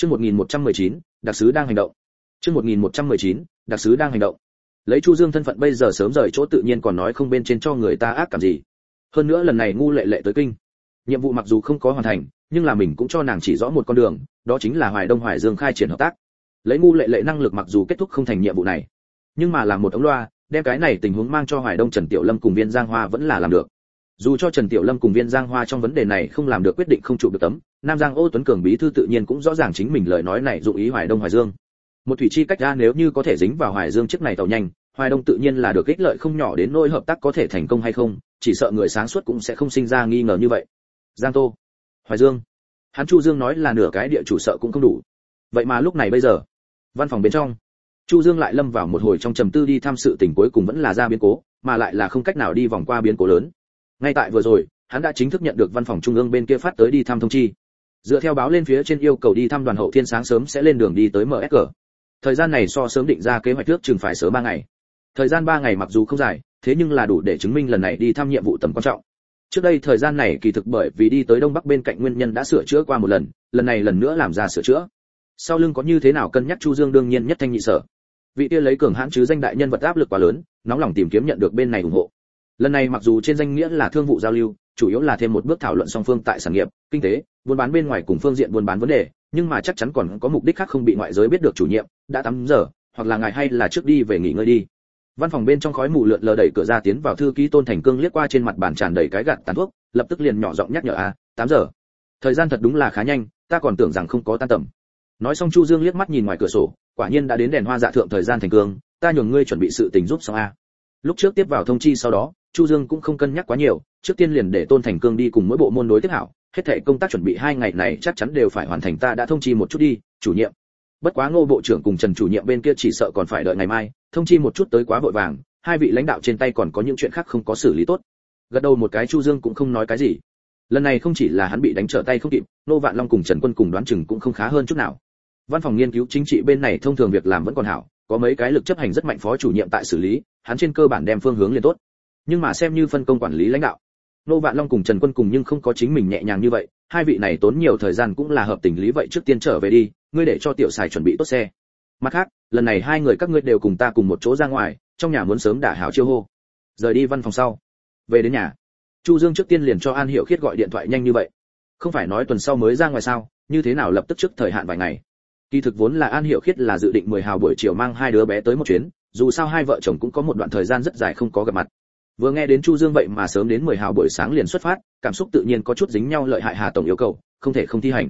Chương 1119, đặc sứ đang hành động. Chương 1119, đặc sứ đang hành động. Lấy Chu Dương thân phận bây giờ sớm rời chỗ tự nhiên còn nói không bên trên cho người ta ác cảm gì. Hơn nữa lần này ngu lệ lệ tới kinh. Nhiệm vụ mặc dù không có hoàn thành, nhưng là mình cũng cho nàng chỉ rõ một con đường, đó chính là Hoài Đông Hoài Dương khai triển hợp tác. Lấy ngu lệ lệ năng lực mặc dù kết thúc không thành nhiệm vụ này, nhưng mà làm một ống loa, đem cái này tình huống mang cho Hoài Đông Trần Tiểu Lâm cùng Viên Giang Hoa vẫn là làm được. Dù cho Trần Tiểu Lâm cùng Viên Giang Hoa trong vấn đề này không làm được quyết định không trụ được tấm, Nam Giang Ô Tuấn Cường bí thư tự nhiên cũng rõ ràng chính mình lời nói này dụng ý Hoài Đông Hoài Dương. Một thủy chi cách ra nếu như có thể dính vào Hoài Dương chiếc này tàu nhanh, Hoài Đông tự nhiên là được ích lợi không nhỏ đến nỗi hợp tác có thể thành công hay không, chỉ sợ người sáng suốt cũng sẽ không sinh ra nghi ngờ như vậy. Giang Tô, Hoài Dương. Hắn Chu Dương nói là nửa cái địa chủ sợ cũng không đủ. Vậy mà lúc này bây giờ, văn phòng bên trong, Chu Dương lại lâm vào một hồi trong trầm tư đi tham sự tình cuối cùng vẫn là ra biến cố, mà lại là không cách nào đi vòng qua biến cố lớn. Ngay tại vừa rồi, hắn đã chính thức nhận được văn phòng trung ương bên kia phát tới đi thăm thông chi. Dựa theo báo lên phía trên yêu cầu đi thăm đoàn hậu thiên sáng sớm sẽ lên đường đi tới MSG. Thời gian này so sớm định ra kế hoạch trước chừng phải sớm ba ngày. Thời gian ba ngày mặc dù không dài, thế nhưng là đủ để chứng minh lần này đi thăm nhiệm vụ tầm quan trọng. Trước đây thời gian này kỳ thực bởi vì đi tới đông bắc bên cạnh nguyên nhân đã sửa chữa qua một lần, lần này lần nữa làm ra sửa chữa. Sau lưng có như thế nào cân nhắc Chu Dương đương nhiên nhất thanh nhị sở. Vị kia lấy cường hãn chứ danh đại nhân vật áp lực quá lớn, nóng lòng tìm kiếm nhận được bên này ủng hộ. Lần này mặc dù trên danh nghĩa là thương vụ giao lưu, chủ yếu là thêm một bước thảo luận song phương tại sản nghiệp, kinh tế, buôn bán bên ngoài cùng phương diện buôn bán vấn đề, nhưng mà chắc chắn còn có mục đích khác không bị ngoại giới biết được chủ nhiệm, đã 8 giờ, hoặc là ngài hay là trước đi về nghỉ ngơi đi. Văn phòng bên trong khói mù lượn lờ đẩy cửa ra tiến vào thư ký Tôn Thành Cương liếc qua trên mặt bàn tràn đầy cái gạt tàn thuốc, lập tức liền nhỏ giọng nhắc nhở à, a, 8 giờ. Thời gian thật đúng là khá nhanh, ta còn tưởng rằng không có tan tầm. Nói xong Chu Dương liếc mắt nhìn ngoài cửa sổ, quả nhiên đã đến đèn hoa dạ thượng thời gian thành cương, ta nhường ngươi chuẩn bị sự tình giúp xong a. Lúc trước tiếp vào thông chi sau đó, Chu Dương cũng không cân nhắc quá nhiều, trước tiên liền để Tôn Thành Cương đi cùng mỗi bộ môn đối tiếp hảo, hết thảy công tác chuẩn bị hai ngày này chắc chắn đều phải hoàn thành ta đã thông chi một chút đi, chủ nhiệm. Bất quá Ngô bộ trưởng cùng Trần chủ nhiệm bên kia chỉ sợ còn phải đợi ngày mai, thông chi một chút tới quá vội vàng, hai vị lãnh đạo trên tay còn có những chuyện khác không có xử lý tốt. Gật đầu một cái Chu Dương cũng không nói cái gì. Lần này không chỉ là hắn bị đánh trở tay không kịp, Nô Vạn Long cùng Trần Quân cùng đoán chừng cũng không khá hơn chút nào. Văn phòng nghiên cứu chính trị bên này thông thường việc làm vẫn còn hảo, có mấy cái lực chấp hành rất mạnh phó chủ nhiệm tại xử lý, hắn trên cơ bản đem phương hướng liền tốt. Nhưng mà xem như phân công quản lý lãnh đạo, nô vạn long cùng trần quân cùng nhưng không có chính mình nhẹ nhàng như vậy, hai vị này tốn nhiều thời gian cũng là hợp tình lý vậy trước tiên trở về đi, ngươi để cho tiểu xài chuẩn bị tốt xe. Mặt khác, lần này hai người các ngươi đều cùng ta cùng một chỗ ra ngoài, trong nhà muốn sớm đả hảo chiêu hô. Rời đi văn phòng sau. Về đến nhà. Chu dương trước tiên liền cho an hiểu khiết gọi điện thoại nhanh như vậy. Không phải nói tuần sau mới ra ngoài sao, như thế nào lập tức trước thời hạn vài ngày. Kỳ thực vốn là an hiểu khiết là dự định 10 hào buổi chiều mang hai đứa bé tới một chuyến, dù sao hai vợ chồng cũng có một đoạn thời gian rất dài không có gặp mặt vừa nghe đến chu dương vậy mà sớm đến 10 hào buổi sáng liền xuất phát, cảm xúc tự nhiên có chút dính nhau lợi hại hà tổng yêu cầu, không thể không thi hành.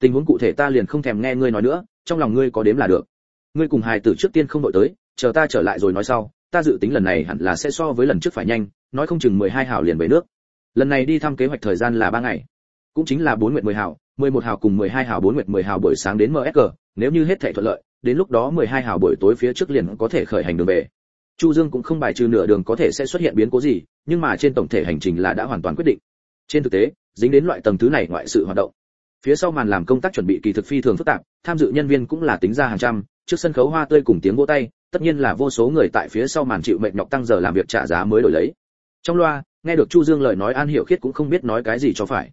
Tình huống cụ thể ta liền không thèm nghe ngươi nói nữa, trong lòng ngươi có đếm là được. Ngươi cùng hài tử trước tiên không đội tới, chờ ta trở lại rồi nói sau, ta dự tính lần này hẳn là sẽ so với lần trước phải nhanh, nói không chừng 12 hào liền về nước. Lần này đi thăm kế hoạch thời gian là ba ngày. Cũng chính là bốn nguyện mười hào 11 hào cùng 12 hào bốn nguyện mười hào buổi sáng đến MSG nếu như hết thảy thuận lợi, đến lúc đó 12 hào buổi tối phía trước liền có thể khởi hành đường về. Chu Dương cũng không bài trừ nửa đường có thể sẽ xuất hiện biến cố gì, nhưng mà trên tổng thể hành trình là đã hoàn toàn quyết định. Trên thực tế, dính đến loại tầng thứ này ngoại sự hoạt động. Phía sau màn làm công tác chuẩn bị kỳ thực phi thường phức tạp, tham dự nhân viên cũng là tính ra hàng trăm, trước sân khấu hoa tươi cùng tiếng vỗ tay, tất nhiên là vô số người tại phía sau màn chịu mệt nhọc tăng giờ làm việc trả giá mới đổi lấy. Trong loa, nghe được Chu Dương lời nói An Hiểu Khiết cũng không biết nói cái gì cho phải.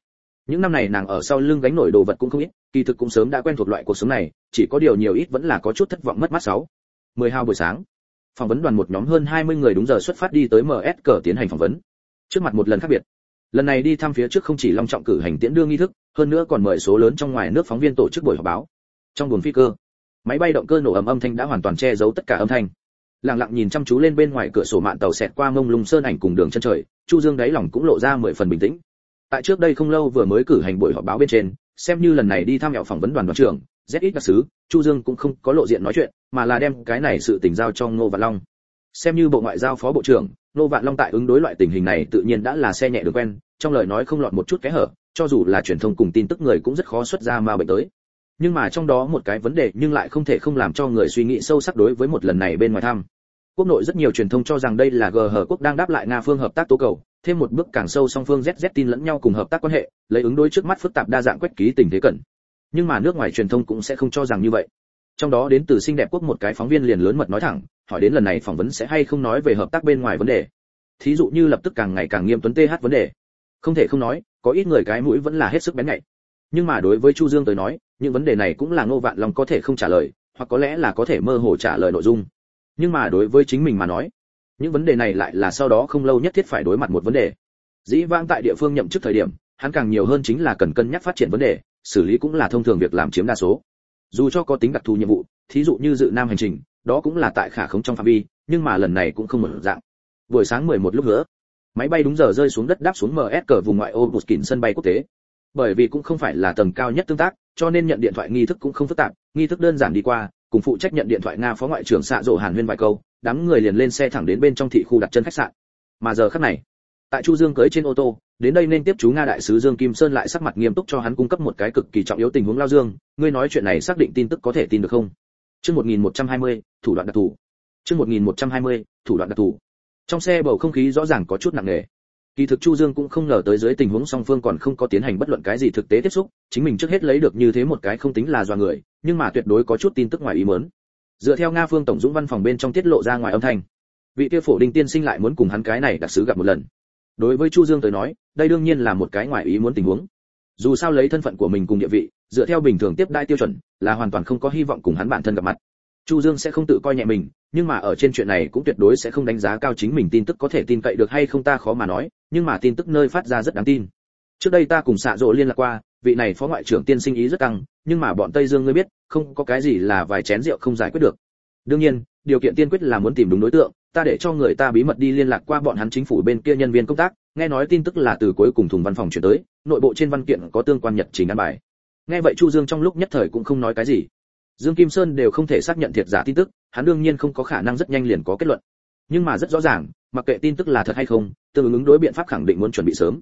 Những năm này nàng ở sau lưng gánh nổi đồ vật cũng không ít, kỳ thực cũng sớm đã quen thuộc loại cuộc sống này, chỉ có điều nhiều ít vẫn là có chút thất vọng mất mát sáu. Mười hào buổi sáng, phỏng vấn đoàn một nhóm hơn 20 người đúng giờ xuất phát đi tới MS cờ tiến hành phỏng vấn. Trước mặt một lần khác biệt. Lần này đi thăm phía trước không chỉ long trọng cử hành tiễn đưa nghi thức, hơn nữa còn mời số lớn trong ngoài nước phóng viên tổ chức buổi họp báo. Trong buồng phi cơ, máy bay động cơ nổ ầm âm thanh đã hoàn toàn che giấu tất cả âm thanh. Lặng lặng nhìn chăm chú lên bên ngoài cửa sổ mạn tàu xẹt qua mông lung sơn ảnh cùng đường chân trời, Chu Dương đáy lòng cũng lộ ra mười phần bình tĩnh. Tại trước đây không lâu vừa mới cử hành buổi họp báo bên trên, xem như lần này đi thăm nhạo phỏng vấn đoàn đoàn trưởng, ZX đặc sứ, Chu Dương cũng không có lộ diện nói chuyện, mà là đem cái này sự tình giao cho Ngô Vạn Long. Xem như bộ ngoại giao phó bộ trưởng, Ngô Vạn Long tại ứng đối loại tình hình này tự nhiên đã là xe nhẹ được quen, trong lời nói không lọt một chút kẽ hở, cho dù là truyền thông cùng tin tức người cũng rất khó xuất ra ma bệnh tới. Nhưng mà trong đó một cái vấn đề nhưng lại không thể không làm cho người suy nghĩ sâu sắc đối với một lần này bên ngoài thăm. Quốc nội rất nhiều truyền thông cho rằng đây là GH quốc đang đáp lại Nga phương hợp tác tố cầu, thêm một bước càng sâu song phương ZZ tin lẫn nhau cùng hợp tác quan hệ, lấy ứng đối trước mắt phức tạp đa dạng quét ký tình thế cận nhưng mà nước ngoài truyền thông cũng sẽ không cho rằng như vậy. Trong đó đến từ xinh đẹp quốc một cái phóng viên liền lớn mật nói thẳng, hỏi đến lần này phỏng vấn sẽ hay không nói về hợp tác bên ngoài vấn đề. Thí dụ như lập tức càng ngày càng nghiêm tuấn th vấn đề. Không thể không nói, có ít người cái mũi vẫn là hết sức bén nhạy. Nhưng mà đối với chu dương tới nói, những vấn đề này cũng là ngô vạn long có thể không trả lời, hoặc có lẽ là có thể mơ hồ trả lời nội dung. Nhưng mà đối với chính mình mà nói, những vấn đề này lại là sau đó không lâu nhất thiết phải đối mặt một vấn đề. Dĩ vãng tại địa phương nhậm chức thời điểm, hắn càng nhiều hơn chính là cần cân nhắc phát triển vấn đề xử lý cũng là thông thường việc làm chiếm đa số. Dù cho có tính đặc thù nhiệm vụ, thí dụ như dự nam hành trình, đó cũng là tại khả khống trong phạm vi, nhưng mà lần này cũng không một dạng. Buổi sáng 11 lúc nữa, máy bay đúng giờ rơi xuống đất đáp xuống ms cờ vùng ngoại ô Buskin sân bay quốc tế. Bởi vì cũng không phải là tầng cao nhất tương tác, cho nên nhận điện thoại nghi thức cũng không phức tạp, nghi thức đơn giản đi qua, cùng phụ trách nhận điện thoại nga phó ngoại trưởng xạ rộ hàn huyên vài câu, đám người liền lên xe thẳng đến bên trong thị khu đặt chân khách sạn. Mà giờ khắc này, tại chu dương cưới trên ô tô đến đây nên tiếp chú nga đại sứ dương kim sơn lại sắc mặt nghiêm túc cho hắn cung cấp một cái cực kỳ trọng yếu tình huống lao dương ngươi nói chuyện này xác định tin tức có thể tin được không? Chương 1120, thủ đoạn đặc thù. Chương 1120, thủ đoạn đặc thù. Trong xe bầu không khí rõ ràng có chút nặng nề. Kỳ thực chu dương cũng không ngờ tới dưới tình huống song phương còn không có tiến hành bất luận cái gì thực tế tiếp xúc chính mình trước hết lấy được như thế một cái không tính là do người nhưng mà tuyệt đối có chút tin tức ngoài ý muốn. Dựa theo nga phương tổng dũng văn phòng bên trong tiết lộ ra ngoài âm thanh. Vị kia phổ đinh tiên sinh lại muốn cùng hắn cái này đặc sứ gặp một lần đối với chu dương tới nói, đây đương nhiên là một cái ngoài ý muốn tình huống. Dù sao lấy thân phận của mình cùng địa vị, dựa theo bình thường tiếp đại tiêu chuẩn, là hoàn toàn không có hy vọng cùng hắn bản thân gặp mặt. Chu dương sẽ không tự coi nhẹ mình, nhưng mà ở trên chuyện này cũng tuyệt đối sẽ không đánh giá cao chính mình tin tức có thể tin cậy được hay không ta khó mà nói, nhưng mà tin tức nơi phát ra rất đáng tin. Trước đây ta cùng xạ rộ liên lạc qua, vị này phó ngoại trưởng tiên sinh ý rất căng, nhưng mà bọn tây dương ngươi biết, không có cái gì là vài chén rượu không giải quyết được. Đương nhiên, điều kiện tiên quyết là muốn tìm đúng đối tượng ta để cho người ta bí mật đi liên lạc qua bọn hắn chính phủ bên kia nhân viên công tác, nghe nói tin tức là từ cuối cùng thùng văn phòng chuyển tới, nội bộ trên văn kiện có tương quan nhật trình ăn bài. Nghe vậy chu dương trong lúc nhất thời cũng không nói cái gì. Dương kim sơn đều không thể xác nhận thiệt giả tin tức, hắn đương nhiên không có khả năng rất nhanh liền có kết luận. Nhưng mà rất rõ ràng, mặc kệ tin tức là thật hay không, tương ứng đối biện pháp khẳng định muốn chuẩn bị sớm.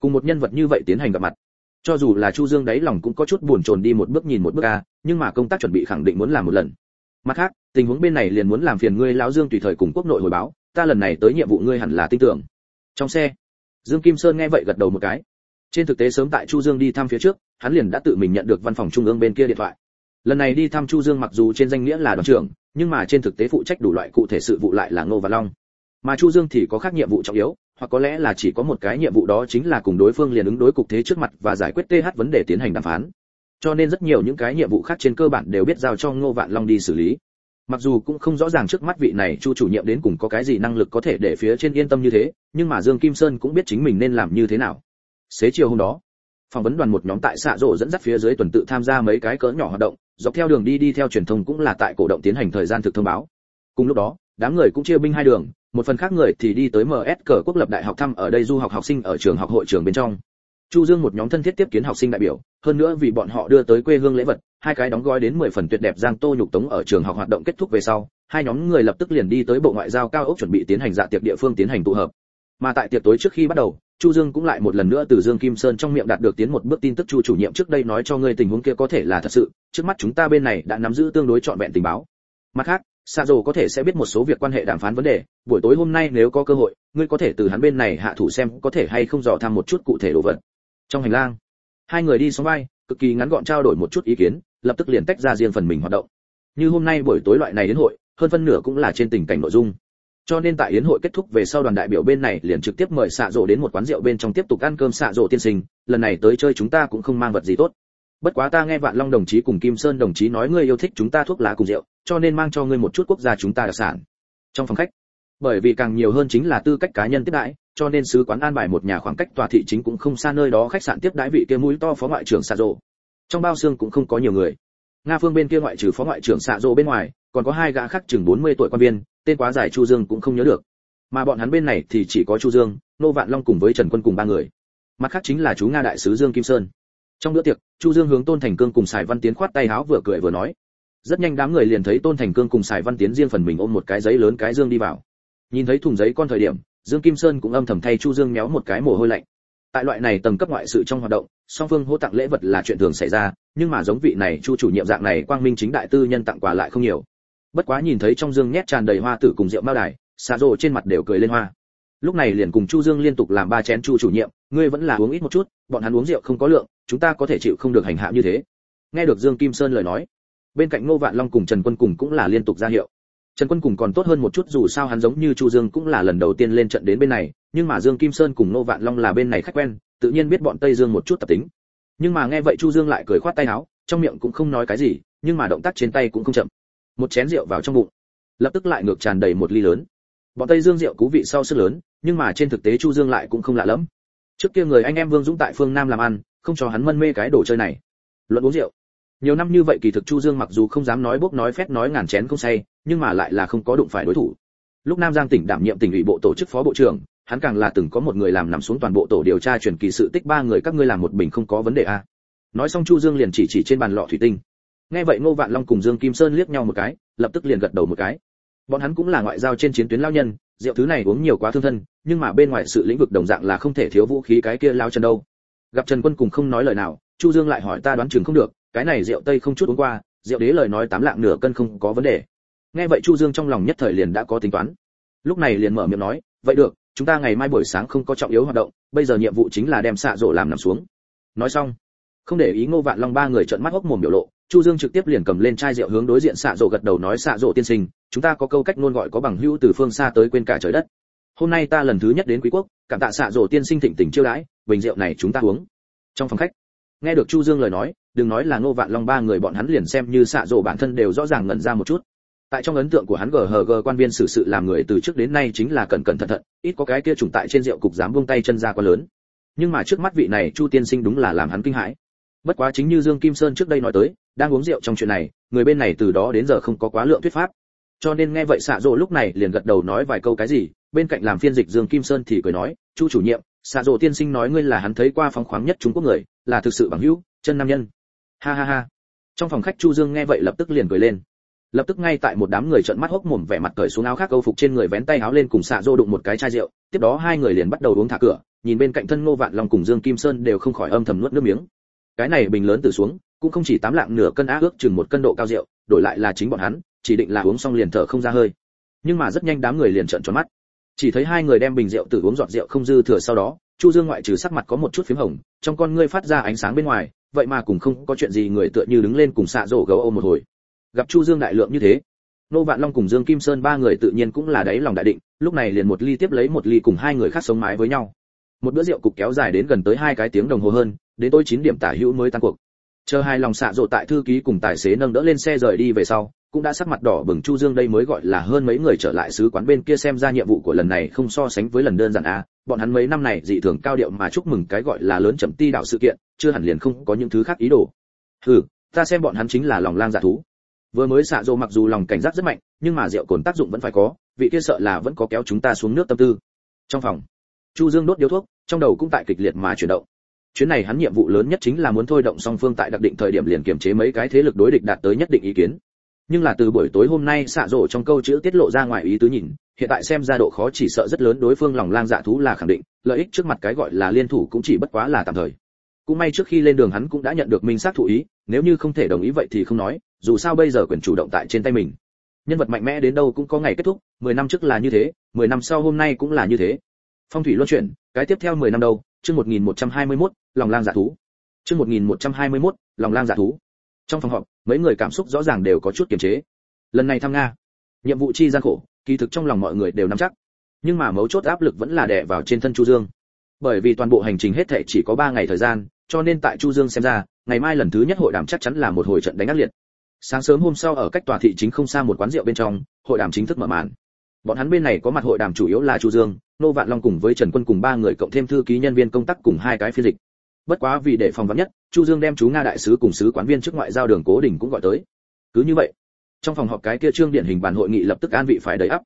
Cùng một nhân vật như vậy tiến hành gặp mặt. Cho dù là chu dương đáy lòng cũng có chút buồn chồn đi một bước nhìn một bước a, nhưng mà công tác chuẩn bị khẳng định muốn làm một lần mặt khác, tình huống bên này liền muốn làm phiền ngươi lão dương tùy thời cùng quốc nội hồi báo, ta lần này tới nhiệm vụ ngươi hẳn là tin tưởng. Trong xe, dương kim sơn nghe vậy gật đầu một cái. Trên thực tế sớm tại chu dương đi thăm phía trước, hắn liền đã tự mình nhận được văn phòng trung ương bên kia điện thoại. Lần này đi thăm chu dương mặc dù trên danh nghĩa là đoàn trưởng, nhưng mà trên thực tế phụ trách đủ loại cụ thể sự vụ lại là ngô và long. Mà chu dương thì có khác nhiệm vụ trọng yếu, hoặc có lẽ là chỉ có một cái nhiệm vụ đó chính là cùng đối phương liền ứng đối cục thế trước mặt và giải quyết th vấn đề tiến hành đàm phán cho nên rất nhiều những cái nhiệm vụ khác trên cơ bản đều biết giao cho ngô vạn long đi xử lý. Mặc dù cũng không rõ ràng trước mắt vị này chu chủ nhiệm đến cùng có cái gì năng lực có thể để phía trên yên tâm như thế, nhưng mà dương kim sơn cũng biết chính mình nên làm như thế nào. Xế chiều hôm đó, phỏng vấn đoàn một nhóm tại xạ rộ dẫn dắt phía dưới tuần tự tham gia mấy cái cỡ nhỏ hoạt động, dọc theo đường đi đi theo truyền thông cũng là tại cổ động tiến hành thời gian thực thông báo. Cùng lúc đó, đám người cũng chia binh hai đường, một phần khác người thì đi tới ms cờ quốc lập đại học thăm ở đây du học học sinh ở trường học hội trường bên trong chu dương một nhóm thân thiết tiếp kiến học sinh đại biểu hơn nữa vì bọn họ đưa tới quê hương lễ vật hai cái đóng gói đến 10 phần tuyệt đẹp giang tô nhục tống ở trường học hoạt động kết thúc về sau hai nhóm người lập tức liền đi tới bộ ngoại giao cao ốc chuẩn bị tiến hành dạ tiệc địa phương tiến hành tụ hợp mà tại tiệc tối trước khi bắt đầu chu dương cũng lại một lần nữa từ dương kim sơn trong miệng đạt được tiến một bước tin tức chu chủ nhiệm trước đây nói cho ngươi tình huống kia có thể là thật sự trước mắt chúng ta bên này đã nắm giữ tương đối trọn vẹn tình báo mặt khác Sa Dồ có thể sẽ biết một số việc quan hệ đàm phán vấn đề, buổi tối hôm nay nếu có cơ hội, ngươi có thể từ hắn bên này hạ thủ xem có thể hay không dò thăm một chút cụ thể đồ vật. Trong hành lang, hai người đi xuống vai, cực kỳ ngắn gọn trao đổi một chút ý kiến, lập tức liền tách ra riêng phần mình hoạt động. Như hôm nay buổi tối loại này đến hội, hơn phân nửa cũng là trên tình cảnh nội dung. Cho nên tại yến hội kết thúc về sau đoàn đại biểu bên này liền trực tiếp mời xạ rộ đến một quán rượu bên trong tiếp tục ăn cơm xạ rộ tiên sinh, lần này tới chơi chúng ta cũng không mang vật gì tốt bất quá ta nghe vạn long đồng chí cùng kim sơn đồng chí nói ngươi yêu thích chúng ta thuốc lá cùng rượu cho nên mang cho ngươi một chút quốc gia chúng ta đặc sản trong phòng khách bởi vì càng nhiều hơn chính là tư cách cá nhân tiếp đãi cho nên sứ quán an bài một nhà khoảng cách tòa thị chính cũng không xa nơi đó khách sạn tiếp đãi vị kia mũi to phó ngoại trưởng xạ rộ trong bao xương cũng không có nhiều người. Nga phương bên kia ngoại trừ phó ngoại trưởng xạ rộ bên ngoài, còn có hai gã khác chừng 40 tuổi quan viên, tên quá dài chu dương cũng không nhớ được. Mà bọn hắn bên này thì chỉ có chu dương, nô vạn long cùng với trần quân cùng ba người. Mặt khác chính là chú nga đại sứ dương kim sơn. Trong bữa tiệc, chu dương hướng tôn thành cương cùng sài văn tiến khoát tay háo vừa cười vừa nói. Rất nhanh đám người liền thấy tôn thành cương cùng sài văn tiến riêng phần mình ôm một cái giấy lớn cái dương đi vào. Nhìn thấy thùng giấy con thời điểm dương kim sơn cũng âm thầm thay chu dương méo một cái mồ hôi lạnh. Tại loại này tầng cấp ngoại sự trong hoạt động, song phương hô tặng lễ vật là chuyện thường xảy ra, nhưng mà giống vị này chu chủ nhiệm dạng này quang minh chính đại tư nhân tặng quà lại không nhiều. Bất quá nhìn thấy trong dương nhét tràn đầy hoa tử cùng rượu mao đài xà rồ trên mặt đều cười lên hoa. Lúc này liền cùng chu dương liên tục làm ba chén chu chủ nhiệm, ngươi vẫn là uống ít một chút, bọn hắn uống rượu không có lượng, chúng ta có thể chịu không được hành hạ như thế. Nghe được dương kim sơn lời nói, bên cạnh ngô vạn long cùng trần quân cùng cũng là liên tục ra hiệu trần quân cùng còn tốt hơn một chút dù sao hắn giống như chu dương cũng là lần đầu tiên lên trận đến bên này, nhưng mà dương kim sơn cùng nô vạn long là bên này khách quen, tự nhiên biết bọn tây dương một chút tập tính. Nhưng mà nghe vậy chu dương lại cười khoát tay áo, trong miệng cũng không nói cái gì, nhưng mà động tác trên tay cũng không chậm. Một chén rượu vào trong bụng, lập tức lại ngược tràn đầy một ly lớn. Bọn tây dương rượu cú vị sau sức lớn, nhưng mà trên thực tế chu dương lại cũng không lạ lắm trước kia người anh em vương dũng tại phương nam làm ăn, không cho hắn mân mê cái đồ chơi này. Luận uống rượu. Nhiều năm như vậy kỳ thực chu dương mặc dù không dám nói bốc nói phét nói ngàn chén không say nhưng mà lại là không có đụng phải đối thủ. Lúc nam giang tỉnh đảm nhiệm tỉnh ủy bộ tổ chức phó bộ trưởng, hắn càng là từng có một người làm nằm xuống toàn bộ tổ điều tra truyền kỳ sự tích ba người các ngươi làm một bình không có vấn đề a nói xong chu dương liền chỉ chỉ trên bàn lọ thủy tinh. Nghe vậy ngô vạn long cùng dương kim sơn liếc nhau một cái, lập tức liền gật đầu một cái. Bọn hắn cũng là ngoại giao trên chiến tuyến lao nhân, rượu thứ này uống nhiều quá thương thân, nhưng mà bên ngoài sự lĩnh vực đồng dạng là không thể thiếu vũ khí cái kia lao chân đâu. Gặp trần quân cùng không nói lời nào, chu dương lại hỏi ta đoán chừng không được, cái này rượu tây không chút uống qua, rượu đế lời nói tám lạng nửa cân không có vấn đề nghe vậy chu dương trong lòng nhất thời liền đã có tính toán. Lúc này liền mở miệng nói, vậy được, chúng ta ngày mai buổi sáng không có trọng yếu hoạt động, bây giờ nhiệm vụ chính là đem xạ rổ làm nằm xuống. Nói xong, không để ý ngô vạn long ba người trợn mắt hốc mồm biểu lộ, chu dương trực tiếp liền cầm lên chai rượu hướng đối diện xạ rổ gật đầu nói, xạ rổ tiên sinh, chúng ta có câu cách ngôn gọi có bằng hữu từ phương xa tới quên cả trời đất. Hôm nay ta lần thứ nhất đến quý quốc, cảm tạ xạ rổ tiên sinh thịnh tình chiêu đãi, bình rượu này chúng ta uống. Trong phòng khách, nghe được chu dương lời nói, đừng nói là ngô vạn long ba người, bọn hắn liền xem như xạ rổ bản thân đều rõ ràng ngẩn ra một chút tại trong ấn tượng của hắn gờ quan viên xử sự làm người từ trước đến nay chính là cẩn cẩn thận thận, ít có cái kia trùng tại trên rượu cục dám buông tay chân ra quá lớn. Nhưng mà trước mắt vị này chu tiên sinh đúng là làm hắn kinh hãi. Bất quá chính như dương kim sơn trước đây nói tới, đang uống rượu trong chuyện này, người bên này từ đó đến giờ không có quá lượng thuyết pháp. Cho nên nghe vậy xạ rộ lúc này liền gật đầu nói vài câu cái gì, bên cạnh làm phiên dịch dương kim sơn thì cười nói, chu chủ nhiệm, xạ rộ tiên sinh nói ngươi là hắn thấy qua phóng khoáng nhất trung quốc người, là thực sự bằng hữu, chân nam nhân. Ha ha ha. Trong phòng khách chu dương nghe vậy lập tức liền cười lên lập tức ngay tại một đám người trợn mắt hốc mồm vẻ mặt cởi xuống áo khác câu phục trên người vén tay áo lên cùng xạ rô đụng một cái chai rượu. Tiếp đó hai người liền bắt đầu uống thả cửa, nhìn bên cạnh thân ngô vạn long cùng dương kim sơn đều không khỏi âm thầm nuốt nước miếng. Cái này bình lớn từ xuống, cũng không chỉ tám lạng nửa cân á ước chừng một cân độ cao rượu, đổi lại là chính bọn hắn, chỉ định là uống xong liền thở không ra hơi. Nhưng mà rất nhanh đám người liền trợn tròn mắt. Chỉ thấy hai người đem bình rượu tự uống giọt rượu không dư thừa sau đó, chu dương ngoại trừ sắc mặt có một chút phím hồng, trong con ngươi phát ra ánh sáng bên ngoài, vậy mà cũng không có chuyện gì người tựa như đứng lên cùng xạ rổ gấu ôm một hồi gặp chu dương đại lượng như thế. Nô vạn long cùng dương kim sơn ba người tự nhiên cũng là đáy lòng đại định, lúc này liền một ly tiếp lấy một ly cùng hai người khác sống mái với nhau. Một bữa rượu cục kéo dài đến gần tới hai cái tiếng đồng hồ hơn, đến tôi chín điểm tả hữu mới tan cuộc. Chờ hai lòng xạ rộ tại thư ký cùng tài xế nâng đỡ lên xe rời đi về sau, cũng đã sắc mặt đỏ bừng chu dương đây mới gọi là hơn mấy người trở lại sứ quán bên kia xem ra nhiệm vụ của lần này không so sánh với lần đơn giản a. Bọn hắn mấy năm này dị thường cao điệu mà chúc mừng cái gọi là lớn chậm ti đạo sự kiện, chưa hẳn liền không có những thứ khác ý đồ. Ừ ta xem bọn hắn chính là lòng lang dạ thú vừa mới xạ rộ mặc dù lòng cảnh giác rất mạnh, nhưng mà rượu cồn tác dụng vẫn phải có, vị kia sợ là vẫn có kéo chúng ta xuống nước tâm tư. Trong phòng, chu dương đốt điếu thuốc, trong đầu cũng tại kịch liệt mà chuyển động. Chuyến này hắn nhiệm vụ lớn nhất chính là muốn thôi động song phương tại đặc định thời điểm liền kiểm chế mấy cái thế lực đối địch đạt tới nhất định ý kiến. Nhưng là từ buổi tối hôm nay xạ rộ trong câu chữ tiết lộ ra ngoài ý tứ nhìn, hiện tại xem ra độ khó chỉ sợ rất lớn đối phương lòng lang dạ thú là khẳng định, lợi ích trước mặt cái gọi là liên thủ cũng chỉ bất quá là tạm thời. Cũng may trước khi lên đường hắn cũng đã nhận được minh xác thụ ý, nếu như không thể đồng ý vậy thì không nói dù sao bây giờ quyền chủ động tại trên tay mình. Nhân vật mạnh mẽ đến đâu cũng có ngày kết thúc mười năm trước là như thế mười năm sau hôm nay cũng là như thế. Phong thủy luân chuyển cái tiếp theo mười năm đâu? Chương 1121, lòng lang giả thú. Chương 1121, lòng lang giả thú. Trong phòng họp mấy người cảm xúc rõ ràng đều có chút kiềm chế. Lần này thăm nga nhiệm vụ chi gian khổ kỳ thực trong lòng mọi người đều nắm chắc. Nhưng mà mấu chốt áp lực vẫn là đè vào trên thân chu dương. Bởi vì toàn bộ hành trình hết thảy chỉ có 3 ngày thời gian cho nên tại chu dương xem ra ngày mai lần thứ nhất hội đàm chắc chắn là một hồi trận đánh ác liệt sáng sớm hôm sau ở cách tòa thị chính không xa một quán rượu bên trong, hội đàm chính thức mở màn. Bọn hắn bên này có mặt hội đàm chủ yếu là chu dương, nô vạn long cùng với trần quân cùng ba người cộng thêm thư ký nhân viên công tác cùng hai cái phiên dịch. Bất quá vì để phòng vắn nhất, chu dương đem chú nga đại sứ cùng sứ quán viên trước ngoại giao đường cố đình cũng gọi tới. Cứ như vậy, trong phòng họp cái kia trương điển hình bàn hội nghị lập tức an vị phải đầy ắp.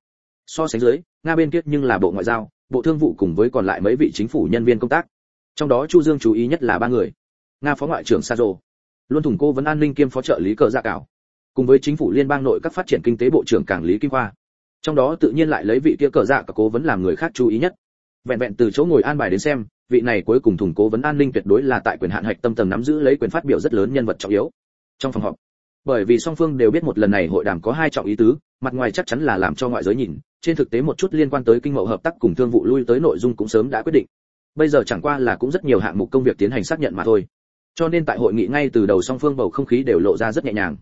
So sánh dưới, nga bên kia nhưng là bộ ngoại giao, bộ thương vụ cùng với còn lại mấy vị chính phủ nhân viên công tác. Trong đó chu dương chú ý nhất là ba người. Nga phó ngoại trưởng sa rô luôn thủng cô vấn an ninh kiêm phó trợ lý cờ dạ cảo, cùng với chính phủ liên bang nội các phát triển kinh tế bộ trưởng cảng lý kim khoa. Trong đó tự nhiên lại lấy vị kia cờ dạ cả cố vấn làm người khác chú ý nhất. Vẹn vẹn từ chỗ ngồi an bài đến xem, vị này cuối cùng thủng cố vấn an ninh tuyệt đối là tại quyền hạn hạch tâm tầng nắm giữ lấy quyền phát biểu rất lớn nhân vật trọng yếu. Trong phòng họp, bởi vì song phương đều biết một lần này hội đàm có hai trọng ý tứ, mặt ngoài chắc chắn là làm cho ngoại giới nhìn, trên thực tế một chút liên quan tới kinh mậu hợp tác cùng thương vụ lui tới nội dung cũng sớm đã quyết định. Bây giờ chẳng qua là cũng rất nhiều hạng mục công việc tiến hành xác nhận mà thôi cho nên tại hội nghị ngay từ đầu song phương bầu không khí đều lộ ra rất nhẹ nhàng.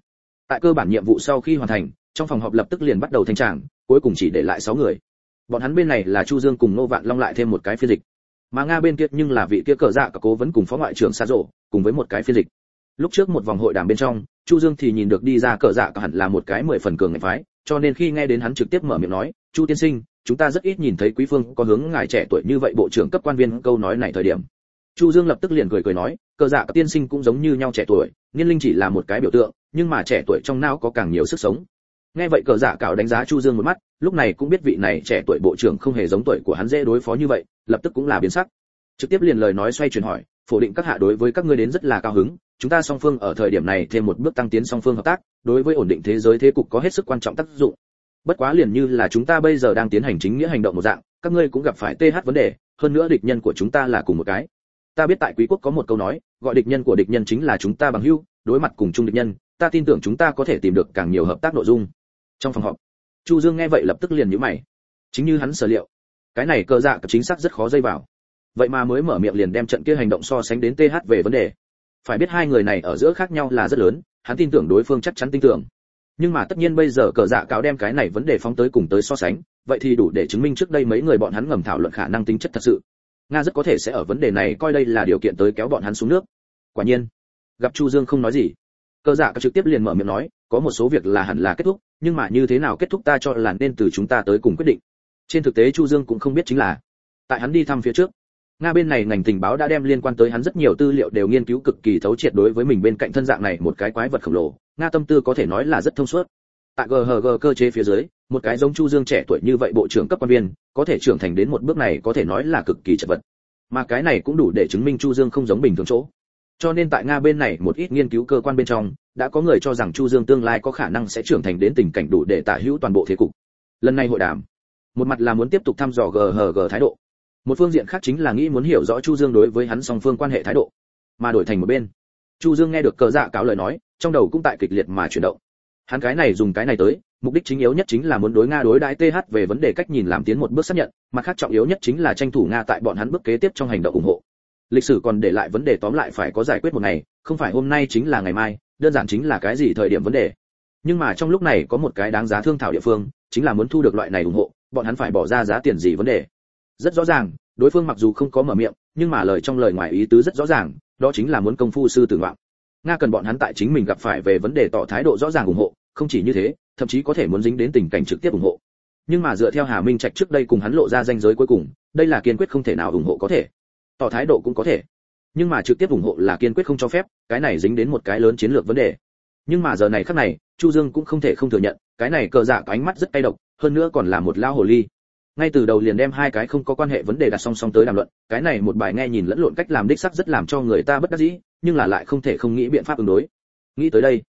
Tại cơ bản nhiệm vụ sau khi hoàn thành, trong phòng họp lập tức liền bắt đầu thanh tràng, cuối cùng chỉ để lại 6 người. Bọn hắn bên này là chu dương cùng nô vạn long lại thêm một cái phiên dịch. Mà nga bên kia nhưng là vị kia cờ dạ cả cố vấn cùng phó ngoại trưởng xa rộ cùng với một cái phiên dịch. Lúc trước một vòng hội đàm bên trong, chu dương thì nhìn được đi ra cờ dạ cả hẳn là một cái mười phần cường ngạch phái, cho nên khi nghe đến hắn trực tiếp mở miệng nói, chu tiên sinh, chúng ta rất ít nhìn thấy quý phương có hướng ngài trẻ tuổi như vậy bộ trưởng cấp quan viên câu nói này thời điểm chu dương lập tức liền cười cười nói, cờ dạ các tiên sinh cũng giống như nhau trẻ tuổi, niên linh chỉ là một cái biểu tượng, nhưng mà trẻ tuổi trong não có càng nhiều sức sống. Nghe vậy cờ dạ cảo đánh giá chu dương một mắt, lúc này cũng biết vị này trẻ tuổi bộ trưởng không hề giống tuổi của hắn dễ đối phó như vậy, lập tức cũng là biến sắc. Trực tiếp liền lời nói xoay chuyển hỏi phủ định các hạ đối với các ngươi đến rất là cao hứng, chúng ta song phương ở thời điểm này thêm một bước tăng tiến song phương hợp tác, đối với ổn định thế giới thế cục có hết sức quan trọng tác dụng. Bất quá liền như là chúng ta bây giờ đang tiến hành chính nghĩa hành động một dạng, các ngươi cũng gặp phải th vấn đề, hơn nữa địch nhân của chúng ta là cùng một cái ta biết tại quý quốc có một câu nói, gọi địch nhân của địch nhân chính là chúng ta bằng hữu, đối mặt cùng chung địch nhân, ta tin tưởng chúng ta có thể tìm được càng nhiều hợp tác nội dung. Trong phòng họp, chu dương nghe vậy lập tức liền nhíu mày. Chính như hắn sở liệu, cái này cơ dạ chính xác rất khó dây vào. Vậy mà mới mở miệng liền đem trận kia hành động so sánh đến th về vấn đề. Phải biết hai người này ở giữa khác nhau là rất lớn, hắn tin tưởng đối phương chắc chắn tin tưởng. Nhưng mà tất nhiên bây giờ cờ dạ cáo đem cái này vấn đề phóng tới cùng tới so sánh, vậy thì đủ để chứng minh trước đây mấy người bọn hắn ngầm thảo luận khả năng tính chất thật sự nga rất có thể sẽ ở vấn đề này coi đây là điều kiện tới kéo bọn hắn xuống nước. Quả nhiên, gặp chu dương không nói gì. Cơ dạ trực tiếp liền mở miệng nói, có một số việc là hẳn là kết thúc, nhưng mà như thế nào kết thúc ta cho là nên từ chúng ta tới cùng quyết định. Trên thực tế chu dương cũng không biết chính là, tại hắn đi thăm phía trước, nga bên này ngành tình báo đã đem liên quan tới hắn rất nhiều tư liệu đều nghiên cứu cực kỳ thấu triệt đối với mình bên cạnh thân dạng này một cái quái vật khổng lồ. Nga tâm tư có thể nói là rất thông suốt. Tại gờ cơ chế phía dưới một cái giống chu dương trẻ tuổi như vậy bộ trưởng cấp quan viên, có thể trưởng thành đến một bước này có thể nói là cực kỳ chật vật. Mà cái này cũng đủ để chứng minh chu dương không giống bình thường chỗ. Cho nên tại nga bên này một ít nghiên cứu cơ quan bên trong, đã có người cho rằng chu dương tương lai có khả năng sẽ trưởng thành đến tình cảnh đủ để tả hữu toàn bộ thế cục. Lần này hội đàm, một mặt là muốn tiếp tục thăm dò ghg thái độ. Một phương diện khác chính là nghĩ muốn hiểu rõ chu dương đối với hắn song phương quan hệ thái độ, mà đổi thành một bên. Chu dương nghe được cờ dạ cáo lời nói, trong đầu cũng tại kịch liệt mà chuyển động. Hắn cái này dùng cái này tới mục đích chính yếu nhất chính là muốn đối nga đối đãi th về vấn đề cách nhìn làm tiến một bước xác nhận mặt khác trọng yếu nhất chính là tranh thủ nga tại bọn hắn bước kế tiếp trong hành động ủng hộ. Lịch sử còn để lại vấn đề tóm lại phải có giải quyết một ngày, không phải hôm nay chính là ngày mai, đơn giản chính là cái gì thời điểm vấn đề. Nhưng mà trong lúc này có một cái đáng giá thương thảo địa phương, chính là muốn thu được loại này ủng hộ, bọn hắn phải bỏ ra giá tiền gì vấn đề. Rất rõ ràng, đối phương mặc dù không có mở miệng, nhưng mà lời trong lời ngoài ý tứ rất rõ ràng, đó chính là muốn công phu sư tử ngoạn. Nga cần bọn hắn tại chính mình gặp phải về vấn đề tỏ thái độ rõ ràng ủng hộ, không chỉ như thế thậm chí có thể muốn dính đến tình cảnh trực tiếp ủng hộ. Nhưng mà dựa theo hà minh trạch trước đây cùng hắn lộ ra danh giới cuối cùng, đây là kiên quyết không thể nào ủng hộ có thể. Tỏ thái độ cũng có thể. Nhưng mà trực tiếp ủng hộ là kiên quyết không cho phép, cái này dính đến một cái lớn chiến lược vấn đề. Nhưng mà giờ này khắc này, chu dương cũng không thể không thừa nhận, cái này cờ dạ ánh mắt rất cay độc, hơn nữa còn là một lao hồ ly. Ngay từ đầu liền đem hai cái không có quan hệ vấn đề đặt song song tới đàm luận, cái này một bài nghe nhìn lẫn lộn cách làm đích sắc rất làm cho người ta bất đắc dĩ, nhưng là lại không thể không nghĩ biện pháp ứng đối. Nghĩ tới đây,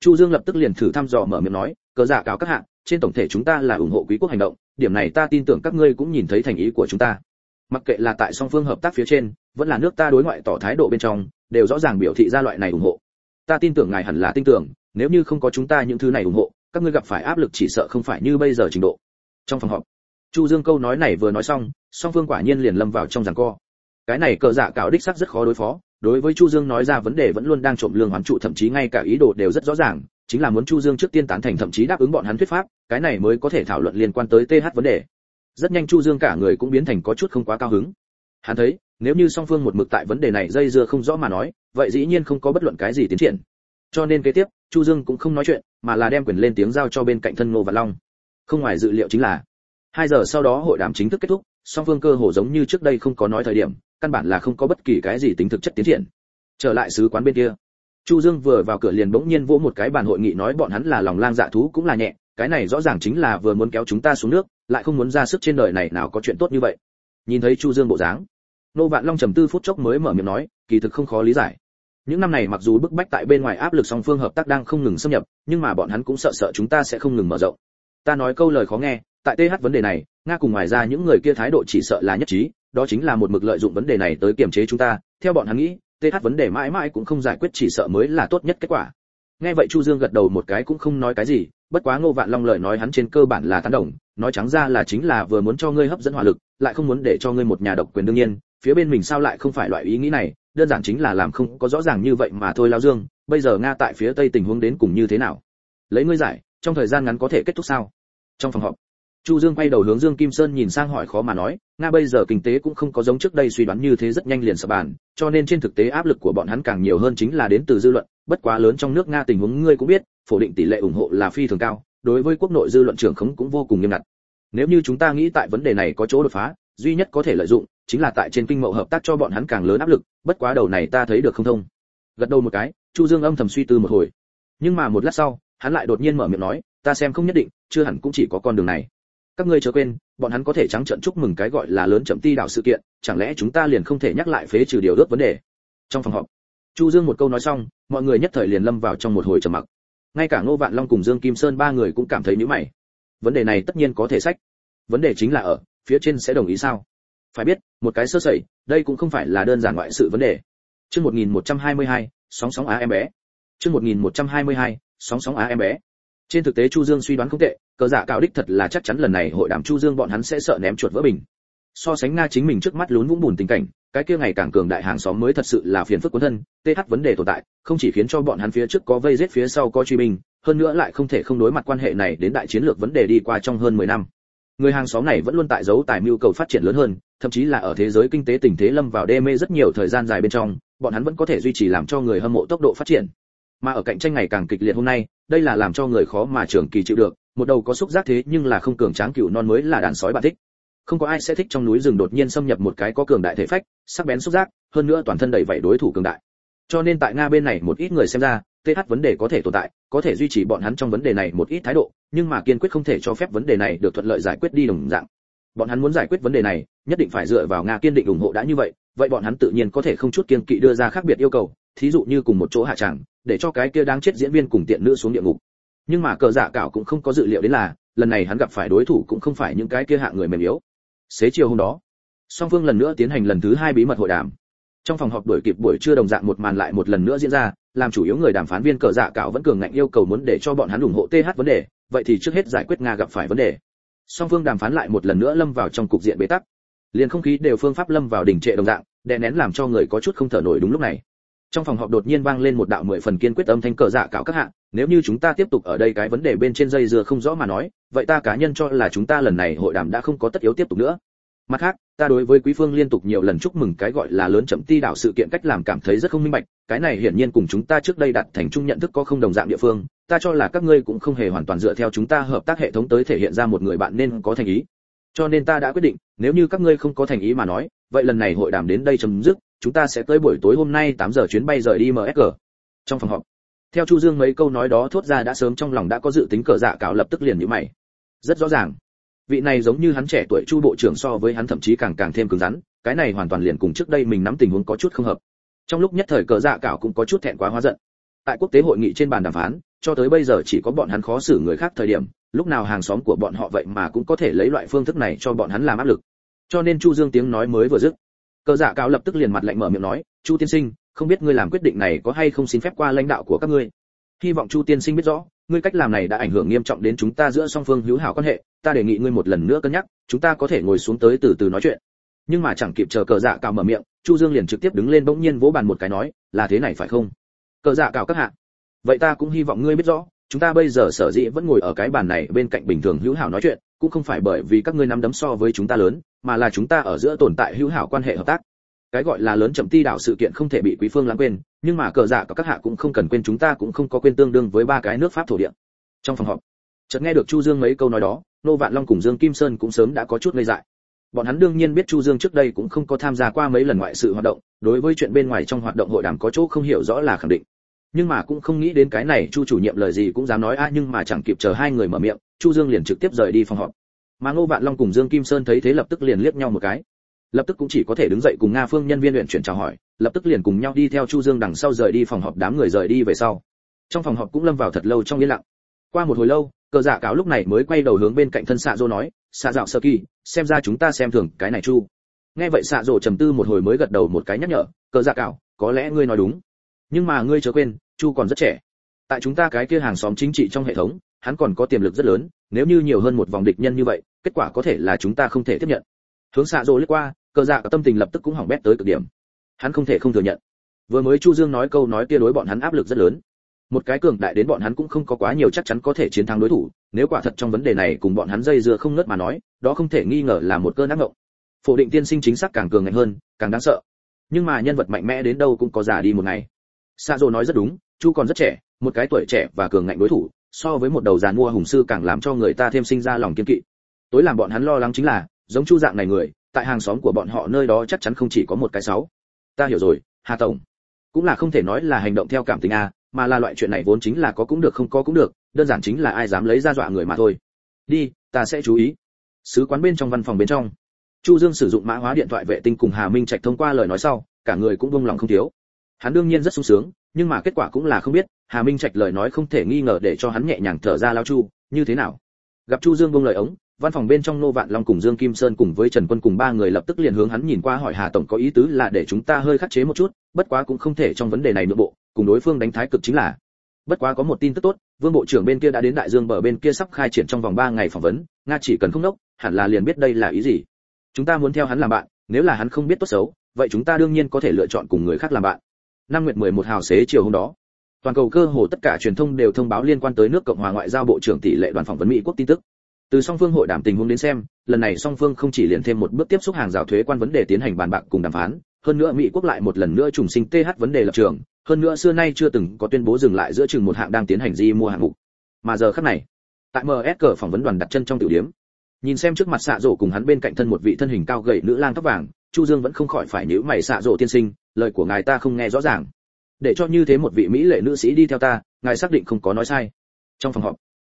chu dương lập tức liền thử thăm dò mở miệng nói cờ giả cáo các hạng trên tổng thể chúng ta là ủng hộ quý quốc hành động, điểm này ta tin tưởng các ngươi cũng nhìn thấy thành ý của chúng ta. Mặc kệ là tại song phương hợp tác phía trên, vẫn là nước ta đối ngoại tỏ thái độ bên trong, đều rõ ràng biểu thị ra loại này ủng hộ. Ta tin tưởng ngài hẳn là tin tưởng, nếu như không có chúng ta những thứ này ủng hộ, các ngươi gặp phải áp lực chỉ sợ không phải như bây giờ trình độ. Trong phòng họp, chu dương câu nói này vừa nói xong, song phương quả nhiên liền lâm vào trong giằng co. Cái này cờ dạ cáo đích sắc rất khó đối phó, đối với chu dương nói ra vấn đề vẫn luôn đang trộm lương hoán trụ, thậm chí ngay cả ý đồ đều rất rõ ràng chính là muốn chu dương trước tiên tán thành thậm chí đáp ứng bọn hắn thuyết pháp, cái này mới có thể thảo luận liên quan tới th vấn đề. Rất nhanh chu dương cả người cũng biến thành có chút không quá cao hứng. Hắn thấy, nếu như song phương một mực tại vấn đề này dây dưa không rõ mà nói, vậy dĩ nhiên không có bất luận cái gì tiến triển. Cho nên kế tiếp, chu dương cũng không nói chuyện, mà là đem quyền lên tiếng giao cho bên cạnh thân ngô và long. Không ngoài dự liệu chính là, hai giờ sau đó hội đàm chính thức kết thúc, song phương cơ hồ giống như trước đây không có nói thời điểm, căn bản là không có bất kỳ cái gì tính thực chất tiến triển. Trở lại sứ quán bên kia chu dương vừa vào cửa liền bỗng nhiên vỗ một cái bàn hội nghị nói bọn hắn là lòng lang dạ thú cũng là nhẹ, cái này rõ ràng chính là vừa muốn kéo chúng ta xuống nước, lại không muốn ra sức trên đời này nào có chuyện tốt như vậy. Nhìn thấy chu dương bộ dáng, nô vạn long trầm tư phút chốc mới mở miệng nói, kỳ thực không khó lý giải. Những năm này mặc dù bức bách tại bên ngoài áp lực song phương hợp tác đang không ngừng xâm nhập, nhưng mà bọn hắn cũng sợ sợ chúng ta sẽ không ngừng mở rộng. Ta nói câu lời khó nghe, tại th vấn đề này, nga cùng ngoài ra những người kia thái độ chỉ sợ là nhất trí, đó chính là một mực lợi dụng vấn đề này tới kiềm chế chúng ta, theo bọn hắn nghĩ th vấn đề mãi mãi cũng không giải quyết, chỉ sợ mới là tốt nhất kết quả. Nghe vậy chu dương gật đầu một cái cũng không nói cái gì, bất quá ngô vạn long lời nói hắn trên cơ bản là tán đồng, nói trắng ra là chính là vừa muốn cho ngươi hấp dẫn hỏa lực, lại không muốn để cho ngươi một nhà độc quyền đương nhiên, phía bên mình sao lại không phải loại ý nghĩ này, đơn giản chính là làm không có rõ ràng như vậy mà thôi lao dương, bây giờ nga tại phía tây tình huống đến cùng như thế nào? Lấy ngươi giải, trong thời gian ngắn có thể kết thúc sao? Trong phòng họp chu dương quay đầu hướng dương kim sơn nhìn sang hỏi khó mà nói, nga bây giờ kinh tế cũng không có giống trước đây suy đoán như thế rất nhanh liền sập bàn, cho nên trên thực tế áp lực của bọn hắn càng nhiều hơn chính là đến từ dư luận. Bất quá lớn trong nước nga tình huống ngươi cũng biết phủ định tỷ lệ ủng hộ là phi thường cao, đối với quốc nội dư luận trưởng khống cũng vô cùng nghiêm ngặt. Nếu như chúng ta nghĩ tại vấn đề này có chỗ đột phá, duy nhất có thể lợi dụng chính là tại trên kinh mậu hợp tác cho bọn hắn càng lớn áp lực, bất quá đầu này ta thấy được không thông. Gật đầu một cái, chu dương âm thầm suy tư một hồi. Nhưng mà một lát sau, hắn lại đột nhiên mở miệng nói, ta xem không nhất định, chưa hẳn cũng chỉ có con đường này các ngươi chớ quên bọn hắn có thể trắng trợn chúc mừng cái gọi là lớn chậm ti đảo sự kiện chẳng lẽ chúng ta liền không thể nhắc lại phế trừ điều ước vấn đề? Trong phòng họp chu dương một câu nói xong mọi người nhất thời liền lâm vào trong một hồi trầm mặc. Ngay cả ngô vạn long cùng dương kim sơn ba người cũng cảm thấy nhíu mày. Vấn đề này tất nhiên có thể sách. Vấn đề chính là ở phía trên sẽ đồng ý sao? Phải biết một cái sơ sẩy đây cũng không phải là đơn giản ngoại sự vấn đề. Chương 1122, sóng sóng á em bé. Chương 1122, sóng sóng á em bé. Trên thực tế chu dương suy đoán không tệ cờ dạ giả cao đích thật là chắc chắn lần này hội đàm chu dương bọn hắn sẽ sợ ném chuột vỡ bình. So sánh nga chính mình trước mắt lún vũng bùn tình cảnh, cái kia ngày càng cường đại hàng xóm mới thật sự là phiền phức cuốn thân th vấn đề tồn tại, không chỉ khiến cho bọn hắn phía trước có vây giết phía sau có truy binh, hơn nữa lại không thể không đối mặt quan hệ này đến đại chiến lược vấn đề đi qua trong hơn 10 năm. Người hàng xóm này vẫn luôn tại giấu tài mưu cầu phát triển lớn hơn, thậm chí là ở thế giới kinh tế tình thế lâm vào đê mê rất nhiều thời gian dài bên trong, bọn hắn vẫn có thể duy trì làm cho người hâm mộ tốc độ phát triển. Mà ở cạnh tranh ngày càng kịch liệt hôm nay, đây là làm cho người khó mà trường kỳ chịu được một đầu có xúc giác thế nhưng là không cường tráng cựu non mới là đàn sói bạn thích. Không có ai sẽ thích trong núi rừng đột nhiên xâm nhập một cái có cường đại thể phách, sắc bén xúc giác, hơn nữa toàn thân đầy vảy đối thủ cường đại. Cho nên tại nga bên này một ít người xem ra th vấn đề có thể tồn tại, có thể duy trì bọn hắn trong vấn đề này một ít thái độ, nhưng mà kiên quyết không thể cho phép vấn đề này được thuận lợi giải quyết đi đồng dạng. Bọn hắn muốn giải quyết vấn đề này, nhất định phải dựa vào nga kiên định ủng hộ đã như vậy vậy bọn hắn tự nhiên có thể không chút kiên kỵ đưa ra khác biệt yêu cầu, thí dụ như cùng một chỗ hạ tràng, để cho cái kia đang chết diễn viên cùng tiện nữ xuống địa ngục nhưng mà cờ giả cạo cũng không có dự liệu đến là, lần này hắn gặp phải đối thủ cũng không phải những cái kia hạng người mềm yếu. Xế chiều hôm đó, song phương lần nữa tiến hành lần thứ hai bí mật hội đàm. Trong phòng họp đuổi kịp buổi trưa đồng dạng một màn lại một lần nữa diễn ra, làm chủ yếu người đàm phán viên cờ dạ cạo vẫn cường ngạnh yêu cầu muốn để cho bọn hắn ủng hộ th vấn đề, vậy thì trước hết giải quyết nga gặp phải vấn đề. Song phương đàm phán lại một lần nữa lâm vào trong cục diện bế tắc. Liền không khí đều phương pháp lâm vào đỉnh trệ đồng dạng, đè nén làm cho người có chút không thở nổi đúng lúc này trong phòng họp đột nhiên vang lên một đạo mười phần kiên quyết âm thanh cờ dạ cạo các hạ, nếu như chúng ta tiếp tục ở đây cái vấn đề bên trên dây dưa không rõ mà nói, vậy ta cá nhân cho là chúng ta lần này hội đàm đã không có tất yếu tiếp tục nữa. Mặt khác, ta đối với quý phương liên tục nhiều lần chúc mừng cái gọi là lớn chậm ti đảo sự kiện cách làm cảm thấy rất không minh bạch, cái này hiển nhiên cùng chúng ta trước đây đặt thành chung nhận thức có không đồng dạng địa phương, ta cho là các ngươi cũng không hề hoàn toàn dựa theo chúng ta hợp tác hệ thống tới thể hiện ra một người bạn nên có thành ý. Cho nên ta đã quyết định, nếu như các ngươi không có thành ý mà nói, vậy lần này hội đàm đến đây chấm dứt chúng ta sẽ tới buổi tối hôm nay 8 giờ chuyến bay rời đi MSG. Trong phòng họp, theo Chu Dương mấy câu nói đó thốt ra đã sớm trong lòng đã có dự tính cờ dạ cáo lập tức liền như mày. Rất rõ ràng, vị này giống như hắn trẻ tuổi Chu bộ trưởng so với hắn thậm chí càng càng thêm cứng rắn, cái này hoàn toàn liền cùng trước đây mình nắm tình huống có chút không hợp. Trong lúc nhất thời cờ dạ cáo cũng có chút thẹn quá hóa giận. Tại quốc tế hội nghị trên bàn đàm phán, cho tới bây giờ chỉ có bọn hắn khó xử người khác thời điểm, lúc nào hàng xóm của bọn họ vậy mà cũng có thể lấy loại phương thức này cho bọn hắn làm áp lực. Cho nên Chu Dương tiếng nói mới vừa dứt, cờ dạ cao lập tức liền mặt lạnh mở miệng nói, chu tiên sinh, không biết ngươi làm quyết định này có hay không xin phép qua lãnh đạo của các ngươi? Hy vọng chu tiên sinh biết rõ, ngươi cách làm này đã ảnh hưởng nghiêm trọng đến chúng ta giữa song phương hữu hảo quan hệ, ta đề nghị ngươi một lần nữa cân nhắc, chúng ta có thể ngồi xuống tới từ từ nói chuyện. Nhưng mà chẳng kịp chờ cờ dạ cao mở miệng, chu dương liền trực tiếp đứng lên bỗng nhiên vỗ bàn một cái nói, là thế này phải không? Cờ dạ cao các hạ. Vậy ta cũng hy vọng ngươi biết rõ, chúng ta bây giờ sở dĩ vẫn ngồi ở cái bàn này bên cạnh bình thường hữu hảo nói chuyện cũng không phải bởi vì các ngươi nắm đấm so với chúng ta lớn, mà là chúng ta ở giữa tồn tại hữu hảo quan hệ hợp tác. Cái gọi là lớn chậm ti đảo sự kiện không thể bị quý phương lãng quên, nhưng mà cờ dạ giả các hạ cũng không cần quên chúng ta cũng không có quên tương đương với ba cái nước pháp thổ địa. Trong phòng họp, chợt nghe được chu dương mấy câu nói đó, nô vạn long cùng dương kim sơn cũng sớm đã có chút ngây dại. Bọn hắn đương nhiên biết chu dương trước đây cũng không có tham gia qua mấy lần ngoại sự hoạt động, đối với chuyện bên ngoài trong hoạt động hội đàm có chỗ không hiểu rõ là khẳng định nhưng mà cũng không nghĩ đến cái này chu chủ nhiệm lời gì cũng dám nói, a, nhưng mà chẳng kịp chờ hai người mở miệng, chu dương liền trực tiếp rời đi phòng họp. Mà ngô vạn long cùng dương kim sơn thấy thế lập tức liền liếc nhau một cái. Lập tức cũng chỉ có thể đứng dậy cùng nga phương nhân viên luyện chuyển chào hỏi, lập tức liền cùng nhau đi theo chu dương đằng sau rời đi phòng họp, đám người rời đi về sau. Trong phòng họp cũng lâm vào thật lâu trong yên lặng. Qua một hồi lâu, cờ giả cáo lúc này mới quay đầu hướng bên cạnh thân xạ dô nói, xạ dạo sơ kỳ, xem ra chúng ta xem thường cái này chu. Nghe vậy xạ dô trầm tư một hồi mới gật đầu một cái nhắc nhở, cờ giả cáo, có lẽ ngươi nói đúng nhưng mà ngươi chớ quên, chu còn rất trẻ. Tại chúng ta cái kia hàng xóm chính trị trong hệ thống, hắn còn có tiềm lực rất lớn, nếu như nhiều hơn một vòng địch nhân như vậy, kết quả có thể là chúng ta không thể tiếp nhận. Hướng xạ dô lướt qua, cờ dạ tâm tình lập tức cũng hỏng bét tới cực điểm. Hắn không thể không thừa nhận. Vừa mới chu dương nói câu nói kia đối bọn hắn áp lực rất lớn. Một cái cường đại đến bọn hắn cũng không có quá nhiều chắc chắn có thể chiến thắng đối thủ, nếu quả thật trong vấn đề này cùng bọn hắn dây dưa không ngớt mà nói, đó không thể nghi ngờ là một cơn ác ngộng phổ định tiên sinh chính xác càng cường ngạnh hơn, càng đáng sợ. Nhưng mà nhân vật mạnh mẽ đến đâu cũng có giả đi một ngày. Sa Dô nói rất đúng, chu còn rất trẻ một cái tuổi trẻ và cường ngạnh đối thủ so với một đầu giàn mua hùng sư càng làm cho người ta thêm sinh ra lòng kiên kỵ. Tối làm bọn hắn lo lắng chính là giống chu dạng này người tại hàng xóm của bọn họ nơi đó chắc chắn không chỉ có một cái sáu. Ta hiểu rồi hà tổng. Cũng là không thể nói là hành động theo cảm tình a mà là loại chuyện này vốn chính là có cũng được không có cũng được đơn giản chính là ai dám lấy ra dọa người mà thôi. Đi ta sẽ chú ý. Sứ quán bên trong văn phòng bên trong. Chu dương sử dụng mã hóa điện thoại vệ tinh cùng hà minh trạch thông qua lời nói sau cả người cũng buông lòng không thiếu hắn đương nhiên rất sung sướng, nhưng mà kết quả cũng là không biết, hà minh trạch lời nói không thể nghi ngờ để cho hắn nhẹ nhàng thở ra lao chu, như thế nào? Gặp chu dương bông lời ống, văn phòng bên trong nô vạn long cùng dương kim sơn cùng với trần quân cùng ba người lập tức liền hướng hắn nhìn qua hỏi, hà tổng có ý tứ là để chúng ta hơi khắc chế một chút, bất quá cũng không thể trong vấn đề này nội bộ, cùng đối phương đánh thái cực chính là. Bất quá có một tin tức tốt, vương bộ trưởng bên kia đã đến đại dương bờ bên kia sắp khai triển trong vòng 3 ngày phỏng vấn, nga chỉ cần không nốc hẳn là liền biết đây là ý gì. Chúng ta muốn theo hắn làm bạn, nếu là hắn không biết tốt xấu, vậy chúng ta đương nhiên có thể lựa chọn cùng người khác làm bạn năm nguyệt 11 hào xế chiều hôm đó. Toàn cầu cơ hồ tất cả truyền thông đều thông báo liên quan tới nước cộng hòa ngoại giao bộ trưởng tỷ lệ đoàn phỏng vấn mỹ quốc tin tức. Từ song phương hội đàm tình huống đến xem, lần này song phương không chỉ liền thêm một bước tiếp xúc hàng rào thuế quan vấn đề tiến hành bàn bạc cùng đàm phán, hơn nữa mỹ quốc lại một lần nữa trùng sinh th vấn đề lập trường, hơn nữa xưa nay chưa từng có tuyên bố dừng lại giữa chừng một hạng đang tiến hành di mua hạng mục. Mà giờ khắc này, tại ms cờ phỏng vấn đoàn đặt chân trong tiểu điểm. Nhìn xem trước mặt xạ rổ cùng hắn bên cạnh thân một vị thân hình cao gầy nữ lang tóc vàng, chu dương vẫn không khỏi phải nhíu mày xạ rổ tiên sinh lời của ngài ta không nghe rõ ràng. Để cho như thế một vị mỹ lệ nữ sĩ đi theo ta, ngài xác định không có nói sai. Trong phòng họp,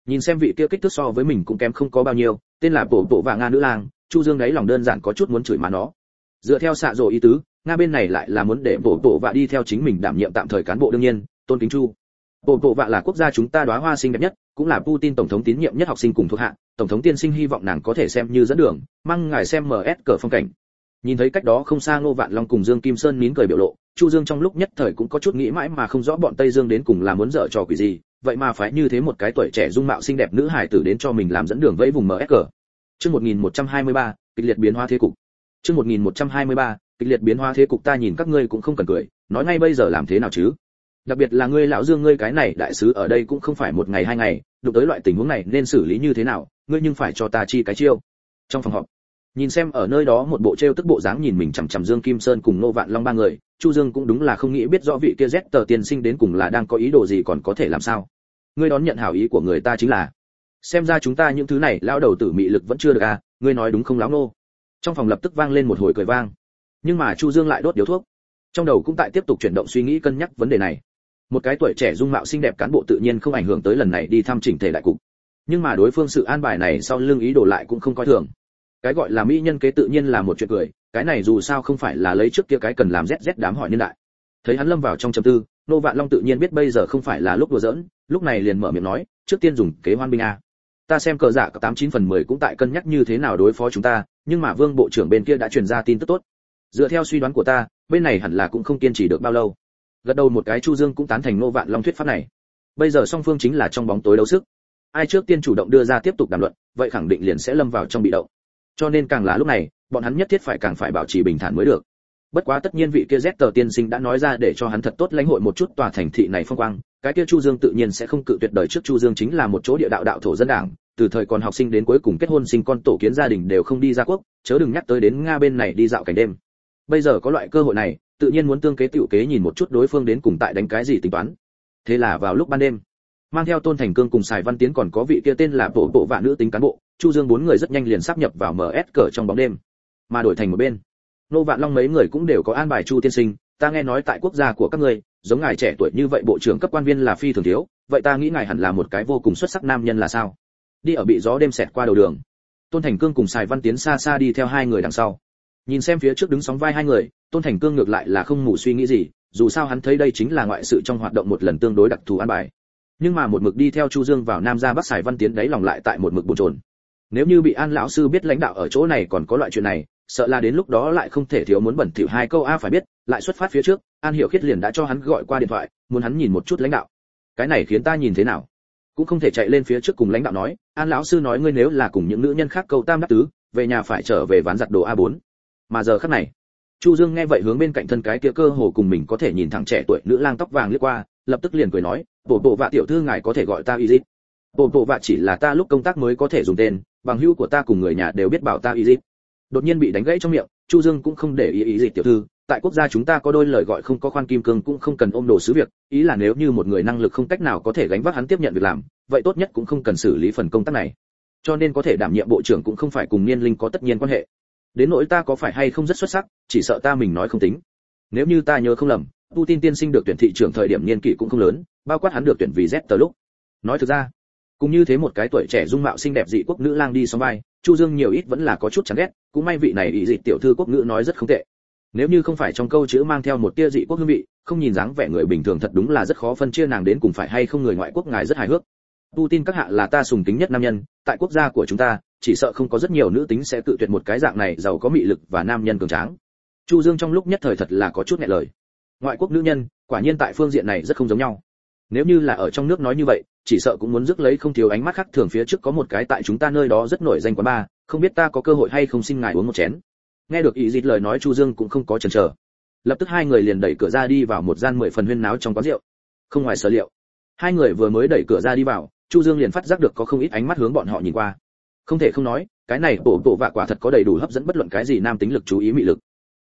nhìn xem vị kia kích thước so với mình cũng kém không có bao nhiêu, tên là bộ bộ và nga nữ lang, chu dương đấy lòng đơn giản có chút muốn chửi mà nó. Dựa theo xạ rồ ý tứ, nga bên này lại là muốn để bộ bộ và đi theo chính mình đảm nhiệm tạm thời cán bộ đương nhiên, tôn kính chu. Bộ bộ vạ là quốc gia chúng ta đóa hoa xinh đẹp nhất, cũng là putin tổng thống tín nhiệm nhất học sinh cùng thuộc hạ, tổng thống tiên sinh hy vọng nàng có thể xem như dẫn đường mang ngài xem ms cờ phong cảnh nhìn thấy cách đó không xa ngô vạn long cùng dương kim sơn nín cười biểu lộ chu dương trong lúc nhất thời cũng có chút nghĩ mãi mà không rõ bọn tây dương đến cùng là muốn dở trò quỷ gì vậy mà phải như thế một cái tuổi trẻ dung mạo xinh đẹp nữ hài tử đến cho mình làm dẫn đường vẫy vùng msg chương 1123, kịch liệt biến hóa thế cục. Chương 1123, kịch liệt biến hóa thế cục ta nhìn các ngươi cũng không cần cười nói ngay bây giờ làm thế nào chứ? Đặc biệt là ngươi lão dương ngươi cái này đại sứ ở đây cũng không phải một ngày hai ngày đụng tới loại tình huống này nên xử lý như thế nào ngươi nhưng phải cho ta chi cái chiêu. Trong phòng họp nhìn xem ở nơi đó một bộ treo tức bộ dáng nhìn mình chằm chằm dương kim sơn cùng nô vạn long ba người, chu dương cũng đúng là không nghĩ biết rõ vị kia z tờ tiên sinh đến cùng là đang có ý đồ gì còn có thể làm sao. Ngươi đón nhận hảo ý của người ta chính là, xem ra chúng ta những thứ này lão đầu tử mị lực vẫn chưa được à ngươi nói đúng không lão nô? Trong phòng lập tức vang lên một hồi cười vang. Nhưng mà chu dương lại đốt điếu thuốc. Trong đầu cũng tại tiếp tục chuyển động suy nghĩ cân nhắc vấn đề này. Một cái tuổi trẻ dung mạo xinh đẹp cán bộ tự nhiên không ảnh hưởng tới lần này đi thăm chỉnh thể lại cục. Nhưng mà đối phương sự an bài này sau lưng ý đồ lại cũng không coi thường cái gọi là mỹ nhân kế tự nhiên là một chuyện cười, cái này dù sao không phải là lấy trước kia cái cần làm rét rét đám hỏi niên đại. Thấy hắn lâm vào trong trầm tư, nô vạn long tự nhiên biết bây giờ không phải là lúc đùa giỡn, lúc này liền mở miệng nói, trước tiên dùng kế hoan binh a. Ta xem cờ giả có tám chín phần mười cũng tại cân nhắc như thế nào đối phó chúng ta, nhưng mà vương bộ trưởng bên kia đã truyền ra tin tức tốt. Dựa theo suy đoán của ta, bên này hẳn là cũng không kiên trì được bao lâu. Gật đầu một cái chu dương cũng tán thành nô vạn long thuyết pháp này. Bây giờ song phương chính là trong bóng tối đấu sức. Ai trước tiên chủ động đưa ra tiếp tục đàm luận, vậy khẳng định liền sẽ lâm vào trong bị động cho nên càng là lúc này, bọn hắn nhất thiết phải càng phải bảo trì bình thản mới được. Bất quá tất nhiên vị kia z tờ tiên sinh đã nói ra để cho hắn thật tốt lãnh hội một chút tòa thành thị này phong quang, cái kia chu dương tự nhiên sẽ không cự tuyệt đời trước chu dương chính là một chỗ địa đạo đạo thổ dân đảng, từ thời còn học sinh đến cuối cùng kết hôn sinh con tổ kiến gia đình đều không đi ra quốc, chớ đừng nhắc tới đến nga bên này đi dạo cảnh đêm. Bây giờ có loại cơ hội này, tự nhiên muốn tương kế tiểu kế nhìn một chút đối phương đến cùng tại đánh cái gì tính toán. Thế là vào lúc ban đêm, mang theo tôn thành cương cùng sài văn tiến còn có vị kia tên là bộ bộ vạn nữ tính cán bộ chu dương bốn người rất nhanh liền sắp nhập vào ms cờ trong bóng đêm, mà đổi thành một bên. Nô vạn long mấy người cũng đều có an bài chu tiên sinh, ta nghe nói tại quốc gia của các ngươi, giống ngài trẻ tuổi như vậy bộ trưởng cấp quan viên là phi thường thiếu, vậy ta nghĩ ngài hẳn là một cái vô cùng xuất sắc nam nhân là sao? Đi ở bị gió đêm xẹt qua đầu đường, tôn thành cương cùng sài văn tiến xa xa đi theo hai người đằng sau. Nhìn xem phía trước đứng sóng vai hai người, tôn thành cương ngược lại là không ngủ suy nghĩ gì, dù sao hắn thấy đây chính là ngoại sự trong hoạt động một lần tương đối đặc thù an bài. Nhưng mà một mực đi theo chu dương vào nam ra bắc sài văn tiến đấy lòng lại tại một mực bồn trồn nếu như bị an lão sư biết lãnh đạo ở chỗ này còn có loại chuyện này, sợ là đến lúc đó lại không thể thiếu muốn bẩn thỉu hai câu a phải biết, lại xuất phát phía trước, an hiểu khiết liền đã cho hắn gọi qua điện thoại, muốn hắn nhìn một chút lãnh đạo. Cái này khiến ta nhìn thế nào? Cũng không thể chạy lên phía trước cùng lãnh đạo nói, an lão sư nói ngươi nếu là cùng những nữ nhân khác câu tam đắc tứ, về nhà phải trở về ván giặt đồ a 4 mà giờ khắc này, chu dương nghe vậy hướng bên cạnh thân cái kia cơ hồ cùng mình có thể nhìn thẳng trẻ tuổi nữ lang tóc vàng liếc qua, lập tức liền cười nói, bộ bộ vạ tiểu thư ngài có thể gọi ta y dịp bộ bộ vạ chỉ là ta lúc công tác mới có thể dùng tên bằng hữu của ta cùng người nhà đều biết bảo ta y dịp. Đột nhiên bị đánh gãy trong miệng, chu dương cũng không để ý ý gì tiểu thư. Tại quốc gia chúng ta có đôi lời gọi không có khoan kim cương cũng không cần ôm đồ sứ việc, ý là nếu như một người năng lực không cách nào có thể gánh vác hắn tiếp nhận việc làm, vậy tốt nhất cũng không cần xử lý phần công tác này. Cho nên có thể đảm nhiệm bộ trưởng cũng không phải cùng niên linh có tất nhiên quan hệ. Đến nỗi ta có phải hay không rất xuất sắc, chỉ sợ ta mình nói không tính. Nếu như ta nhớ không lầm, Putin tiên sinh được tuyển thị trưởng thời điểm niên kỷ cũng không lớn, bao quát hắn được tuyển vì Z từ lúc. Nói thực ra cũng như thế một cái tuổi trẻ dung mạo xinh đẹp dị quốc nữ lang đi sóng vai, chu dương nhiều ít vẫn là có chút chán ghét, cũng may vị này ý dị tiểu thư quốc ngữ nói rất không tệ. Nếu như không phải trong câu chữ mang theo một tia dị quốc hương vị, không nhìn dáng vẻ người bình thường thật đúng là rất khó phân chia nàng đến cùng phải hay không người ngoại quốc ngài rất hài hước. Putin các hạ là ta sùng kính nhất nam nhân, tại quốc gia của chúng ta, chỉ sợ không có rất nhiều nữ tính sẽ tự tuyệt một cái dạng này giàu có mị lực và nam nhân cường tráng. Chu dương trong lúc nhất thời thật là có chút nhẹ lời. Ngoại quốc nữ nhân, quả nhiên tại phương diện này rất không giống nhau. Nếu như là ở trong nước nói như vậy chỉ sợ cũng muốn rước lấy không thiếu ánh mắt khác thường phía trước có một cái tại chúng ta nơi đó rất nổi danh quán ba không biết ta có cơ hội hay không xin ngài uống một chén. Nghe được ý dịt lời nói chu dương cũng không có chần chờ. Lập tức hai người liền đẩy cửa ra đi vào một gian mười phần huyên náo trong quán rượu. Không ngoài sở liệu. Hai người vừa mới đẩy cửa ra đi vào, chu dương liền phát giác được có không ít ánh mắt hướng bọn họ nhìn qua. Không thể không nói, cái này tổ tổ vạ quả thật có đầy đủ hấp dẫn bất luận cái gì nam tính lực chú ý mị lực.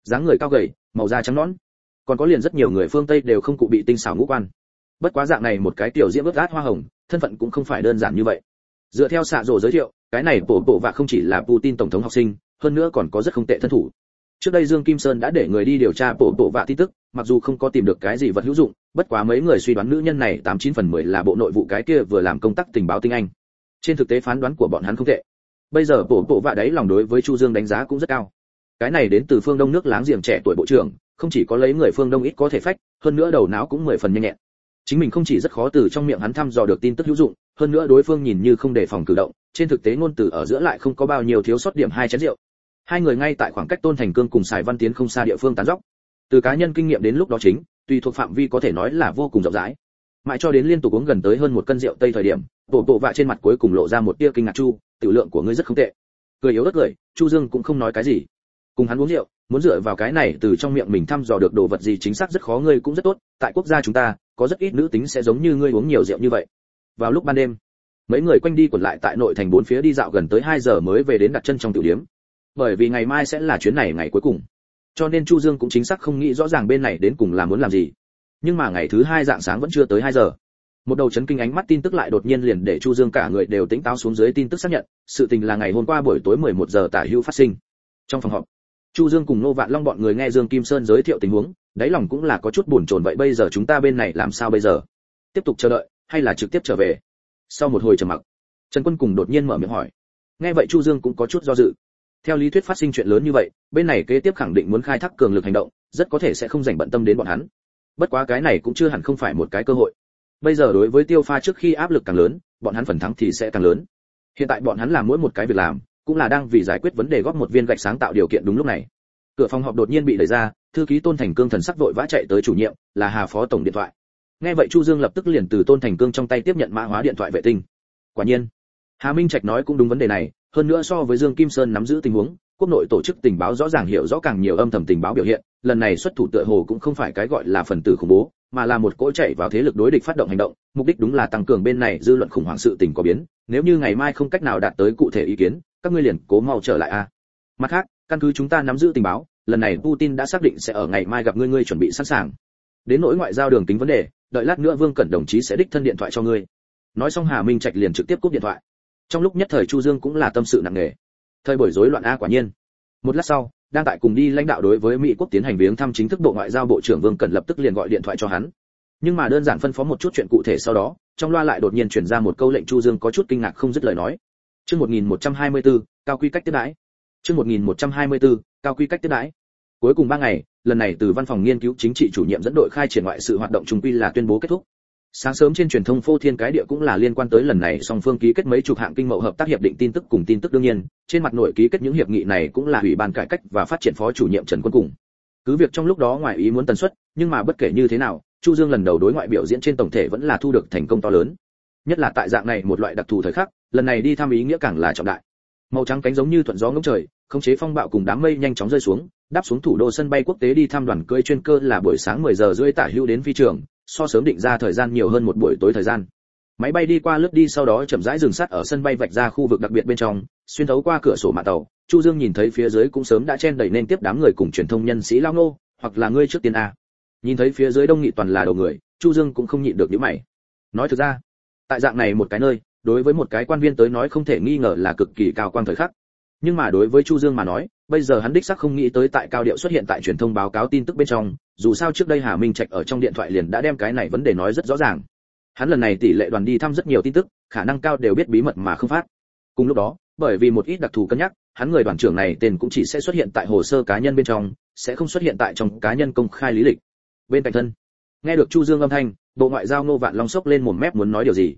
Dáng người cao gầy, màu da trắng nõn. Còn có liền rất nhiều người phương tây đều không cụ bị tinh xảo ngũ quan bất quá dạng này một cái tiểu diễm ướt át hoa hồng, thân phận cũng không phải đơn giản như vậy. Dựa theo xạ rổ giới thiệu, cái này bộ bộ vạ không chỉ là putin tổng thống học sinh, hơn nữa còn có rất không tệ thân thủ. Trước đây dương kim sơn đã để người đi điều tra bộ bộ vạ tin tức, mặc dù không có tìm được cái gì vật hữu dụng, bất quá mấy người suy đoán nữ nhân này tám chín phần mười là bộ nội vụ cái kia vừa làm công tác tình báo tinh anh. Trên thực tế phán đoán của bọn hắn không tệ. Bây giờ bộ bộ vạ đấy lòng đối với chu dương đánh giá cũng rất cao. Cái này đến từ phương đông nước láng giềng trẻ tuổi bộ trưởng, không chỉ có lấy người phương đông ít có thể phách, hơn nữa đầu não cũng mười phần nhanh nhẹn chính mình không chỉ rất khó từ trong miệng hắn thăm dò được tin tức hữu dụng, hơn nữa đối phương nhìn như không đề phòng cử động, trên thực tế ngôn từ ở giữa lại không có bao nhiêu thiếu sót điểm hai chén rượu. Hai người ngay tại khoảng cách tôn thành cương cùng sài văn tiến không xa địa phương tán dóc. Từ cá nhân kinh nghiệm đến lúc đó chính, tùy thuộc phạm vi có thể nói là vô cùng rộng rãi. Mãi cho đến liên tục uống gần tới hơn một cân rượu tây thời điểm bộ bộ vạ trên mặt cuối cùng lộ ra một tia kinh ngạc chu, tiểu lượng của ngươi rất không tệ. Cười yếu đất cười, chu dương cũng không nói cái gì. Cùng hắn uống rượu, muốn dựa vào cái này từ trong miệng mình thăm dò được đồ vật gì chính xác rất khó, ngươi cũng rất tốt, tại quốc gia chúng ta có rất ít nữ tính sẽ giống như ngươi uống nhiều rượu như vậy. Vào lúc ban đêm, mấy người quanh đi quẩn lại tại nội thành bốn phía đi dạo gần tới 2 giờ mới về đến đặt chân trong tiểu điếm. Bởi vì ngày mai sẽ là chuyến này ngày cuối cùng. Cho nên chu dương cũng chính xác không nghĩ rõ ràng bên này đến cùng là muốn làm gì. Nhưng mà ngày thứ hai dạng sáng vẫn chưa tới 2 giờ. Một đầu chấn kinh ánh mắt tin tức lại đột nhiên liền để chu dương cả người đều tỉnh táo xuống dưới tin tức xác nhận, sự tình là ngày hôm qua buổi tối 11 giờ tả hữu phát sinh. Trong phòng họp, chu dương cùng nô vạn long bọn người nghe dương kim sơn giới thiệu tình huống đáy lòng cũng là có chút buồn chồn vậy bây giờ chúng ta bên này làm sao bây giờ? Tiếp tục chờ đợi, hay là trực tiếp trở về? Sau một hồi trầm mặc, trần quân cùng đột nhiên mở miệng hỏi. Nghe vậy chu dương cũng có chút do dự. Theo lý thuyết phát sinh chuyện lớn như vậy, bên này kế tiếp khẳng định muốn khai thác cường lực hành động, rất có thể sẽ không dành bận tâm đến bọn hắn. Bất quá cái này cũng chưa hẳn không phải một cái cơ hội. Bây giờ đối với tiêu pha trước khi áp lực càng lớn, bọn hắn phần thắng thì sẽ càng lớn. Hiện tại bọn hắn làm mỗi một cái việc làm, cũng là đang vì giải quyết vấn đề góp một viên gạch sáng tạo điều kiện đúng lúc này cửa phòng họp đột nhiên bị đẩy ra, thư ký tôn thành cương thần sắc vội vã chạy tới chủ nhiệm, là hà phó tổng điện thoại. Nghe vậy chu dương lập tức liền từ tôn thành cương trong tay tiếp nhận mã hóa điện thoại vệ tinh. Quả nhiên, hà minh trạch nói cũng đúng vấn đề này, hơn nữa so với dương kim sơn nắm giữ tình huống, quốc nội tổ chức tình báo rõ ràng hiểu rõ càng nhiều âm thầm tình báo biểu hiện, lần này xuất thủ tựa hồ cũng không phải cái gọi là phần tử khủng bố, mà là một cỗ chạy vào thế lực đối địch phát động hành động, mục đích đúng là tăng cường bên này dư luận khủng hoảng sự tình có biến, nếu như ngày mai không cách nào đạt tới cụ thể ý kiến, các ngươi liền cố mau trở lại a. Mặt khác căn cứ chúng ta nắm giữ tình báo lần này putin đã xác định sẽ ở ngày mai gặp ngươi ngươi chuẩn bị sẵn sàng. Đến nỗi ngoại giao đường tính vấn đề đợi lát nữa vương cẩn đồng chí sẽ đích thân điện thoại cho ngươi. Nói xong hà minh trạch liền trực tiếp cúp điện thoại. Trong lúc nhất thời chu dương cũng là tâm sự nặng nề. Thời buổi rối loạn a quả nhiên. Một lát sau đang tại cùng đi lãnh đạo đối với mỹ quốc tiến hành viếng thăm chính thức bộ ngoại giao bộ trưởng vương cẩn lập tức liền gọi điện thoại cho hắn. Nhưng mà đơn giản phân phó một chút chuyện cụ thể sau đó trong loa lại đột nhiên chuyển ra một câu lệnh chu dương có chút kinh ngạc không dứt lời nói. Chương 1124, cao quy cách tiếp đãi chương 1124, cao quy cách tiếp đãi. Cuối cùng ba ngày lần này từ văn phòng nghiên cứu chính trị chủ nhiệm dẫn đội khai triển ngoại sự hoạt động trung quy là tuyên bố kết thúc. Sáng sớm trên truyền thông phô thiên cái địa cũng là liên quan tới lần này song phương ký kết mấy chục hạng kinh mậu hợp tác hiệp định tin tức cùng tin tức đương nhiên trên mặt nội ký kết những hiệp nghị này cũng là ủy ban cải cách và phát triển phó chủ nhiệm trần quân cùng. Cứ việc trong lúc đó ngoài ý muốn tần suất nhưng mà bất kể như thế nào chu dương lần đầu đối ngoại biểu diễn trên tổng thể vẫn là thu được thành công to lớn. Nhất là tại dạng này một loại đặc thù thời khắc lần này đi thăm ý nghĩa càng là trọng đại màu trắng cánh giống như thuận gió ngốc trời khống chế phong bạo cùng đám mây nhanh chóng rơi xuống, đáp xuống thủ đô sân bay quốc tế đi thăm đoàn cưỡi chuyên cơ là buổi sáng 10 giờ rưỡi tả hưu đến phi trường, so sớm định ra thời gian nhiều hơn một buổi tối thời gian. Máy bay đi qua lướt đi sau đó chậm rãi dừng sát ở sân bay vạch ra khu vực đặc biệt bên trong, xuyên thấu qua cửa sổ mạ tàu, chu dương nhìn thấy phía dưới cũng sớm đã chen đầy nên tiếp đám người cùng truyền thông nhân sĩ lao nô hoặc là ngươi trước tiên a. Nhìn thấy phía dưới đông nghị toàn là đầu người, chu dương cũng không nhịn được những mày. Nói thực ra, tại dạng này một cái nơi đối với một cái quan viên tới nói không thể nghi ngờ là cực kỳ cao quang thời khắc. Nhưng mà đối với chu dương mà nói, bây giờ hắn đích xác không nghĩ tới tại cao điệu xuất hiện tại truyền thông báo cáo tin tức bên trong, dù sao trước đây hà minh trạch ở trong điện thoại liền đã đem cái này vấn đề nói rất rõ ràng. Hắn lần này tỷ lệ đoàn đi thăm rất nhiều tin tức, khả năng cao đều biết bí mật mà không phát. Cùng lúc đó, bởi vì một ít đặc thù cân nhắc, hắn người đoàn trưởng này tên cũng chỉ sẽ xuất hiện tại hồ sơ cá nhân bên trong, sẽ không xuất hiện tại trong cá nhân công khai lý lịch. Bên cạnh thân, nghe được chu dương âm thanh, bộ ngoại giao Ngô vạn long sốc lên một mép muốn nói điều gì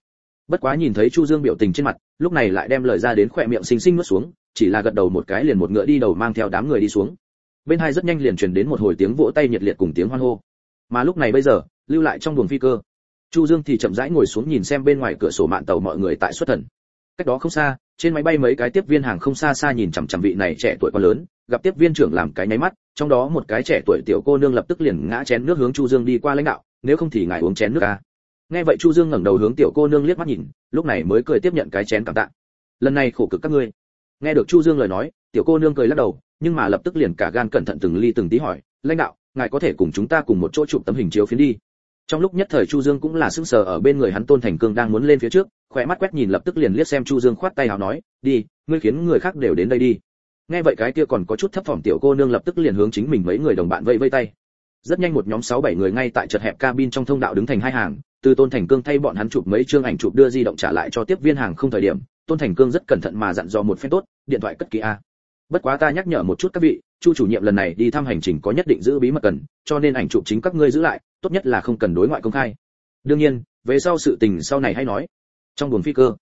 bất quá nhìn thấy chu dương biểu tình trên mặt, lúc này lại đem lời ra đến khỏe miệng xinh xinh nuốt xuống, chỉ là gật đầu một cái liền một ngựa đi đầu mang theo đám người đi xuống. Bên hai rất nhanh liền truyền đến một hồi tiếng vỗ tay nhiệt liệt cùng tiếng hoan hô. Mà lúc này bây giờ, lưu lại trong buồng phi cơ. Chu dương thì chậm rãi ngồi xuống nhìn xem bên ngoài cửa sổ mạn tàu mọi người tại xuất thần. Cách đó không xa, trên máy bay mấy cái tiếp viên hàng không xa xa nhìn chằm chằm vị này trẻ tuổi quá lớn, gặp tiếp viên trưởng làm cái nháy mắt, trong đó một cái trẻ tuổi tiểu cô nương lập tức liền ngã chén nước hướng chu dương đi qua lãnh đạo, nếu không thì ngài uống chén nước à? Nghe vậy chu dương ngẩng đầu hướng tiểu cô nương liếc mắt nhìn, lúc này mới cười tiếp nhận cái chén cảm tạ. Lần này khổ cực các ngươi. Nghe được chu dương lời nói, tiểu cô nương cười lắc đầu, nhưng mà lập tức liền cả gan cẩn thận từng ly từng tí hỏi, lãnh đạo, ngài có thể cùng chúng ta cùng một chỗ chụp tấm hình chiếu phiến đi? Trong lúc nhất thời chu dương cũng là sững sờ ở bên người hắn tôn thành cương đang muốn lên phía trước khỏe mắt quét nhìn lập tức liền liếc xem chu dương khoát tay hào nói, đi, ngươi khiến người khác đều đến đây đi. Nghe vậy cái kia còn có chút thấp thỏm tiểu cô nương lập tức liền hướng chính mình mấy người đồng bạn vẫy vây tay rất nhanh một nhóm sáu bảy người ngay tại chật hẹp cabin trong thông đạo đứng thành hai hàng, từ tôn thành cương thay bọn hắn chụp mấy chương ảnh chụp đưa di động trả lại cho tiếp viên hàng không thời điểm, tôn thành cương rất cẩn thận mà dặn dò một phen tốt, điện thoại cất kỹ a. Bất quá ta nhắc nhở một chút các vị, chu chủ nhiệm lần này đi thăm hành trình có nhất định giữ bí mật cần, cho nên ảnh chụp chính các ngươi giữ lại, tốt nhất là không cần đối ngoại công khai. Đương nhiên, về sau sự tình sau này hay nói. Trong buồng phi cơ,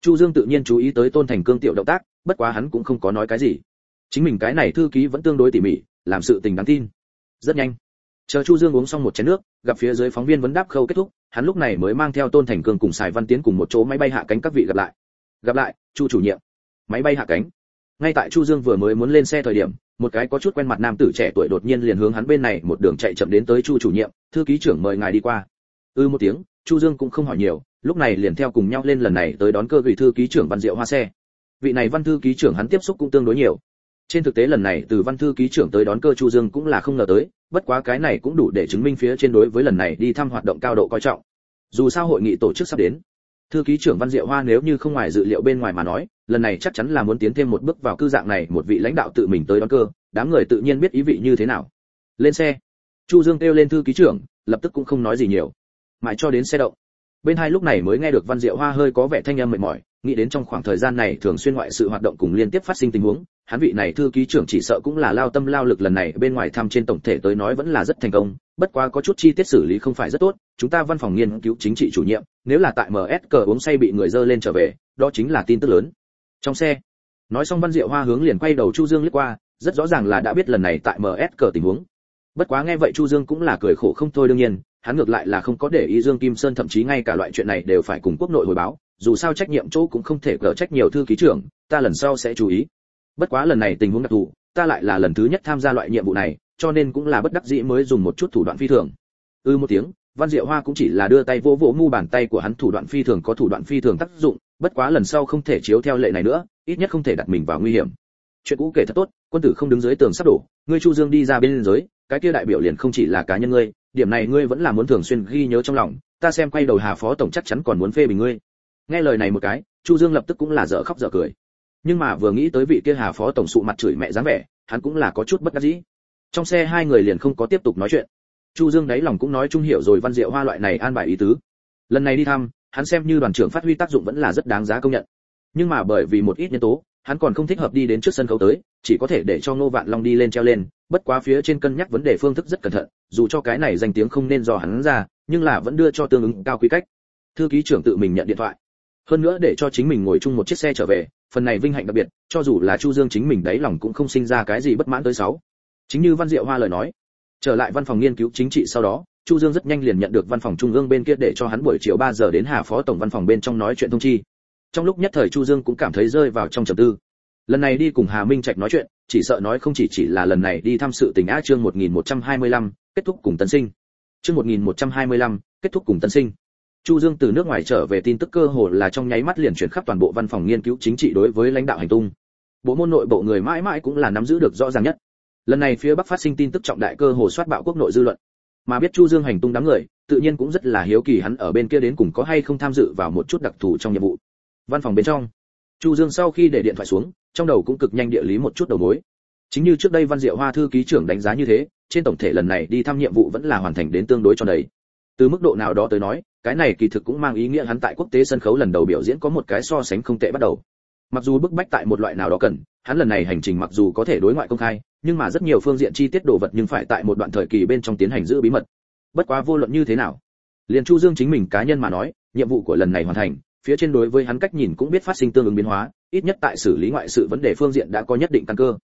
chu dương tự nhiên chú ý tới tôn thành cương tiểu động tác, bất quá hắn cũng không có nói cái gì. Chính mình cái này thư ký vẫn tương đối tỉ mỉ, làm sự tình đáng tin. Rất nhanh chờ chu dương uống xong một chén nước, gặp phía dưới phóng viên vấn đáp khâu kết thúc, hắn lúc này mới mang theo tôn thành cường cùng sài văn tiến cùng một chỗ máy bay hạ cánh các vị gặp lại. Gặp lại, chu chủ nhiệm. Máy bay hạ cánh. Ngay tại chu dương vừa mới muốn lên xe thời điểm, một cái có chút quen mặt nam tử trẻ tuổi đột nhiên liền hướng hắn bên này một đường chạy chậm đến tới chu chủ nhiệm, thư ký trưởng mời ngài đi qua. Ư ừ một tiếng, chu dương cũng không hỏi nhiều, lúc này liền theo cùng nhau lên lần này tới đón cơ vị thư ký trưởng văn diệu hoa xe. Vị này văn thư ký trưởng hắn tiếp xúc cũng tương đối nhiều. Trên thực tế lần này từ văn thư ký trưởng tới đón cơ chu dương cũng là không ngờ tới bất quá cái này cũng đủ để chứng minh phía trên đối với lần này đi thăm hoạt động cao độ coi trọng. Dù sao hội nghị tổ chức sắp đến. Thư ký trưởng văn diệu hoa nếu như không ngoài dự liệu bên ngoài mà nói, lần này chắc chắn là muốn tiến thêm một bước vào cư dạng này một vị lãnh đạo tự mình tới đón cơ, đám người tự nhiên biết ý vị như thế nào. Lên xe. Chu dương kêu lên thư ký trưởng, lập tức cũng không nói gì nhiều. Mãi cho đến xe động. Bên hai lúc này mới nghe được văn diệu hoa hơi có vẻ thanh âm mệt mỏi nghĩ đến trong khoảng thời gian này thường xuyên ngoại sự hoạt động cùng liên tiếp phát sinh tình huống, hắn vị này thư ký trưởng chỉ sợ cũng là lao tâm lao lực lần này bên ngoài thăm trên tổng thể tới nói vẫn là rất thành công, bất quá có chút chi tiết xử lý không phải rất tốt, chúng ta văn phòng nghiên cứu chính trị chủ nhiệm, nếu là tại ms cờ uống say bị người dơ lên trở về, đó chính là tin tức lớn. Trong xe, nói xong văn diệu hoa hướng liền quay đầu chu dương liếc qua, rất rõ ràng là đã biết lần này tại ms cờ tình huống. Bất quá nghe vậy chu dương cũng là cười khổ không thôi đương nhiên, hắn ngược lại là không có để ý dương kim sơn, thậm chí ngay cả loại chuyện này đều phải cùng quốc nội hồi báo dù sao trách nhiệm chỗ cũng không thể gỡ trách nhiều thư ký trưởng ta lần sau sẽ chú ý. Bất quá lần này tình huống đặc thù ta lại là lần thứ nhất tham gia loại nhiệm vụ này cho nên cũng là bất đắc dĩ mới dùng một chút thủ đoạn phi thường. Ư ừ một tiếng văn diệu hoa cũng chỉ là đưa tay vỗ vỗ mu bàn tay của hắn thủ đoạn phi thường có thủ đoạn phi thường tác dụng bất quá lần sau không thể chiếu theo lệ này nữa ít nhất không thể đặt mình vào nguy hiểm. Chuyện cũ kể thật tốt quân tử không đứng dưới tường sắp đổ ngươi chu dương đi ra bên dưới, cái kia đại biểu liền không chỉ là cá nhân ngươi điểm này ngươi vẫn là muốn thường xuyên ghi nhớ trong lòng ta xem quay đầu hà phó tổng chắc chắn còn muốn phê bình ngươi nghe lời này một cái, chu dương lập tức cũng là dở khóc dở cười. Nhưng mà vừa nghĩ tới vị kia hà phó tổng sụ mặt chửi mẹ dáng vẻ, hắn cũng là có chút bất đắc dĩ. Trong xe hai người liền không có tiếp tục nói chuyện. Chu dương đáy lòng cũng nói chung hiểu rồi văn diệu hoa loại này an bài ý tứ. Lần này đi thăm, hắn xem như đoàn trưởng phát huy tác dụng vẫn là rất đáng giá công nhận. Nhưng mà bởi vì một ít nhân tố, hắn còn không thích hợp đi đến trước sân khấu tới, chỉ có thể để cho ngô vạn long đi lên treo lên, bất quá phía trên cân nhắc vấn đề phương thức rất cẩn thận, dù cho cái này danh tiếng không nên do hắn ra, nhưng là vẫn đưa cho tương ứng cao quy cách. Thư ký trưởng tự mình nhận điện thoại hơn nữa để cho chính mình ngồi chung một chiếc xe trở về phần này vinh hạnh đặc biệt cho dù là chu dương chính mình đáy lòng cũng không sinh ra cái gì bất mãn tới sáu. Chính như văn diệu hoa lời nói trở lại văn phòng nghiên cứu chính trị sau đó chu dương rất nhanh liền nhận được văn phòng trung ương bên kia để cho hắn buổi chiều 3 giờ đến hà phó tổng văn phòng bên trong nói chuyện thông chi. Trong lúc nhất thời chu dương cũng cảm thấy rơi vào trong trầm tư. Lần này đi cùng hà minh trạch nói chuyện chỉ sợ nói không chỉ chỉ là lần này đi thăm sự tình á chương 1125, kết thúc cùng tân sinh. Chương 1125, kết thúc cùng tân sinh. Chu Dương từ nước ngoài trở về tin tức cơ hồ là trong nháy mắt liền chuyển khắp toàn bộ văn phòng nghiên cứu chính trị đối với lãnh đạo hành tung. Bộ môn nội bộ người mãi mãi cũng là nắm giữ được rõ ràng nhất. lần này phía bắc phát sinh tin tức trọng đại cơ hồ soát bạo quốc nội dư luận mà biết chu dương hành tung đám người, tự nhiên cũng rất là hiếu kỳ hắn ở bên kia đến cùng có hay không tham dự vào một chút đặc thù trong nhiệm vụ văn phòng bên trong, chu dương sau khi để điện thoại xuống, trong đầu cũng cực nhanh địa lý một chút đầu mối chính như trước đây văn diệu hoa thư ký trưởng đánh giá như thế, trên tổng thể lần này đi thăm nhiệm vụ vẫn là hoàn thành đến tương đối cho đầy từ mức độ nào đó tới nói cái này kỳ thực cũng mang ý nghĩa hắn tại quốc tế sân khấu lần đầu biểu diễn có một cái so sánh không tệ bắt đầu. Mặc dù bức bách tại một loại nào đó cần, hắn lần này hành trình mặc dù có thể đối ngoại công khai, nhưng mà rất nhiều phương diện chi tiết đồ vật nhưng phải tại một đoạn thời kỳ bên trong tiến hành giữ bí mật. Bất quá vô luận như thế nào, liền chu dương chính mình cá nhân mà nói, nhiệm vụ của lần này hoàn thành, phía trên đối với hắn cách nhìn cũng biết phát sinh tương ứng biến hóa, ít nhất tại xử lý ngoại sự vấn đề phương diện đã có nhất định căn cơ.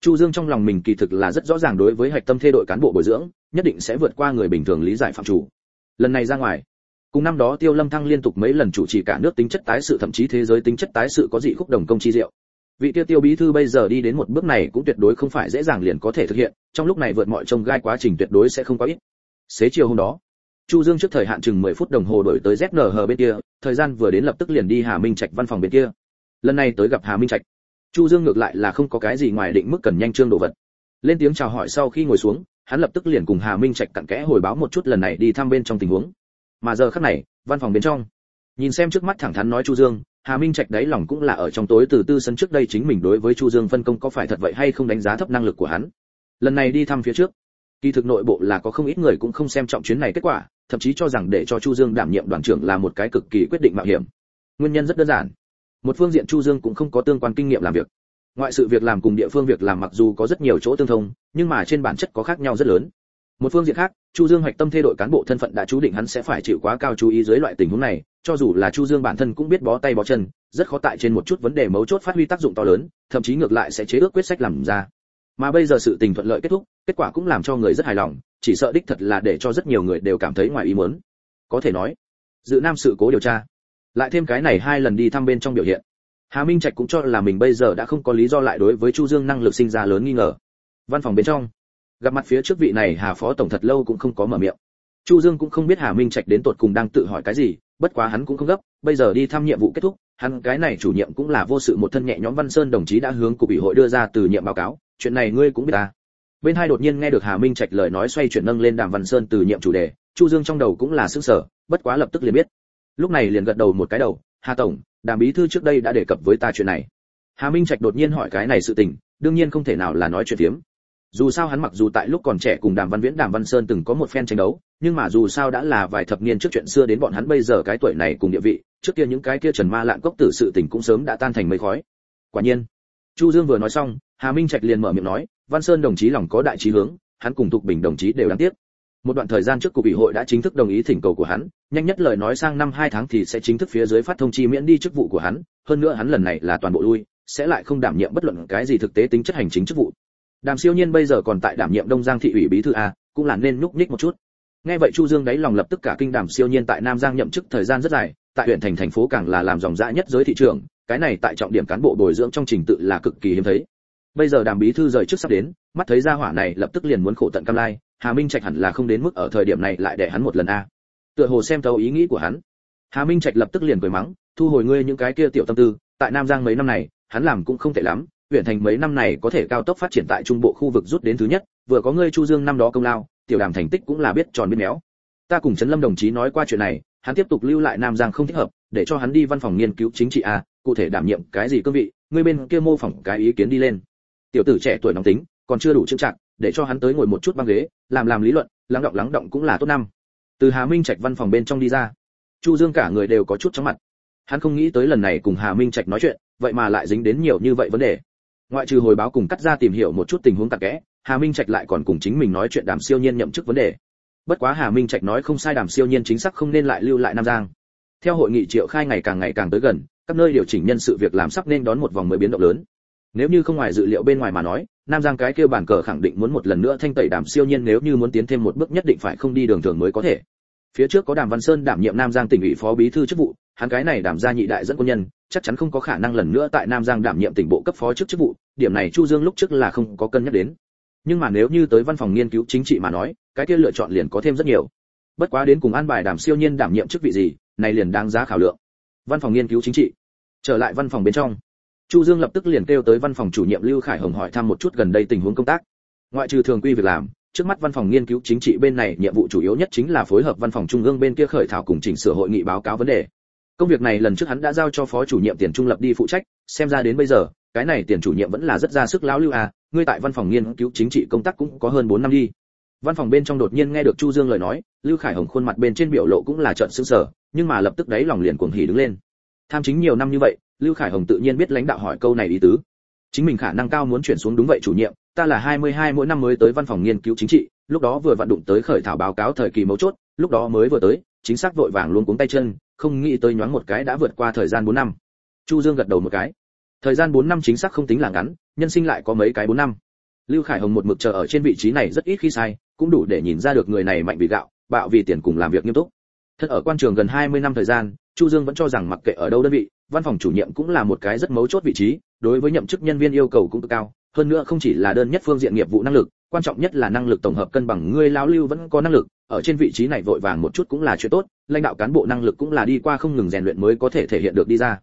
Chu dương trong lòng mình kỳ thực là rất rõ ràng đối với hạch tâm thê đội cán bộ bồi dưỡng, nhất định sẽ vượt qua người bình thường lý giải phạm chủ. Lần này ra ngoài cùng năm đó tiêu lâm thăng liên tục mấy lần chủ trì cả nước tính chất tái sự, thậm chí thế giới tính chất tái sự có dị khúc đồng công chi diệu. Vị tiêu tiêu bí thư bây giờ đi đến một bước này cũng tuyệt đối không phải dễ dàng liền có thể thực hiện, trong lúc này vượt mọi trông gai quá trình tuyệt đối sẽ không có ít. Xế chiều hôm đó, chu dương trước thời hạn chừng 10 phút đồng hồ đổi tới znh bên kia, thời gian vừa đến lập tức liền đi hà minh trạch văn phòng bên kia. Lần này tới gặp hà minh trạch. Chu dương ngược lại là không có cái gì ngoài định mức cần nhanh trương đồ vật. Lên tiếng chào hỏi sau khi ngồi xuống, hắn lập tức liền cùng hà minh trạch cặn kẽ hồi báo một chút lần này đi thăm bên trong tình huống mà giờ khắc này, văn phòng bên trong. Nhìn xem trước mắt thẳng thắn nói chu dương, hà minh trạch đáy lòng cũng là ở trong tối từ tư sân trước đây chính mình đối với chu dương phân công có phải thật vậy hay không đánh giá thấp năng lực của hắn. Lần này đi thăm phía trước, kỳ thực nội bộ là có không ít người cũng không xem trọng chuyến này kết quả, thậm chí cho rằng để cho chu dương đảm nhiệm đoàn trưởng là một cái cực kỳ quyết định mạo hiểm. Nguyên nhân rất đơn giản. Một phương diện chu dương cũng không có tương quan kinh nghiệm làm việc. Ngoại sự việc làm cùng địa phương việc làm mặc dù có rất nhiều chỗ tương thông, nhưng mà trên bản chất có khác nhau rất lớn một phương diện khác, chu dương hoạch tâm thay đổi cán bộ thân phận đã chú định hắn sẽ phải chịu quá cao chú ý dưới loại tình huống này, cho dù là chu dương bản thân cũng biết bó tay bó chân, rất khó tại trên một chút vấn đề mấu chốt phát huy tác dụng to lớn, thậm chí ngược lại sẽ chế ước quyết sách làm ra. Mà bây giờ sự tình thuận lợi kết thúc, kết quả cũng làm cho người rất hài lòng, chỉ sợ đích thật là để cho rất nhiều người đều cảm thấy ngoài ý muốn. Có thể nói, dự nam sự cố điều tra, lại thêm cái này hai lần đi thăm bên trong biểu hiện. Hà minh trạch cũng cho là mình bây giờ đã không có lý do lại đối với chu dương năng lực sinh ra lớn nghi ngờ. Văn phòng bên trong gặp mặt phía trước vị này hà phó tổng thật lâu cũng không có mở miệng. Chu dương cũng không biết hà minh trạch đến tột cùng đang tự hỏi cái gì, bất quá hắn cũng không gấp, bây giờ đi thăm nhiệm vụ kết thúc, hắn cái này chủ nhiệm cũng là vô sự một thân nhẹ nhõm văn sơn đồng chí đã hướng cục ủy hội đưa ra từ nhiệm báo cáo, chuyện này ngươi cũng biết ta bên hai đột nhiên nghe được hà minh trạch lời nói xoay chuyển nâng lên đàm văn sơn từ nhiệm chủ đề, chu dương trong đầu cũng là sức sở bất quá lập tức liền biết. Lúc này liền gật đầu một cái đầu, hà tổng, đàm bí thư trước đây đã đề cập với ta chuyện này. Hà minh trạch đột nhiên hỏi cái này sự tình, đương nhiên không thể nào là nói chuyện tiếm dù sao hắn mặc dù tại lúc còn trẻ cùng đàm văn viễn, đàm văn sơn từng có một phen tranh đấu, nhưng mà dù sao đã là vài thập niên trước chuyện xưa đến bọn hắn bây giờ cái tuổi này cùng địa vị, trước kia những cái kia trần ma lạng cốc tử sự tình cũng sớm đã tan thành mây khói. Quả nhiên, chu dương vừa nói xong, hà minh trạch liền mở miệng nói, văn sơn đồng chí lòng có đại trí hướng, hắn cùng thục bình đồng chí đều đáng tiếc. Một đoạn thời gian trước cục ủy hội đã chính thức đồng ý thỉnh cầu của hắn, nhanh nhất lời nói sang năm hai tháng thì sẽ chính thức phía dưới phát thông chi miễn đi chức vụ của hắn, hơn nữa hắn lần này là toàn bộ lui, sẽ lại không đảm nhiệm bất luận cái gì thực tế tính chất hành chính chức vụ đàm siêu nhiên bây giờ còn tại đảm nhiệm đông giang thị ủy bí thư a, cũng là nên nhúc nhích một chút. Nghe vậy chu dương đáy lòng lập tức cả kinh đàm siêu nhiên tại nam giang nhậm chức thời gian rất dài, tại huyện thành thành phố càng là làm dòng dã nhất giới thị trường, cái này tại trọng điểm cán bộ bồi dưỡng trong trình tự là cực kỳ hiếm thấy. Bây giờ đàm bí thư rời trước sắp đến, mắt thấy ra hỏa này lập tức liền muốn khổ tận cam lai, hà minh trạch hẳn là không đến mức ở thời điểm này lại để hắn một lần a. Tựa hồ xem thấu ý nghĩ của hắn. Hà minh trạch lập tức liền cười mắng, thu hồi ngươi những cái kia tiểu tâm tư, tại nam giang mấy năm này, hắn làm cũng không tệ lắm huyện thành mấy năm này có thể cao tốc phát triển tại trung bộ khu vực rút đến thứ nhất, vừa có ngươi chu dương năm đó công lao, tiểu đàm thành tích cũng là biết tròn biết méo. Ta cùng trấn lâm đồng chí nói qua chuyện này, hắn tiếp tục lưu lại nam giang không thích hợp, để cho hắn đi văn phòng nghiên cứu chính trị a cụ thể đảm nhiệm cái gì cương vị, ngươi bên kia mô phỏng cái ý kiến đi lên. Tiểu tử trẻ tuổi nóng tính, còn chưa đủ trưng trạng để cho hắn tới ngồi một chút băng ghế, làm làm lý luận, lắng động lắng động cũng là tốt năm. Từ hà minh trạch văn phòng bên trong đi ra, chu dương cả người đều có chút chóng mặt. Hắn không nghĩ tới lần này cùng hà minh trạch nói chuyện, vậy mà lại dính đến nhiều như vậy vấn đề ngoại trừ hồi báo cùng cắt ra tìm hiểu một chút tình huống tạc kẽ, hà minh trạch lại còn cùng chính mình nói chuyện đàm siêu nhiên nhậm chức vấn đề. Bất quá hà minh trạch nói không sai đàm siêu nhiên chính xác không nên lại lưu lại nam giang. Theo hội nghị triệu khai ngày càng ngày càng tới gần, các nơi điều chỉnh nhân sự việc làm sắp nên đón một vòng mới biến động lớn. Nếu như không ngoài dự liệu bên ngoài mà nói, nam giang cái kêu bản cờ khẳng định muốn một lần nữa thanh tẩy đàm siêu nhiên nếu như muốn tiến thêm một bước nhất định phải không đi đường thường mới có thể. Phía trước có đàm văn sơn đảm nhiệm nam giang tỉnh ủy phó bí thư chức vụ hắn cái này đảm gia nhị đại dẫn quân nhân, chắc chắn không có khả năng lần nữa tại nam giang đảm nhiệm tỉnh bộ cấp phó chức chức vụ, điểm này chu dương lúc trước là không có cân nhắc đến. Nhưng mà nếu như tới văn phòng nghiên cứu chính trị mà nói, cái kia lựa chọn liền có thêm rất nhiều. Bất quá đến cùng an bài đảm siêu nhiên đảm nhiệm chức vị gì, này liền đáng giá khảo lượng. Văn phòng nghiên cứu chính trị. Trở lại văn phòng bên trong. Chu dương lập tức liền kêu tới văn phòng chủ nhiệm lưu khải hồng hỏi thăm một chút gần đây tình huống công tác. Ngoại trừ thường quy việc làm, trước mắt văn phòng nghiên cứu chính trị bên này nhiệm vụ chủ yếu nhất chính là phối hợp văn phòng trung ương bên kia khởi thảo cùng chỉnh sửa hội nghị báo cáo vấn đề công việc này lần trước hắn đã giao cho phó chủ nhiệm tiền trung lập đi phụ trách, xem ra đến bây giờ, cái này tiền chủ nhiệm vẫn là rất ra sức lão lưu à ngươi tại văn phòng nghiên cứu chính trị công tác cũng có hơn 4 năm đi. Văn phòng bên trong đột nhiên nghe được chu dương lời nói, lưu khải hồng khuôn mặt bên trên biểu lộ cũng là trận sững sờ, nhưng mà lập tức đấy lòng liền cuồng hỉ đứng lên. Tham chính nhiều năm như vậy, lưu khải hồng tự nhiên biết lãnh đạo hỏi câu này ý tứ. Chính mình khả năng cao muốn chuyển xuống đúng vậy chủ nhiệm, ta là 22 mỗi năm mới tới văn phòng nghiên cứu chính trị, lúc đó vừa vận đụng tới khởi thảo báo cáo thời kỳ mấu chốt, lúc đó mới vừa tới, chính xác vội vàng luôn cuống tay chân không nghĩ tới nhoáng một cái đã vượt qua thời gian 4 năm. Chu dương gật đầu một cái. Thời gian 4 năm chính xác không tính là ngắn, nhân sinh lại có mấy cái 4 năm. Lưu khải hồng một mực chờ ở trên vị trí này rất ít khi sai, cũng đủ để nhìn ra được người này mạnh vì gạo, bạo vì tiền cùng làm việc nghiêm túc. Thật ở quan trường gần 20 năm thời gian, chu dương vẫn cho rằng mặc kệ ở đâu đơn vị, văn phòng chủ nhiệm cũng là một cái rất mấu chốt vị trí, đối với nhậm chức nhân viên yêu cầu cũng cực cao. Hơn nữa không chỉ là đơn nhất phương diện nghiệp vụ năng lực, quan trọng nhất là năng lực tổng hợp cân bằng ngươi lão lưu vẫn có năng lực ở trên vị trí này vội vàng một chút cũng là chuyện tốt lãnh đạo cán bộ năng lực cũng là đi qua không ngừng rèn luyện mới có thể thể hiện được đi ra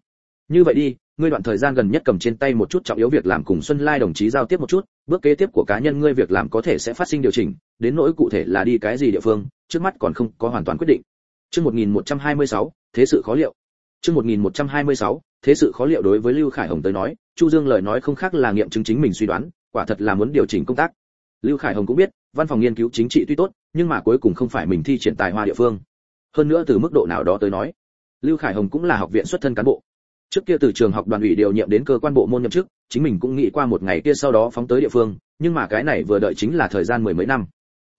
như vậy đi ngươi đoạn thời gian gần nhất cầm trên tay một chút trọng yếu việc làm cùng Xuân Lai đồng chí giao tiếp một chút, bước kế tiếp của cá nhân ngươi việc làm có thể sẽ phát sinh điều chỉnh, đến nỗi cụ thể là đi cái gì địa phương, trước mắt còn không có hoàn toàn quyết định. Chương 1126, thế sự khó liệu. Chương 1126, thế sự khó liệu đối với Lưu Khải Hồng tới nói, Chu Dương lời nói không khác là nghiệm chứng chính mình suy đoán, quả thật là muốn điều chỉnh công tác. Lưu Khải Hồng cũng biết, văn phòng nghiên cứu chính trị tuy tốt, nhưng mà cuối cùng không phải mình thi triển tài hoa địa phương. Hơn nữa từ mức độ nào đó tới nói, Lưu Khải Hồng cũng là học viện xuất thân cán bộ, trước kia từ trường học đoàn ủy điều nhiệm đến cơ quan bộ môn nhậm chức chính mình cũng nghĩ qua một ngày kia sau đó phóng tới địa phương nhưng mà cái này vừa đợi chính là thời gian mười mấy năm.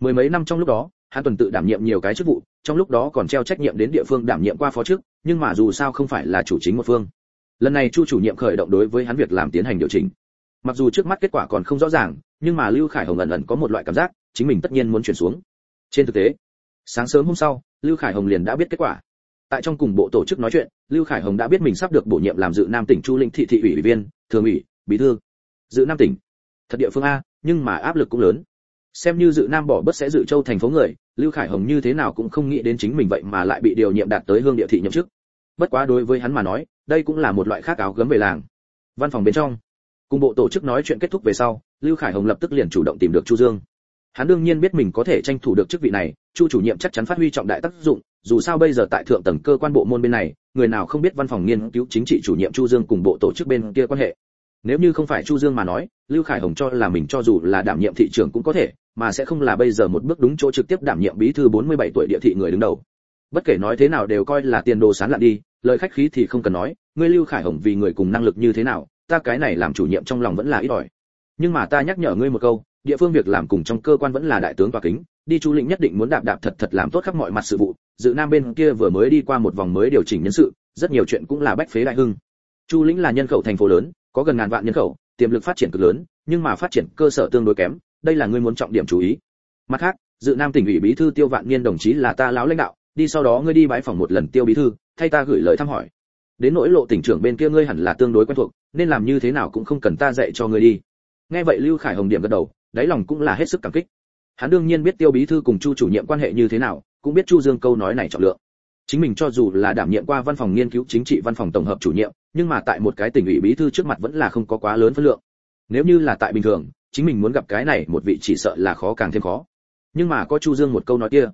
Mười mấy năm trong lúc đó hắn tuần tự đảm nhiệm nhiều cái chức vụ trong lúc đó còn treo trách nhiệm đến địa phương đảm nhiệm qua phó chức nhưng mà dù sao không phải là chủ chính một phương. Lần này chu chủ nhiệm khởi động đối với hắn việc làm tiến hành điều chỉnh. Mặc dù trước mắt kết quả còn không rõ ràng nhưng mà lưu khải hồng ẩn ẩn có một loại cảm giác chính mình tất nhiên muốn chuyển xuống. Trên thực tế, sáng sớm hôm sau, lưu khải hồng liền đã biết kết quả. Tại trong cùng bộ tổ chức nói chuyện, lưu khải hồng đã biết mình sắp được bổ nhiệm làm dự nam tỉnh chu linh thị thị ủy viên, thường ủy, bí thư. Dự nam tỉnh, thật địa phương a, nhưng mà áp lực cũng lớn. Xem như dự nam bỏ bất sẽ dự châu thành phố người, lưu khải hồng như thế nào cũng không nghĩ đến chính mình vậy mà lại bị điều nhiệm đạt tới hương địa thị nhậm chức. Bất quá đối với hắn mà nói, đây cũng là một loại khác áo gấm về làng. Văn phòng bên trong, cùng bộ tổ chức nói chuyện kết thúc về sau, lưu khải hồng lập tức liền chủ động tìm được chu dương hắn đương nhiên biết mình có thể tranh thủ được chức vị này, chu chủ nhiệm chắc chắn phát huy trọng đại tác dụng, dù sao bây giờ tại thượng tầng cơ quan bộ môn bên này, người nào không biết văn phòng nghiên cứu chính trị chủ nhiệm chu dương cùng bộ tổ chức bên kia quan hệ. Nếu như không phải chu dương mà nói, lưu khải hồng cho là mình cho dù là đảm nhiệm thị trưởng cũng có thể, mà sẽ không là bây giờ một bước đúng chỗ trực tiếp đảm nhiệm bí thư 47 tuổi địa thị người đứng đầu. Bất kể nói thế nào đều coi là tiền đồ sán lạn đi, lời khách khí thì không cần nói, ngươi lưu khải hồng vì người cùng năng lực như thế nào, ta cái này làm chủ nhiệm trong lòng vẫn là ít ỏi. Nhưng mà ta nhắc nhở ngươi một câu địa phương việc làm cùng trong cơ quan vẫn là đại tướng tòa kính, đi chu lĩnh nhất định muốn đạp đạp thật thật làm tốt khắp mọi mặt sự vụ, dự nam bên kia vừa mới đi qua một vòng mới điều chỉnh nhân sự, rất nhiều chuyện cũng là bách phế đại hưng. Chu lĩnh là nhân khẩu thành phố lớn, có gần ngàn vạn nhân khẩu, tiềm lực phát triển cực lớn, nhưng mà phát triển cơ sở tương đối kém, đây là ngươi muốn trọng điểm chú ý. Mặt khác, dự nam tỉnh ủy bí thư tiêu vạn niên đồng chí là ta lão lãnh đạo, đi sau đó ngươi đi bãi phòng một lần tiêu bí thư, thay ta gửi lời thăm hỏi. Đến nỗi lộ tỉnh trưởng bên kia ngươi hẳn là tương đối quen thuộc, nên làm như thế nào cũng không cần ta dạy cho ngươi đi. Nghe vậy lưu khải hồng điểm gật đầu đáy lòng cũng là hết sức cảm kích. Hắn đương nhiên biết tiêu bí thư cùng chu chủ nhiệm quan hệ như thế nào, cũng biết chu dương câu nói này trọng lượng. Chính mình cho dù là đảm nhiệm qua văn phòng nghiên cứu chính trị văn phòng tổng hợp chủ nhiệm, nhưng mà tại một cái tỉnh ủy bí thư trước mặt vẫn là không có quá lớn phân lượng. Nếu như là tại bình thường, chính mình muốn gặp cái này một vị chỉ sợ là khó càng thêm khó. Nhưng mà có chu dương một câu nói kia,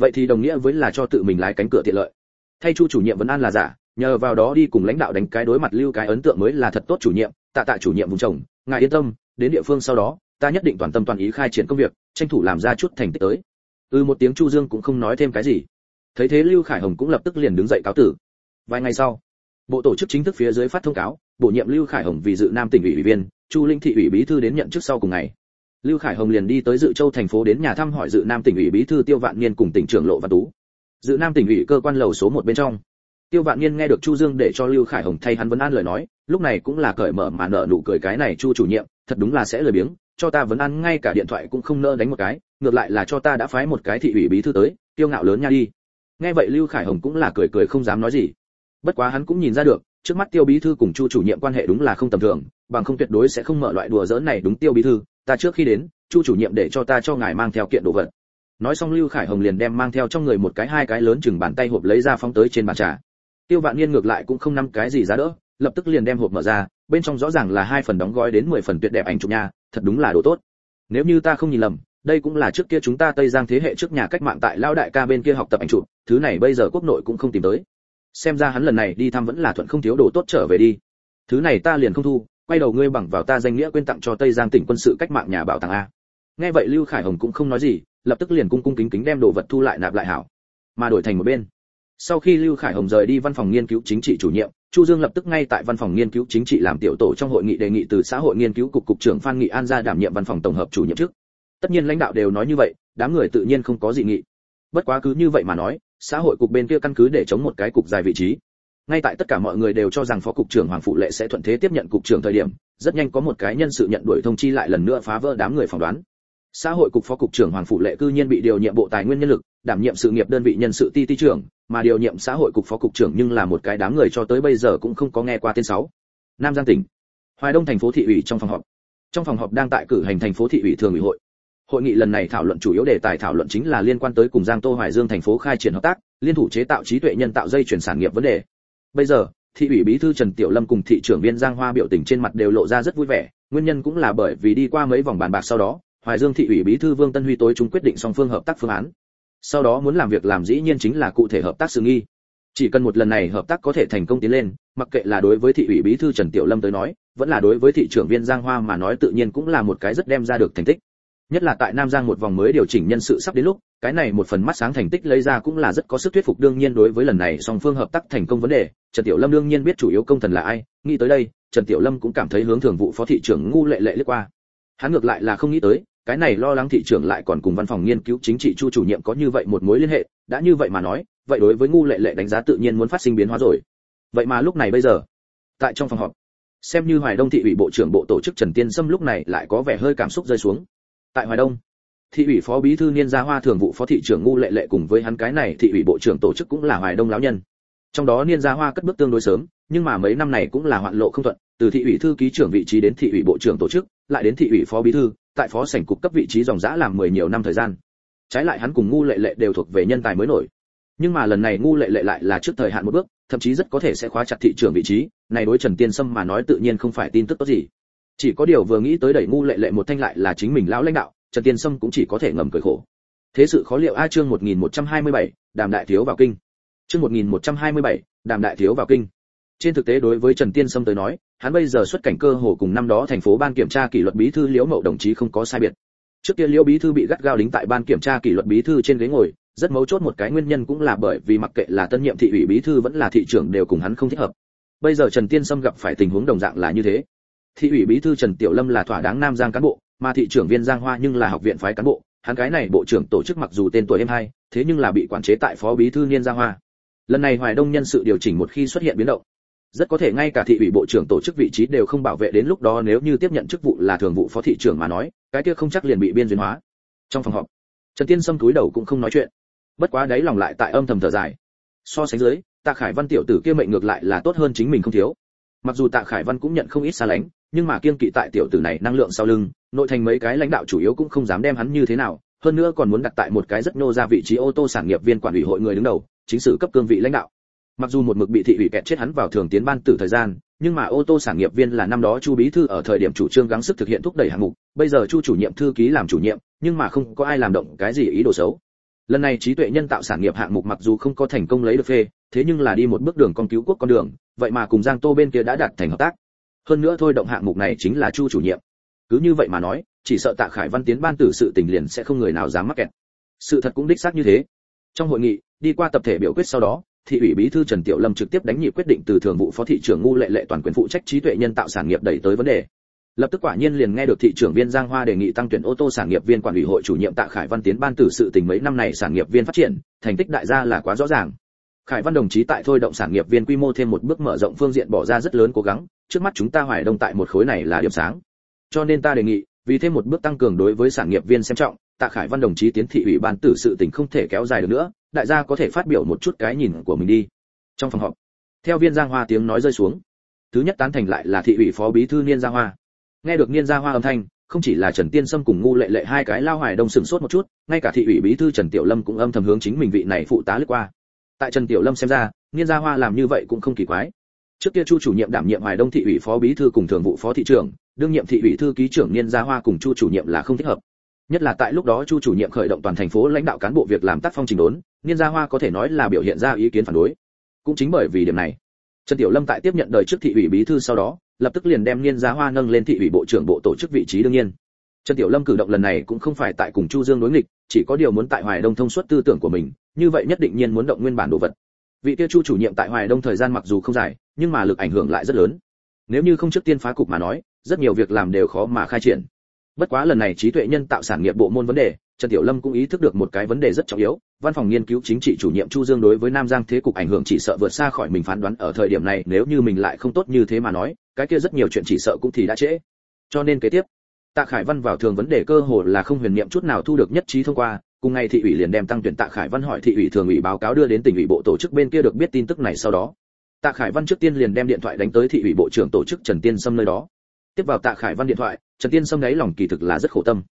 vậy thì đồng nghĩa với là cho tự mình lái cánh cửa tiện lợi. Thay chu chủ nhiệm vẫn an là giả, nhờ vào đó đi cùng lãnh đạo đánh cái đối mặt lưu cái ấn tượng mới là thật tốt chủ nhiệm, tạ tạ chủ nhiệm vùng chồng ngài yên tâm, đến địa phương sau đó ta nhất định toàn tâm toàn ý khai triển công việc, tranh thủ làm ra chút thành tích tới. Ừ một tiếng chu dương cũng không nói thêm cái gì. Thấy thế lưu khải hồng cũng lập tức liền đứng dậy cáo tử. Vài ngày sau, bộ tổ chức chính thức phía dưới phát thông cáo, bổ nhiệm lưu khải hồng vì dự nam tỉnh ủy ủy viên, chu linh thị ủy bí thư đến nhận chức sau cùng ngày. Lưu khải hồng liền đi tới dự châu thành phố đến nhà thăm hỏi dự nam tỉnh ủy bí thư tiêu vạn niên cùng tỉnh trưởng lộ văn tú. Dự nam tỉnh ủy cơ quan lầu số một bên trong. Tiêu vạn niên nghe được chu dương để cho lưu khải hồng thay hắn vấn an lời nói, lúc này cũng là cởi mở mà nở nụ cười cái này chu chủ nhiệm, thật đúng là sẽ lười biếng cho ta vấn ăn ngay cả điện thoại cũng không nỡ đánh một cái, ngược lại là cho ta đã phái một cái thị ủy bí thư tới tiêu ngạo lớn nha đi. Nghe vậy lưu khải hồng cũng là cười cười không dám nói gì. Bất quá hắn cũng nhìn ra được, trước mắt tiêu bí thư cùng chu chủ nhiệm quan hệ đúng là không tầm thường, bằng không tuyệt đối sẽ không mở loại đùa giỡn này đúng tiêu bí thư, ta trước khi đến, chu chủ nhiệm để cho ta cho ngài mang theo kiện đồ vật. Nói xong lưu khải hồng liền đem mang theo trong người một cái hai cái lớn chừng bàn tay hộp lấy ra phóng tới trên bàn trà. Tiêu vạn niên ngược lại cũng không nắm cái gì giá đỡ, lập tức liền đem hộp mở ra, bên trong rõ ràng là hai phần đóng gói đến mười phần tuyệt đẹp ảnh chụp nha thật đúng là đồ tốt. Nếu như ta không nhìn lầm, đây cũng là trước kia chúng ta tây giang thế hệ trước nhà cách mạng tại lao đại ca bên kia học tập ảnh chụp, thứ này bây giờ quốc nội cũng không tìm tới. Xem ra hắn lần này đi thăm vẫn là thuận không thiếu đồ tốt trở về đi. Thứ này ta liền không thu, quay đầu ngươi bằng vào ta danh nghĩa quên tặng cho tây giang tỉnh quân sự cách mạng nhà bảo tàng a. Nghe vậy lưu khải hồng cũng không nói gì, lập tức liền cung cung kính kính đem đồ vật thu lại nạp lại hảo. Mà đổi thành một bên. Sau khi lưu khải hồng rời đi văn phòng nghiên cứu chính trị chủ nhiệm chu dương lập tức ngay tại văn phòng nghiên cứu chính trị làm tiểu tổ trong hội nghị đề nghị từ xã hội nghiên cứu cục cục trưởng phan nghị an ra đảm nhiệm văn phòng tổng hợp chủ nhiệm trước. Tất nhiên lãnh đạo đều nói như vậy, đám người tự nhiên không có dị nghị. Bất quá cứ như vậy mà nói, xã hội cục bên kia căn cứ để chống một cái cục dài vị trí. Ngay tại tất cả mọi người đều cho rằng phó cục trưởng hoàng phụ lệ sẽ thuận thế tiếp nhận cục trưởng thời điểm, rất nhanh có một cái nhân sự nhận đuổi thông chi lại lần nữa phá vỡ đám người phỏng đoán xã hội cục phó cục trưởng hoàng phụ lệ cư nhiên bị điều nhiệm bộ tài nguyên nhân lực, đảm nhiệm sự nghiệp đơn vị nhân sự ti ti trưởng, mà điều nhiệm xã hội cục phó cục trưởng nhưng là một cái đám người cho tới bây giờ cũng không có nghe qua tên sáu. Nam giang tỉnh, hoài đông thành phố thị ủy trong phòng họp. Trong phòng họp đang tại cử hành thành phố thị ủy thường ủy hội. Hội nghị lần này thảo luận chủ yếu đề tài thảo luận chính là liên quan tới cùng giang tô hoài dương thành phố khai triển hợp tác, liên thủ chế tạo trí tuệ nhân tạo dây chuyển sản nghiệp vấn đề. Bây giờ, thị ủy bí thư trần tiểu lâm cùng thị trưởng viên giang hoa biểu tình trên mặt đều lộ ra rất vui vẻ, nguyên nhân cũng là bởi vì đi qua mấy vòng bàn bạc sau đó hoài dương thị ủy bí thư vương tân huy tối chúng quyết định song phương hợp tác phương án. Sau đó muốn làm việc làm dĩ nhiên chính là cụ thể hợp tác sự nghi. Chỉ cần một lần này hợp tác có thể thành công tiến lên, mặc kệ là đối với thị ủy bí thư trần tiểu lâm tới nói, vẫn là đối với thị trưởng viên giang hoa mà nói tự nhiên cũng là một cái rất đem ra được thành tích. Nhất là tại nam giang một vòng mới điều chỉnh nhân sự sắp đến lúc, cái này một phần mắt sáng thành tích lấy ra cũng là rất có sức thuyết phục đương nhiên đối với lần này song phương hợp tác thành công vấn đề. Trần tiểu lâm đương nhiên biết chủ yếu công thần là ai, nghĩ tới đây, trần tiểu lâm cũng cảm thấy hướng thường vụ phó thị trưởng ngu lệ lệ lướt qua. Hắn ngược lại là không nghĩ tới cái này lo lắng thị trưởng lại còn cùng văn phòng nghiên cứu chính trị chu chủ nhiệm có như vậy một mối liên hệ, đã như vậy mà nói, vậy đối với ngu lệ lệ đánh giá tự nhiên muốn phát sinh biến hóa rồi. Vậy mà lúc này bây giờ, tại trong phòng họp, xem như hoài đông thị ủy bộ trưởng bộ tổ chức trần tiên sâm lúc này lại có vẻ hơi cảm xúc rơi xuống. Tại hoài đông, thị ủy phó bí thư niên gia hoa thường vụ phó thị trưởng ngu lệ lệ cùng với hắn cái này thị ủy bộ trưởng tổ chức cũng là hoài đông lão nhân. Trong đó niên gia hoa cất bước tương đối sớm, nhưng mà mấy năm này cũng là hoạn lộ không thuận, từ thị ủy thư ký trưởng vị trí đến thị ủy bộ trưởng tổ chức, lại đến thị ủy phó bí thư tại phó sảnh cục cấp vị trí dòng dã làm mười nhiều năm thời gian. Trái lại hắn cùng ngu lệ lệ đều thuộc về nhân tài mới nổi. Nhưng mà lần này ngu lệ lệ lại là trước thời hạn một bước thậm chí rất có thể sẽ khóa chặt thị trường vị trí này đối trần tiên sâm mà nói tự nhiên không phải tin tức tốt gì. Chỉ có điều vừa nghĩ tới đẩy ngu lệ lệ một thanh lại là chính mình lão lãnh đạo trần tiên sâm cũng chỉ có thể ngầm cười khổ. Thế sự khó liệu a chương 1127, đàm đại thiếu vào kinh. Chương 1127, đàm đại thiếu vào kinh. Trên thực tế đối với trần tiên sâm tới nói hắn bây giờ xuất cảnh cơ hồ cùng năm đó thành phố ban kiểm tra kỷ luật bí thư liễu mậu đồng chí không có sai biệt. Trước kia liễu bí thư bị gắt gao đính tại ban kiểm tra kỷ luật bí thư trên ghế ngồi, rất mấu chốt một cái nguyên nhân cũng là bởi vì mặc kệ là tân nhiệm thị ủy bí thư vẫn là thị trưởng đều cùng hắn không thích hợp. Bây giờ trần tiên sâm gặp phải tình huống đồng dạng là như thế. Thị ủy bí thư trần tiểu lâm là thỏa đáng nam giang cán bộ, mà thị trưởng viên giang hoa nhưng là học viện phái cán bộ. Hắn cái này bộ trưởng tổ chức mặc dù tên tuổi em hai thế nhưng là bị quản chế tại phó bí thư niên giang hoa. Lần này hoài đông nhân sự điều chỉnh một khi xuất hiện biến động rất có thể ngay cả thị ủy bộ trưởng tổ chức vị trí đều không bảo vệ đến lúc đó nếu như tiếp nhận chức vụ là thường vụ phó thị trưởng mà nói, cái kia không chắc liền bị biên duyên hóa. Trong phòng họp, trần tiên sâm túi đầu cũng không nói chuyện. Bất quá đấy lòng lại tại âm thầm thở dài. So sánh dưới, tạ khải văn tiểu tử kia mệnh ngược lại là tốt hơn chính mình không thiếu. Mặc dù tạ khải văn cũng nhận không ít xa lánh, nhưng mà kiên kỵ tại tiểu tử này năng lượng sau lưng, nội thành mấy cái lãnh đạo chủ yếu cũng không dám đem hắn như thế nào, hơn nữa còn muốn đặt tại một cái rất nô ra vị trí ô tô sản nghiệp viên quản ủy hội người đứng đầu, chính sử cấp cương vị lãnh đạo mặc dù một mực bị thị ủy kẹt chết hắn vào thường tiến ban tử thời gian, nhưng mà ô tô sản nghiệp viên là năm đó chu bí thư ở thời điểm chủ trương gắng sức thực hiện thúc đẩy hạng mục, bây giờ chu chủ nhiệm, thư ký làm chủ nhiệm, nhưng mà không có ai làm động cái gì ý đồ xấu. Lần này trí tuệ nhân tạo sản nghiệp hạng mục mặc dù không có thành công lấy được phê, thế nhưng là đi một bước đường con cứu quốc con đường, vậy mà cùng giang tô bên kia đã đạt thành hợp tác. Hơn nữa thôi động hạng mục này chính là chu chủ nhiệm. Cứ như vậy mà nói, chỉ sợ tạ khải văn tiến ban tử sự tình liền sẽ không người nào dám mắc kẹt. Sự thật cũng đích xác như thế. Trong hội nghị, đi qua tập thể biểu quyết sau đó thị ủy bí thư trần tiểu lâm trực tiếp đánh nhị quyết định từ thường vụ phó thị trưởng ngu lệ lệ toàn quyền phụ trách trí tuệ nhân tạo sản nghiệp đẩy tới vấn đề. Lập tức quả nhiên liền nghe được thị trưởng viên giang hoa đề nghị tăng tuyển ô tô sản nghiệp viên quản ủy hội chủ nhiệm tạ khải văn tiến ban tử sự tình mấy năm này sản nghiệp viên phát triển, thành tích đại gia là quá rõ ràng. Khải văn đồng chí tại thôi động sản nghiệp viên quy mô thêm một bước mở rộng phương diện bỏ ra rất lớn cố gắng, trước mắt chúng ta hoài đông tại một khối này là điểm sáng. Cho nên ta đề nghị, vì thêm một bước tăng cường đối với sản nghiệp viên xem trọng, tạ khải văn đồng chí tiến thị ủy ban tử sự tình không thể kéo dài được nữa đại gia có thể phát biểu một chút cái nhìn của mình đi. Trong phòng họp, theo viên giang hoa tiếng nói rơi xuống, thứ nhất tán thành lại là thị ủy phó bí thư niên gia hoa. Nghe được niên gia hoa âm thanh, không chỉ là trần tiên sâm cùng ngu lệ lệ hai cái lao hoài đông sừng sốt một chút, ngay cả thị ủy bí thư trần tiểu lâm cũng âm thầm hướng chính mình vị này phụ tá lướt qua. Tại trần tiểu lâm xem ra, niên gia hoa làm như vậy cũng không kỳ quái. Trước kia chu chủ nhiệm đảm nhiệm hoài đông thị ủy phó bí thư cùng thường vụ phó thị trưởng, đương nhiệm thị ủy thư ký trưởng niên gia hoa cùng chu chủ nhiệm là không thích hợp nhất là tại lúc đó chu chủ nhiệm khởi động toàn thành phố lãnh đạo cán bộ việc làm tác phong trình đốn, niên gia hoa có thể nói là biểu hiện ra ý kiến phản đối. Cũng chính bởi vì điểm này, trần tiểu lâm tại tiếp nhận đời trước thị ủy bí thư sau đó, lập tức liền đem niên gia hoa nâng lên thị ủy bộ trưởng bộ tổ chức vị trí đương nhiên. Trần tiểu lâm cử động lần này cũng không phải tại cùng chu dương đối nghịch, chỉ có điều muốn tại hoài đông thông suốt tư tưởng của mình, như vậy nhất định nhiên muốn động nguyên bản đồ vật. Vị kia chu chủ nhiệm tại hoài đông thời gian mặc dù không dài, nhưng mà lực ảnh hưởng lại rất lớn. Nếu như không trước tiên phá cục mà nói, rất nhiều việc làm đều khó mà khai triển bất quá lần này trí tuệ nhân tạo sản nghiệp bộ môn vấn đề, trần tiểu lâm cũng ý thức được một cái vấn đề rất trọng yếu, văn phòng nghiên cứu chính trị chủ nhiệm chu dương đối với nam giang thế cục ảnh hưởng chỉ sợ vượt xa khỏi mình phán đoán ở thời điểm này, nếu như mình lại không tốt như thế mà nói, cái kia rất nhiều chuyện chỉ sợ cũng thì đã trễ. Cho nên kế tiếp, tạ khải văn vào thường vấn đề cơ hồ là không huyền niệm chút nào thu được nhất trí thông qua, cùng ngày thị ủy liền đem tăng tuyển tạ khải văn hỏi thị ủy thường ủy báo cáo đưa đến tỉnh ủy bộ tổ chức bên kia được biết tin tức này sau đó. Tạ khải văn trước tiên liền đem điện thoại đánh tới thị ủy bộ trưởng tổ chức trần tiên sâm nơi đó. Tiếp vào tạ khải văn điện thoại trần tiên sâm đáy lòng kỳ thực là rất khổ tâm.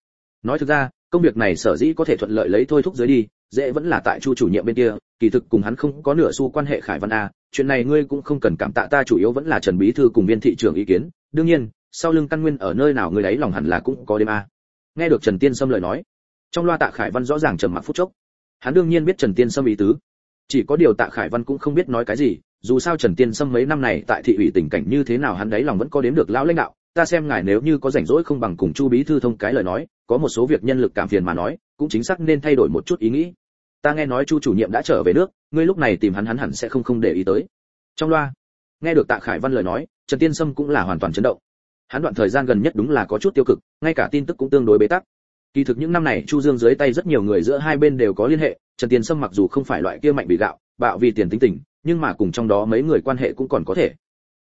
Nói thực ra, công việc này sở dĩ có thể thuận lợi lấy thôi thúc dưới đi, dễ vẫn là tại chu chủ nhiệm bên kia, kỳ thực cùng hắn không có nửa xu quan hệ khải văn a, chuyện này ngươi cũng không cần cảm tạ ta, chủ yếu vẫn là trần bí thư cùng viên thị trưởng ý kiến. Đương nhiên, sau lưng căn nguyên ở nơi nào người đấy lòng hẳn là cũng có đêm a. Nghe được trần tiên sâm lời nói, trong loa tạ khải văn rõ ràng trầm mặc phút chốc. Hắn đương nhiên biết trần tiên sâm ý tứ. Chỉ có điều tạ khải văn cũng không biết nói cái gì, dù sao trần tiên sâm mấy năm này tại thị ủy tình cảnh như thế nào hắn đấy lòng vẫn có đếm được lão lãnh đạo ta xem ngài nếu như có rảnh rỗi không bằng cùng chu bí thư thông cái lời nói, có một số việc nhân lực cảm phiền mà nói, cũng chính xác nên thay đổi một chút ý nghĩ. Ta nghe nói chu chủ nhiệm đã trở về nước, ngươi lúc này tìm hắn hắn hẳn sẽ không không để ý tới. Trong loa, nghe được tạ khải văn lời nói, trần tiên sâm cũng là hoàn toàn chấn động. Hắn đoạn thời gian gần nhất đúng là có chút tiêu cực, ngay cả tin tức cũng tương đối bế tắc. Kỳ thực những năm này, chu dương dưới tay rất nhiều người giữa hai bên đều có liên hệ, trần tiên sâm mặc dù không phải loại kia mạnh bị gạo, bạo vì tiền tính tình, nhưng mà cùng trong đó mấy người quan hệ cũng còn có thể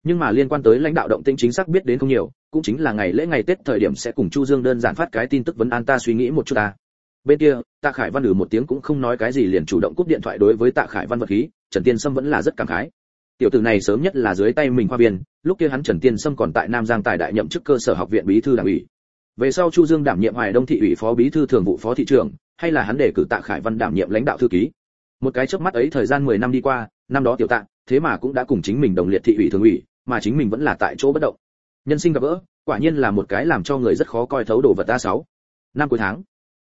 nhưng mà liên quan tới lãnh đạo động tĩnh chính xác biết đến không nhiều, cũng chính là ngày lễ ngày tết thời điểm sẽ cùng chu dương đơn giản phát cái tin tức vấn an ta suy nghĩ một chút ta. Bên kia, tạ khải văn ử một tiếng cũng không nói cái gì liền chủ động cúp điện thoại đối với tạ khải văn vật khí, trần tiên sâm vẫn là rất cảm khái. Tiểu tử này sớm nhất là dưới tay mình khoa viên lúc kia hắn trần tiên sâm còn tại nam giang tài đại nhậm chức cơ sở học viện bí thư đảng ủy. Về sau chu dương đảm nhiệm hoài đông thị ủy phó bí thư thường vụ phó thị trưởng, hay là hắn để cử tạ khải văn đảm nhiệm lãnh đạo thư ký. Một cái chớp mắt ấy thời gian 10 năm đi qua, năm đó tiểu tạ, thế mà cũng đã cùng chính mình đồng liệt thị ủy thường ủy mà chính mình vẫn là tại chỗ bất động nhân sinh gặp gỡ quả nhiên là một cái làm cho người rất khó coi thấu đồ vật ta sáu năm cuối tháng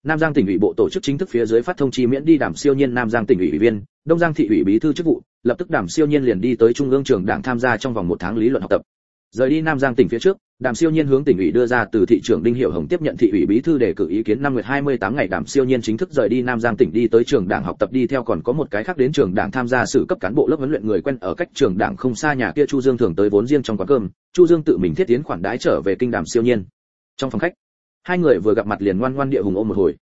Nam Giang tỉnh ủy bộ tổ chức chính thức phía dưới phát thông chi miễn đi đảm siêu nhiên Nam Giang tỉnh ủy ủy viên, Đông Giang thị ủy bí thư chức vụ, lập tức đảm siêu nhiên liền đi tới trung ương trường đảng tham gia trong vòng một tháng lý luận học tập. Rời đi Nam Giang tỉnh phía trước, Đàm Siêu Nhiên hướng tỉnh ủy đưa ra từ thị trưởng Đinh Hiểu Hồng tiếp nhận thị ủy bí thư đề cử ý kiến năm nguyệt 28 ngày Đàm Siêu Nhiên chính thức rời đi Nam Giang tỉnh đi tới trường đảng học tập đi theo còn có một cái khác đến trường đảng tham gia sự cấp cán bộ lớp huấn luyện người quen ở cách trường đảng không xa nhà kia Chu Dương thường tới vốn riêng trong quán cơm, Chu Dương tự mình thiết tiến khoản đái trở về kinh Đàm Siêu Nhiên. Trong phòng khách, hai người vừa gặp mặt liền ngoan ngoan địa hùng ôm một hồi.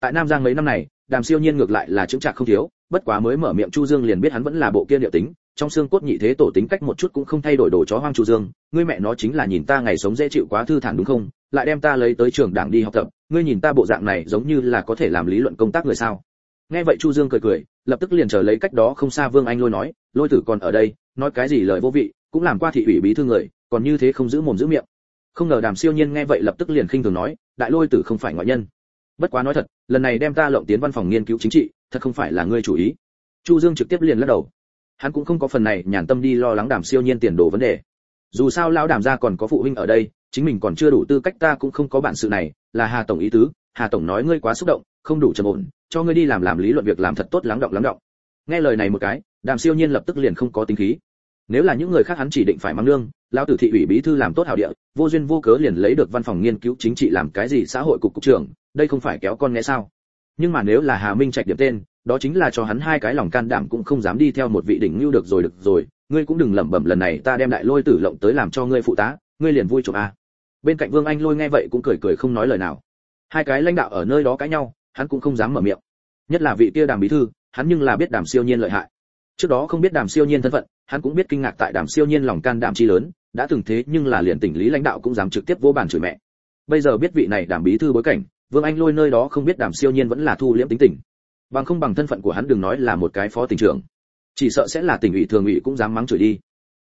Tại Nam Giang mấy năm này, Đàm Siêu Nhiên ngược lại là chứng trạc không thiếu, bất quá mới mở miệng Chu Dương liền biết hắn vẫn là bộ kia địa tính, trong xương cốt nhị thế tổ tính cách một chút cũng không thay đổi đồ chó hoang chu dương, ngươi mẹ nó chính là nhìn ta ngày sống dễ chịu quá thư thản đúng không? Lại đem ta lấy tới trường đảng đi học tập, ngươi nhìn ta bộ dạng này giống như là có thể làm lý luận công tác người sao? Nghe vậy chu dương cười cười, lập tức liền chờ lấy cách đó không xa vương anh lôi nói, lôi tử còn ở đây, nói cái gì lời vô vị, cũng làm qua thị ủy bí thư người, còn như thế không giữ mồm giữ miệng. Không ngờ đàm siêu nhiên nghe vậy lập tức liền khinh thường nói, đại lôi tử không phải ngoại nhân. Bất quá nói thật, lần này đem ta lộng tiến văn phòng nghiên cứu chính trị, thật không phải là ngươi chủ ý. Chu dương trực tiếp liền lắc đầu hắn cũng không có phần này nhàn tâm đi lo lắng đàm siêu nhiên tiền đồ vấn đề. Dù sao lão đàm gia còn có phụ huynh ở đây, chính mình còn chưa đủ tư cách ta cũng không có bản sự này, là hà tổng ý tứ. Hà tổng nói ngươi quá xúc động, không đủ trầm ổn, cho ngươi đi làm làm lý luận việc làm thật tốt lắng động lắng động. Nghe lời này một cái, đàm siêu nhiên lập tức liền không có tính khí. Nếu là những người khác hắn chỉ định phải mang lương, lão tử thị ủy bí thư làm tốt hảo địa, vô duyên vô cớ liền lấy được văn phòng nghiên cứu chính trị làm cái gì xã hội cục cục trưởng, đây không phải kéo con nghe sao? Nhưng mà nếu là hà minh trạch điểm tên, đó chính là cho hắn hai cái lòng can đảm cũng không dám đi theo một vị đỉnh lưu được rồi được rồi, ngươi cũng đừng lẩm bẩm lần này ta đem đại lôi tử lộng tới làm cho ngươi phụ tá, ngươi liền vui chụp a. Bên cạnh vương anh lôi nghe vậy cũng cười cười không nói lời nào. Hai cái lãnh đạo ở nơi đó cãi nhau, hắn cũng không dám mở miệng. Nhất là vị kia đàm bí thư, hắn nhưng là biết đàm siêu nhiên lợi hại. Trước đó không biết đàm siêu nhiên thân phận, hắn cũng biết kinh ngạc tại đàm siêu nhiên lòng can đảm chi lớn, đã từng thế nhưng là liền tỉnh lý lãnh đạo cũng dám trực tiếp vô bàn chửi mẹ. Bây giờ biết vị này đàm bí thư bối cảnh vương anh lôi nơi đó không biết đàm siêu nhiên vẫn là thu liễm tính tình. Bằng không bằng thân phận của hắn đừng nói là một cái phó tỉnh trưởng. Chỉ sợ sẽ là tỉnh ủy thường ủy cũng dám mắng chửi đi.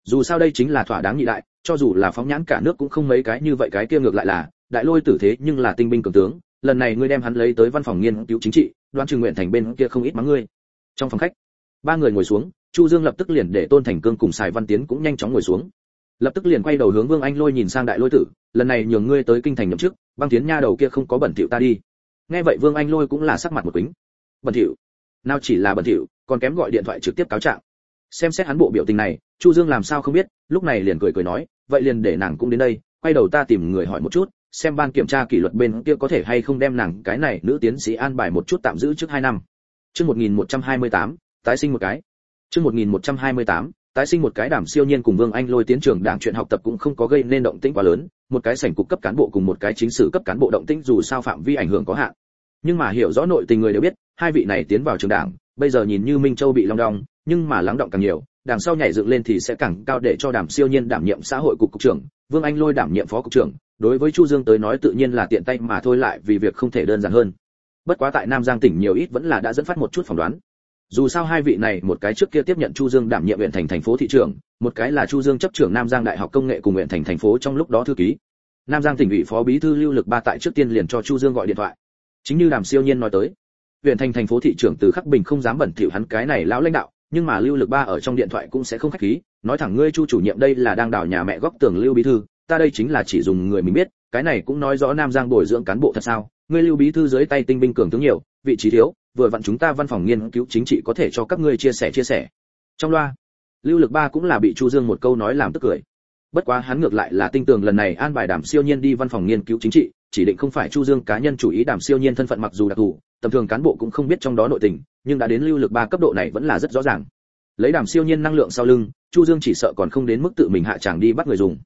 Dù sao đây chính là thỏa đáng nhị đại, cho dù là phóng nhãn cả nước cũng không mấy cái như vậy cái kia ngược lại là, đại lôi tử thế nhưng là tinh binh cường tướng, lần này ngươi đem hắn lấy tới văn phòng nghiên cứu chính trị đoan trừ nguyện thành bên kia không ít mắng ngươi. Trong phòng khách, ba người ngồi xuống, chu dương lập tức liền để tôn thành cương cùng sài văn tiến cũng nhanh chóng ngồi xuống. Lập tức liền quay đầu hướng vương anh lôi nhìn sang đại lôi tử, lần này nhường ngươi tới kinh thành nhậm chức băng tiến nha đầu kia không có bẩn thỉu ta đi. Nghe vậy vương anh lôi cũng là sắc mặt một kính. Bẩn thỉu? Nào chỉ là bẩn thỉu còn kém gọi điện thoại trực tiếp cáo trạng. Xem xét hắn bộ biểu tình này chu dương làm sao không biết lúc này liền cười cười nói vậy liền để nàng cũng đến đây quay đầu ta tìm người hỏi một chút xem ban kiểm tra kỷ luật bên kia có thể hay không đem nàng cái này nữ tiến sĩ an bài một chút tạm giữ trước hai năm. Chương 1128, tái sinh một cái. Chương 1128, tái sinh một cái đảm siêu nhiên cùng vương anh lôi tiến trường đảng chuyện học tập cũng không có gây nên động tĩnh quá lớn, một cái sảnh cục cấp cán bộ cùng một cái chính sử cấp cán bộ động tĩnh dù sao phạm vi ảnh hưởng có hạn. Nhưng mà hiểu rõ nội tình người đều biết, hai vị này tiến vào trường đảng, bây giờ nhìn như minh châu bị long đong, nhưng mà lắng động càng nhiều đằng sau nhảy dựng lên thì sẽ càng cao để cho đàm siêu nhiên đảm nhiệm xã hội cục cục trưởng, vương anh lôi đảm nhiệm phó cục trưởng, đối với chu dương tới nói tự nhiên là tiện tay mà thôi lại vì việc không thể đơn giản hơn. Bất quá tại nam giang tỉnh nhiều ít vẫn là đã dẫn phát một chút phỏng đoán dù sao hai vị này, một cái trước kia tiếp nhận chu dương đảm nhiệm huyện thành thành phố thị trưởng, một cái là chu dương chấp trưởng nam giang đại học công nghệ cùng huyện thành thành phố trong lúc đó thư ký. Nam giang tỉnh ủy phó bí thư lưu lực ba tại trước tiên liền cho chu dương gọi điện thoại. Chính như đàm siêu nhiên nói tới, huyện thành thành phố thị trưởng từ khắc bình không dám bẩn thỉu hắn cái này lão lãnh đạo, nhưng mà lưu lực ba ở trong điện thoại cũng sẽ không khách khí, nói thẳng ngươi chu chủ nhiệm đây là đang đào nhà mẹ góc tường lưu bí thư, ta đây chính là chỉ dùng người mình biết, cái này cũng nói rõ nam giang bồi dưỡng cán bộ thật sao, ngươi lưu bí thư dưới tay tinh binh cường tướng nhiều, vị trí thiếu vừa vặn chúng ta văn phòng nghiên cứu chính trị có thể cho các ngươi chia sẻ chia sẻ. Trong loa, lưu lực ba cũng là bị chu dương một câu nói làm tức cười. Bất quá hắn ngược lại là tin tưởng lần này an bài đảm siêu nhiên đi văn phòng nghiên cứu chính trị, chỉ định không phải chu dương cá nhân chủ ý đảm siêu nhiên thân phận mặc dù đặc thù, tầm thường cán bộ cũng không biết trong đó nội tình, nhưng đã đến lưu lực ba cấp độ này vẫn là rất rõ ràng. Lấy đảm siêu nhiên năng lượng sau lưng, chu dương chỉ sợ còn không đến mức tự mình hạ tràng đi bắt người dùng.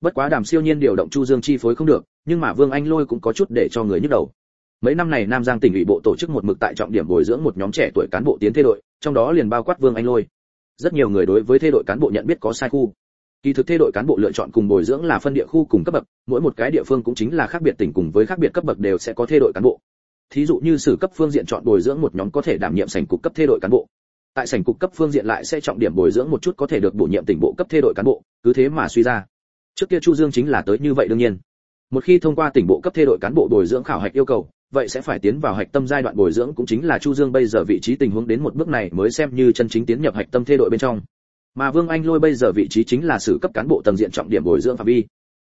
Bất quá đàm siêu nhiên điều động chu dương chi phối không được, nhưng mà vương anh lôi cũng có chút để cho người nhức đầu mấy năm này nam giang tỉnh ủy bộ tổ chức một mực tại trọng điểm bồi dưỡng một nhóm trẻ tuổi cán bộ tiến thay đội trong đó liền bao quát vương anh lôi. Rất nhiều người đối với thay đội cán bộ nhận biết có sai khu. Kỳ thực thay đội cán bộ lựa chọn cùng bồi dưỡng là phân địa khu cùng cấp bậc, mỗi một cái địa phương cũng chính là khác biệt tỉnh cùng với khác biệt cấp bậc đều sẽ có thay đội cán bộ. Thí dụ như sử cấp phương diện chọn bồi dưỡng một nhóm có thể đảm nhiệm sảnh cục cấp thay đội cán bộ. Tại sảnh cục cấp phương diện lại sẽ trọng điểm bồi dưỡng một chút có thể được bổ nhiệm tỉnh bộ cấp thay đội cán bộ, cứ thế mà suy ra. Trước kia chu dương chính là tới như vậy đương nhiên. Một khi thông qua tỉnh bộ cấp thay đội cán bộ bồi dưỡng khảo hạch yêu cầu vậy sẽ phải tiến vào hạch tâm giai đoạn bồi dưỡng cũng chính là chu dương bây giờ vị trí tình huống đến một bước này mới xem như chân chính tiến nhập hạch tâm thay đội bên trong. Mà vương anh lôi bây giờ vị trí chính là sử cấp cán bộ tầng diện trọng điểm bồi dưỡng phạm vi.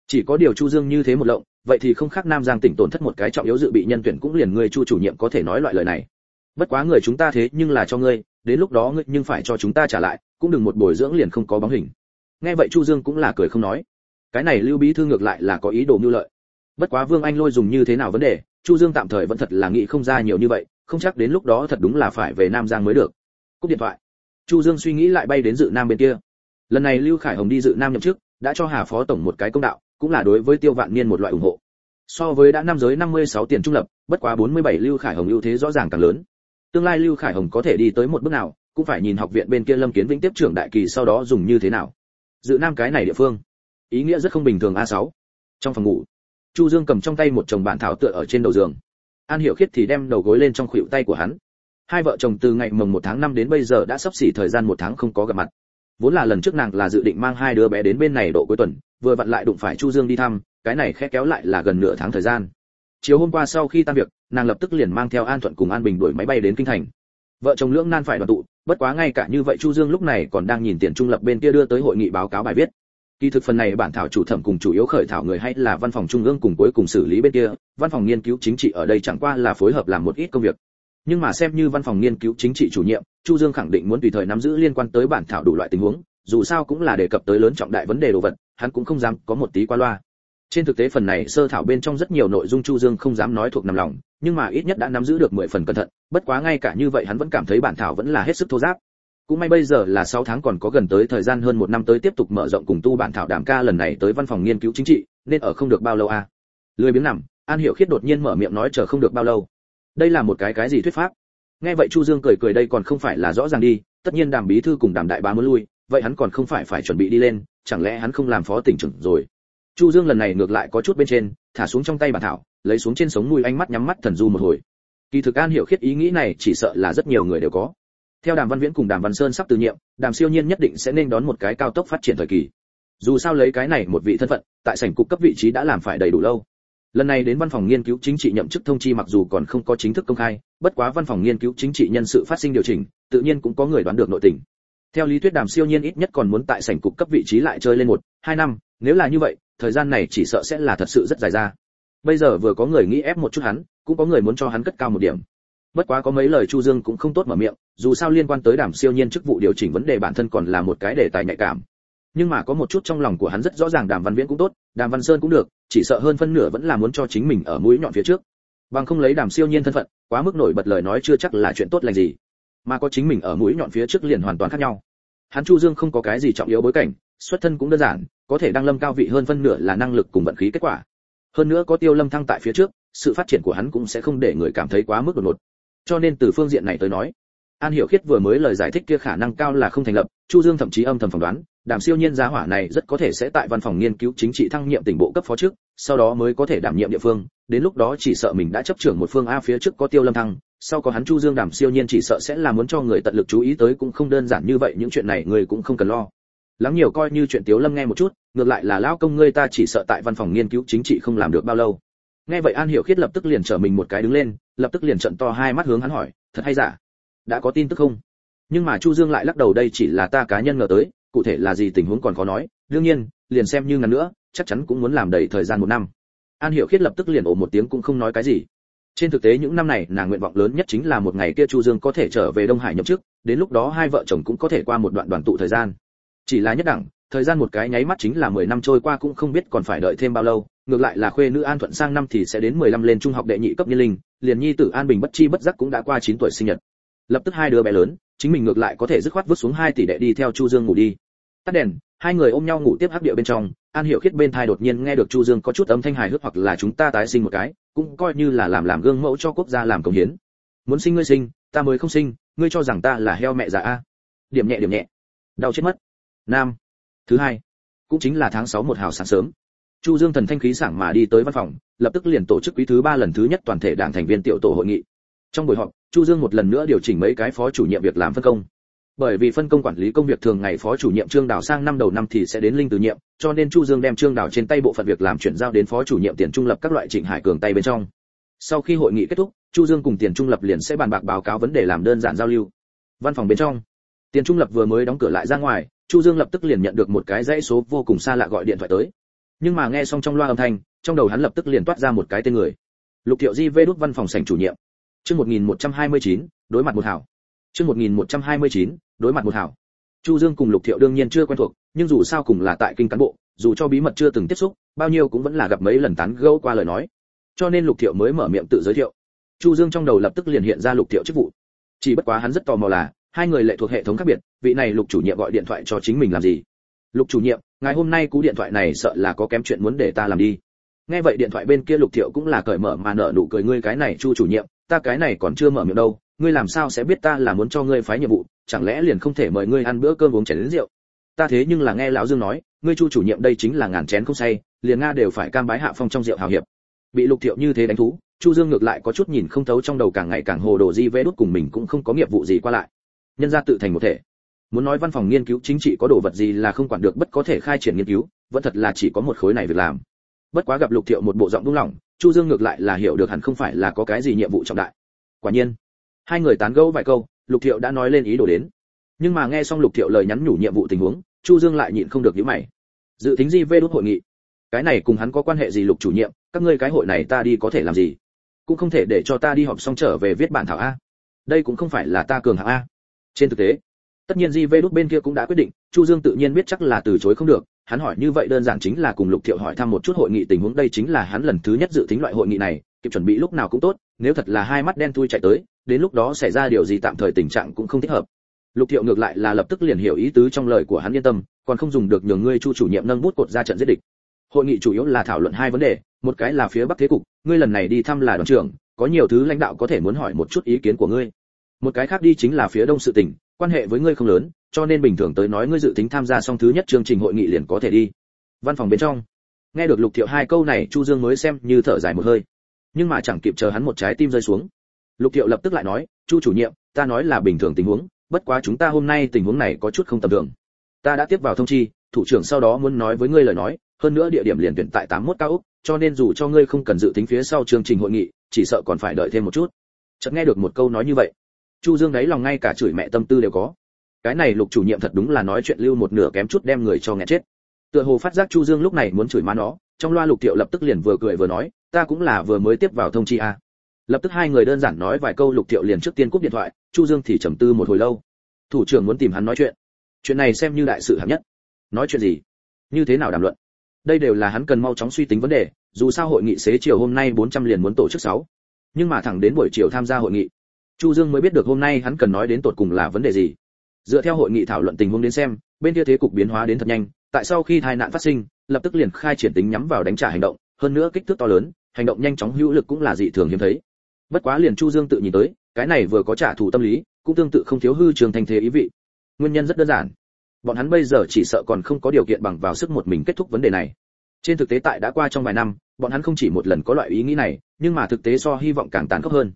Chỉ có điều chu dương như thế một lộng, vậy thì không khác nam giang tỉnh tổn thất một cái trọng yếu dự bị nhân tuyển cũng liền người chu chủ nhiệm có thể nói loại lời này. Bất quá người chúng ta thế nhưng là cho ngươi, đến lúc đó ngươi nhưng phải cho chúng ta trả lại, cũng đừng một bồi dưỡng liền không có bóng hình. Nghe vậy chu dương cũng là cười không nói. Cái này lưu bí thư ngược lại là có ý đồ mưu lợi bất quá vương anh lôi dùng như thế nào vấn đề, chu dương tạm thời vẫn thật là nghĩ không ra nhiều như vậy, không chắc đến lúc đó thật đúng là phải về nam giang mới được. Cúp điện thoại. Chu dương suy nghĩ lại bay đến dự nam bên kia. Lần này lưu khải hồng đi dự nam nhậm chức, đã cho hà phó tổng một cái công đạo, cũng là đối với tiêu vạn niên một loại ủng hộ. So với đã năm giới 56 tiền trung lập, bất quá 47 lưu khải hồng ưu thế rõ ràng càng lớn. Tương lai lưu khải hồng có thể đi tới một bước nào, cũng phải nhìn học viện bên kia lâm kiến vĩnh tiếp trưởng đại kỳ sau đó dùng như thế nào. Dự nam cái này địa phương, ý nghĩa rất không bình thường a 6 trong phòng ngủ chu dương cầm trong tay một chồng bản thảo tựa ở trên đầu giường. An hiểu khiết thì đem đầu gối lên trong khuỷu tay của hắn. Hai vợ chồng từ ngày mồng một tháng năm đến bây giờ đã sắp xỉ thời gian một tháng không có gặp mặt. Vốn là lần trước nàng là dự định mang hai đứa bé đến bên này độ cuối tuần, vừa vặn lại đụng phải chu dương đi thăm, cái này khẽ kéo lại là gần nửa tháng thời gian. Chiều hôm qua sau khi tan việc, nàng lập tức liền mang theo an thuận cùng an bình đuổi máy bay đến kinh thành. Vợ chồng lưỡng nan phải đoàn tụ, bất quá ngay cả như vậy chu dương lúc này còn đang nhìn tiền trung lập bên kia đưa tới hội nghị báo cáo bài viết kỳ thực phần này bản thảo chủ thẩm cùng chủ yếu khởi thảo người hay là văn phòng trung ương cùng cuối cùng xử lý bên kia, văn phòng nghiên cứu chính trị ở đây chẳng qua là phối hợp làm một ít công việc. Nhưng mà xem như văn phòng nghiên cứu chính trị chủ nhiệm, chu dương khẳng định muốn tùy thời nắm giữ liên quan tới bản thảo đủ loại tình huống, dù sao cũng là đề cập tới lớn trọng đại vấn đề đồ vật, hắn cũng không dám có một tí qua loa. Trên thực tế phần này sơ thảo bên trong rất nhiều nội dung chu dương không dám nói thuộc nằm lòng, nhưng mà ít nhất đã nắm giữ được 10 phần cẩn thận, bất quá ngay cả như vậy hắn vẫn cảm thấy bản thảo vẫn là hết sức thô giáp cũng may bây giờ là 6 tháng còn có gần tới thời gian hơn một năm tới tiếp tục mở rộng cùng tu bản thảo đàm ca lần này tới văn phòng nghiên cứu chính trị, nên ở không được bao lâu à? Lười biếng nằm, an hiểu khiết đột nhiên mở miệng nói chờ không được bao lâu. Đây là một cái cái gì thuyết pháp? Nghe vậy chu dương cười cười đây còn không phải là rõ ràng đi, tất nhiên đàm bí thư cùng đàm đại bá muốn lui, vậy hắn còn không phải phải chuẩn bị đi lên, chẳng lẽ hắn không làm phó tỉnh trưởng rồi? Chu dương lần này ngược lại có chút bên trên, thả xuống trong tay bản thảo, lấy xuống trên sống nuôi ánh mắt nhắm mắt thần du một hồi. Kỳ thực an hiểu khiết ý nghĩ này chỉ sợ là rất nhiều người đều có theo đàm văn viễn cùng đàm văn sơn sắp từ nhiệm, đàm siêu nhiên nhất định sẽ nên đón một cái cao tốc phát triển thời kỳ. Dù sao lấy cái này một vị thân phận, tại sảnh cục cấp vị trí đã làm phải đầy đủ lâu. Lần này đến văn phòng nghiên cứu chính trị nhậm chức thông chi mặc dù còn không có chính thức công khai, bất quá văn phòng nghiên cứu chính trị nhân sự phát sinh điều chỉnh, tự nhiên cũng có người đoán được nội tình. Theo lý thuyết đàm siêu nhiên ít nhất còn muốn tại sảnh cục cấp vị trí lại chơi lên một, hai năm, nếu là như vậy, thời gian này chỉ sợ sẽ là thật sự rất dài ra. Bây giờ vừa có người nghĩ ép một chút hắn, cũng có người muốn cho hắn cất cao một điểm bất quá có mấy lời chu dương cũng không tốt mở miệng, dù sao liên quan tới đàm siêu nhiên chức vụ điều chỉnh vấn đề bản thân còn là một cái đề tài nhạy cảm. Nhưng mà có một chút trong lòng của hắn rất rõ ràng đàm văn viễn cũng tốt, đàm văn sơn cũng được, chỉ sợ hơn phân nửa vẫn là muốn cho chính mình ở mũi nhọn phía trước. Bằng không lấy đàm siêu nhiên thân phận, quá mức nổi bật lời nói chưa chắc là chuyện tốt lành gì. Mà có chính mình ở mũi nhọn phía trước liền hoàn toàn khác nhau. Hắn chu dương không có cái gì trọng yếu bối cảnh, xuất thân cũng đơn giản, có thể đăng lâm cao vị hơn phân nửa là năng lực cùng vận khí kết quả. Hơn nữa có tiêu lâm thăng tại phía trước, sự phát triển của hắn cũng sẽ không để người cảm thấy quá mức đột ngột cho nên từ phương diện này tới nói, an hiểu khiết vừa mới lời giải thích kia khả năng cao là không thành lập, chu dương thậm chí âm thầm phỏng đoán, đàm siêu nhiên giá hỏa này rất có thể sẽ tại văn phòng nghiên cứu chính trị thăng nhiệm tỉnh bộ cấp phó trước, sau đó mới có thể đảm nhiệm địa phương, đến lúc đó chỉ sợ mình đã chấp trưởng một phương a phía trước có tiêu lâm thăng, sau có hắn chu dương đàm siêu nhiên chỉ sợ sẽ là muốn cho người tận lực chú ý tới cũng không đơn giản như vậy, những chuyện này người cũng không cần lo. Lắng nhiều coi như chuyện tiếu lâm nghe một chút, ngược lại là lão công ngươi ta chỉ sợ tại văn phòng nghiên cứu chính trị không làm được bao lâu nghe vậy an hiểu khiết lập tức liền trở mình một cái đứng lên, lập tức liền trợn to hai mắt hướng hắn hỏi, thật hay giả? Đã có tin tức không? Nhưng mà chu dương lại lắc đầu, đây chỉ là ta cá nhân ngờ tới, cụ thể là gì tình huống còn khó nói. Đương nhiên, liền xem như ngắn nữa, chắc chắn cũng muốn làm đầy thời gian một năm. An hiểu khiết lập tức liền ồ một tiếng cũng không nói cái gì. Trên thực tế những năm này, nàng nguyện vọng lớn nhất chính là một ngày kia chu dương có thể trở về đông hải nhậm chức, đến lúc đó hai vợ chồng cũng có thể qua một đoạn đoàn tụ thời gian. Chỉ là nhất đẳng, thời gian một cái nháy mắt chính là 10 năm trôi qua cũng không biết còn phải đợi thêm bao lâu ngược lại là khuê nữ an thuận sang năm thì sẽ đến 15 lên trung học đệ nhị cấp niên linh, liền nhi tử an bình bất chi bất giác cũng đã qua 9 tuổi sinh nhật. Lập tức hai đứa bé lớn, chính mình ngược lại có thể dứt khoát vứt xuống hai tỷ đệ đi theo chu dương ngủ đi. Tắt đèn, hai người ôm nhau ngủ tiếp hắc địa bên trong, an hiểu khiết bên thai đột nhiên nghe được chu dương có chút âm thanh hài hước hoặc là chúng ta tái sinh một cái, cũng coi như là làm làm gương mẫu cho quốc gia làm công hiến. Muốn sinh ngươi sinh, ta mới không sinh, ngươi cho rằng ta là heo mẹ già a? Điểm nhẹ điểm nhẹ. Đau chết mất. Nam. Thứ hai, cũng chính là tháng 6 một hào sáng sớm chu dương thần thanh khí sảng mà đi tới văn phòng, lập tức liền tổ chức quý thứ ba lần thứ nhất toàn thể đảng thành viên tiểu tổ hội nghị. Trong buổi họp, chu dương một lần nữa điều chỉnh mấy cái phó chủ nhiệm việc làm phân công. Bởi vì phân công quản lý công việc thường ngày phó chủ nhiệm trương đào sang năm đầu năm thì sẽ đến linh từ nhiệm, cho nên chu dương đem trương đào trên tay bộ phận việc làm chuyển giao đến phó chủ nhiệm tiền trung lập các loại trịnh hải cường tay bên trong. Sau khi hội nghị kết thúc, chu dương cùng tiền trung lập liền sẽ bàn bạc báo cáo vấn đề làm đơn giản giao lưu. Văn phòng bên trong, tiền trung lập vừa mới đóng cửa lại ra ngoài, chu dương lập tức liền nhận được một cái dãy số vô cùng xa lạ gọi điện thoại tới nhưng mà nghe xong trong loa âm thanh trong đầu hắn lập tức liền toát ra một cái tên người. Lục thiệu di vê đút văn phòng sảnh chủ nhiệm. Chương 1129, đối mặt một hảo. Chương 1129, đối mặt một hảo. Chu dương cùng lục thiệu đương nhiên chưa quen thuộc nhưng dù sao cùng là tại kinh cán bộ dù cho bí mật chưa từng tiếp xúc bao nhiêu cũng vẫn là gặp mấy lần tán gẫu qua lời nói. Cho nên lục thiệu mới mở miệng tự giới thiệu. Chu dương trong đầu lập tức liền hiện ra lục thiệu chức vụ. Chỉ bất quá hắn rất tò mò là hai người lệ thuộc hệ thống khác biệt vị này lục chủ nhiệm gọi điện thoại cho chính mình làm gì? Lục chủ nhiệm ngày hôm nay cú điện thoại này sợ là có kém chuyện muốn để ta làm đi. Nghe vậy điện thoại bên kia lục thiệu cũng là cởi mở mà nở nụ cười, ngươi cái này chu chủ nhiệm, ta cái này còn chưa mở miệng đâu, ngươi làm sao sẽ biết ta là muốn cho ngươi phái nhiệm vụ, chẳng lẽ liền không thể mời ngươi ăn bữa cơm uống chén rượu? Ta thế nhưng là nghe lão dương nói, ngươi chu chủ nhiệm đây chính là ngàn chén không say, liền nga đều phải cam bái hạ phong trong rượu hào hiệp. Bị lục thiệu như thế đánh thú, chu dương ngược lại có chút nhìn không thấu trong đầu càng ngày càng hồ đồ di vẽ đút cùng mình cũng không có nghiệp vụ gì qua lại. Nhân ra tự thành một thể muốn nói văn phòng nghiên cứu chính trị có đồ vật gì là không quản được, bất có thể khai triển nghiên cứu, vẫn thật là chỉ có một khối này việc làm. Bất quá gặp lục thiệu một bộ giọng buông lỏng, chu dương ngược lại là hiểu được hẳn không phải là có cái gì nhiệm vụ trọng đại. Quả nhiên, hai người tán gẫu vài câu, lục thiệu đã nói lên ý đồ đến. Nhưng mà nghe xong lục thiệu lời nhắn nhủ nhiệm vụ tình huống, chu dương lại nhịn không được nhíu mày. Dự tính gì về đốt hội nghị. Cái này cùng hắn có quan hệ gì lục chủ nhiệm, các ngươi cái hội này ta đi có thể làm gì? Cũng không thể để cho ta đi họp xong trở về viết bản thảo a. Đây cũng không phải là ta cường hạng a. Trên thực tế tất nhiên di vê đút bên kia cũng đã quyết định, chu dương tự nhiên biết chắc là từ chối không được. Hắn hỏi như vậy đơn giản chính là cùng lục thiệu hỏi thăm một chút hội nghị tình huống, đây chính là hắn lần thứ nhất dự tính loại hội nghị này, kịp chuẩn bị lúc nào cũng tốt, nếu thật là hai mắt đen thui chạy tới, đến lúc đó xảy ra điều gì tạm thời tình trạng cũng không thích hợp. Lục thiệu ngược lại là lập tức liền hiểu ý tứ trong lời của hắn yên tâm, còn không dùng được nhường ngươi chu chủ nhiệm nâng bút cột ra trận giết địch. Hội nghị chủ yếu là thảo luận hai vấn đề, một cái là phía bắc thế cục, ngươi lần này đi thăm là đoàn trưởng, có nhiều thứ lãnh đạo có thể muốn hỏi một chút ý kiến của ngươi một cái khác đi chính là phía đông sự tình, quan hệ với ngươi không lớn, cho nên bình thường tới nói ngươi dự tính tham gia xong thứ nhất chương trình hội nghị liền có thể đi. Văn phòng bên trong. Nghe được lục thiệu hai câu này, chu dương mới xem như thở dài một hơi. Nhưng mà chẳng kịp chờ hắn một trái tim rơi xuống. Lục thiệu lập tức lại nói, chu chủ nhiệm, ta nói là bình thường tình huống, bất quá chúng ta hôm nay tình huống này có chút không tầm thường. Ta đã tiếp vào thông chi, thủ trưởng sau đó muốn nói với ngươi lời nói, hơn nữa địa điểm liền tuyển tại 81 cao úc, cho nên dù cho ngươi không cần dự tính phía sau chương trình hội nghị, chỉ sợ còn phải đợi thêm một chút. Chợt nghe được một câu nói như vậy chu dương đấy lòng ngay cả chửi mẹ tâm tư đều có. Cái này lục chủ nhiệm thật đúng là nói chuyện lưu một nửa kém chút đem người cho nghẹt chết. Tựa hồ phát giác chu dương lúc này muốn chửi má nó, trong loa lục thiệu lập tức liền vừa cười vừa nói, ta cũng là vừa mới tiếp vào thông chi a. Lập tức hai người đơn giản nói vài câu lục thiệu liền trước tiên cúp điện thoại, chu dương thì trầm tư một hồi lâu. Thủ trưởng muốn tìm hắn nói chuyện. Chuyện này xem như đại sự hạng nhất. Nói chuyện gì? Như thế nào đàm luận? Đây đều là hắn cần mau chóng suy tính vấn đề, dù sao hội nghị xế chiều hôm nay 400 liền muốn tổ chức 6. nhưng mà thẳng đến buổi chiều tham gia hội nghị chu dương mới biết được hôm nay hắn cần nói đến tột cùng là vấn đề gì. Dựa theo hội nghị thảo luận tình huống đến xem, bên kia thế cục biến hóa đến thật nhanh, tại sau khi tai nạn phát sinh, lập tức liền khai triển tính nhắm vào đánh trả hành động, hơn nữa kích thước to lớn, hành động nhanh chóng hữu lực cũng là dị thường hiếm thấy. Bất quá liền chu dương tự nhìn tới, cái này vừa có trả thù tâm lý, cũng tương tự không thiếu hư trường thành thế ý vị. Nguyên nhân rất đơn giản. Bọn hắn bây giờ chỉ sợ còn không có điều kiện bằng vào sức một mình kết thúc vấn đề này. Trên thực tế tại đã qua trong vài năm, bọn hắn không chỉ một lần có loại ý nghĩ này, nhưng mà thực tế so hy vọng càng tàn khốc hơn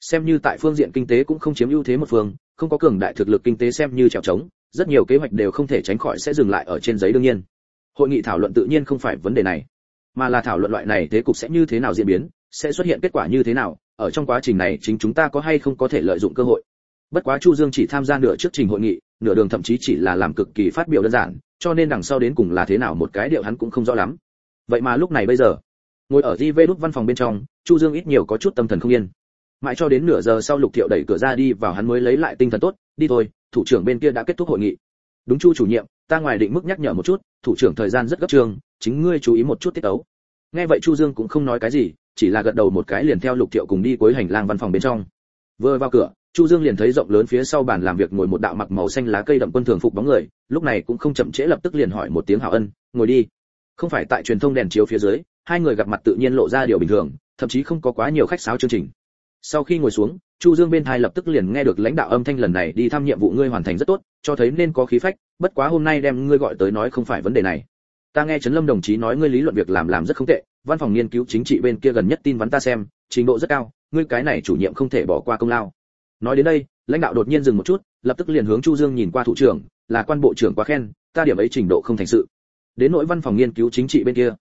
xem như tại phương diện kinh tế cũng không chiếm ưu thế một phương, không có cường đại thực lực kinh tế xem như trèo trống, rất nhiều kế hoạch đều không thể tránh khỏi sẽ dừng lại ở trên giấy đương nhiên. Hội nghị thảo luận tự nhiên không phải vấn đề này, mà là thảo luận loại này thế cục sẽ như thế nào diễn biến, sẽ xuất hiện kết quả như thế nào, ở trong quá trình này chính chúng ta có hay không có thể lợi dụng cơ hội. Bất quá chu dương chỉ tham gia nửa trước trình hội nghị, nửa đường thậm chí chỉ là làm cực kỳ phát biểu đơn giản, cho nên đằng sau đến cùng là thế nào một cái điệu hắn cũng không rõ lắm. Vậy mà lúc này bây giờ, ngồi ở di vê đút văn phòng bên trong, chu dương ít nhiều có chút tâm thần không yên mãi cho đến nửa giờ sau lục thiệu đẩy cửa ra đi vào hắn mới lấy lại tinh thần tốt, đi thôi, thủ trưởng bên kia đã kết thúc hội nghị. Đúng chu chủ nhiệm, ta ngoài định mức nhắc nhở một chút, thủ trưởng thời gian rất gấp trường, chính ngươi chú ý một chút tiết tấu. Nghe vậy chu dương cũng không nói cái gì, chỉ là gật đầu một cái liền theo lục thiệu cùng đi cuối hành lang văn phòng bên trong. Vừa vào cửa, chu dương liền thấy rộng lớn phía sau bàn làm việc ngồi một đạo mặc màu xanh lá cây đậm quân thường phục bóng người, lúc này cũng không chậm trễ lập tức liền hỏi một tiếng hảo ân, ngồi đi. Không phải tại truyền thông đèn chiếu phía dưới, hai người gặp mặt tự nhiên lộ ra điều bình thường, thậm chí không có quá nhiều khách sáo chương trình sau khi ngồi xuống, chu dương bên thai lập tức liền nghe được lãnh đạo âm thanh lần này đi thăm nhiệm vụ ngươi hoàn thành rất tốt, cho thấy nên có khí phách, bất quá hôm nay đem ngươi gọi tới nói không phải vấn đề này. Ta nghe trấn lâm đồng chí nói ngươi lý luận việc làm làm rất không tệ, văn phòng nghiên cứu chính trị bên kia gần nhất tin vắn ta xem, trình độ rất cao, ngươi cái này chủ nhiệm không thể bỏ qua công lao. Nói đến đây, lãnh đạo đột nhiên dừng một chút, lập tức liền hướng chu dương nhìn qua thủ trưởng, là quan bộ trưởng quá khen, ta điểm ấy trình độ không thành sự. Đến nỗi văn phòng nghiên cứu chính trị bên kia.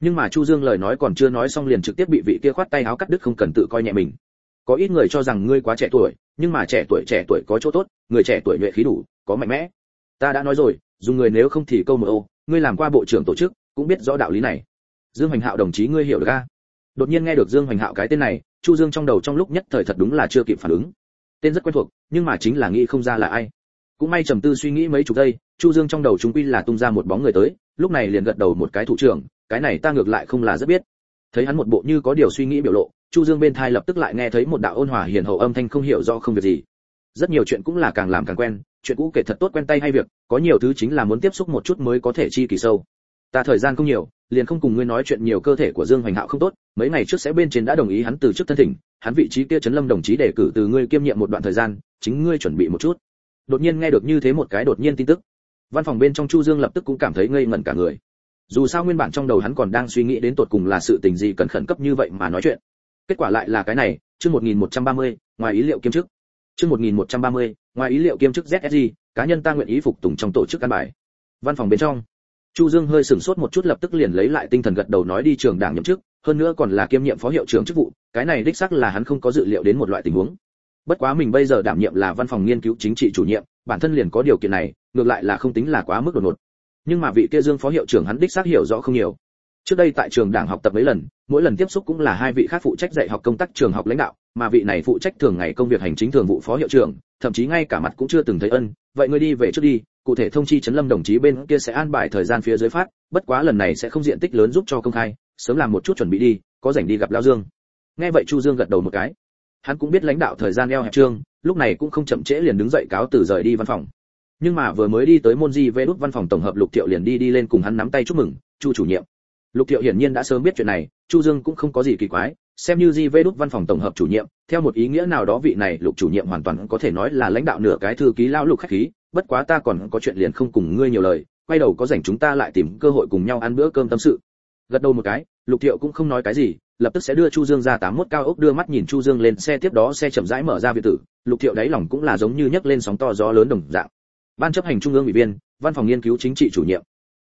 Nhưng mà chu dương lời nói còn chưa nói xong liền trực tiếp bị vị kia khoát tay áo cắt đứt không cần tự coi nhẹ mình có ít người cho rằng ngươi quá trẻ tuổi, nhưng mà trẻ tuổi trẻ tuổi có chỗ tốt, người trẻ tuổi nhuệ khí đủ, có mạnh mẽ. Ta đã nói rồi dùng người nếu không thì câu một ô, ngươi làm qua bộ trưởng tổ chức, cũng biết rõ đạo lý này. Dương hoành hạo đồng chí ngươi hiểu được a? Đột nhiên nghe được dương hoành hạo cái tên này, chu dương trong đầu trong lúc nhất thời thật đúng là chưa kịp phản ứng. Tên rất quen thuộc, nhưng mà chính là nghĩ không ra là ai. Cũng may trầm tư suy nghĩ mấy chục giây, chu dương trong đầu chúng quy là tung ra một bóng người tới, lúc này liền gật đầu một cái thủ trưởng, cái này ta ngược lại không là rất biết. Thấy hắn một bộ như có điều suy nghĩ biểu lộ chu dương bên thai lập tức lại nghe thấy một đạo ôn hòa hiền hậu âm thanh không hiểu do không việc gì. Rất nhiều chuyện cũng là càng làm càng quen, chuyện cũ kể thật tốt quen tay hay việc, có nhiều thứ chính là muốn tiếp xúc một chút mới có thể chi kỳ sâu. Ta thời gian không nhiều, liền không cùng ngươi nói chuyện nhiều cơ thể của dương hoành hạo không tốt, mấy ngày trước sẽ bên trên đã đồng ý hắn từ chức thân thỉnh, hắn vị trí kia trấn lâm đồng chí đề cử từ ngươi kiêm nhiệm một đoạn thời gian, chính ngươi chuẩn bị một chút. Đột nhiên nghe được như thế một cái đột nhiên tin tức. Văn phòng bên trong chu dương lập tức cũng cảm thấy ngây ngẩn cả người. Dù sao nguyên bản trong đầu hắn còn đang suy nghĩ đến tột cùng là sự tình gì cần khẩn cấp như vậy mà nói chuyện kết quả lại là cái này chương 1130, ngoài ý liệu kiêm chức. Chương 1130, ngoài ý liệu kiêm chức ZSG, cá nhân ta nguyện ý phục tùng trong tổ chức căn bài. Văn phòng bên trong chu dương hơi sửng sốt một chút lập tức liền lấy lại tinh thần gật đầu nói đi trường đảng nhậm chức hơn nữa còn là kiêm nhiệm phó hiệu trưởng chức vụ cái này đích xác là hắn không có dự liệu đến một loại tình huống. Bất quá mình bây giờ đảm nhiệm là văn phòng nghiên cứu chính trị chủ nhiệm bản thân liền có điều kiện này ngược lại là không tính là quá mức đột ngột. Nhưng mà vị kia dương phó hiệu trưởng hắn đích xác hiểu rõ không nhiều trước đây tại trường đảng học tập mấy lần, mỗi lần tiếp xúc cũng là hai vị khác phụ trách dạy học công tác trường học lãnh đạo, mà vị này phụ trách thường ngày công việc hành chính thường vụ phó hiệu trưởng, thậm chí ngay cả mặt cũng chưa từng thấy ân, vậy ngươi đi về trước đi, cụ thể thông chi chấn lâm đồng chí bên kia sẽ an bài thời gian phía dưới phát, bất quá lần này sẽ không diện tích lớn giúp cho công khai, sớm làm một chút chuẩn bị đi, có rảnh đi gặp lão dương. Nghe vậy chu dương gật đầu một cái. Hắn cũng biết lãnh đạo thời gian eo hẹp trương, lúc này cũng không chậm trễ liền đứng dậy cáo từ rời đi văn phòng. Nhưng mà vừa mới đi tới môn di vê đút văn phòng tổng hợp lục thiệu liền đi đi lên cùng hắn nắm tay chúc mừng, chu chủ nhiệm lục thiệu hiển nhiên đã sớm biết chuyện này, chu dương cũng không có gì kỳ quái, xem như di vê đúc văn phòng tổng hợp chủ nhiệm, theo một ý nghĩa nào đó vị này lục chủ nhiệm hoàn toàn có thể nói là lãnh đạo nửa cái thư ký lão lục khách khí, bất quá ta còn có chuyện liền không cùng ngươi nhiều lời, quay đầu có rảnh chúng ta lại tìm cơ hội cùng nhau ăn bữa cơm tâm sự. Gật đầu một cái, lục thiệu cũng không nói cái gì, lập tức sẽ đưa chu dương ra tám mốt cao ốc đưa mắt nhìn chu dương lên xe tiếp đó xe chậm rãi mở ra viện tử, lục thiệu đáy lòng cũng là giống như nhấc lên sóng to gió lớn đồng dạng. Ban chấp hành trung ương ủy viên, văn phòng nghiên cứu chính trị chủ nhiệm.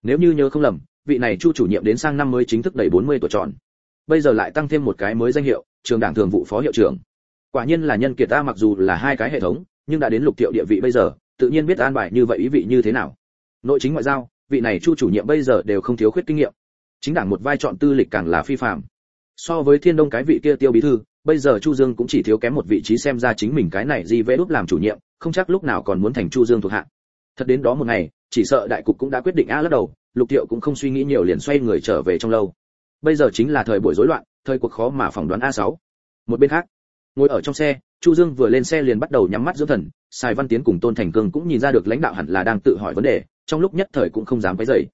Nếu như nhớ không lầm vị này chu chủ nhiệm đến sang năm mới chính thức đầy 40 tuổi tròn. Bây giờ lại tăng thêm một cái mới danh hiệu, trường đảng thường vụ phó hiệu trưởng. Quả nhiên là nhân kiệt ta mặc dù là hai cái hệ thống, nhưng đã đến lục thiệu địa vị bây giờ, tự nhiên biết an bài như vậy ý vị như thế nào. Nội chính ngoại giao, vị này chu chủ nhiệm bây giờ đều không thiếu khuyết kinh nghiệm. Chính đảng một vai chọn tư lịch càng là phi phạm. So với thiên đông cái vị kia tiêu bí thư, bây giờ chu dương cũng chỉ thiếu kém một vị trí xem ra chính mình cái này gì vẽ đúc làm chủ nhiệm, không chắc lúc nào còn muốn thành chu dương thuộc hạ. Thật đến đó một ngày, chỉ sợ đại cục cũng đã quyết định a lắc đầu lục tiệu cũng không suy nghĩ nhiều liền xoay người trở về trong lâu. Bây giờ chính là thời buổi rối loạn, thời cuộc khó mà phỏng đoán a 6 một bên khác, ngồi ở trong xe, chu dương vừa lên xe liền bắt đầu nhắm mắt dưỡng thần, sài văn tiến cùng tôn thành cương cũng nhìn ra được lãnh đạo hẳn là đang tự hỏi vấn đề, trong lúc nhất thời cũng không dám quấy rầy.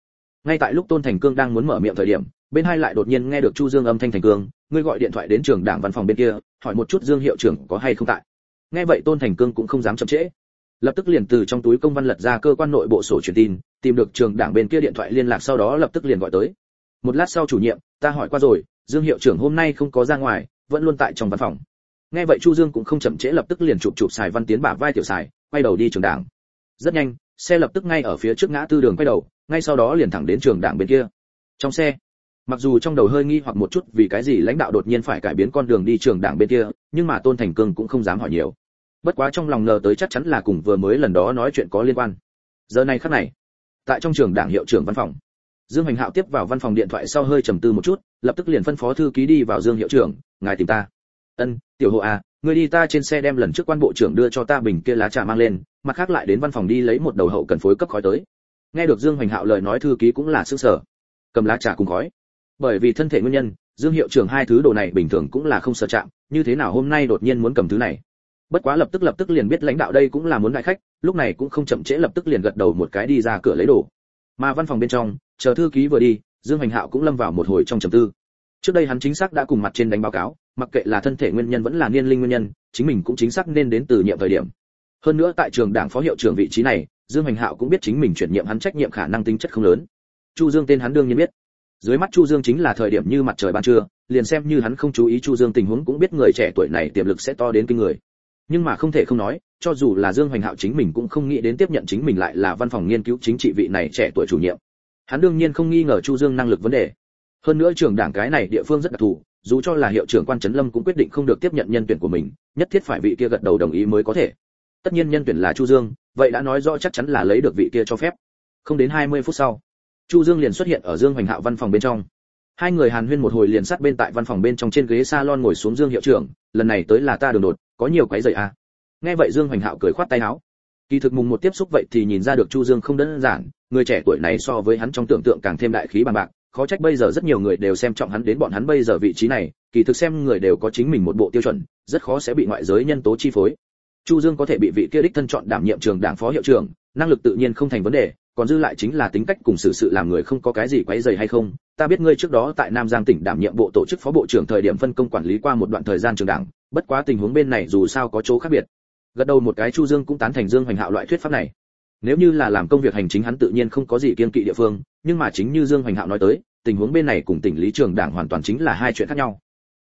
Ngay tại lúc tôn thành cương đang muốn mở miệng thời điểm, bên hai lại đột nhiên nghe được chu dương âm thanh thành cương, ngươi gọi điện thoại đến trường đảng văn phòng bên kia, hỏi một chút dương hiệu trưởng có hay không tại. Nghe vậy tôn thành cương cũng không dám chậm trễ. Lập tức liền từ trong túi công văn lật ra cơ quan nội bộ sổ truyền tin tìm được trường đảng bên kia điện thoại liên lạc sau đó lập tức liền gọi tới. Một lát sau chủ nhiệm, ta hỏi qua rồi, dương hiệu trưởng hôm nay không có ra ngoài, vẫn luôn tại trong văn phòng. Nghe vậy chu dương cũng không chậm trễ lập tức liền chụp chụp xài văn tiến bả vai tiểu xài, quay đầu đi trường đảng. Rất nhanh, xe lập tức ngay ở phía trước ngã tư đường quay đầu, ngay sau đó liền thẳng đến trường đảng bên kia. Trong xe, mặc dù trong đầu hơi nghi hoặc một chút vì cái gì lãnh đạo đột nhiên phải cải biến con đường đi trường đảng bên kia, nhưng mà tôn thành cương cũng không dám hỏi nhiều. Bất quá trong lòng ngờ tới chắc chắn là cùng vừa mới lần đó nói chuyện có liên quan. Giờ này khắc này tại trong trường đảng hiệu trưởng văn phòng. Dương hoành hạo tiếp vào văn phòng điện thoại sau hơi trầm tư một chút, lập tức liền phân phó thư ký đi vào dương hiệu trưởng, ngài tìm ta. Ân, tiểu hộ à người đi ta trên xe đem lần trước quan bộ trưởng đưa cho ta bình kia lá trà mang lên, mặt khác lại đến văn phòng đi lấy một đầu hậu cần phối cấp khói tới. Nghe được dương hoành hạo lời nói thư ký cũng là sức sở. Cầm lá trà cùng khói. Bởi vì thân thể nguyên nhân, dương hiệu trưởng hai thứ đồ này bình thường cũng là không sợ chạm, như thế nào hôm nay đột nhiên muốn cầm thứ này? Bất quá lập tức lập tức liền biết lãnh đạo đây cũng là muốn đại khách, lúc này cũng không chậm trễ lập tức liền gật đầu một cái đi ra cửa lấy đồ. Mà văn phòng bên trong, chờ thư ký vừa đi, dương hoành hạo cũng lâm vào một hồi trong trầm tư. Trước đây hắn chính xác đã cùng mặt trên đánh báo cáo, mặc kệ là thân thể nguyên nhân vẫn là niên linh nguyên nhân, chính mình cũng chính xác nên đến từ nhiệm thời điểm. Hơn nữa tại trường đảng phó hiệu trưởng vị trí này, dương hoành hạo cũng biết chính mình chuyển nhiệm hắn trách nhiệm khả năng tính chất không lớn. Chu dương tên hắn đương nhiên biết. Dưới mắt chu dương chính là thời điểm như mặt trời ban trưa, liền xem như hắn không chú ý chu dương tình huống cũng biết người trẻ tuổi này tiềm lực sẽ to đến kinh người nhưng mà không thể không nói, cho dù là dương hoành hạo chính mình cũng không nghĩ đến tiếp nhận chính mình lại là văn phòng nghiên cứu chính trị vị này trẻ tuổi chủ nhiệm. Hắn đương nhiên không nghi ngờ chu dương năng lực vấn đề. Hơn nữa trường đảng cái này địa phương rất đặc thù, dù cho là hiệu trưởng quan trấn lâm cũng quyết định không được tiếp nhận nhân tuyển của mình, nhất thiết phải vị kia gật đầu đồng ý mới có thể. Tất nhiên nhân tuyển là chu dương, vậy đã nói rõ chắc chắn là lấy được vị kia cho phép. Không đến 20 phút sau, chu dương liền xuất hiện ở dương hoành hạo văn phòng bên trong hai người hàn huyên một hồi liền sát bên tại văn phòng bên trong trên ghế salon ngồi xuống dương hiệu trưởng, lần này tới là ta đường đột, có nhiều quái dậy à? Nghe vậy dương hoành hạo cười khoát tay áo. Kỳ thực mùng một tiếp xúc vậy thì nhìn ra được chu dương không đơn giản, người trẻ tuổi này so với hắn trong tưởng tượng càng thêm đại khí bằng bạc, khó trách bây giờ rất nhiều người đều xem trọng hắn đến bọn hắn bây giờ vị trí này, kỳ thực xem người đều có chính mình một bộ tiêu chuẩn, rất khó sẽ bị ngoại giới nhân tố chi phối. Chu dương có thể bị vị kia đích thân chọn đảm nhiệm trường đảng phó hiệu trưởng, năng lực tự nhiên không thành vấn đề còn dư lại chính là tính cách cùng xử sự, sự làm người không có cái gì quấy rầy hay không. Ta biết ngươi trước đó tại nam giang tỉnh đảm nhiệm bộ tổ chức phó bộ trưởng thời điểm phân công quản lý qua một đoạn thời gian trường đảng bất quá tình huống bên này dù sao có chỗ khác biệt. Gật đầu một cái chu dương cũng tán thành dương hoành hạo loại thuyết pháp này. Nếu như là làm công việc hành chính hắn tự nhiên không có gì kiên kỵ địa phương nhưng mà chính như dương hoành hạo nói tới tình huống bên này cùng tỉnh lý trường đảng hoàn toàn chính là hai chuyện khác nhau.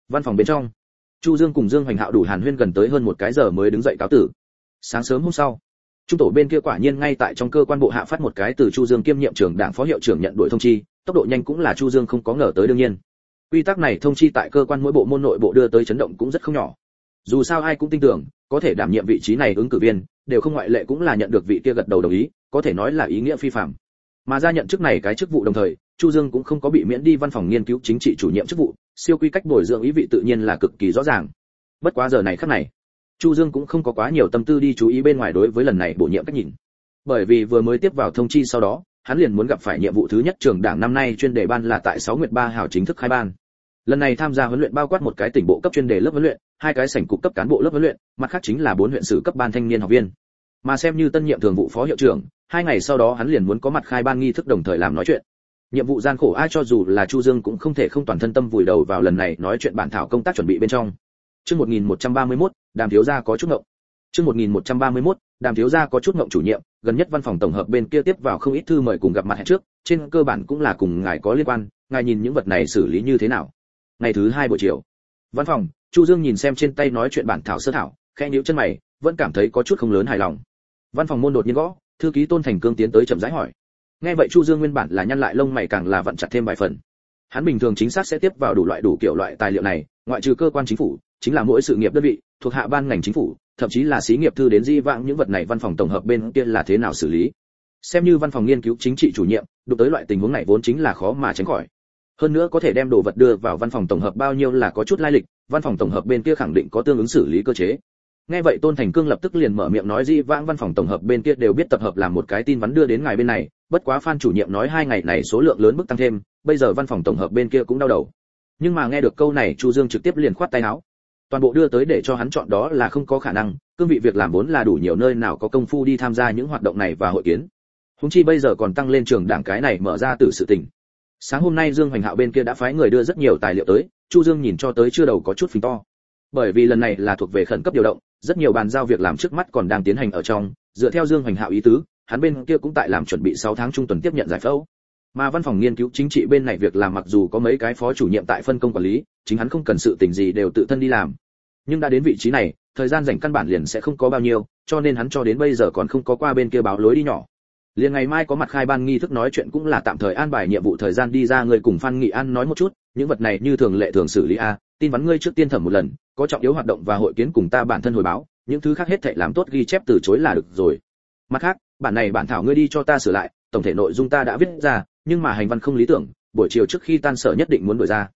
Văn phòng bên trong chu dương cùng dương hoành hạo đủ hàn huyên gần tới hơn một cái giờ mới đứng dậy cáo tử. Sáng sớm hôm sau trung tổ bên kia quả nhiên ngay tại trong cơ quan bộ hạ phát một cái từ chu dương kiêm nhiệm trưởng đảng phó hiệu trưởng nhận đuổi thông chi, tốc độ nhanh cũng là chu dương không có ngờ tới đương nhiên. Quy tắc này thông chi tại cơ quan mỗi bộ môn nội bộ đưa tới chấn động cũng rất không nhỏ. Dù sao ai cũng tin tưởng, có thể đảm nhiệm vị trí này ứng cử viên, đều không ngoại lệ cũng là nhận được vị kia gật đầu đồng ý, có thể nói là ý nghĩa phi phạm. Mà ra nhận chức này cái chức vụ đồng thời, chu dương cũng không có bị miễn đi văn phòng nghiên cứu chính trị chủ nhiệm chức vụ, siêu quy cách bồi dưỡng ý vị tự nhiên là cực kỳ rõ ràng. Bất quá giờ này khắc này chu dương cũng không có quá nhiều tâm tư đi chú ý bên ngoài đối với lần này bổ nhiệm cách nhìn. Bởi vì vừa mới tiếp vào thông chi sau đó, hắn liền muốn gặp phải nhiệm vụ thứ nhất trường đảng năm nay chuyên đề ban là tại 6 nguyệt 3 hào chính thức khai ban. Lần này tham gia huấn luyện bao quát một cái tỉnh bộ cấp chuyên đề lớp huấn luyện, hai cái sảnh cục cấp cán bộ lớp huấn luyện, mặt khác chính là bốn huyện sử cấp ban thanh niên học viên. Mà xem như tân nhiệm thường vụ phó hiệu trưởng, hai ngày sau đó hắn liền muốn có mặt khai ban nghi thức đồng thời làm nói chuyện. Nhiệm vụ gian khổ ai cho dù là chu dương cũng không thể không toàn thân tâm vùi đầu vào lần này nói chuyện bản thảo công tác chuẩn bị bên trong chương 1131, đàm thiếu gia có chút ngộng. Chương 1131, đàm thiếu gia có chút ngộng chủ nhiệm gần nhất văn phòng tổng hợp bên kia tiếp vào không ít thư mời cùng gặp mặt hẹn trước trên cơ bản cũng là cùng ngài có liên quan ngài nhìn những vật này xử lý như thế nào? Ngày thứ hai buổi chiều. Văn phòng chu dương nhìn xem trên tay nói chuyện bản thảo sơ thảo khẽ nhíu chân mày vẫn cảm thấy có chút không lớn hài lòng. Văn phòng môn đột nhiên gõ thư ký tôn thành cương tiến tới chậm rãi hỏi. Nghe vậy chu dương nguyên bản là nhăn lại lông mày càng là vặn chặt thêm vài phần. Hắn bình thường chính xác sẽ tiếp vào đủ loại đủ kiểu loại tài liệu này ngoại trừ cơ quan chính phủ chính là mỗi sự nghiệp đơn vị, thuộc hạ ban ngành chính phủ, thậm chí là xí nghiệp thư đến di vãng những vật này văn phòng tổng hợp bên kia là thế nào xử lý. Xem như văn phòng nghiên cứu chính trị chủ nhiệm, đụng tới loại tình huống này vốn chính là khó mà tránh khỏi. Hơn nữa có thể đem đồ vật đưa vào văn phòng tổng hợp bao nhiêu là có chút lai lịch, văn phòng tổng hợp bên kia khẳng định có tương ứng xử lý cơ chế. Nghe vậy tôn thành cương lập tức liền mở miệng nói di vãng văn phòng tổng hợp bên kia đều biết tập hợp làm một cái tin vắn đưa đến ngài bên này, bất quá phan chủ nhiệm nói hai ngày này số lượng lớn mức tăng thêm, bây giờ văn phòng tổng hợp bên kia cũng đau đầu. Nhưng mà nghe được câu này, chu dương trực tiếp liền khoát tay áo toàn bộ đưa tới để cho hắn chọn đó là không có khả năng, cương vị việc làm vốn là đủ nhiều nơi nào có công phu đi tham gia những hoạt động này và hội kiến. Húng chi bây giờ còn tăng lên trường đảng cái này mở ra từ sự tình. Sáng hôm nay dương hoành hạo bên kia đã phái người đưa rất nhiều tài liệu tới, chu dương nhìn cho tới chưa đầu có chút phình to. Bởi vì lần này là thuộc về khẩn cấp điều động, rất nhiều bàn giao việc làm trước mắt còn đang tiến hành ở trong, dựa theo dương hoành hạo ý tứ, hắn bên kia cũng tại làm chuẩn bị 6 tháng trung tuần tiếp nhận giải phẫu mà văn phòng nghiên cứu chính trị bên này việc làm mặc dù có mấy cái phó chủ nhiệm tại phân công quản lý, chính hắn không cần sự tình gì đều tự thân đi làm. Nhưng đã đến vị trí này, thời gian dành căn bản liền sẽ không có bao nhiêu, cho nên hắn cho đến bây giờ còn không có qua bên kia báo lối đi nhỏ. Liền ngày mai có mặt khai ban nghi thức nói chuyện cũng là tạm thời an bài nhiệm vụ thời gian đi ra người cùng phan nghị an nói một chút, những vật này như thường lệ thường xử lý a, tin vắn ngươi trước tiên thẩm một lần, có trọng yếu hoạt động và hội kiến cùng ta bản thân hồi báo, những thứ khác hết thảy làm tốt ghi chép từ chối là được rồi. Mặt khác, bản này bản thảo ngươi đi cho ta sửa lại, tổng thể nội dung ta đã viết ra nhưng mà hành văn không lý tưởng, buổi chiều trước khi tan sở nhất định muốn đổi ra.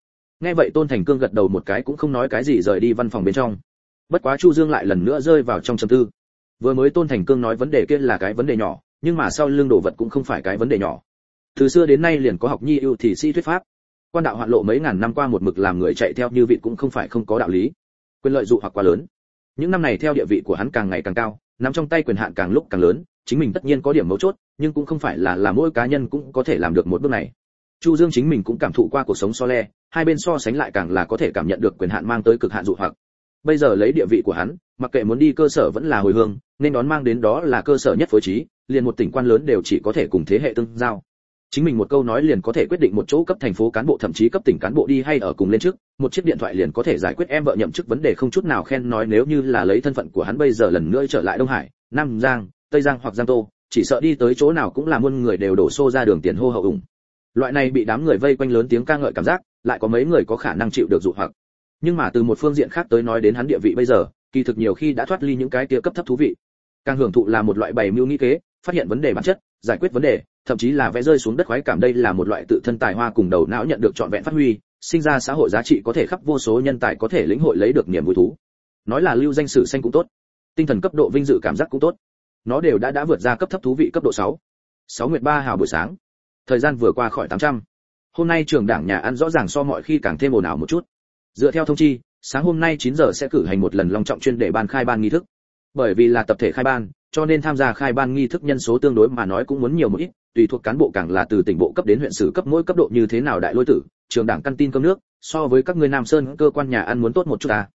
Nghe vậy tôn thành cương gật đầu một cái cũng không nói cái gì rời đi văn phòng bên trong. Bất quá chu dương lại lần nữa rơi vào trong trầm tư. Vừa mới tôn thành cương nói vấn đề kia là cái vấn đề nhỏ, nhưng mà sau lưng đồ vật cũng không phải cái vấn đề nhỏ. Từ xưa đến nay liền có học nhi ưu thì sĩ thuyết pháp. Quan đạo hoạn lộ mấy ngàn năm qua một mực làm người chạy theo như vị cũng không phải không có đạo lý. Quyền lợi dụ hoặc quá lớn. Những năm này theo địa vị của hắn càng ngày càng cao, nắm trong tay quyền hạn càng lúc càng lớn chính mình tất nhiên có điểm mấu chốt, nhưng cũng không phải là là mỗi cá nhân cũng có thể làm được một bước này. Chu dương chính mình cũng cảm thụ qua cuộc sống so le, hai bên so sánh lại càng là có thể cảm nhận được quyền hạn mang tới cực hạn dụ hoặc. Bây giờ lấy địa vị của hắn, mặc kệ muốn đi cơ sở vẫn là hồi hương, nên đón mang đến đó là cơ sở nhất phối trí, liền một tỉnh quan lớn đều chỉ có thể cùng thế hệ tương giao. Chính mình một câu nói liền có thể quyết định một chỗ cấp thành phố cán bộ thậm chí cấp tỉnh cán bộ đi hay ở cùng lên trước, một chiếc điện thoại liền có thể giải quyết em vợ nhậm chức vấn đề không chút nào khen nói nếu như là lấy thân phận của hắn bây giờ lần nữa trở lại đông hải, nam giang tây giang hoặc giang tô, chỉ sợ đi tới chỗ nào cũng là muôn người đều đổ xô ra đường tiền hô hậu ủng. Loại này bị đám người vây quanh lớn tiếng ca ngợi cảm giác, lại có mấy người có khả năng chịu được dụ hoặc. Nhưng mà từ một phương diện khác tới nói đến hắn địa vị bây giờ, kỳ thực nhiều khi đã thoát ly những cái kia cấp thấp thú vị. Càng hưởng thụ là một loại bày mưu nghĩ kế, phát hiện vấn đề bản chất, giải quyết vấn đề, thậm chí là vẽ rơi xuống đất khoái cảm đây là một loại tự thân tài hoa cùng đầu não nhận được trọn vẹn phát huy, sinh ra xã hội giá trị có thể khắp vô số nhân tài có thể lĩnh hội lấy được niềm vui thú. Nói là lưu danh sử xanh cũng tốt, tinh thần cấp độ vinh dự cảm giác cũng tốt nó đều đã đã vượt ra cấp thấp thú vị cấp độ 6. 6 nguyệt 3 hào buổi sáng. Thời gian vừa qua khỏi 800. Hôm nay trường đảng nhà ăn rõ ràng so mọi khi càng thêm ồn ào một chút. Dựa theo thông chi, sáng hôm nay 9 giờ sẽ cử hành một lần long trọng chuyên để ban khai ban nghi thức. Bởi vì là tập thể khai ban, cho nên tham gia khai ban nghi thức nhân số tương đối mà nói cũng muốn nhiều một ít, tùy thuộc cán bộ càng là từ tỉnh bộ cấp đến huyện sử cấp mỗi cấp độ như thế nào đại lôi tử, trường đảng căn tin cơm nước, so với các ngươi Nam Sơn cơ quan nhà ăn muốn tốt một chút à.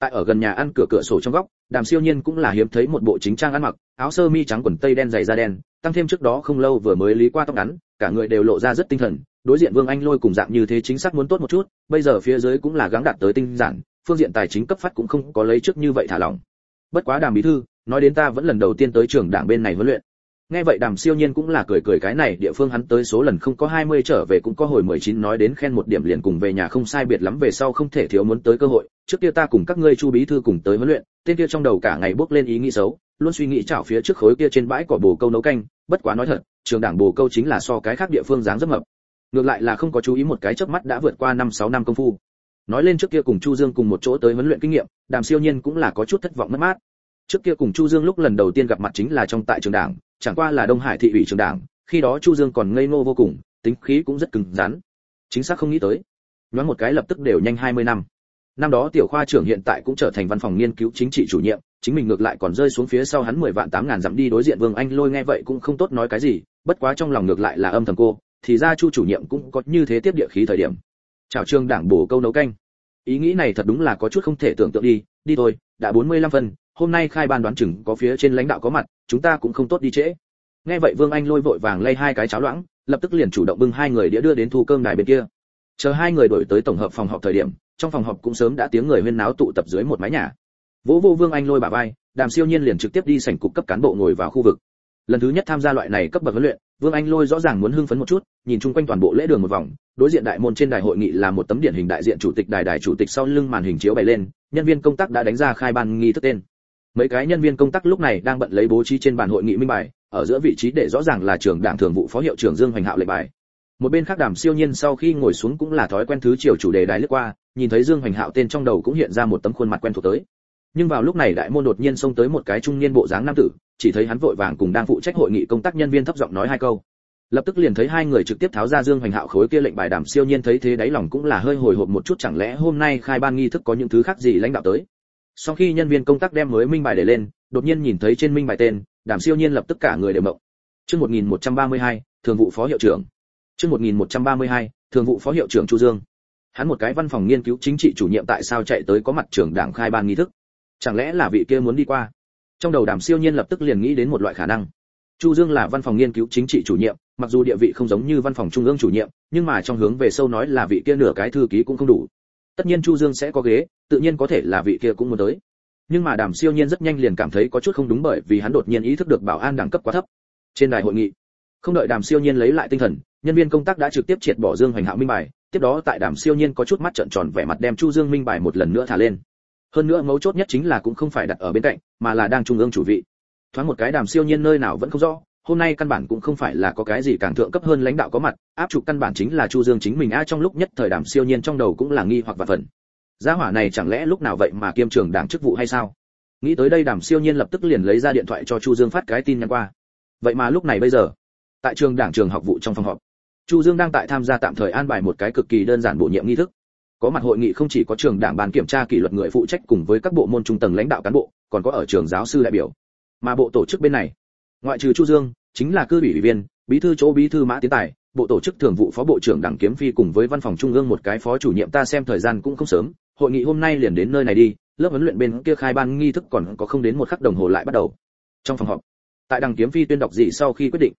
Tại ở gần nhà ăn cửa cửa sổ trong góc, Đàm Siêu Nhiên cũng là hiếm thấy một bộ chính trang ăn mặc, áo sơ mi trắng quần tây đen dày da đen, tăng thêm trước đó không lâu vừa mới lý qua tóc ngắn, cả người đều lộ ra rất tinh thần, đối diện Vương Anh Lôi cùng dạng như thế chính xác muốn tốt một chút, bây giờ phía dưới cũng là gắng đạt tới tinh giản, phương diện tài chính cấp phát cũng không có lấy trước như vậy thả lỏng. Bất quá Đàm bí thư, nói đến ta vẫn lần đầu tiên tới trường đảng bên này huấn luyện. Nghe vậy Đàm Siêu Nhiên cũng là cười cười cái này, địa phương hắn tới số lần không có 20 trở về cũng có hồi 19 nói đến khen một điểm liền cùng về nhà không sai biệt lắm về sau không thể thiếu muốn tới cơ hội, trước kia ta cùng các ngươi Chu bí thư cùng tới huấn luyện, tên kia trong đầu cả ngày bước lên ý nghĩ xấu, luôn suy nghĩ chảo phía trước khối kia trên bãi cỏ bồ câu nấu canh, bất quá nói thật, trường đảng bồ câu chính là so cái khác địa phương dáng rất mập. Ngược lại là không có chú ý một cái chớp mắt đã vượt qua 5 6 năm công phu. Nói lên trước kia cùng Chu Dương cùng một chỗ tới huấn luyện kinh nghiệm, Đàm Siêu Nhiên cũng là có chút thất vọng mất mát. Trước kia cùng Chu Dương lúc lần đầu tiên gặp mặt chính là trong tại trường đảng, chẳng qua là Đông Hải thị ủy trường đảng, khi đó Chu Dương còn ngây ngô vô cùng, tính khí cũng rất cứng rắn. Chính xác không nghĩ tới. Nhoáng một cái lập tức đều nhanh 20 năm năm đó tiểu khoa trưởng hiện tại cũng trở thành văn phòng nghiên cứu chính trị chủ nhiệm chính mình ngược lại còn rơi xuống phía sau hắn mười vạn tám ngàn dặm đi đối diện vương anh lôi nghe vậy cũng không tốt nói cái gì bất quá trong lòng ngược lại là âm thầm cô thì ra chu chủ nhiệm cũng có như thế tiếp địa khí thời điểm chào trương đảng bổ câu nấu canh ý nghĩ này thật đúng là có chút không thể tưởng tượng đi đi thôi đã 45 phân hôm nay khai ban đoán chừng có phía trên lãnh đạo có mặt, chúng ta cũng không tốt đi trễ. Nghe vậy vương anh lôi vội vàng lay hai cái cháo loãng, lập tức liền chủ động bưng hai người đĩa đưa đến thu cơm đài bên kia. Chờ hai người đổi tới tổng hợp phòng họp thời điểm, trong phòng họp cũng sớm đã tiếng người huyên náo tụ tập dưới một mái nhà. Vũ vô vương anh lôi bà vai, đàm siêu nhiên liền trực tiếp đi sảnh cục cấp cán bộ ngồi vào khu vực. Lần thứ nhất tham gia loại này cấp bậc huấn luyện, vương anh lôi rõ ràng muốn hưng phấn một chút, nhìn chung quanh toàn bộ lễ đường một vòng, đối diện đại môn trên đài hội nghị là một tấm điển hình đại diện chủ tịch đài đài chủ tịch sau lưng màn hình chiếu bày lên, nhân viên công tác đã đánh ra khai ban nghi thức tên mấy cái nhân viên công tác lúc này đang bận lấy bố trí trên bàn hội nghị minh bài, ở giữa vị trí để rõ ràng là trưởng đảng thường vụ phó hiệu trưởng dương hoành hạo lệnh bài. Một bên khác đàm siêu nhiên sau khi ngồi xuống cũng là thói quen thứ chiều chủ đề đài lướt qua, nhìn thấy dương hoành hạo tên trong đầu cũng hiện ra một tấm khuôn mặt quen thuộc tới. Nhưng vào lúc này đại môn đột nhiên xông tới một cái trung niên bộ dáng nam tử, chỉ thấy hắn vội vàng cùng đang phụ trách hội nghị công tác nhân viên thấp giọng nói hai câu. Lập tức liền thấy hai người trực tiếp tháo ra dương hoành hạo khối kia lệnh bài đàm siêu nhiên thấy thế đáy lòng cũng là hơi hồi hộp một chút, chẳng lẽ hôm nay khai ban nghi thức có những thứ khác gì lãnh đạo tới? Sau khi nhân viên công tác đem mới minh bài để lên đột nhiên nhìn thấy trên minh bài tên đàm siêu nhiên lập tức cả người đều mộng. Chương 1132, thường vụ phó hiệu trưởng. Chương 1132, thường vụ phó hiệu trưởng chu dương. Hắn một cái văn phòng nghiên cứu chính trị chủ nhiệm tại sao chạy tới có mặt trưởng đảng khai ban nghi thức. Chẳng lẽ là vị kia muốn đi qua? Trong đầu đàm siêu nhiên lập tức liền nghĩ đến một loại khả năng. Chu dương là văn phòng nghiên cứu chính trị chủ nhiệm mặc dù địa vị không giống như văn phòng trung ương chủ nhiệm nhưng mà trong hướng về sâu nói là vị kia nửa cái thư ký cũng không đủ tất nhiên chu dương sẽ có ghế, tự nhiên có thể là vị kia cũng muốn tới. Nhưng mà đàm siêu nhiên rất nhanh liền cảm thấy có chút không đúng bởi vì hắn đột nhiên ý thức được bảo an đẳng cấp quá thấp. Trên đài hội nghị, không đợi đàm siêu nhiên lấy lại tinh thần, nhân viên công tác đã trực tiếp triệt bỏ dương hoành hạo minh bài, tiếp đó tại đàm siêu nhiên có chút mắt trợn tròn vẻ mặt đem chu dương minh bài một lần nữa thả lên. Hơn nữa mấu chốt nhất chính là cũng không phải đặt ở bên cạnh, mà là đang trung ương chủ vị. Thoáng một cái đàm siêu nhiên nơi nào vẫn không rõ hôm nay căn bản cũng không phải là có cái gì càng thượng cấp hơn lãnh đạo có mặt, áp trục căn bản chính là chu dương chính mình a trong lúc nhất thời đàm siêu nhiên trong đầu cũng là nghi hoặc và phần. Gia hỏa này chẳng lẽ lúc nào vậy mà kiêm trưởng đảng chức vụ hay sao? Nghĩ tới đây đàm siêu nhiên lập tức liền lấy ra điện thoại cho chu dương phát cái tin nhắn qua. Vậy mà lúc này bây giờ, tại trường đảng trường học vụ trong phòng họp, chu dương đang tại tham gia tạm thời an bài một cái cực kỳ đơn giản bổ nhiệm nghi thức. Có mặt hội nghị không chỉ có trường đảng ban kiểm tra kỷ luật người phụ trách cùng với các bộ môn trung tầng lãnh đạo cán bộ, còn có ở trường giáo sư đại biểu. Mà bộ tổ chức bên này ngoại trừ chu dương, chính là cư ủy viên, bí thư chỗ bí thư mã tiến tài, bộ tổ chức thường vụ phó bộ trưởng đảng kiếm phi cùng với văn phòng trung ương một cái phó chủ nhiệm ta xem thời gian cũng không sớm, hội nghị hôm nay liền đến nơi này đi, lớp huấn luyện bên kia khai ban nghi thức còn có không đến một khắc đồng hồ lại bắt đầu. Trong phòng họp, tại đảng kiếm phi tuyên đọc gì sau khi quyết định,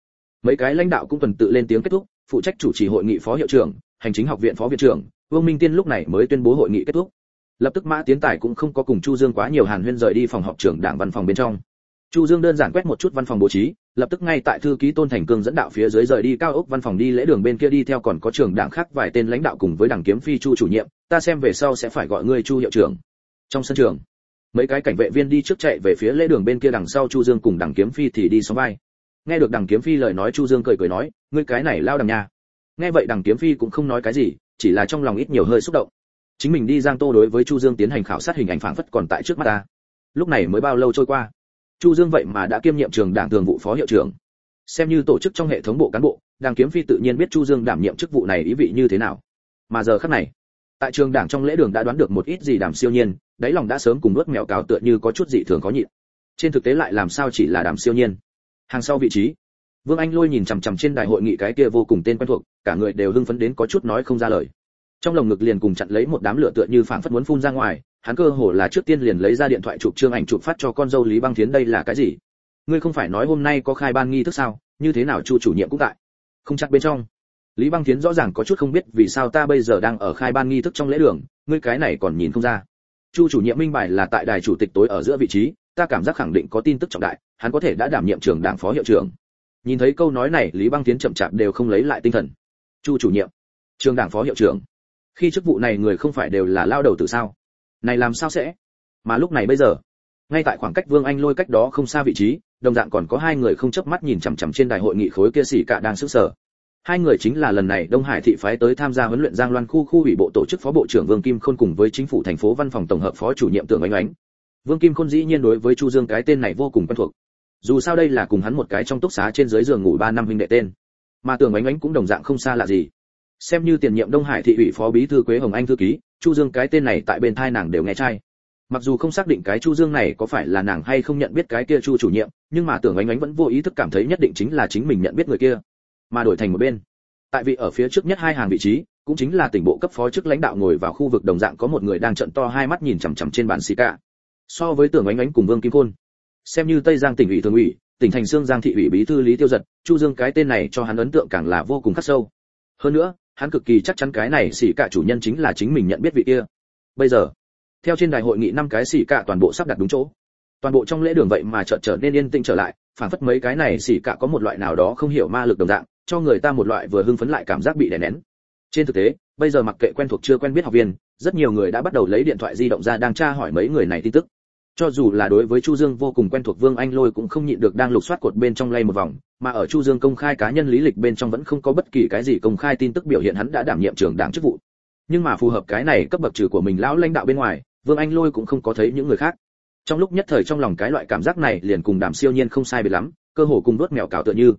mấy cái lãnh đạo cũng tuần tự lên tiếng kết thúc, phụ trách chủ trì hội nghị phó hiệu trưởng, hành chính học viện phó viện trưởng, vương minh tiên lúc này mới tuyên bố hội nghị kết thúc. Lập tức mã tiến tài cũng không có cùng chu dương quá nhiều hàn huyên rời đi phòng họp trưởng đảng văn phòng bên trong chu dương đơn giản quét một chút văn phòng bố trí, lập tức ngay tại thư ký tôn thành cương dẫn đạo phía dưới rời đi cao ốc văn phòng đi lễ đường bên kia đi theo còn có trưởng đảng khác vài tên lãnh đạo cùng với đảng kiếm phi chu chủ nhiệm, ta xem về sau sẽ phải gọi ngươi chu hiệu trưởng. Trong sân trường, mấy cái cảnh vệ viên đi trước chạy về phía lễ đường bên kia đằng sau chu dương cùng đảng kiếm phi thì đi xuống vai. Nghe được đảng kiếm phi lời nói chu dương cười cười nói, ngươi cái này lao đằng nha. Nghe vậy đảng kiếm phi cũng không nói cái gì, chỉ là trong lòng ít nhiều hơi xúc động. Chính mình đi giang tô đối với chu dương tiến hành khảo sát hình ảnh phảng phất còn tại trước mắt ta. Lúc này mới bao lâu trôi qua? Chu dương vậy mà đã kiêm nhiệm trường đảng thường vụ phó hiệu trưởng. Xem như tổ chức trong hệ thống bộ cán bộ đảng kiếm phi tự nhiên biết chu dương đảm nhiệm chức vụ này ý vị như thế nào. Mà giờ khắc này, tại trường đảng trong lễ đường đã đoán được một ít gì đàm siêu nhiên, đáy lòng đã sớm cùng nuốt mèo cào tựa như có chút dị thường có nhịn. Trên thực tế lại làm sao chỉ là đàm siêu nhiên. Hàng sau vị trí, vương anh lôi nhìn chằm chằm trên đại hội nghị cái kia vô cùng tên quen thuộc, cả người đều hưng phấn đến có chút nói không ra lời. Trong lồng ngực liền cùng chặn lấy một đám lửa tựa như phảng phất muốn phun ra ngoài hắn cơ hồ là trước tiên liền lấy ra điện thoại chụp trương ảnh chụp phát cho con dâu lý băng thiến, đây là cái gì? Ngươi không phải nói hôm nay có khai ban nghi thức sao? Như thế nào chu chủ nhiệm cũng tại? Không chắc bên trong. Lý băng thiến rõ ràng có chút không biết vì sao ta bây giờ đang ở khai ban nghi thức trong lễ đường, ngươi cái này còn nhìn không ra. Chu chủ nhiệm minh bài là tại đài chủ tịch tối ở giữa vị trí, ta cảm giác khẳng định có tin tức trọng đại, hắn có thể đã đảm nhiệm trường đảng phó hiệu trưởng. Nhìn thấy câu nói này, lý băng tiến chậm chạp đều không lấy lại tinh thần. Chu chủ nhiệm trường đảng phó hiệu trưởng. Khi chức vụ này người không phải đều là lao đầu từ sao? Này làm sao sẽ? Mà lúc này bây giờ, ngay tại khoảng cách vương anh lôi cách đó không xa vị trí, đồng dạng còn có hai người không chớp mắt nhìn chằm chằm trên đài hội nghị khối kia xỉ cả đang sức sở hai người chính là lần này đông hải thị phái tới tham gia huấn luyện giang loan khu khu ủy bộ tổ chức phó bộ trưởng vương kim khôn cùng với chính phủ thành phố văn phòng tổng hợp phó chủ nhiệm tưởng ánh ánh vương kim khôn dĩ nhiên đối với chu dương cái tên này vô cùng quen thuộc. Dù sao đây là cùng hắn một cái trong túc xá trên dưới giường ngủ ba năm huynh đệ tên. Mà tưởng ánh ánh cũng đồng dạng không xa lạ gì xem như tiền nhiệm đông hải thị ủy phó bí thư quế hồng anh thư ký, chu dương cái tên này tại bên thai nàng đều nghe trai mặc dù không xác định cái chu dương này có phải là nàng hay không nhận biết cái kia chu chủ nhiệm, nhưng mà tưởng ánh ánh vẫn vô ý thức cảm thấy nhất định chính là chính mình nhận biết người kia, mà đổi thành một bên. Tại vị ở phía trước nhất hai hàng vị trí, cũng chính là tỉnh bộ cấp phó chức lãnh đạo ngồi vào khu vực đồng dạng có một người đang trận to hai mắt nhìn chằm chằm trên bàn xì cả so với tưởng ánh ánh cùng vương kim khôn, xem như tây giang tỉnh ủy thường ủy, tỉnh thành xương giang thị ủy bí thư lý tiêu giật, chu dương cái tên này cho hắn ấn tượng càng là vô cùng khắc sâu. Hơn nữa hắn cực kỳ chắc chắn cái này xỉ cả chủ nhân chính là chính mình nhận biết vị kia. Bây giờ, theo trên đài hội nghị năm cái xỉ cả toàn bộ sắp đặt đúng chỗ. Toàn bộ trong lễ đường vậy mà chợt trở nên yên tĩnh trở lại phản phất mấy cái này xỉ cả có một loại nào đó không hiểu ma lực đồng dạng, cho người ta một loại vừa hưng phấn lại cảm giác bị đè nén. Trên thực tế, bây giờ mặc kệ quen thuộc chưa quen biết học viên, rất nhiều người đã bắt đầu lấy điện thoại di động ra đang tra hỏi mấy người này tin tức cho dù là đối với chu dương vô cùng quen thuộc vương anh lôi cũng không nhịn được đang lục soát cột bên trong lay một vòng, mà ở chu dương công khai cá nhân lý lịch bên trong vẫn không có bất kỳ cái gì công khai tin tức biểu hiện hắn đã đảm nhiệm trưởng đảng chức vụ. Nhưng mà phù hợp cái này cấp bậc trừ của mình lão lãnh đạo bên ngoài, vương anh lôi cũng không có thấy những người khác. Trong lúc nhất thời trong lòng cái loại cảm giác này liền cùng đàm siêu nhiên không sai biệt lắm, cơ hồ cùng đốt mèo cào tựa như.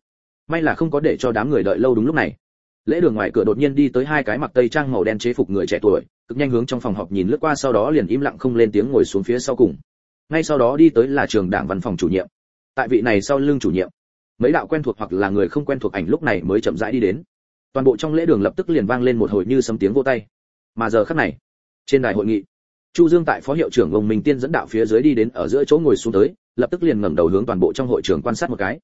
May là không có để cho đám người đợi lâu đúng lúc này. Lễ đường ngoài cửa đột nhiên đi tới hai cái mặc tây trang màu đen chế phục người trẻ tuổi, cực nhanh hướng trong phòng họp nhìn lướt qua sau đó liền im lặng không lên tiếng ngồi xuống phía sau cùng ngay sau đó đi tới là trường đảng văn phòng chủ nhiệm. Tại vị này sau lưng chủ nhiệm, mấy đạo quen thuộc hoặc là người không quen thuộc ảnh lúc này mới chậm rãi đi đến. Toàn bộ trong lễ đường lập tức liền vang lên một hồi như sấm tiếng vô tay. Mà giờ khắc này, trên đài hội nghị, chu dương tại phó hiệu trưởng ông minh tiên dẫn đạo phía dưới đi đến ở giữa chỗ ngồi xuống tới, lập tức liền ngẩng đầu hướng toàn bộ trong hội trường quan sát một cái.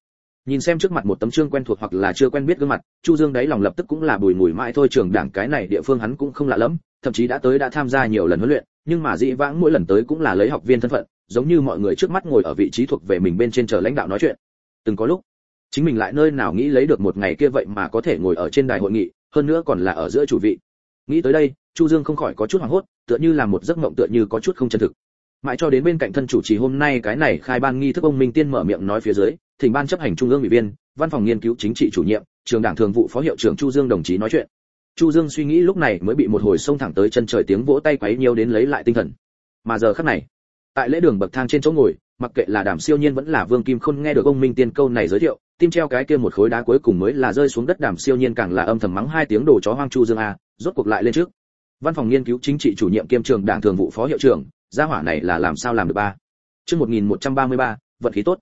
Nhìn xem trước mặt một tấm trương quen thuộc hoặc là chưa quen biết gương mặt, chu dương đấy lòng lập tức cũng là bùi ngùi mãi thôi, trường đảng cái này địa phương hắn cũng không lạ lắm thậm chí đã tới đã tham gia nhiều lần huấn luyện, nhưng mà dĩ vãng mỗi lần tới cũng là lấy học viên thân phận giống như mọi người trước mắt ngồi ở vị trí thuộc về mình bên trên chờ lãnh đạo nói chuyện. Từng có lúc, chính mình lại nơi nào nghĩ lấy được một ngày kia vậy mà có thể ngồi ở trên đài hội nghị, hơn nữa còn là ở giữa chủ vị. Nghĩ tới đây, chu dương không khỏi có chút hoảng hốt, tựa như là một giấc mộng tựa như có chút không chân thực. Mãi cho đến bên cạnh thân chủ trì hôm nay cái này khai ban nghi thức ông minh tiên mở miệng nói phía dưới, thỉnh ban chấp hành trung ương ủy viên, văn phòng nghiên cứu chính trị chủ nhiệm, trường đảng thường vụ phó hiệu trưởng chu dương đồng chí nói chuyện. Chu dương suy nghĩ lúc này mới bị một hồi xông thẳng tới chân trời tiếng vỗ tay quấy nhiều đến lấy lại tinh thần. Mà giờ khắc này tại lễ đường bậc thang trên chỗ ngồi mặc kệ là đàm siêu nhiên vẫn là vương kim khôn nghe được ông minh tiên câu này giới thiệu tim treo cái kia một khối đá cuối cùng mới là rơi xuống đất đàm siêu nhiên càng là âm thầm mắng hai tiếng đồ chó hoang chu dương a rốt cuộc lại lên trước. Văn phòng nghiên cứu chính trị chủ nhiệm kiêm trường đảng thường vụ phó hiệu trưởng gia hỏa này là làm sao làm được ba? Chương 1133, vận khí tốt.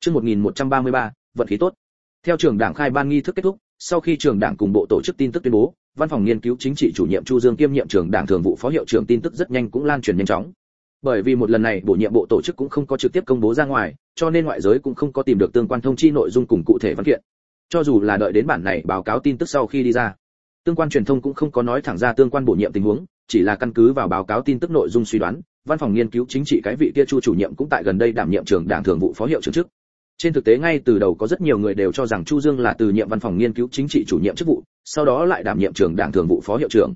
Chương 1133, vận khí tốt. Theo trường đảng khai ban nghi thức kết thúc sau khi trường đảng cùng bộ tổ chức tin tức tuyên bố văn phòng nghiên cứu chính trị chủ nhiệm chu dương kiêm nhiệm trường đảng thường vụ phó hiệu trưởng tin tức rất nhanh cũng lan truyền nhanh chóng bởi vì một lần này, bổ nhiệm bộ tổ chức cũng không có trực tiếp công bố ra ngoài, cho nên ngoại giới cũng không có tìm được tương quan thông chi nội dung cùng cụ thể văn kiện. Cho dù là đợi đến bản này báo cáo tin tức sau khi đi ra, tương quan truyền thông cũng không có nói thẳng ra tương quan bổ nhiệm tình huống, chỉ là căn cứ vào báo cáo tin tức nội dung suy đoán, văn phòng nghiên cứu chính trị cái vị kia chu chủ nhiệm cũng tại gần đây đảm nhiệm trưởng đảng thường vụ phó hiệu trưởng chức. Trên thực tế ngay từ đầu có rất nhiều người đều cho rằng chu dương là từ nhiệm văn phòng nghiên cứu chính trị chủ nhiệm chức vụ, sau đó lại đảm nhiệm trưởng đảng thường vụ phó hiệu trưởng.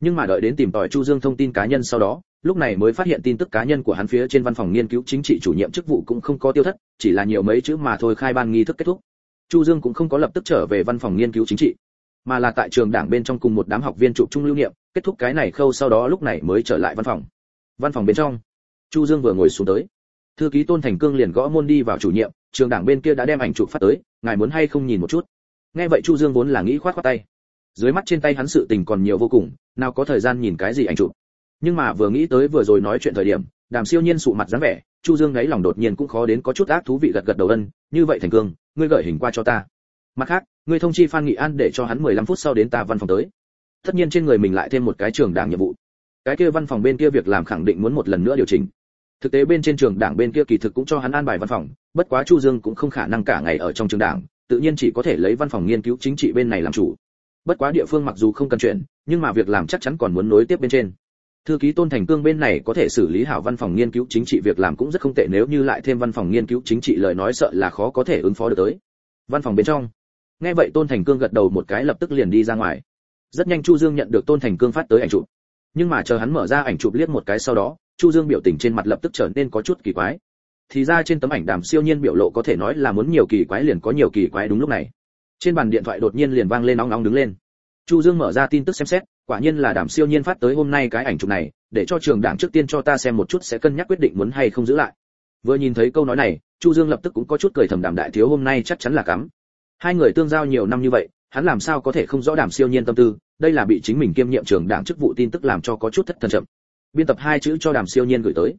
Nhưng mà đợi đến tìm tòi chu dương thông tin cá nhân sau đó lúc này mới phát hiện tin tức cá nhân của hắn phía trên văn phòng nghiên cứu chính trị chủ nhiệm chức vụ cũng không có tiêu thất, chỉ là nhiều mấy chữ mà thôi khai ban nghi thức kết thúc. Chu dương cũng không có lập tức trở về văn phòng nghiên cứu chính trị, mà là tại trường đảng bên trong cùng một đám học viên chụp chung lưu niệm, kết thúc cái này khâu sau đó lúc này mới trở lại văn phòng. Văn phòng bên trong, chu dương vừa ngồi xuống tới. Thư ký tôn thành cương liền gõ môn đi vào chủ nhiệm, trường đảng bên kia đã đem ảnh chụp phát tới, ngài muốn hay không nhìn một chút? Nghe vậy chu dương vốn là nghĩ khoát khoát tay. Dưới mắt trên tay hắn sự tình còn nhiều vô cùng, nào có thời gian nhìn cái gì ảnh chụp? Nhưng mà vừa nghĩ tới vừa rồi nói chuyện thời điểm đàm siêu nhiên sụ mặt dáng vẻ chu dương ấy lòng đột nhiên cũng khó đến có chút ác thú vị gật gật đầu ân như vậy thành cương ngươi gợi hình qua cho ta. Mặt khác ngươi thông chi phan nghị an để cho hắn 15 phút sau đến ta văn phòng tới. Tất nhiên trên người mình lại thêm một cái trường đảng nhiệm vụ. Cái kia văn phòng bên kia việc làm khẳng định muốn một lần nữa điều chỉnh. Thực tế bên trên trường đảng bên kia kỳ thực cũng cho hắn an bài văn phòng bất quá chu dương cũng không khả năng cả ngày ở trong trường đảng tự nhiên chỉ có thể lấy văn phòng nghiên cứu chính trị bên này làm chủ. Bất quá địa phương mặc dù không cần chuyện, nhưng mà việc làm chắc chắn còn muốn nối tiếp bên trên thư ký tôn thành cương bên này có thể xử lý hảo văn phòng nghiên cứu chính trị, việc làm cũng rất không tệ, nếu như lại thêm văn phòng nghiên cứu chính trị, lời nói sợ là khó có thể ứng phó được tới. Văn phòng bên trong. Nghe vậy tôn thành cương gật đầu một cái, lập tức liền đi ra ngoài. Rất nhanh chu dương nhận được tôn thành cương phát tới ảnh chụp. Nhưng mà chờ hắn mở ra ảnh chụp liếc một cái sau đó, chu dương biểu tình trên mặt lập tức trở nên có chút kỳ quái. Thì ra trên tấm ảnh đàm siêu nhiên biểu lộ có thể nói là muốn nhiều kỳ quái liền có nhiều kỳ quái đúng lúc này. Trên bàn điện thoại đột nhiên liền vang lên nóng nóng đứng lên chu dương mở ra tin tức xem xét, quả nhiên là đàm siêu nhiên phát tới hôm nay cái ảnh chụp này, để cho trường đảng trước tiên cho ta xem một chút sẽ cân nhắc quyết định muốn hay không giữ lại. Vừa nhìn thấy câu nói này, chu dương lập tức cũng có chút cười thầm đàm đại thiếu hôm nay chắc chắn là cắm. Hai người tương giao nhiều năm như vậy, hắn làm sao có thể không rõ đàm siêu nhiên tâm tư, đây là bị chính mình kiêm nhiệm trường đảng chức vụ tin tức làm cho có chút thất thần chậm. Biên tập hai chữ cho đàm siêu nhiên gửi tới.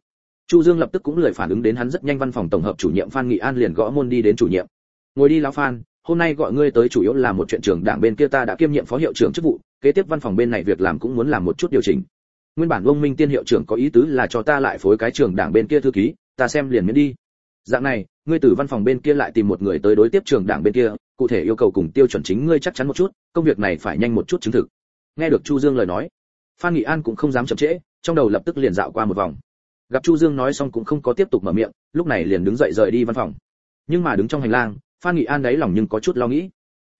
Chu dương lập tức cũng lười phản ứng đến hắn rất nhanh văn phòng tổng hợp chủ nhiệm phan nghị an liền gõ môn đi đến chủ nhiệm. Ngồi đi lão phan hôm nay gọi ngươi tới chủ yếu là một chuyện trường đảng bên kia ta đã kiêm nhiệm phó hiệu trưởng chức vụ, kế tiếp văn phòng bên này việc làm cũng muốn làm một chút điều chỉnh. Nguyên bản ông minh tiên hiệu trưởng có ý tứ là cho ta lại phối cái trường đảng bên kia thư ký, ta xem liền miễn đi. Dạng này, ngươi từ văn phòng bên kia lại tìm một người tới đối tiếp trường đảng bên kia, cụ thể yêu cầu cùng tiêu chuẩn chính ngươi chắc chắn một chút, công việc này phải nhanh một chút chứng thực. Nghe được chu dương lời nói, phan nghị an cũng không dám chậm trễ, trong đầu lập tức liền dạo qua một vòng. Gặp chu dương nói xong cũng không có tiếp tục mở miệng, lúc này liền đứng dậy rời đi văn phòng. Nhưng mà đứng trong hành lang phan nghị an đáy lòng nhưng có chút lo nghĩ.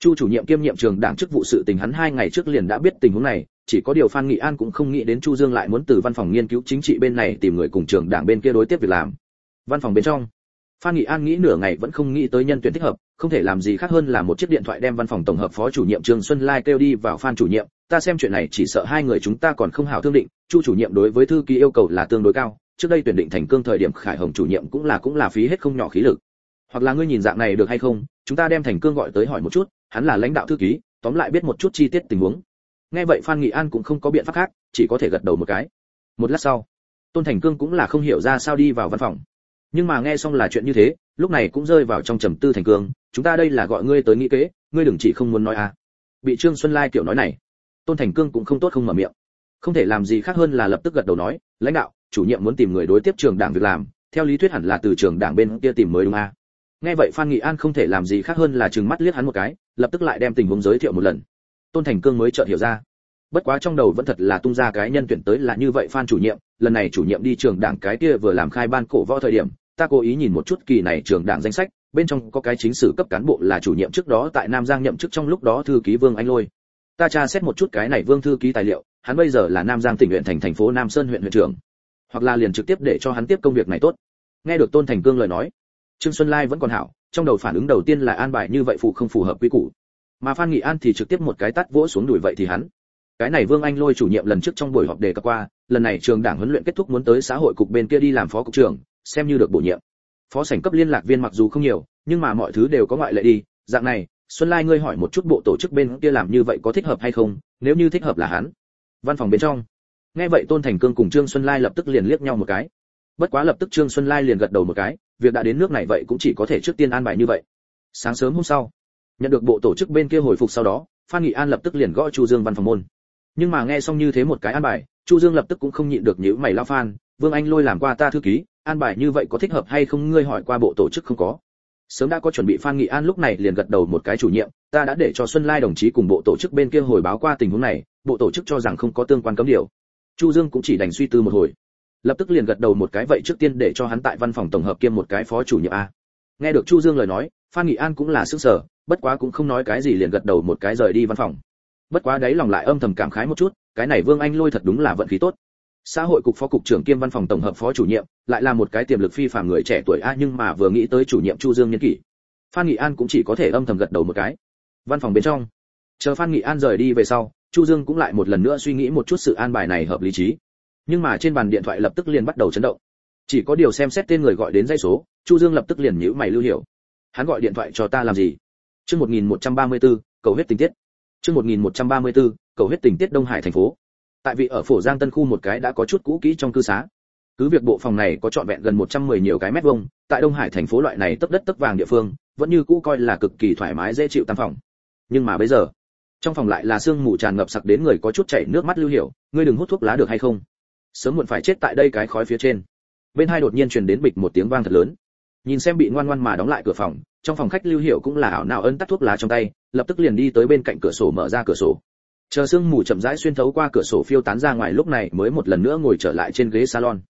Chu chủ nhiệm kiêm nhiệm trường đảng chức vụ sự tình hắn hai ngày trước liền đã biết tình huống này, chỉ có điều phan nghị an cũng không nghĩ đến chu dương lại muốn từ văn phòng nghiên cứu chính trị bên này tìm người cùng trường đảng bên kia đối tiếp việc làm. Văn phòng bên trong, phan nghị an nghĩ nửa ngày vẫn không nghĩ tới nhân tuyển thích hợp, không thể làm gì khác hơn là một chiếc điện thoại đem văn phòng tổng hợp phó chủ nhiệm trương xuân lai kêu đi vào phan chủ nhiệm, ta xem chuyện này chỉ sợ hai người chúng ta còn không hảo thương định, chu chủ nhiệm đối với thư ký yêu cầu là tương đối cao, trước đây tuyển định thành cương thời điểm khải hồng chủ nhiệm cũng là cũng là phí hết không nhỏ khí lực hoặc là ngươi nhìn dạng này được hay không, chúng ta đem thành cương gọi tới hỏi một chút, hắn là lãnh đạo thư ký, tóm lại biết một chút chi tiết tình huống. Nghe vậy phan nghị an cũng không có biện pháp khác, chỉ có thể gật đầu một cái. Một lát sau, tôn thành cương cũng là không hiểu ra sao đi vào văn phòng. Nhưng mà nghe xong là chuyện như thế, lúc này cũng rơi vào trong trầm tư thành cương, chúng ta đây là gọi ngươi tới nghĩ kế, ngươi đừng chỉ không muốn nói à. Bị trương xuân lai kiểu nói này, tôn thành cương cũng không tốt không mở miệng. Không thể làm gì khác hơn là lập tức gật đầu nói, lãnh đạo, chủ nhiệm muốn tìm người đối tiếp trường đảng việc làm, theo lý thuyết hẳn là từ trường đảng bên kia tìm mới đúng à? Nghe vậy phan nghị an không thể làm gì khác hơn là trừng mắt liếc hắn một cái, lập tức lại đem tình huống giới thiệu một lần. Tôn thành cương mới chợt hiểu ra. Bất quá trong đầu vẫn thật là tung ra cái nhân tuyển tới là như vậy phan chủ nhiệm, lần này chủ nhiệm đi trường đảng cái kia vừa làm khai ban cổ võ thời điểm, ta cố ý nhìn một chút kỳ này trường đảng danh sách, bên trong có cái chính sử cấp cán bộ là chủ nhiệm trước đó tại nam giang nhậm chức trong lúc đó thư ký vương anh lôi. Ta tra xét một chút cái này vương thư ký tài liệu, hắn bây giờ là nam giang tỉnh huyện thành thành phố nam sơn huyện huyện trưởng, hoặc là liền trực tiếp để cho hắn tiếp công việc này tốt. Nghe được tôn thành cương lời nói trương xuân lai vẫn còn hảo, trong đầu phản ứng đầu tiên là an bài như vậy phụ không phù hợp quy củ. Mà phan nghị an thì trực tiếp một cái tát vỗ xuống đuổi vậy thì hắn. Cái này vương anh lôi chủ nhiệm lần trước trong buổi họp đề cập qua, lần này trường đảng huấn luyện kết thúc muốn tới xã hội cục bên kia đi làm phó cục trưởng, xem như được bổ nhiệm. Phó sảnh cấp liên lạc viên mặc dù không nhiều, nhưng mà mọi thứ đều có ngoại lệ đi. Dạng này, xuân lai ngươi hỏi một chút bộ tổ chức bên kia làm như vậy có thích hợp hay không, nếu như thích hợp là hắn. Văn phòng bên trong. Nghe vậy tôn thành cương cùng trương xuân lai lập tức liền liếc nhau một cái bất quá lập tức trương xuân lai liền gật đầu một cái, việc đã đến nước này vậy cũng chỉ có thể trước tiên an bài như vậy. Sáng sớm hôm sau, nhận được bộ tổ chức bên kia hồi phục sau đó, phan nghị an lập tức liền gõ chu dương văn phòng môn. Nhưng mà nghe xong như thế một cái an bài, chu dương lập tức cũng không nhịn được nhíu mày lao phan, vương anh lôi làm qua ta thư ký, an bài như vậy có thích hợp hay không ngươi hỏi qua bộ tổ chức không có? Sớm đã có chuẩn bị, phan nghị an lúc này liền gật đầu một cái chủ nhiệm, ta đã để cho xuân lai đồng chí cùng bộ tổ chức bên kia hồi báo qua tình huống này, bộ tổ chức cho rằng không có tương quan cấm điều. Chu dương cũng chỉ đành suy tư một hồi lập tức liền gật đầu một cái, vậy trước tiên để cho hắn tại văn phòng tổng hợp kiêm một cái phó chủ nhiệm a. Nghe được chu dương lời nói, phan nghị an cũng là sức sở, bất quá cũng không nói cái gì liền gật đầu một cái rời đi văn phòng. Bất quá đấy lòng lại âm thầm cảm khái một chút, cái này vương anh lôi thật đúng là vận khí tốt. Xã hội cục phó cục trưởng kiêm văn phòng tổng hợp phó chủ nhiệm, lại là một cái tiềm lực phi phàm người trẻ tuổi a nhưng mà vừa nghĩ tới chủ nhiệm chu dương nhân kỷ. Phan nghị an cũng chỉ có thể âm thầm gật đầu một cái. Văn phòng bên trong. Chờ phan nghị an rời đi về sau, chu dương cũng lại một lần nữa suy nghĩ một chút sự an bài này hợp lý trí nhưng mà trên bàn điện thoại lập tức liền bắt đầu chấn động. Chỉ có điều xem xét tên người gọi đến dây số chu dương lập tức liền nhíu mày lưu hiểu. Hắn gọi điện thoại cho ta làm gì? Chương 1134, cầu huyết tình tiết. Chương 1134, cầu huyết tình tiết đông hải thành phố. Tại vị ở phổ giang tân khu một cái đã có chút cũ kỹ trong cư xá. Cứ việc bộ phòng này có trọn vẹn gần 110 nhiều cái mét vuông tại đông hải thành phố loại này tấp đất tấp vàng địa phương vẫn như cũ coi là cực kỳ thoải mái dễ chịu tam phòng. Nhưng mà bây giờ trong phòng lại là sương mù tràn ngập sặc đến người có chút chảy nước mắt lưu hiểu ngươi đừng hút thuốc lá được hay không? Sớm muộn phải chết tại đây cái khói phía trên. Bên hai đột nhiên truyền đến bịch một tiếng vang thật lớn. Nhìn xem bị ngoan ngoan mà đóng lại cửa phòng, trong phòng khách lưu hiệu cũng là ảo nào ân tắt thuốc lá trong tay, lập tức liền đi tới bên cạnh cửa sổ mở ra cửa sổ. Chờ sương mù chậm rãi xuyên thấu qua cửa sổ phiêu tán ra ngoài lúc này mới một lần nữa ngồi trở lại trên ghế salon.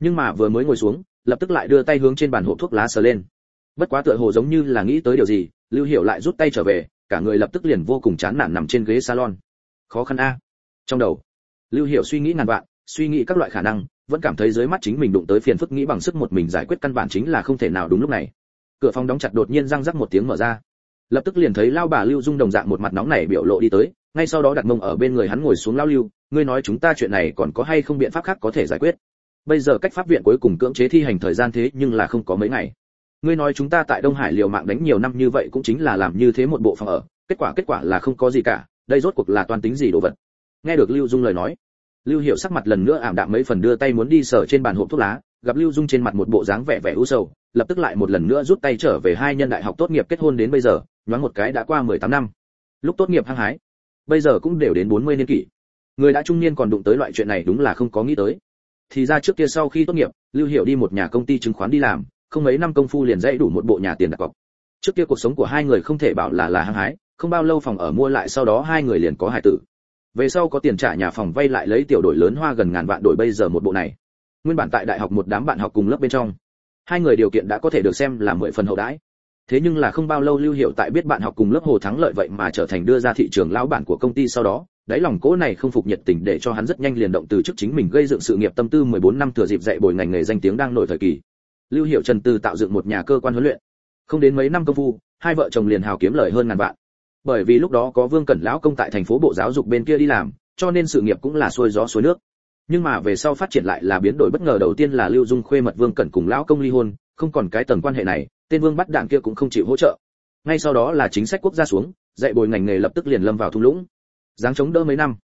Nhưng mà vừa mới ngồi xuống, lập tức lại đưa tay hướng trên bàn hộp thuốc lá sờ lên. Bất quá tựa hồ giống như là nghĩ tới điều gì, lưu hiệu lại rút tay trở về, cả người lập tức liền vô cùng chán nản nằm trên ghế salon. Khó khăn a. Trong đầu, lưu hiệu suy nghĩ ngàn vạn suy nghĩ các loại khả năng, vẫn cảm thấy dưới mắt chính mình đụng tới phiền phức nghĩ bằng sức một mình giải quyết căn bản chính là không thể nào đúng lúc này. Cửa phòng đóng chặt đột nhiên răng rắc một tiếng mở ra. Lập tức liền thấy lao bà lưu dung đồng dạng một mặt nóng này biểu lộ đi tới, ngay sau đó đặt mông ở bên người hắn ngồi xuống lao lưu, ngươi nói chúng ta chuyện này còn có hay không biện pháp khác có thể giải quyết? Bây giờ cách pháp viện cuối cùng cưỡng chế thi hành thời gian thế nhưng là không có mấy ngày. Ngươi nói chúng ta tại đông hải liều mạng đánh nhiều năm như vậy cũng chính là làm như thế một bộ phòng ở, kết quả kết quả là không có gì cả, đây rốt cuộc là toàn tính gì đồ vật? Nghe được lưu dung lời nói lưu hiệu sắc mặt lần nữa ảm đạm mấy phần đưa tay muốn đi sở trên bàn hộp thuốc lá, gặp lưu dung trên mặt một bộ dáng vẻ vẻ u sầu, lập tức lại một lần nữa rút tay trở về hai nhân đại học tốt nghiệp kết hôn đến bây giờ, nhoáng một cái đã qua 18 năm. Lúc tốt nghiệp hăng hái, bây giờ cũng đều đến 40 niên kỷ. Người đã trung niên còn đụng tới loại chuyện này đúng là không có nghĩ tới. Thì ra trước kia sau khi tốt nghiệp, lưu hiệu đi một nhà công ty chứng khoán đi làm, không mấy năm công phu liền dãy đủ một bộ nhà tiền đặt cọc. Trước kia cuộc sống của hai người không thể bảo là là hăng hái, không bao lâu phòng ở mua lại sau đó hai người liền có hài tử về sau có tiền trả nhà phòng vay lại lấy tiểu đổi lớn hoa gần ngàn vạn đổi bây giờ một bộ này. Nguyên bản tại đại học một đám bạn học cùng lớp bên trong, hai người điều kiện đã có thể được xem là mười phần hậu đãi. Thế nhưng là không bao lâu lưu hiệu tại biết bạn học cùng lớp hồ thắng lợi vậy mà trở thành đưa ra thị trường lão bản của công ty sau đó, đáy lòng cố này không phục nhiệt tình để cho hắn rất nhanh liền động từ chức chính mình gây dựng sự nghiệp tâm tư 14 năm thừa dịp dạy bồi ngành nghề danh tiếng đang nổi thời kỳ. Lưu hiệu trần từ tạo dựng một nhà cơ quan huấn luyện. Không đến mấy năm công phu, hai vợ chồng liền hào kiếm lời hơn ngàn vạn bởi vì lúc đó có vương cẩn lão công tại thành phố bộ giáo dục bên kia đi làm, cho nên sự nghiệp cũng là xuôi gió xuôi nước. Nhưng mà về sau phát triển lại là biến đổi bất ngờ, đầu tiên là lưu dung khuê mật vương cẩn cùng lão công ly hôn, không còn cái tầng quan hệ này, tên vương bắt đạn kia cũng không chịu hỗ trợ. Ngay sau đó là chính sách quốc gia xuống, dạy bồi ngành nghề lập tức liền lâm vào thung lũng. Giáng chống đỡ mấy năm,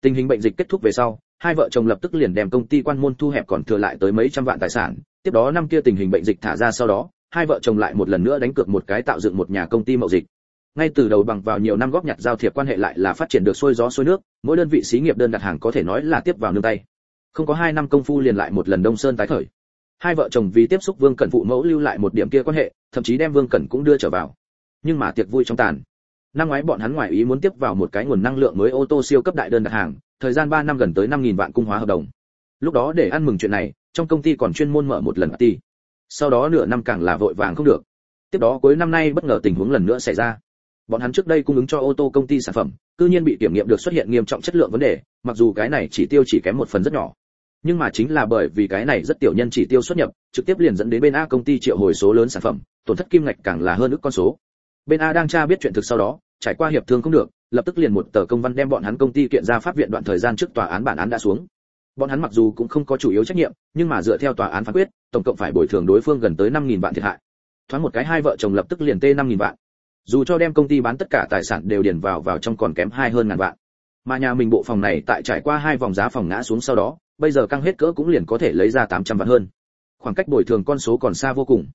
tình hình bệnh dịch kết thúc về sau, hai vợ chồng lập tức liền đem công ty quan môn thu hẹp còn thừa lại tới mấy trăm vạn tài sản. Tiếp đó năm kia tình hình bệnh dịch thả ra sau đó, hai vợ chồng lại một lần nữa đánh cược một cái tạo dựng một nhà công ty mậu dịch ngay từ đầu bằng vào nhiều năm góp nhặt giao thiệp quan hệ lại là phát triển được xuôi gió xuôi nước, mỗi đơn vị xí nghiệp đơn đặt hàng có thể nói là tiếp vào nương tay. Không có hai năm công phu liền lại một lần đông sơn tái khởi. Hai vợ chồng vì tiếp xúc vương cẩn phụ mẫu lưu lại một điểm kia quan hệ, thậm chí đem vương cẩn cũng đưa trở vào. Nhưng mà tiệc vui trong tàn. Năm ngoái bọn hắn ngoài ý muốn tiếp vào một cái nguồn năng lượng mới ô tô siêu cấp đại đơn đặt hàng, thời gian 3 năm gần tới 5.000 vạn cung hóa hợp đồng. Lúc đó để ăn mừng chuyện này, trong công ty còn chuyên môn mở một lần party. Sau đó nửa năm càng là vội vàng không được. Tiếp đó cuối năm nay bất ngờ tình huống lần nữa xảy ra bọn hắn trước đây cung ứng cho ô tô công ty sản phẩm, cư nhiên bị kiểm nghiệm được xuất hiện nghiêm trọng chất lượng vấn đề, mặc dù cái này chỉ tiêu chỉ kém một phần rất nhỏ. Nhưng mà chính là bởi vì cái này rất tiểu nhân chỉ tiêu xuất nhập, trực tiếp liền dẫn đến bên a công ty triệu hồi số lớn sản phẩm, tổn thất kim ngạch càng là hơn ước con số. Bên a đang tra biết chuyện thực sau đó, trải qua hiệp thương không được, lập tức liền một tờ công văn đem bọn hắn công ty kiện ra pháp viện đoạn thời gian trước tòa án bản án đã xuống. Bọn hắn mặc dù cũng không có chủ yếu trách nhiệm, nhưng mà dựa theo tòa án phán quyết, tổng cộng phải bồi thường đối phương gần tới 5.000 vạn thiệt hại. Thoáng một cái hai vợ chồng lập tức liền tê 5.000 vạn dù cho đem công ty bán tất cả tài sản đều điền vào vào trong còn kém hai hơn ngàn vạn. Mà nhà mình bộ phòng này tại trải qua hai vòng giá phòng ngã xuống sau đó, bây giờ căng hết cỡ cũng liền có thể lấy ra 800 vạn hơn. Khoảng cách bồi thường con số còn xa vô cùng.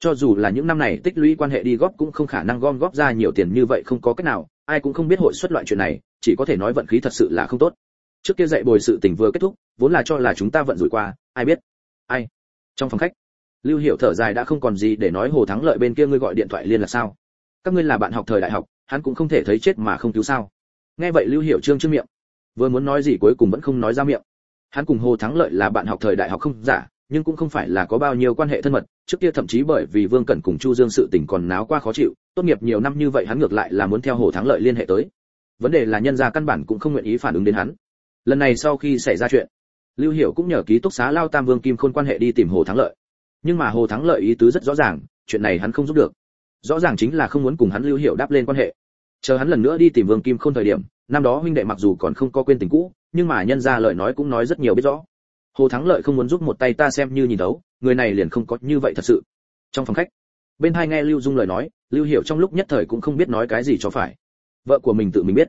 Cho dù là những năm này tích lũy quan hệ đi góp cũng không khả năng gom góp ra nhiều tiền như vậy không có cách nào, ai cũng không biết hội xuất loại chuyện này, chỉ có thể nói vận khí thật sự là không tốt. Trước kia dạy bồi sự tình vừa kết thúc, vốn là cho là chúng ta vận rủi qua, ai biết? Ai? Trong phòng khách, lưu hiệu thở dài đã không còn gì để nói hồ thắng lợi bên kia ngươi gọi điện thoại liên là sao? Các ngươi là bạn học thời đại học, hắn cũng không thể thấy chết mà không cứu sao? Nghe vậy lưu hiệu trương trương miệng. Vừa muốn nói gì cuối cùng vẫn không nói ra miệng. Hắn cùng hồ thắng lợi là bạn học thời đại học không giả, nhưng cũng không phải là có bao nhiêu quan hệ thân mật, trước kia thậm chí bởi vì vương cẩn cùng chu dương sự tình còn náo qua khó chịu, tốt nghiệp nhiều năm như vậy hắn ngược lại là muốn theo hồ thắng lợi liên hệ tới. Vấn đề là nhân gia căn bản cũng không nguyện ý phản ứng đến hắn. Lần này sau khi xảy ra chuyện, lưu hiểu cũng nhờ ký túc xá lao tam vương kim khôn quan hệ đi tìm hồ thắng lợi. Nhưng mà hồ thắng lợi ý tứ rất rõ ràng, chuyện này hắn không giúp được rõ ràng chính là không muốn cùng hắn lưu hiệu đáp lên quan hệ. Chờ hắn lần nữa đi tìm vương kim khôn thời điểm, năm đó huynh đệ mặc dù còn không có quên tình cũ, nhưng mà nhân ra lời nói cũng nói rất nhiều biết rõ. Hồ thắng lợi không muốn giúp một tay ta xem như nhìn đấu người này liền không có như vậy thật sự. Trong phòng khách, bên hai nghe lưu dung lời nói, lưu hiệu trong lúc nhất thời cũng không biết nói cái gì cho phải. Vợ của mình tự mình biết.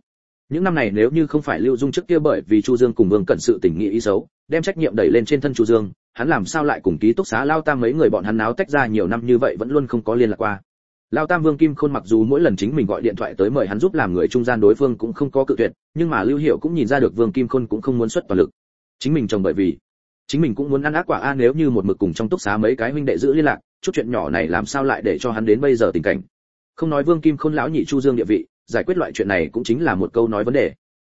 Những năm này nếu như không phải lưu dung trước kia bởi vì chu dương cùng vương cẩn sự tình nghĩa ý xấu, đem trách nhiệm đẩy lên trên thân chu dương, hắn làm sao lại cùng ký túc xá lao ta mấy người bọn hắn náo tách ra nhiều năm như vậy vẫn luôn không có liên lạc qua. Lão tam vương kim khôn mặc dù mỗi lần chính mình gọi điện thoại tới mời hắn giúp làm người trung gian đối phương cũng không có cự tuyệt, nhưng mà lưu hiệu cũng nhìn ra được vương kim khôn cũng không muốn xuất toàn lực. Chính mình chồng bởi vì, chính mình cũng muốn ăn ác quả a, nếu như một mực cùng trong túc xá mấy cái huynh đệ giữ liên lạc, chút chuyện nhỏ này làm sao lại để cho hắn đến bây giờ tình cảnh? Không nói vương kim khôn lão nhị chu dương địa vị, giải quyết loại chuyện này cũng chính là một câu nói vấn đề.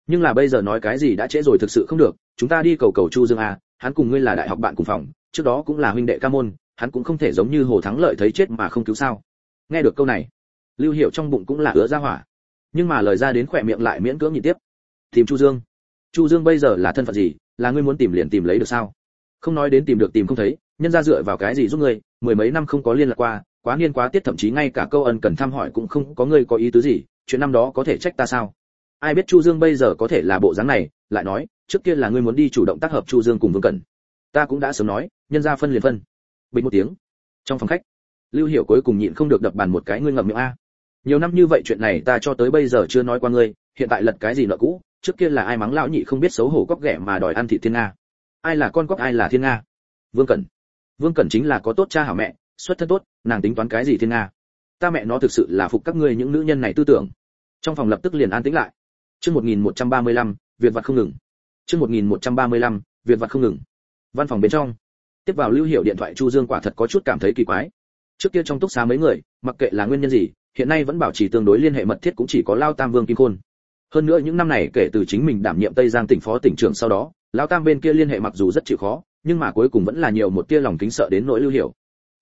Nhưng là bây giờ nói cái gì đã trễ rồi thực sự không được, chúng ta đi cầu cầu chu dương a, hắn cùng ngươi là đại học bạn cùng phòng, trước đó cũng là huynh đệ ca môn, hắn cũng không thể giống như hồ thắng lợi thấy chết mà không cứu sao nghe được câu này, lưu hiệu trong bụng cũng là ứa ra hỏa. Nhưng mà lời ra đến khỏe miệng lại miễn cưỡng nhịn tiếp. Tìm chu dương. Chu dương bây giờ là thân phận gì? Là ngươi muốn tìm liền tìm lấy được sao? Không nói đến tìm được tìm không thấy, nhân ra dựa vào cái gì giúp ngươi? Mười mấy năm không có liên lạc qua, quá niên quá tiết thậm chí ngay cả câu ân cần thăm hỏi cũng không có ngươi có ý tứ gì, chuyện năm đó có thể trách ta sao? Ai biết chu dương bây giờ có thể là bộ dáng này, lại nói, trước kia là ngươi muốn đi chủ động tác hợp chu dương cùng vương cẩn. Ta cũng đã sớm nói, nhân ra phân liền phân. Bình một tiếng. Trong phòng khách lưu hiểu cuối cùng nhịn không được đập bàn một cái ngươi ngậm miệng a. Nhiều năm như vậy chuyện này ta cho tới bây giờ chưa nói qua ngươi hiện tại lật cái gì nợ cũ trước kia là ai mắng lão nhị không biết xấu hổ cóc ghẻ mà đòi ăn thị thiên nga. Ai là con cóc ai là thiên nga? Vương cẩn. Vương cẩn chính là có tốt cha hảo mẹ xuất thân tốt nàng tính toán cái gì thiên nga? Ta mẹ nó thực sự là phục các ngươi những nữ nhân này tư tưởng. Trong phòng lập tức liền an tĩnh lại. Chương 1135, việc vặt không ngừng. Chương 1135, việc vặt không ngừng. Văn phòng bên trong. Tiếp vào lưu hiệu điện thoại chu dương quả thật có chút cảm thấy kỳ quái trước kia trong túc xá mấy người, mặc kệ là nguyên nhân gì, hiện nay vẫn bảo trì tương đối liên hệ mật thiết cũng chỉ có lao tam vương kim khôn. Hơn nữa những năm này kể từ chính mình đảm nhiệm tây giang tỉnh phó tỉnh trưởng sau đó, lao tam bên kia liên hệ mặc dù rất chịu khó, nhưng mà cuối cùng vẫn là nhiều một tia lòng kính sợ đến nỗi lưu hiểu.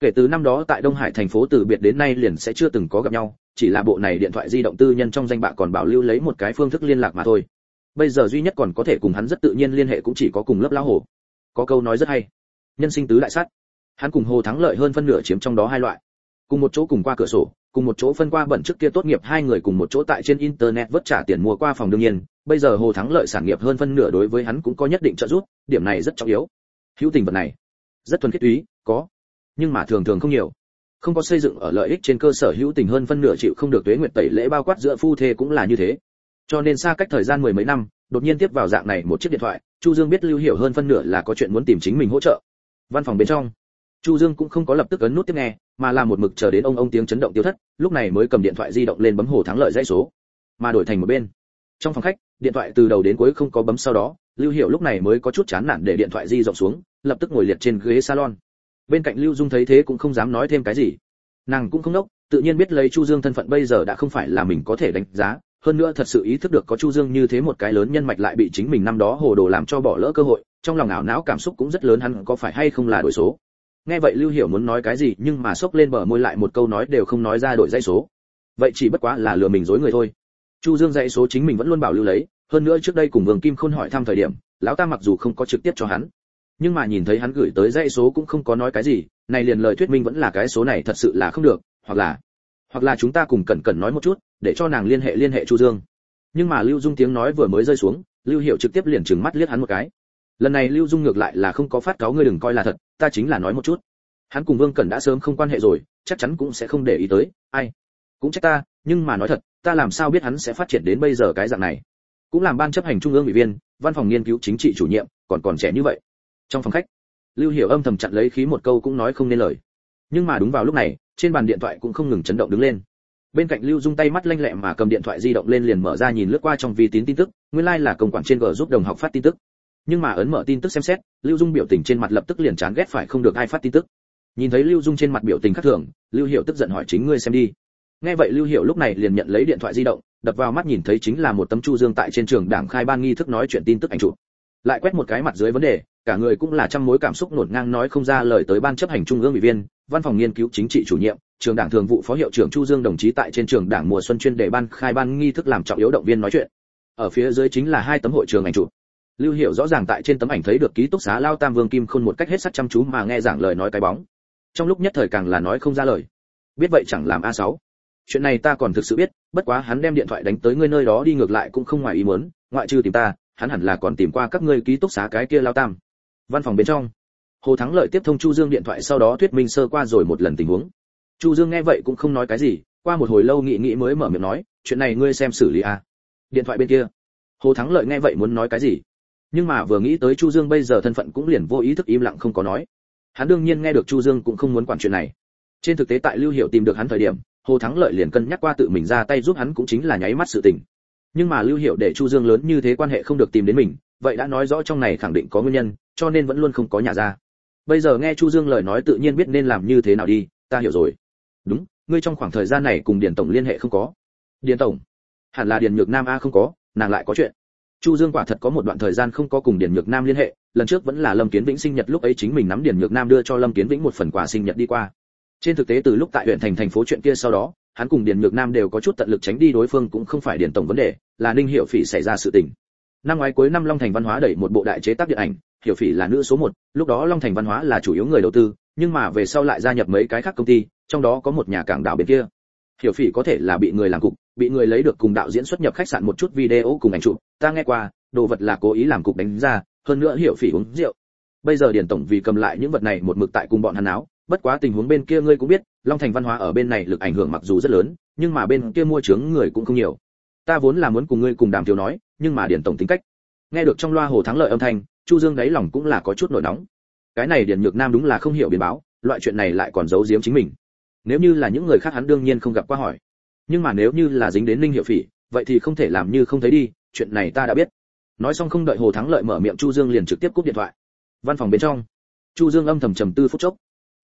Kể từ năm đó tại đông hải thành phố từ biệt đến nay liền sẽ chưa từng có gặp nhau, chỉ là bộ này điện thoại di động tư nhân trong danh bạ còn bảo lưu lấy một cái phương thức liên lạc mà thôi. Bây giờ duy nhất còn có thể cùng hắn rất tự nhiên liên hệ cũng chỉ có cùng lớp lão hổ. Có câu nói rất hay, nhân sinh tứ đại sát hắn cùng hồ thắng lợi hơn phân nửa chiếm trong đó hai loại. Cùng một chỗ cùng qua cửa sổ, cùng một chỗ phân qua bận trước kia tốt nghiệp, hai người cùng một chỗ tại trên internet vất trả tiền mua qua phòng đương nhiên. Bây giờ hồ thắng lợi sản nghiệp hơn phân nửa đối với hắn cũng có nhất định trợ giúp, điểm này rất trọng yếu. Hữu tình vật này, rất thuần khiết túy, có, nhưng mà thường thường không nhiều. Không có xây dựng ở lợi ích trên cơ sở hữu tình hơn phân nửa chịu không được tuế nguyệt tẩy lễ bao quát giữa phu thê cũng là như thế. Cho nên xa cách thời gian mười mấy năm, đột nhiên tiếp vào dạng này một chiếc điện thoại, chu dương biết lưu hiểu hơn phân nửa là có chuyện muốn tìm chính mình hỗ trợ. Văn phòng bên trong chu dương cũng không có lập tức ấn nút tiếp nghe, mà là một mực chờ đến ông ông tiếng chấn động tiêu thất, lúc này mới cầm điện thoại di động lên bấm hồ thắng lợi dãy số. Mà đổi thành một bên. Trong phòng khách, điện thoại từ đầu đến cuối không có bấm sau đó, lưu hiệu lúc này mới có chút chán nản để điện thoại di rộng xuống, lập tức ngồi liệt trên ghế salon. Bên cạnh lưu dung thấy thế cũng không dám nói thêm cái gì. Nàng cũng không đốc, tự nhiên biết lấy chu dương thân phận bây giờ đã không phải là mình có thể đánh giá, hơn nữa thật sự ý thức được có chu dương như thế một cái lớn nhân mạch lại bị chính mình năm đó hồ đồ làm cho bỏ lỡ cơ hội, trong lòng ảo não cảm xúc cũng rất lớn hắn có phải hay không là đổi số nghe vậy lưu hiểu muốn nói cái gì, nhưng mà sốc lên bờ môi lại một câu nói đều không nói ra đổi dãy số. Vậy chỉ bất quá là lừa mình dối người thôi. Chu dương dãy số chính mình vẫn luôn bảo lưu lấy, hơn nữa trước đây cùng vương kim khôn hỏi thăm thời điểm, lão ta mặc dù không có trực tiếp cho hắn, nhưng mà nhìn thấy hắn gửi tới dãy số cũng không có nói cái gì, này liền lời thuyết minh vẫn là cái số này thật sự là không được, hoặc là hoặc là chúng ta cùng cẩn cẩn nói một chút, để cho nàng liên hệ liên hệ chu dương. Nhưng mà lưu dung tiếng nói vừa mới rơi xuống, lưu hiệu trực tiếp liền trừng mắt liếc hắn một cái lần này lưu dung ngược lại là không có phát cáo ngươi đừng coi là thật, ta chính là nói một chút. Hắn cùng vương cẩn đã sớm không quan hệ rồi, chắc chắn cũng sẽ không để ý tới, ai? Cũng trách ta, nhưng mà nói thật, ta làm sao biết hắn sẽ phát triển đến bây giờ cái dạng này? Cũng làm ban chấp hành trung ương ủy viên, văn phòng nghiên cứu chính trị chủ nhiệm, còn còn trẻ như vậy. Trong phòng khách, lưu hiểu âm thầm chặn lấy khí một câu cũng nói không nên lời. Nhưng mà đúng vào lúc này, trên bàn điện thoại cũng không ngừng chấn động đứng lên. Bên cạnh lưu dung tay mắt lanh lẹ mà cầm điện thoại di động lên liền mở ra nhìn lướt qua trong vi tín tin tức, nguyên lai like là công quản trên g giúp đồng học phát tin tức nhưng mà ấn mở tin tức xem xét, lưu dung biểu tình trên mặt lập tức liền chán ghét phải không được ai phát tin tức. Nhìn thấy lưu dung trên mặt biểu tình khác thường, lưu hiệu tức giận hỏi chính ngươi xem đi. Nghe vậy lưu hiệu lúc này liền nhận lấy điện thoại di động, đập vào mắt nhìn thấy chính là một tấm chu dương tại trên trường đảng khai ban nghi thức nói chuyện tin tức ảnh chụp. Lại quét một cái mặt dưới vấn đề, cả người cũng là trăm mối cảm xúc nổn ngang nói không ra lời tới ban chấp hành trung ương ủy viên, văn phòng nghiên cứu chính trị chủ nhiệm, trường đảng thường vụ phó hiệu trưởng chu dương đồng chí tại trên trường đảng mùa xuân chuyên đề ban khai ban nghi thức làm trọng yếu động viên nói chuyện. Ở phía dưới chính là hai tấm hội trường ảnh chụp lưu hiệu rõ ràng tại trên tấm ảnh thấy được ký túc xá lao tam vương kim khôn một cách hết sức chăm chú mà nghe giảng lời nói cái bóng. Trong lúc nhất thời càng là nói không ra lời. Biết vậy chẳng làm a 6 chuyện này ta còn thực sự biết, bất quá hắn đem điện thoại đánh tới ngươi nơi đó đi ngược lại cũng không ngoài ý muốn, ngoại trừ tìm ta, hắn hẳn là còn tìm qua các ngươi ký túc xá cái kia lao tam. Văn phòng bên trong, hồ thắng lợi tiếp thông chu dương điện thoại sau đó thuyết minh sơ qua rồi một lần tình huống. Chu dương nghe vậy cũng không nói cái gì, qua một hồi lâu nghị nghĩ mới mở miệng nói, chuyện này ngươi xem xử lý a điện thoại bên kia, hồ thắng lợi nghe vậy muốn nói cái gì? Nhưng mà vừa nghĩ tới chu dương bây giờ thân phận cũng liền vô ý thức im lặng không có nói. Hắn đương nhiên nghe được chu dương cũng không muốn quản chuyện này. Trên thực tế tại lưu hiệu tìm được hắn thời điểm, hồ thắng lợi liền cân nhắc qua tự mình ra tay giúp hắn cũng chính là nháy mắt sự tình. Nhưng mà lưu hiệu để chu dương lớn như thế quan hệ không được tìm đến mình, vậy đã nói rõ trong này khẳng định có nguyên nhân, cho nên vẫn luôn không có nhà ra. Bây giờ nghe chu dương lời nói tự nhiên biết nên làm như thế nào đi, ta hiểu rồi. Đúng, ngươi trong khoảng thời gian này cùng điền tổng liên hệ không có. Điền tổng? Hẳn là điền nhược nam a không có, nàng lại có chuyện chu dương quả thật có một đoạn thời gian không có cùng điền nhược nam liên hệ, lần trước vẫn là lâm kiến vĩnh sinh nhật lúc ấy chính mình nắm điền nhược nam đưa cho lâm kiến vĩnh một phần quà sinh nhật đi qua. Trên thực tế từ lúc tại huyện thành thành phố chuyện kia sau đó, hắn cùng điền nhược nam đều có chút tận lực tránh đi đối phương cũng không phải điền tổng vấn đề, là ninh hiệu phỉ xảy ra sự tình. Năm ngoái cuối năm long thành văn hóa đẩy một bộ đại chế tác điện ảnh, Hiểu phỉ là nữ số một, lúc đó long thành văn hóa là chủ yếu người đầu tư, nhưng mà về sau lại gia nhập mấy cái khác công ty, trong đó có một nhà cảng đảo bên kia hiểu phỉ có thể là bị người làm cục, bị người lấy được cùng đạo diễn xuất nhập khách sạn một chút video cùng ảnh chụp, ta nghe qua, đồ vật là cố ý làm cục đánh ra, hơn nữa hiểu phỉ uống rượu. Bây giờ điển tổng vì cầm lại những vật này một mực tại cùng bọn hắn áo bất quá tình huống bên kia ngươi cũng biết, long thành văn hóa ở bên này lực ảnh hưởng mặc dù rất lớn, nhưng mà bên kia mua trướng người cũng không nhiều. Ta vốn là muốn cùng ngươi cùng đàm thiếu nói, nhưng mà điển tổng tính cách. Nghe được trong loa hồ thắng lợi âm thanh, chu dương đáy lòng cũng là có chút nổi nóng. Cái này điển nhược nam đúng là không hiểu biến báo, loại chuyện này lại còn giấu giếm chính mình nếu như là những người khác hắn đương nhiên không gặp qua hỏi. Nhưng mà nếu như là dính đến linh hiệu phỉ, vậy thì không thể làm như không thấy đi, chuyện này ta đã biết. Nói xong không đợi hồ thắng lợi mở miệng chu dương liền trực tiếp cúp điện thoại. Văn phòng bên trong, chu dương âm thầm trầm tư phút chốc.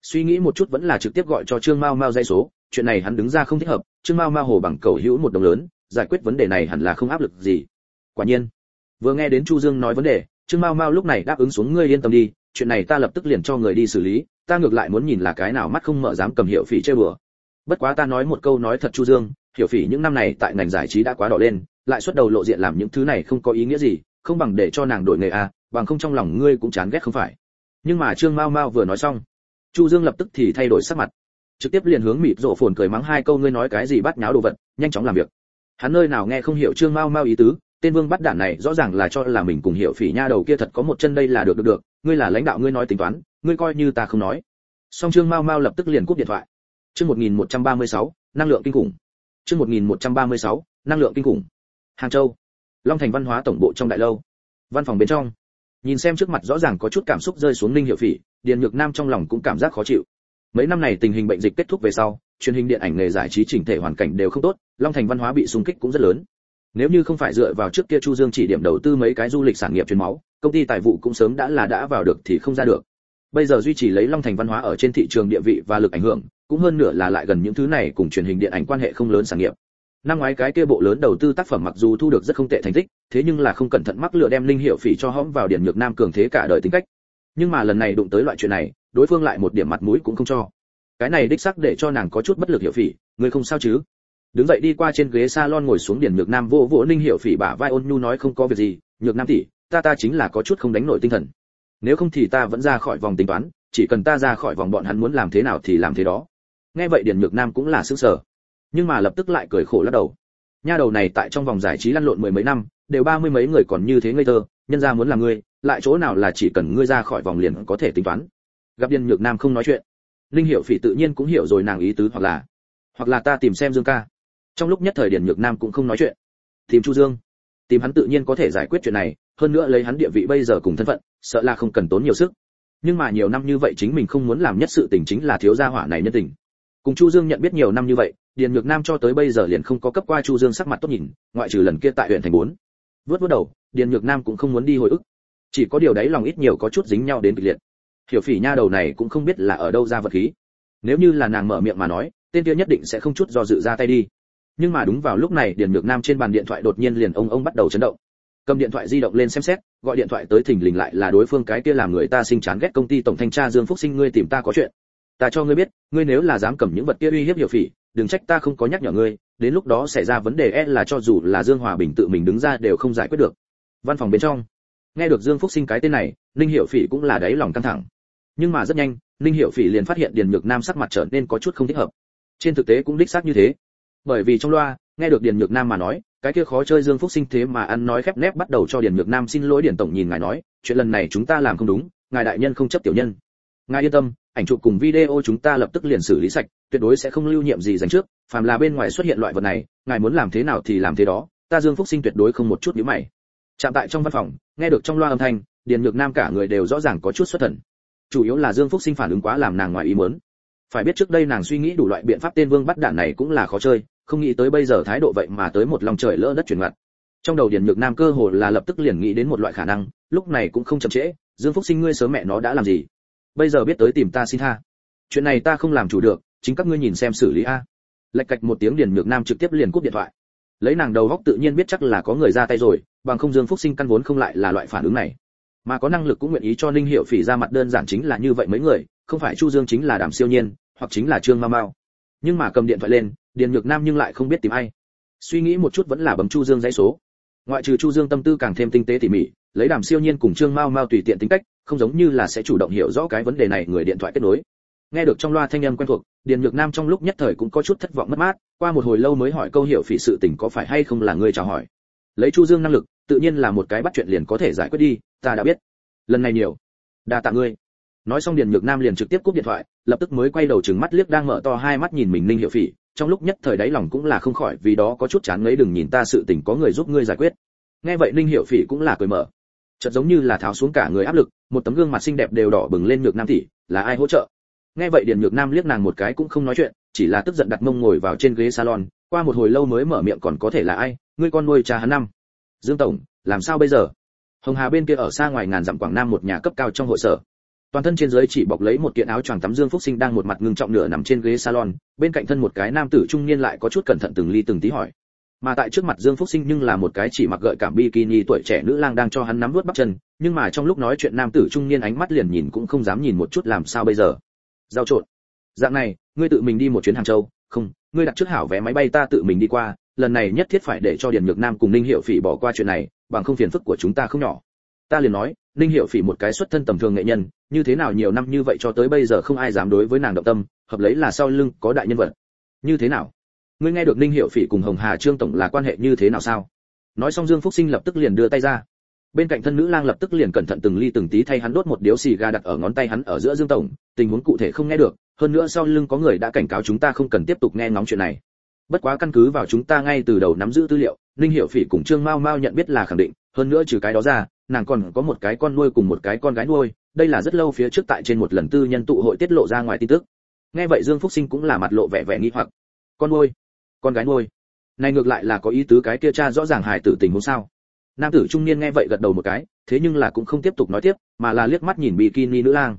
Suy nghĩ một chút vẫn là trực tiếp gọi cho trương mao mao dây số, chuyện này hắn đứng ra không thích hợp, trương mao mao hồ bằng cầu hữu một đồng lớn, giải quyết vấn đề này hẳn là không áp lực gì. Quả nhiên, vừa nghe đến chu dương nói vấn đề, trương mao mao lúc này đáp ứng xuống, ngươi yên tâm đi chuyện này ta lập tức liền cho người đi xử lý, ta ngược lại muốn nhìn là cái nào mắt không mở dám cầm hiệu phỉ chơi bừa. Bất quá ta nói một câu nói thật chu dương, hiểu phỉ những năm này tại ngành giải trí đã quá đỏ lên, lại xuất đầu lộ diện làm những thứ này không có ý nghĩa gì, không bằng để cho nàng đổi nghề à bằng không trong lòng ngươi cũng chán ghét không phải. Nhưng mà trương mao mao vừa nói xong, chu dương lập tức thì thay đổi sắc mặt, trực tiếp liền hướng mịt rộ phồn cười mắng hai câu ngươi nói cái gì bắt nháo đồ vật, nhanh chóng làm việc. Hắn nơi nào nghe không hiểu trương mao mao ý tứ tên vương bắt đản này rõ ràng là cho là mình cùng hiểu phỉ nha đầu kia thật có một chân đây là được được được. Ngươi là lãnh đạo ngươi nói tính toán ngươi coi như ta không nói. Song trương mao mao lập tức liền cúp điện thoại. Chương 1136, năng lượng kinh khủng. Chương 1136, năng lượng kinh khủng. Hàng châu long thành văn hóa tổng bộ trong đại lâu. Văn phòng bên trong. Nhìn xem trước mặt rõ ràng có chút cảm xúc rơi xuống ninh hiệu phỉ điền nhược nam trong lòng cũng cảm giác khó chịu. Mấy năm này tình hình bệnh dịch kết thúc về sau truyền hình điện ảnh nghề giải trí chỉnh thể hoàn cảnh đều không tốt long thành văn hóa bị xung kích cũng rất lớn nếu như không phải dựa vào trước kia chu dương chỉ điểm đầu tư mấy cái du lịch sản nghiệp truyền máu, công ty tài vụ cũng sớm đã là đã vào được thì không ra được. Bây giờ duy trì lấy long thành văn hóa ở trên thị trường địa vị và lực ảnh hưởng, cũng hơn nửa là lại gần những thứ này cùng truyền hình điện ảnh quan hệ không lớn sản nghiệp. Năm ngoái cái kia bộ lớn đầu tư tác phẩm mặc dù thu được rất không tệ thành tích, thế nhưng là không cẩn thận mắc lựa đem linh hiệu phỉ cho hõm vào điện nhược nam cường thế cả đời tính cách. Nhưng mà lần này đụng tới loại chuyện này, đối phương lại một điểm mặt mũi cũng không cho. Cái này đích xác để cho nàng có chút bất lực hiệu phỉ, người không sao chứ? Đứng dậy đi qua trên ghế salon ngồi xuống điển nhược nam vô vỗ ninh hiệu phỉ bả vai ôn nhu nói không có việc gì, nhược nam tỷ, ta ta chính là có chút không đánh nổi tinh thần. Nếu không thì ta vẫn ra khỏi vòng tính toán, chỉ cần ta ra khỏi vòng bọn hắn muốn làm thế nào thì làm thế đó. Nghe vậy điển nhược nam cũng là sức sở nhưng mà lập tức lại cười khổ lắc đầu. Nha đầu này tại trong vòng giải trí lăn lộn mười mấy năm, đều ba mươi mấy người còn như thế ngây thơ, nhân ra muốn làm ngươi, lại chỗ nào là chỉ cần ngươi ra khỏi vòng liền có thể tính toán. Gặp điền nhược nam không nói chuyện linh hiệu phỉ tự nhiên cũng hiểu rồi nàng ý tứ hoặc là hoặc là ta tìm xem dương ca trong lúc nhất thời điền nhược nam cũng không nói chuyện. Tìm chu dương. Tìm hắn tự nhiên có thể giải quyết chuyện này, hơn nữa lấy hắn địa vị bây giờ cùng thân phận, sợ là không cần tốn nhiều sức. Nhưng mà nhiều năm như vậy chính mình không muốn làm nhất sự tình chính là thiếu gia hỏa này nhân tình. Cùng chu dương nhận biết nhiều năm như vậy, điền nhược nam cho tới bây giờ liền không có cấp qua chu dương sắc mặt tốt nhìn, ngoại trừ lần kia tại huyện thành bốn. Vớt vớt đầu, điền nhược nam cũng không muốn đi hồi ức. Chỉ có điều đấy lòng ít nhiều có chút dính nhau đến kịch liệt. Hiểu phỉ nha đầu này cũng không biết là ở đâu ra vật khí. Nếu như là nàng mở miệng mà nói, tên kia nhất định sẽ không chút do dự ra tay đi nhưng mà đúng vào lúc này, điền nhược nam trên bàn điện thoại đột nhiên liền ông ông bắt đầu chấn động. Cầm điện thoại di động lên xem xét, gọi điện thoại tới thỉnh lình lại là đối phương cái kia làm người ta sinh chán ghét công ty tổng thanh tra dương phúc sinh, ngươi tìm ta có chuyện. Ta cho ngươi biết, ngươi nếu là dám cầm những vật kia uy hiếp hiểu phỉ, đừng trách ta không có nhắc nhở ngươi, đến lúc đó xảy ra vấn đề e là cho dù là dương hòa bình tự mình đứng ra đều không giải quyết được. Văn phòng bên trong, nghe được dương phúc sinh cái tên này, ninh hiệu phỉ cũng là đáy lòng căng thẳng. Nhưng mà rất nhanh, ninh hiệu phỉ liền phát hiện điền nhược nam sắc mặt trở nên có chút không thích hợp. Trên thực tế cũng đích xác như thế bởi vì trong loa, nghe được điền nhược nam mà nói, cái kia khó chơi dương phúc sinh thế mà ăn nói khép nép bắt đầu cho điền nhược nam xin lỗi điền tổng nhìn ngài nói, chuyện lần này chúng ta làm không đúng, ngài đại nhân không chấp tiểu nhân. Ngài yên tâm, ảnh chụp cùng video chúng ta lập tức liền xử lý sạch, tuyệt đối sẽ không lưu nhiệm gì dành trước, phàm là bên ngoài xuất hiện loại vật này, ngài muốn làm thế nào thì làm thế đó, ta dương phúc sinh tuyệt đối không một chút nhíu mày. Chạm tại trong văn phòng, nghe được trong loa âm thanh, điền nhược nam cả người đều rõ ràng có chút xuất thần. Chủ yếu là dương phúc sinh phản ứng quá làm nàng ngoài ý muốn. Phải biết trước đây nàng suy nghĩ đủ loại biện pháp tên vương bắt đạn này cũng là khó chơi không nghĩ tới bây giờ thái độ vậy mà tới một lòng trời lỡ đất chuyển ngoặt. Trong đầu điền nhược nam cơ hồ là lập tức liền nghĩ đến một loại khả năng, lúc này cũng không chậm trễ, dương phúc sinh ngươi sớm mẹ nó đã làm gì? Bây giờ biết tới tìm ta xin tha. Chuyện này ta không làm chủ được, chính các ngươi nhìn xem xử lý a. Lệch cạch một tiếng điền nhược nam trực tiếp liền cúp điện thoại. Lấy nàng đầu góc tự nhiên biết chắc là có người ra tay rồi, bằng không dương phúc sinh căn vốn không lại là loại phản ứng này. Mà có năng lực cũng nguyện ý cho ninh hiệu phỉ ra mặt đơn giản chính là như vậy mấy người, không phải chu dương chính là đàm siêu nhiên, hoặc chính là trương ma mao nhưng mà cầm điện thoại lên điền nhược nam nhưng lại không biết tìm ai. Suy nghĩ một chút vẫn là bấm chu dương dãy số. Ngoại trừ chu dương tâm tư càng thêm tinh tế tỉ mỉ, lấy đàm siêu nhiên cùng trương mao mao tùy tiện tính cách, không giống như là sẽ chủ động hiểu rõ cái vấn đề này người điện thoại kết nối. Nghe được trong loa thanh âm quen thuộc, điền nhược nam trong lúc nhất thời cũng có chút thất vọng mất mát, qua một hồi lâu mới hỏi câu hiểu phỉ sự tình có phải hay không là người chào hỏi. Lấy chu dương năng lực, tự nhiên là một cái bắt chuyện liền có thể giải quyết đi, ta đã biết. Lần này nhiều. Đa tạ ngươi. Nói xong điền nhược nam liền trực tiếp cúp điện thoại, lập tức mới quay đầu trừng mắt liếc đang mở to hai mắt nhìn mình ninh hiệu phỉ trong lúc nhất thời đáy lòng cũng là không khỏi vì đó có chút chán ngấy, đừng nhìn ta sự tình có người giúp ngươi giải quyết. Nghe vậy ninh hiệu phỉ cũng là cười mở. Chợt giống như là tháo xuống cả người áp lực, một tấm gương mặt xinh đẹp đều đỏ bừng lên nhược nam tỷ, là ai hỗ trợ? Nghe vậy điền nhược nam liếc nàng một cái cũng không nói chuyện, chỉ là tức giận đặt mông ngồi vào trên ghế salon, qua một hồi lâu mới mở miệng, còn có thể là ai? Ngươi con nuôi cha hắn năm. Dương tổng, làm sao bây giờ? Hồng hà bên kia ở xa ngoài ngàn dặm quảng nam một nhà cấp cao trong hội sở toàn thân trên dưới chỉ bọc lấy một kiện áo choàng tắm dương phúc sinh đang một mặt ngưng trọng nửa nằm trên ghế salon, bên cạnh thân một cái nam tử trung niên lại có chút cẩn thận từng ly từng tí hỏi. Mà tại trước mặt dương phúc sinh nhưng là một cái chỉ mặc gợi cảm bikini tuổi trẻ nữ lang đang cho hắn nắm nuốt bắp chân, nhưng mà trong lúc nói chuyện nam tử trung niên ánh mắt liền nhìn cũng không dám nhìn một chút làm sao bây giờ. Giao trộn. Dạng này, ngươi tự mình đi một chuyến hàng châu. Không, ngươi đặt trước hảo vé máy bay ta tự mình đi qua, lần này nhất thiết phải để cho điền nhược nam cùng ninh hiệu phỉ bỏ qua chuyện này, bằng không phiền phức của chúng ta không nhỏ. Ta liền nói ninh hiệu phỉ một cái xuất thân tầm thường nghệ nhân, như thế nào nhiều năm như vậy cho tới bây giờ không ai dám đối với nàng động tâm, hợp lấy là sau lưng có đại nhân vật. Như thế nào? Ngươi nghe được ninh hiệu phỉ cùng hồng hà trương tổng là quan hệ như thế nào sao? Nói xong dương phúc sinh lập tức liền đưa tay ra. Bên cạnh thân nữ lang lập tức liền cẩn thận từng ly từng tí thay hắn đốt một điếu xì gà đặt ở ngón tay hắn ở giữa dương tổng, tình huống cụ thể không nghe được, hơn nữa sau lưng có người đã cảnh cáo chúng ta không cần tiếp tục nghe ngóng chuyện này. Bất quá căn cứ vào chúng ta ngay từ đầu nắm giữ tư liệu, ninh hiệu phỉ cùng trương mao mao nhận biết là khẳng định, hơn nữa trừ cái đó ra nàng còn có một cái con nuôi cùng một cái con gái nuôi, đây là rất lâu phía trước tại trên một lần tư nhân tụ hội tiết lộ ra ngoài tin tức. Nghe vậy dương phúc sinh cũng là mặt lộ vẻ vẻ nghi hoặc. Con nuôi, con gái nuôi. Này ngược lại là có ý tứ cái kia cha rõ ràng hài tử tình huống sao? Nam tử trung niên nghe vậy gật đầu một cái, thế nhưng là cũng không tiếp tục nói tiếp, mà là liếc mắt nhìn bikini nữ lang.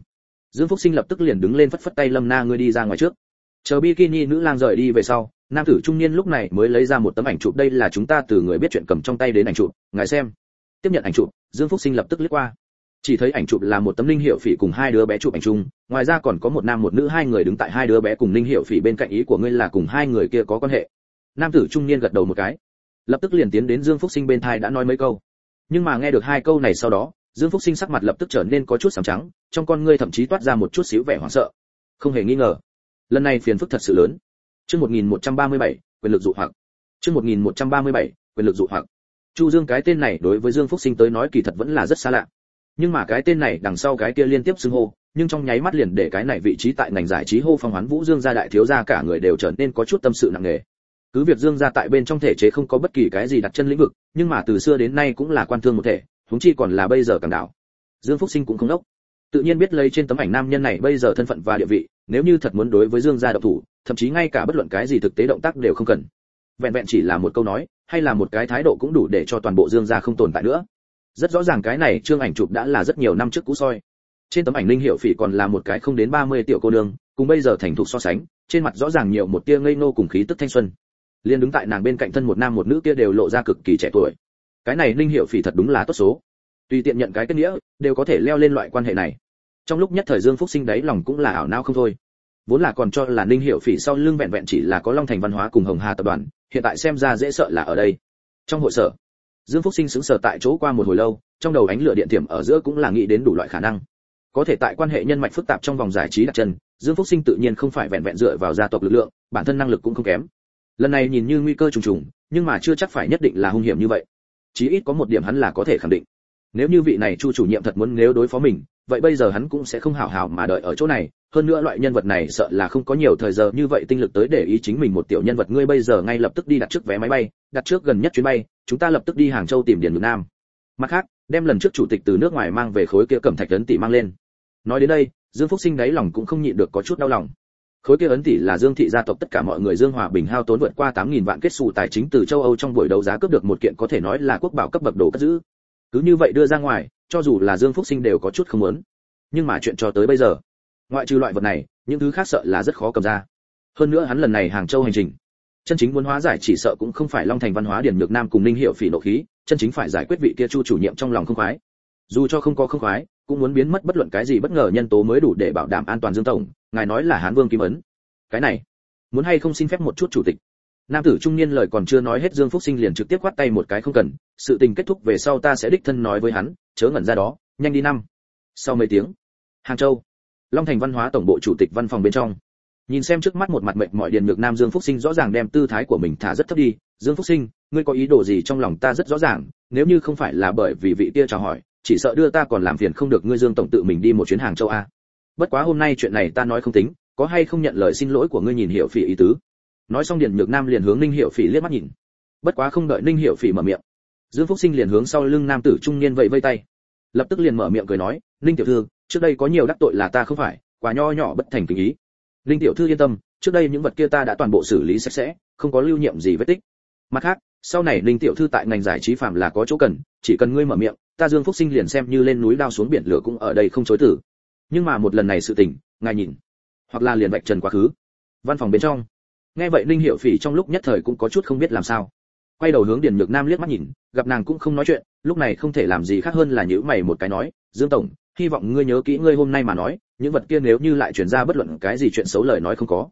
Dương phúc sinh lập tức liền đứng lên phất phất tay lâm na ngươi đi ra ngoài trước. Chờ bikini nữ lang rời đi về sau, nam tử trung niên lúc này mới lấy ra một tấm ảnh chụp, đây là chúng ta từ người biết chuyện cầm trong tay đến ảnh chụp, ngài xem tiếp nhận ảnh chụp dương phúc sinh lập tức liếc qua. Chỉ thấy ảnh chụp là một tấm linh hiệu phỉ cùng hai đứa bé chụp ảnh chung ngoài ra còn có một nam một nữ hai người đứng tại hai đứa bé cùng linh hiệu phỉ bên cạnh ý của ngươi là cùng hai người kia có quan hệ. Nam tử trung niên gật đầu một cái. Lập tức liền tiến đến dương phúc sinh bên thai đã nói mấy câu. Nhưng mà nghe được hai câu này sau đó dương phúc sinh sắc mặt lập tức trở nên có chút sám trắng trong con ngươi thậm chí toát ra một chút xíu vẻ hoảng sợ. Không hề nghi ngờ lần này phiền phức thật sự lớn. Chương 1137, quyền lực dụ hoặc. Chương 1137, quyền lực dụ hoặc chu dương cái tên này đối với dương phúc sinh tới nói kỳ thật vẫn là rất xa lạ. Nhưng mà cái tên này đằng sau cái kia liên tiếp xưng hô, nhưng trong nháy mắt liền để cái này vị trí tại ngành giải trí hô phong hoán vũ dương gia đại thiếu gia cả người đều trở nên có chút tâm sự nặng nề. Cứ việc dương gia tại bên trong thể chế không có bất kỳ cái gì đặt chân lĩnh vực, nhưng mà từ xưa đến nay cũng là quan thương một thể, huống chi còn là bây giờ càng đảo. Dương phúc sinh cũng không đốc. Tự nhiên biết lấy trên tấm ảnh nam nhân này bây giờ thân phận và địa vị, nếu như thật muốn đối với dương gia độc thủ, thậm chí ngay cả bất luận cái gì thực tế động tác đều không cần vẹn vẹn chỉ là một câu nói, hay là một cái thái độ cũng đủ để cho toàn bộ dương gia không tồn tại nữa. Rất rõ ràng cái này trương ảnh chụp đã là rất nhiều năm trước cũ soi. Trên tấm ảnh linh hiệu phỉ còn là một cái không đến 30 tiểu cô nương, cùng bây giờ thành thục so sánh, trên mặt rõ ràng nhiều một tia ngây ngô cùng khí tức thanh xuân. Liền đứng tại nàng bên cạnh thân một nam một nữ kia đều lộ ra cực kỳ trẻ tuổi. Cái này linh hiệu phỉ thật đúng là tốt số. Tùy tiện nhận cái kết nghĩa, đều có thể leo lên loại quan hệ này. Trong lúc nhất thời dương phúc sinh đấy lòng cũng là ảo não không thôi. Vốn là còn cho là ninh hiệu phỉ sau lưng vẹn vẹn chỉ là có long thành văn hóa cùng hồng hà tập đoàn hiện tại xem ra dễ sợ là ở đây. Trong hội sở, dương phúc sinh sững sờ tại chỗ qua một hồi lâu, trong đầu ánh lửa điện tiềm ở giữa cũng là nghĩ đến đủ loại khả năng. Có thể tại quan hệ nhân mạch phức tạp trong vòng giải trí đặt chân, dương phúc sinh tự nhiên không phải vẹn vẹn dựa vào gia tộc lực lượng, bản thân năng lực cũng không kém. Lần này nhìn như nguy cơ trùng trùng, nhưng mà chưa chắc phải nhất định là hung hiểm như vậy. Chí ít có một điểm hắn là có thể khẳng định. Nếu như vị này chu chủ nhiệm thật muốn nếu đối phó mình, vậy bây giờ hắn cũng sẽ không hảo hảo mà đợi ở chỗ này hơn nữa loại nhân vật này sợ là không có nhiều thời giờ như vậy tinh lực tới để ý chính mình một tiểu nhân vật. Ngươi bây giờ ngay lập tức đi đặt trước vé máy bay, đặt trước gần nhất chuyến bay, chúng ta lập tức đi hàng châu tìm điền ngược nam. Mặt khác, đem lần trước chủ tịch từ nước ngoài mang về khối kia cẩm thạch ấn tỷ mang lên. Nói đến đây, dương phúc sinh đáy lòng cũng không nhịn được có chút đau lòng. Khối kia ấn tỷ là dương thị gia tộc tất cả mọi người dương hòa bình hao tốn vượt qua tám nghìn vạn kết xù tài chính từ châu âu trong buổi đấu giá cướp được một kiện có thể nói là quốc bảo cấp bậc đồ cất giữ. Cứ như vậy đưa ra ngoài, cho dù là dương phúc sinh đều có chút không muốn. Nhưng mà chuyện cho tới bây giờ ngoại trừ loại vật này, những thứ khác sợ là rất khó cầm ra. Hơn nữa hắn lần này hàng châu hành trình. Chân chính muốn hóa giải chỉ sợ cũng không phải long thành văn hóa điển nhược nam cùng ninh hiệu phỉ nộ khí, chân chính phải giải quyết vị kia chu chủ nhiệm trong lòng không khoái. Dù cho không có không khoái, cũng muốn biến mất bất luận cái gì bất ngờ nhân tố mới đủ để bảo đảm an toàn dương tổng, ngài nói là hán vương kim ấn. Cái này, muốn hay không xin phép một chút chủ tịch? Nam tử trung niên lời còn chưa nói hết dương phúc sinh liền trực tiếp quát tay một cái không cần, sự tình kết thúc về sau ta sẽ đích thân nói với hắn, chớ ngẩn ra đó, nhanh đi năm. Sau mấy tiếng, hàng châu long thành văn hóa tổng bộ chủ tịch văn phòng bên trong. Nhìn xem trước mắt một mặt mệnh mọi điền ngược nam dương phúc sinh rõ ràng đem tư thái của mình thả rất thấp đi. Dương phúc sinh, ngươi có ý đồ gì trong lòng ta rất rõ ràng, nếu như không phải là bởi vì vị kia chào hỏi, chỉ sợ đưa ta còn làm phiền không được ngươi dương tổng tự mình đi một chuyến hàng châu a. Bất quá hôm nay chuyện này ta nói không tính, có hay không nhận lời xin lỗi của ngươi nhìn hiểu phỉ ý tứ. Nói xong điền nhược nam liền hướng ninh hiểu phỉ liếc mắt nhìn. Bất quá không đợi ninh hiểu phỉ mở miệng, dương phúc sinh liền hướng sau lưng nam tử trung niên vẫy vây tay. Lập tức liền mở miệng cười nói, ninh tiểu thư trước đây có nhiều đắc tội là ta không phải quả nho nhỏ bất thành kính ý. Linh tiểu thư yên tâm, trước đây những vật kia ta đã toàn bộ xử lý sạch sẽ, không có lưu nhiệm gì vết tích. Mặt khác, sau này linh tiểu thư tại ngành giải trí phạm là có chỗ cần, chỉ cần ngươi mở miệng, ta dương phúc sinh liền xem như lên núi đao xuống biển lửa cũng ở đây không chối tử. Nhưng mà một lần này sự tình, ngài nhìn, hoặc là liền vạch trần quá khứ. Văn phòng bên trong. Nghe vậy ninh hiệu phỉ trong lúc nhất thời cũng có chút không biết làm sao. Quay đầu hướng điền nhược nam liếc mắt nhìn, gặp nàng cũng không nói chuyện, lúc này không thể làm gì khác hơn là nhữ mày một cái nói, dương tổng hy vọng ngươi nhớ kỹ ngươi hôm nay mà nói, những vật kia nếu như lại truyền ra bất luận cái gì chuyện xấu lời nói không có.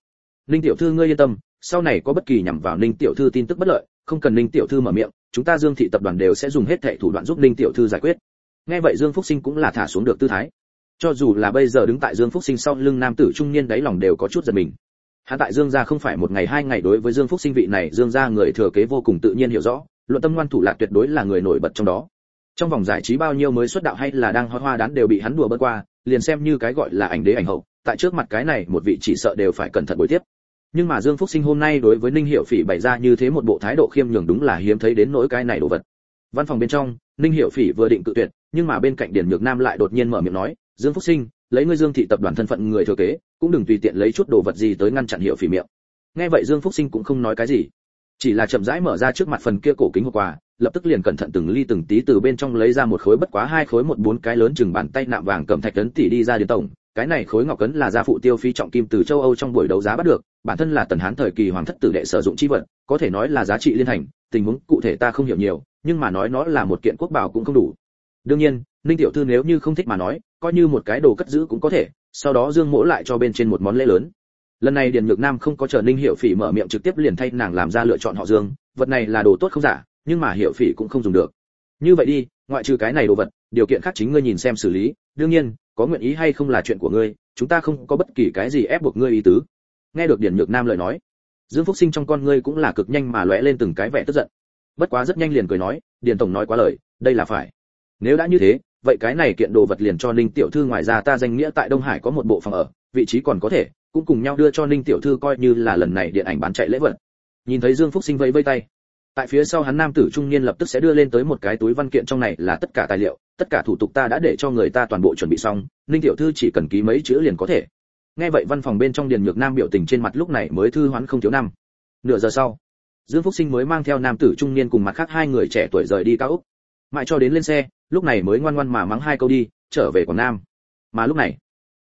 Ninh tiểu thư ngươi yên tâm, sau này có bất kỳ nhằm vào ninh tiểu thư tin tức bất lợi, không cần ninh tiểu thư mở miệng, chúng ta dương thị tập đoàn đều sẽ dùng hết thệ thủ đoạn giúp ninh tiểu thư giải quyết. Nghe vậy dương phúc sinh cũng là thả xuống được tư thái. Cho dù là bây giờ đứng tại dương phúc sinh sau lưng nam tử trung niên đáy lòng đều có chút giật mình. Hắn tại dương gia không phải một ngày hai ngày đối với dương phúc sinh vị này, dương gia người thừa kế vô cùng tự nhiên hiểu rõ, luận tâm ngoan thủ lạc tuyệt đối là người nổi bật trong đó trong vòng giải trí bao nhiêu mới xuất đạo hay là đang hoa hoa đán đều bị hắn đùa bớt qua, liền xem như cái gọi là ảnh đế ảnh hậu, tại trước mặt cái này một vị chỉ sợ đều phải cẩn thận buổi tiếp. Nhưng mà dương phúc sinh hôm nay đối với ninh hiệu phỉ bày ra như thế một bộ thái độ khiêm nhường đúng là hiếm thấy đến nỗi cái này đồ vật. Văn phòng bên trong, ninh hiệu phỉ vừa định cự tuyệt, nhưng mà bên cạnh điển nhược nam lại đột nhiên mở miệng nói, dương phúc sinh, lấy ngươi dương thị tập đoàn thân phận người thừa kế, cũng đừng tùy tiện lấy chút đồ vật gì tới ngăn chặn hiệu phỉ miệng. Nghe vậy dương phúc sinh cũng không nói cái gì chỉ là chậm rãi mở ra trước mặt phần kia cổ kính hộp quà, lập tức liền cẩn thận từng ly từng tí từ bên trong lấy ra một khối bất quá hai khối một bốn cái lớn chừng bàn tay nạm vàng cầm thạch tấn tỷ đi ra điện tổng. Cái này khối ngọc cấn là gia phụ tiêu phí trọng kim từ châu âu trong buổi đấu giá bắt được, bản thân là tần hán thời kỳ hoàng thất tử đệ sử dụng chi vật, có thể nói là giá trị liên hành, tình huống cụ thể ta không hiểu nhiều, nhưng mà nói nó là một kiện quốc bảo cũng không đủ. Đương nhiên, ninh tiểu thư nếu như không thích mà nói, coi như một cái đồ cất giữ cũng có thể, sau đó dương mỗ lại cho bên trên một món lễ lớn lần này điền nhược nam không có chờ ninh hiệu phỉ mở miệng trực tiếp liền thay nàng làm ra lựa chọn họ dương, vật này là đồ tốt không giả, nhưng mà hiệu phỉ cũng không dùng được. Như vậy đi, ngoại trừ cái này đồ vật, điều kiện khác chính ngươi nhìn xem xử lý, đương nhiên, có nguyện ý hay không là chuyện của ngươi, chúng ta không có bất kỳ cái gì ép buộc ngươi ý tứ. Nghe được điển nhược nam lời nói, dương phúc sinh trong con ngươi cũng là cực nhanh mà lóe lên từng cái vẻ tức giận. Bất quá rất nhanh liền cười nói, điền tổng nói quá lời, đây là phải. Nếu đã như thế, vậy cái này kiện đồ vật liền cho ninh tiểu thư ngoài ra ta danh nghĩa tại đông hải có một bộ phòng ở vị trí còn có thể, cũng cùng nhau đưa cho ninh tiểu thư coi như là lần này điện ảnh bán chạy lễ vật. Nhìn thấy dương phúc sinh vẫy vây tay, tại phía sau hắn nam tử trung niên lập tức sẽ đưa lên tới một cái túi văn kiện trong này là tất cả tài liệu, tất cả thủ tục ta đã để cho người ta toàn bộ chuẩn bị xong, ninh tiểu thư chỉ cần ký mấy chữ liền có thể. Nghe vậy văn phòng bên trong điền nhược nam biểu tình trên mặt lúc này mới thư hoán không thiếu năm. Nửa giờ sau, dương phúc sinh mới mang theo nam tử trung niên cùng mặt khác hai người trẻ tuổi rời đi cao úc mãi cho đến lên xe, lúc này mới ngoan ngoan mà mắng hai câu đi, trở về quảng nam. Mà lúc này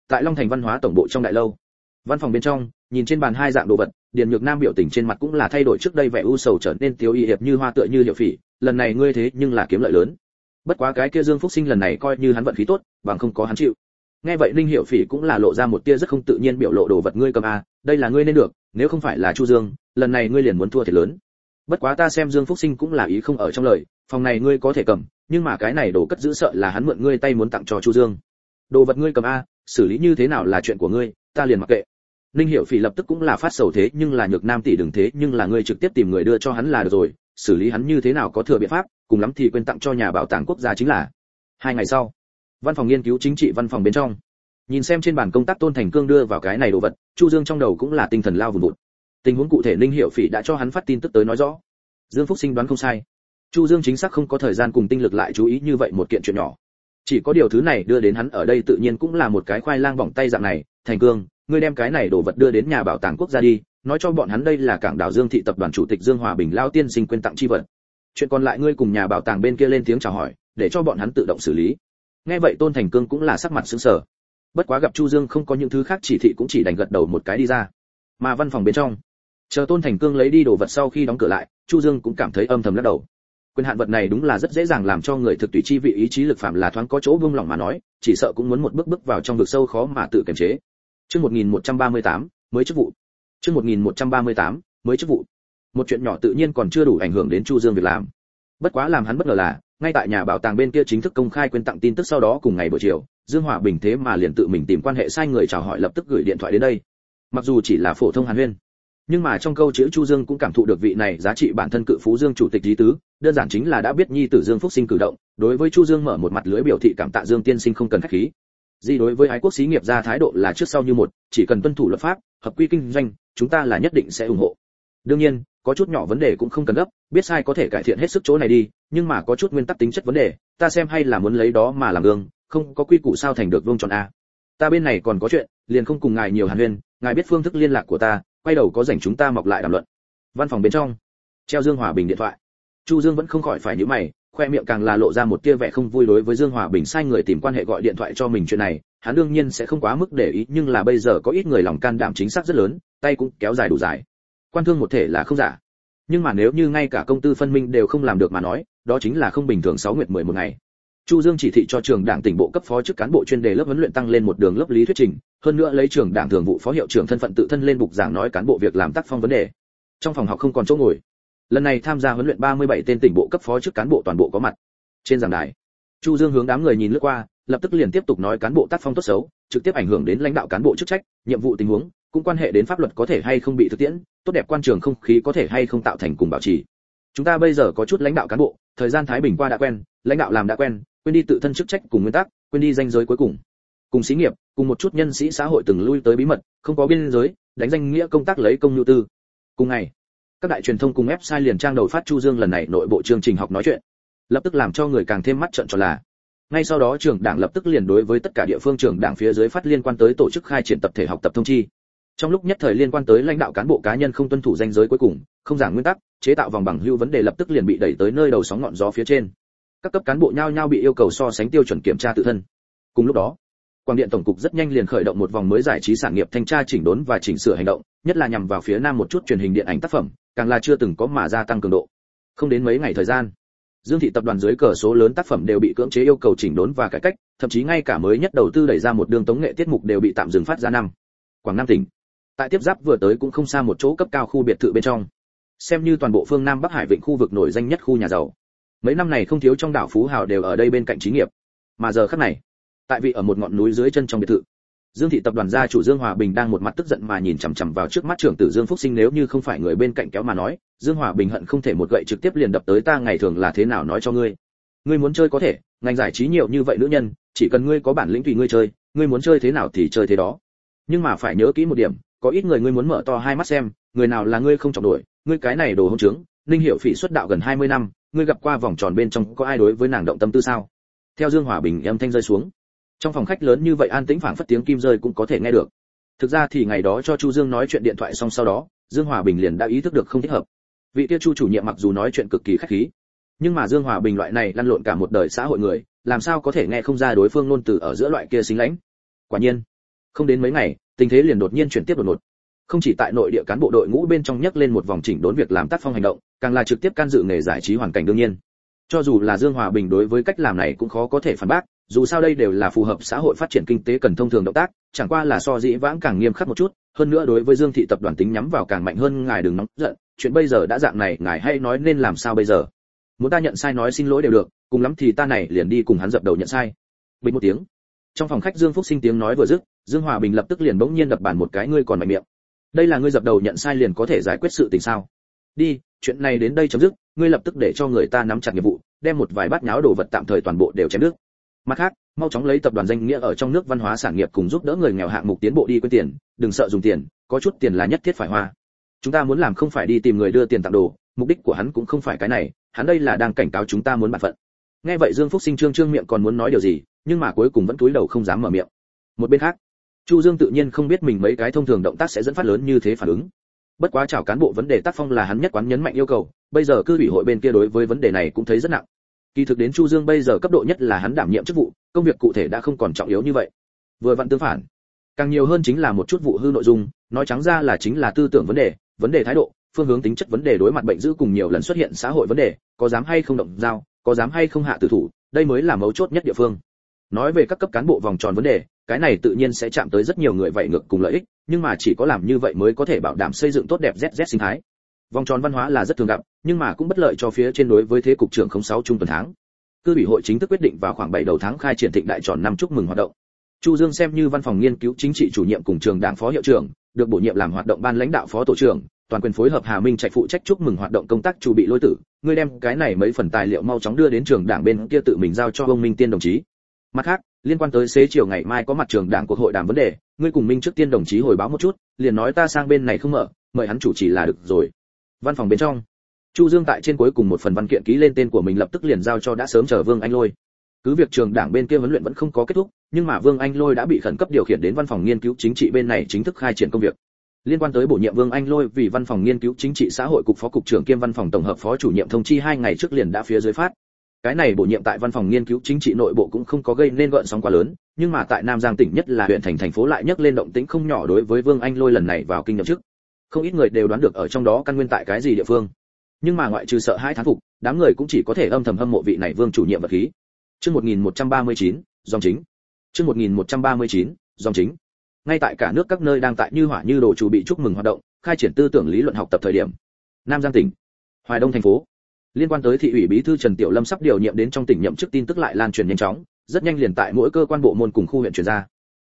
tại long thành văn hóa tổng bộ trong đại lâu. Văn phòng bên trong, nhìn trên bàn hai dạng đồ vật, điền nhược nam biểu tình trên mặt cũng là thay đổi trước đây vẻ u sầu trở nên tiêu y hiệp như hoa tựa như hiệu phỉ, lần này ngươi thế nhưng là kiếm lợi lớn. Bất quá cái kia dương phúc sinh lần này coi như hắn vận khí tốt, bằng không có hắn chịu. Nghe vậy linh hiệu phỉ cũng là lộ ra một tia rất không tự nhiên biểu lộ đồ vật ngươi cầm a đây là ngươi nên được, nếu không phải là chu dương, lần này ngươi liền muốn thua thiệt lớn. Bất quá ta xem dương phúc sinh cũng là ý không ở trong lời, phòng này ngươi có thể cầm, nhưng mà cái này đồ cất giữ sợ là hắn mượn ngươi tay muốn tặng cho chu dương. Đồ vật ngươi cầm a xử lý như thế nào là chuyện của ngươi ta liền mặc kệ Ninh Hiểu Phỉ lập tức cũng là phát sầu thế, nhưng là Nhược Nam tỷ đừng thế, nhưng là ngươi trực tiếp tìm người đưa cho hắn là được rồi, xử lý hắn như thế nào có thừa biện pháp, cùng lắm thì quên tặng cho nhà bảo tàng quốc gia chính là. Hai ngày sau, văn phòng nghiên cứu chính trị văn phòng bên trong. Nhìn xem trên bàn công tác Tôn Thành Cương đưa vào cái này đồ vật, Chu Dương trong đầu cũng là tinh thần lao vùng vụt. Tình huống cụ thể Ninh Hiểu Phỉ đã cho hắn phát tin tức tới nói rõ. Dương Phúc Sinh đoán không sai. Chu Dương chính xác không có thời gian cùng tinh lực lại chú ý như vậy một kiện chuyện nhỏ. Chỉ có điều thứ này đưa đến hắn ở đây tự nhiên cũng là một cái khoai lang bỏng tay dạng này, Thành Cương, ngươi đem cái này đồ vật đưa đến nhà bảo tàng quốc gia đi nói cho bọn hắn đây là cảng đảo dương thị tập đoàn chủ tịch dương hòa bình lao tiên sinh quyên tặng chi vật. Chuyện còn lại ngươi cùng nhà bảo tàng bên kia lên tiếng chào hỏi để cho bọn hắn tự động xử lý. Nghe vậy tôn thành cương cũng là sắc mặt sững sờ. Bất quá gặp chu dương không có những thứ khác chỉ thị cũng chỉ đành gật đầu một cái đi ra. Mà văn phòng bên trong chờ tôn thành cương lấy đi đồ vật sau khi đóng cửa lại chu dương cũng cảm thấy âm thầm lắc đầu quyền hạn vật này đúng là rất dễ dàng làm cho người thực tùy chi vị ý chí lực phạm là thoáng có chỗ buông lỏng mà nói chỉ sợ cũng muốn một bước bước vào trong vực sâu khó mà tự kiềm chế Chương 1138, mới chức vụ. Chương 1138, mới chức vụ. Một chuyện nhỏ tự nhiên còn chưa đủ ảnh hưởng đến Chu Dương việc làm. Bất quá làm hắn bất ngờ là, ngay tại nhà bảo tàng bên kia chính thức công khai quyên tặng tin tức sau đó cùng ngày buổi chiều, Dương Hòa Bình thế mà liền tự mình tìm quan hệ sai người chào hỏi lập tức gửi điện thoại đến đây. Mặc dù chỉ là phổ thông Hàn Huyên, nhưng mà trong câu chữ Chu Dương cũng cảm thụ được vị này giá trị bản thân cự phú Dương chủ tịch lý tứ, đơn giản chính là đã biết nhi tử Dương Phúc Sinh cử động, đối với Chu Dương mở một mặt lưới biểu thị cảm tạ Dương tiên sinh không cần khách khí, gì đối với ái quốc xí nghiệp ra thái độ là trước sau như một chỉ cần tuân thủ luật pháp hợp quy kinh doanh chúng ta là nhất định sẽ ủng hộ. Đương nhiên có chút nhỏ vấn đề cũng không cần gấp biết sai có thể cải thiện hết sức chỗ này đi nhưng mà có chút nguyên tắc tính chất vấn đề ta xem hay là muốn lấy đó mà làm gương không có quy củ sao thành được vương tròn a. Ta bên này còn có chuyện liền không cùng ngài nhiều hàn huyên ngài biết phương thức liên lạc của ta quay đầu có rảnh chúng ta mọc lại đàm luận văn phòng bên trong treo dương hòa bình điện thoại chu dương vẫn không khỏi phải nhíu mày khoe miệng càng là lộ ra một tia vẻ không vui đối với Dương Hòa Bình sai người tìm quan hệ gọi điện thoại cho mình chuyện này, hắn đương nhiên sẽ không quá mức để ý, nhưng là bây giờ có ít người lòng can đảm chính xác rất lớn, tay cũng kéo dài đủ dài. Quan thương một thể là không giả. Nhưng mà nếu như ngay cả công tư phân minh đều không làm được mà nói, đó chính là không bình thường 6 nguyệt 11 ngày. Chu Dương chỉ thị cho trường đảng tỉnh bộ cấp phó chức cán bộ chuyên đề lớp huấn luyện tăng lên một đường lớp lý thuyết trình, hơn nữa lấy trường đảng thường vụ phó hiệu trưởng thân phận tự thân lên bục giảng nói cán bộ việc làm tác phong vấn đề. Trong phòng học không còn chỗ ngồi, lần này tham gia huấn luyện 37 tên tỉnh bộ cấp phó chức cán bộ toàn bộ có mặt. Trên giảng đài chu dương hướng đám người nhìn lướt qua lập tức liền tiếp tục nói cán bộ tác phong tốt xấu trực tiếp ảnh hưởng đến lãnh đạo cán bộ chức trách nhiệm vụ tình huống cũng quan hệ đến pháp luật có thể hay không bị thực tiễn tốt đẹp quan trường không khí có thể hay không tạo thành cùng bảo trì. Chúng ta bây giờ có chút lãnh đạo cán bộ thời gian thái bình qua đã quen lãnh đạo làm đã quen quên đi tự thân chức trách cùng nguyên tắc, quên đi danh giới cuối cùng. Cùng xí nghiệp, cùng một chút nhân sĩ xã hội từng lui tới bí mật, không có biên giới, đánh danh nghĩa công tác lấy công nhu tư. Cùng ngày, các đại truyền thông cùng website liền trang đầu phát chu dương lần này nội bộ chương trình học nói chuyện. Lập tức làm cho người càng thêm mắt trợn tròn là, ngay sau đó trường đảng lập tức liền đối với tất cả địa phương trường đảng phía dưới phát liên quan tới tổ chức khai triển tập thể học tập thông chi. Trong lúc nhất thời liên quan tới lãnh đạo cán bộ cá nhân không tuân thủ danh giới cuối cùng, không giảng nguyên tắc, chế tạo vòng bằng hưu vấn đề lập tức liền bị đẩy tới nơi đầu sóng ngọn gió phía trên các cấp cán bộ nhao nhao bị yêu cầu so sánh tiêu chuẩn kiểm tra tự thân. Cùng lúc đó, quang điện tổng cục rất nhanh liền khởi động một vòng mới giải trí sản nghiệp thanh tra chỉnh đốn và chỉnh sửa hành động, nhất là nhằm vào phía nam một chút truyền hình điện ảnh tác phẩm, càng là chưa từng có mà gia tăng cường độ. Không đến mấy ngày thời gian, dương thị tập đoàn dưới cờ số lớn tác phẩm đều bị cưỡng chế yêu cầu chỉnh đốn và cải cách, thậm chí ngay cả mới nhất đầu tư đẩy ra một đường tống nghệ tiết mục đều bị tạm dừng phát ra năm. Quảng nam tỉnh. Tại tiếp giáp vừa tới cũng không xa một chỗ cấp cao khu biệt thự bên trong. Xem như toàn bộ phương nam bắc hải vịnh khu vực nổi danh nhất khu nhà giàu mấy năm này không thiếu trong đảo phú hào đều ở đây bên cạnh trí nghiệp mà giờ khắc này tại vị ở một ngọn núi dưới chân trong biệt thự Dương thị tập đoàn gia chủ Dương Hòa Bình đang một mặt tức giận mà nhìn chằm chằm vào trước mắt trưởng tử Dương Phúc Sinh nếu như không phải người bên cạnh kéo mà nói, Dương Hòa Bình hận không thể một gậy trực tiếp liền đập tới ta ngày thường là thế nào nói cho ngươi. Ngươi muốn chơi có thể, ngành giải trí nhiều như vậy nữ nhân, chỉ cần ngươi có bản lĩnh tùy ngươi chơi, ngươi muốn chơi thế nào thì chơi thế đó. Nhưng mà phải nhớ kỹ một điểm, có ít người ngươi muốn mở to hai mắt xem, người nào là ngươi không chọc đuổi ngươi cái này đồ hỗn trướng, Ninh Hiểu Phỉ xuất đạo gần 20 năm, ngươi gặp qua vòng tròn bên trong có ai đối với nàng động tâm tư sao? Theo Dương Hòa Bình âm thanh rơi xuống. Trong phòng khách lớn như vậy an tĩnh phảng phất tiếng kim rơi cũng có thể nghe được. Thực ra thì ngày đó cho chu dương nói chuyện điện thoại xong sau đó, dương hòa bình liền đã ý thức được không thích hợp. Vị kia chu chủ nhiệm mặc dù nói chuyện cực kỳ khách khí, nhưng mà dương hòa bình loại này lăn lộn cả một đời xã hội người, làm sao có thể nghe không ra đối phương ngôn từ ở giữa loại kia xính lãnh? Quả nhiên, không đến mấy ngày, tình thế liền đột nhiên chuyển tiếp đột ngột không chỉ tại nội địa cán bộ đội ngũ bên trong nhấc lên một vòng chỉnh đốn việc làm tác phong hành động, càng là trực tiếp can dự nghề giải trí hoàn cảnh đương nhiên. Cho dù là dương hòa bình đối với cách làm này cũng khó có thể phản bác, dù sao đây đều là phù hợp xã hội phát triển kinh tế cần thông thường động tác, chẳng qua là so dĩ vãng càng nghiêm khắc một chút, hơn nữa đối với dương thị tập đoàn tính nhắm vào càng mạnh hơn ngài đừng nóng giận, chuyện bây giờ đã dạng này, ngài hay nói nên làm sao bây giờ? Muốn ta nhận sai nói xin lỗi đều được, cùng lắm thì ta này liền đi cùng hắn dập đầu nhận sai. Bình một tiếng. Trong phòng khách dương phúc sinh tiếng nói vừa dứt, dương hòa bình lập tức liền bỗng nhiên đập bàn một cái, ngươi còn mạnh miệng đây là ngươi dập đầu nhận sai liền có thể giải quyết sự tình sao? Đi, chuyện này đến đây chấm dứt, ngươi lập tức để cho người ta nắm chặt nghiệp vụ, đem một vài bát nháo đồ vật tạm thời toàn bộ đều chém nước mặt khác, mau chóng lấy tập đoàn danh nghĩa ở trong nước văn hóa sản nghiệp cùng giúp đỡ người nghèo hạng mục tiến bộ đi quên tiền, đừng sợ dùng tiền, có chút tiền là nhất thiết phải hoa. Chúng ta muốn làm không phải đi tìm người đưa tiền tặng đồ, mục đích của hắn cũng không phải cái này, hắn đây là đang cảnh cáo chúng ta muốn bản phận. Nghe vậy dương phúc sinh trương trương miệng còn muốn nói điều gì, nhưng mà cuối cùng vẫn cúi đầu không dám mở miệng. Một bên khác chu dương tự nhiên không biết mình mấy cái thông thường động tác sẽ dẫn phát lớn như thế phản ứng. Bất quá chào cán bộ vấn đề tác phong là hắn nhất quán nhấn mạnh yêu cầu, bây giờ cư ủy hội bên kia đối với vấn đề này cũng thấy rất nặng. Kỳ thực đến chu dương bây giờ cấp độ nhất là hắn đảm nhiệm chức vụ, công việc cụ thể đã không còn trọng yếu như vậy. Vừa vặn tương phản, càng nhiều hơn chính là một chút vụ hư nội dung, nói trắng ra là chính là tư tưởng vấn đề vấn đề thái độ, phương hướng tính chất vấn đề đối mặt bệnh dữ cùng nhiều lần xuất hiện xã hội vấn đề, có dám hay không động dao có dám hay không hạ tử thủ, đây mới là mấu chốt nhất địa phương. Nói về các cấp cán bộ vòng tròn vấn đề cái này tự nhiên sẽ chạm tới rất nhiều người vậy ngược cùng lợi ích, nhưng mà chỉ có làm như vậy mới có thể bảo đảm xây dựng tốt đẹp ZZ sinh thái. Vòng tròn văn hóa là rất thường gặp, nhưng mà cũng bất lợi cho phía trên đối với thế cục trưởng không sáu trung tuần tháng. Cư ủy hội chính thức quyết định vào khoảng 7 đầu tháng khai triển thịnh đại tròn năm chúc mừng hoạt động. Chu dương xem như văn phòng nghiên cứu chính trị chủ nhiệm cùng trường đảng phó hiệu trưởng, được bổ nhiệm làm hoạt động ban lãnh đạo phó tổ trưởng, toàn quyền phối hợp hà minh trạch phụ trách chúc mừng hoạt động công tác chủ bị lôi tử, ngươi đem cái này mấy phần tài liệu mau chóng đưa đến trường đảng bên kia tự mình giao cho ông minh tiên đồng chí. Mặt khác liên quan tới xế chiều ngày mai có mặt trường đảng cuộc hội đàm vấn đề, ngươi cùng minh trước tiên đồng chí hồi báo một chút, liền nói ta sang bên này không mở, mời hắn chủ trì là được rồi. Văn phòng bên trong, chu dương tại trên cuối cùng một phần văn kiện ký lên tên của mình lập tức liền giao cho đã sớm chờ vương anh lôi. Cứ việc trường đảng bên kia huấn luyện vẫn không có kết thúc, nhưng mà vương anh lôi đã bị khẩn cấp điều khiển đến văn phòng nghiên cứu chính trị bên này chính thức khai triển công việc. Liên quan tới bổ nhiệm vương anh lôi vì văn phòng nghiên cứu chính trị xã hội cục phó cục trưởng kiêm văn phòng tổng hợp phó chủ nhiệm thông chi hai ngày trước liền đã phía dưới phát cái này bổ nhiệm tại văn phòng nghiên cứu chính trị nội bộ cũng không có gây nên gợn sóng quá lớn nhưng mà tại nam giang tỉnh nhất là huyện thành thành phố lại nhấc lên động tĩnh không nhỏ đối với vương anh lôi lần này vào kinh nhậm chức. Không ít người đều đoán được ở trong đó căn nguyên tại cái gì địa phương. Nhưng mà ngoại trừ sợ hai thán phục đám người cũng chỉ có thể âm thầm hâm mộ vị này vương chủ nhiệm vật khí. Chương 1139, dòng chính. Chương 1139, dòng chính. Ngay tại cả nước các nơi đang tại như hỏa như đồ chủ bị chúc mừng hoạt động khai triển tư tưởng lý luận học tập thời điểm. Nam giang tỉnh hoài đông thành phố liên quan tới thị ủy bí thư trần tiểu lâm sắp điều nhiệm đến trong tỉnh nhậm chức tin tức lại lan truyền nhanh chóng, rất nhanh liền tại mỗi cơ quan bộ môn cùng khu huyện truyền ra.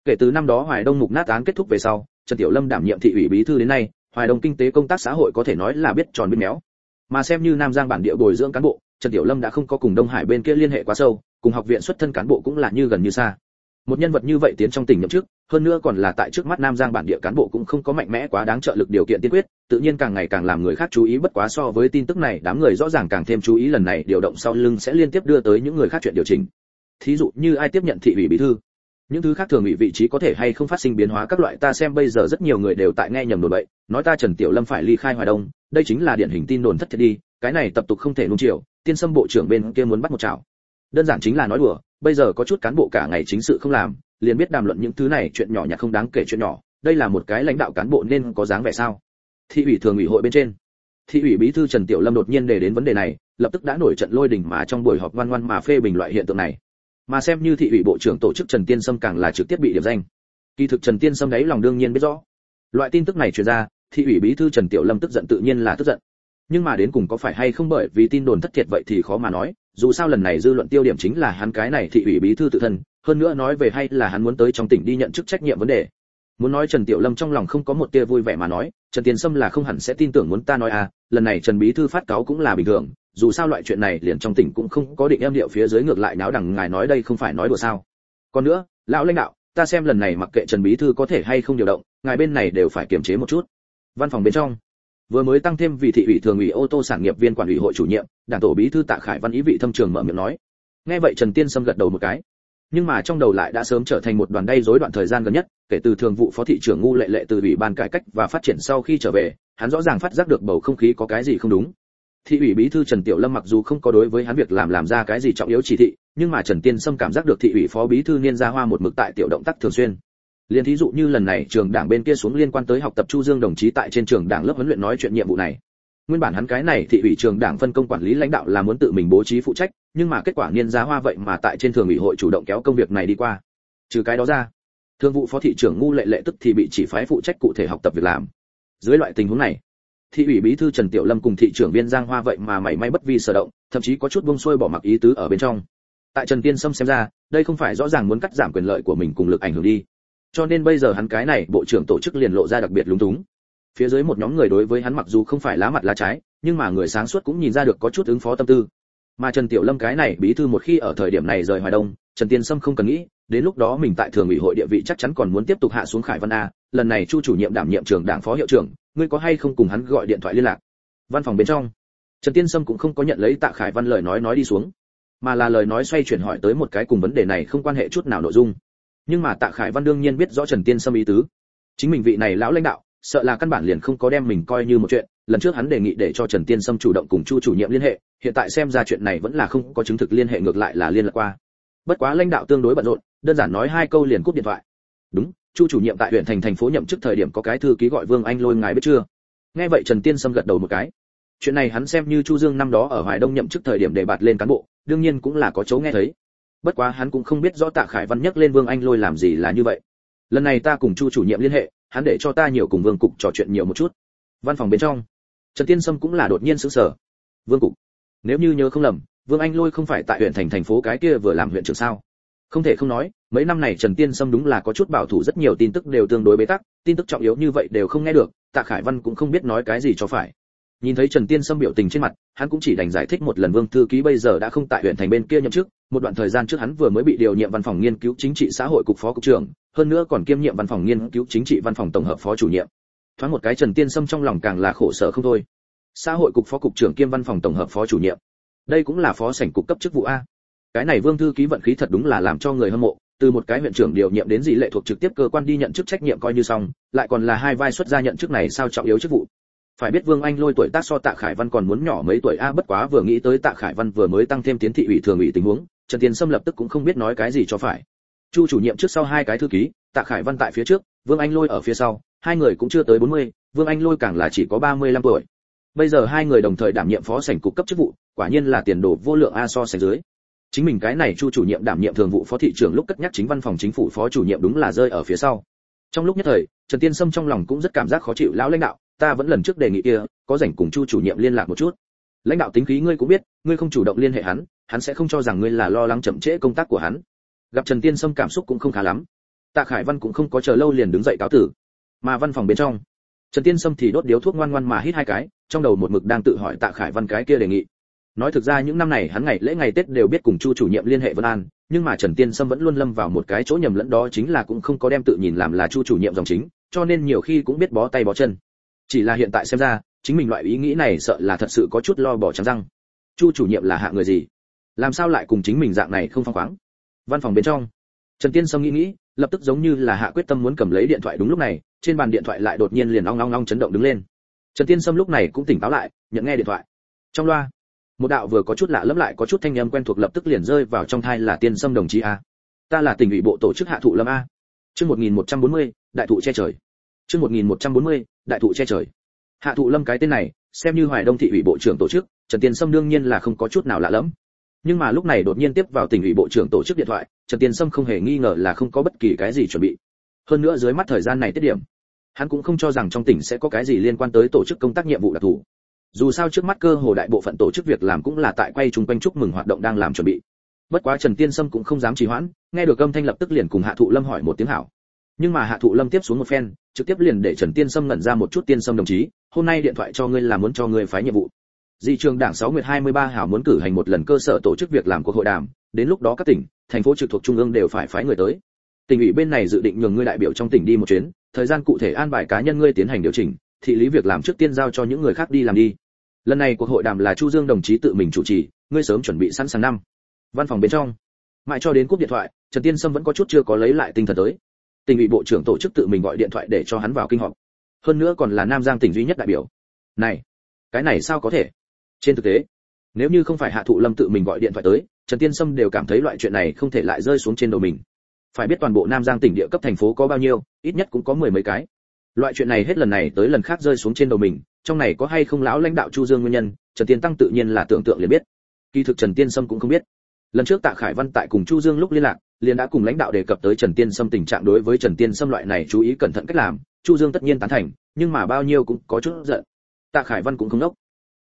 Kể từ năm đó hoài đông mục nát án kết thúc về sau, trần tiểu lâm đảm nhiệm thị ủy bí thư đến nay, hoài đông kinh tế công tác xã hội có thể nói là biết tròn biết méo. Mà xem như nam giang bản địa bồi dưỡng cán bộ, trần tiểu lâm đã không có cùng đông hải bên kia liên hệ quá sâu, cùng học viện xuất thân cán bộ cũng là như gần như xa một nhân vật như vậy tiến trong tỉnh nhậm chức, hơn nữa còn là tại trước mắt nam giang bản địa cán bộ cũng không có mạnh mẽ quá đáng trợ lực điều kiện tiên quyết, tự nhiên càng ngày càng làm người khác chú ý bất quá so với tin tức này, đám người rõ ràng càng thêm chú ý lần này điều động sau lưng sẽ liên tiếp đưa tới những người khác chuyện điều chỉnh. Thí dụ như ai tiếp nhận thị ủy bí thư? Những thứ khác thường ủy vị trí có thể hay không phát sinh biến hóa các loại, ta xem bây giờ rất nhiều người đều tại nghe nhầm đồn bậy, nói ta trần tiểu lâm phải ly khai hoài đông, đây chính là điển hình tin đồn thất thiệt đi, cái này tập tục không thể nung chiều, tiên sâm bộ trưởng bên kia muốn bắt một chảo đơn giản chính là nói đùa, bây giờ có chút cán bộ cả ngày chính sự không làm, liền biết đàm luận những thứ này chuyện nhỏ nhặt không đáng kể chuyện nhỏ, đây là một cái lãnh đạo cán bộ nên có dáng vẻ sao? Thị ủy thường ủy hội bên trên. Thị ủy bí thư trần tiểu lâm đột nhiên đề đến vấn đề này, lập tức đã nổi trận lôi đình mà trong buổi họp ngoan ngoan mà phê bình loại hiện tượng này. Mà xem như thị ủy bộ trưởng tổ chức trần tiên sâm càng là trực tiếp bị điểm danh. Kỳ thực trần tiên sâm đấy lòng đương nhiên biết rõ. Loại tin tức này truyền ra, thị ủy bí thư trần tiểu lâm tức giận tự nhiên là tức giận. Nhưng mà đến cùng có phải hay không bởi vì tin đồn thất thiệt vậy thì khó mà nói dù sao lần này dư luận tiêu điểm chính là hắn cái này thị ủy bí thư tự thân, hơn nữa nói về hay là hắn muốn tới trong tỉnh đi nhận chức trách nhiệm vấn đề. Muốn nói trần tiểu lâm trong lòng không có một tia vui vẻ mà nói, trần tiên sâm là không hẳn sẽ tin tưởng muốn ta nói à lần này trần bí thư phát cáo cũng là bình thường, dù sao loại chuyện này liền trong tỉnh cũng không có định em điệu phía dưới ngược lại náo đằng ngài nói đây không phải nói đùa sao. Còn nữa, lão lãnh đạo, ta xem lần này mặc kệ trần bí thư có thể hay không điều động, ngài bên này đều phải kiềm chế một chút. Văn phòng bên trong vừa mới tăng thêm vị thị ủy thường ủy ô tô sản nghiệp viên quản ủy hội chủ nhiệm, đảng tổ bí thư tạ khải văn ý vị thâm trường mở miệng nói. Nghe vậy trần tiên sâm gật đầu một cái. Nhưng mà trong đầu lại đã sớm trở thành một đoàn đay rối đoạn thời gian gần nhất, kể từ thường vụ phó thị trưởng ngu lệ lệ từ ủy ban cải cách và phát triển sau khi trở về, hắn rõ ràng phát giác được bầu không khí có cái gì không đúng. Thị ủy bí thư trần tiểu lâm mặc dù không có đối với hắn việc làm làm ra cái gì trọng yếu chỉ thị, nhưng mà trần tiên sâm cảm giác được thị ủy phó bí thư niên gia hoa một mực tại tiểu động tác thường xuyên liên thí dụ như lần này trường đảng bên kia xuống liên quan tới học tập chu dương đồng chí tại trên trường đảng lớp huấn luyện nói chuyện nhiệm vụ này. Nguyên bản hắn cái này thị ủy trường đảng phân công quản lý lãnh đạo là muốn tự mình bố trí phụ trách, nhưng mà kết quả niên giá hoa vậy mà tại trên thường ủy hội chủ động kéo công việc này đi qua. Trừ cái đó ra, thương vụ phó thị trưởng ngu lệ lệ tức thì bị chỉ phái phụ trách cụ thể học tập việc làm. Dưới loại tình huống này thị ủy bí thư trần tiểu lâm cùng thị trưởng viên giang hoa vậy mà mảy may bất vi sở động, thậm chí có chút buông xuôi bỏ mặc ý tứ ở bên trong. Tại trần tiên sâm xem ra, đây không phải rõ ràng muốn cắt giảm quyền lợi của mình cùng lực ảnh hưởng đi cho nên bây giờ hắn cái này bộ trưởng tổ chức liền lộ ra đặc biệt lúng túng. Phía dưới một nhóm người đối với hắn mặc dù không phải lá mặt lá trái, nhưng mà người sáng suốt cũng nhìn ra được có chút ứng phó tâm tư. Mà trần tiểu lâm cái này bí thư một khi ở thời điểm này rời hoài đông, trần tiên sâm không cần nghĩ, đến lúc đó mình tại thường ủy hội địa vị chắc chắn còn muốn tiếp tục hạ xuống khải văn a, lần này chu chủ nhiệm đảm nhiệm trường đảng phó hiệu trưởng, ngươi có hay không cùng hắn gọi điện thoại liên lạc? Văn phòng bên trong, trần tiên sâm cũng không có nhận lấy tạ khải văn lời nói nói đi xuống, mà là lời nói xoay chuyển hỏi tới một cái cùng vấn đề này không quan hệ chút nào nội dung nhưng mà tạ khải văn đương nhiên biết rõ trần tiên sâm ý tứ. Chính mình vị này lão lãnh đạo, sợ là căn bản liền không có đem mình coi như một chuyện. Lần trước hắn đề nghị để cho trần tiên sâm chủ động cùng chu chủ nhiệm liên hệ, hiện tại xem ra chuyện này vẫn là không có chứng thực liên hệ ngược lại là liên lạc qua. Bất quá lãnh đạo tương đối bận rộn, đơn giản nói hai câu liền cúp điện thoại. Đúng, chu chủ nhiệm tại huyện thành thành phố nhậm chức thời điểm có cái thư ký gọi vương anh lôi ngài biết chưa? Nghe vậy trần tiên sâm gật đầu một cái. Chuyện này hắn xem như chu dương năm đó ở hoài đông nhậm chức thời điểm để bạt lên cán bộ, đương nhiên cũng là có chỗ nghe thấy bất quá hắn cũng không biết rõ tạ khải văn nhắc lên vương anh lôi làm gì là như vậy. Lần này ta cùng chu chủ nhiệm liên hệ, hắn để cho ta nhiều cùng vương cục trò chuyện nhiều một chút. Văn phòng bên trong, trần tiên sâm cũng là đột nhiên sững sờ. Vương cục, nếu như nhớ không lầm, vương anh lôi không phải tại huyện thành thành phố cái kia vừa làm huyện trưởng sao? Không thể không nói, mấy năm này trần tiên sâm đúng là có chút bảo thủ rất nhiều tin tức đều tương đối bế tắc, tin tức trọng yếu như vậy đều không nghe được, tạ khải văn cũng không biết nói cái gì cho phải nhìn thấy trần tiên sâm biểu tình trên mặt, hắn cũng chỉ đành giải thích một lần vương thư ký bây giờ đã không tại huyện thành bên kia nhậm chức, một đoạn thời gian trước hắn vừa mới bị điều nhiệm văn phòng nghiên cứu chính trị xã hội cục phó cục trưởng, hơn nữa còn kiêm nhiệm văn phòng nghiên cứu chính trị văn phòng tổng hợp phó chủ nhiệm. Thoáng một cái trần tiên sâm trong lòng càng là khổ sở không thôi. Xã hội cục phó cục trưởng kiêm văn phòng tổng hợp phó chủ nhiệm. Đây cũng là phó sảnh cục cấp chức vụ a. Cái này vương thư ký vận khí thật đúng là làm cho người hâm mộ, từ một cái huyện trưởng điều nhiệm đến dị lệ thuộc trực tiếp cơ quan đi nhận chức trách nhiệm coi như xong, lại còn là hai vai xuất gia nhận chức này sao trọng yếu chức vụ phải biết vương anh lôi tuổi tác so tạ khải văn còn muốn nhỏ mấy tuổi a bất quá vừa nghĩ tới tạ khải văn vừa mới tăng thêm tiến thị ủy thường ủy tình huống trần tiên sâm lập tức cũng không biết nói cái gì cho phải. Chu chủ nhiệm trước sau hai cái thư ký tạ khải văn tại phía trước vương anh lôi ở phía sau hai người cũng chưa tới 40, vương anh lôi càng là chỉ có 35 tuổi. Bây giờ hai người đồng thời đảm nhiệm phó sảnh cục cấp chức vụ quả nhiên là tiền đồ vô lượng a so sánh dưới. Chính mình cái này chu chủ nhiệm đảm nhiệm thường vụ phó thị trưởng lúc cất nhắc chính văn phòng chính phủ phó chủ nhiệm đúng là rơi ở phía sau. Trong lúc nhất thời trần tiên sâm trong lòng cũng rất cảm giác khó chịu lão lãnh đạo ta vẫn lần trước đề nghị kia, có rảnh cùng chu chủ nhiệm liên lạc một chút. Lãnh đạo tính khí ngươi cũng biết, ngươi không chủ động liên hệ hắn hắn sẽ không cho rằng ngươi là lo lắng chậm trễ công tác của hắn. Gặp trần tiên sâm cảm xúc cũng không khá lắm. Tạ khải văn cũng không có chờ lâu liền đứng dậy cáo tử. Mà văn phòng bên trong, trần tiên sâm thì đốt điếu thuốc ngoan ngoan mà hít hai cái, trong đầu một mực đang tự hỏi tạ khải văn cái kia đề nghị. Nói thực ra những năm này hắn ngày lễ ngày tết đều biết cùng chu chủ nhiệm liên hệ vân an, nhưng mà trần tiên sâm vẫn luôn lâm vào một cái chỗ nhầm lẫn đó chính là cũng không có đem tự nhìn làm là chu chủ nhiệm dòng chính, cho nên nhiều khi cũng biết bó tay bó chân chỉ là hiện tại xem ra chính mình loại ý nghĩ này sợ là thật sự có chút lo bỏ trắng răng. Chu chủ nhiệm là hạ người gì? Làm sao lại cùng chính mình dạng này không phăng khoáng? Văn phòng bên trong. Trần tiên sâm nghĩ nghĩ lập tức giống như là hạ quyết tâm muốn cầm lấy điện thoại đúng lúc này trên bàn điện thoại lại đột nhiên liền ong ong ong chấn động đứng lên. Trần tiên sâm lúc này cũng tỉnh táo lại nhận nghe điện thoại. Trong loa một đạo vừa có chút lạ lẫm lại có chút thanh âm quen thuộc lập tức liền rơi vào trong thai là tiên sâm đồng chí a. Ta là tỉnh ủy bộ tổ chức hạ thụ lâm a. Chương 1140, đại thụ che trời. Chương 1140, đại thụ che trời. Hạ thụ lâm cái tên này, xem như hoài đông thị ủy bộ trưởng tổ chức, trần tiên sâm đương nhiên là không có chút nào lạ lẫm. Nhưng mà lúc này đột nhiên tiếp vào tỉnh ủy bộ trưởng tổ chức điện thoại, trần tiên sâm không hề nghi ngờ là không có bất kỳ cái gì chuẩn bị. Hơn nữa dưới mắt thời gian này tiết điểm, hắn cũng không cho rằng trong tỉnh sẽ có cái gì liên quan tới tổ chức công tác nhiệm vụ đặc thù. Dù sao trước mắt cơ hồ đại bộ phận tổ chức việc làm cũng là tại quay chung quanh chúc mừng hoạt động đang làm chuẩn bị. Bất quá trần tiên sâm cũng không dám trì hoãn, nghe được âm thanh lập tức liền cùng hạ thụ lâm hỏi một tiếng hảo nhưng mà hạ thụ lâm tiếp xuống một phen trực tiếp liền để trần tiên sâm ngẩn ra một chút tiên sâm đồng chí hôm nay điện thoại cho ngươi là muốn cho ngươi phái nhiệm vụ Di trường Đảng 6 Nguyệt 23 hảo muốn cử hành một lần cơ sở tổ chức việc làm cuộc hội đàm, đến lúc đó các tỉnh, thành phố trực thuộc trung ương đều phải phái người tới. Tỉnh ủy bên này dự định nhường ngươi đại biểu trong tỉnh đi một chuyến, thời gian cụ thể an bài cá nhân ngươi tiến hành điều chỉnh, thị lý việc làm trước tiên giao cho những người khác đi làm đi. Lần này cuộc hội đàm là Chu Dương đồng chí tự mình chủ trì, ngươi sớm chuẩn bị sẵn sàng năm. Văn phòng bên trong, mãi cho đến cúp điện thoại, Trần Tiên Sâm vẫn có chút chưa có lấy lại tinh thần tới. Tỉnh ủy bộ trưởng tổ chức tự mình gọi điện thoại để cho hắn vào kinh họp. Hơn nữa còn là Nam Giang tỉnh duy nhất đại biểu. Này, cái này sao có thể? trên thực tế nếu như không phải hạ thụ lâm tự mình gọi điện thoại tới trần tiên sâm đều cảm thấy loại chuyện này không thể lại rơi xuống trên đầu mình phải biết toàn bộ nam giang tỉnh địa cấp thành phố có bao nhiêu ít nhất cũng có mười mấy cái loại chuyện này hết lần này tới lần khác rơi xuống trên đầu mình trong này có hay không lão lãnh đạo chu dương nguyên nhân trần tiên tăng tự nhiên là tưởng tượng liền biết kỳ thực trần tiên sâm cũng không biết lần trước tạ khải văn tại cùng chu dương lúc liên lạc liền đã cùng lãnh đạo đề cập tới trần tiên sâm tình trạng đối với trần tiên sâm loại này chú ý cẩn thận cách làm, chu dương tất nhiên tán thành, nhưng mà bao nhiêu cũng có chút giận. Tạ khải văn cũng không ngốc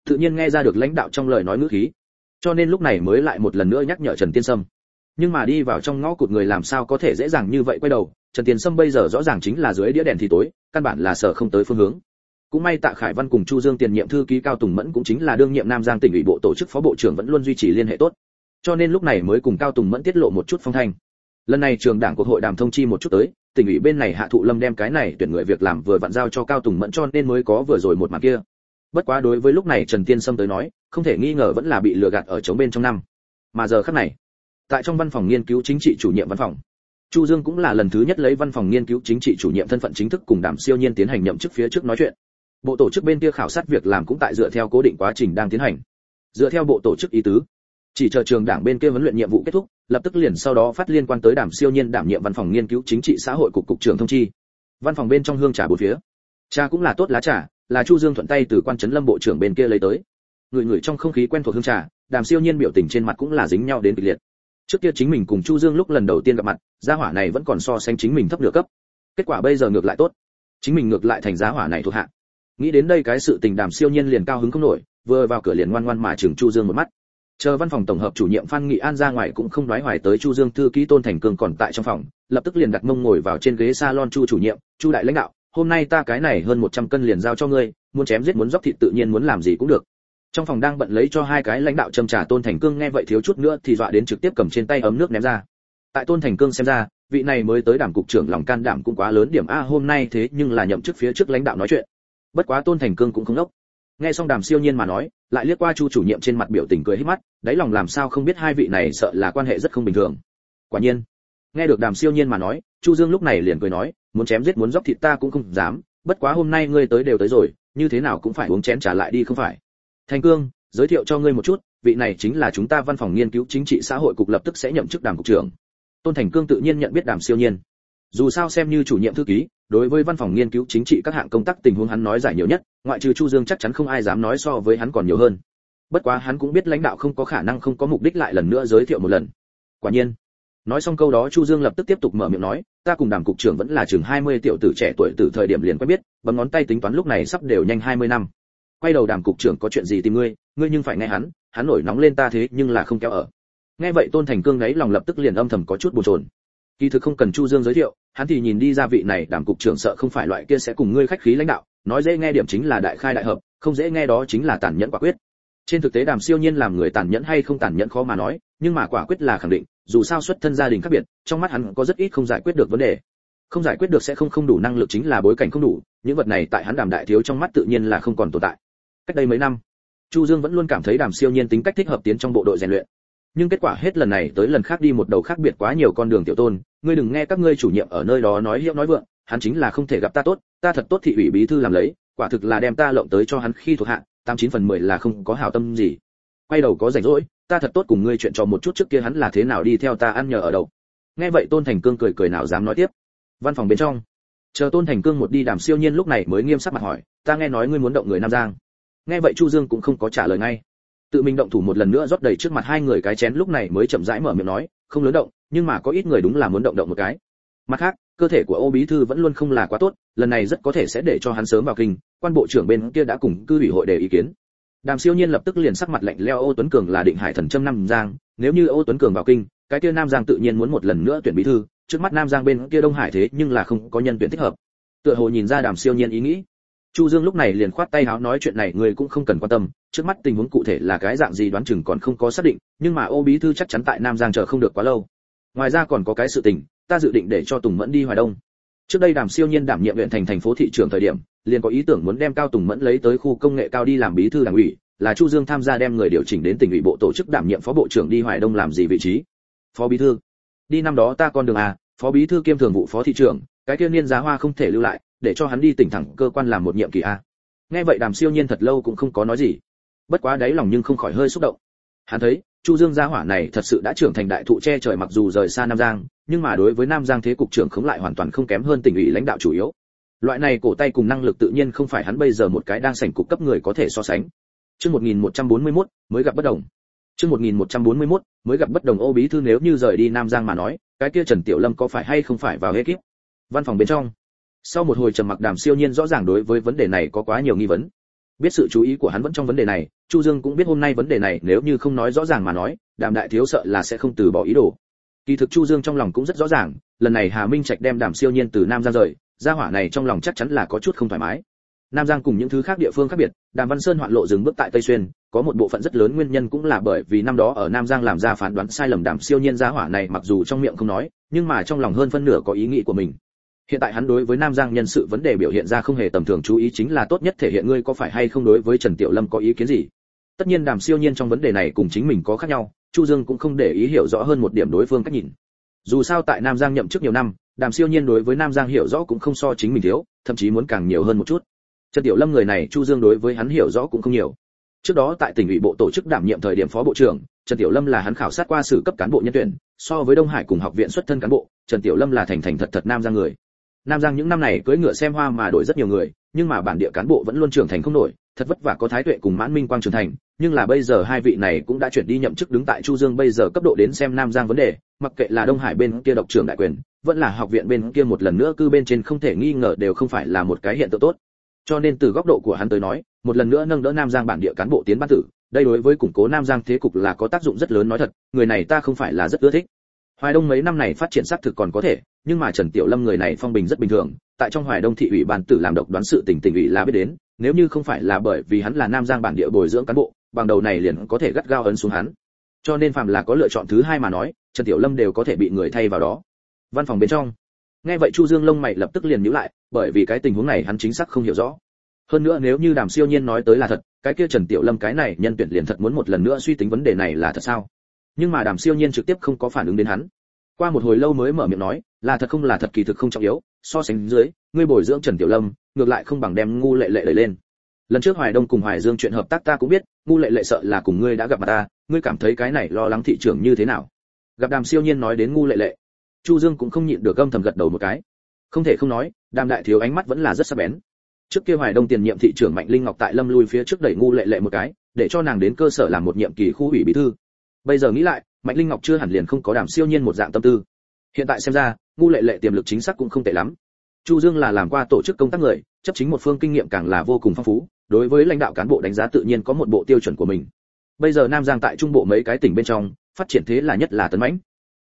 tự nhiên nghe ra được lãnh đạo trong lời nói ngữ khí. Cho nên lúc này mới lại một lần nữa nhắc nhở trần tiên sâm. Nhưng mà đi vào trong ngõ cụt người làm sao có thể dễ dàng như vậy quay đầu, trần tiên sâm bây giờ rõ ràng chính là dưới đĩa đèn thì tối, căn bản là sợ không tới phương hướng. Cũng may tạ khải văn cùng chu dương tiền nhiệm thư ký cao tùng mẫn cũng chính là đương nhiệm nam giang tỉnh ủy bộ tổ chức phó bộ trưởng vẫn luôn duy trì liên hệ tốt cho nên lúc này mới cùng cao tùng mẫn tiết lộ một chút phong thanh. Lần này trường đảng Quốc hội đàm thông chi một chút tới, tỉnh ủy bên này hạ thụ lâm đem cái này tuyển người việc làm vừa vặn giao cho cao tùng mẫn cho nên mới có vừa rồi một mặt kia. Bất quá đối với lúc này trần tiên sâm tới nói, không thể nghi ngờ vẫn là bị lừa gạt ở chống bên trong năm. Mà giờ khắc này, tại trong văn phòng nghiên cứu chính trị chủ nhiệm văn phòng, chu dương cũng là lần thứ nhất lấy văn phòng nghiên cứu chính trị chủ nhiệm thân phận chính thức cùng đàm siêu nhiên tiến hành nhậm chức phía trước nói chuyện. Bộ tổ chức bên kia khảo sát việc làm cũng tại dựa theo cố định quá trình đang tiến hành. Dựa theo bộ tổ chức ý tứ chỉ chờ trường đảng bên kia huấn luyện nhiệm vụ kết thúc, lập tức liền sau đó phát liên quan tới đàm siêu nhiên đảm nhiệm văn phòng nghiên cứu chính trị xã hội cục cục trưởng thông chi. Văn phòng bên trong hương trà bốn phía. Trà cũng là tốt lá trà, là chu dương thuận tay từ quan trấn lâm bộ trưởng bên kia lấy tới. Người người trong không khí quen thuộc hương trà, đàm siêu nhiên biểu tình trên mặt cũng là dính nhau đến kịch liệt. Trước kia chính mình cùng chu dương lúc lần đầu tiên gặp mặt, gia hỏa này vẫn còn so sánh chính mình thấp nửa cấp. Kết quả bây giờ ngược lại tốt. Chính mình ngược lại thành giá hỏa này thuộc hạ. Nghĩ đến đây cái sự tình đàm siêu nhiên liền cao hứng không nổi, vừa vào cửa liền ngoan ngoan mà chừng chu dương một mắt chờ văn phòng tổng hợp chủ nhiệm phan nghị an ra ngoài cũng không nói hoài tới chu dương thư ký tôn thành cương còn tại trong phòng lập tức liền đặt mông ngồi vào trên ghế salon chu chủ nhiệm chu đại lãnh đạo hôm nay ta cái này hơn 100 cân liền giao cho ngươi, muốn chém giết muốn dốc thịt tự nhiên muốn làm gì cũng được. Trong phòng đang bận lấy cho hai cái lãnh đạo châm trà Tôn Thành Cương nghe vậy thiếu chút nữa thì dọa đến trực tiếp cầm trên tay ấm nước ném ra. Tại Tôn Thành Cương xem ra, vị này mới tới đảm cục trưởng lòng can đảm cũng quá lớn điểm a hôm nay thế nhưng là nhậm chức phía trước lãnh đạo nói chuyện. Bất quá Tôn Thành Cương cũng không đốc. Nghe xong Đàm Siêu Nhiên mà nói, lại liếc qua Chu chủ nhiệm trên mặt biểu tình cười hết mắt, đáy lòng làm sao không biết hai vị này sợ là quan hệ rất không bình thường. Quả nhiên, nghe được Đàm Siêu Nhiên mà nói, Chu Dương lúc này liền cười nói, muốn chém giết muốn dốc thịt ta cũng không dám bất quá hôm nay ngươi tới đều tới rồi như thế nào cũng phải uống chén trả lại đi không phải. Thành cương giới thiệu cho ngươi một chút vị này chính là chúng ta văn phòng nghiên cứu chính trị xã hội cục lập tức sẽ nhậm chức đàm cục trưởng. Tôn thành cương tự nhiên nhận biết đàm siêu nhiên. Dù sao xem như chủ nhiệm thư ký đối với văn phòng nghiên cứu chính trị các hạng công tác tình huống hắn nói giải nhiều nhất, ngoại trừ chu dương chắc chắn không ai dám nói so với hắn còn nhiều hơn. Bất quá hắn cũng biết lãnh đạo không có khả năng không có mục đích lại lần nữa giới thiệu một lần. Quả nhiên, nói xong câu đó chu dương lập tức tiếp tục mở miệng nói, ta cùng đàm cục trưởng vẫn là chừng 20 tiểu tử trẻ tuổi từ thời điểm liền quen biết, bấm ngón tay tính toán lúc này sắp đều nhanh 20 năm. Quay đầu đàm cục trưởng có chuyện gì tìm ngươi ngươi nhưng phải nghe hắn hắn nổi nóng lên ta thế nhưng là không kéo ở. Nghe vậy tôn thành cương đấy lòng lập tức liền âm thầm có chút buồn chồn. Kỳ thực không cần chu dương giới thiệu hắn thì nhìn đi ra vị này đảm cục trưởng sợ không phải loại kia sẽ cùng ngươi khách khí lãnh đạo, nói dễ nghe điểm chính là đại khai đại hợp, không dễ nghe đó chính là tàn nhẫn quả quyết. Trên thực tế đàm siêu nhiên làm người tàn nhẫn hay không tàn nhẫn khó mà nói, nhưng mà quả quyết là khẳng định, dù sao xuất thân gia đình khác biệt, trong mắt hắn có rất ít không giải quyết được vấn đề. Không giải quyết được sẽ không không đủ năng lực chính là bối cảnh không đủ, những vật này tại hắn đàm đại thiếu trong mắt tự nhiên là không còn tồn tại. Cách đây mấy năm, chu dương vẫn luôn cảm thấy đàm siêu nhiên tính cách thích hợp tiến trong bộ đội rèn luyện nhưng kết quả hết lần này tới lần khác đi một đầu khác biệt quá nhiều con đường tiểu tôn, ngươi đừng nghe các ngươi chủ nhiệm ở nơi đó nói hiệu nói vượng, hắn chính là không thể gặp ta tốt, ta thật tốt thị ủy bí thư làm lấy, quả thực là đem ta lộng tới cho hắn khi thuộc hạ, tám chín phần mười là không có hảo tâm gì. Quay đầu có rảnh rỗi, ta thật tốt cùng ngươi chuyện trò một chút trước kia hắn là thế nào đi theo ta ăn nhờ ở đâu. Nghe vậy tôn thành cương cười cười nào dám nói tiếp. Văn phòng bên trong. Chờ tôn thành cương một đi đàm siêu nhiên lúc này mới nghiêm sắc mặt hỏi, ta nghe nói ngươi muốn động người nam giang. Nghe vậy chu dương cũng không có trả lời ngay tự mình động thủ một lần nữa rót đầy trước mặt hai người cái chén lúc này mới chậm rãi mở miệng nói, không lớn động, nhưng mà có ít người đúng là muốn động động một cái. Mặt khác, cơ thể của ô bí thư vẫn luôn không là quá tốt, lần này rất có thể sẽ để cho hắn sớm vào kinh, quan bộ trưởng bên kia đã cùng cư ủy hội đề ý kiến. Đàm siêu nhiên lập tức liền sắc mặt lạnh leo ô tuấn cường là định hải thần châm nam giang, nếu như ô tuấn cường vào kinh, cái kia nam giang tự nhiên muốn một lần nữa tuyển bí thư, trước mắt nam giang bên kia đông hải thế nhưng là không có nhân tuyển thích hợp. Tựa hồ nhìn ra đàm siêu nhiên ý nghĩ chu dương lúc này liền khoát tay háo nói chuyện này người cũng không cần quan tâm, trước mắt tình huống cụ thể là cái dạng gì đoán chừng còn không có xác định, nhưng mà ô bí thư chắc chắn tại nam giang chờ không được quá lâu. Ngoài ra còn có cái sự tình, ta dự định để cho tùng mẫn đi hoài đông. Trước đây đàm siêu nhiên đảm nhiệm huyện thành thành phố thị trưởng thời điểm, liền có ý tưởng muốn đem cao tùng mẫn lấy tới khu công nghệ cao đi làm bí thư đảng ủy, là chu dương tham gia đem người điều chỉnh đến tỉnh ủy bộ tổ chức đảm nhiệm phó bộ trưởng đi hoài đông làm gì vị trí. Phó bí thư, đi năm đó ta con đường à phó bí thư kiêm thường vụ phó thị trưởng, cái kia niên giá hoa không thể lưu lại để cho hắn đi tỉnh thẳng cơ quan làm một nhiệm kỳ a. Nghe vậy đàm siêu nhiên thật lâu cũng không có nói gì. Bất quá đáy lòng nhưng không khỏi hơi xúc động. Hắn thấy, chu dương gia hỏa này thật sự đã trưởng thành đại thụ che trời mặc dù rời xa nam giang, nhưng mà đối với nam giang thế cục trưởng khống lại hoàn toàn không kém hơn tỉnh ủy lãnh đạo chủ yếu. Loại này cổ tay cùng năng lực tự nhiên không phải hắn bây giờ một cái đang sảnh cục cấp người có thể so sánh. Chương 1141 mới gặp bất đồng. Chương 1141 mới gặp bất đồng ô bí thư nếu như rời đi nam giang mà nói, cái kia trần tiểu lâm có phải hay không phải vào hết kiếp văn phòng bên trong sau một hồi trầm mặc đàm siêu nhiên rõ ràng đối với vấn đề này có quá nhiều nghi vấn. Biết sự chú ý của hắn vẫn trong vấn đề này, chu dương cũng biết hôm nay vấn đề này nếu như không nói rõ ràng mà nói, đàm đại thiếu sợ là sẽ không từ bỏ ý đồ. Kỳ thực chu dương trong lòng cũng rất rõ ràng, lần này hà minh trạch đem đàm siêu nhiên từ nam ra rời, gia hỏa này trong lòng chắc chắn là có chút không thoải mái. Nam giang cùng những thứ khác địa phương khác biệt, đàm văn sơn hoạn lộ dừng bước tại tây xuyên, có một bộ phận rất lớn nguyên nhân cũng là bởi vì năm đó ở nam giang làm ra phán đoán sai lầm đàm siêu nhiên gia hỏa này mặc dù trong miệng không nói, nhưng mà trong lòng hơn phân nửa có ý nghĩ của mình hiện tại hắn đối với nam giang nhân sự vấn đề biểu hiện ra không hề tầm thường chú ý chính là tốt nhất thể hiện ngươi có phải hay không đối với trần tiểu lâm có ý kiến gì. Tất nhiên đàm siêu nhiên trong vấn đề này cùng chính mình có khác nhau, chu dương cũng không để ý hiểu rõ hơn một điểm đối phương cách nhìn. Dù sao tại nam giang nhậm chức nhiều năm, đàm siêu nhiên đối với nam giang hiểu rõ cũng không so chính mình thiếu, thậm chí muốn càng nhiều hơn một chút. Trần tiểu lâm người này, chu dương đối với hắn hiểu rõ cũng không nhiều. Trước đó tại tỉnh ủy bộ tổ chức đảm nhiệm thời điểm phó bộ trưởng, trần tiểu lâm là hắn khảo sát qua sử cấp cán bộ nhân tuyển, so với đông hải cùng học viện xuất thân cán bộ, trần tiểu lâm là thành thành thật thật nam giang người nam giang những năm này cưỡi ngựa xem hoa mà đổi rất nhiều người, nhưng mà bản địa cán bộ vẫn luôn trưởng thành không nổi, thật vất vả có thái tuệ cùng mãn minh quang trưởng thành. Nhưng là bây giờ hai vị này cũng đã chuyển đi nhậm chức đứng tại chu dương bây giờ cấp độ đến xem nam giang vấn đề, mặc kệ là đông hải bên kia độc trưởng đại quyền, vẫn là học viện bên kia một lần nữa cư bên trên không thể nghi ngờ đều không phải là một cái hiện tượng tốt. Cho nên từ góc độ của hắn tới nói, một lần nữa nâng đỡ nam giang bản địa cán bộ tiến ban tử, đây đối với củng cố nam giang thế cục là có tác dụng rất lớn nói thật, người này ta không phải là rất ưa thích hoài đông mấy năm này phát triển xác thực còn có thể, nhưng mà trần tiểu lâm người này phong bình rất bình thường, tại trong hoài đông thị ủy ban tử làm độc đoán sự tình tình ủy là biết đến, nếu như không phải là bởi vì hắn là nam giang bản địa bồi dưỡng cán bộ, bằng đầu này liền có thể gắt gao ấn xuống hắn. Cho nên phạm là có lựa chọn thứ hai mà nói, trần tiểu lâm đều có thể bị người thay vào đó. Văn phòng bên trong. Nghe vậy chu dương lông mày lập tức liền nhíu lại, bởi vì cái tình huống này hắn chính xác không hiểu rõ. Hơn nữa nếu như đàm siêu nhiên nói tới là thật, cái kia trần tiểu lâm cái này nhân tuyển liền thật muốn một lần nữa suy tính vấn đề này là thật sao? Nhưng mà đàm siêu nhiên trực tiếp không có phản ứng đến hắn. Qua một hồi lâu mới mở miệng nói, là thật không là thật kỳ thực không trọng yếu, so sánh dưới, ngươi bồi dưỡng trần tiểu lâm, ngược lại không bằng đem ngu lệ lệ đẩy lên. Lần trước hoài đông cùng hoài dương chuyện hợp tác ta cũng biết, ngu lệ lệ sợ là cùng ngươi đã gặp mặt ta, ngươi cảm thấy cái này lo lắng thị trường như thế nào? Gặp đàm siêu nhiên nói đến ngu lệ lệ, chu dương cũng không nhịn được gâm thầm gật đầu một cái. Không thể không nói, đàm đại thiếu ánh mắt vẫn là rất sắc bén. Trước kia hoài đông tiền nhiệm thị trưởng mạnh linh ngọc tại lâm lui phía trước đẩy ngu lệ lệ một cái, để cho nàng đến cơ sở làm một nhiệm kỳ khu ủy bí thư bây giờ nghĩ lại, mạnh linh ngọc chưa hẳn liền không có đàm siêu nhiên một dạng tâm tư. Hiện tại xem ra, ngu lệ lệ tiềm lực chính xác cũng không tệ lắm. Chu dương là làm qua tổ chức công tác người, chấp chính một phương kinh nghiệm càng là vô cùng phong phú, đối với lãnh đạo cán bộ đánh giá tự nhiên có một bộ tiêu chuẩn của mình. Bây giờ nam giang tại trung bộ mấy cái tỉnh bên trong, phát triển thế là nhất là tấn mãnh.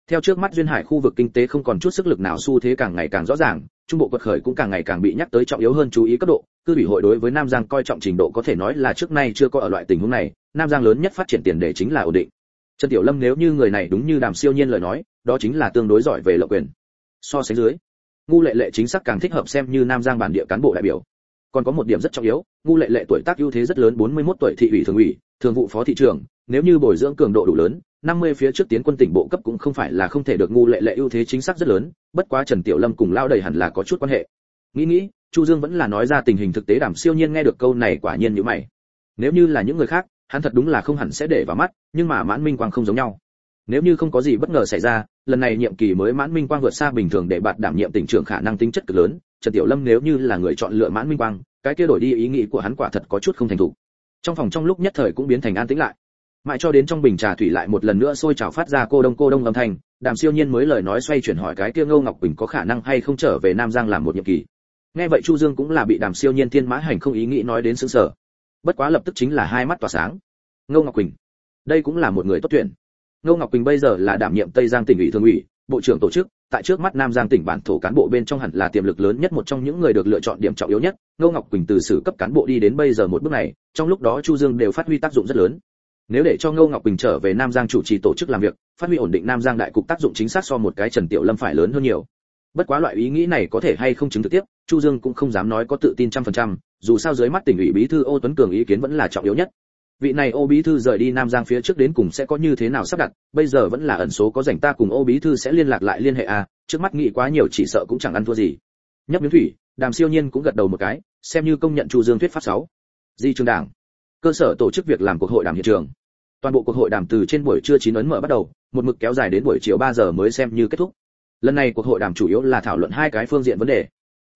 Theo trước mắt duyên hải khu vực kinh tế không còn chút sức lực nào xu thế càng ngày càng rõ ràng, trung bộ quật khởi cũng càng ngày càng bị nhắc tới trọng yếu hơn chú ý cấp độ. Cư ủy hội đối với nam giang coi trọng trình độ có thể nói là trước nay chưa có ở loại tình huống này. Nam giang lớn nhất phát triển tiền đề chính là ổn định trần tiểu lâm nếu như người này đúng như đàm siêu nhiên lời nói, đó chính là tương đối giỏi về lộng quyền. So sánh dưới, ngu lệ lệ chính xác càng thích hợp xem như nam giang bản địa cán bộ đại biểu. Còn có một điểm rất trọng yếu, ngu lệ lệ tuổi tác ưu thế rất lớn 41 tuổi thị ủy thường ủy, thường vụ phó thị trưởng, nếu như bồi dưỡng cường độ đủ lớn 50 phía trước tiến quân tỉnh bộ cấp cũng không phải là không thể được ngu lệ lệ ưu thế chính xác rất lớn, bất quá trần tiểu lâm cùng lao đầy hẳn là có chút quan hệ. Nghĩ nghĩ, chu dương vẫn là nói ra tình hình thực tế Đàm siêu nhiên nghe được câu này quả nhiên như mày. Nếu như là những người khác hắn thật đúng là không hẳn sẽ để vào mắt, nhưng mà mãn minh quang không giống nhau. Nếu như không có gì bất ngờ xảy ra, lần này nhiệm kỳ mới mãn minh quang vượt xa bình thường để bạt đảm nhiệm tỉnh trưởng khả năng tính chất cực lớn, trần tiểu lâm nếu như là người chọn lựa mãn minh quang, cái kia đổi đi ý nghĩ của hắn quả thật có chút không thành thủ. trong phòng trong lúc nhất thời cũng biến thành an tĩnh lại. Mãi cho đến trong bình trà thủy lại một lần nữa sôi trào phát ra cô đông cô đông âm thanh, đàm siêu nhiên mới lời nói xoay chuyển hỏi cái kia ngô ngọc quỳnh có khả năng hay không trở về nam giang làm một nhiệm kỳ. Nghe vậy chu dương cũng là bị đàm siêu nhiên thiên mã hành không ý nghĩ nói đến sững sờ bất quá lập tức chính là hai mắt tỏa sáng. Ngô ngọc quỳnh, đây cũng là một người tốt tuyển. Ngô ngọc quỳnh bây giờ là đảm nhiệm tây giang tỉnh ủy thường ủy, bộ trưởng tổ chức, tại trước mắt nam giang tỉnh bản thổ cán bộ bên trong hẳn là tiềm lực lớn nhất, một trong những người được lựa chọn điểm trọng yếu nhất. Ngô ngọc quỳnh từ sử cấp cán bộ đi đến bây giờ một bước này, trong lúc đó chu dương đều phát huy tác dụng rất lớn. Nếu để cho ngô ngọc quỳnh trở về nam giang chủ trì tổ chức làm việc, phát huy ổn định nam giang đại cục tác dụng chính xác so một cái trần tiểu lâm phải lớn hơn nhiều. Bất quá loại ý nghĩ này có thể hay không chứng thực tiếp, chu dương cũng không dám nói có tự tin trăm phần trăm dù sao dưới mắt tỉnh ủy bí thư ô tuấn cường ý kiến vẫn là trọng yếu nhất. Vị này ô bí thư rời đi nam giang phía trước đến cùng sẽ có như thế nào sắp đặt, bây giờ vẫn là ẩn số có rảnh ta cùng ô bí thư sẽ liên lạc lại liên hệ a trước mắt nghĩ quá nhiều chỉ sợ cũng chẳng ăn thua gì. Nhấp miếng thủy, đàm siêu nhiên cũng gật đầu một cái, xem như công nhận chu dương thuyết pháp sáu. Di trường đảng. Cơ sở tổ chức việc làm cuộc hội đàm hiện trường. Toàn bộ cuộc hội đàm từ trên buổi trưa chín ấn mở bắt đầu, một mực kéo dài đến buổi chiều 3 giờ mới xem như kết thúc. Lần này cuộc hội đàm chủ yếu là thảo luận hai cái phương diện vấn đề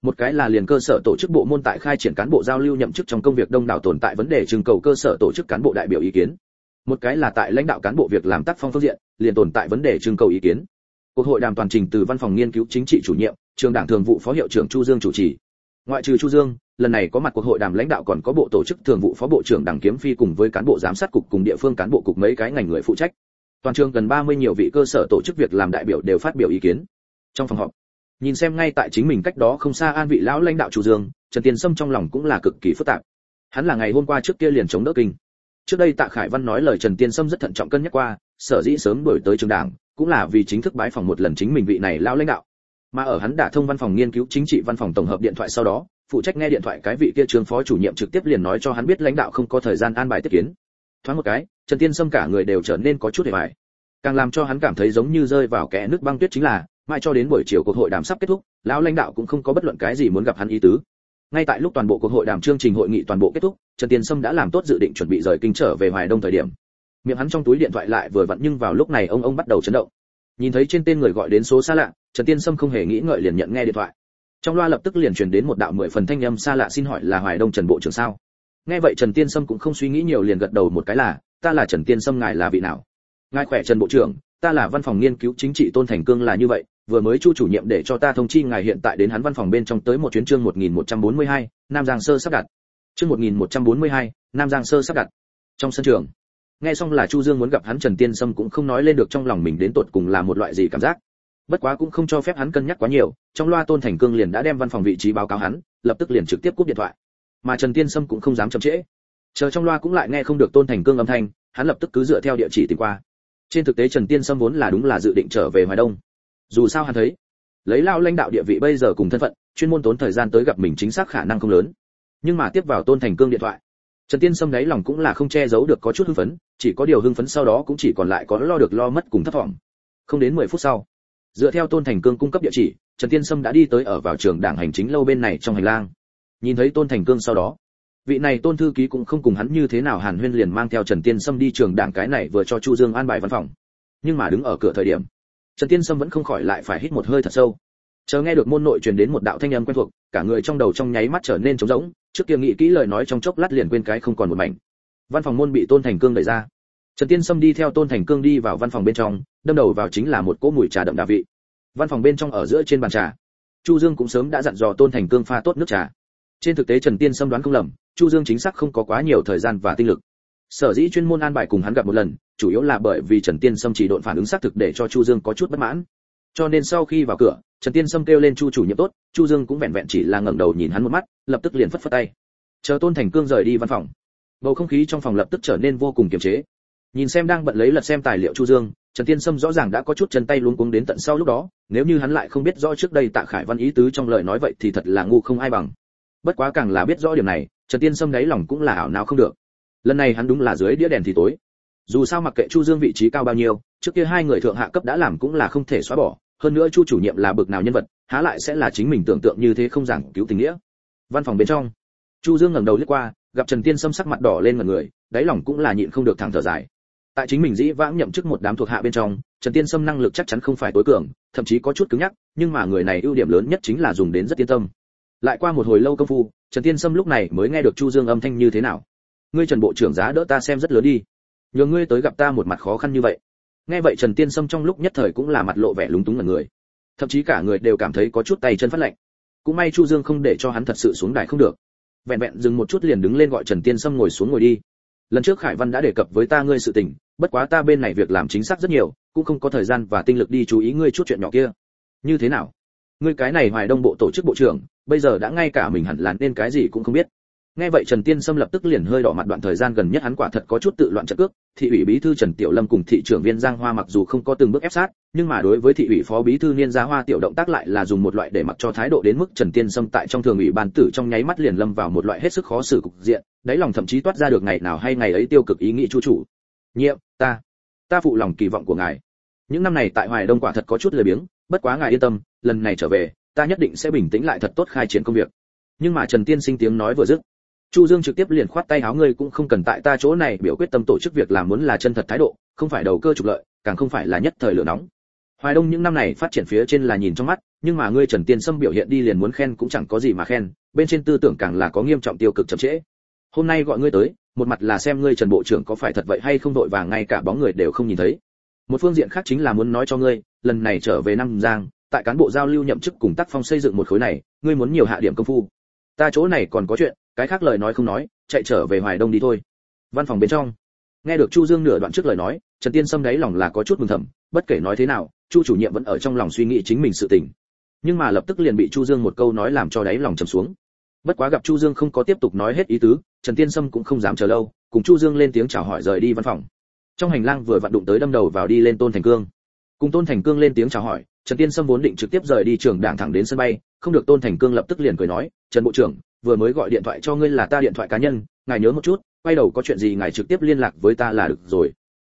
một cái là liền cơ sở tổ chức bộ môn tại khai triển cán bộ giao lưu nhậm chức trong công việc đông đảo tồn tại vấn đề trưng cầu cơ sở tổ chức cán bộ đại biểu ý kiến. Một cái là tại lãnh đạo cán bộ việc làm tác phong phương diện, liền tồn tại vấn đề trưng cầu ý kiến. Cuộc hội đàm toàn trình từ văn phòng nghiên cứu chính trị chủ nhiệm, trường đảng thường vụ phó hiệu trưởng chu dương chủ trì. Ngoại trừ chu dương, lần này có mặt cuộc hội đàm lãnh đạo còn có bộ tổ chức thường vụ phó bộ trưởng đảng kiếm phi cùng với cán bộ giám sát cục cùng địa phương cán bộ cục mấy cái ngành người phụ trách. Toàn trường gần 30 nhiều vị cơ sở tổ chức việc làm đại biểu đều phát biểu ý kiến. Trong phòng họp nhìn xem ngay tại chính mình cách đó không xa an vị lão lãnh đạo chủ dương, trần tiên sâm trong lòng cũng là cực kỳ phức tạp. Hắn là ngày hôm qua trước kia liền chống đỡ kinh. Trước đây tạ khải văn nói lời trần tiên sâm rất thận trọng cân nhắc qua, sở dĩ sớm đổi tới trường đảng, cũng là vì chính thức bái phòng một lần chính mình vị này lão lãnh đạo. Mà ở hắn đã thông văn phòng nghiên cứu chính trị văn phòng tổng hợp điện thoại sau đó, phụ trách nghe điện thoại cái vị kia trường phó chủ nhiệm trực tiếp liền nói cho hắn biết lãnh đạo không có thời gian an bài tiếp kiến. Thoáng một cái, trần tiên sâm cả người đều trở nên có chút hề bài càng làm cho hắn cảm thấy giống như rơi vào kẽ nước băng tuyết chính là mãi cho đến buổi chiều cuộc hội đàm sắp kết thúc, lão lãnh đạo cũng không có bất luận cái gì muốn gặp hắn ý tứ. Ngay tại lúc toàn bộ cuộc hội đàm chương trình hội nghị toàn bộ kết thúc, trần tiên sâm đã làm tốt dự định chuẩn bị rời kinh trở về hoài đông thời điểm. Miệng hắn trong túi điện thoại lại vừa vặn nhưng vào lúc này ông ông bắt đầu chấn động. Nhìn thấy trên tên người gọi đến số xa lạ, trần tiên sâm không hề nghĩ ngợi liền nhận nghe điện thoại. Trong loa lập tức liền truyền đến một đạo mười phần thanh âm xa lạ xin hỏi là hoài đông trần bộ trưởng sao? Nghe vậy trần tiên sâm cũng không suy nghĩ nhiều liền gật đầu một cái là, ta là trần tiên sâm, ngài là vị nào? Ngài khỏe trần bộ trưởng, ta là văn phòng nghiên cứu chính trị tôn thành cương là như vậy vừa mới chu chủ nhiệm để cho ta thông chi ngài hiện tại đến hắn văn phòng bên trong tới một chuyến chương 1142, Nam Giang sơ sắp đặt. Chương 1142, Nam Giang sơ sắp đặt. Trong sân trường, nghe xong là Chu Dương muốn gặp hắn Trần Tiên Sâm cũng không nói lên được trong lòng mình đến tột cùng là một loại gì cảm giác. Bất quá cũng không cho phép hắn cân nhắc quá nhiều, trong loa Tôn Thành Cương liền đã đem văn phòng vị trí báo cáo hắn, lập tức liền trực tiếp cúp điện thoại. Mà Trần Tiên Sâm cũng không dám chậm trễ. Chờ trong loa cũng lại nghe không được Tôn Thành Cương âm thanh, hắn lập tức cứ dựa theo địa chỉ tìm qua. Trên thực tế Trần Tiên Sâm vốn là đúng là dự định trở về Hoài Đông dù sao hắn thấy, lấy lao lãnh đạo địa vị bây giờ cùng thân phận, chuyên môn tốn thời gian tới gặp mình chính xác khả năng không lớn. Nhưng mà tiếp vào tôn thành cương điện thoại, trần tiên sâm đáy lòng cũng là không che giấu được có chút hưng phấn, chỉ có điều hưng phấn sau đó cũng chỉ còn lại có lo được lo mất cùng thất vọng. Không đến 10 phút sau, dựa theo tôn thành cương cung cấp địa chỉ, trần tiên sâm đã đi tới ở vào trường đảng hành chính lâu bên này trong hành lang. Nhìn thấy tôn thành cương sau đó, vị này tôn thư ký cũng không cùng hắn như thế nào hàn huyên liền mang theo trần tiên sâm đi trường đảng cái này vừa cho chu dương an bài văn phòng. Nhưng mà đứng ở cửa thời điểm trần tiên sâm vẫn không khỏi lại phải hít một hơi thật sâu. Chờ nghe được môn nội truyền đến một đạo thanh âm quen thuộc, cả người trong đầu trong nháy mắt trở nên trống rỗng, trước kia nghĩ kỹ lời nói trong chốc lát liền quên cái không còn một mảnh. Văn phòng môn bị tôn thành cương đẩy ra. Trần tiên sâm đi theo tôn thành cương đi vào văn phòng bên trong, đâm đầu vào chính là một cỗ mùi trà đậm đà vị. Văn phòng bên trong ở giữa trên bàn trà, chu dương cũng sớm đã dặn dò tôn thành cương pha tốt nước trà. Trên thực tế trần tiên sâm đoán không lầm, chu dương chính xác không có quá nhiều thời gian và tinh lực. Sở dĩ chuyên môn an bài cùng hắn gặp một lần chủ yếu là bởi vì trần tiên sâm chỉ độn phản ứng xác thực để cho chu dương có chút bất mãn. Cho nên sau khi vào cửa, trần tiên sâm kêu lên chu chủ nhiệm tốt, chu dương cũng vẹn vẹn chỉ là ngẩng đầu nhìn hắn một mắt, lập tức liền phất phất tay. Chờ tôn thành cương rời đi văn phòng, bầu không khí trong phòng lập tức trở nên vô cùng kiềm chế. Nhìn xem đang bận lấy lật xem tài liệu chu dương, trần tiên sâm rõ ràng đã có chút chân tay luống cuống đến tận sau lúc đó, nếu như hắn lại không biết rõ trước đây tạ khải văn ý tứ trong lời nói vậy thì thật là ngu không ai bằng. Bất quá càng là biết rõ điểm này, trần tiên sâm đáy lòng cũng là ảo nào không được. Lần này hắn đúng là dưới đĩa đèn thì tối dù sao mặc kệ chu dương vị trí cao bao nhiêu, trước kia hai người thượng hạ cấp đã làm cũng là không thể xóa bỏ, hơn nữa chu chủ nhiệm là bực nào nhân vật, há lại sẽ là chính mình tưởng tượng như thế không giảng cứu tình nghĩa. Văn phòng bên trong, chu dương ngẩng đầu liếc qua, gặp trần tiên sâm sắc mặt đỏ lên mặt người, đáy lòng cũng là nhịn không được thẳng thở dài. Tại chính mình dĩ vãng nhậm chức một đám thuộc hạ bên trong, trần tiên sâm năng lực chắc chắn không phải tối cường, thậm chí có chút cứng nhắc, nhưng mà người này ưu điểm lớn nhất chính là dùng đến rất yên tâm. Lại qua một hồi lâu công phu, trần tiên sâm lúc này mới nghe được chu dương âm thanh như thế nào. Ngươi trần bộ trưởng giá đỡ ta xem rất lớn đi nhờ ngươi tới gặp ta một mặt khó khăn như vậy. Nghe vậy trần tiên sâm trong lúc nhất thời cũng là mặt lộ vẻ lúng túng ở người. Thậm chí cả người đều cảm thấy có chút tay chân phát lạnh. Cũng may chu dương không để cho hắn thật sự xuống đài không được. Vẹn vẹn dừng một chút liền đứng lên gọi trần tiên sâm ngồi xuống ngồi đi. Lần trước khải văn đã đề cập với ta ngươi sự tình, bất quá ta bên này việc làm chính xác rất nhiều, cũng không có thời gian và tinh lực đi chú ý ngươi chút chuyện nhỏ kia. Như thế nào? Ngươi cái này hoài đông bộ tổ chức bộ trưởng, bây giờ đã ngay cả mình hẳn là nên cái gì cũng không biết nghe vậy trần tiên sâm lập tức liền hơi đỏ mặt, đoạn thời gian gần nhất hắn quả thật có chút tự loạn trận cước, thị ủy bí thư trần tiểu lâm cùng thị trưởng viên giang hoa mặc dù không có từng bước ép sát, nhưng mà đối với thị ủy phó bí thư niên gia hoa tiểu động tác lại là dùng một loại để mặc cho thái độ đến mức trần tiên sâm tại trong thường ủy ban tử trong nháy mắt liền lâm vào một loại hết sức khó xử cục diện, đáy lòng thậm chí toát ra được ngày nào hay ngày ấy tiêu cực ý nghĩ chu chủ nhiệm, ta ta phụ lòng kỳ vọng của ngài. Những năm này tại hoài đông quả thật có chút lười biếng, bất quá ngài yên tâm, lần này trở về, ta nhất định sẽ bình tĩnh lại thật tốt khai triển công việc. Nhưng mà trần tiên sinh tiếng nói vừa dứt chu dương trực tiếp liền khoát tay áo ngươi cũng không cần tại ta chỗ này biểu quyết tâm tổ chức việc làm muốn là chân thật thái độ, không phải đầu cơ trục lợi, càng không phải là nhất thời lửa nóng. Hoài đông những năm này phát triển phía trên là nhìn trong mắt, nhưng mà ngươi trần tiên sâm biểu hiện đi liền muốn khen cũng chẳng có gì mà khen, bên trên tư tưởng càng là có nghiêm trọng tiêu cực chậm trễ. Hôm nay gọi ngươi tới, một mặt là xem ngươi trần bộ trưởng có phải thật vậy hay không đội vàng ngay cả bóng người đều không nhìn thấy. Một phương diện khác chính là muốn nói cho ngươi, lần này trở về nam giang, tại cán bộ giao lưu nhậm chức cùng tác phong xây dựng một khối này, ngươi muốn nhiều hạ điểm công phu. Ta chỗ này còn có chuyện cái khác lời nói không nói, chạy trở về hoài đông đi thôi. Văn phòng bên trong, nghe được chu dương nửa đoạn trước lời nói, trần tiên sâm đáy lòng là có chút mừng thầm, bất kể nói thế nào, chu chủ nhiệm vẫn ở trong lòng suy nghĩ chính mình sự tình. Nhưng mà lập tức liền bị chu dương một câu nói làm cho đáy lòng trầm xuống. Bất quá gặp chu dương không có tiếp tục nói hết ý tứ, trần tiên sâm cũng không dám chờ lâu, cùng chu dương lên tiếng chào hỏi rời đi văn phòng. Trong hành lang vừa vặn đụng tới đâm đầu vào đi lên tôn thành cương. Cùng tôn thành cương lên tiếng chào hỏi, trần tiên sâm vốn định trực tiếp rời đi trường đảng thẳng đến sân bay, không được tôn thành cương lập tức liền cười nói, trần bộ trưởng vừa mới gọi điện thoại cho ngươi là ta điện thoại cá nhân, ngài nhớ một chút, quay đầu có chuyện gì ngài trực tiếp liên lạc với ta là được rồi.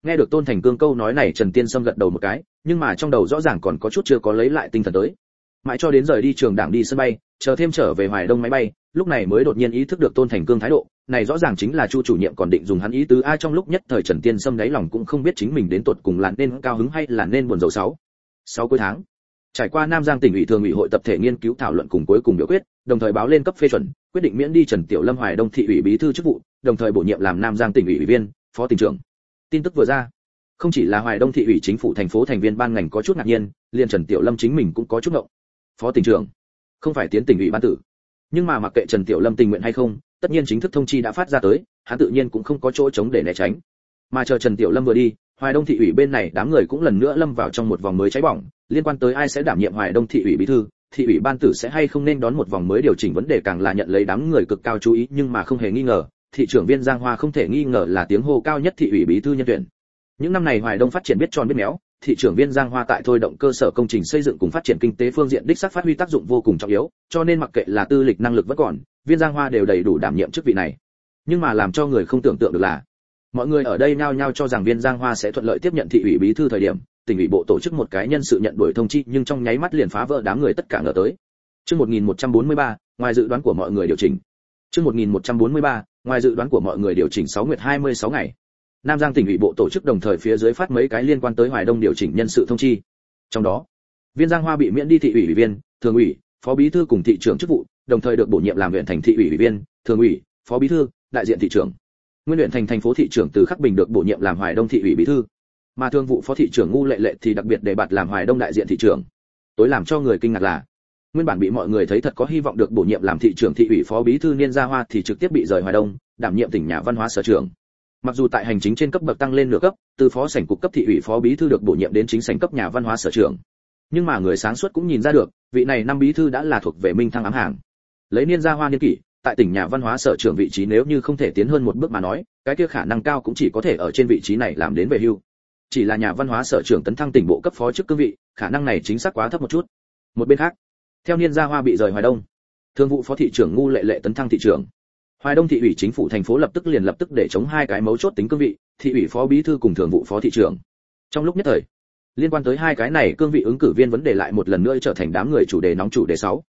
Nghe được tôn thành cương câu nói này, trần tiên sâm gật đầu một cái, nhưng mà trong đầu rõ ràng còn có chút chưa có lấy lại tinh thần tới. Mãi cho đến rời đi trường đảng đi sân bay, chờ thêm trở về hoài đông máy bay, lúc này mới đột nhiên ý thức được tôn thành cương thái độ, này rõ ràng chính là chu chủ nhiệm còn định dùng hắn ý tứ ai trong lúc nhất thời trần tiên sâm đáy lòng cũng không biết chính mình đến tột cùng là nên cao hứng hay là nên buồn rầu sáu. Sau cuối tháng trải qua nam giang tỉnh ủy thường ủy hội tập thể nghiên cứu thảo luận cùng cuối cùng biểu quyết, đồng thời báo lên cấp phê chuẩn, quyết định miễn đi trần tiểu lâm hoài đông thị ủy bí thư chức vụ, đồng thời bổ nhiệm làm nam giang tỉnh ủy ủy viên, phó tỉnh trưởng. Tin tức vừa ra, không chỉ là hoài đông thị ủy chính phủ thành phố thành viên ban ngành có chút ngạc nhiên, liền trần tiểu lâm chính mình cũng có chút ngộng. Phó tỉnh trưởng, không phải tiến tỉnh ủy ban tử. Nhưng mà mặc kệ trần tiểu lâm tình nguyện hay không, tất nhiên chính thức thông chi đã phát ra tới, hắn tự nhiên cũng không có chỗ chống để né tránh. Mà chờ trần tiểu lâm vừa đi, hoài đông thị ủy bên này đám người cũng lần nữa lâm vào trong một vòng mới cháy bỏng liên quan tới ai sẽ đảm nhiệm hoài đông thị ủy bí thư, thị ủy ban tử sẽ hay không nên đón một vòng mới điều chỉnh vấn đề càng là nhận lấy đám người cực cao chú ý, nhưng mà không hề nghi ngờ, thị trưởng viên giang hoa không thể nghi ngờ là tiếng hô cao nhất thị ủy bí thư nhân tuyển. Những năm này hoài đông phát triển biết tròn biết méo, thị trưởng viên giang hoa tại thôi động cơ sở công trình xây dựng cùng phát triển kinh tế phương diện đích sắc phát huy tác dụng vô cùng trọng yếu, cho nên mặc kệ là tư lịch năng lực vẫn còn, viên giang hoa đều đầy đủ đảm nhiệm chức vị này. Nhưng mà làm cho người không tưởng tượng được là, mọi người ở đây nhao nhao cho rằng viên giang hoa sẽ thuận lợi tiếp nhận thị ủy bí thư thời điểm tỉnh ủy bộ tổ chức một cái nhân sự nhận đuổi thông chi nhưng trong nháy mắt liền phá vỡ đám người tất cả ngờ tới. Chương 1143, ngoài dự đoán của mọi người điều chỉnh. Chương 1143, ngoài dự đoán của mọi người điều chỉnh 6 nguyệt 26 ngày. Nam giang tỉnh ủy bộ tổ chức đồng thời phía dưới phát mấy cái liên quan tới hoài đông điều chỉnh nhân sự thông chi. Trong đó viên giang hoa bị miễn đi thị ủy ủy viên thường ủy phó bí thư cùng thị trưởng chức vụ đồng thời được bổ nhiệm làm huyện thành thị ủy ủy viên thường ủy phó bí thư đại diện thị trưởng. Nguyên huyện thành thành phố thị trưởng từ khắc bình được bổ nhiệm làm hoài đông thị ủy bí thư mà thương vụ phó thị trưởng ngu lệ lệ thì đặc biệt đề bạt làm hoài đông đại diện thị trưởng. Tối làm cho người kinh ngạc là, nguyên bản bị mọi người thấy thật có hy vọng được bổ nhiệm làm thị trưởng thị ủy phó bí thư niên gia hoa thì trực tiếp bị rời hoài đông, đảm nhiệm tỉnh nhà văn hóa sở trưởng mặc dù tại hành chính trên cấp bậc tăng lên nửa cấp, từ phó sảnh cục cấp thị ủy phó bí thư được bổ nhiệm đến chính sảnh cấp nhà văn hóa sở trưởng nhưng mà người sáng suốt cũng nhìn ra được, vị này năm bí thư đã là thuộc về minh thăng ám hàng. Lấy niên gia hoa niên kỷ, tại tỉnh nhà văn hóa sở trưởng vị trí nếu như không thể tiến hơn một bước mà nói, cái kia khả năng cao cũng chỉ có thể ở trên vị trí này làm đến về hưu chỉ là nhà văn hóa sở trưởng tấn thăng tỉnh bộ cấp phó chức cương vị, khả năng này chính xác quá thấp một chút. Một bên khác, theo niên gia hoa bị rời hoài đông, thương vụ phó thị trưởng ngu lệ lệ tấn thăng thị trưởng. Hoài đông thị ủy chính phủ thành phố lập tức liền lập tức để chống hai cái mấu chốt tính cương vị, thị ủy phó bí thư cùng thường vụ phó thị trưởng. Trong lúc nhất thời, liên quan tới hai cái này cương vị ứng cử viên vấn đề lại một lần nữa trở thành đám người chủ đề nóng chủ đề sáu.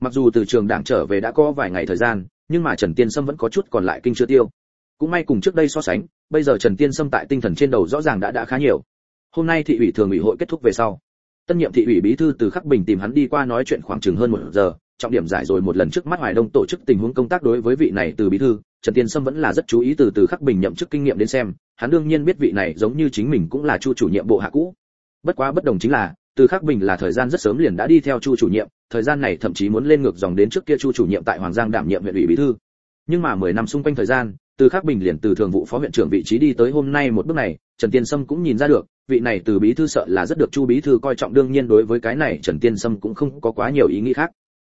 Mặc dù từ trường đảng trở về đã có vài ngày thời gian, nhưng mà trần tiên sâm vẫn có chút còn lại kinh chưa tiêu cũng may cùng trước đây so sánh, bây giờ trần tiên sâm tại tinh thần trên đầu rõ ràng đã đã khá nhiều. Hôm nay thị ủy thường ủy hội kết thúc về sau, tân nhiệm thị ủy bí thư từ khắc bình tìm hắn đi qua nói chuyện khoảng chừng hơn một giờ, trọng điểm giải rồi một lần trước mắt hoài đông tổ chức tình huống công tác đối với vị này từ bí thư, trần tiên sâm vẫn là rất chú ý từ từ khắc bình nhậm chức kinh nghiệm đến xem, hắn đương nhiên biết vị này giống như chính mình cũng là chu chủ nhiệm bộ hạ cũ. Bất quá bất đồng chính là, từ khắc bình là thời gian rất sớm liền đã đi theo chu chủ nhiệm, thời gian này thậm chí muốn lên ngược dòng đến trước kia chu chủ nhiệm tại hoàng giang đảm nhiệm huyện ủy bí thư. Nhưng mà 10 năm xung quanh thời gian từ khắc bình liền từ thường vụ phó huyện trưởng vị trí đi tới hôm nay một bước này, trần tiên sâm cũng nhìn ra được, vị này từ bí thư sợ là rất được chu bí thư coi trọng, đương nhiên đối với cái này trần tiên sâm cũng không có quá nhiều ý nghĩ khác.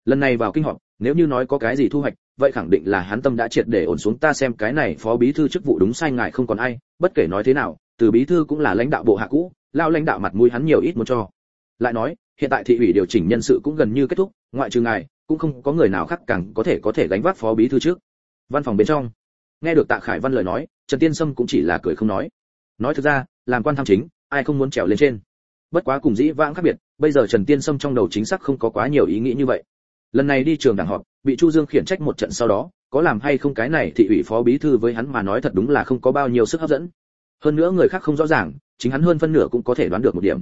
Lần này vào kinh họp, nếu như nói có cái gì thu hoạch, vậy khẳng định là hắn tâm đã triệt để ổn xuống, ta xem cái này phó bí thư chức vụ đúng sai ngại không còn ai, bất kể nói thế nào, từ bí thư cũng là lãnh đạo bộ hạ cũ, lao lãnh đạo mặt mũi hắn nhiều ít muốn cho. Lại nói, hiện tại thị ủy điều chỉnh nhân sự cũng gần như kết thúc, ngoại trừ ngài, cũng không có người nào khác càng có thể có thể gánh vác phó bí thư trước. Văn phòng bên trong nghe được tạ khải văn lời nói, trần tiên sâm cũng chỉ là cười không nói. Nói thực ra, làm quan tham chính, ai không muốn trèo lên trên? Bất quá cùng dĩ vãng khác biệt, bây giờ trần tiên sâm trong đầu chính xác không có quá nhiều ý nghĩ như vậy. Lần này đi trường đảng họp, bị chu dương khiển trách một trận sau đó, có làm hay không cái này thị ủy phó bí thư với hắn mà nói thật đúng là không có bao nhiêu sức hấp dẫn. Hơn nữa người khác không rõ ràng, chính hắn hơn phân nửa cũng có thể đoán được một điểm.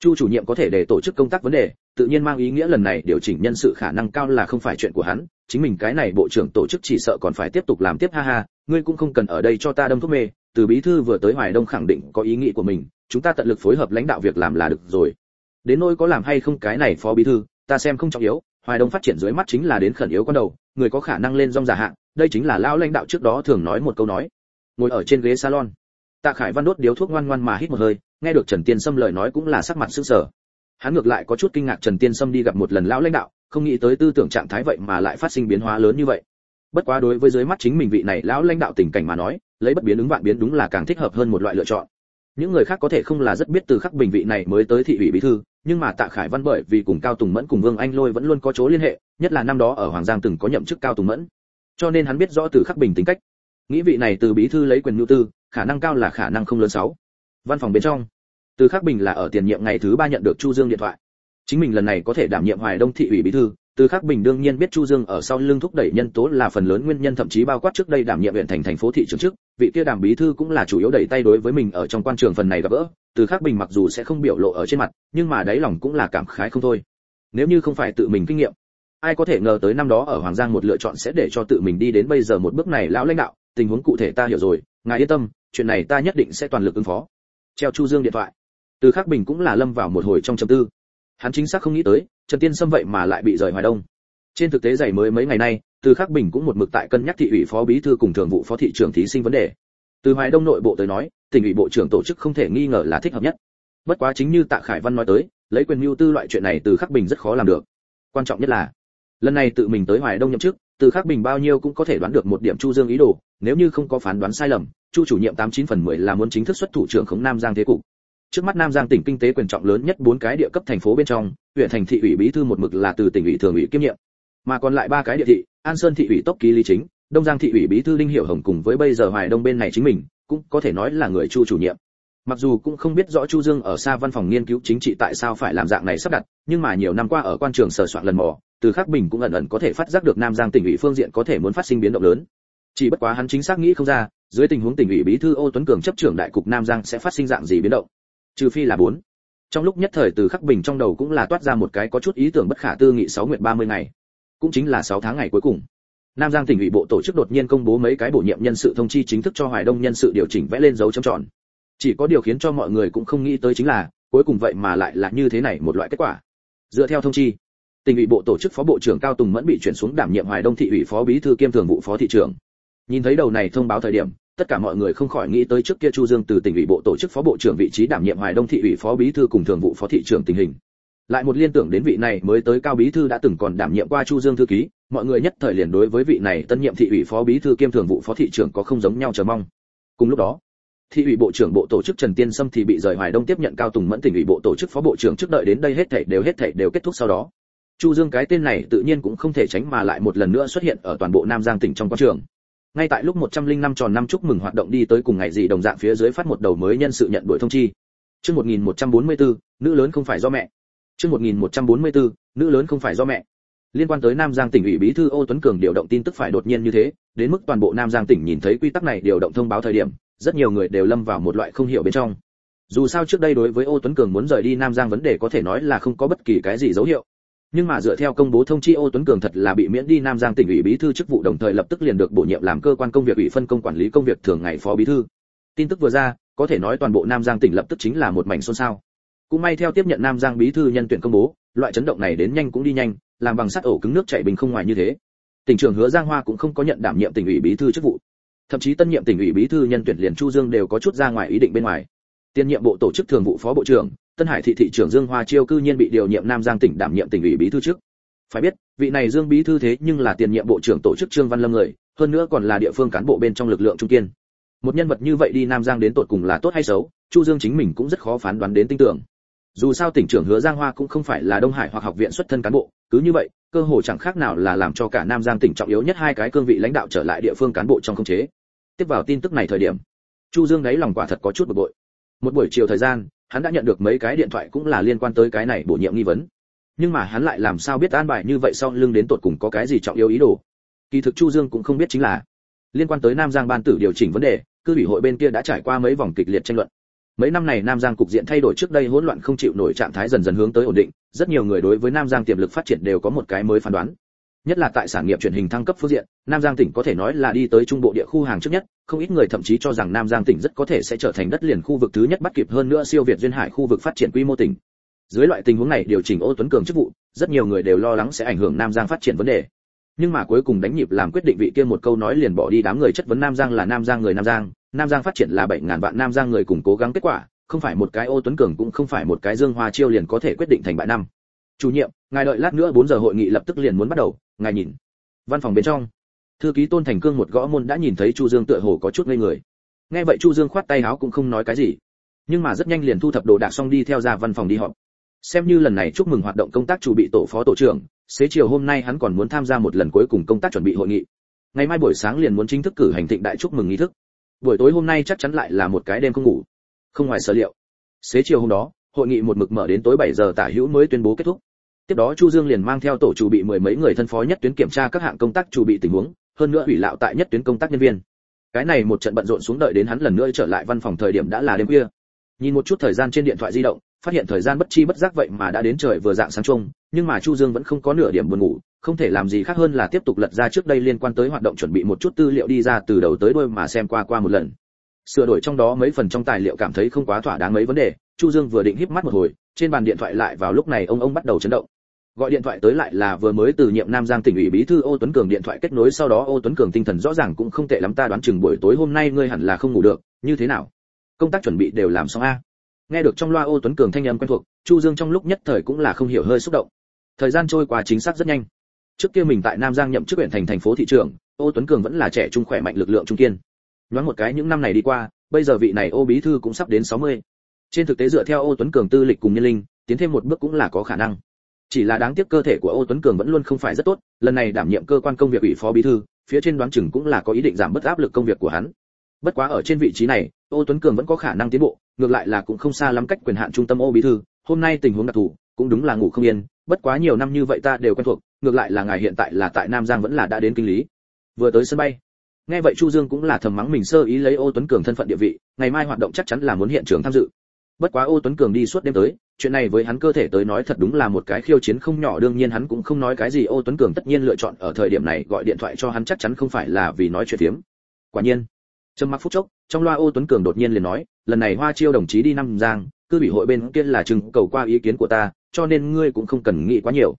Chu chủ nhiệm có thể để tổ chức công tác vấn đề, tự nhiên mang ý nghĩa lần này điều chỉnh nhân sự khả năng cao là không phải chuyện của hắn chính mình cái này bộ trưởng tổ chức chỉ sợ còn phải tiếp tục làm tiếp, ha ha, ngươi cũng không cần ở đây cho ta đâm thuốc mê, từ bí thư vừa tới hoài đông khẳng định có ý nghĩ của mình, chúng ta tận lực phối hợp lãnh đạo việc làm là được rồi. Đến nỗi có làm hay không cái này phó bí thư, ta xem không trọng yếu, hoài đông phát triển dưới mắt chính là đến khẩn yếu con đầu, người có khả năng lên rong giả hạng, đây chính là lão lãnh đạo trước đó thường nói một câu nói. Ngồi ở trên ghế salon, tạ khải văn đốt điếu thuốc ngoan ngoan mà hít một hơi, nghe được trần tiên sâm lời nói cũng là sắc mặt sững sờ hắn ngược lại có chút kinh ngạc trần tiên sâm đi gặp một lần lão lãnh đạo, không nghĩ tới tư tưởng trạng thái vậy mà lại phát sinh biến hóa lớn như vậy. Bất quá đối với dưới mắt chính mình vị này lão lãnh đạo tình cảnh mà nói, lấy bất biến ứng vạn biến đúng là càng thích hợp hơn một loại lựa chọn. Những người khác có thể không là rất biết từ khắc bình vị này mới tới thị ủy bí thư, nhưng mà tạ khải văn bởi vì cùng cao tùng mẫn cùng vương anh lôi vẫn luôn có chỗ liên hệ, nhất là năm đó ở hoàng giang từng có nhậm chức cao tùng mẫn. Cho nên hắn biết rõ từ khắc bình tính cách. Nghĩ vị này từ bí thư lấy quyền nhu tư, khả năng cao là khả năng không lớn sáu văn phòng bên trong từ khắc bình là ở tiền nhiệm ngày thứ ba nhận được chu dương điện thoại. Chính mình lần này có thể đảm nhiệm hoài đông thị ủy bí thư. Từ khắc bình đương nhiên biết chu dương ở sau lưng thúc đẩy nhân tố là phần lớn nguyên nhân, thậm chí bao quát trước đây đảm nhiệm huyện thành thành phố thị trưởng trước vị kia đảm bí thư cũng là chủ yếu đẩy tay đối với mình ở trong quan trường phần này gặp gỡ. Từ khắc bình mặc dù sẽ không biểu lộ ở trên mặt, nhưng mà đáy lòng cũng là cảm khái không thôi. Nếu như không phải tự mình kinh nghiệm, ai có thể ngờ tới năm đó ở hoàng giang một lựa chọn sẽ để cho tự mình đi đến bây giờ một bước này lão lãnh đạo. Tình huống cụ thể ta hiểu rồi, ngài yên tâm, chuyện này ta nhất định sẽ toàn lực ứng phó. Treo chu dương điện thoại từ khắc bình cũng là lâm vào một hồi trong trầm tư. Hắn chính xác không nghĩ tới, trần tiên sâm vậy mà lại bị rời hoài đông. Trên thực tế dày mới mấy ngày nay, từ khắc bình cũng một mực tại cân nhắc thị ủy phó bí thư cùng thường vụ phó thị trưởng thí sinh vấn đề. Từ hoài đông nội bộ tới nói, tỉnh ủy bộ trưởng tổ chức không thể nghi ngờ là thích hợp nhất. Bất quá chính như tạ khải văn nói tới, lấy quyền mưu tư loại chuyện này từ khắc bình rất khó làm được. Quan trọng nhất là, lần này tự mình tới hoài đông nhậm chức, từ khắc bình bao nhiêu cũng có thể đoán được một điểm chu dương ý đồ, nếu như không có phán đoán sai lầm, chu chủ nhiệm tám chín phần mười là muốn chính thức xuất thủ trưởng khống nam giang thế cục trước mắt nam giang tỉnh kinh tế quyền trọng lớn nhất bốn cái địa cấp thành phố bên trong, huyện thành thị ủy bí thư một mực là từ tỉnh ủy thường ủy kiêm nhiệm. Mà còn lại ba cái địa thị, an sơn thị ủy tốc ký lý chính, đông giang thị ủy bí thư đinh hiệu hồng cùng với bây giờ hoài đông bên này chính mình, cũng có thể nói là người chu chủ nhiệm. Mặc dù cũng không biết rõ chu dương ở xa văn phòng nghiên cứu chính trị tại sao phải làm dạng này sắp đặt, nhưng mà nhiều năm qua ở quan trường sờ soạn lần mò, từ khắc bình cũng ẩn ẩn có thể phát giác được nam giang tỉnh ủy phương diện có thể muốn phát sinh biến động lớn. Chỉ bất quá hắn chính xác nghĩ không ra, dưới tình huống tỉnh ủy bí thư ô tuấn cường chấp trưởng đại cục nam giang sẽ phát sinh dạng gì biến động trừ phi là bốn. Trong lúc nhất thời từ khắc bình trong đầu cũng là toát ra một cái có chút ý tưởng bất khả tư nghị sáu nguyện ba mươi ngày. Cũng chính là sáu tháng ngày cuối cùng. Nam giang tỉnh ủy bộ tổ chức đột nhiên công bố mấy cái bổ nhiệm nhân sự thông chi chính thức cho hoài đông nhân sự điều chỉnh vẽ lên dấu chấm tròn. Chỉ có điều khiến cho mọi người cũng không nghĩ tới chính là, cuối cùng vậy mà lại là như thế này một loại kết quả. Dựa theo thông chi, tỉnh ủy bộ tổ chức phó bộ trưởng cao tùng mẫn bị chuyển xuống đảm nhiệm hoài đông thị ủy phó bí thư kiêm thường vụ phó thị trưởng. Nhìn thấy đầu này thông báo thời điểm tất cả mọi người không khỏi nghĩ tới trước kia chu dương từ tỉnh ủy bộ tổ chức phó bộ trưởng vị trí đảm nhiệm hoài đông thị ủy phó bí thư cùng thường vụ phó thị trưởng tình hình. Lại một liên tưởng đến vị này mới tới cao bí thư đã từng còn đảm nhiệm qua chu dương thư ký, mọi người nhất thời liền đối với vị này tân nhiệm thị ủy phó bí thư kiêm thường vụ phó thị trưởng có không giống nhau chờ mong. Cùng lúc đó, thị ủy bộ trưởng bộ tổ chức trần tiên sâm thì bị rời hoài đông tiếp nhận cao tùng mẫn tỉnh ủy bộ tổ chức phó bộ trưởng trước đợi đến đây hết thảy đều hết thảy đều kết thúc sau đó. Chu dương cái tên này tự nhiên cũng không thể tránh mà lại một lần nữa xuất hiện ở toàn bộ nam giang tỉnh trong quan trường ngay tại lúc 105 tròn năm chúc mừng hoạt động đi tới cùng ngày gì đồng dạng phía dưới phát một đầu mới nhân sự nhận đuổi thông chi. Chương 1144, nữ lớn không phải do mẹ. Chương 1144, nữ lớn không phải do mẹ. Liên quan tới nam giang tỉnh ủy bí thư ô tuấn cường điều động tin tức phải đột nhiên như thế đến mức toàn bộ nam giang tỉnh nhìn thấy quy tắc này điều động thông báo thời điểm rất nhiều người đều lâm vào một loại không hiểu bên trong. Dù sao trước đây đối với ô tuấn cường muốn rời đi nam giang vấn đề có thể nói là không có bất kỳ cái gì dấu hiệu nhưng mà dựa theo công bố thông chi ô tuấn cường thật là bị miễn đi nam giang tỉnh ủy bí thư chức vụ đồng thời lập tức liền được bổ nhiệm làm cơ quan công việc, ủy phân công quản lý công việc thường ngày phó bí thư. Tin tức vừa ra, có thể nói toàn bộ nam giang tỉnh lập tức chính là một mảnh xôn xao. Cũng may theo tiếp nhận nam giang bí thư nhân tuyển công bố, loại chấn động này đến nhanh cũng đi nhanh, làm bằng sắt ổ cứng nước chảy bình không ngoài như thế. Tỉnh trưởng hứa giang hoa cũng không có nhận đảm nhiệm tỉnh ủy bí thư chức vụ. Thậm chí tân nhiệm tỉnh ủy bí thư nhân tuyển liền chu dương đều có chút ra ngoài ý định bên ngoài. Tiên nhiệm bộ tổ chức thường vụ phó bộ trưởng tân hải thị thị trưởng dương hoa chiêu cư nhiên bị điều nhiệm nam giang tỉnh đảm nhiệm tỉnh ủy bí thư trước. Phải biết, vị này dương bí thư thế nhưng là tiền nhiệm bộ trưởng tổ chức trương văn lâm người, hơn nữa còn là địa phương cán bộ bên trong lực lượng trung kiên. Một nhân vật như vậy đi nam giang đến tột cùng là tốt hay xấu, chu dương chính mình cũng rất khó phán đoán đến tin tưởng. Dù sao tỉnh trưởng hứa giang hoa cũng không phải là đông hải hoặc học viện xuất thân cán bộ, cứ như vậy, cơ hội chẳng khác nào là làm cho cả nam giang tỉnh trọng yếu nhất hai cái cương vị lãnh đạo trở lại địa phương cán bộ trong không chế. Tiếp vào tin tức này thời điểm, chu dương đáy lòng quả thật có chút bực bội. Một buổi chiều thời gian hắn đã nhận được mấy cái điện thoại cũng là liên quan tới cái này bổ nhiệm nghi vấn. Nhưng mà hắn lại làm sao biết an bài như vậy sau lưng đến tột cùng có cái gì trọng yếu ý đồ? Kỳ thực chu dương cũng không biết chính là liên quan tới nam giang ban tử điều chỉnh vấn đề, cư ủy hội bên kia đã trải qua mấy vòng kịch liệt tranh luận. Mấy năm này nam giang cục diện thay đổi trước đây hỗn loạn không chịu nổi trạng thái dần dần hướng tới ổn định, rất nhiều người đối với nam giang tiềm lực phát triển đều có một cái mới phán đoán nhất là tại sản nghiệp truyền hình thăng cấp phương diện, nam giang tỉnh có thể nói là đi tới trung bộ địa khu hàng trước nhất, không ít người thậm chí cho rằng nam giang tỉnh rất có thể sẽ trở thành đất liền khu vực thứ nhất bắt kịp hơn nữa siêu việt duyên hải khu vực phát triển quy mô tỉnh. Dưới loại tình huống này, điều chỉnh ô tuấn cường chức vụ, rất nhiều người đều lo lắng sẽ ảnh hưởng nam giang phát triển vấn đề. Nhưng mà cuối cùng đánh nhịp làm quyết định vị kia một câu nói liền bỏ đi đám người chất vấn nam giang là nam giang người nam giang nam giang phát triển là bảy ngàn vạn nam giang người cùng cố gắng kết quả, không phải một cái ô tuấn cường cũng không phải một cái dương hoa chiêu liền có thể quyết định thành bại năm. Chủ nhiệm, ngài đợi lát nữa 4 giờ hội nghị lập tức liền muốn bắt đầu ngài nhìn. Văn phòng bên trong, thư ký tôn thành cương một gõ môn đã nhìn thấy chu dương tựa hồ có chút ngây người. Nghe vậy chu dương khoát tay áo cũng không nói cái gì, nhưng mà rất nhanh liền thu thập đồ đạc xong đi theo ra văn phòng đi họp. Xem như lần này chúc mừng hoạt động công tác chủ bị tổ phó tổ trưởng, xế chiều hôm nay hắn còn muốn tham gia một lần cuối cùng công tác chuẩn bị hội nghị. Ngày mai buổi sáng liền muốn chính thức cử hành thịnh đại chúc mừng nghi thức. Buổi tối hôm nay chắc chắn lại là một cái đêm không ngủ. Không ngoài sở liệu. Xế chiều hôm đó, hội nghị một mực mở đến tối 7 giờ tả hữu mới tuyên bố kết thúc tiếp đó chu dương liền mang theo tổ chủ bị mười mấy người thân phó nhất tuyến kiểm tra các hạng công tác chủ bị tình huống, hơn nữa hủy lạo tại nhất tuyến công tác nhân viên. Cái này một trận bận rộn xuống đợi đến hắn lần nữa trở lại văn phòng thời điểm đã là đêm khuya. Nhìn một chút thời gian trên điện thoại di động, phát hiện thời gian bất chi bất giác vậy mà đã đến trời vừa dạng sáng trông, nhưng mà chu dương vẫn không có nửa điểm buồn ngủ, không thể làm gì khác hơn là tiếp tục lật ra trước đây liên quan tới hoạt động chuẩn bị một chút tư liệu đi ra từ đầu tới đuôi mà xem qua qua một lần. Sửa đổi trong đó mấy phần trong tài liệu cảm thấy không quá thỏa đáng mấy vấn đề, chu dương vừa định híp mắt một hồi, trên bàn điện thoại lại vào lúc này ông ông bắt đầu chấn động gọi điện thoại tới lại là vừa mới từ nhiệm nam giang tỉnh ủy bí thư ô tuấn cường điện thoại kết nối, sau đó ô tuấn cường tinh thần rõ ràng cũng không tệ lắm, ta đoán chừng buổi tối hôm nay ngươi hẳn là không ngủ được, như thế nào? Công tác chuẩn bị đều làm xong a. Nghe được trong loa ô tuấn cường thanh âm quen thuộc, chu dương trong lúc nhất thời cũng là không hiểu, hơi xúc động. Thời gian trôi qua chính xác rất nhanh. Trước kia mình tại nam giang nhậm chức huyện thành thành phố thị trưởng ô tuấn cường vẫn là trẻ trung khỏe mạnh, lực lượng trung kiên. Nhoáng một cái những năm này đi qua, bây giờ vị này ô bí thư cũng sắp đến 60. trên thực tế dựa theo ô tuấn cường tư lịch cùng nhân linh, tiến thêm một bước cũng là có khả năng chỉ là đáng tiếc cơ thể của ô tuấn cường vẫn luôn không phải rất tốt, lần này đảm nhiệm cơ quan công việc ủy phó bí thư, phía trên đoán chừng cũng là có ý định giảm bớt áp lực công việc của hắn. Bất quá ở trên vị trí này ô tuấn cường vẫn có khả năng tiến bộ, ngược lại là cũng không xa lắm cách quyền hạn trung tâm ô bí thư, hôm nay tình huống đặc thù, cũng đúng là ngủ không yên, bất quá nhiều năm như vậy ta đều quen thuộc, ngược lại là ngài hiện tại là tại nam giang vẫn là đã đến kinh lý. Vừa tới sân bay, nghe vậy chu dương cũng là thầm mắng mình sơ ý lấy ô tuấn cường thân phận địa vị, ngày mai hoạt động chắc chắn là muốn hiện trường tham dự bất quá ô tuấn cường đi suốt đêm tới, chuyện này với hắn cơ thể tới nói thật đúng là một cái khiêu chiến không nhỏ, đương nhiên hắn cũng không nói cái gì, ô tuấn cường tất nhiên lựa chọn ở thời điểm này gọi điện thoại cho hắn chắc chắn không phải là vì nói chuyện tiếm quả nhiên, trầm mặc phút chốc, trong loa ô tuấn cường đột nhiên liền nói, lần này hoa chiêu đồng chí đi năm giang, cư ủy hội bên kia là chừng cầu qua ý kiến của ta, cho nên ngươi cũng không cần nghĩ quá nhiều.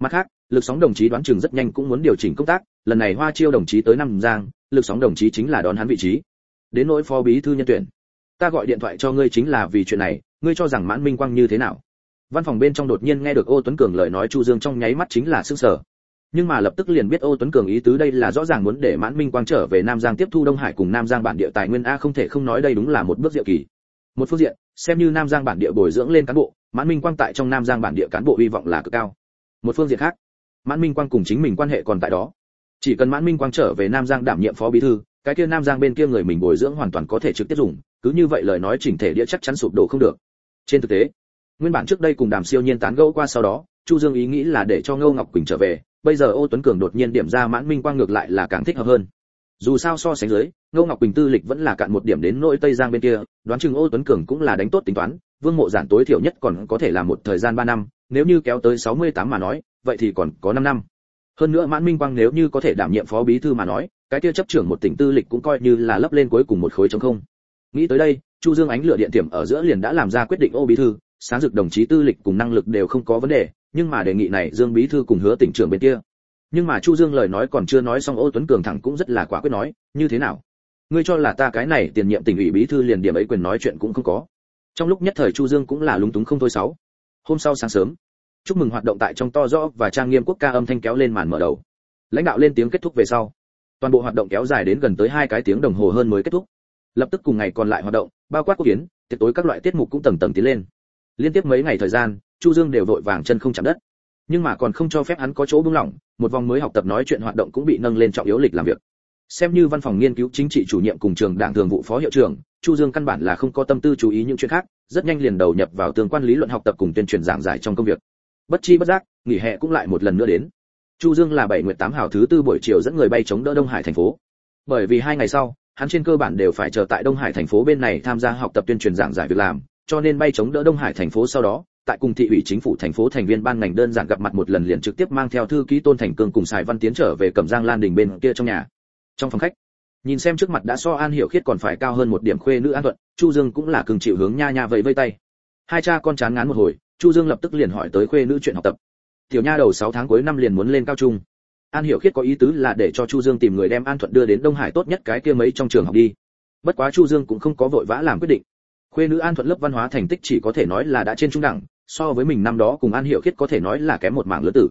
Mặt khác, lực sóng đồng chí đoán chừng rất nhanh cũng muốn điều chỉnh công tác, lần này hoa chiêu đồng chí tới năm giang, lực sóng đồng chí chính là đón hắn vị trí. Đến nỗi phó bí thư nhân tuyển ta gọi điện thoại cho ngươi chính là vì chuyện này, ngươi cho rằng mãn minh quang như thế nào? Văn phòng bên trong đột nhiên nghe được ô tuấn cường lời nói chu dương trong nháy mắt chính là sưng sở nhưng mà lập tức liền biết ô tuấn cường ý tứ đây là rõ ràng muốn để mãn minh quang trở về nam giang tiếp thu đông hải cùng nam giang bản địa tài nguyên a, không thể không nói đây đúng là một bước diệu kỳ. Một phương diện, xem như nam giang bản địa bồi dưỡng lên cán bộ, mãn minh quang tại trong nam giang bản địa cán bộ hy vọng là cực cao. Một phương diện khác, mãn minh quang cùng chính mình quan hệ còn tại đó. Chỉ cần mãn minh quang trở về nam giang đảm nhiệm phó bí thư, cái kia nam giang bên kia người mình bồi dưỡng hoàn toàn có thể trực tiếp dùng cứ như vậy lời nói chỉnh thể địa chắc chắn sụp đổ không được. Trên thực tế, nguyên bản trước đây cùng đàm siêu nhiên tán gẫu qua sau đó, chu dương ý nghĩ là để cho ngô ngọc quỳnh trở về, bây giờ ô tuấn cường đột nhiên điểm ra mãn minh quang ngược lại là càng thích hợp hơn. Dù sao so sánh dưới, ngô ngọc quỳnh tư lịch vẫn là cạn một điểm đến nỗi tây giang bên kia, đoán chừng ô tuấn cường cũng là đánh tốt tính toán, vương mộ giản tối thiểu nhất còn có thể là một thời gian 3 năm, nếu như kéo tới 68 mà nói, vậy thì còn có 5 năm. Hơn nữa mãn minh quang nếu như có thể đảm nhiệm phó bí thư mà nói, cái kia chấp trưởng một tỉnh tư lịch cũng coi như là lấp lên cuối cùng một khối trống không nghĩ tới đây, chu dương ánh lửa điện tiềm ở giữa liền đã làm ra quyết định, ô bí thư, sáng dực đồng chí tư lịch cùng năng lực đều không có vấn đề, nhưng mà đề nghị này dương bí thư cùng hứa tỉnh trưởng bên kia. Nhưng mà chu dương lời nói còn chưa nói xong, ô tuấn cường thẳng cũng rất là quả quyết nói, như thế nào? Ngươi cho là ta cái này tiền nhiệm tỉnh ủy bí thư liền điểm ấy quyền nói chuyện cũng không có. Trong lúc nhất thời chu dương cũng là lúng túng không thôi sáu. Hôm sau sáng sớm, chúc mừng hoạt động tại trong to rõ và trang nghiêm quốc ca âm thanh kéo lên màn mở đầu. Lãnh đạo lên tiếng kết thúc về sau. Toàn bộ hoạt động kéo dài đến gần tới hai cái tiếng đồng hồ hơn mới kết thúc lập tức cùng ngày còn lại hoạt động, bao quát quốc kiến tiệc tối các loại tiết mục cũng tầng tầng tiến lên. Liên tiếp mấy ngày thời gian, chu dương đều vội vàng chân không chạm đất. Nhưng mà còn không cho phép hắn có chỗ buông lỏng, một vòng mới học tập nói chuyện hoạt động cũng bị nâng lên trọng yếu lịch làm việc. Xem như văn phòng nghiên cứu chính trị chủ nhiệm cùng trường đảng thường vụ phó hiệu trưởng, chu dương căn bản là không có tâm tư chú ý những chuyện khác, rất nhanh liền đầu nhập vào tương quan lý luận học tập cùng tuyên truyền giảng giải trong công việc. Bất chi bất giác, nghỉ hè cũng lại một lần nữa đến. Chu dương là bảy nguyệt tám hào thứ tư buổi chiều dẫn người bay chống đỡ đông hải thành phố. Bởi vì hai ngày sau hắn trên cơ bản đều phải chờ tại đông hải thành phố bên này tham gia học tập tuyên truyền giảng giải việc làm, cho nên bay chống đỡ đông hải thành phố sau đó, tại cùng thị ủy chính phủ thành phố thành viên ban ngành đơn giản gặp mặt một lần liền trực tiếp mang theo thư ký tôn thành cương cùng sài văn tiến trở về cẩm giang lan đình bên kia trong nhà. Trong phòng khách, nhìn xem trước mặt đã so an hiểu khiết còn phải cao hơn một điểm khuê nữ an thuận, chu dương cũng là cường chịu hướng nha nha vẫy vây tay. Hai cha con chán ngán một hồi, chu dương lập tức liền hỏi tới khuê nữ chuyện học tập. Tiểu nha đầu 6 tháng cuối năm liền muốn lên cao trung an hiểu khiết có ý tứ là để cho chu dương tìm người đem an thuận đưa đến đông hải tốt nhất cái kia mấy trong trường học đi. Bất quá chu dương cũng không có vội vã làm quyết định. Khuê nữ an thuận lớp văn hóa thành tích chỉ có thể nói là đã trên trung đẳng, so với mình năm đó cùng an hiểu khiết có thể nói là kém một mảng lớn tử.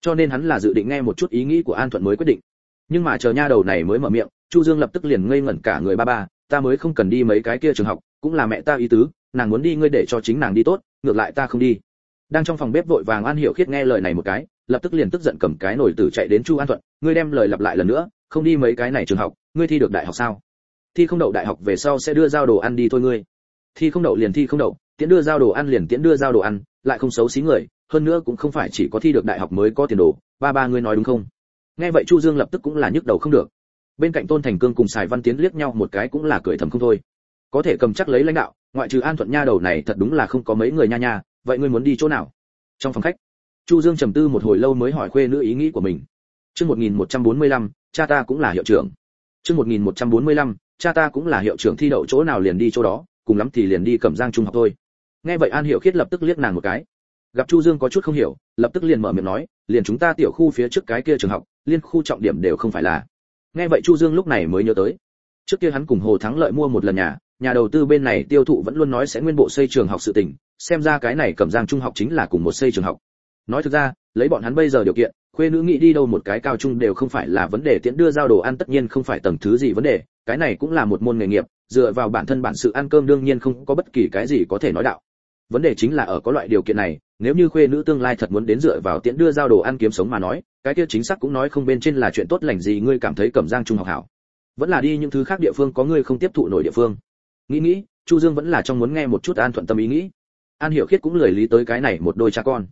Cho nên hắn là dự định nghe một chút ý nghĩ của an thuận mới quyết định. Nhưng mà chờ nha đầu này mới mở miệng, chu dương lập tức liền ngây ngẩn cả người ba ba, ta mới không cần đi mấy cái kia trường học, cũng là mẹ ta ý tứ, nàng muốn đi ngươi để cho chính nàng đi tốt, ngược lại ta không đi. Đang trong phòng bếp vội vàng an hiểu khiết nghe lời này một cái lập tức liền tức giận cầm cái nồi tử chạy đến chu an thuận, ngươi đem lời lặp lại lần nữa, không đi mấy cái này trường học, ngươi thi được đại học sao? Thi không đậu đại học về sau sẽ đưa giao đồ ăn đi thôi ngươi. Thi không đậu liền thi không đậu, tiễn đưa giao đồ ăn liền tiễn đưa giao đồ ăn, lại không xấu xí người, hơn nữa cũng không phải chỉ có thi được đại học mới có tiền đồ, ba ba ngươi nói đúng không? Nghe vậy chu dương lập tức cũng là nhức đầu không được. Bên cạnh tôn thành cương cùng sài văn tiến liếc nhau một cái cũng là cười thầm không thôi. Có thể cầm chắc lấy lãnh đạo, ngoại trừ an thuận nha đầu này thật đúng là không có mấy người nha nha, vậy ngươi muốn đi chỗ nào? Trong phòng khách chu dương trầm tư một hồi lâu mới hỏi khuê nữ ý nghĩ của mình. Chương 1145, cha ta cũng là hiệu trưởng. Chương 1145, cha ta cũng là hiệu trưởng thi đậu chỗ nào liền đi chỗ đó cùng lắm thì liền đi cẩm giang trung học thôi. Nghe vậy an hiểu khiết lập tức liếc nàng một cái. Gặp chu dương có chút không hiểu lập tức liền mở miệng nói liền chúng ta tiểu khu phía trước cái kia trường học liên khu trọng điểm đều không phải là. Nghe vậy chu dương lúc này mới nhớ tới. Trước kia hắn cùng hồ thắng lợi mua một lần nhà nhà đầu tư bên này tiêu thụ vẫn luôn nói sẽ nguyên bộ xây trường học sự tình xem ra cái này cẩm giang trung học chính là cùng một xây trường học nói thực ra, lấy bọn hắn bây giờ điều kiện, khuê nữ nghĩ đi đâu một cái cao trung đều không phải là vấn đề, tiễn đưa giao đồ ăn tất nhiên không phải tầng thứ gì vấn đề, cái này cũng là một môn nghề nghiệp, dựa vào bản thân bản sự ăn cơm đương nhiên không có bất kỳ cái gì có thể nói đạo. Vấn đề chính là ở có loại điều kiện này, nếu như khuê nữ tương lai thật muốn đến dựa vào tiễn đưa giao đồ ăn kiếm sống mà nói, cái kia chính xác cũng nói không bên trên là chuyện tốt lành gì ngươi cảm thấy cẩm giang trung học hảo. Vẫn là đi những thứ khác địa phương có ngươi không tiếp thụ nổi địa phương. Nghĩ nghĩ, chu dương vẫn là trong muốn nghe một chút an thuận tâm ý nghĩ. An hiểu khiết cũng lười lý tới cái này một đôi cha con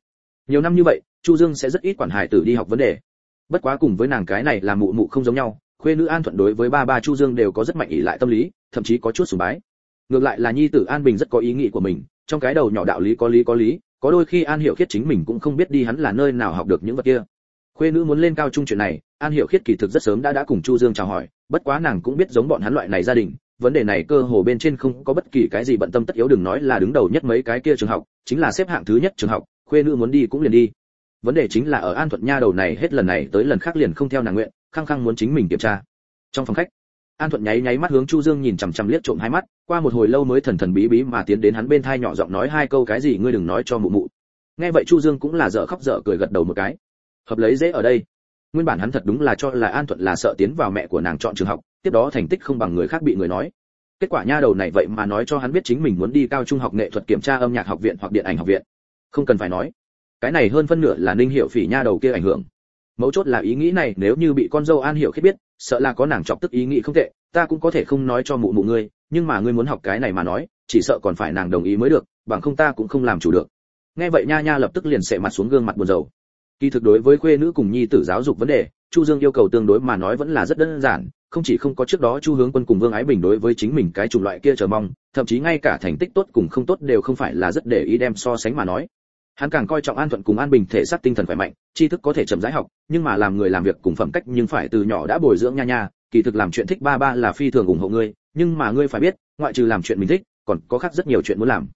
nhiều năm như vậy, chu dương sẽ rất ít quản hải tử đi học vấn đề. Bất quá cùng với nàng cái này là mụ mụ không giống nhau, khuê nữ an thuận đối với ba ba chu dương đều có rất mạnh ý lại tâm lý, thậm chí có chút sùng bái. Ngược lại là nhi tử an bình rất có ý nghĩ của mình, trong cái đầu nhỏ đạo lý có lý có lý, có đôi khi an hiểu khiết chính mình cũng không biết đi hắn là nơi nào học được những vật kia. Khuê nữ muốn lên cao trung chuyện này, an hiểu khiết kỳ thực rất sớm đã đã cùng chu dương chào hỏi, bất quá nàng cũng biết giống bọn hắn loại này gia đình, vấn đề này cơ hồ bên trên không có bất kỳ cái gì bận tâm tất yếu đừng nói là đứng đầu nhất mấy cái kia trường học, chính là xếp hạng thứ nhất trường học khuê nữ muốn đi cũng liền đi. Vấn đề chính là ở an thuận nha đầu này hết lần này tới lần khác liền không theo nàng nguyện, khăng khăng muốn chính mình kiểm tra. Trong phòng khách, an thuận nháy nháy mắt hướng chu dương nhìn chằm chằm liếc trộm hai mắt, qua một hồi lâu mới thần thần bí bí mà tiến đến hắn bên thai nhỏ giọng nói hai câu cái gì ngươi đừng nói cho mụ mụ. Nghe vậy chu dương cũng là dở khóc dở cười gật đầu một cái. Hợp lấy dễ ở đây. Nguyên bản hắn thật đúng là cho là an thuận là sợ tiến vào mẹ của nàng chọn trường học, tiếp đó thành tích không bằng người khác bị người nói. Kết quả nha đầu này vậy mà nói cho hắn biết chính mình muốn đi cao trung học nghệ thuật kiểm tra âm nhạc học viện hoặc điện ảnh học viện không cần phải nói. Cái này hơn phân nửa là ninh hiệu phỉ nha đầu kia ảnh hưởng. Mấu chốt là ý nghĩ này nếu như bị con dâu an hiểu khiết biết, sợ là có nàng chọc tức ý nghĩ không tệ, ta cũng có thể không nói cho mụ mụ ngươi, nhưng mà ngươi muốn học cái này mà nói, chỉ sợ còn phải nàng đồng ý mới được, bằng không ta cũng không làm chủ được. Nghe vậy nha nha lập tức liền sệ mặt xuống gương mặt buồn rầu. Kỳ thực đối với khuê nữ cùng nhi tử giáo dục vấn đề, chu dương yêu cầu tương đối mà nói vẫn là rất đơn giản, không chỉ không có trước đó chu hướng quân cùng vương ái bình đối với chính mình cái chủng loại kia chờ mong, thậm chí ngay cả thành tích tốt cùng không tốt đều không phải là rất để ý đem so sánh mà nói hắn càng coi trọng an thuận cùng an bình thể xác tinh thần khỏe mạnh, tri thức có thể chậm rãi học, nhưng mà làm người làm việc cùng phẩm cách nhưng phải từ nhỏ đã bồi dưỡng nha nha, kỳ thực làm chuyện thích ba ba là phi thường ủng hộ ngươi, nhưng mà ngươi phải biết, ngoại trừ làm chuyện mình thích, còn có khác rất nhiều chuyện muốn làm.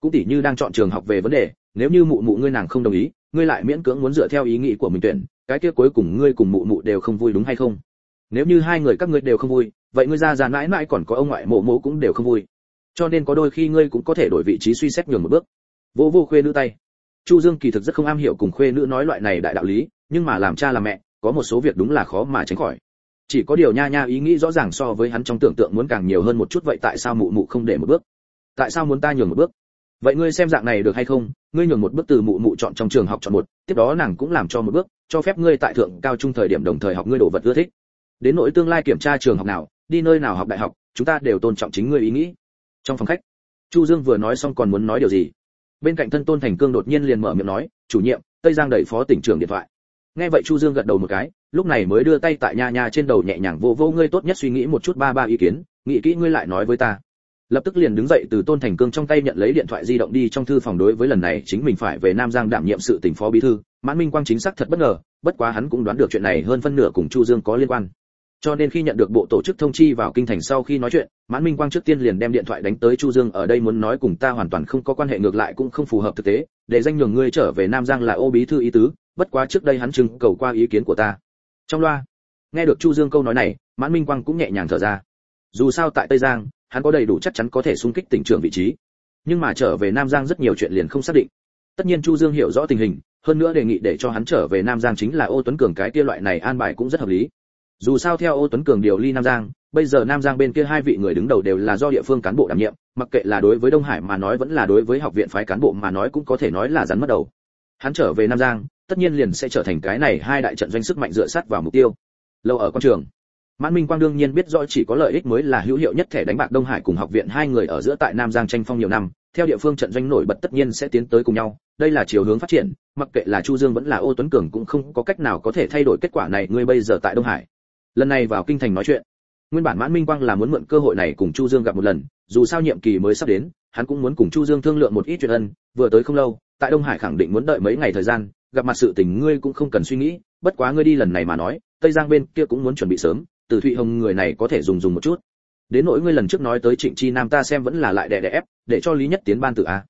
Cũng tỉ như đang chọn trường học về vấn đề, nếu như mụ mụ ngươi nàng không đồng ý, ngươi lại miễn cưỡng muốn dựa theo ý nghĩ của mình tuyển, cái kia cuối cùng ngươi cùng mụ mụ đều không vui đúng hay không? Nếu như hai người các ngươi đều không vui, vậy ngươi ra già mãi mãi còn có ông ngoại mộ mộ cũng đều không vui. Cho nên có đôi khi ngươi cũng có thể đổi vị trí suy xét nhường một bước. Vô vô khuê nữ tay chu dương kỳ thực rất không am hiểu cùng khuê nữ nói loại này đại đạo lý, nhưng mà làm cha làm mẹ, có một số việc đúng là khó mà tránh khỏi. Chỉ có điều nha nha ý nghĩ rõ ràng so với hắn trong tưởng tượng muốn càng nhiều hơn một chút, vậy tại sao mụ mụ không để một bước? Tại sao muốn ta nhường một bước? Vậy ngươi xem dạng này được hay không? Ngươi nhường một bước từ mụ mụ chọn trong trường học chọn một, tiếp đó nàng cũng làm cho một bước, cho phép ngươi tại thượng cao trung thời điểm đồng thời học ngươi đồ vật ưa thích. Đến nỗi tương lai kiểm tra trường học nào, đi nơi nào học đại học, chúng ta đều tôn trọng chính ngươi ý nghĩ. Trong phòng khách, chu dương vừa nói xong còn muốn nói điều gì? Bên cạnh thân tôn thành cương đột nhiên liền mở miệng nói, chủ nhiệm, tây giang đẩy phó tỉnh trưởng điện thoại. Nghe vậy chu dương gật đầu một cái, lúc này mới đưa tay tại nha nha trên đầu nhẹ nhàng vô vô ngươi tốt nhất suy nghĩ một chút ba ba ý kiến, nghĩ kỹ ngươi lại nói với ta. Lập tức liền đứng dậy từ tôn thành cương trong tay nhận lấy điện thoại di động đi trong thư phòng đối với lần này chính mình phải về nam giang đảm nhiệm sự tỉnh phó bí thư. Mãn minh quang chính xác thật bất ngờ, bất quá hắn cũng đoán được chuyện này hơn phân nửa cùng chu dương có liên quan cho nên khi nhận được bộ tổ chức thông chi vào kinh thành sau khi nói chuyện, mãn minh quang trước tiên liền đem điện thoại đánh tới chu dương, ở đây muốn nói cùng ta hoàn toàn không có quan hệ, ngược lại cũng không phù hợp thực tế, để danh nhường ngươi trở về nam giang là ô bí thư ý tứ, bất quá trước đây hắn chừng cầu qua ý kiến của ta. Trong loa, nghe được chu dương câu nói này, mãn minh quang cũng nhẹ nhàng thở ra. Dù sao tại tây giang, hắn có đầy đủ chắc chắn có thể xung kích tỉnh trưởng vị trí. Nhưng mà trở về nam giang rất nhiều chuyện liền không xác định. Tất nhiên chu dương hiểu rõ tình hình, hơn nữa đề nghị để cho hắn trở về nam giang chính là ô tuấn cường cái kia loại này an bài cũng rất hợp lý dù sao theo ô tuấn cường điều ly nam giang, bây giờ nam giang bên kia hai vị người đứng đầu đều là do địa phương cán bộ đảm nhiệm, mặc kệ là đối với đông hải mà nói vẫn là đối với học viện phái cán bộ mà nói cũng có thể nói là rắn mất đầu. Hắn trở về nam giang, tất nhiên liền sẽ trở thành cái này hai đại trận doanh sức mạnh dựa sát vào mục tiêu. Lâu ở con trường, mãn minh quang đương nhiên biết rõ chỉ có lợi ích mới là hữu hiệu nhất thể đánh bạc đông hải cùng học viện hai người ở giữa tại nam giang tranh phong nhiều năm, theo địa phương trận doanh nổi bật tất nhiên sẽ tiến tới cùng nhau, đây là chiều hướng phát triển, mặc kệ là chu dương vẫn là ô tuấn cường cũng không có cách nào có thể thay đổi kết quả này, ngươi bây giờ tại đông hải lần này vào kinh thành nói chuyện, nguyên bản mãn minh quang là muốn mượn cơ hội này cùng chu dương gặp một lần, dù sao nhiệm kỳ mới sắp đến, hắn cũng muốn cùng chu dương thương lượng một ít chuyện ân, vừa tới không lâu, tại đông hải khẳng định muốn đợi mấy ngày thời gian, gặp mặt sự tình ngươi cũng không cần suy nghĩ, bất quá ngươi đi lần này mà nói, tây giang bên kia cũng muốn chuẩn bị sớm, từ thụy hồng người này có thể dùng dùng một chút. Đến nỗi ngươi lần trước nói tới trịnh chi nam ta xem vẫn là lại đè đè ép, để cho lý nhất tiến ban tự a.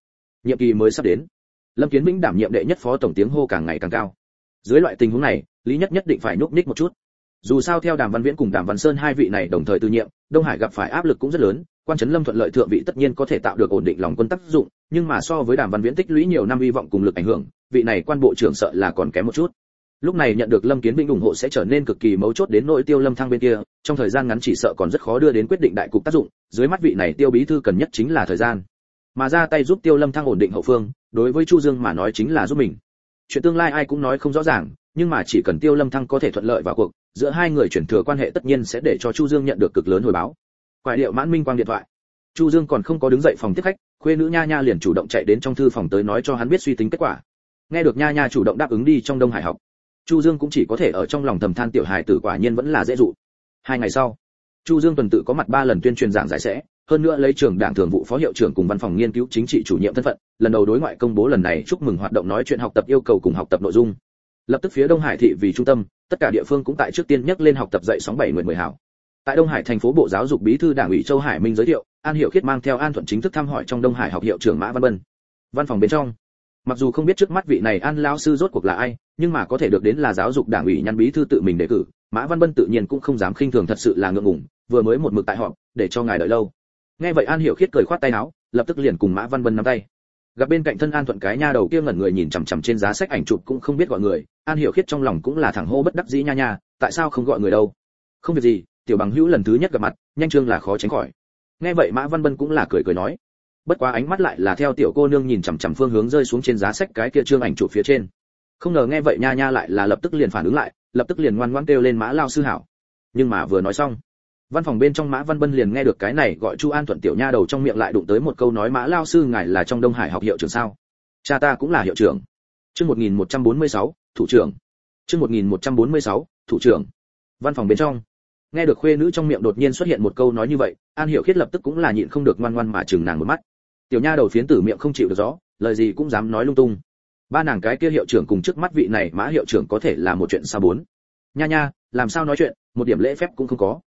Nhiệm kỳ mới sắp đến. Lâm kiến vĩnh đảm nhiệm đệ nhất phó tổng tiếng hô càng ngày càng cao. Dưới loại tình huống này, lý nhất nhất định phải nhúc nhích một chút dù sao theo đàm văn viễn cùng đàm văn sơn hai vị này đồng thời từ nhiệm, đông hải gặp phải áp lực cũng rất lớn, quan trấn lâm thuận lợi thượng vị tất nhiên có thể tạo được ổn định lòng quân tác dụng, nhưng mà so với đàm văn viễn tích lũy nhiều năm hy vọng cùng lực ảnh hưởng, vị này quan bộ trưởng sợ là còn kém một chút. Lúc này nhận được lâm kiến binh ủng hộ sẽ trở nên cực kỳ mấu chốt đến nội tiêu lâm thăng bên kia, trong thời gian ngắn chỉ sợ còn rất khó đưa đến quyết định đại cục tác dụng, dưới mắt vị này tiêu bí thư cần nhất chính là thời gian. Mà ra tay giúp tiêu lâm thăng ổn định hậu phương, đối với chu dương mà nói chính là giúp mình. Chuyện tương lai ai cũng nói không rõ ràng, nhưng mà chỉ cần tiêu lâm thăng có thể thuận lợi vào cuộc giữa hai người chuyển thừa quan hệ tất nhiên sẽ để cho chu dương nhận được cực lớn hồi báo. Quại điệu mãn minh quang điện thoại. Chu dương còn không có đứng dậy phòng tiếp khách, khuê nữ nha nha liền chủ động chạy đến trong thư phòng tới nói cho hắn biết suy tính kết quả. Nghe được nha nha chủ động đáp ứng đi trong đông hải học, chu dương cũng chỉ có thể ở trong lòng thầm than tiểu hải tử quả nhiên vẫn là dễ dụ. Hai ngày sau, chu dương tuần tự có mặt ba lần tuyên truyền giảng giải sẽ, hơn nữa lấy trưởng đảng thường vụ phó hiệu trưởng cùng văn phòng nghiên cứu chính trị chủ nhiệm thân phận, lần đầu đối ngoại công bố lần này chúc mừng hoạt động nói chuyện học tập yêu cầu cùng học tập nội dung lập tức phía đông hải thị vì trung tâm, tất cả địa phương cũng tại trước tiên nhắc lên học tập dạy sóng bảy nguyện mười hảo. Tại đông hải thành phố bộ giáo dục bí thư đảng ủy châu hải minh giới thiệu, an hiệu khiết mang theo an thuận chính thức thăm hỏi trong đông hải học hiệu trưởng mã văn bân. Văn phòng bên trong, mặc dù không biết trước mắt vị này an lão sư rốt cuộc là ai, nhưng mà có thể được đến là giáo dục đảng ủy nhăn bí thư tự mình đề cử, mã văn bân tự nhiên cũng không dám khinh thường thật sự là ngượng ngùng, vừa mới một mực tại họp, để cho ngài đợi lâu. Nghe vậy an hiểu khiết cười khoát tay áo, lập tức liền cùng mã văn bân nắm tay gặp bên cạnh thân an thuận cái nha đầu kia ngẩn người nhìn chằm chằm trên giá sách ảnh chụp cũng không biết gọi người, an hiểu khiết trong lòng cũng là thẳng hô bất đắc dĩ nha nha, tại sao không gọi người đâu? Không việc gì, tiểu bằng hữu lần thứ nhất gặp mặt, nhanh trương là khó tránh khỏi. Nghe vậy mã văn bân cũng là cười cười nói. Bất quá ánh mắt lại là theo tiểu cô nương nhìn chằm chằm phương hướng rơi xuống trên giá sách cái kia trương ảnh chụp phía trên. Không ngờ nghe vậy nha nha lại là lập tức liền phản ứng lại, lập tức liền ngoan ngoãn kêu lên mã lao sư hảo. Nhưng mà vừa nói xong văn phòng bên trong mã văn bân liền nghe được cái này gọi chu an thuận tiểu nha đầu trong miệng lại đụng tới một câu nói mã lao sư ngài là trong đông hải học hiệu trưởng sao? Cha ta cũng là hiệu trưởng. Chương 1146, thủ trưởng. Chương 1146, thủ trưởng. Văn phòng bên trong. Nghe được khuê nữ trong miệng đột nhiên xuất hiện một câu nói như vậy an hiểu khiết lập tức cũng là nhịn không được ngoan ngoan mà chừng nàng một mắt. Tiểu nha đầu phiến tử miệng không chịu được rõ lời gì cũng dám nói lung tung. Ba nàng cái kia hiệu trưởng cùng trước mắt vị này mã hiệu trưởng có thể là một chuyện xa bốn. Nha nha làm sao nói chuyện một điểm lễ phép cũng không có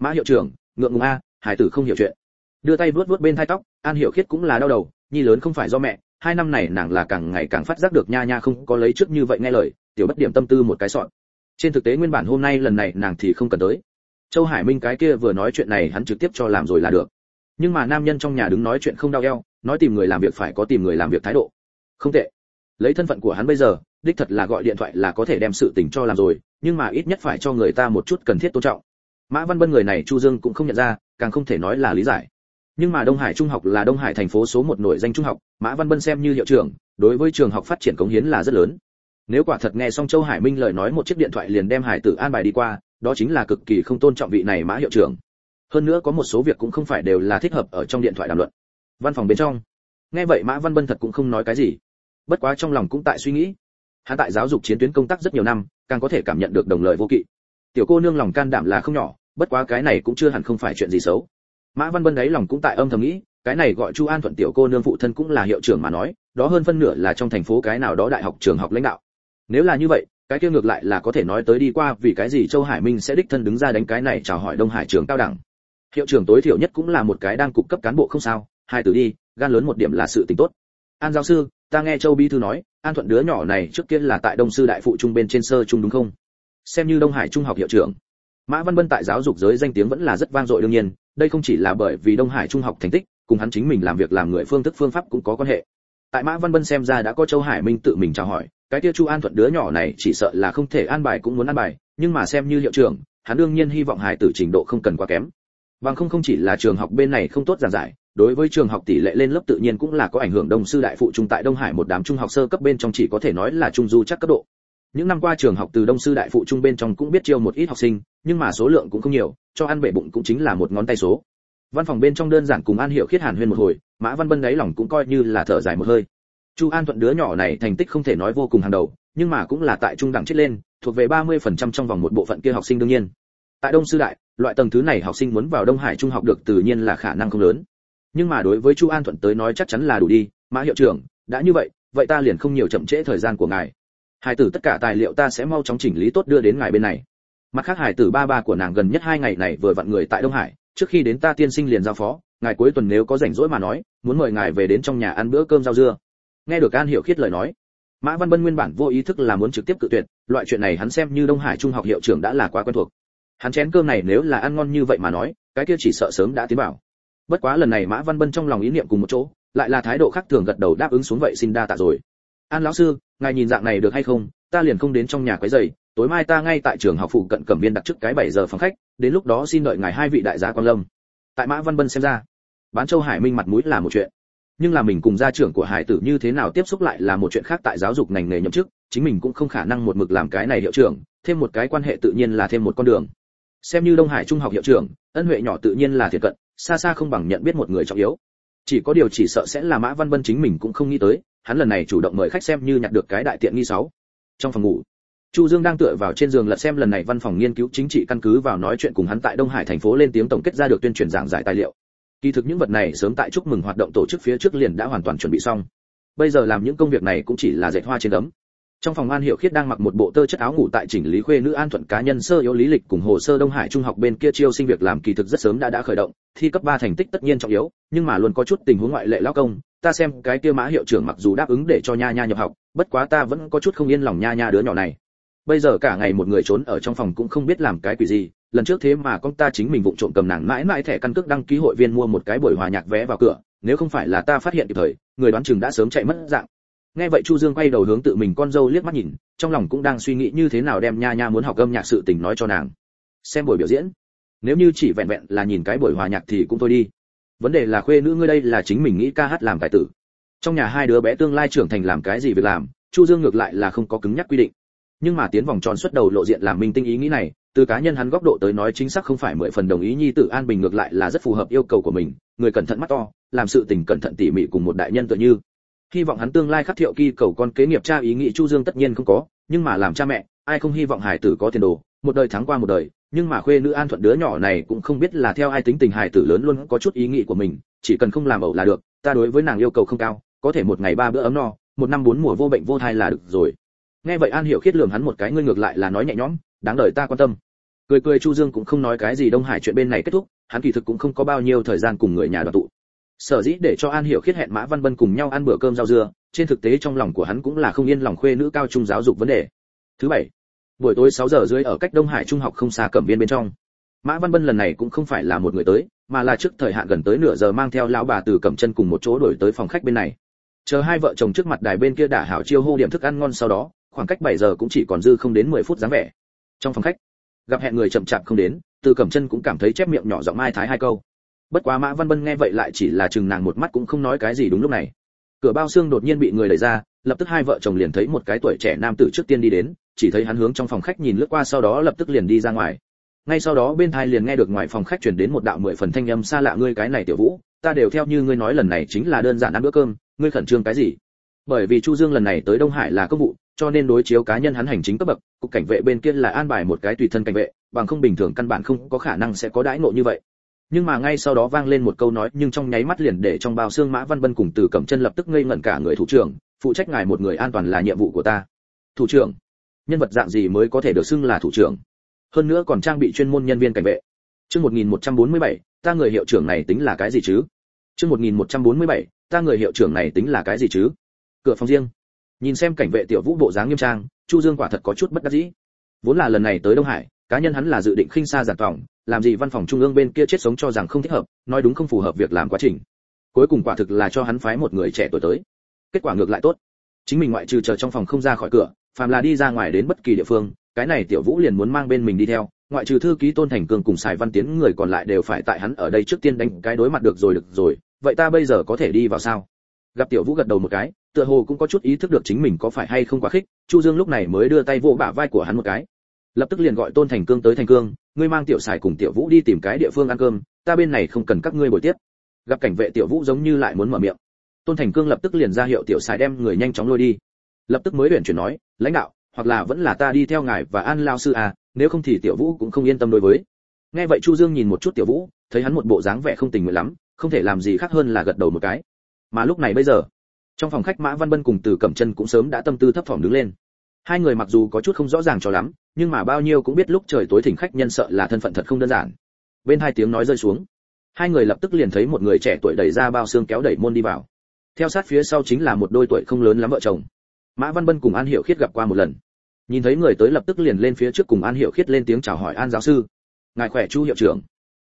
mã hiệu trưởng, ngượng ngùng a, hải tử không hiểu chuyện. Đưa tay vuốt vuốt bên thai tóc, an hiểu khiết cũng là đau đầu, nhi lớn không phải do mẹ, hai năm này nàng là càng ngày càng phát giác được nha nha không có lấy trước như vậy nghe lời, tiểu bất điểm tâm tư một cái sọn. Trên thực tế nguyên bản hôm nay lần này nàng thì không cần tới. Châu hải minh cái kia vừa nói chuyện này hắn trực tiếp cho làm rồi là được. Nhưng mà nam nhân trong nhà đứng nói chuyện không đau eo, nói tìm người làm việc phải có tìm người làm việc thái độ. Không tệ. Lấy thân phận của hắn bây giờ, đích thật là gọi điện thoại là có thể đem sự tình cho làm rồi, nhưng mà ít nhất phải cho người ta một chút cần thiết tôn trọng mã văn bân người này chu dương cũng không nhận ra, càng không thể nói là lý giải. Nhưng mà đông hải trung học là đông hải thành phố số một nổi danh trung học, mã văn bân xem như hiệu trưởng, đối với trường học phát triển cống hiến là rất lớn. Nếu quả thật nghe xong châu hải minh lời nói một chiếc điện thoại liền đem hải tử an bài đi qua, đó chính là cực kỳ không tôn trọng vị này mã hiệu trưởng. Hơn nữa có một số việc cũng không phải đều là thích hợp ở trong điện thoại đàm luận. Văn phòng bên trong. Nghe vậy mã văn bân thật cũng không nói cái gì. Bất quá trong lòng cũng tại suy nghĩ. Hắn tại giáo dục chiến tuyến công tác rất nhiều năm, càng có thể cảm nhận được đồng lợi vô kỵ. Tiểu cô nương lòng can đảm là không nhỏ bất quá cái này cũng chưa hẳn không phải chuyện gì xấu. Mã văn bân đấy lòng cũng tại âm thầm nghĩ, cái này gọi chu an thuận tiểu cô nương phụ thân cũng là hiệu trưởng mà nói, đó hơn phân nửa là trong thành phố cái nào đó đại học trường học lãnh đạo. Nếu là như vậy, cái kia ngược lại là có thể nói tới đi qua vì cái gì châu hải minh sẽ đích thân đứng ra đánh cái này chào hỏi đông hải trường cao đẳng. Hiệu trưởng tối thiểu nhất cũng là một cái đang cục cấp cán bộ không sao, hai từ đi, gan lớn một điểm là sự tình tốt. An giáo sư, ta nghe châu bí thư nói, an thuận đứa nhỏ này trước kia là tại đông sư đại phụ trung bên trên sơ trung đúng không? Xem như đông hải trung học hiệu trưởng mã văn bân tại giáo dục giới danh tiếng vẫn là rất vang dội đương nhiên, đây không chỉ là bởi vì đông hải trung học thành tích, cùng hắn chính mình làm việc làm người phương thức phương pháp cũng có quan hệ. Tại mã văn bân xem ra đã có châu hải minh tự mình chào hỏi, cái kia chu an thuận đứa nhỏ này chỉ sợ là không thể an bài cũng muốn an bài, nhưng mà xem như hiệu trưởng, hắn đương nhiên hy vọng hải tử trình độ không cần quá kém. Bằng không không chỉ là trường học bên này không tốt giảng giải, đối với trường học tỷ lệ lên lớp tự nhiên cũng là có ảnh hưởng đông sư đại phụ trung tại đông hải một đám trung học sơ cấp bên trong chỉ có thể nói là trung du chắc cấp độ những năm qua trường học từ đông sư đại phụ trung bên trong cũng biết chiêu một ít học sinh, nhưng mà số lượng cũng không nhiều, cho ăn bể bụng cũng chính là một ngón tay số. Văn phòng bên trong đơn giản cùng an hiểu khiết hàn huyên một hồi mã văn bân đáy lòng cũng coi như là thở dài một hơi. Chu an thuận đứa nhỏ này thành tích không thể nói vô cùng hàng đầu, nhưng mà cũng là tại trung đẳng chết lên, thuộc về 30% trong vòng một bộ phận kia học sinh đương nhiên. Tại đông sư đại, loại tầng thứ này học sinh muốn vào đông hải trung học được tự nhiên là khả năng không lớn. Nhưng mà đối với chu an thuận tới nói chắc chắn là đủ đi mã hiệu trưởng, đã như vậy vậy ta liền không nhiều chậm trễ thời gian của ngài hải tử tất cả tài liệu ta sẽ mau chóng chỉnh lý tốt đưa đến ngài bên này. Mặt khác hải tử ba ba của nàng gần nhất hai ngày này vừa vặn người tại đông hải, trước khi đến ta tiên sinh liền giao phó, ngài cuối tuần nếu có rảnh rỗi mà nói, muốn mời ngài về đến trong nhà ăn bữa cơm rau dưa. Nghe được an hiểu khiết lời nói, mã văn bân nguyên bản vô ý thức là muốn trực tiếp cự tuyệt, loại chuyện này hắn xem như đông hải trung học hiệu trưởng đã là quá quen thuộc. Hắn chén cơm này nếu là ăn ngon như vậy mà nói, cái kia chỉ sợ sớm đã tiến vào. Bất quá lần này mã văn bân trong lòng ý niệm cùng một chỗ, lại là thái độ khác thường gật đầu đáp ứng xuống vậy xin đa tạ rồi. An lão sư ngài nhìn dạng này được hay không? Ta liền không đến trong nhà quấy giày tối mai ta ngay tại trường học phụ cận cẩm viên đặt trước cái 7 giờ phòng khách, đến lúc đó xin đợi ngài hai vị đại giá quan lâm. Tại mã văn bân xem ra, bán châu hải minh mặt mũi là một chuyện. Nhưng là mình cùng gia trưởng của hải tử như thế nào tiếp xúc lại là một chuyện khác tại giáo dục ngành nghề nhậm chức, chính mình cũng không khả năng một mực làm cái này hiệu trưởng, thêm một cái quan hệ tự nhiên là thêm một con đường. Xem như đông hải trung học hiệu trưởng, ân huệ nhỏ tự nhiên là thiệt cận, xa xa không bằng nhận biết một người trọng yếu chỉ có điều chỉ sợ sẽ là mã văn bân chính mình cũng không nghĩ tới, hắn lần này chủ động mời khách xem như nhặt được cái đại tiện nghi sáu. Trong phòng ngủ, chu dương đang tựa vào trên giường lật xem lần này văn phòng nghiên cứu chính trị căn cứ vào nói chuyện cùng hắn tại đông hải thành phố lên tiếng tổng kết ra được tuyên truyền giảng giải tài liệu. Kỳ thực những vật này sớm tại chúc mừng hoạt động tổ chức phía trước liền đã hoàn toàn chuẩn bị xong. Bây giờ làm những công việc này cũng chỉ là dệt hoa trên gấm trong phòng an hiệu khiết đang mặc một bộ tơ chất áo ngủ tại chỉnh lý khuê nữ an thuận cá nhân sơ yếu lý lịch cùng hồ sơ đông hải trung học bên kia chiêu sinh việc làm kỳ thực rất sớm đã đã khởi động, thi cấp 3 thành tích tất nhiên trọng yếu, nhưng mà luôn có chút tình huống ngoại lệ lao công, ta xem cái kia mã hiệu trưởng mặc dù đáp ứng để cho nha nha nhập học, bất quá ta vẫn có chút không yên lòng nha nha đứa nhỏ này. Bây giờ cả ngày một người trốn ở trong phòng cũng không biết làm cái quỷ gì, lần trước thế mà con ta chính mình vụng trộm cầm nàng mãi mãi thẻ căn cước đăng ký hội viên mua một cái buổi hòa nhạc vé vào cửa, nếu không phải là ta phát hiện kịp thời, người đoán chừng đã sớm chạy mất dạng nghe vậy chu dương quay đầu hướng tự mình con dâu liếc mắt nhìn, trong lòng cũng đang suy nghĩ như thế nào đem nha nha muốn học âm nhạc sự tình nói cho nàng. Xem buổi biểu diễn. Nếu như chỉ vẹn vẹn là nhìn cái buổi hòa nhạc thì cũng thôi đi. Vấn đề là khuê nữ ngươi đây là chính mình nghĩ ca hát làm tài tử. Trong nhà hai đứa bé tương lai trưởng thành làm cái gì việc làm, chu dương ngược lại là không có cứng nhắc quy định. Nhưng mà tiến vòng tròn xuất đầu lộ diện làm minh tinh ý nghĩ này, từ cá nhân hắn góc độ tới nói chính xác không phải mười phần đồng ý nhi tử an bình ngược lại là rất phù hợp yêu cầu của mình, người cẩn thận mắt to, làm sự tình cẩn thận tỉ mỉ cùng một đại nhân tự như hy vọng hắn tương lai khắc thiệu kỳ cầu con kế nghiệp cha ý nghĩ chu dương tất nhiên không có, nhưng mà làm cha mẹ, ai không hy vọng hải tử có tiền đồ, một đời thắng qua một đời, nhưng mà khuê nữ an thuận đứa nhỏ này cũng không biết là theo ai tính tình hải tử lớn luôn có chút ý nghĩ của mình, chỉ cần không làm ẩu là được, ta đối với nàng yêu cầu không cao, có thể một ngày ba bữa ấm no, một năm bốn mùa vô bệnh vô thai là được rồi. Nghe vậy an hiểu khiết lườm hắn một cái, ngươi ngược lại là nói nhẹ nhõm, đáng đời ta quan tâm. Cười cười chu dương cũng không nói cái gì đông hải chuyện bên này kết thúc, hắn kỳ thực cũng không có bao nhiêu thời gian cùng người nhà đoàn tụ sở dĩ để cho an hiểu khiết hẹn mã văn bân cùng nhau ăn bữa cơm rau dưa, trên thực tế trong lòng của hắn cũng là không yên lòng khuê nữ cao trung giáo dục vấn đề. Thứ bảy, buổi tối 6 giờ rưỡi ở cách đông hải trung học không xa cẩm viên bên trong. Mã văn bân lần này cũng không phải là một người tới, mà là trước thời hạn gần tới nửa giờ mang theo lão bà từ cẩm chân cùng một chỗ đổi tới phòng khách bên này. Chờ hai vợ chồng trước mặt đài bên kia đả hảo chiêu hô điểm thức ăn ngon sau đó, khoảng cách 7 giờ cũng chỉ còn dư không đến 10 phút dáng vẻ. Trong phòng khách, gặp hẹn người chậm chạp không đến, từ cẩm chân cũng cảm thấy chép miệng nhỏ giọng mai thái hai câu bất quá mã văn bân nghe vậy lại chỉ là chừng nàng một mắt cũng không nói cái gì đúng lúc này. Cửa bao xương đột nhiên bị người đẩy ra, lập tức hai vợ chồng liền thấy một cái tuổi trẻ nam tử trước tiên đi đến, chỉ thấy hắn hướng trong phòng khách nhìn lướt qua sau đó lập tức liền đi ra ngoài. Ngay sau đó bên thai liền nghe được ngoài phòng khách truyền đến một đạo mười phần thanh âm xa lạ, ngươi cái này tiểu vũ, ta đều theo như ngươi nói lần này chính là đơn giản ăn bữa cơm, ngươi khẩn trương cái gì? Bởi vì chu dương lần này tới đông hải là công vụ, cho nên đối chiếu cá nhân hắn hành chính cấp bậc, cục cảnh vệ bên kia là an bài một cái tùy thân cảnh vệ, bằng không bình thường căn bản không có khả năng sẽ có đãi ngộ như vậy nhưng mà ngay sau đó vang lên một câu nói nhưng trong nháy mắt liền để trong bao xương mã văn Bân cùng từ cẩm chân lập tức ngây ngẩn cả người. Thủ trưởng phụ trách ngài một người an toàn là nhiệm vụ của ta. Thủ trưởng nhân vật dạng gì mới có thể được xưng là thủ trưởng? Hơn nữa còn trang bị chuyên môn nhân viên cảnh vệ. Chương 1147, ta người hiệu trưởng này tính là cái gì chứ? Chương 1147, ta người hiệu trưởng này tính là cái gì chứ? Cửa phòng riêng. Nhìn xem cảnh vệ tiểu vũ bộ dáng nghiêm trang chu dương quả thật có chút bất đắc dĩ. Vốn là lần này tới đông hải cá nhân hắn là dự định khinh xa giản phòng làm gì văn phòng trung ương bên kia chết sống cho rằng không thích hợp, nói đúng không phù hợp việc làm quá trình. Cuối cùng quả thực là cho hắn phái một người trẻ tuổi tới. Kết quả ngược lại tốt. Chính mình ngoại trừ chờ trong phòng không ra khỏi cửa, phàm là đi ra ngoài đến bất kỳ địa phương, cái này tiểu vũ liền muốn mang bên mình đi theo, ngoại trừ thư ký tôn thành cường cùng xài văn tiến người còn lại đều phải tại hắn ở đây trước tiên đánh cái đối mặt được rồi được rồi, vậy ta bây giờ có thể đi vào sao? Gặp tiểu vũ gật đầu một cái, tựa hồ cũng có chút ý thức được chính mình có phải hay không quá khích, chu dương lúc này mới đưa tay vỗ bả vai của hắn một cái. Lập tức liền gọi tôn thành cương tới thành cương ngươi mang tiểu xài cùng tiểu vũ đi tìm cái địa phương ăn cơm, ta bên này không cần các ngươi buổi tiếp. Gặp cảnh vệ tiểu vũ giống như lại muốn mở miệng. Tôn thành cương lập tức liền ra hiệu tiểu xài đem người nhanh chóng lôi đi. Lập tức mới tuyển chuyển nói, lãnh đạo, hoặc là vẫn là ta đi theo ngài và an lao sư à nếu không thì tiểu vũ cũng không yên tâm đối với. Nghe vậy chu dương nhìn một chút tiểu vũ, thấy hắn một bộ dáng vẻ không tình nguyện lắm, không thể làm gì khác hơn là gật đầu một cái. Mà lúc này bây giờ, trong phòng khách mã văn bân cùng từ cẩm chân cũng sớm đã tâm tư thấp thỏm đứng lên hai người mặc dù có chút không rõ ràng cho lắm, nhưng mà bao nhiêu cũng biết lúc trời tối thỉnh khách nhân sợ là thân phận thật không đơn giản. Bên hai tiếng nói rơi xuống, hai người lập tức liền thấy một người trẻ tuổi đẩy ra bao xương kéo đẩy môn đi vào. Theo sát phía sau chính là một đôi tuổi không lớn lắm vợ chồng. Mã văn bân cùng an hiệu khiết gặp qua một lần. Nhìn thấy người tới lập tức liền lên phía trước cùng an hiệu khiết lên tiếng chào hỏi an giáo sư. Ngài khỏe chu hiệu trưởng.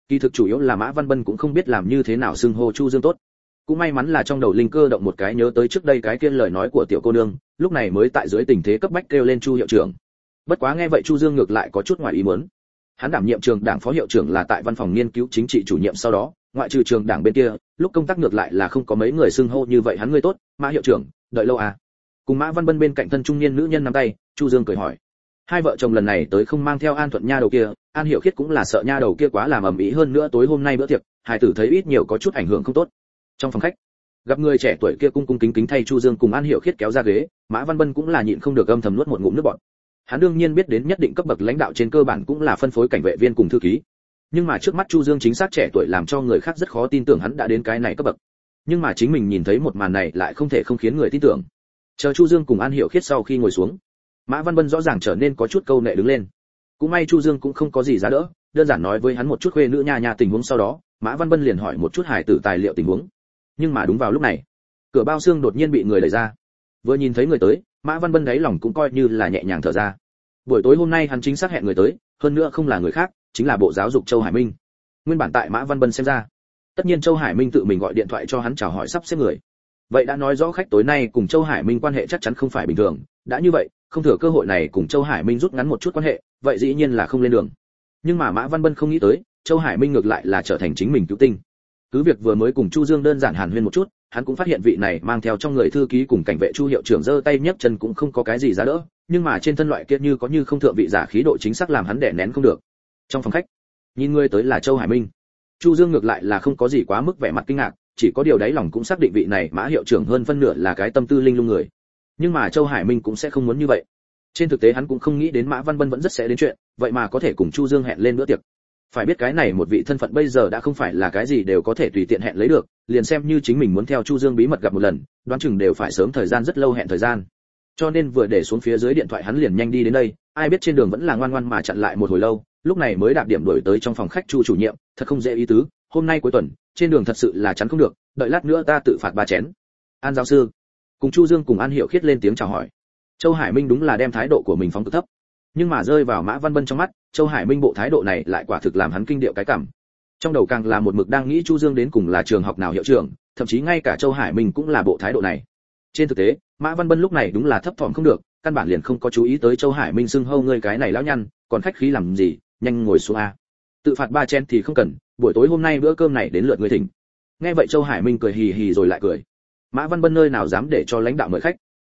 Kỳ thực chủ yếu là mã văn bân cũng không biết làm như thế nào xưng hô chu dương tốt. Cũng may mắn là trong đầu linh cơ động một cái nhớ tới trước đây cái kia lời nói của tiểu cô nương lúc này mới tại dưới tình thế cấp bách kêu lên chu hiệu trưởng. Bất quá nghe vậy chu dương ngược lại có chút ngoài ý muốn. Hắn đảm nhiệm trường đảng phó hiệu trưởng là tại văn phòng nghiên cứu chính trị chủ nhiệm sau đó, ngoại trừ trường đảng bên kia, lúc công tác ngược lại là không có mấy người xưng hô như vậy hắn ngươi tốt, mã hiệu trưởng, đợi lâu à? Cùng mã văn bân bên cạnh thân trung niên nữ nhân nắm tay, chu dương cười hỏi. Hai vợ chồng lần này tới không mang theo an thuận nha đầu kia, an hiểu khiết cũng là sợ nha đầu kia quá làm ầm ĩ hơn nữa tối hôm nay bữa tiệc hai tử thấy ít nhiều có chút ảnh hưởng không tốt. Trong phòng khách gặp người trẻ tuổi kia cung cung kính kính thay chu dương cùng an hiểu khiết kéo ra ghế, mã văn bân cũng là nhịn không được âm thầm nuốt một ngụm nước bọt. Hắn đương nhiên biết đến nhất định cấp bậc lãnh đạo trên cơ bản cũng là phân phối cảnh vệ viên cùng thư ký. Nhưng mà trước mắt chu dương chính xác trẻ tuổi làm cho người khác rất khó tin tưởng hắn đã đến cái này cấp bậc. Nhưng mà chính mình nhìn thấy một màn này lại không thể không khiến người tin tưởng. Chờ chu dương cùng an hiểu khiết sau khi ngồi xuống, mã văn bân rõ ràng trở nên có chút câu nệ đứng lên. Cũng may chu dương cũng không có gì giá đỡ, đơn giản nói với hắn một chút khuê nữ nhà nhà tình huống sau đó, mã văn bân liền hỏi một chút hải tử tài liệu tình huống nhưng mà đúng vào lúc này, cửa bao xương đột nhiên bị người đẩy ra. Vừa nhìn thấy người tới, mã văn bân đáy lòng cũng coi như là nhẹ nhàng thở ra. Buổi tối hôm nay hắn chính xác hẹn người tới, hơn nữa không là người khác, chính là bộ giáo dục châu hải minh. Nguyên bản tại mã văn bân xem ra, tất nhiên châu hải minh tự mình gọi điện thoại cho hắn chào hỏi sắp xếp người. Vậy đã nói rõ khách tối nay cùng châu hải minh quan hệ chắc chắn không phải bình thường, đã như vậy, không thừa cơ hội này cùng châu hải minh rút ngắn một chút quan hệ, vậy dĩ nhiên là không lên đường. Nhưng mà mã văn bân không nghĩ tới, châu hải minh ngược lại là trở thành chính mình cứu tinh cứ việc vừa mới cùng chu dương đơn giản hàn huyên một chút, hắn cũng phát hiện vị này mang theo trong người thư ký cùng cảnh vệ chu hiệu trưởng giơ tay nhấc chân cũng không có cái gì giá đỡ, nhưng mà trên thân loại kia như có như không thượng vị giả khí độ chính xác làm hắn đè nén không được. Trong phòng khách, nhìn ngươi tới là châu hải minh. Chu dương ngược lại là không có gì quá mức vẻ mặt kinh ngạc, chỉ có điều đáy lòng cũng xác định vị này mã hiệu trưởng hơn phân nửa là cái tâm tư linh lung người. Nhưng mà châu hải minh cũng sẽ không muốn như vậy. Trên thực tế hắn cũng không nghĩ đến mã văn bân vẫn rất sẽ đến chuyện, vậy mà có thể cùng chu dương hẹn lên bữa tiệc phải biết cái này một vị thân phận bây giờ đã không phải là cái gì đều có thể tùy tiện hẹn lấy được, liền xem như chính mình muốn theo chu dương bí mật gặp một lần, đoán chừng đều phải sớm thời gian rất lâu hẹn thời gian. Cho nên vừa để xuống phía dưới điện thoại hắn liền nhanh đi đến đây, ai biết trên đường vẫn là ngoan ngoan mà chặn lại một hồi lâu, lúc này mới đạp điểm đổi tới trong phòng khách chu chủ nhiệm, thật không dễ ý tứ, hôm nay cuối tuần, trên đường thật sự là chắn không được, đợi lát nữa ta tự phạt ba chén. An giáo sư, cùng chu dương cùng an Hiểu khiết lên tiếng chào hỏi. Châu hải minh đúng là đem thái độ của mình phóng cực thấp nhưng mà rơi vào mã văn bân trong mắt, châu hải minh bộ thái độ này lại quả thực làm hắn kinh điệu cái cảm. Trong đầu càng là một mực đang nghĩ chu dương đến cùng là trường học nào hiệu trưởng, thậm chí ngay cả châu hải minh cũng là bộ thái độ này. Trên thực tế, mã văn bân lúc này đúng là thấp thỏm không được, căn bản liền không có chú ý tới châu hải minh xưng hâu ngươi cái này lão nhăn, còn khách khí làm gì, nhanh ngồi xuống a. Tự phạt ba chen thì không cần, buổi tối hôm nay bữa cơm này đến lượt người thỉnh. Nghe vậy châu hải minh cười hì hì rồi lại cười. Mã văn bân nơi nào dám để cho lãnh đạo mời khách?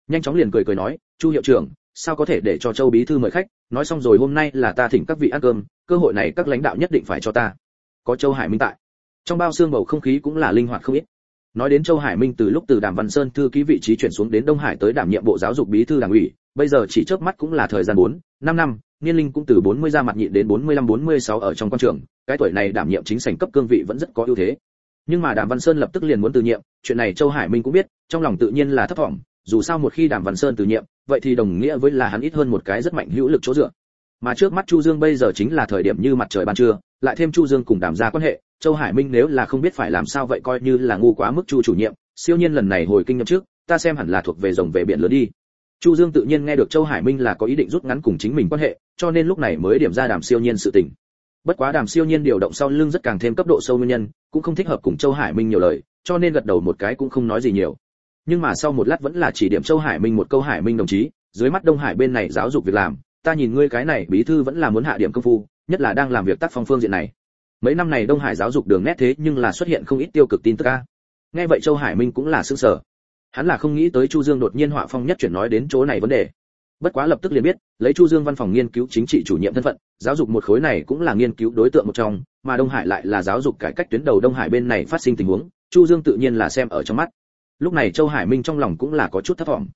Nhanh chóng liền cười cười nói, chu hiệu trưởng sao có thể để cho châu bí thư mời khách? Nói xong rồi hôm nay là ta thỉnh các vị ăn cơm cơ hội này các lãnh đạo nhất định phải cho ta. Có châu hải minh tại. Trong bao xương bầu không khí cũng là linh hoạt không ít. Nói đến châu hải minh từ lúc từ đàm văn sơn thư ký vị trí chuyển xuống đến đông hải tới đảm nhiệm bộ giáo dục bí thư đảng ủy bây giờ chỉ chớp mắt cũng là thời gian 4, 5 năm niên linh cũng từ 40 ra mặt nhịn đến 45-46 ở trong quan trường cái tuổi này đảm nhiệm chính sảnh cấp cương vị vẫn rất có ưu thế. Nhưng mà đàm văn sơn lập tức liền muốn từ nhiệm chuyện này châu hải minh cũng biết trong lòng tự nhiên là thất vọng dù sao một khi đàm văn sơn từ nhiệm, vậy thì đồng nghĩa với là hắn ít hơn một cái rất mạnh hữu lực chỗ dựa. Mà trước mắt chu dương bây giờ chính là thời điểm như mặt trời ban trưa, lại thêm chu dương cùng đàm gia quan hệ, châu hải minh nếu là không biết phải làm sao vậy coi như là ngu quá mức chu chủ nhiệm, siêu nhiên lần này hồi kinh nhậm trước ta xem hẳn là thuộc về rồng về biển lớn đi. Chu dương tự nhiên nghe được châu hải minh là có ý định rút ngắn cùng chính mình quan hệ, cho nên lúc này mới điểm ra đàm siêu nhiên sự tình. Bất quá đàm siêu nhiên điều động sau lưng rất càng thêm cấp độ sâu nguyên nhân, cũng không thích hợp cùng châu hải minh nhiều lời, cho nên gật đầu một cái cũng không nói gì nhiều nhưng mà sau một lát vẫn là chỉ điểm châu hải minh một câu hải minh đồng chí, dưới mắt đông hải bên này giáo dục việc làm, ta nhìn ngươi cái này bí thư vẫn là muốn hạ điểm công phu, nhất là đang làm việc tác phong phương diện này. Mấy năm này đông hải giáo dục đường nét thế nhưng là xuất hiện không ít tiêu cực tin tức a. Nghe vậy châu hải minh cũng là sững sờ. Hắn là không nghĩ tới chu dương đột nhiên họa phong nhất chuyển nói đến chỗ này vấn đề. Bất quá lập tức liền biết, lấy chu dương văn phòng nghiên cứu chính trị chủ nhiệm thân phận, giáo dục một khối này cũng là nghiên cứu đối tượng một trong, mà đông hải lại là giáo dục cải cách tuyến đầu đông hải bên này phát sinh tình huống, chu dương tự nhiên là xem ở trong mắt lúc này châu hải minh trong lòng cũng là có chút thất vọng.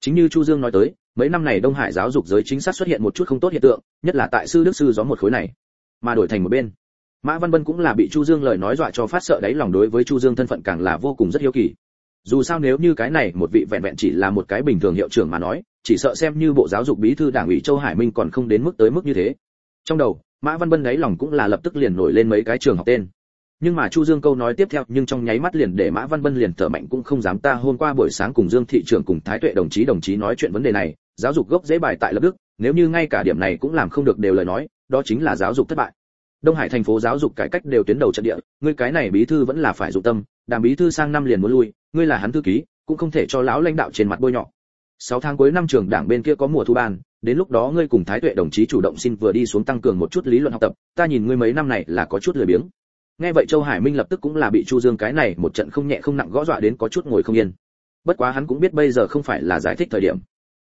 Chính như chu dương nói tới, mấy năm này đông hải giáo dục giới chính xác xuất hiện một chút không tốt hiện tượng, nhất là tại sư đức sư gió một khối này, mà đổi thành một bên. Mã văn vân cũng là bị chu dương lời nói dọa cho phát sợ đáy lòng đối với chu dương thân phận càng là vô cùng rất hiếu kỳ. Dù sao nếu như cái này một vị vẹn vẹn chỉ là một cái bình thường hiệu trưởng mà nói, chỉ sợ xem như bộ giáo dục bí thư đảng ủy châu hải minh còn không đến mức tới mức như thế. Trong đầu, mã văn vân đáy lòng cũng là lập tức liền nổi lên mấy cái trường học tên nhưng mà chu dương câu nói tiếp theo, nhưng trong nháy mắt liền để mã văn bân liền thở mạnh cũng không dám ta. Hôm qua buổi sáng cùng dương thị trưởng cùng thái tuệ đồng chí đồng chí nói chuyện vấn đề này, giáo dục gốc dễ bài tại lập đức, nếu như ngay cả điểm này cũng làm không được đều lời nói, đó chính là giáo dục thất bại. Đông hải thành phố giáo dục cải cách đều tuyến đầu trận địa, ngươi cái này bí thư vẫn là phải dụng tâm đàm bí thư sang năm liền muốn lui, ngươi là hắn thư ký, cũng không thể cho lão lãnh đạo trên mặt bôi nhọ. Sáu tháng cuối năm trường đảng bên kia có mùa thu ban, đến lúc đó ngươi cùng thái tuệ đồng chí chủ động xin vừa đi xuống tăng cường một chút lý luận học tập, ta nhìn ngươi mấy năm này là có chút lười biếng nghe vậy châu hải minh lập tức cũng là bị chu dương cái này một trận không nhẹ không nặng gõ dọa đến có chút ngồi không yên. Bất quá hắn cũng biết bây giờ không phải là giải thích thời điểm.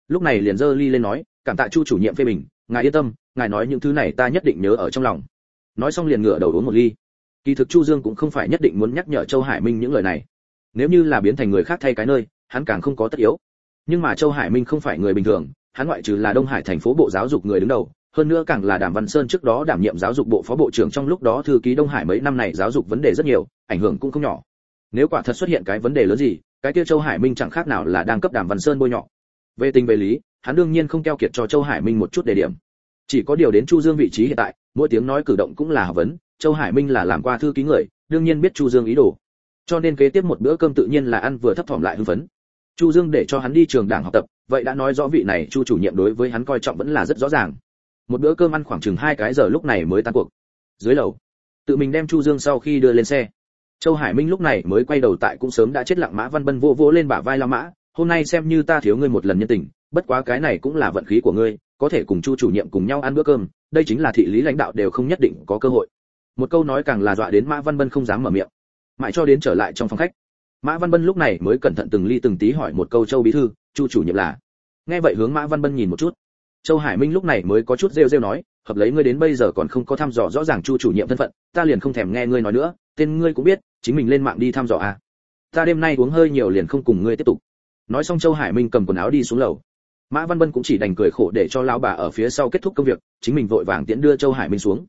Lúc này liền giơ ly lên nói, cảm tạ chu chủ nhiệm phê bình, ngài yên tâm, ngài nói những thứ này ta nhất định nhớ ở trong lòng. Nói xong liền ngửa đầu uống một ly. Kỳ thực chu dương cũng không phải nhất định muốn nhắc nhở châu hải minh những lời này. Nếu như là biến thành người khác thay cái nơi, hắn càng không có tất yếu. Nhưng mà châu hải minh không phải người bình thường, hắn ngoại trừ là đông hải thành phố bộ giáo dục người đứng đầu hơn nữa càng là đàm văn sơn trước đó đảm nhiệm giáo dục bộ phó bộ trưởng trong lúc đó thư ký đông hải mấy năm này giáo dục vấn đề rất nhiều, ảnh hưởng cũng không nhỏ. Nếu quả thật xuất hiện cái vấn đề lớn gì, cái kia châu hải minh chẳng khác nào là đang cấp đàm văn sơn bôi nhọ. Về tình về lý, hắn đương nhiên không keo kiệt cho châu hải minh một chút đề điểm. Chỉ có điều đến chu dương vị trí hiện tại, mỗi tiếng nói cử động cũng là học vấn, châu hải minh là làm qua thư ký người, đương nhiên biết chu dương ý đồ. Cho nên kế tiếp một bữa cơm tự nhiên là ăn vừa thấp thỏm lại hưng phấn. Chu dương để cho hắn đi trường đảng học tập, vậy đã nói rõ vị này chu chủ nhiệm đối với hắn coi trọng vẫn là rất rõ ràng một bữa cơm ăn khoảng chừng hai cái giờ lúc này mới tan cuộc. Dưới lầu, tự mình đem chu dương sau khi đưa lên xe. Châu hải minh lúc này mới quay đầu tại cũng sớm đã chết lặng mã văn bân vô vỗ lên bả vai la mã, hôm nay xem như ta thiếu ngươi một lần nhân tình, bất quá cái này cũng là vận khí của ngươi, có thể cùng chu chủ nhiệm cùng nhau ăn bữa cơm, đây chính là thị lý lãnh đạo đều không nhất định có cơ hội. Một câu nói càng là dọa đến mã văn bân không dám mở miệng. Mãi cho đến trở lại trong phòng khách, mã văn bân lúc này mới cẩn thận từng ly từng tí hỏi một câu châu bí thư, chu chủ nhiệm là? Nghe vậy hướng mã văn bân nhìn một chút châu hải minh lúc này mới có chút rêu rêu nói, hợp lấy ngươi đến bây giờ còn không có thăm dò rõ ràng chu chủ nhiệm thân phận, ta liền không thèm nghe ngươi nói nữa, tên ngươi cũng biết, chính mình lên mạng đi thăm dò à. Ta đêm nay uống hơi nhiều liền không cùng ngươi tiếp tục. Nói xong châu hải minh cầm quần áo đi xuống lầu. Mã văn bân cũng chỉ đành cười khổ để cho lão bà ở phía sau kết thúc công việc, chính mình vội vàng tiễn đưa châu hải minh xuống.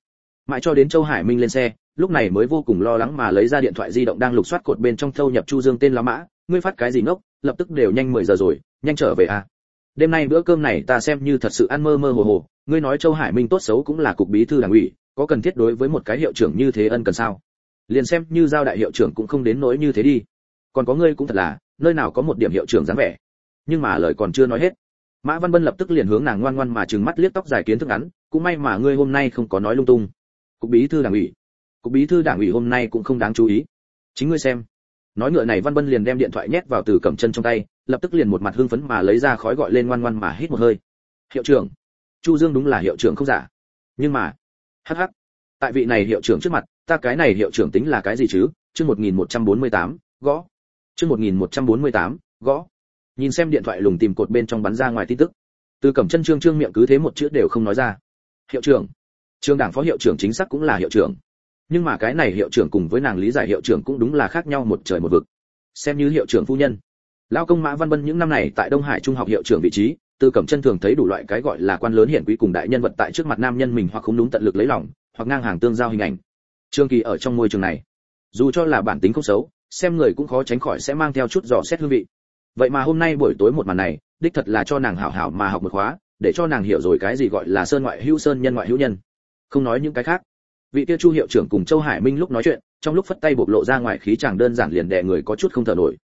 Mãi cho đến châu hải minh lên xe, lúc này mới vô cùng lo lắng mà lấy ra điện thoại di động đang lục soát cột bên trong thâu nhập chu dương tên lá mã, ngươi phát cái gì ngốc? Lập tức đều nhanh 10 giờ rồi, nhanh trở về à đêm nay bữa cơm này ta xem như thật sự ăn mơ mơ hồ hồ, ngươi nói châu hải minh tốt xấu cũng là cục bí thư đảng ủy, có cần thiết đối với một cái hiệu trưởng như thế ân cần sao? Liền xem như giao đại hiệu trưởng cũng không đến nỗi như thế đi. Còn có ngươi cũng thật là, nơi nào có một điểm hiệu trưởng dáng vẻ. Nhưng mà lời còn chưa nói hết, mã văn bân lập tức liền hướng nàng ngoan ngoan mà trừng mắt liếc tóc dài kiến thức ngắn, cũng may mà ngươi hôm nay không có nói lung tung. Cục bí thư đảng ủy. Cục bí thư đảng ủy hôm nay cũng không đáng chú ý. Chính ngươi xem. Nói ngựa này văn bân liền đem điện thoại nhét vào từ cầm chân trong tay lập tức liền một mặt hưng phấn mà lấy ra khói gọi lên ngoan ngoan mà hít một hơi. Hiệu trưởng chu dương đúng là hiệu trưởng không giả. Nhưng mà hắc hắc tại vị này hiệu trưởng trước mặt ta cái này hiệu trưởng tính là cái gì chứ? Chương 1148, gõ. Chương 1148, gõ. Nhìn xem điện thoại lùng tìm cột bên trong bắn ra ngoài tin tức. Từ cẩm chân trương trương miệng cứ thế một chữ đều không nói ra. Hiệu trưởng trường đảng phó hiệu trưởng chính xác cũng là hiệu trưởng. Nhưng mà cái này hiệu trưởng cùng với nàng lý giải hiệu trưởng cũng đúng là khác nhau một trời một vực. Xem như hiệu trưởng phu nhân lao công mã văn bân những năm này tại đông hải trung học hiệu trưởng vị trí từ cẩm chân thường thấy đủ loại cái gọi là quan lớn hiển quý cùng đại nhân vật tại trước mặt nam nhân mình hoặc không đúng tận lực lấy lòng, hoặc ngang hàng tương giao hình ảnh. Trương kỳ ở trong môi trường này, dù cho là bản tính không xấu, xem người cũng khó tránh khỏi sẽ mang theo chút dò xét hương vị. Vậy mà hôm nay buổi tối một màn này, đích thật là cho nàng hảo hảo mà học một khóa, để cho nàng hiểu rồi cái gì gọi là sơn ngoại hữu sơn nhân ngoại hữu nhân. Không nói những cái khác. Vị tiêu chu hiệu trưởng cùng châu hải minh lúc nói chuyện, trong lúc phất tay bộc lộ ra ngoài khí chàng đơn giản liền đè người có chút không thở nổi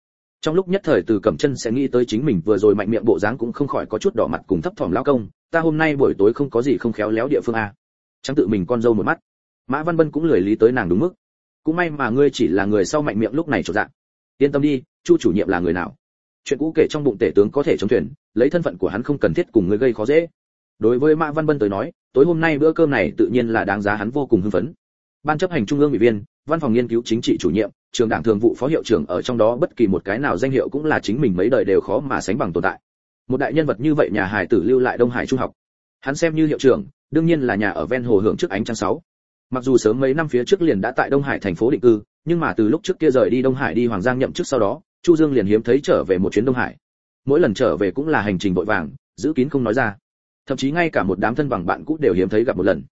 trong lúc nhất thời từ cẩm chân sẽ nghĩ tới chính mình, vừa rồi mạnh miệng bộ dáng cũng không khỏi có chút đỏ mặt cùng thấp thỏm lao công, ta hôm nay buổi tối không có gì không khéo léo địa phương a. Chẳng tự mình con dâu một mắt. Mã văn bân cũng lười lý tới nàng đúng mức. Cũng may mà ngươi chỉ là người sau mạnh miệng lúc này trộn dạng. Yên tâm đi, chu chủ nhiệm là người nào? Chuyện cũ kể trong bụng tể tướng có thể chống thuyền, lấy thân phận của hắn không cần thiết cùng ngươi gây khó dễ. Đối với mã văn bân tới nói, tối hôm nay bữa cơm này tự nhiên là đáng giá hắn vô cùng hưng phấn. Ban chấp hành trung ương ủy viên, văn phòng nghiên cứu chính trị chủ nhiệm trường đảng thường vụ phó hiệu trưởng ở trong đó bất kỳ một cái nào danh hiệu cũng là chính mình mấy đời đều khó mà sánh bằng tồn tại. Một đại nhân vật như vậy nhà hải tử lưu lại đông hải trung học. Hắn xem như hiệu trưởng, đương nhiên là nhà ở ven hồ hưởng trước ánh trăng sáu. Mặc dù sớm mấy năm phía trước liền đã tại đông hải thành phố định cư, nhưng mà từ lúc trước kia rời đi đông hải đi hoàng giang nhậm chức sau đó, chu dương liền hiếm thấy trở về một chuyến đông hải. Mỗi lần trở về cũng là hành trình vội vàng, giữ kín không nói ra. Thậm chí ngay cả một đám thân bằng bạn cũ đều hiếm thấy gặp một lần.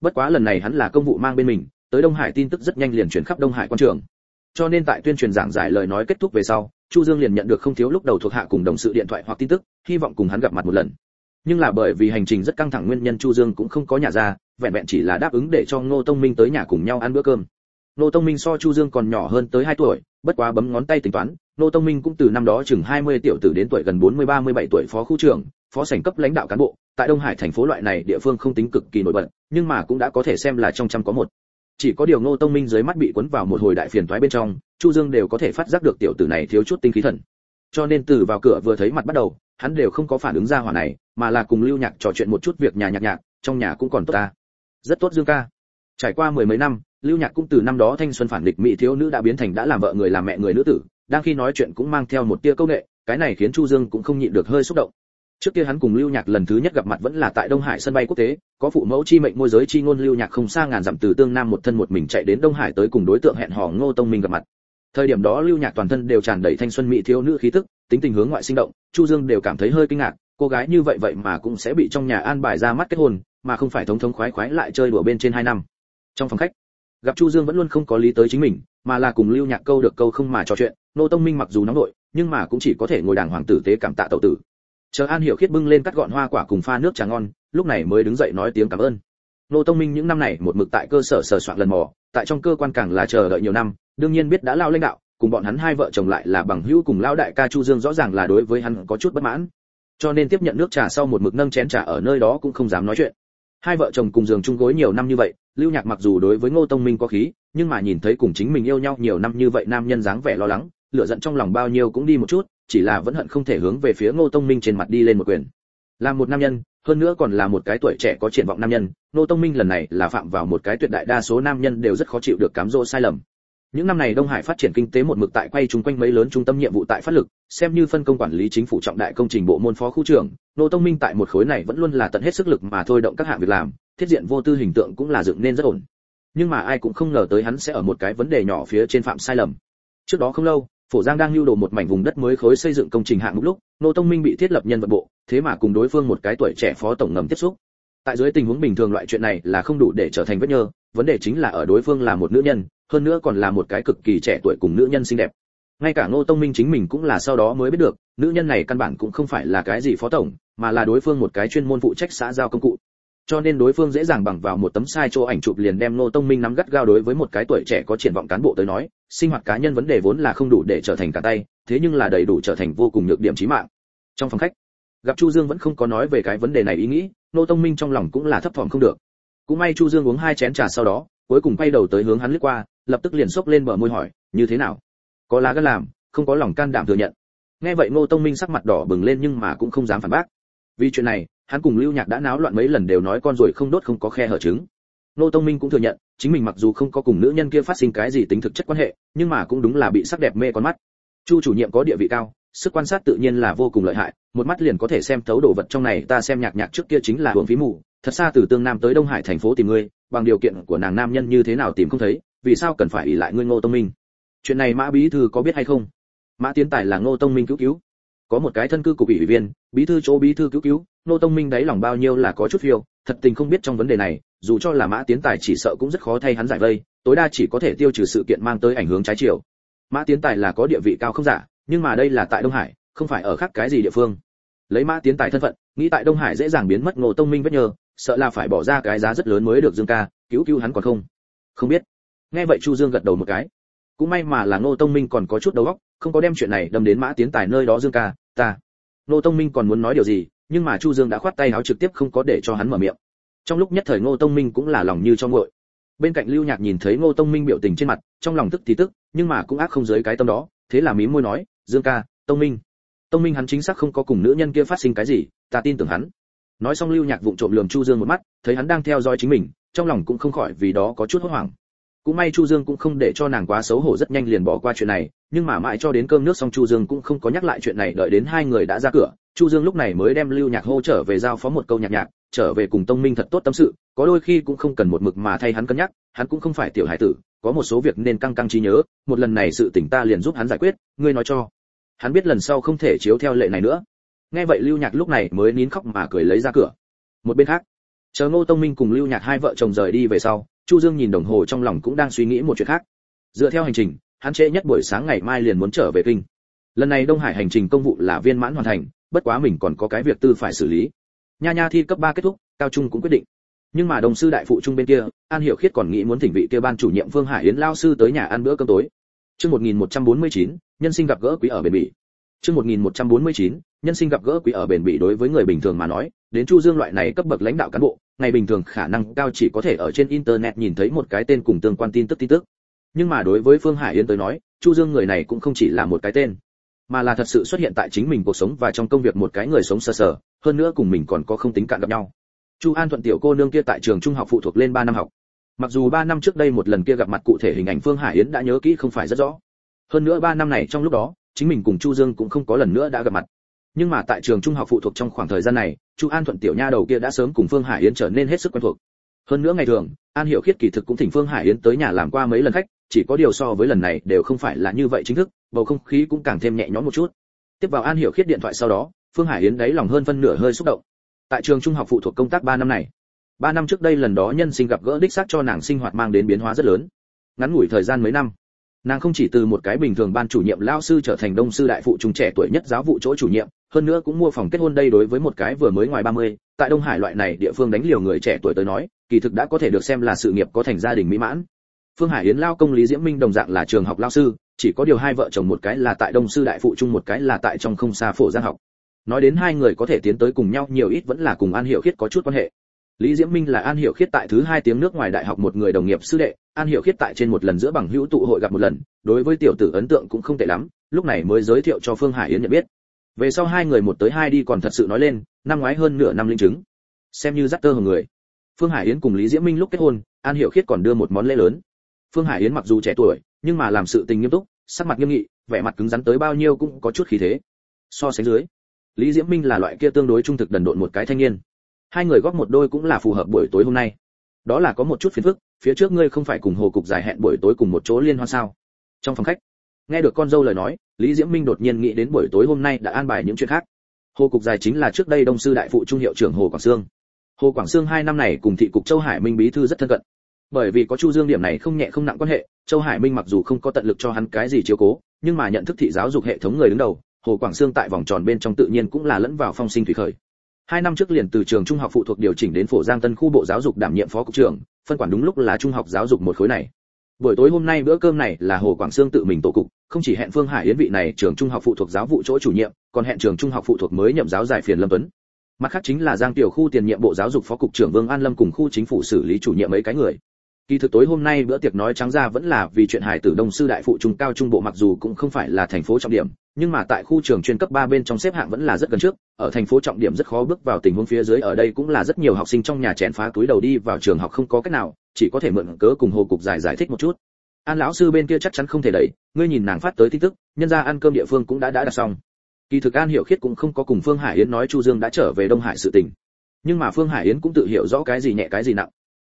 Bất quá lần này hắn là công vụ mang bên mình, tới đông hải tin tức rất nhanh liền chuyển khắp đông hải quan trường cho nên tại tuyên truyền giảng giải lời nói kết thúc về sau, chu dương liền nhận được không thiếu lúc đầu thuộc hạ cùng đồng sự điện thoại hoặc tin tức, hy vọng cùng hắn gặp mặt một lần. Nhưng là bởi vì hành trình rất căng thẳng nguyên nhân chu dương cũng không có nhà ra, vẹn vẹn chỉ là đáp ứng để cho ngô tông minh tới nhà cùng nhau ăn bữa cơm. Ngô tông minh so chu dương còn nhỏ hơn tới 2 tuổi, bất quá bấm ngón tay tính toán, ngô tông minh cũng từ năm đó chừng 20 tiểu tử đến tuổi gần 40 37 tuổi phó khu trưởng, phó sảnh cấp lãnh đạo cán bộ, tại đông hải thành phố loại này địa phương không tính cực kỳ nổi bật, nhưng mà cũng đã có thể xem là trong trăm có một chỉ có điều ngô tông minh dưới mắt bị cuốn vào một hồi đại phiền toái bên trong, chu dương đều có thể phát giác được tiểu tử này thiếu chút tinh khí thần. Cho nên từ vào cửa vừa thấy mặt bắt đầu, hắn đều không có phản ứng ra hỏa này, mà là cùng lưu nhạc trò chuyện một chút việc nhà nhạc nhạc, trong nhà cũng còn tốt ta. Rất tốt dương ca. Trải qua mười mấy năm, lưu nhạc cũng từ năm đó thanh xuân phản địch mỹ thiếu nữ đã biến thành đã làm vợ người làm mẹ người nữ tử, đang khi nói chuyện cũng mang theo một tia câu nệ cái này khiến chu dương cũng không nhịn được hơi xúc động trước kia hắn cùng lưu nhạc lần thứ nhất gặp mặt vẫn là tại đông hải sân bay quốc tế, có phụ mẫu chi mệnh môi giới chi ngôn lưu nhạc không xa ngàn dặm từ tương nam một thân một mình chạy đến đông hải tới cùng đối tượng hẹn hò ngô tông minh gặp mặt. Thời điểm đó lưu nhạc toàn thân đều tràn đầy thanh xuân mỹ thiếu nữ khí tức, tính tình hướng ngoại sinh động, chu dương đều cảm thấy hơi kinh ngạc, cô gái như vậy vậy mà cũng sẽ bị trong nhà an bài ra mắt kết hôn, mà không phải thống thống khoái khoái lại chơi đùa bên trên hai năm. Trong phòng khách, gặp chu dương vẫn luôn không có lý tới chính mình, mà là cùng lưu nhạc câu được câu không mà trò chuyện nô tông minh mặc dù nóng nội, nhưng mà cũng chỉ có thể ngồi đàng hoàng tử tế cảm tạ tẩu tử chờ an hiểu khiết bưng lên cắt gọn hoa quả cùng pha nước trà ngon, lúc này mới đứng dậy nói tiếng cảm ơn. Nô tông minh những năm này một mực tại cơ sở sờ soạn lần mò, tại trong cơ quan càng là chờ đợi nhiều năm, đương nhiên biết đã lao lãnh đạo, cùng bọn hắn hai vợ chồng lại là bằng hữu cùng lao đại ca chu dương rõ ràng là đối với hắn có chút bất mãn. Cho nên tiếp nhận nước trà sau một mực nâng chén trà ở nơi đó cũng không dám nói chuyện. Hai vợ chồng cùng giường chung gối nhiều năm như vậy, lưu nhạc mặc dù đối với ngô tông minh có khí, nhưng mà nhìn thấy cùng chính mình yêu nhau nhiều năm như vậy nam nhân dáng vẻ lo lắng, lửa giận trong lòng bao nhiêu cũng đi một chút chỉ là vẫn hận không thể hướng về phía ngô tông minh trên mặt đi lên một quyền. Là một nam nhân, hơn nữa còn là một cái tuổi trẻ có triển vọng nam nhân, ngô tông minh lần này là phạm vào một cái tuyệt đại đa số nam nhân đều rất khó chịu được cám dỗ sai lầm. Những năm này đông hải phát triển kinh tế một mực tại quay chúng quanh mấy lớn trung tâm nhiệm vụ tại phát lực, xem như phân công quản lý chính phủ trọng đại công trình bộ môn phó khu trưởng, Ngô tông minh tại một khối này vẫn luôn là tận hết sức lực mà thôi động các hạng việc làm, thiết diện vô tư hình tượng cũng là dựng nên rất ổn. Nhưng mà ai cũng không ngờ tới hắn sẽ ở một cái vấn đề nhỏ phía trên phạm sai lầm. Trước đó không lâu phổ giang đang lưu đồ một mảnh vùng đất mới khối xây dựng công trình hạng mục lúc nô tông minh bị thiết lập nhân vật bộ, thế mà cùng đối phương một cái tuổi trẻ phó tổng ngầm tiếp xúc. Tại dưới tình huống bình thường loại chuyện này là không đủ để trở thành vết nhơ, vấn đề chính là ở đối phương là một nữ nhân, hơn nữa còn là một cái cực kỳ trẻ tuổi cùng nữ nhân xinh đẹp. Ngay cả ngô tông minh chính mình cũng là sau đó mới biết được, nữ nhân này căn bản cũng không phải là cái gì phó tổng, mà là đối phương một cái chuyên môn phụ trách xã giao công cụ cho nên đối phương dễ dàng bằng vào một tấm sai chỗ ảnh chụp liền đem ngô tông minh nắm gắt gao đối với một cái tuổi trẻ có triển vọng cán bộ tới nói, sinh hoạt cá nhân vấn đề vốn là không đủ để trở thành cả tay, thế nhưng là đầy đủ trở thành vô cùng nhược điểm chí mạng. Trong phòng khách, gặp chu dương vẫn không có nói về cái vấn đề này ý nghĩ, ngô tông minh trong lòng cũng là thấp thỏm không được. Cũng may chu dương uống hai chén trà sau đó, cuối cùng quay đầu tới hướng hắn lướt qua, lập tức liền xốc lên bờ môi hỏi, như thế nào? Có lá gan làm, không có lòng can đảm thừa nhận. Nghe vậy ngô tông minh sắc mặt đỏ bừng lên nhưng mà cũng không dám phản bác. Vì chuyện này hắn cùng lưu nhạc đã náo loạn mấy lần đều nói con rồi không đốt không có khe hở trứng. Ngô tông minh cũng thừa nhận, chính mình mặc dù không có cùng nữ nhân kia phát sinh cái gì tính thực chất quan hệ, nhưng mà cũng đúng là bị sắc đẹp mê con mắt. Chu chủ nhiệm có địa vị cao, sức quan sát tự nhiên là vô cùng lợi hại, một mắt liền có thể xem thấu đồ vật trong này, ta xem nhạc nhạc trước kia chính là hưởng phí mù, thật xa từ tương nam tới đông hải thành phố tìm ngươi, bằng điều kiện của nàng nam nhân như thế nào tìm không thấy, vì sao cần phải ỷ lại ngươi ngô tông minh? Chuyện này mã bí thư có biết hay không? Mã tiến tài là ngô tông minh cứu cứu có một cái thân cư của ủy viên, bí thư chỗ bí thư cứu cứu, nô tông minh đáy lòng bao nhiêu là có chút phiêu, thật tình không biết trong vấn đề này, dù cho là mã tiến tài chỉ sợ cũng rất khó thay hắn giải vây, tối đa chỉ có thể tiêu trừ sự kiện mang tới ảnh hưởng trái chiều. Mã tiến tài là có địa vị cao không giả, nhưng mà đây là tại đông hải, không phải ở khác cái gì địa phương. Lấy mã tiến tài thân phận, nghĩ tại đông hải dễ dàng biến mất ngô tông minh vết nhờ sợ là phải bỏ ra cái giá rất lớn mới được dương ca, cứu cứu hắn còn không. Không biết. Nghe vậy chu dương gật đầu một cái cũng may mà là ngô tông minh còn có chút đầu óc, không có đem chuyện này đâm đến mã tiến tài nơi đó dương ca, ta. Ngô tông minh còn muốn nói điều gì, nhưng mà chu dương đã khoát tay áo trực tiếp không có để cho hắn mở miệng. Trong lúc nhất thời ngô tông minh cũng là lòng như cho nguội. Bên cạnh lưu nhạc nhìn thấy ngô tông minh biểu tình trên mặt, trong lòng tức thì tức, nhưng mà cũng ác không dưới cái tâm đó, thế là mím môi nói, dương ca, tông minh. Tông minh hắn chính xác không có cùng nữ nhân kia phát sinh cái gì, ta tin tưởng hắn. Nói xong lưu nhạc vụng trộm lườm chu dương một mắt, thấy hắn đang theo dõi chính mình, trong lòng cũng không khỏi vì đó có chút hốt hoảng cũng may chu dương cũng không để cho nàng quá xấu hổ rất nhanh liền bỏ qua chuyện này, nhưng mà mãi cho đến cơm nước xong chu dương cũng không có nhắc lại chuyện này, đợi đến hai người đã ra cửa, chu dương lúc này mới đem lưu nhạc hô trở về giao phó một câu nhạc nhạc, trở về cùng tông minh thật tốt tâm sự, có đôi khi cũng không cần một mực mà thay hắn cân nhắc, hắn cũng không phải tiểu hải tử, có một số việc nên căng căng trí nhớ, một lần này sự tỉnh ta liền giúp hắn giải quyết, ngươi nói cho. Hắn biết lần sau không thể chiếu theo lệ này nữa. Nghe vậy lưu nhạc lúc này mới nín khóc mà cười lấy ra cửa. Một bên khác, chờ ngô tông minh cùng lưu nhạc hai vợ chồng rời đi về sau chu dương nhìn đồng hồ trong lòng cũng đang suy nghĩ một chuyện khác. Dựa theo hành trình hắn trễ nhất buổi sáng ngày mai liền muốn trở về kinh. Lần này đông hải hành trình công vụ là viên mãn hoàn thành bất quá mình còn có cái việc tư phải xử lý. Nha nha thi cấp 3 kết thúc cao trung cũng quyết định. Nhưng mà đồng sư đại phụ trung bên kia an hiểu khiết còn nghĩ muốn thỉnh vị kia ban chủ nhiệm vương hải yến lao sư tới nhà ăn bữa cơm tối. Chương 1149, nhân sinh gặp gỡ quý ở bền bỉ. Chương 1149, nhân sinh gặp gỡ quý ở bền bỉ đối với người bình thường mà nói đến chu dương loại này cấp bậc lãnh đạo cán bộ, ngày bình thường khả năng cao chỉ có thể ở trên internet nhìn thấy một cái tên cùng tương quan tin tức tin tức. Nhưng mà đối với phương hải yến tới nói, chu dương người này cũng không chỉ là một cái tên, mà là thật sự xuất hiện tại chính mình cuộc sống và trong công việc một cái người sống sờ sờ, hơn nữa cùng mình còn có không tính cạn gặp nhau. Chu an thuận tiểu cô nương kia tại trường trung học phụ thuộc lên 3 năm học. Mặc dù 3 năm trước đây một lần kia gặp mặt cụ thể hình ảnh phương hải yến đã nhớ kỹ không phải rất rõ. Hơn nữa 3 năm này trong lúc đó, chính mình cùng chu dương cũng không có lần nữa đã gặp mặt. Nhưng mà tại trường trung học phụ thuộc trong khoảng thời gian này chu an thuận tiểu nha đầu kia đã sớm cùng phương hải yến trở nên hết sức quen thuộc. Hơn nữa ngày thường, an hiểu khiết kỳ thực cũng thỉnh phương hải yến tới nhà làm qua mấy lần khách, chỉ có điều so với lần này đều không phải là như vậy chính thức, bầu không khí cũng càng thêm nhẹ nhõm một chút. Tiếp vào an hiểu khiết điện thoại sau đó, phương hải yến đáy lòng hơn phân nửa hơi xúc động. Tại trường trung học phụ thuộc công tác 3 năm này, ba năm trước đây lần đó nhân sinh gặp gỡ đích xác cho nàng sinh hoạt mang đến biến hóa rất lớn. Ngắn ngủi thời gian mấy năm nàng không chỉ từ một cái bình thường ban chủ nhiệm lao sư trở thành đông sư đại phụ trung trẻ tuổi nhất giáo vụ chỗ chủ nhiệm hơn nữa cũng mua phòng kết hôn đây đối với một cái vừa mới ngoài 30, tại đông hải loại này địa phương đánh liều người trẻ tuổi tới nói kỳ thực đã có thể được xem là sự nghiệp có thành gia đình mỹ mãn. Phương hải yến lao công lý diễm minh đồng dạng là trường học lao sư chỉ có điều hai vợ chồng một cái là tại đông sư đại phụ trung một cái là tại trong không xa phổ giang học. Nói đến hai người có thể tiến tới cùng nhau nhiều ít vẫn là cùng an hiệu khiết có chút quan hệ lý diễm minh là an hiểu khiết tại thứ hai tiếng nước ngoài đại học một người đồng nghiệp sư đệ, an hiểu khiết tại trên một lần giữa bằng hữu tụ hội gặp một lần, đối với tiểu tử ấn tượng cũng không tệ lắm, lúc này mới giới thiệu cho phương hải yến nhận biết. Về sau hai người một tới hai đi còn thật sự nói lên, năm ngoái hơn nửa năm linh chứng. Xem như dắt tơ hồng người. Phương hải yến cùng lý diễm minh lúc kết hôn, an hiểu khiết còn đưa một món lễ lớn. Phương hải yến mặc dù trẻ tuổi, nhưng mà làm sự tình nghiêm túc, sắc mặt nghiêm nghị, vẻ mặt cứng rắn tới bao nhiêu cũng có chút khí thế. So sánh dưới, lý diễm minh là loại kia tương đối trung thực đần độn một cái thanh niên hai người góp một đôi cũng là phù hợp buổi tối hôm nay. Đó là có một chút phiền phức, phía trước ngươi không phải cùng hồ cục dài hẹn buổi tối cùng một chỗ liên hoan sao? Trong phòng khách, nghe được con dâu lời nói, lý diễm minh đột nhiên nghĩ đến buổi tối hôm nay đã an bài những chuyện khác. Hồ cục dài chính là trước đây đông sư đại phụ trung hiệu trưởng hồ quảng sương. Hồ quảng sương hai năm này cùng thị cục châu hải minh bí thư rất thân cận. Bởi vì có chu dương điểm này không nhẹ không nặng quan hệ, châu hải minh mặc dù không có tận lực cho hắn cái gì chiếu cố, nhưng mà nhận thức thị giáo dục hệ thống người đứng đầu, hồ quảng sương tại vòng tròn bên trong tự nhiên cũng là lẫn vào phong sinh thủy khởi hai năm trước liền từ trường trung học phụ thuộc điều chỉnh đến phổ giang tân khu bộ giáo dục đảm nhiệm phó cục trưởng, phân quản đúng lúc là trung học giáo dục một khối này. Buổi tối hôm nay bữa cơm này là hồ quảng sương tự mình tổ cục, không chỉ hẹn phương hải yến vị này trường trung học phụ thuộc giáo vụ chỗ chủ nhiệm, còn hẹn trường trung học phụ thuộc mới nhậm giáo giải phiền lâm tuấn. Mặt khác chính là giang tiểu khu tiền nhiệm bộ giáo dục phó cục trưởng vương an lâm cùng khu chính phủ xử lý chủ nhiệm mấy cái người kỳ thực tối hôm nay bữa tiệc nói trắng ra vẫn là vì chuyện hải tử đông sư đại phụ trung cao trung bộ mặc dù cũng không phải là thành phố trọng điểm, nhưng mà tại khu trường chuyên cấp 3 bên trong xếp hạng vẫn là rất gần trước, ở thành phố trọng điểm rất khó bước vào tình huống phía dưới, ở đây cũng là rất nhiều học sinh trong nhà chèn phá túi đầu đi vào trường học không có cách nào, chỉ có thể mượn cớ cùng hồ cục giải giải thích một chút. An lão sư bên kia chắc chắn không thể đẩy, ngươi nhìn nàng phát tới tin tức, nhân ra ăn cơm địa phương cũng đã đã đặt xong. Kỳ thực an hiểu khiết cũng không có cùng phương hải yến nói chu dương đã trở về đông hải sự tình. Nhưng mà phương hải yến cũng tự hiểu rõ cái gì nhẹ cái gì nặng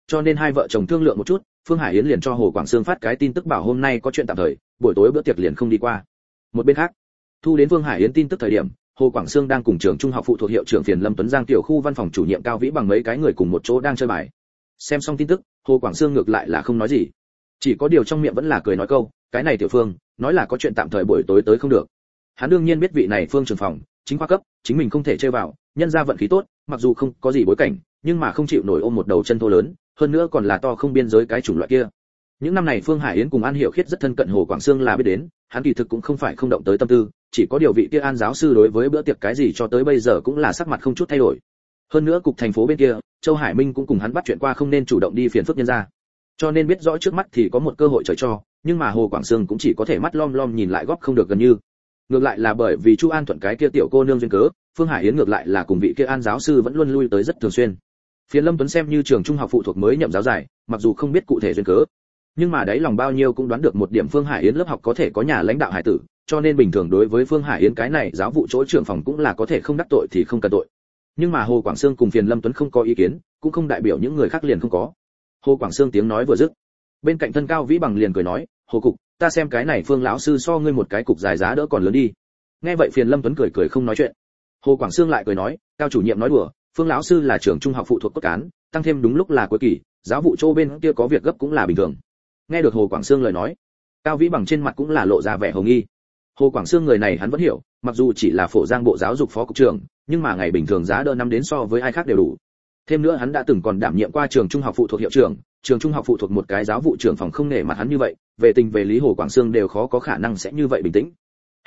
cho nên hai vợ chồng thương lượng một chút, phương hải yến liền cho hồ quảng sương phát cái tin tức bảo hôm nay có chuyện tạm thời, buổi tối bữa tiệc liền không đi qua. Một bên khác, thu đến phương hải yến tin tức thời điểm, hồ quảng sương đang cùng trường trung học phụ thuộc hiệu trưởng phiền lâm tuấn giang tiểu khu văn phòng chủ nhiệm cao vĩ bằng mấy cái người cùng một chỗ đang chơi bài. Xem xong tin tức, hồ quảng sương ngược lại là không nói gì. Chỉ có điều trong miệng vẫn là cười nói câu, cái này tiểu phương, nói là có chuyện tạm thời buổi tối tới không được. Hắn đương nhiên biết vị này phương trường phòng, chính khoa cấp, chính mình không thể chơi vào, nhân ra vận khí tốt, mặc dù không có gì bối cảnh, nhưng mà không chịu nổi ôm một đầu chân thô lớn hơn nữa còn là to không biên giới cái chủng loại kia. Những năm này phương hải yến cùng an hiểu khiết rất thân cận hồ quảng sương là biết đến, hắn kỳ thực cũng không phải không động tới tâm tư, chỉ có điều vị kia an giáo sư đối với bữa tiệc cái gì cho tới bây giờ cũng là sắc mặt không chút thay đổi. Hơn nữa cục thành phố bên kia, châu hải minh cũng cùng hắn bắt chuyện qua không nên chủ động đi phiền phức nhân ra. Cho nên biết rõ trước mắt thì có một cơ hội trời cho, nhưng mà hồ quảng sương cũng chỉ có thể mắt lom lom nhìn lại góp không được gần như. Ngược lại là bởi vì chu an thuận cái kia tiểu cô nương duyên cớ, phương hải yến ngược lại là cùng vị kia an giáo sư vẫn luôn lui tới rất thường xuyên phiền lâm tuấn xem như trường trung học phụ thuộc mới nhậm giáo giải mặc dù không biết cụ thể duyên cớ, nhưng mà đấy lòng bao nhiêu cũng đoán được một điểm phương hải yến lớp học có thể có nhà lãnh đạo hải tử, cho nên bình thường đối với phương hải yến cái này giáo vụ chỗ trưởng phòng cũng là có thể không đắc tội thì không cần tội. Nhưng mà hồ quảng sương cùng phiền lâm tuấn không có ý kiến, cũng không đại biểu những người khác liền không có. Hồ quảng sương tiếng nói vừa dứt, bên cạnh thân cao vĩ bằng liền cười nói, hồ cục, ta xem cái này phương lão sư so ngươi một cái cục dài giá đỡ còn lớn đi. Nghe vậy phiền lâm tuấn cười cười không nói chuyện. Hồ quảng sương lại cười nói, cao chủ nhiệm nói đùa phương lão sư là trưởng trung học phụ thuộc cốt cán, tăng thêm đúng lúc là cuối kỳ, giáo vụ chỗ bên kia có việc gấp cũng là bình thường. Nghe được hồ quảng sương lời nói, cao vĩ bằng trên mặt cũng là lộ ra vẻ hồng nghi. Hồ quảng sương người này hắn vẫn hiểu, mặc dù chỉ là phổ giang bộ giáo dục phó cục trưởng, nhưng mà ngày bình thường giá đỡ năm đến so với ai khác đều đủ. Thêm nữa hắn đã từng còn đảm nhiệm qua trường trung học phụ thuộc hiệu trưởng, trường trung học phụ thuộc một cái giáo vụ trưởng phòng không nể mặt hắn như vậy, về tình về lý hồ quảng sương đều khó có khả năng sẽ như vậy bình tĩnh.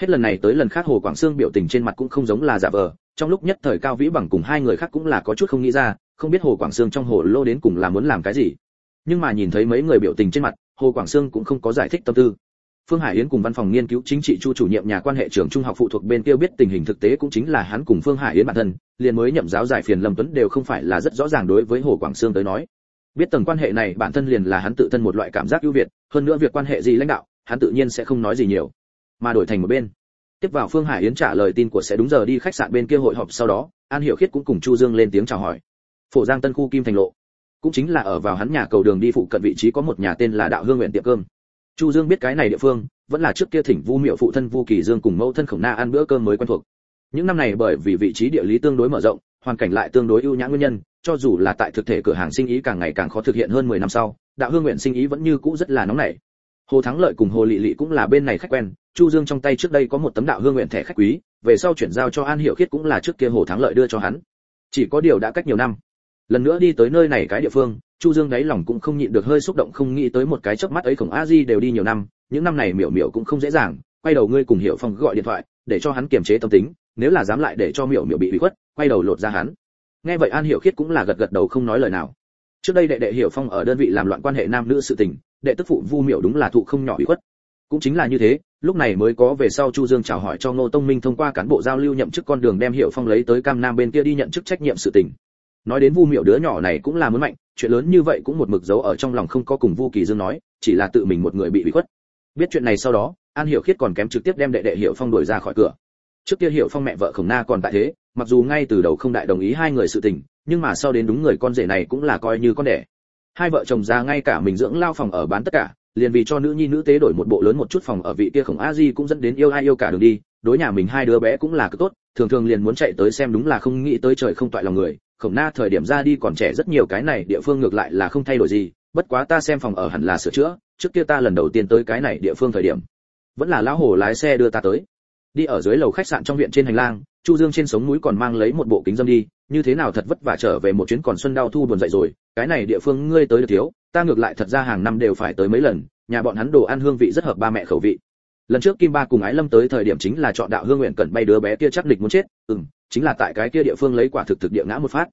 Hết lần này tới lần khác hồ quảng sương biểu tình trên mặt cũng không giống là giả vờ trong lúc nhất thời cao vĩ bằng cùng hai người khác cũng là có chút không nghĩ ra, không biết hồ quảng sương trong hồ lô đến cùng là muốn làm cái gì. Nhưng mà nhìn thấy mấy người biểu tình trên mặt, hồ quảng sương cũng không có giải thích tâm tư. Phương hải yến cùng văn phòng nghiên cứu chính trị chu chủ nhiệm nhà quan hệ trường trung học phụ thuộc bên kia biết tình hình thực tế cũng chính là hắn cùng phương hải yến bản thân, liền mới nhậm giáo giải phiền lâm tuấn đều không phải là rất rõ ràng đối với hồ quảng sương tới nói. Biết tầng quan hệ này, bản thân liền là hắn tự thân một loại cảm giác ưu việt, hơn nữa việc quan hệ gì lãnh đạo, hắn tự nhiên sẽ không nói gì nhiều, mà đổi thành một bên tiếp vào phương hải yến trả lời tin của sẽ đúng giờ đi khách sạn bên kia hội họp sau đó, an hiểu khiết cũng cùng chu dương lên tiếng chào hỏi. Phổ giang tân khu kim thành lộ. Cũng chính là ở vào hắn nhà cầu đường đi phụ cận vị trí có một nhà tên là đạo hương nguyện tiệm cơm. Chu dương biết cái này địa phương, vẫn là trước kia thỉnh vu miệu phụ thân vu kỳ dương cùng mẫu thân khổng na ăn bữa cơm mới quen thuộc. Những năm này bởi vì vị trí địa lý tương đối mở rộng, hoàn cảnh lại tương đối ưu nhã nguyên nhân, cho dù là tại thực thể cửa hàng sinh ý càng ngày càng khó thực hiện hơn 10 năm sau, đạo hương nguyện sinh ý vẫn như cũ rất là nóng nảy. Hồ thắng lợi cùng hồ lị lị cũng là bên này khách quen chu dương trong tay trước đây có một tấm đạo hương nguyện thẻ khách quý, về sau chuyển giao cho an hiệu khiết cũng là trước kia hồ thắng lợi đưa cho hắn. Chỉ có điều đã cách nhiều năm. Lần nữa đi tới nơi này cái địa phương, chu dương đáy lòng cũng không nhịn được hơi xúc động, không nghĩ tới một cái chớp mắt ấy khổng a di đều đi nhiều năm, những năm này miểu miểu cũng không dễ dàng, quay đầu ngươi cùng hiểu phong gọi điện thoại, để cho hắn kiềm chế tâm tính, nếu là dám lại để cho miểu miểu bị ủy khuất, quay đầu lột ra hắn. Nghe vậy an hiểu khiết cũng là gật gật đầu không nói lời nào. Trước đây đệ đệ hiểu phong ở đơn vị làm loạn quan hệ nam nữ sự tình, đệ tức phụ vu miểu đúng là thụ không nhỏ ủy khuất cũng chính là như thế, lúc này mới có về sau chu dương chào hỏi cho ngô tông minh thông qua cán bộ giao lưu nhậm chức con đường đem hiệu phong lấy tới cam nam bên kia đi nhận chức trách nhiệm sự tình. Nói đến vu Miệu đứa nhỏ này cũng là muốn mạnh, chuyện lớn như vậy cũng một mực giấu ở trong lòng không có cùng vu kỳ dương nói, chỉ là tự mình một người bị ủy khuất. Biết chuyện này sau đó, an hiểu khiết còn kém trực tiếp đem đệ đệ hiệu phong đuổi ra khỏi cửa. Trước kia hiệu phong mẹ vợ khổng na còn tại thế, mặc dù ngay từ đầu không đại đồng ý hai người sự tình, nhưng mà sau đến đúng người con rể này cũng là coi như con đẻ. Hai vợ chồng già ngay cả mình dưỡng lao phòng ở bán tất cả liền vì cho nữ nhi nữ tế đổi một bộ lớn một chút phòng ở vị kia khổng a di cũng dẫn đến yêu ai yêu cả đường đi, đối nhà mình hai đứa bé cũng là cực tốt, thường thường liền muốn chạy tới xem đúng là không nghĩ tới trời không toại lòng người. Khổng na thời điểm ra đi còn trẻ rất nhiều, cái này địa phương ngược lại là không thay đổi gì, bất quá ta xem phòng ở hẳn là sửa chữa, trước kia ta lần đầu tiên tới cái này địa phương thời điểm, vẫn là lão hồ lái xe đưa ta tới. Đi ở dưới lầu khách sạn trong viện trên hành lang, chu dương trên sống núi còn mang lấy một bộ kính dâm đi, như thế nào thật vất vả trở về một chuyến còn xuân đau thu buồn dậy rồi, cái này địa phương ngươi tới được thiếu ta ngược lại thật ra hàng năm đều phải tới mấy lần, nhà bọn hắn đồ ăn hương vị rất hợp ba mẹ khẩu vị. Lần trước kim ba cùng ái lâm tới thời điểm chính là chọn đạo hương nguyện cẩn bay đứa bé kia chắc địch muốn chết, ừm, chính là tại cái kia địa phương lấy quả thực thực địa ngã một phát.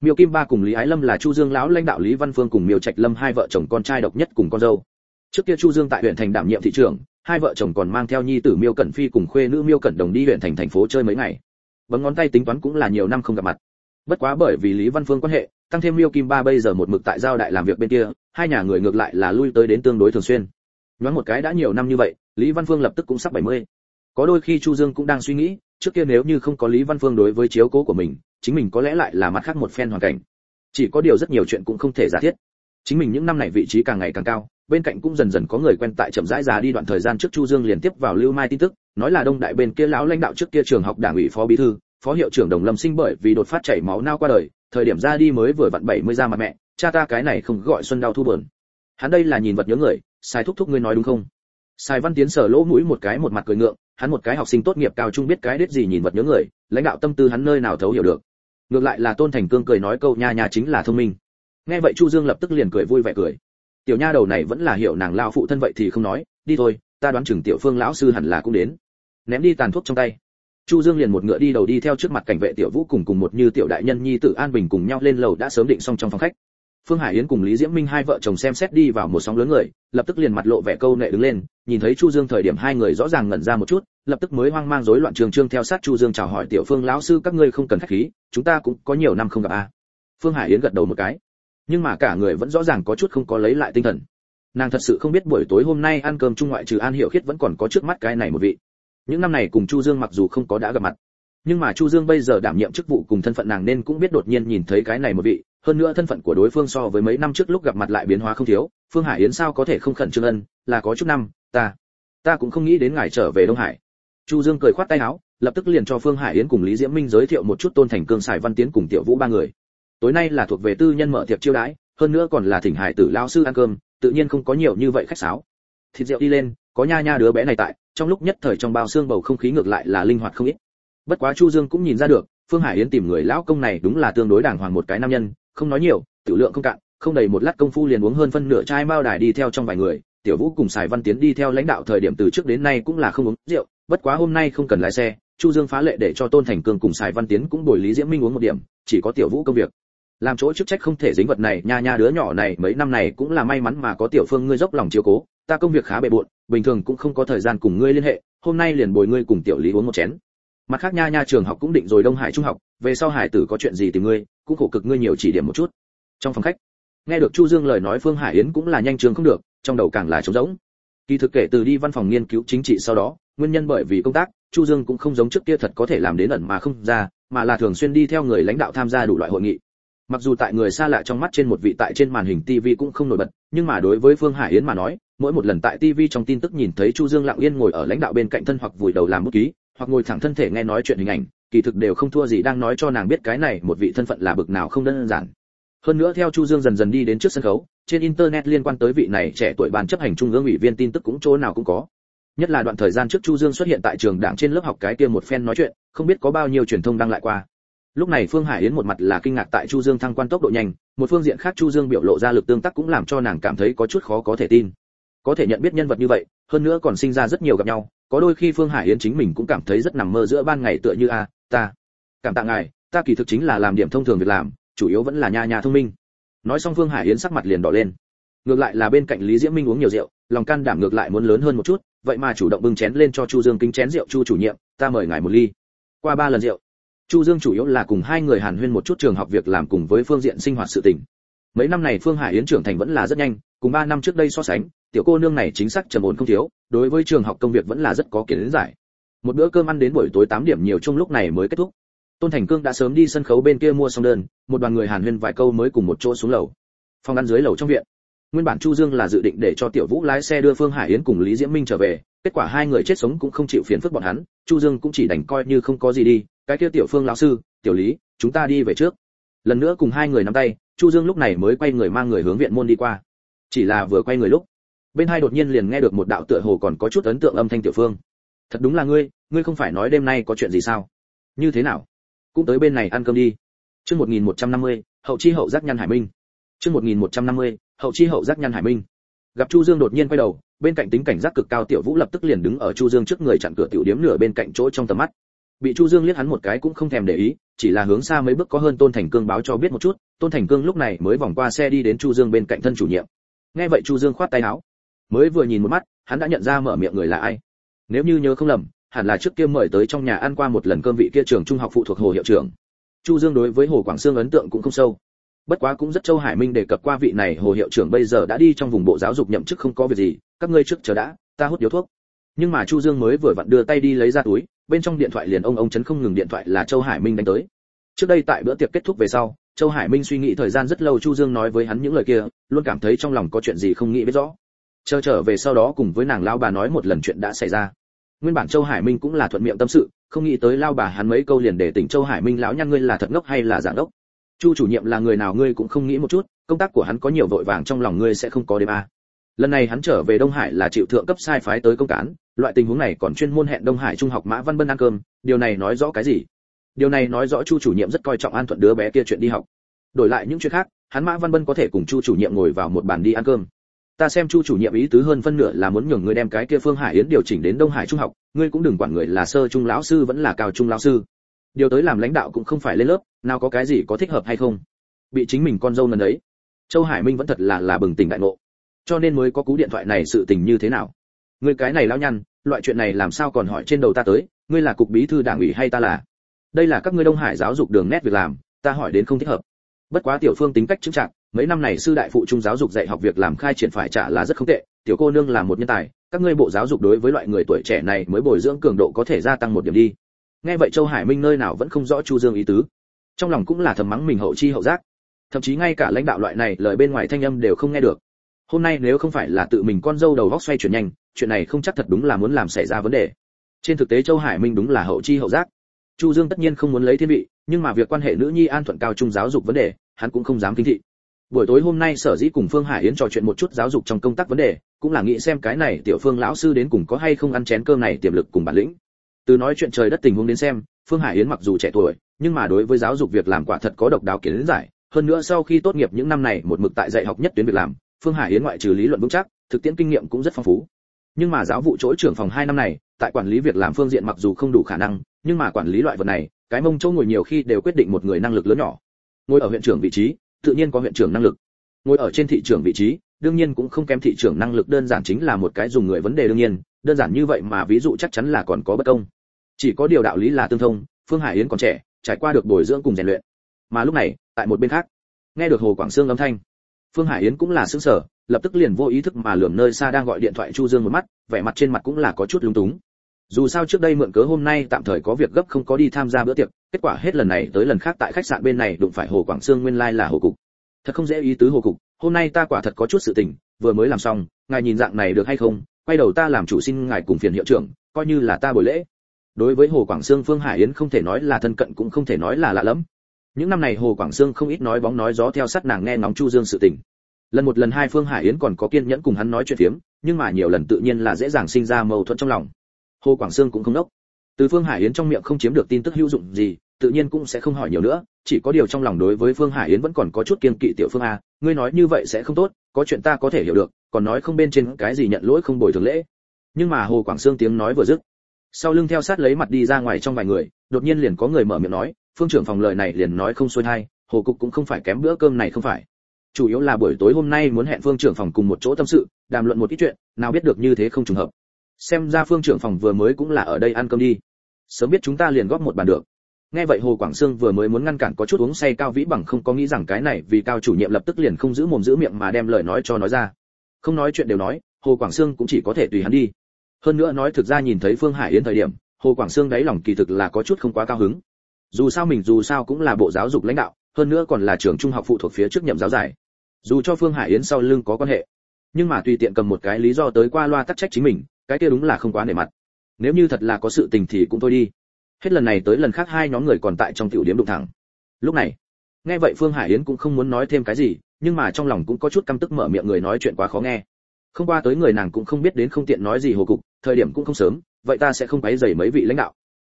Miêu kim ba cùng lý ái lâm là chu dương lão lãnh đạo lý văn phương cùng miêu trạch lâm hai vợ chồng con trai độc nhất cùng con dâu. Trước kia chu dương tại huyện thành đảm nhiệm thị trưởng, hai vợ chồng còn mang theo nhi tử miêu cẩn phi cùng khuê nữ miêu cẩn đồng đi huyện thành thành phố chơi mấy ngày. Bấm ngón tay tính toán cũng là nhiều năm không gặp mặt. Bất quá bởi vì lý văn phương quan hệ tăng thêm miêu kim ba bây giờ một mực tại giao đại làm việc bên kia, hai nhà người ngược lại là lui tới đến tương đối thường xuyên. Nhoáng một cái đã nhiều năm như vậy, lý văn phương lập tức cũng sắp 70. có đôi khi chu dương cũng đang suy nghĩ, trước kia nếu như không có lý văn phương đối với chiếu cố của mình, chính mình có lẽ lại là mặt khác một phen hoàn cảnh. Chỉ có điều rất nhiều chuyện cũng không thể giả thiết. Chính mình những năm này vị trí càng ngày càng cao, bên cạnh cũng dần dần có người quen tại chậm rãi già đi đoạn thời gian trước chu dương liền tiếp vào lưu mai tin tức, nói là đông đại bên kia lão lãnh đạo trước kia trường học đảng ủy phó bí thư phó hiệu trưởng đồng lâm sinh bởi vì đột phát chảy máu nao qua đời, thời điểm ra đi mới vừa vặn 70 ra mặt mẹ, cha ta cái này không gọi xuân đau thu buồn. Hắn đây là nhìn vật nhớ người, sai thúc thúc ngươi nói đúng không? Sai văn tiến sở lỗ mũi một cái một mặt cười ngượng, hắn một cái học sinh tốt nghiệp cao trung biết cái đết gì nhìn vật nhớ người, lãnh đạo tâm tư hắn nơi nào thấu hiểu được. Ngược lại là tôn thành cương cười nói câu nha nha chính là thông minh. Nghe vậy chu dương lập tức liền cười vui vẻ cười. Tiểu nha đầu này vẫn là hiểu nàng lao phụ thân vậy thì không nói, đi thôi, ta đoán chừng tiểu phương lão sư hẳn là cũng đến. Ném đi tàn thuốc trong tay chu dương liền một ngựa đi đầu đi theo trước mặt cảnh vệ tiểu vũ cùng cùng một như tiểu đại nhân nhi tử an bình cùng nhau lên lầu đã sớm định xong trong phòng khách. Phương hải yến cùng lý diễm minh hai vợ chồng xem xét đi vào một sóng lớn người, lập tức liền mặt lộ vẻ câu nệ đứng lên, nhìn thấy chu dương thời điểm hai người rõ ràng ngẩn ra một chút, lập tức mới hoang mang rối loạn trường trương theo sát chu dương chào hỏi tiểu phương, lão sư, các ngươi không cần khách khí, chúng ta cũng có nhiều năm không gặp a phương hải yến gật đầu một cái. Nhưng mà cả người vẫn rõ ràng có chút không có lấy lại tinh thần. Nàng thật sự không biết buổi tối hôm nay ăn cơm chung ngoại trừ an hiểu khiết vẫn còn có trước mắt cái này một vị những năm này cùng chu dương mặc dù không có đã gặp mặt, nhưng mà chu dương bây giờ đảm nhiệm chức vụ cùng thân phận nàng nên cũng biết đột nhiên nhìn thấy cái này một vị. Hơn nữa thân phận của đối phương so với mấy năm trước lúc gặp mặt lại biến hóa không thiếu. Phương hải yến sao có thể không khẩn trương ân, là có chút năm, ta ta cũng không nghĩ đến ngài trở về đông hải. Chu dương cười khoát tay áo, lập tức liền cho phương hải yến cùng lý diễm minh giới thiệu một chút tôn thành cương, sài văn tiến cùng tiểu vũ ba người. Tối nay là thuộc về tư nhân mở tiệc chiêu đãi, hơn nữa còn là thỉnh hải tử lao sư ăn cơm, tự nhiên không có nhiều như vậy khách sáo. Thịt rượu đi lên, có nha nha đứa bé này tại trong lúc nhất thời trong bao xương bầu không khí ngược lại là linh hoạt không ít. Bất quá chu dương cũng nhìn ra được, phương hải yến tìm người lão công này đúng là tương đối đàng hoàng một cái nam nhân, không nói nhiều, tiểu lượng không cạn, không đầy một lát công phu liền uống hơn phân nửa chai mao đài đi theo trong vài người, tiểu vũ cùng sài văn tiến đi theo lãnh đạo thời điểm từ trước đến nay cũng là không uống rượu, bất quá hôm nay không cần lái xe, chu dương phá lệ để cho tôn thành cương cùng sài văn tiến cũng bồi lý diễm minh uống một điểm, chỉ có tiểu vũ công việc làm chỗ chức trách không thể dính vật này, nha nha đứa nhỏ này, mấy năm này cũng là may mắn mà có tiểu phương ngươi dốc lòng chiếu cố. Ta công việc khá bề bộn, bình thường cũng không có thời gian cùng ngươi liên hệ. Hôm nay liền bồi ngươi cùng tiểu lý uống một chén. Mặt khác nha nha trường học cũng định rồi đông hải trung học, về sau hải tử có chuyện gì tìm ngươi, cũng khổ cực ngươi nhiều chỉ điểm một chút. Trong phòng khách, nghe được chu dương lời nói phương hải yến cũng là nhanh trường không được, trong đầu càng là trống rỗng. Kỳ thực kể từ đi văn phòng nghiên cứu chính trị sau đó, nguyên nhân bởi vì công tác, chu dương cũng không giống trước kia thật có thể làm đến ẩn mà không ra, mà là thường xuyên đi theo người lãnh đạo tham gia đủ loại hội nghị mặc dù tại người xa lạ trong mắt trên một vị tại trên màn hình TV cũng không nổi bật, nhưng mà đối với Phương Hải Yến mà nói, mỗi một lần tại TV trong tin tức nhìn thấy Chu Dương lặng yên ngồi ở lãnh đạo bên cạnh thân hoặc vùi đầu làm bút ký, hoặc ngồi thẳng thân thể nghe nói chuyện hình ảnh, kỳ thực đều không thua gì đang nói cho nàng biết cái này một vị thân phận là bực nào không đơn giản. Hơn nữa theo Chu Dương dần dần đi đến trước sân khấu, trên internet liên quan tới vị này trẻ tuổi ban chấp hành trung ương ủy viên tin tức cũng chỗ nào cũng có. Nhất là đoạn thời gian trước Chu Dương xuất hiện tại trường đảng trên lớp học cái kia một phen nói chuyện, không biết có bao nhiêu truyền thông đăng lại qua lúc này phương hải yến một mặt là kinh ngạc tại chu dương thăng quan tốc độ nhanh, một phương diện khác chu dương biểu lộ ra lực tương tác cũng làm cho nàng cảm thấy có chút khó có thể tin. Có thể nhận biết nhân vật như vậy, hơn nữa còn sinh ra rất nhiều gặp nhau, có đôi khi phương hải yến chính mình cũng cảm thấy rất nằm mơ giữa ban ngày tựa như a, ta. Cảm tạ ngài, ta kỳ thực chính là làm điểm thông thường việc làm, chủ yếu vẫn là nha nha thông minh. Nói xong phương hải yến sắc mặt liền đỏ lên. Ngược lại là bên cạnh lý diễm minh uống nhiều rượu, lòng can đảm ngược lại muốn lớn hơn một chút, vậy mà chủ động bưng chén lên cho chu dương kính chén rượu chu chủ nhiệm, ta mời ngài một ly. Qua ba lần rượu chu dương chủ yếu là cùng hai người hàn huyên một chút trường học việc làm cùng với phương diện sinh hoạt sự tình. Mấy năm này phương hải yến trưởng thành vẫn là rất nhanh, cùng ba năm trước đây so sánh, tiểu cô nương này chính xác trầm ổn không thiếu, đối với trường học công việc vẫn là rất có kiến giải. Một bữa cơm ăn đến buổi tối 8 điểm nhiều chung lúc này mới kết thúc. Tôn thành cương đã sớm đi sân khấu bên kia mua xong đơn, một đoàn người hàn huyên vài câu mới cùng một chỗ xuống lầu. Phòng ăn dưới lầu trong viện. Nguyên bản chu dương là dự định để cho tiểu vũ lái xe đưa phương hải yến cùng lý diễm minh trở về, kết quả hai người chết sống cũng không chịu phiền phức bọn hắn, chu dương cũng chỉ đành coi như không có gì đi cái kia tiểu phương lão sư tiểu lý chúng ta đi về trước. Lần nữa cùng hai người nắm tay chu dương lúc này mới quay người mang người hướng viện môn đi qua. Chỉ là vừa quay người lúc bên hai đột nhiên liền nghe được một đạo tựa hồ còn có chút ấn tượng âm thanh tiểu phương. Thật đúng là ngươi ngươi không phải nói đêm nay có chuyện gì sao? Như thế nào? Cũng tới bên này ăn cơm đi. Chương 1150, hậu chi hậu giác nhân hải minh. Chương 1150, hậu chi hậu giác nhân hải minh. Gặp chu dương đột nhiên quay đầu bên cạnh tính cảnh giác cực cao tiểu vũ lập tức liền đứng ở chu dương trước người chặn cửa tiểu điếm nửa bên cạnh chỗ trong tầm mắt bị chu dương liếc hắn một cái cũng không thèm để ý, chỉ là hướng xa mấy bước có hơn tôn thành cương báo cho biết một chút, tôn thành cương lúc này mới vòng qua xe đi đến chu dương bên cạnh thân chủ nhiệm. Nghe vậy chu dương khoát tay áo. Mới vừa nhìn một mắt, hắn đã nhận ra mở miệng người là ai. Nếu như nhớ không lầm, hẳn là trước kia mời tới trong nhà ăn qua một lần cơm vị kia trường trung học phụ thuộc hồ hiệu trưởng. Chu dương đối với hồ quảng sương ấn tượng cũng không sâu. Bất quá cũng rất châu hải minh đề cập qua vị này hồ hiệu trưởng bây giờ đã đi trong vùng bộ giáo dục nhậm chức không có việc gì, các ngươi trước chờ đã, ta hút điếu thuốc. Nhưng mà chu dương mới vừa vặn đưa tay đi lấy ra túi bên trong điện thoại liền ông ông chấn không ngừng điện thoại là châu hải minh đánh tới. Trước đây tại bữa tiệc kết thúc về sau, châu hải minh suy nghĩ thời gian rất lâu chu dương nói với hắn những lời kia, luôn cảm thấy trong lòng có chuyện gì không nghĩ biết rõ. Chờ trở về sau đó cùng với nàng lao bà nói một lần chuyện đã xảy ra. Nguyên bản châu hải minh cũng là thuận miệng tâm sự, không nghĩ tới lao bà hắn mấy câu liền để tỉnh châu hải minh, lão nhăn ngươi là thật ngốc hay là giả ngốc? Chu chủ nhiệm là người nào ngươi cũng không nghĩ một chút, công tác của hắn có nhiều vội vàng trong lòng ngươi sẽ không có đêm a lần này hắn trở về đông hải là chịu thượng cấp sai phái tới công cán, loại tình huống này còn chuyên môn hẹn đông hải trung học mã văn bân ăn cơm, điều này nói rõ cái gì? Điều này nói rõ chu chủ nhiệm rất coi trọng an thuận đứa bé kia chuyện đi học. Đổi lại những chuyện khác, hắn mã văn bân có thể cùng chu chủ nhiệm ngồi vào một bàn đi ăn cơm. Ta xem chu chủ nhiệm ý tứ hơn phân nửa là muốn nhường ngươi đem cái kia phương hải yến điều chỉnh đến đông hải trung học, ngươi cũng đừng quản người là sơ trung lão sư vẫn là cao trung lão sư. Điều tới làm lãnh đạo cũng không phải lên lớp, nào có cái gì có thích hợp hay không? Bị chính mình con dâu lần đấy châu hải minh vẫn thật là là bừng tỉnh đại ngộ cho nên mới có cú điện thoại này sự tình như thế nào? Người cái này lão nhăn, loại chuyện này làm sao còn hỏi trên đầu ta tới, ngươi là cục bí thư đảng ủy hay ta là? Đây là các ngươi đông hải giáo dục đường nét việc làm, ta hỏi đến không thích hợp. Bất quá tiểu phương tính cách chứng trạng mấy năm này sư đại phụ trung giáo dục dạy học việc làm khai triển phải trả là rất không tệ, tiểu cô nương là một nhân tài, các ngươi bộ giáo dục đối với loại người tuổi trẻ này mới bồi dưỡng cường độ có thể gia tăng một điểm đi. Nghe vậy châu hải minh nơi nào vẫn không rõ chu dương ý tứ. Trong lòng cũng là thầm mắng mình hậu chi hậu giác. Thậm chí ngay cả lãnh đạo loại này lời bên ngoài thanh âm đều không nghe được hôm nay nếu không phải là tự mình con dâu đầu góc xoay chuyển nhanh, chuyện này không chắc thật đúng là muốn làm xảy ra vấn đề. Trên thực tế châu hải minh đúng là hậu chi hậu giác. Chu dương tất nhiên không muốn lấy thiên vị, nhưng mà việc quan hệ nữ nhi an thuận cao trung giáo dục vấn đề, hắn cũng không dám kinh thị. Buổi tối hôm nay sở dĩ cùng phương hải yến trò chuyện một chút giáo dục trong công tác vấn đề, cũng là nghĩ xem cái này tiểu phương lão sư đến cùng có hay không ăn chén cơm này tiềm lực cùng bản lĩnh. Từ nói chuyện trời đất tình huống đến xem, phương hải yến mặc dù trẻ tuổi, nhưng mà đối với giáo dục việc làm quả thật có độc đáo kiến giải. Hơn nữa sau khi tốt nghiệp những năm này, một mực tại dạy học nhất tuyến việc làm phương hải yến ngoại trừ lý luận vững chắc, thực tiễn kinh nghiệm cũng rất phong phú. Nhưng mà giáo vụ chỗ trưởng phòng hai năm này, tại quản lý việc làm phương diện mặc dù không đủ khả năng, nhưng mà quản lý loại vật này, cái mông chỗ ngồi nhiều khi đều quyết định một người năng lực lớn nhỏ. Ngồi ở huyện trưởng vị trí, tự nhiên có huyện trưởng năng lực. Ngồi ở trên thị trường vị trí, đương nhiên cũng không kém thị trường năng lực đơn giản chính là một cái dùng người vấn đề đương nhiên, đơn giản như vậy mà ví dụ chắc chắn là còn có bất công. Chỉ có điều đạo lý là tương thông, phương hải yến còn trẻ, trải qua được bồi dưỡng cùng rèn luyện. Mà lúc này, tại một bên khác, nghe được hồ quảng sương âm thanh phương hải yến cũng là sững sờ, lập tức liền vô ý thức mà lườm nơi xa đang gọi điện thoại chu dương một mắt, vẻ mặt trên mặt cũng là có chút lúng túng. Dù sao trước đây mượn cớ hôm nay tạm thời có việc gấp không có đi tham gia bữa tiệc, kết quả hết lần này tới lần khác tại khách sạn bên này đụng phải hồ quảng sương nguyên lai là hồ cục. Thật không dễ ý tứ hồ cục, hôm nay ta quả thật có chút sự tình, vừa mới làm xong, ngài nhìn dạng này được hay không, quay đầu ta làm chủ xin ngài cùng phiền hiệu trưởng, coi như là ta buổi lễ. Đối với hồ quảng sương phương hải yến không thể nói là thân cận cũng không thể nói là lạ lẫm những năm này hồ quảng sương không ít nói bóng nói gió theo sát nàng nghe ngóng chu dương sự tình. Lần một lần hai phương hải yến còn có kiên nhẫn cùng hắn nói chuyện phiếm, nhưng mà nhiều lần tự nhiên là dễ dàng sinh ra mâu thuẫn trong lòng. Hồ quảng sương cũng không đốc. Từ phương hải yến trong miệng không chiếm được tin tức hữu dụng gì, tự nhiên cũng sẽ không hỏi nhiều nữa, chỉ có điều trong lòng đối với phương hải yến vẫn còn có chút kiên kỵ tiểu phương a, ngươi nói như vậy sẽ không tốt, có chuyện ta có thể hiểu được, còn nói không bên trên cái gì nhận lỗi không bồi thường lễ. Nhưng mà hồ quảng sương tiếng nói vừa dứt, sau lưng theo sát lấy mặt đi ra ngoài trong vài người, đột nhiên liền có người mở miệng nói phương trưởng phòng lời này liền nói không xuôi hay hồ cục cũng không phải kém bữa cơm này không phải. Chủ yếu là buổi tối hôm nay muốn hẹn phương trưởng phòng cùng một chỗ tâm sự, đàm luận một ít chuyện, nào biết được như thế không trùng hợp. Xem ra phương trưởng phòng vừa mới cũng là ở đây ăn cơm đi. Sớm biết chúng ta liền góp một bàn được. Nghe vậy hồ quảng sương vừa mới muốn ngăn cản có chút uống say cao vĩ bằng không có nghĩ rằng cái này vì cao chủ nhiệm lập tức liền không giữ mồm giữ miệng mà đem lời nói cho nói ra. Không nói chuyện đều nói, hồ quảng sương cũng chỉ có thể tùy hắn đi. Hơn nữa nói thực ra nhìn thấy phương hải yến thời điểm, hồ quảng sương đáy lòng kỳ thực là có chút không quá cao hứng dù sao mình dù sao cũng là bộ giáo dục lãnh đạo, hơn nữa còn là trường trung học phụ thuộc phía trước nhậm giáo giải. Dù cho phương hải yến sau lưng có quan hệ, nhưng mà tùy tiện cầm một cái lý do tới qua loa tắc trách chính mình, cái kia đúng là không quá nể mặt. Nếu như thật là có sự tình thì cũng thôi đi. Hết lần này tới lần khác hai nhóm người còn tại trong tiểu điểm đụng thẳng. Lúc này, nghe vậy phương hải yến cũng không muốn nói thêm cái gì, nhưng mà trong lòng cũng có chút căm tức mở miệng người nói chuyện quá khó nghe. Không qua tới người nàng cũng không biết đến không tiện nói gì hồ cục, thời điểm cũng không sớm, vậy ta sẽ không quấy rầy mấy vị lãnh đạo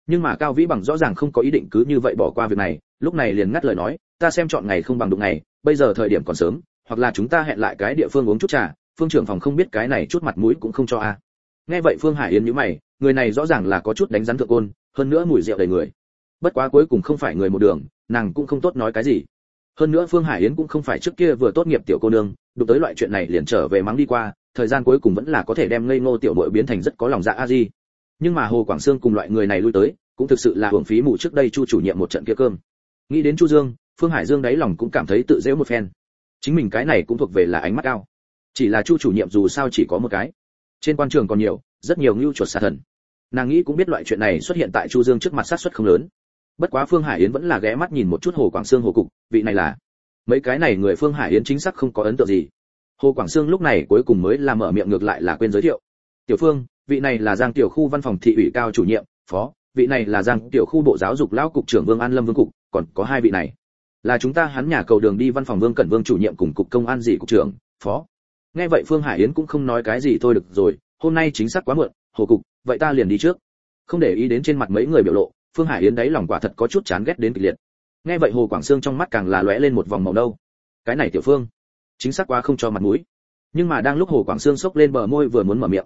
nhưng mà cao vĩ bằng rõ ràng không có ý định cứ như vậy bỏ qua việc này, lúc này liền ngắt lời nói, ta xem chọn ngày không bằng đụng ngày, bây giờ thời điểm còn sớm, hoặc là chúng ta hẹn lại cái địa phương uống chút trà, phương trưởng phòng không biết cái này chút mặt mũi cũng không cho a. Nghe vậy phương hải yến nhíu mày, người này rõ ràng là có chút đánh rắn thượng côn, hơn nữa mùi rượu đầy người. Bất quá cuối cùng không phải người một đường, nàng cũng không tốt nói cái gì. Hơn nữa phương hải yến cũng không phải trước kia vừa tốt nghiệp tiểu cô nương, đụng tới loại chuyện này liền trở về mắng đi qua, thời gian cuối cùng vẫn là có thể đem ngây ngô tiểu bội biến thành rất có lòng dạ a di nhưng mà hồ quảng sương cùng loại người này lui tới, cũng thực sự là hưởng phí mù trước đây chu chủ nhiệm một trận kia cơm. Nghĩ đến chu dương, phương hải dương đáy lòng cũng cảm thấy tự dễ một phen. Chính mình cái này cũng thuộc về là ánh mắt cao. Chỉ là chu chủ nhiệm dù sao chỉ có một cái. Trên quan trường còn nhiều, rất nhiều ngưu chuột xà thần. Nàng nghĩ cũng biết loại chuyện này xuất hiện tại chu dương trước mặt sát suất không lớn. Bất quá phương hải yến vẫn là ghé mắt nhìn một chút hồ quảng sương hồ cục, vị này là mấy cái này người phương hải yến chính xác không có ấn tượng gì. Hồ quảng sương lúc này cuối cùng mới làm mở miệng ngược lại là quên giới thiệu. Tiểu phương vị này là giang tiểu khu văn phòng thị ủy cao chủ nhiệm, phó, vị này là giang tiểu khu bộ giáo dục lão cục trưởng vương an lâm vương cục, còn có hai vị này. Là chúng ta hắn nhà cầu đường đi văn phòng vương cẩn vương chủ nhiệm cùng cục công an dị cục trưởng, phó. Nghe vậy phương hải yến cũng không nói cái gì thôi được rồi, hôm nay chính xác quá muộn, hồ cục, vậy ta liền đi trước. Không để ý đến trên mặt mấy người biểu lộ, phương hải yến đấy lòng quả thật có chút chán ghét đến kịch liệt. Nghe vậy hồ quảng sương trong mắt càng là lóe lên một vòng màu đâu cái này tiểu phương, chính xác quá không cho mặt mũi. Nhưng mà đang lúc hồ quảng sương sốc lên bờ môi vừa muốn mở miệng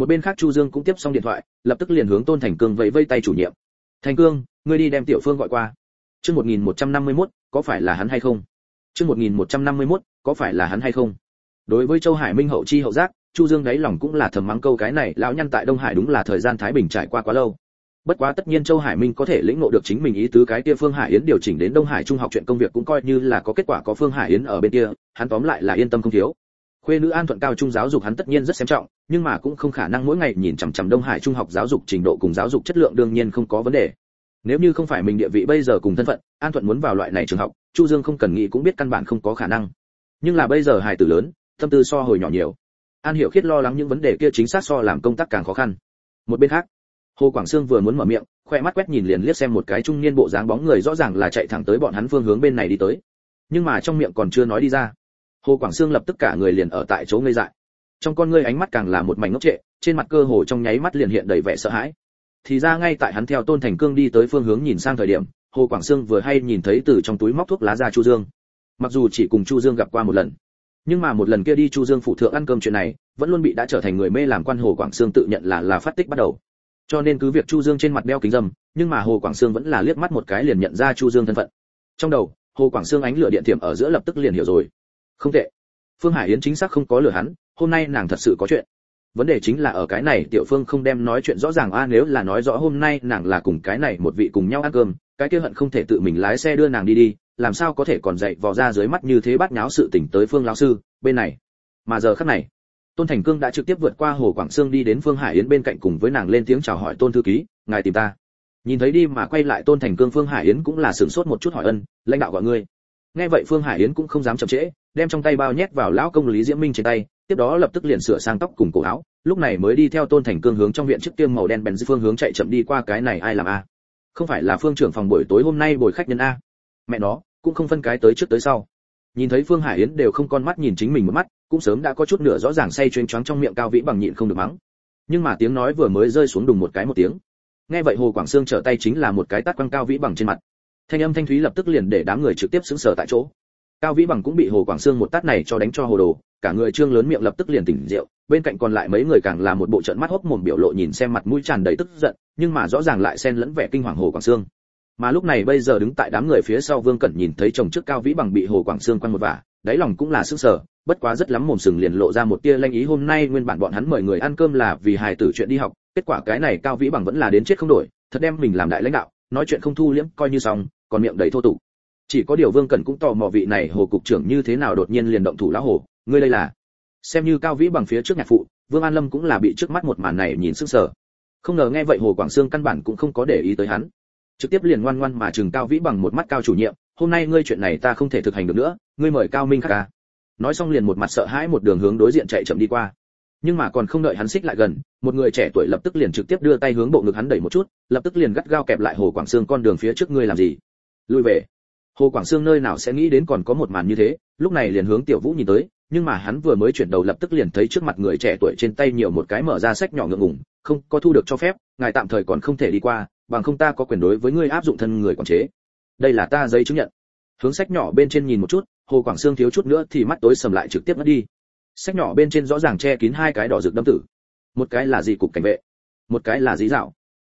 một bên khác chu dương cũng tiếp xong điện thoại lập tức liền hướng tôn thành cương vẫy vây tay chủ nhiệm. Thành cương ngươi đi đem tiểu phương gọi qua. Chương 1151, có phải là hắn hay không? Chương 1151, có phải là hắn hay không? Đối với châu hải minh hậu chi hậu giác chu dương đáy lòng cũng là thầm mắng câu cái này lão nhân tại đông hải đúng là thời gian thái bình trải qua quá lâu. Bất quá tất nhiên châu hải minh có thể lĩnh ngộ được chính mình ý tứ cái kia phương hải yến điều chỉnh đến đông hải trung học chuyện công việc cũng coi như là có kết quả có phương hải yến ở bên kia hắn tóm lại là yên tâm không thiếu. Khuê nữ an thuận cao trung giáo dục hắn tất nhiên rất xem trọng nhưng mà cũng không khả năng mỗi ngày nhìn chằm chằm đông hải trung học giáo dục trình độ cùng giáo dục chất lượng đương nhiên không có vấn đề. Nếu như không phải mình địa vị bây giờ cùng thân phận, an thuận muốn vào loại này trường học, chu dương không cần nghĩ cũng biết căn bản không có khả năng. Nhưng là bây giờ hải tử lớn, tâm tư so hồi nhỏ nhiều. An hiểu khiết lo lắng những vấn đề kia chính xác so làm công tác càng khó khăn. Một bên khác, hồ quảng sương vừa muốn mở miệng, khoe mắt quét nhìn liền liếc xem một cái trung niên bộ dáng bóng người rõ ràng là chạy thẳng tới bọn hắn phương hướng bên này đi tới. Nhưng mà trong miệng còn chưa nói đi ra. Hồ quảng sương lập tức cả người liền ở tại chỗ ngây dại trong con ngươi ánh mắt càng là một mảnh ngốc trệ, trên mặt cơ hồ trong nháy mắt liền hiện đầy vẻ sợ hãi. Thì ra ngay tại hắn theo tôn thành cương đi tới phương hướng nhìn sang thời điểm, hồ quảng sương vừa hay nhìn thấy từ trong túi móc thuốc lá ra chu dương. Mặc dù chỉ cùng chu dương gặp qua một lần, nhưng mà một lần kia đi chu dương phụ thượng ăn cơm chuyện này, vẫn luôn bị đã trở thành người mê làm quan hồ quảng sương tự nhận là là phát tích bắt đầu. Cho nên cứ việc chu dương trên mặt đeo kính dâm, nhưng mà hồ quảng sương vẫn là liếc mắt một cái liền nhận ra chu dương thân phận. Trong đầu, hồ quảng sương ánh lửa điện thiểm ở giữa lập tức liền hiểu rồi. Không tệ phương hải yến chính xác không có lừa hắn, hôm nay nàng thật sự có chuyện. Vấn đề chính là ở cái này tiểu phương không đem nói chuyện rõ ràng, a, nếu là nói rõ hôm nay nàng là cùng cái này một vị cùng nhau ăn cơm, cái kia hận không thể tự mình lái xe đưa nàng đi đi, làm sao có thể còn dậy vò ra dưới mắt như thế bắt nháo sự tình tới phương lão sư, bên này. Mà giờ khắc này, tôn thành cương đã trực tiếp vượt qua hồ quảng sương đi đến phương hải yến bên cạnh cùng với nàng lên tiếng chào hỏi tôn thư ký, ngài tìm ta. Nhìn thấy đi mà quay lại tôn thành cương, phương hải yến cũng là sửng sốt một chút hỏi ân, lãnh đạo gọi ngươi. Nghe vậy phương hải yến cũng không dám chậm trễ đem trong tay bao nhét vào lão công lý diễm minh trên tay, tiếp đó lập tức liền sửa sang tóc cùng cổ áo, lúc này mới đi theo tôn thành cương hướng trong viện trước tiêm màu đen bèn dư phương hướng chạy chậm đi qua cái này ai làm a? Không phải là phương trưởng phòng buổi tối hôm nay bồi khách nhân a? Mẹ nó, cũng không phân cái tới trước tới sau. Nhìn thấy phương hải yến đều không con mắt nhìn chính mình một mắt, cũng sớm đã có chút nửa rõ ràng say chuyên choáng trong miệng cao vĩ bằng nhịn không được mắng. Nhưng mà tiếng nói vừa mới rơi xuống đùng một cái một tiếng. Nghe vậy hồ quảng sương trở tay chính là một cái tát quăng cao vĩ bằng trên mặt. Thanh âm thanh thúy lập tức liền để đám người trực tiếp xứng sở tại chỗ cao vĩ bằng cũng bị hồ quảng sương một tát này cho đánh cho hồ đồ, cả người trương lớn miệng lập tức liền tỉnh rượu, bên cạnh còn lại mấy người càng là một bộ trận mắt hốc mồm biểu lộ nhìn xem mặt mũi tràn đầy tức giận, nhưng mà rõ ràng lại xen lẫn vẻ kinh hoàng hồ quảng sương. Mà lúc này bây giờ đứng tại đám người phía sau vương cẩn nhìn thấy chồng trước cao vĩ bằng bị hồ quảng sương quăng một vả, đáy lòng cũng là sức sở bất quá rất lắm mồm sừng liền lộ ra một tia lanh ý, hôm nay nguyên bản bọn hắn mời người ăn cơm là vì hài tử chuyện đi học, kết quả cái này cao vĩ bằng vẫn là đến chết không đổi, thật đem mình làm đại lãnh đạo, nói chuyện không thu liễm, coi như xong, còn miệng đầy thô tục chỉ có điều vương cẩn cũng tò mò vị này hồ cục trưởng như thế nào đột nhiên liền động thủ lão hồ. Ngươi đây là? Xem như cao vĩ bằng phía trước nhạc phụ, vương an lâm cũng là bị trước mắt một màn này nhìn sức sở không ngờ nghe vậy hồ quảng sương căn bản cũng không có để ý tới hắn. Trực tiếp liền ngoan ngoan mà chừng cao vĩ bằng một mắt cao chủ nhiệm, hôm nay ngươi chuyện này ta không thể thực hành được nữa, ngươi mời cao minh khắc ca à. nói xong liền một mặt sợ hãi một đường hướng đối diện chạy chậm đi qua. Nhưng mà còn không đợi hắn xích lại gần, một người trẻ tuổi lập tức liền trực tiếp đưa tay hướng bộ ngực hắn đẩy một chút, lập tức liền gắt gao kẹp lại hồ quảng sương con đường phía trước ngươi làm gì. Lui về hồ quảng sương nơi nào sẽ nghĩ đến còn có một màn như thế, lúc này liền hướng tiểu vũ nhìn tới, nhưng mà hắn vừa mới chuyển đầu lập tức liền thấy trước mặt người trẻ tuổi trên tay nhiều một cái mở ra sách nhỏ ngượng ngùng, không có thu được cho phép, ngài tạm thời còn không thể đi qua, bằng không ta có quyền đối với ngươi áp dụng thân người quản chế. Đây là ta giấy chứng nhận. Hướng sách nhỏ bên trên nhìn một chút, hồ quảng sương thiếu chút nữa thì mắt tối sầm lại trực tiếp mất đi. Sách nhỏ bên trên rõ ràng che kín hai cái đỏ rực đâm tử. Một cái là gì cục cảnh vệ, một cái là dí dạo.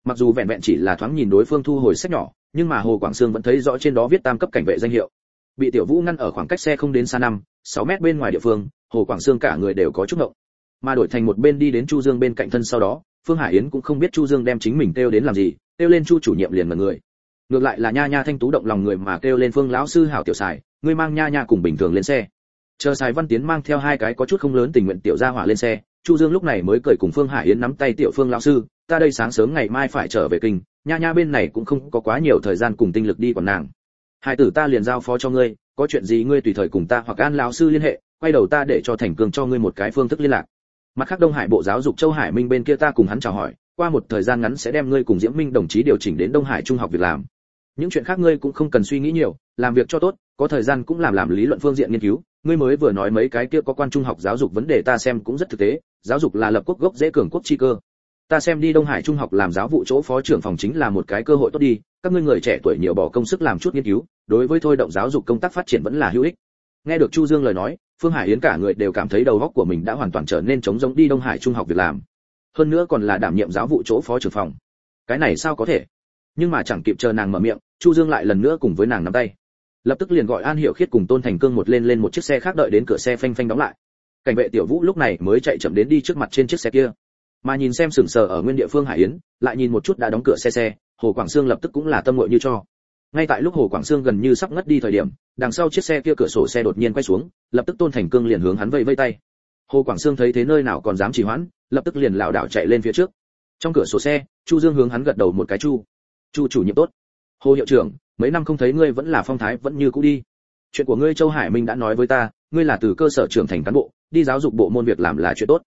Mặc dù vẹn vẹn chỉ là thoáng nhìn đối phương thu hồi sách nhỏ nhưng mà hồ quảng sương vẫn thấy rõ trên đó viết tam cấp cảnh vệ danh hiệu. Bị tiểu vũ ngăn ở khoảng cách xe không đến xa năm, sáu mét bên ngoài địa phương, hồ quảng sương cả người đều có chút ngộng. Mà đổi thành một bên đi đến chu dương bên cạnh thân sau đó, phương hải yến cũng không biết chu dương đem chính mình kêu đến làm gì, kêu lên chu chủ nhiệm liền mật người. Ngược lại là nha nha thanh tú động lòng người mà kêu lên phương lão sư hảo tiểu xài ngươi mang nha nha cùng bình thường lên xe. Chờ xài văn tiến mang theo hai cái có chút không lớn tình nguyện tiểu gia hỏa lên xe, chu dương lúc này mới cười cùng phương hải yến nắm tay tiểu phương lão sư, ta đây sáng sớm ngày mai phải trở về kinh nha nha bên này cũng không có quá nhiều thời gian cùng tinh lực đi còn nàng. Hai tử ta liền giao phó cho ngươi, có chuyện gì ngươi tùy thời cùng ta hoặc an lão sư liên hệ, quay đầu ta để cho thành cường cho ngươi một cái phương thức liên lạc. Mặt khác đông hải bộ giáo dục châu hải minh bên kia ta cùng hắn chào hỏi, qua một thời gian ngắn sẽ đem ngươi cùng diễm minh đồng chí điều chỉnh đến đông hải trung học việc làm. Những chuyện khác ngươi cũng không cần suy nghĩ nhiều, làm việc cho tốt, có thời gian cũng làm làm lý luận phương diện nghiên cứu. Ngươi mới vừa nói mấy cái kia có quan trung học giáo dục vấn đề ta xem cũng rất thực tế, giáo dục là lập quốc gốc dễ cường quốc chi cơ ta xem đi đông hải trung học làm giáo vụ chỗ phó trưởng phòng chính là một cái cơ hội tốt đi, các ngươi người trẻ tuổi nhiều bỏ công sức làm chút nghiên cứu, đối với thôi động giáo dục công tác phát triển vẫn là hữu ích. Nghe được chu dương lời nói, phương hải yến cả người đều cảm thấy đầu óc của mình đã hoàn toàn trở nên trống rỗng đi đông hải trung học việc làm. Hơn nữa còn là đảm nhiệm giáo vụ chỗ phó trưởng phòng. Cái này sao có thể? Nhưng mà chẳng kịp chờ nàng mở miệng, chu dương lại lần nữa cùng với nàng nắm tay. Lập tức liền gọi an hiệu khiết cùng tôn thành cương một lên lên một chiếc xe khác đợi đến cửa xe phanh phanh đóng lại. Cảnh vệ tiểu vũ lúc này mới chạy chậm đến đi trước mặt trên chiếc xe kia mà nhìn xem sừng sờ ở nguyên địa phương hải yến, lại nhìn một chút đã đóng cửa xe xe, hồ quảng sương lập tức cũng là tâm ngội như cho. Ngay tại lúc hồ quảng sương gần như sắp ngất đi thời điểm, đằng sau chiếc xe kia cửa sổ xe đột nhiên quay xuống, lập tức tôn thành cương liền hướng hắn vây vây tay. Hồ quảng sương thấy thế nơi nào còn dám trì hoãn, lập tức liền lảo đảo chạy lên phía trước. Trong cửa sổ xe, chu dương hướng hắn gật đầu một cái chu. Chu chủ nhiệm tốt. Hồ hiệu trưởng, mấy năm không thấy ngươi vẫn là phong thái vẫn như cũ đi. Chuyện của ngươi châu hải minh đã nói với ta, ngươi là từ cơ sở trưởng thành cán bộ, đi giáo dục bộ môn việc làm là chuyện tốt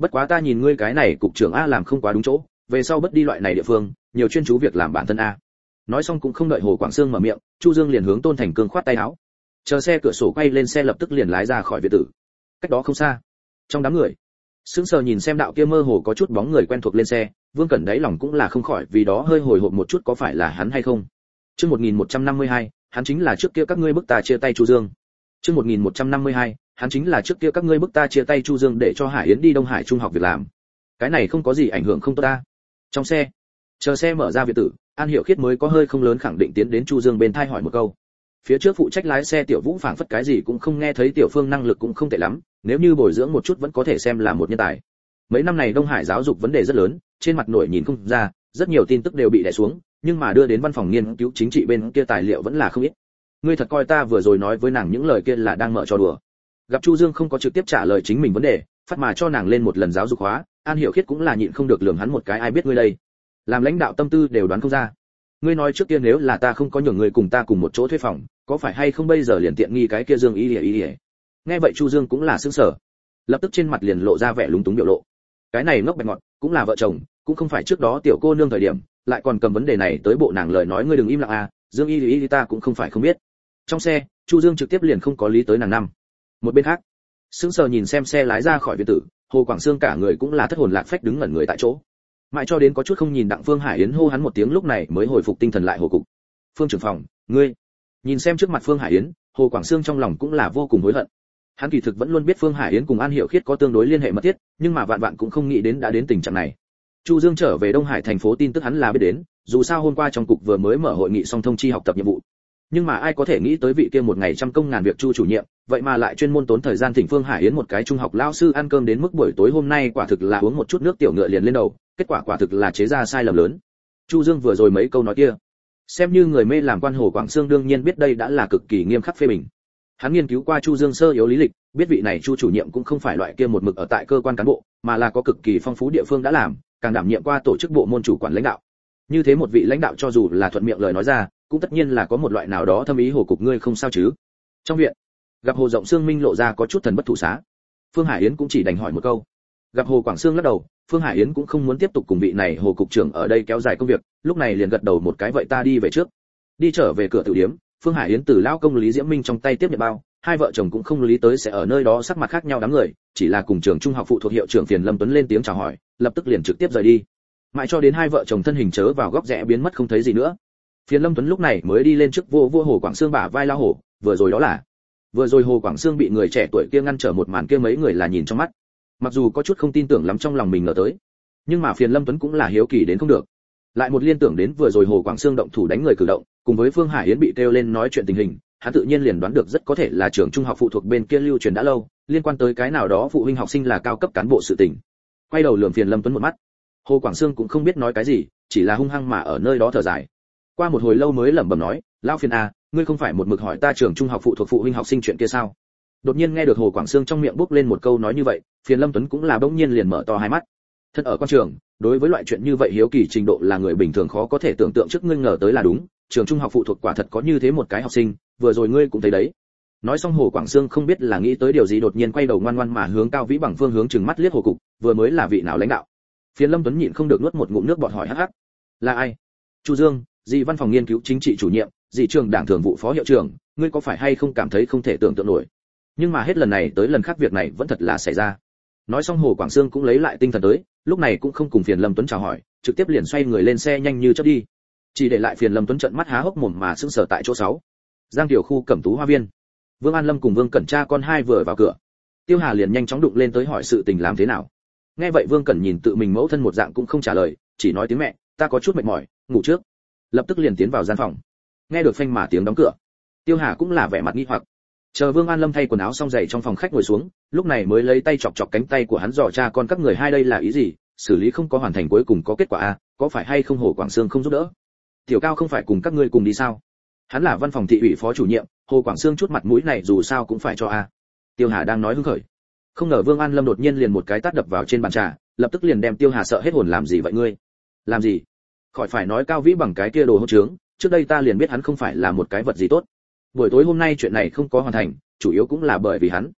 bất quá ta nhìn ngươi cái này cục trưởng a làm không quá đúng chỗ về sau bất đi loại này địa phương nhiều chuyên chú việc làm bản thân a. Nói xong cũng không đợi hồ quảng sương mở miệng chu dương liền hướng tôn thành cương khoát tay áo. Chờ xe cửa sổ quay lên xe lập tức liền lái ra khỏi việt tử. Cách đó không xa trong đám người sững sờ nhìn xem đạo kia mơ hồ có chút bóng người quen thuộc lên xe vương cẩn đáy lòng cũng là không khỏi vì đó hơi hồi hộp một chút có phải là hắn hay không. Chương 1152, hắn chính là trước kia các ngươi bức ta chia tay chu dương. Chương 1152, hắn chính là trước kia các ngươi bức ta chia tay chu dương để cho hải yến đi đông hải trung học việc làm. Cái này không có gì ảnh hưởng không tốt ta. Trong xe, chờ xe mở ra việt tử, an hiệu khiết mới có hơi không lớn khẳng định tiến đến chu dương bên thai hỏi một câu. Phía trước phụ trách lái xe tiểu vũ phảng phất cái gì cũng không nghe thấy tiểu phương năng lực cũng không tệ lắm, nếu như bồi dưỡng một chút vẫn có thể xem là một nhân tài. Mấy năm này đông hải giáo dục vấn đề rất lớn, trên mặt nổi nhìn không ra, rất nhiều tin tức đều bị đè xuống, nhưng mà đưa đến văn phòng nghiên cứu chính trị bên kia tài liệu vẫn là không ít. Ngươi thật coi ta vừa rồi nói với nàng những lời kia là đang mở cho đùa gặp chu dương không có trực tiếp trả lời chính mình vấn đề, phát mà cho nàng lên một lần giáo dục hóa, an hiểu khiết cũng là nhịn không được lườm hắn một cái ai biết ngươi đây. Làm lãnh đạo tâm tư đều đoán không ra. Ngươi nói trước tiên nếu là ta không có nhường người cùng ta cùng một chỗ thuê phòng, có phải hay không bây giờ liền tiện nghi cái kia dương ý ỉa ý ỉa nghe vậy chu dương cũng là sững sờ. Lập tức trên mặt liền lộ ra vẻ lúng túng biểu lộ. Cái này ngốc bạch ngọt cũng là vợ chồng, cũng không phải trước đó tiểu cô nương thời điểm, lại còn cầm vấn đề này tới bộ nàng lời nói ngươi đừng im lặng à dương y y ta cũng không phải không biết. Trong xe, chu dương trực tiếp liền không có lý tới nàng năm một bên khác, sững sờ nhìn xem xe lái ra khỏi viện tử, hồ quảng sương cả người cũng là thất hồn lạc phách đứng ngẩn người tại chỗ. Mãi cho đến có chút không nhìn đặng phương hải yến hô hắn một tiếng lúc này mới hồi phục tinh thần lại hồ cục. Phương trưởng phòng, ngươi. Nhìn xem trước mặt phương hải yến, hồ quảng sương trong lòng cũng là vô cùng hối hận. Hắn kỳ thực vẫn luôn biết phương hải yến cùng an hiệu khiết có tương đối liên hệ mật thiết, nhưng mà vạn vạn cũng không nghĩ đến đã đến tình trạng này. Chu dương trở về đông hải thành phố tin tức hắn là biết đến, dù sao hôm qua trong cục vừa mới mở hội nghị song thông chi học tập nhiệm vụ nhưng mà ai có thể nghĩ tới vị kia một ngày trăm công ngàn việc chu chủ nhiệm, vậy mà lại chuyên môn tốn thời gian thỉnh phương hải yến một cái trung học lao sư ăn cơm đến mức buổi tối hôm nay quả thực là uống một chút nước tiểu ngựa liền lên đầu, kết quả quả thực là chế ra sai lầm lớn. Chu dương vừa rồi mấy câu nói kia, xem như người mê làm quan hồ quảng sương đương nhiên biết đây đã là cực kỳ nghiêm khắc phê bình. Hắn nghiên cứu qua chu dương sơ yếu lý lịch, biết vị này chu chủ nhiệm cũng không phải loại kia một mực ở tại cơ quan cán bộ, mà là có cực kỳ phong phú địa phương đã làm, càng đảm nhiệm qua tổ chức bộ môn chủ quản lãnh đạo. Như thế một vị lãnh đạo cho dù là thuận miệng lời nói ra cũng tất nhiên là có một loại nào đó thâm ý hồ cục ngươi không sao chứ. Trong viện, gặp hồ rộng xương minh lộ ra có chút thần bất thủ xá. Phương hải yến cũng chỉ đành hỏi một câu. Gặp hồ quảng sương lắc đầu, phương hải yến cũng không muốn tiếp tục cùng vị này hồ cục trưởng ở đây kéo dài công việc, lúc này liền gật đầu một cái vậy ta đi về trước. Đi trở về cửa tử điếm, phương hải yến từ lao công lý diễm minh trong tay tiếp nhận bao, hai vợ chồng cũng không lý tới sẽ ở nơi đó sắc mặt khác nhau đám người, chỉ là cùng trường trung học phụ thuộc hiệu trưởng phiền lâm tuấn lên tiếng chào hỏi, lập tức liền trực tiếp rời đi. Mãi cho đến hai vợ chồng thân hình chớ vào góc rẽ biến mất không thấy gì nữa phiền lâm tuấn lúc này mới đi lên trước vô vô hồ quảng sương bả vai lao hổ, vừa rồi đó là, vừa rồi hồ quảng sương bị người trẻ tuổi kia ngăn trở một màn kia mấy người là nhìn trong mắt. Mặc dù có chút không tin tưởng lắm trong lòng mình ngờ tới, nhưng mà phiền lâm tuấn cũng là hiếu kỳ đến không được. Lại một liên tưởng đến vừa rồi hồ quảng sương động thủ đánh người cử động, cùng với phương hải yến bị kêu lên nói chuyện tình hình, hắn tự nhiên liền đoán được rất có thể là trường trung học phụ thuộc bên kia lưu truyền đã lâu, liên quan tới cái nào đó phụ huynh học sinh là cao cấp cán bộ sự tình. Quay đầu lườm phiền lâm tuấn một mắt. Hồ quảng sương cũng không biết nói cái gì, chỉ là hung hăng mà ở nơi đó thở dài qua một hồi lâu mới lẩm bẩm nói, lão phiền à ngươi không phải một mực hỏi ta trường trung học phụ thuộc phụ huynh học sinh chuyện kia sao? Đột nhiên nghe được hồ quảng sương trong miệng bốc lên một câu nói như vậy, phiền lâm tuấn cũng là bỗng nhiên liền mở to hai mắt. Thật ở quan trường, đối với loại chuyện như vậy hiếu kỳ trình độ là người bình thường khó có thể tưởng tượng trước ngươi ngờ tới là đúng, trường trung học phụ thuộc quả thật có như thế một cái học sinh, vừa rồi ngươi cũng thấy đấy. Nói xong hồ quảng sương không biết là nghĩ tới điều gì đột nhiên quay đầu ngoan ngoan mà hướng cao vĩ bằng phương hướng chừng mắt liếc hồ cục, vừa mới là vị nào lãnh đạo. Phiền lâm tuấn nhịn không được nuốt một ngụm nước bọt hỏi hắc hắc. Là ai? Chu dương dị văn phòng nghiên cứu chính trị chủ nhiệm dị trường đảng thường vụ phó hiệu trưởng, ngươi có phải hay không cảm thấy không thể tưởng tượng nổi? Nhưng mà hết lần này tới lần khác việc này vẫn thật là xảy ra. Nói xong hồ quảng sương cũng lấy lại tinh thần tới, lúc này cũng không cùng phiền lâm tuấn chào hỏi, trực tiếp liền xoay người lên xe nhanh như chớp đi. Chỉ để lại phiền lâm tuấn trận mắt há hốc mồm mà sững sờ tại chỗ sáu. Giang tiểu khu cẩm tú hoa viên. Vương an lâm cùng vương cẩn cha con hai vừa vào cửa. Tiêu hà liền nhanh chóng đụng lên tới hỏi sự tình làm thế nào. Nghe vậy vương cẩn nhìn tự mình mẫu thân một dạng cũng không trả lời, chỉ nói tiếng mẹ, ta có chút mệt mỏi, ngủ trước lập tức liền tiến vào gian phòng. Nghe được phanh mà tiếng đóng cửa, tiêu hà cũng là vẻ mặt nghi hoặc. Chờ vương an lâm thay quần áo xong giày trong phòng khách ngồi xuống, lúc này mới lấy tay chọc chọc cánh tay của hắn dò cha con các người hai đây là ý gì, xử lý không có hoàn thành cuối cùng có kết quả a có phải hay không hồ quảng sương không giúp đỡ? Tiểu cao không phải cùng các ngươi cùng đi sao? Hắn là văn phòng thị ủy phó chủ nhiệm, hồ quảng sương chút mặt mũi này dù sao cũng phải cho a tiêu hà đang nói hứng khởi. Không ngờ vương an lâm đột nhiên liền một cái tát đập vào trên bàn trà, lập tức liền đem tiêu hà sợ hết hồn làm gì vậy ngươi? Làm gì? Khỏi phải nói cao vĩ bằng cái kia đồ hỗn trướng, trước đây ta liền biết hắn không phải là một cái vật gì tốt. Buổi tối hôm nay chuyện này không có hoàn thành, chủ yếu cũng là bởi vì hắn.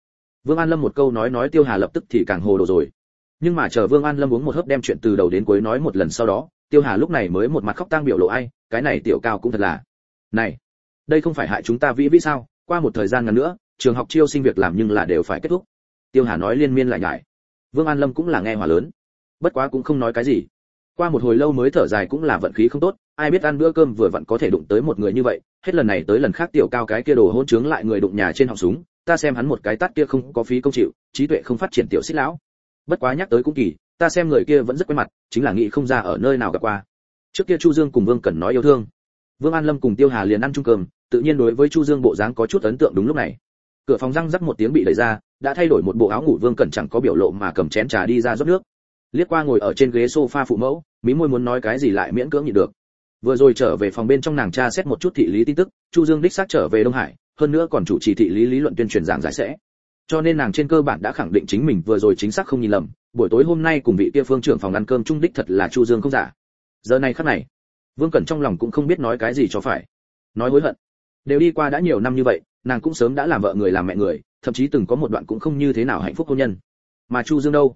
Vương an lâm một câu nói nói tiêu hà lập tức thì càng hồ đồ rồi. Nhưng mà chờ vương an lâm uống một hớp đem chuyện từ đầu đến cuối nói một lần sau đó, tiêu hà lúc này mới một mặt khóc tang biểu lộ ai, cái này tiểu cao cũng thật là. Này, đây không phải hại chúng ta vĩ vĩ sao? Qua một thời gian ngắn nữa, trường học chiêu sinh việc làm nhưng là đều phải kết thúc. Tiêu hà nói liên miên lại nhải. Vương an lâm cũng là nghe hòa lớn. Bất quá cũng không nói cái gì qua một hồi lâu mới thở dài cũng là vận khí không tốt, ai biết ăn bữa cơm vừa vặn có thể đụng tới một người như vậy, hết lần này tới lần khác tiểu cao cái kia đồ hôn trướng lại người đụng nhà trên họng súng, ta xem hắn một cái tát kia không có phí công chịu, trí tuệ không phát triển tiểu xích lão. Bất quá nhắc tới cũng kỳ, ta xem người kia vẫn rất quen mặt, chính là nghĩ không ra ở nơi nào gặp qua. Trước kia chu dương cùng vương cần nói yêu thương. Vương an lâm cùng tiêu hà liền ăn chung cơm, tự nhiên đối với chu dương bộ dáng có chút ấn tượng đúng lúc này. Cửa phòng răng rắc một tiếng bị đẩy ra, đã thay đổi một bộ áo ngủ vương cẩn chẳng có biểu lộ mà cầm chén trà đi ra rót nước liếc qua ngồi ở trên ghế sofa phụ mẫu, mí môi muốn nói cái gì lại miễn cưỡng nhịn được. Vừa rồi trở về phòng bên trong nàng tra xét một chút thị lý tin tức, chu dương đích xác trở về đông hải, hơn nữa còn chủ trì thị lý lý luận tuyên truyền giảng giải sẽ. Cho nên nàng trên cơ bản đã khẳng định chính mình vừa rồi chính xác không nhìn lầm, buổi tối hôm nay cùng vị kia phương trưởng phòng ăn cơm trung đích thật là chu dương không giả. Giờ này khắc này, vương cẩn trong lòng cũng không biết nói cái gì cho phải. Nói hối hận. Đều đi qua đã nhiều năm như vậy, nàng cũng sớm đã làm vợ người làm mẹ người, thậm chí từng có một đoạn cũng không như thế nào hạnh phúc hôn nhân. Mà chu dương đâu?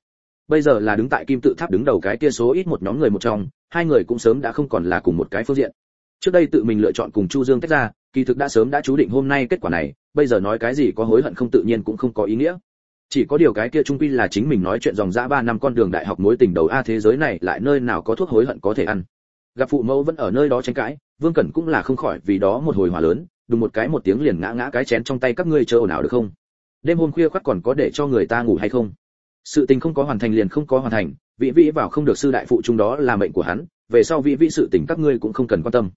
Bây giờ là đứng tại kim tự tháp đứng đầu cái kia số ít một nhóm người một trong, hai người cũng sớm đã không còn là cùng một cái phương diện. Trước đây tự mình lựa chọn cùng chu dương tách ra, kỳ thực đã sớm đã chú định hôm nay kết quả này, bây giờ nói cái gì có hối hận không tự nhiên cũng không có ý nghĩa. Chỉ có điều cái kia trung quy là chính mình nói chuyện dòng dã ba năm con đường đại học mối tình đầu a thế giới này lại nơi nào có thuốc hối hận có thể ăn. Gặp phụ mẫu vẫn ở nơi đó tranh cãi, vương cẩn cũng là không khỏi vì đó một hồi hòa lớn, đùng một cái một tiếng liền ngã ngã cái chén trong tay các ngươi chờ ồn ào được không? Đêm hôm khuya khoắt còn có để cho người ta ngủ hay không? Sự tình không có hoàn thành liền không có hoàn thành vị vĩ vào không được sư đại phụ trung đó là mệnh của hắn về sau vị vĩ sự tình các ngươi cũng không cần quan tâm.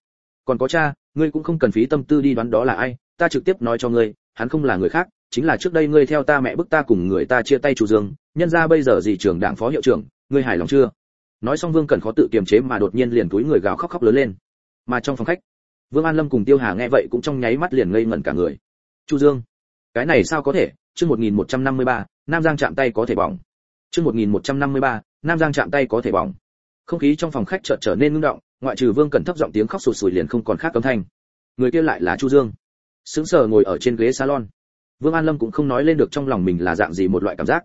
Còn có cha ngươi cũng không cần phí tâm tư đi đoán đó là ai ta trực tiếp nói cho ngươi hắn không là người khác chính là trước đây ngươi theo ta mẹ bức ta cùng người ta chia tay chủ dương nhân ra bây giờ gì trưởng đảng phó hiệu trưởng ngươi hài lòng chưa? Nói xong vương cần khó tự kiềm chế mà đột nhiên liền túi người gào khóc khóc lớn lên. Mà trong phòng khách vương an lâm cùng tiêu hà nghe vậy cũng trong nháy mắt liền ngây ngẩn cả người. Chu dương cái này sao có thể? Chương 1153, nam giang chạm tay có thể bỏng. Chương 1153, nam giang chạm tay có thể bỏng. Không khí trong phòng khách chợt trở nên ngưng động ngoại trừ vương cẩn thấp giọng tiếng khóc sụt sùi liền không còn khác âm thanh. Người kia lại là chu dương. Sững sờ ngồi ở trên ghế salon. Vương an lâm cũng không nói lên được trong lòng mình là dạng gì một loại cảm giác.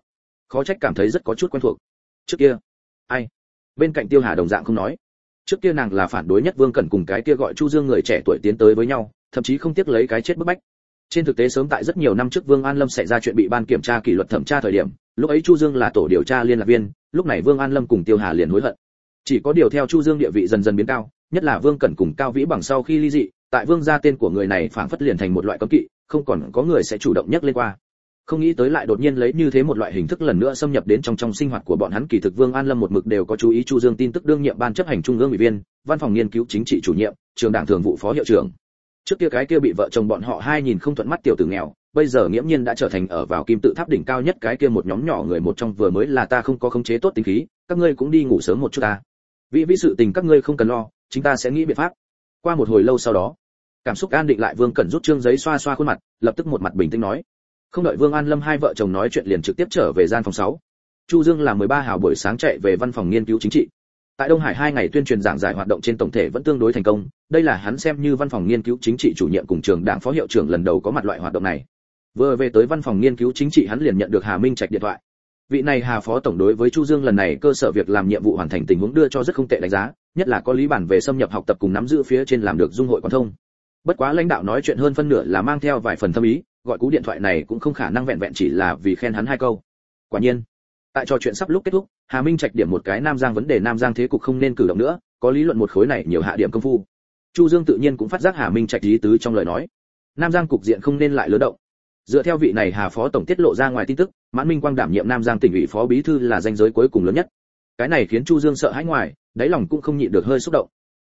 Khó trách cảm thấy rất có chút quen thuộc. Trước kia ai? Bên cạnh tiêu hà đồng dạng không nói. Trước kia nàng là phản đối nhất vương cẩn cùng cái kia gọi chu dương người trẻ tuổi tiến tới với nhau thậm chí không tiếc lấy cái chết bức bách trên thực tế sớm tại rất nhiều năm trước vương an lâm xảy ra chuyện bị ban kiểm tra kỷ luật thẩm tra thời điểm, lúc ấy chu dương là tổ điều tra liên lạc viên, lúc này vương an lâm cùng tiêu hà liền hối hận. Chỉ có điều theo chu dương địa vị dần dần biến cao, nhất là vương cẩn cùng cao vĩ bằng sau khi ly dị, tại vương gia tên của người này phảng phất liền thành một loại cấm kỵ, không còn có người sẽ chủ động nhắc lên qua. Không nghĩ tới lại đột nhiên lấy như thế một loại hình thức lần nữa xâm nhập đến trong trong sinh hoạt của bọn hắn, kỳ thực vương an lâm một mực đều có chú ý chu dương tin tức đương nhiệm ban chấp hành trung ương ủy viên, văn phòng nghiên cứu chính trị chủ nhiệm, trường đảng thường vụ phó hiệu trưởng trước kia cái kia bị vợ chồng bọn họ hai nhìn không thuận mắt tiểu tử nghèo, bây giờ nghiễm nhiên đã trở thành ở vào kim tự tháp đỉnh cao nhất cái kia một nhóm nhỏ người một trong vừa mới là ta không có khống chế tốt tính khí, các ngươi cũng đi ngủ sớm một chút ta. Vị vĩ sự tình các ngươi không cần lo, chúng ta sẽ nghĩ biện pháp. Qua một hồi lâu sau đó, cảm xúc an định lại vương cẩn rút trương giấy xoa xoa khuôn mặt, lập tức một mặt bình tĩnh nói. Không đợi vương an lâm hai vợ chồng nói chuyện liền trực tiếp trở về gian phòng 6. chu dương là 13 hào buổi sáng chạy về văn phòng nghiên cứu chính trị tại đông hải hai ngày tuyên truyền giảng giải hoạt động trên tổng thể vẫn tương đối thành công, đây là hắn xem như văn phòng nghiên cứu chính trị chủ nhiệm cùng trường đảng phó hiệu trưởng lần đầu có mặt loại hoạt động này. Vừa về tới văn phòng nghiên cứu chính trị hắn liền nhận được hà minh trạch điện thoại. Vị này hà phó tổng đối với chu dương lần này cơ sở việc làm nhiệm vụ hoàn thành tình huống đưa cho rất không tệ đánh giá, nhất là có lý bản về xâm nhập học tập cùng nắm giữ phía trên làm được dung hội quan thông. Bất quá lãnh đạo nói chuyện hơn phân nửa là mang theo vài phần thâm ý, gọi cú điện thoại này cũng không khả năng vẹn vẹn chỉ là vì khen hắn hai câu. Quả nhiên tại trò chuyện sắp lúc kết thúc, hà minh trạch điểm một cái nam giang vấn đề nam giang thế cục không nên cử động nữa, có lý luận một khối này nhiều hạ điểm công phu. Chu dương tự nhiên cũng phát giác hà minh trạch ý tứ trong lời nói. Nam giang cục diện không nên lại lớn động. Dựa theo vị này hà phó tổng tiết lộ ra ngoài tin tức, mãn minh quang đảm nhiệm nam giang tỉnh ủy phó bí thư là danh giới cuối cùng lớn nhất. Cái này khiến chu dương sợ hãi ngoài, đáy lòng cũng không nhịn được hơi xúc động.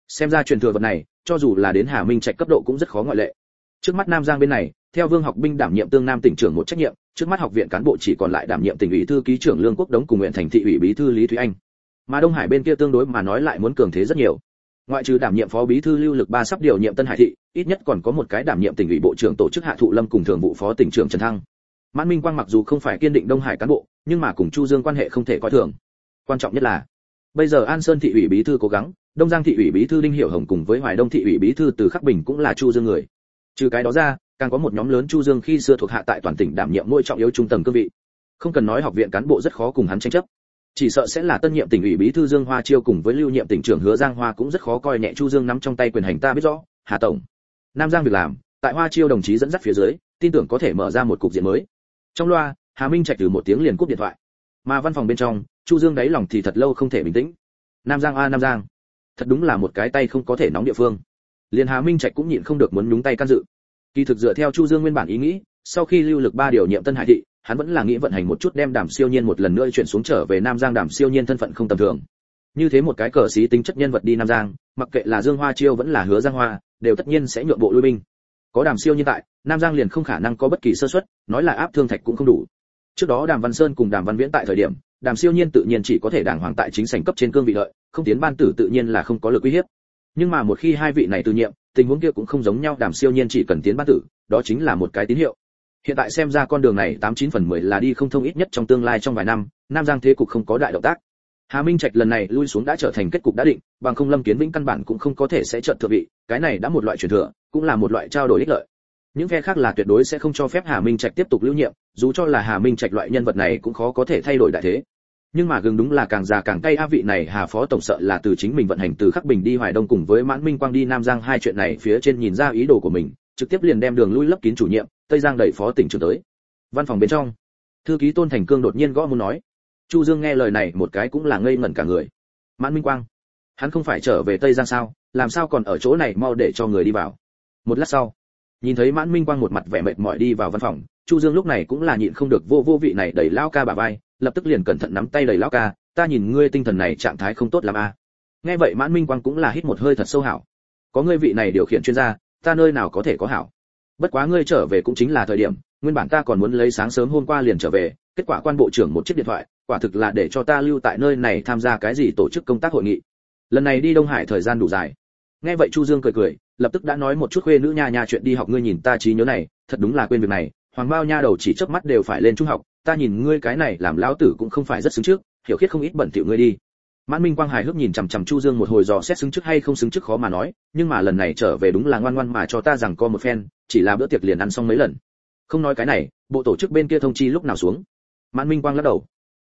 Xem ra truyền thừa vật này, cho dù là đến hà minh trạch cấp độ cũng rất khó ngoại lệ. Trước mắt nam giang bên này, theo vương học binh đảm nhiệm tương nam tỉnh trưởng một trách nhiệm trước mắt học viện cán bộ chỉ còn lại đảm nhiệm tỉnh ủy thư ký trưởng lương quốc đống cùng nguyện thành thị ủy bí thư lý thúy anh. Mà đông hải bên kia tương đối mà nói lại muốn cường thế rất nhiều. Ngoại trừ đảm nhiệm phó bí thư lưu lực ba sắp điều nhiệm tân hải thị, ít nhất còn có một cái đảm nhiệm tỉnh ủy bộ trưởng tổ chức hạ thụ lâm cùng thường vụ phó tỉnh trưởng trần thăng. Mãn minh quang mặc dù không phải kiên định đông hải cán bộ, nhưng mà cùng chu dương quan hệ không thể coi thường. Quan trọng nhất là, bây giờ an sơn thị ủy bí thư cố gắng, đông giang thị ủy bí thư đinh hiểu hồng cùng với hoài đông thị ủy bí thư từ khắc bình cũng là chu dương người. Trừ cái đó ra càng có một nhóm lớn chu dương khi xưa thuộc hạ tại toàn tỉnh đảm nhiệm mỗi trọng yếu trung tầng cương vị. Không cần nói học viện cán bộ rất khó cùng hắn tranh chấp. Chỉ sợ sẽ là tân nhiệm tỉnh ủy bí thư dương hoa chiêu cùng với lưu nhiệm tỉnh trưởng hứa giang hoa cũng rất khó coi nhẹ chu dương nắm trong tay quyền hành ta biết rõ, hà tổng. Nam giang việc làm, tại hoa chiêu đồng chí dẫn dắt phía dưới, tin tưởng có thể mở ra một cục diện mới. Trong loa, hà minh trạch từ một tiếng liền cúp điện thoại. Mà văn phòng bên trong, chu dương đáy lòng thì thật lâu không thể bình tĩnh. Nam giang a, nam giang. Thật đúng là một cái tay không có thể nóng địa phương. Liền hà minh trạch cũng nhịn không được muốn nhúng tay can dự kỳ thực dựa theo chu dương nguyên bản ý nghĩ, sau khi lưu lực ba điều nhiệm tân hải thị, hắn vẫn là nghĩ vận hành một chút đem đàm siêu nhiên một lần nữa chuyển xuống trở về nam giang đàm siêu nhiên thân phận không tầm thường. Như thế một cái cờ xí tính chất nhân vật đi nam giang, mặc kệ là dương hoa chiêu vẫn là hứa giang hoa, đều tất nhiên sẽ nhượng bộ lui binh. Có đàm siêu nhiên tại, nam giang liền không khả năng có bất kỳ sơ suất, nói là áp thương thạch cũng không đủ. Trước đó đàm văn sơn cùng đàm văn viễn tại thời điểm, đàm siêu nhiên tự nhiên chỉ có thể đàng hoàng tại chính sảnh cấp trên cương vị lợi, không tiến ban tử tự nhiên là không có lực uy hiếp. Nhưng mà một khi hai vị này từ nhiệm tình huống kia cũng không giống nhau, đàm siêu nhiên chỉ cần tiến bát tử, đó chính là một cái tín hiệu. Hiện tại xem ra con đường này tám chín phần mười là đi không thông ít nhất trong tương lai trong vài năm, nam giang thế cục không có đại động tác. Hà minh trạch lần này lui xuống đã trở thành kết cục đã định, bằng không lâm kiến vĩnh căn bản cũng không có thể sẽ trợn thượng vị, cái này đã một loại truyền thừa, cũng là một loại trao đổi ích lợi. Những phe khác là tuyệt đối sẽ không cho phép hà minh trạch tiếp tục lưu nhiệm, dù cho là hà minh trạch loại nhân vật này cũng khó có thể thay đổi đại thế nhưng mà gừng đúng là càng già càng cay a vị này hà phó tổng sợ là từ chính mình vận hành từ khắc bình đi hoài đông cùng với mãn minh quang đi nam giang, hai chuyện này phía trên nhìn ra ý đồ của mình, trực tiếp liền đem đường lui lấp kín chủ nhiệm, tây giang đẩy phó tỉnh trưởng tới. Văn phòng bên trong, thư ký tôn thành cương đột nhiên gõ muốn nói, chu dương nghe lời này một cái cũng là ngây ngẩn cả người. Mãn minh quang, hắn không phải trở về tây giang sao? Làm sao còn ở chỗ này mau để cho người đi vào? Một lát sau, nhìn thấy mãn minh quang một mặt vẻ mệt mỏi đi vào văn phòng, chu dương lúc này cũng là nhịn không được vô vô vị này đẩy lao ca bà vai lập tức liền cẩn thận nắm tay đầy lão ca, ta nhìn ngươi tinh thần này trạng thái không tốt lắm a. Nghe vậy mãn minh quang cũng là hít một hơi thật sâu hảo. Có ngươi vị này điều khiển chuyên gia, ta nơi nào có thể có hảo? Bất quá ngươi trở về cũng chính là thời điểm, nguyên bản ta còn muốn lấy sáng sớm hôm qua liền trở về, kết quả quan bộ trưởng một chiếc điện thoại, quả thực là để cho ta lưu tại nơi này tham gia cái gì tổ chức công tác hội nghị. Lần này đi đông hải thời gian đủ dài. Nghe vậy chu dương cười cười, lập tức đã nói một chút khuê nữ nha nha chuyện đi học ngươi nhìn ta trí nhớ này, thật đúng là quên việc này, hoàng bao nha đầu chỉ chớp mắt đều phải lên trung học ta nhìn ngươi cái này làm lão tử cũng không phải rất xứng trước, hiểu khiết không ít bẩn tiểu ngươi đi. Mãn minh quang hài hước nhìn chằm chằm chu dương một hồi dò xét xứng trước hay không xứng trước khó mà nói, nhưng mà lần này trở về đúng là ngoan ngoan mà cho ta rằng co một phen, chỉ là bữa tiệc liền ăn xong mấy lần. Không nói cái này, bộ tổ chức bên kia thông chi lúc nào xuống? Mãn minh quang lắc đầu.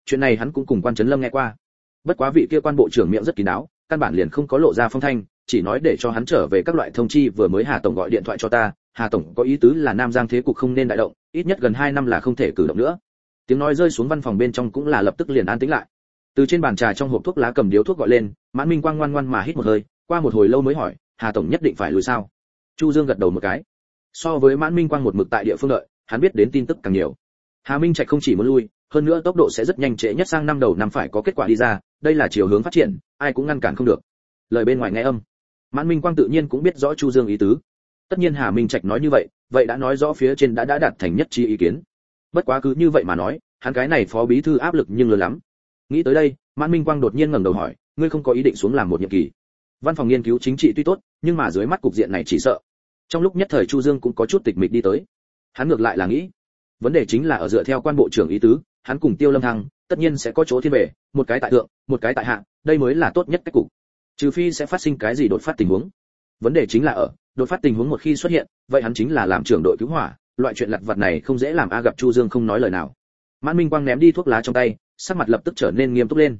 Chuyện này hắn cũng cùng quan trấn lâm nghe qua. Bất quá vị kia quan bộ trưởng miệng rất kín đáo, căn bản liền không có lộ ra phong thanh, chỉ nói để cho hắn trở về các loại thông chi vừa mới hà tổng gọi điện thoại cho ta. Hà tổng có ý tứ là nam giang thế cục không nên đại động, ít nhất gần 2 năm là không thể cử động nữa tiếng nói rơi xuống văn phòng bên trong cũng là lập tức liền an tĩnh lại. Từ trên bàn trà trong hộp thuốc lá cầm điếu thuốc gọi lên, mãn minh quang ngoan ngoan mà hít một hơi, qua một hồi lâu mới hỏi, hà tổng nhất định phải lùi sao? Chu dương gật đầu một cái. So với mãn minh quang một mực tại địa phương đợi, hắn biết đến tin tức càng nhiều. Hà minh trạch không chỉ muốn lui, hơn nữa tốc độ sẽ rất nhanh trễ nhất sang năm đầu năm phải có kết quả đi ra, đây là chiều hướng phát triển, ai cũng ngăn cản không được. Lời bên ngoài nghe âm. Mãn minh quang tự nhiên cũng biết rõ chu dương ý tứ. Tất nhiên hà minh trạch nói như vậy vậy đã nói rõ phía trên đã đã đạt thành nhất trí ý kiến bất quá cứ như vậy mà nói, hắn cái này phó bí thư áp lực nhưng lớn lắm. Nghĩ tới đây, mãn minh quang đột nhiên ngẩng đầu hỏi, ngươi không có ý định xuống làm một nhiệm kỳ? Văn phòng nghiên cứu chính trị tuy tốt, nhưng mà dưới mắt cục diện này chỉ sợ. Trong lúc nhất thời chu dương cũng có chút tịch mịch đi tới. Hắn ngược lại là nghĩ, vấn đề chính là ở dựa theo quan bộ trưởng ý tứ, hắn cùng tiêu lâm thăng, tất nhiên sẽ có chỗ thiên về, một cái tại thượng, một cái tại hạ, đây mới là tốt nhất cách cục. Trừ phi sẽ phát sinh cái gì đột phát tình huống. Vấn đề chính là ở, đột phát tình huống một khi xuất hiện, vậy hắn chính là làm trưởng đội cứu hỏa loại chuyện lặt vặt này không dễ làm a gặp chu dương không nói lời nào. Mãn minh quang ném đi thuốc lá trong tay sắc mặt lập tức trở nên nghiêm túc lên.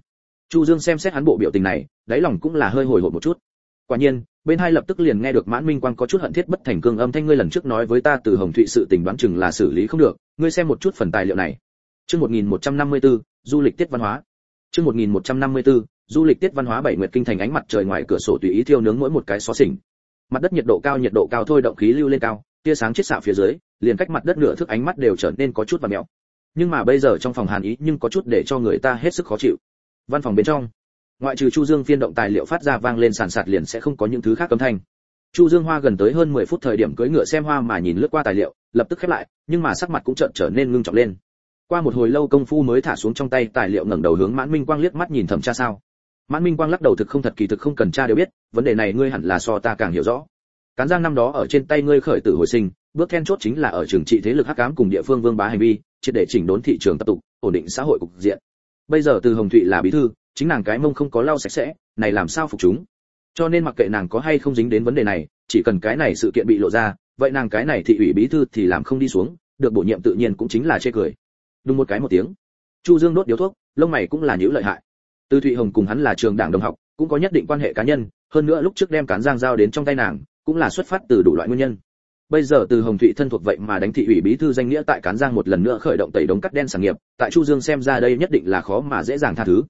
Chu dương xem xét hắn bộ biểu tình này đáy lòng cũng là hơi hồi hộp một chút. Quả nhiên bên hai lập tức liền nghe được mãn minh quang có chút hận thiết bất thành cương âm thanh ngươi lần trước nói với ta từ hồng thụy sự tình đoán chừng là xử lý không được ngươi xem một chút phần tài liệu này. Chương 1154, du lịch tiết văn hóa. Chương 1154, du lịch tiết văn hóa bảy nguyệt kinh thành ánh mặt trời ngoài cửa sổ tùy ý thiêu nướng mỗi một cái xó xỉnh. Mặt đất nhiệt độ cao nhiệt độ cao thôi động khí lưu lên cao tia sáng chết xạ phía dưới, liền cách mặt đất nửa thước ánh mắt đều trở nên có chút và mèo nhưng mà bây giờ trong phòng hàn ý nhưng có chút để cho người ta hết sức khó chịu. Văn phòng bên trong, ngoại trừ chu dương phiên động tài liệu phát ra vang lên sàn sạt liền sẽ không có những thứ khác âm thanh. Chu dương hoa gần tới hơn 10 phút thời điểm cưỡi ngựa xem hoa mà nhìn lướt qua tài liệu, lập tức khép lại, nhưng mà sắc mặt cũng chợt trở nên ngưng trọng lên. Qua một hồi lâu công phu mới thả xuống trong tay tài liệu ngẩng đầu hướng mãn minh quang liếc mắt nhìn thẩm tra sao. Mãn minh quang lắc đầu thực không thật kỳ thực không cần tra đều biết, vấn đề này ngươi hẳn là so ta càng hiểu rõ cán giang năm đó ở trên tay ngươi khởi tử hồi sinh, bước then chốt chính là ở trường trị thế lực hắc ám cùng địa phương vương bá hành vi, triệt để chỉnh đốn thị trường tập tục, ổn định xã hội cục diện. Bây giờ từ hồng thụy là bí thư, chính nàng cái mông không có lau sạch sẽ, này làm sao phục chúng? Cho nên mặc kệ nàng có hay không dính đến vấn đề này, chỉ cần cái này sự kiện bị lộ ra, vậy nàng cái này thị ủy bí thư thì làm không đi xuống, được bổ nhiệm tự nhiên cũng chính là chê cười. Đúng một cái một tiếng. Chu dương đốt điếu thuốc, lông mày cũng là nhíu lợi hại. Từ thụy hồng cùng hắn là trường đảng đồng học, cũng có nhất định quan hệ cá nhân, hơn nữa lúc trước đem cán giang giao đến trong tay nàng cũng là xuất phát từ đủ loại nguyên nhân. Bây giờ từ hồng thụy thân thuộc vậy mà đánh thị ủy bí thư danh nghĩa tại cán giang một lần nữa khởi động tẩy đống cắt đen sản nghiệp, tại chu dương xem ra đây nhất định là khó mà dễ dàng tha thứ.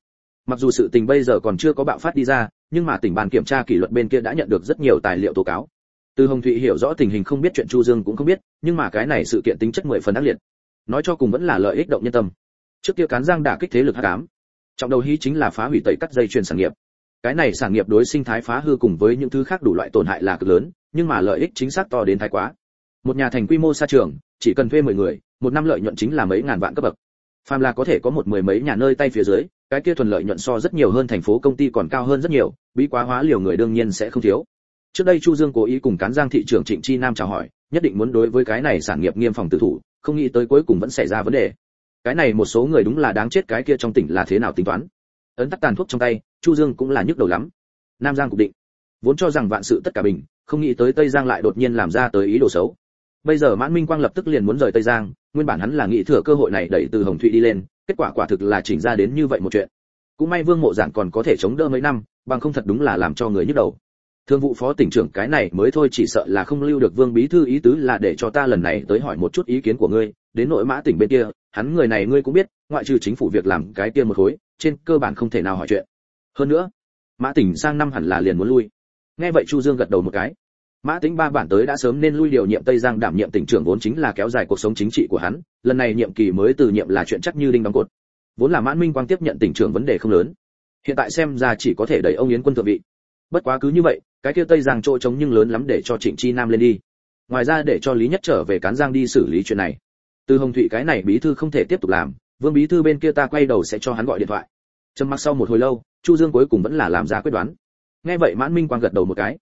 Mặc dù sự tình bây giờ còn chưa có bạo phát đi ra, nhưng mà tỉnh ban kiểm tra kỷ luật bên kia đã nhận được rất nhiều tài liệu tố cáo. Từ hồng thụy hiểu rõ tình hình không biết chuyện chu dương cũng không biết, nhưng mà cái này sự kiện tính chất mười phần ác liệt. Nói cho cùng vẫn là lợi ích động nhân tâm. Trước kia cán giang đả kích thế lực hắc ám. Trọng đầu hí chính là phá hủy tẩy cắt dây chuyền sản nghiệp cái này sản nghiệp đối sinh thái phá hư cùng với những thứ khác đủ loại tổn hại là cực lớn, nhưng mà lợi ích chính xác to đến thái quá. Một nhà thành quy mô xa trường, chỉ cần thuê 10 người, một năm lợi nhuận chính là mấy ngàn vạn cấp bậc. Phàm là có thể có một mười mấy nhà nơi tay phía dưới, cái kia thuần lợi nhuận so rất nhiều hơn thành phố công ty còn cao hơn rất nhiều, bí quá hóa liều người đương nhiên sẽ không thiếu. Trước đây chu dương cố ý cùng cán giang thị trưởng trịnh chi nam chào hỏi, nhất định muốn đối với cái này sản nghiệp nghiêm phòng tự thủ, không nghĩ tới cuối cùng vẫn xảy ra vấn đề. Cái này một số người đúng là đáng chết cái kia trong tỉnh là thế nào tính toán ấn tắt tàn thuốc trong tay, chu dương cũng là nhức đầu lắm. Nam giang cục định. Vốn cho rằng vạn sự tất cả bình, không nghĩ tới tây giang lại đột nhiên làm ra tới ý đồ xấu. Bây giờ mãn minh quang lập tức liền muốn rời tây giang, nguyên bản hắn là nghĩ thừa cơ hội này đẩy từ hồng thụy đi lên, kết quả quả thực là chỉnh ra đến như vậy một chuyện. Cũng may vương mộ giản còn có thể chống đỡ mấy năm, bằng không thật đúng là làm cho người nhức đầu. Thương vụ phó tỉnh trưởng cái này mới thôi chỉ sợ là không lưu được vương bí thư ý tứ là để cho ta lần này tới hỏi một chút ý kiến của ngươi, đến nội mã tỉnh bên kia, hắn người này ngươi cũng biết, ngoại trừ chính phủ việc làm cái kia một khối trên cơ bản không thể nào hỏi chuyện. Hơn nữa, mã tỉnh sang năm hẳn là liền muốn lui. Nghe vậy chu dương gật đầu một cái. Mã tĩnh ba bản tới đã sớm nên lui điều nhiệm tây giang đảm nhiệm tỉnh trưởng vốn chính là kéo dài cuộc sống chính trị của hắn, lần này nhiệm kỳ mới từ nhiệm là chuyện chắc như đinh đóng cột. Vốn là mãn minh quang tiếp nhận tỉnh trưởng vấn đề không lớn. Hiện tại xem ra chỉ có thể đẩy ông yến quân thượng vị. Bất quá cứ như vậy, cái kia tây giang chỗ trống nhưng lớn lắm để cho trịnh chi nam lên đi. Ngoài ra để cho lý nhất trở về cán giang đi xử lý chuyện này. Từ hồng thụy cái này bí thư không thể tiếp tục làm vương bí thư bên kia ta quay đầu sẽ cho hắn gọi điện thoại. Trầm mặc sau một hồi lâu, chu dương cuối cùng vẫn là làm ra quyết đoán. Nghe vậy mãn minh quang gật đầu một cái.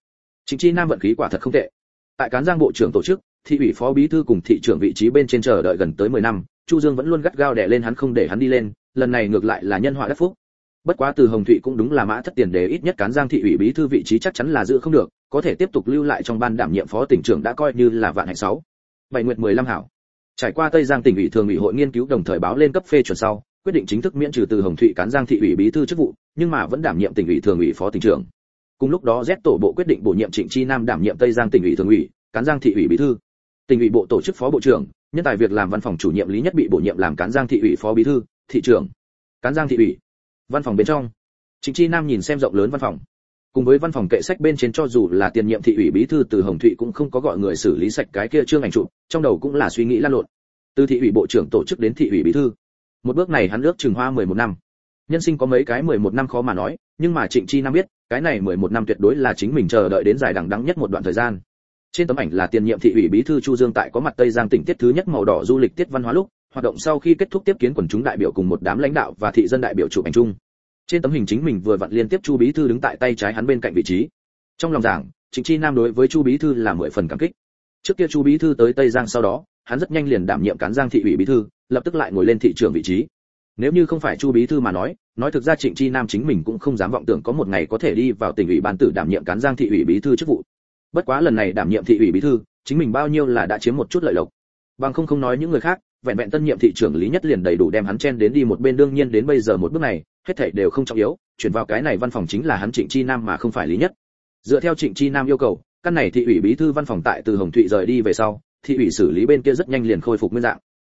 Chính chi nam vận khí quả thật không tệ. Tại cán giang bộ trưởng tổ chức, thị ủy phó bí thư cùng thị trưởng vị trí bên trên chờ đợi gần tới 10 năm, chu dương vẫn luôn gắt gao đè lên hắn không để hắn đi lên, lần này ngược lại là nhân họa đắc phúc. Bất quá từ hồng thụy cũng đúng là mã thất tiền đề ít nhất cán giang thị ủy bí thư vị trí chắc chắn là giữ không được, có thể tiếp tục lưu lại trong ban đảm nhiệm phó tỉnh trưởng đã coi như là vạn hạnh sáu. Bảy nguyệt 15 hảo trải qua tây giang tỉnh ủy thường ủy hội nghiên cứu đồng thời báo lên cấp phê chuẩn sau, quyết định chính thức miễn trừ từ hồng thụy cán giang thị ủy bí thư chức vụ, nhưng mà vẫn đảm nhiệm tỉnh ủy thường ủy phó tỉnh trưởng. Cùng lúc đó z tổ bộ quyết định bổ nhiệm trịnh chi nam đảm nhiệm tây giang tỉnh ủy thường ủy, cán giang thị ủy bí thư. Tỉnh ủy bộ tổ chức phó bộ trưởng, nhân tài việc làm văn phòng chủ nhiệm lý nhất bị bổ nhiệm làm cán giang thị ủy phó bí thư, thị trưởng. Cán giang thị ủy. Văn phòng bên trong. Trịnh chi nam nhìn xem rộng lớn văn phòng cùng với văn phòng kệ sách bên trên cho dù là tiền nhiệm thị ủy bí thư từ hồng thụy cũng không có gọi người xử lý sạch cái kia trương ảnh chụp, trong đầu cũng là suy nghĩ lan lộn. Từ thị ủy bộ trưởng tổ chức đến thị ủy bí thư. Một bước này hắn ước chừng hoa 11 năm. Nhân sinh có mấy cái 11 năm khó mà nói, nhưng mà trịnh chi nam biết, cái này 11 năm tuyệt đối là chính mình chờ đợi đến dài đằng đắng nhất một đoạn thời gian. Trên tấm ảnh là tiền nhiệm thị ủy bí thư chu dương tại có mặt tây giang tỉnh tiết thứ nhất màu đỏ du lịch tiết văn hóa lúc, hoạt động sau khi kết thúc tiếp kiến quần chúng đại biểu cùng một đám lãnh đạo và thị dân đại biểu chụp ảnh chung trên tấm hình chính mình vừa vặn liên tiếp chu bí thư đứng tại tay trái hắn bên cạnh vị trí. Trong lòng giảng, trịnh chi nam đối với chu bí thư là mười phần cảm kích. Trước kia chu bí thư tới tây giang sau đó, hắn rất nhanh liền đảm nhiệm cán giang thị ủy bí thư, lập tức lại ngồi lên thị trưởng vị trí. Nếu như không phải chu bí thư mà nói nói thực ra trịnh chi nam chính mình cũng không dám vọng tưởng có một ngày có thể đi vào tỉnh ủy ban tử đảm nhiệm cán giang thị ủy bí thư chức vụ. Bất quá lần này đảm nhiệm thị ủy bí thư, chính mình bao nhiêu là đã chiếm một chút lợi lộc. Bằng không không nói những người khác, vẹn vẹn tân nhiệm thị trưởng lý nhất liền đầy đủ đem hắn chen đến đi một bên, đương nhiên đến bây giờ một bước này hết thảy đều không trọng yếu, chuyển vào cái này văn phòng chính là hắn trịnh chi nam mà không phải lý nhất. Dựa theo trịnh chi nam yêu cầu, căn này thị ủy bí thư văn phòng tại từ hồng thụy rời đi về sau, thị ủy xử lý bên kia rất nhanh liền khôi phục nguyên dạng.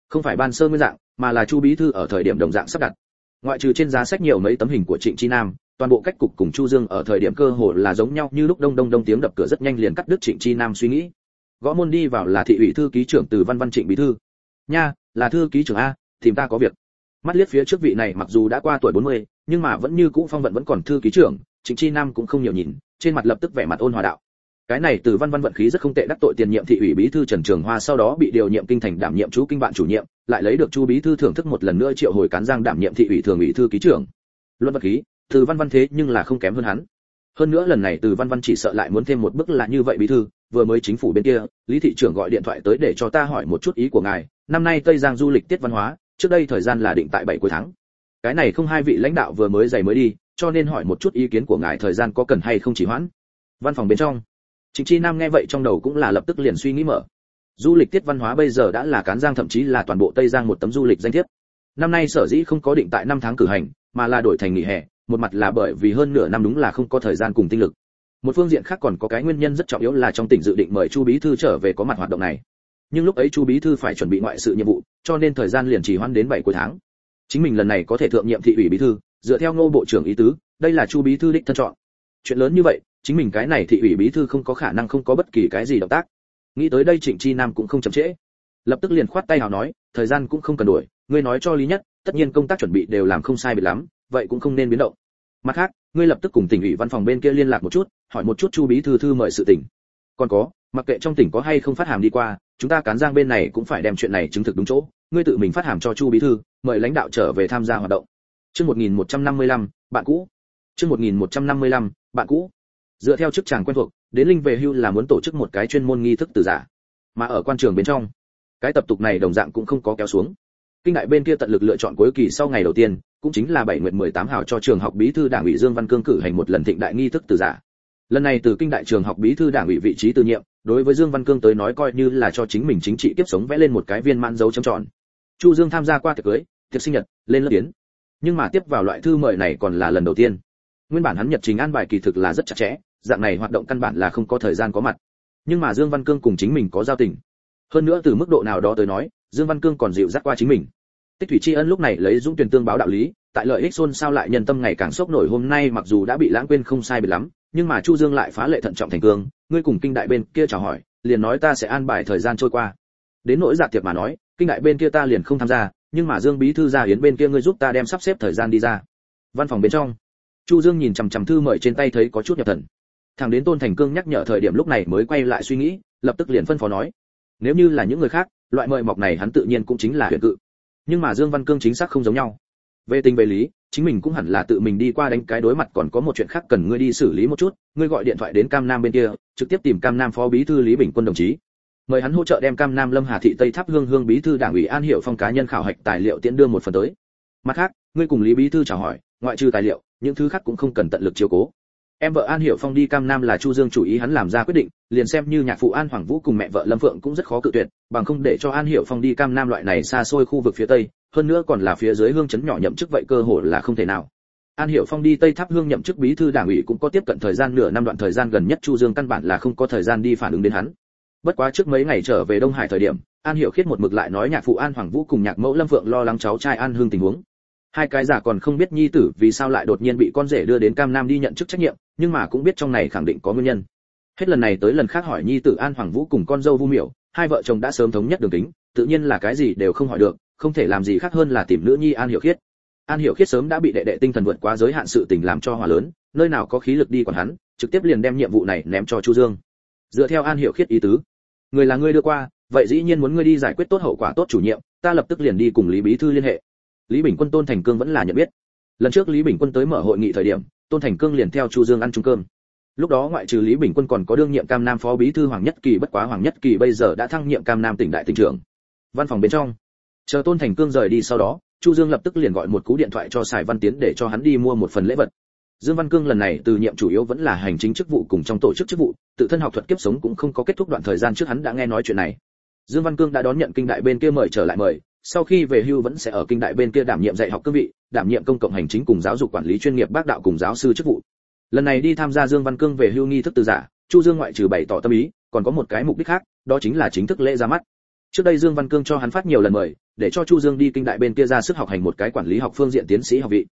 Không phải ban sơ nguyên dạng, mà là chu bí thư ở thời điểm đồng dạng sắp đặt. Ngoại trừ trên giá sách nhiều mấy tấm hình của trịnh chi nam, toàn bộ cách cục cùng chu dương ở thời điểm cơ hồ là giống nhau như lúc đông đông đông tiếng đập cửa rất nhanh liền cắt đứt trịnh chi nam suy nghĩ. Gõ môn đi vào là thị ủy thư ký trưởng từ văn văn trịnh bí thư. Nha, là thư ký trưởng a, tìm ta có việc mắt liếc phía trước vị này mặc dù đã qua tuổi 40, nhưng mà vẫn như cũ phong vận vẫn còn thư ký trưởng trịnh chi nam cũng không nhiều nhìn trên mặt lập tức vẻ mặt ôn hòa đạo. Cái này từ văn văn vận khí rất không tệ đắc tội tiền nhiệm thị ủy bí thư trần trường hoa sau đó bị điều nhiệm kinh thành đảm nhiệm chú kinh bạn chủ nhiệm lại lấy được chu bí thư thưởng thức một lần nữa triệu hồi cán giang đảm nhiệm thị ủy thường ủy thư ký trưởng. Luận vật khí từ văn văn thế nhưng là không kém hơn hắn. Hơn nữa lần này từ văn văn chỉ sợ lại muốn thêm một bước là như vậy bí thư vừa mới chính phủ bên kia lý thị trưởng gọi điện thoại tới để cho ta hỏi một chút ý của ngài năm nay tây giang du lịch tiết văn hóa trước đây thời gian là định tại bảy cuối tháng cái này không hai vị lãnh đạo vừa mới giày mới đi cho nên hỏi một chút ý kiến của ngài thời gian có cần hay không chỉ hoãn văn phòng bên trong Trịnh Chi Nam nghe vậy trong đầu cũng là lập tức liền suy nghĩ mở. Du lịch tiết văn hóa bây giờ đã là cán giang thậm chí là toàn bộ Tây Giang một tấm du lịch danh thiếp. Năm nay sở dĩ không có định tại năm tháng cử hành, mà là đổi thành nghỉ hè, một mặt là bởi vì hơn nửa năm đúng là không có thời gian cùng tinh lực. Một phương diện khác còn có cái nguyên nhân rất trọng yếu là trong tỉnh dự định mời Chu bí thư trở về có mặt hoạt động này. Nhưng lúc ấy Chu bí thư phải chuẩn bị ngoại sự nhiệm vụ, cho nên thời gian liền trì hoãn đến bảy cuối tháng. Chính mình lần này có thể thượng nhiệm thị ủy bí thư, dựa theo Ngô bộ trưởng ý tứ, đây là Chu bí thư đích thân chọn. Chuyện lớn như vậy, chính mình cái này thị ủy bí thư không có khả năng không có bất kỳ cái gì động tác nghĩ tới đây trịnh chi nam cũng không chậm trễ lập tức liền khoát tay hào nói thời gian cũng không cần đuổi ngươi nói cho lý nhất tất nhiên công tác chuẩn bị đều làm không sai biệt lắm vậy cũng không nên biến động mặt khác ngươi lập tức cùng tỉnh ủy văn phòng bên kia liên lạc một chút hỏi một chút chu bí thư thư mời sự tỉnh còn có mặc kệ trong tỉnh có hay không phát hàm đi qua chúng ta cán giang bên này cũng phải đem chuyện này chứng thực đúng chỗ ngươi tự mình phát hàm cho chu bí thư mời lãnh đạo trở về tham gia hoạt động. Chương 1155, bạn cũ. Chương 1155, bạn cũ. Dựa theo chức chàng quen thuộc đến linh về hưu là muốn tổ chức một cái chuyên môn nghi thức từ giả. Mà ở quan trường bên trong cái tập tục này đồng dạng cũng không có kéo xuống. Kinh đại bên kia tận lực lựa chọn cuối kỳ sau ngày đầu tiên cũng chính là bảy nguyện mười tám hào cho trường học bí thư đảng ủy dương văn cương cử hành một lần thịnh đại nghi thức từ giả. Lần này từ kinh đại trường học bí thư đảng ủy vị trí từ nhiệm đối với dương văn cương tới nói coi như là cho chính mình chính trị tiếp sống vẽ lên một cái viên mãn dấu chấm tròn. Chu dương tham gia qua tiệc cưới, tiệc sinh nhật, lên lớp tiến. Nhưng mà tiếp vào loại thư mời này còn là lần đầu tiên. Nguyên bản hắn nhật trình an bài kỳ thực là rất chặt chẽ, dạng này hoạt động căn bản là không có thời gian có mặt. Nhưng mà dương văn cương cùng chính mình có giao tình. Hơn nữa từ mức độ nào đó tới nói, dương văn cương còn dịu dắt qua chính mình. Tích thủy tri ân lúc này lấy dũng tuyển tương báo đạo lý, tại lợi ích xôn sao lại nhân tâm ngày càng sốc nổi hôm nay mặc dù đã bị lãng quên không sai biệt lắm, nhưng mà chu dương lại phá lệ thận trọng thành cương ngươi cùng kinh đại bên kia chào hỏi, liền nói ta sẽ an bài thời gian trôi qua. Đến nỗi dạ tiệc mà nói, kinh đại bên kia ta liền không tham gia, nhưng mà dương bí thư ra yến bên kia ngươi giúp ta đem sắp xếp thời gian đi ra. Văn phòng bên trong, chu dương nhìn chằm chằm thư mời trên tay thấy có chút nhập thần. Thằng đến tôn thành cương nhắc nhở thời điểm lúc này mới quay lại suy nghĩ, lập tức liền phân phó nói, nếu như là những người khác, loại mời mọc này hắn tự nhiên cũng chính là huyện cự. Nhưng mà dương văn cương chính xác không giống nhau về tình về lý, chính mình cũng hẳn là tự mình đi qua đánh cái đối mặt, còn có một chuyện khác cần ngươi đi xử lý một chút, ngươi gọi điện thoại đến cam nam bên kia, trực tiếp tìm cam nam phó bí thư lý bình quân đồng chí. Mời hắn hỗ trợ đem cam nam lâm hà thị tây tháp hương hương bí thư đảng ủy an hiệu phong cá nhân khảo hạch tài liệu tiễn đưa một phần tới. Mặt khác, ngươi cùng lý bí thư chào hỏi, ngoại trừ tài liệu, những thứ khác cũng không cần tận lực chiếu cố. Em vợ an hiểu phong đi cam nam là chu dương chủ ý hắn làm ra quyết định, liền xem như nhạc phụ an hoàng vũ cùng mẹ vợ lâm phượng cũng rất khó cự tuyệt, bằng không để cho an hiểu phong đi cam nam loại này xa xôi khu vực phía tây hơn nữa còn là phía dưới hương chấn nhỏ nhậm chức vậy cơ hội là không thể nào. An hiểu phong đi tây tháp hương nhậm chức bí thư đảng ủy cũng có tiếp cận thời gian nửa năm đoạn thời gian gần nhất chu dương căn bản là không có thời gian đi phản ứng đến hắn. Bất quá trước mấy ngày trở về đông hải thời điểm, an hiểu khiết một mực lại nói nhạc phụ an hoàng vũ cùng nhạc mẫu lâm phượng lo lắng cháu trai an hương tình huống. Hai cái giả còn không biết nhi tử vì sao lại đột nhiên bị con rể đưa đến cam nam đi nhận chức trách nhiệm, nhưng mà cũng biết trong này khẳng định có nguyên nhân. Hết lần này tới lần khác hỏi nhi tử an hoàng vũ cùng con dâu vu miểu, hai vợ chồng đã sớm thống nhất đường tính tự nhiên là cái gì đều không hỏi được không thể làm gì khác hơn là tìm nữ nhi an hiểu khiết. An hiểu khiết sớm đã bị đệ đệ tinh thần vượt quá giới hạn sự tình làm cho hòa lớn, nơi nào có khí lực đi còn hắn, trực tiếp liền đem nhiệm vụ này ném cho chu dương. Dựa theo an hiểu khiết ý tứ, người là ngươi đưa qua, vậy dĩ nhiên muốn ngươi đi giải quyết tốt hậu quả tốt chủ nhiệm, ta lập tức liền đi cùng lý bí thư liên hệ. Lý bình quân, tôn thành cương vẫn là nhận biết. Lần trước lý bình quân tới mở hội nghị thời điểm, tôn thành cương liền theo chu dương ăn chung cơm. Lúc đó ngoại trừ lý bình quân còn có đương nhiệm cam nam phó bí thư hoàng nhất kỳ, bất quá hoàng nhất kỳ bây giờ đã thăng nhiệm cam nam tỉnh đại tỉnh trưởng. Văn phòng bên trong chờ tôn thành cương rời đi sau đó, chu dương lập tức liền gọi một cú điện thoại cho sài văn tiến để cho hắn đi mua một phần lễ vật. Dương văn cương lần này từ nhiệm chủ yếu vẫn là hành chính chức vụ cùng trong tổ chức chức vụ, tự thân học thuật kiếp sống cũng không có kết thúc đoạn thời gian trước hắn đã nghe nói chuyện này. Dương văn cương đã đón nhận kinh đại bên kia mời trở lại mời, sau khi về hưu vẫn sẽ ở kinh đại bên kia đảm nhiệm dạy học cương vị, đảm nhiệm công cộng hành chính cùng giáo dục quản lý chuyên nghiệp bác đạo cùng giáo sư chức vụ. Lần này đi tham gia dương văn cương về hưu nghi thức từ giả, chu dương ngoại trừ bày tỏ tâm ý, còn có một cái mục đích khác, đó chính là chính thức lễ ra mắt trước đây dương văn cương cho hắn phát nhiều lần mời, để cho chu dương đi kinh đại bên kia ra sức học hành một cái quản lý học phương diện tiến sĩ học vị.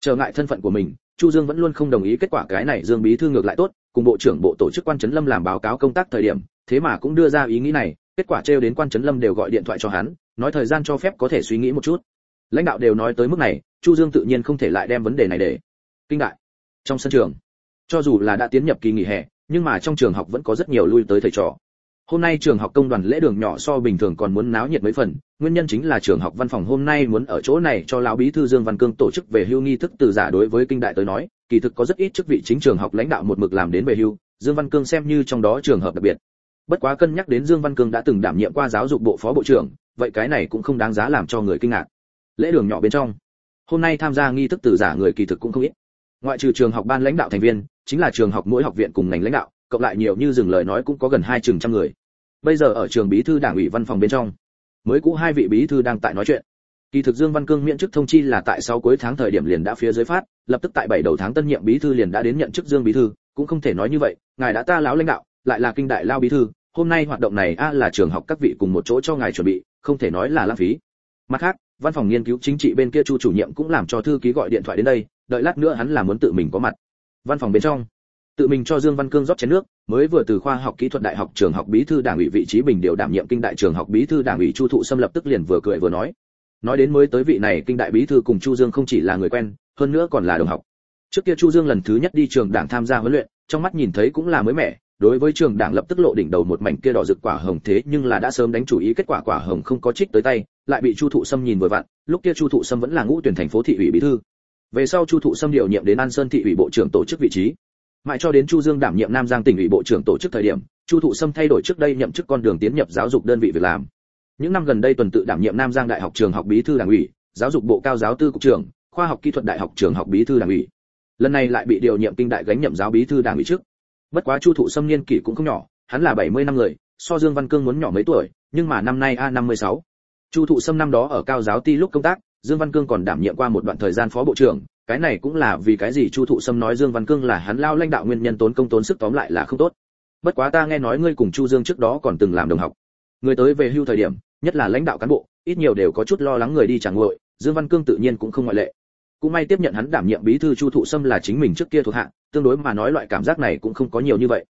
Trở ngại thân phận của mình, chu dương vẫn luôn không đồng ý kết quả cái này dương bí thư ngược lại tốt, cùng bộ trưởng bộ tổ chức quan trấn lâm làm báo cáo công tác thời điểm, thế mà cũng đưa ra ý nghĩ này, kết quả trêu đến quan trấn lâm đều gọi điện thoại cho hắn, nói thời gian cho phép có thể suy nghĩ một chút. Lãnh đạo đều nói tới mức này, chu dương tự nhiên không thể lại đem vấn đề này để. Kinh đại. Trong sân trường, cho dù là đã tiến nhập kỳ nghỉ hè, nhưng mà trong trường học vẫn có rất nhiều lui tới thầy trò hôm nay trường học công đoàn lễ đường nhỏ so bình thường còn muốn náo nhiệt mấy phần, nguyên nhân chính là trường học văn phòng hôm nay muốn ở chỗ này cho lão bí thư dương văn cương tổ chức về hưu nghi thức từ giả đối với kinh đại tới nói, kỳ thực có rất ít chức vị chính trường học lãnh đạo một mực làm đến về hưu, dương văn cương xem như trong đó trường hợp đặc biệt. Bất quá cân nhắc đến dương văn cương đã từng đảm nhiệm qua giáo dục bộ phó bộ trưởng, vậy cái này cũng không đáng giá làm cho người kinh ngạc. Lễ đường nhỏ bên trong, hôm nay tham gia nghi thức từ giả người kỳ thực cũng không ít. Ngoại trừ trường học ban lãnh đạo thành viên, chính là trường học mỗi học viện cùng ngành lãnh đạo, cộng lại nhiều như dừng lời nói cũng có gần hai chừng trăm người bây giờ ở trường bí thư đảng ủy văn phòng bên trong, mới cũ hai vị bí thư đang tại nói chuyện. Kỳ thực dương văn cương miễn chức thông chi là tại sau cuối tháng thời điểm liền đã phía dưới phát, lập tức tại bảy đầu tháng tân nhiệm bí thư liền đã đến nhận chức dương bí thư, cũng không thể nói như vậy, ngài đã ta láo lãnh đạo, lại là kinh đại lao bí thư, hôm nay hoạt động này a là trường học các vị cùng một chỗ cho ngài chuẩn bị, không thể nói là lãng phí. Mặt khác, văn phòng nghiên cứu chính trị bên kia chu chủ nhiệm cũng làm cho thư ký gọi điện thoại đến đây, đợi lát nữa hắn là muốn tự mình có mặt. Văn phòng bên trong tự mình cho dương văn cương rót chén nước, mới vừa từ khoa học kỹ thuật đại học trường học bí thư đảng ủy vị trí bình điều đảm nhiệm kinh đại trường học bí thư đảng ủy chu thụ Sâm lập tức liền vừa cười vừa nói. Nói đến mới tới vị này kinh đại bí thư cùng chu dương không chỉ là người quen, hơn nữa còn là đồng học. Trước kia chu dương lần thứ nhất đi trường đảng tham gia huấn luyện, trong mắt nhìn thấy cũng là mới mẻ, đối với trường đảng lập tức lộ đỉnh đầu một mảnh kia đỏ rực quả hồng thế nhưng là đã sớm đánh chủ ý kết quả quả hồng không có trích tới tay, lại bị chu thụ sâm nhìn vừa vặn, lúc kia chu thụ sâm vẫn là ngũ tuyển thành phố thị ủy bí thư. Về sau chu thụ sâm điều nhiệm đến an sơn thị ủy bộ trưởng tổ chức vị trí mãi cho đến chu dương đảm nhiệm nam giang tỉnh ủy bộ trưởng tổ chức thời điểm, chu thụ sâm thay đổi trước đây nhậm chức con đường tiến nhập giáo dục đơn vị việc làm. Những năm gần đây tuần tự đảm nhiệm nam giang đại học trường học bí thư đảng ủy, giáo dục bộ cao giáo tư cục trưởng, khoa học kỹ thuật đại học trường học bí thư đảng ủy. Lần này lại bị điều nhiệm kinh đại gánh nhậm giáo bí thư đảng ủy trước. Bất quá chu thụ sâm niên kỷ cũng không nhỏ, hắn là 70 năm người, so dương văn cương muốn nhỏ mấy tuổi, nhưng mà năm nay a 56. chu thụ sâm năm đó ở cao giáo ti lúc công tác dương văn cương còn đảm nhiệm qua một đoạn thời gian phó bộ trưởng, cái này cũng là vì cái gì chu thụ sâm nói dương văn cương là hắn lao lãnh đạo nguyên nhân tốn công tốn sức tóm lại là không tốt. Bất quá ta nghe nói ngươi cùng chu dương trước đó còn từng làm đồng học. Người tới về hưu thời điểm, nhất là lãnh đạo cán bộ, ít nhiều đều có chút lo lắng người đi chẳng nguội, dương văn cương tự nhiên cũng không ngoại lệ. Cũng may tiếp nhận hắn đảm nhiệm bí thư chu thụ sâm là chính mình trước kia thuộc hạ, tương đối mà nói loại cảm giác này cũng không có nhiều như vậy.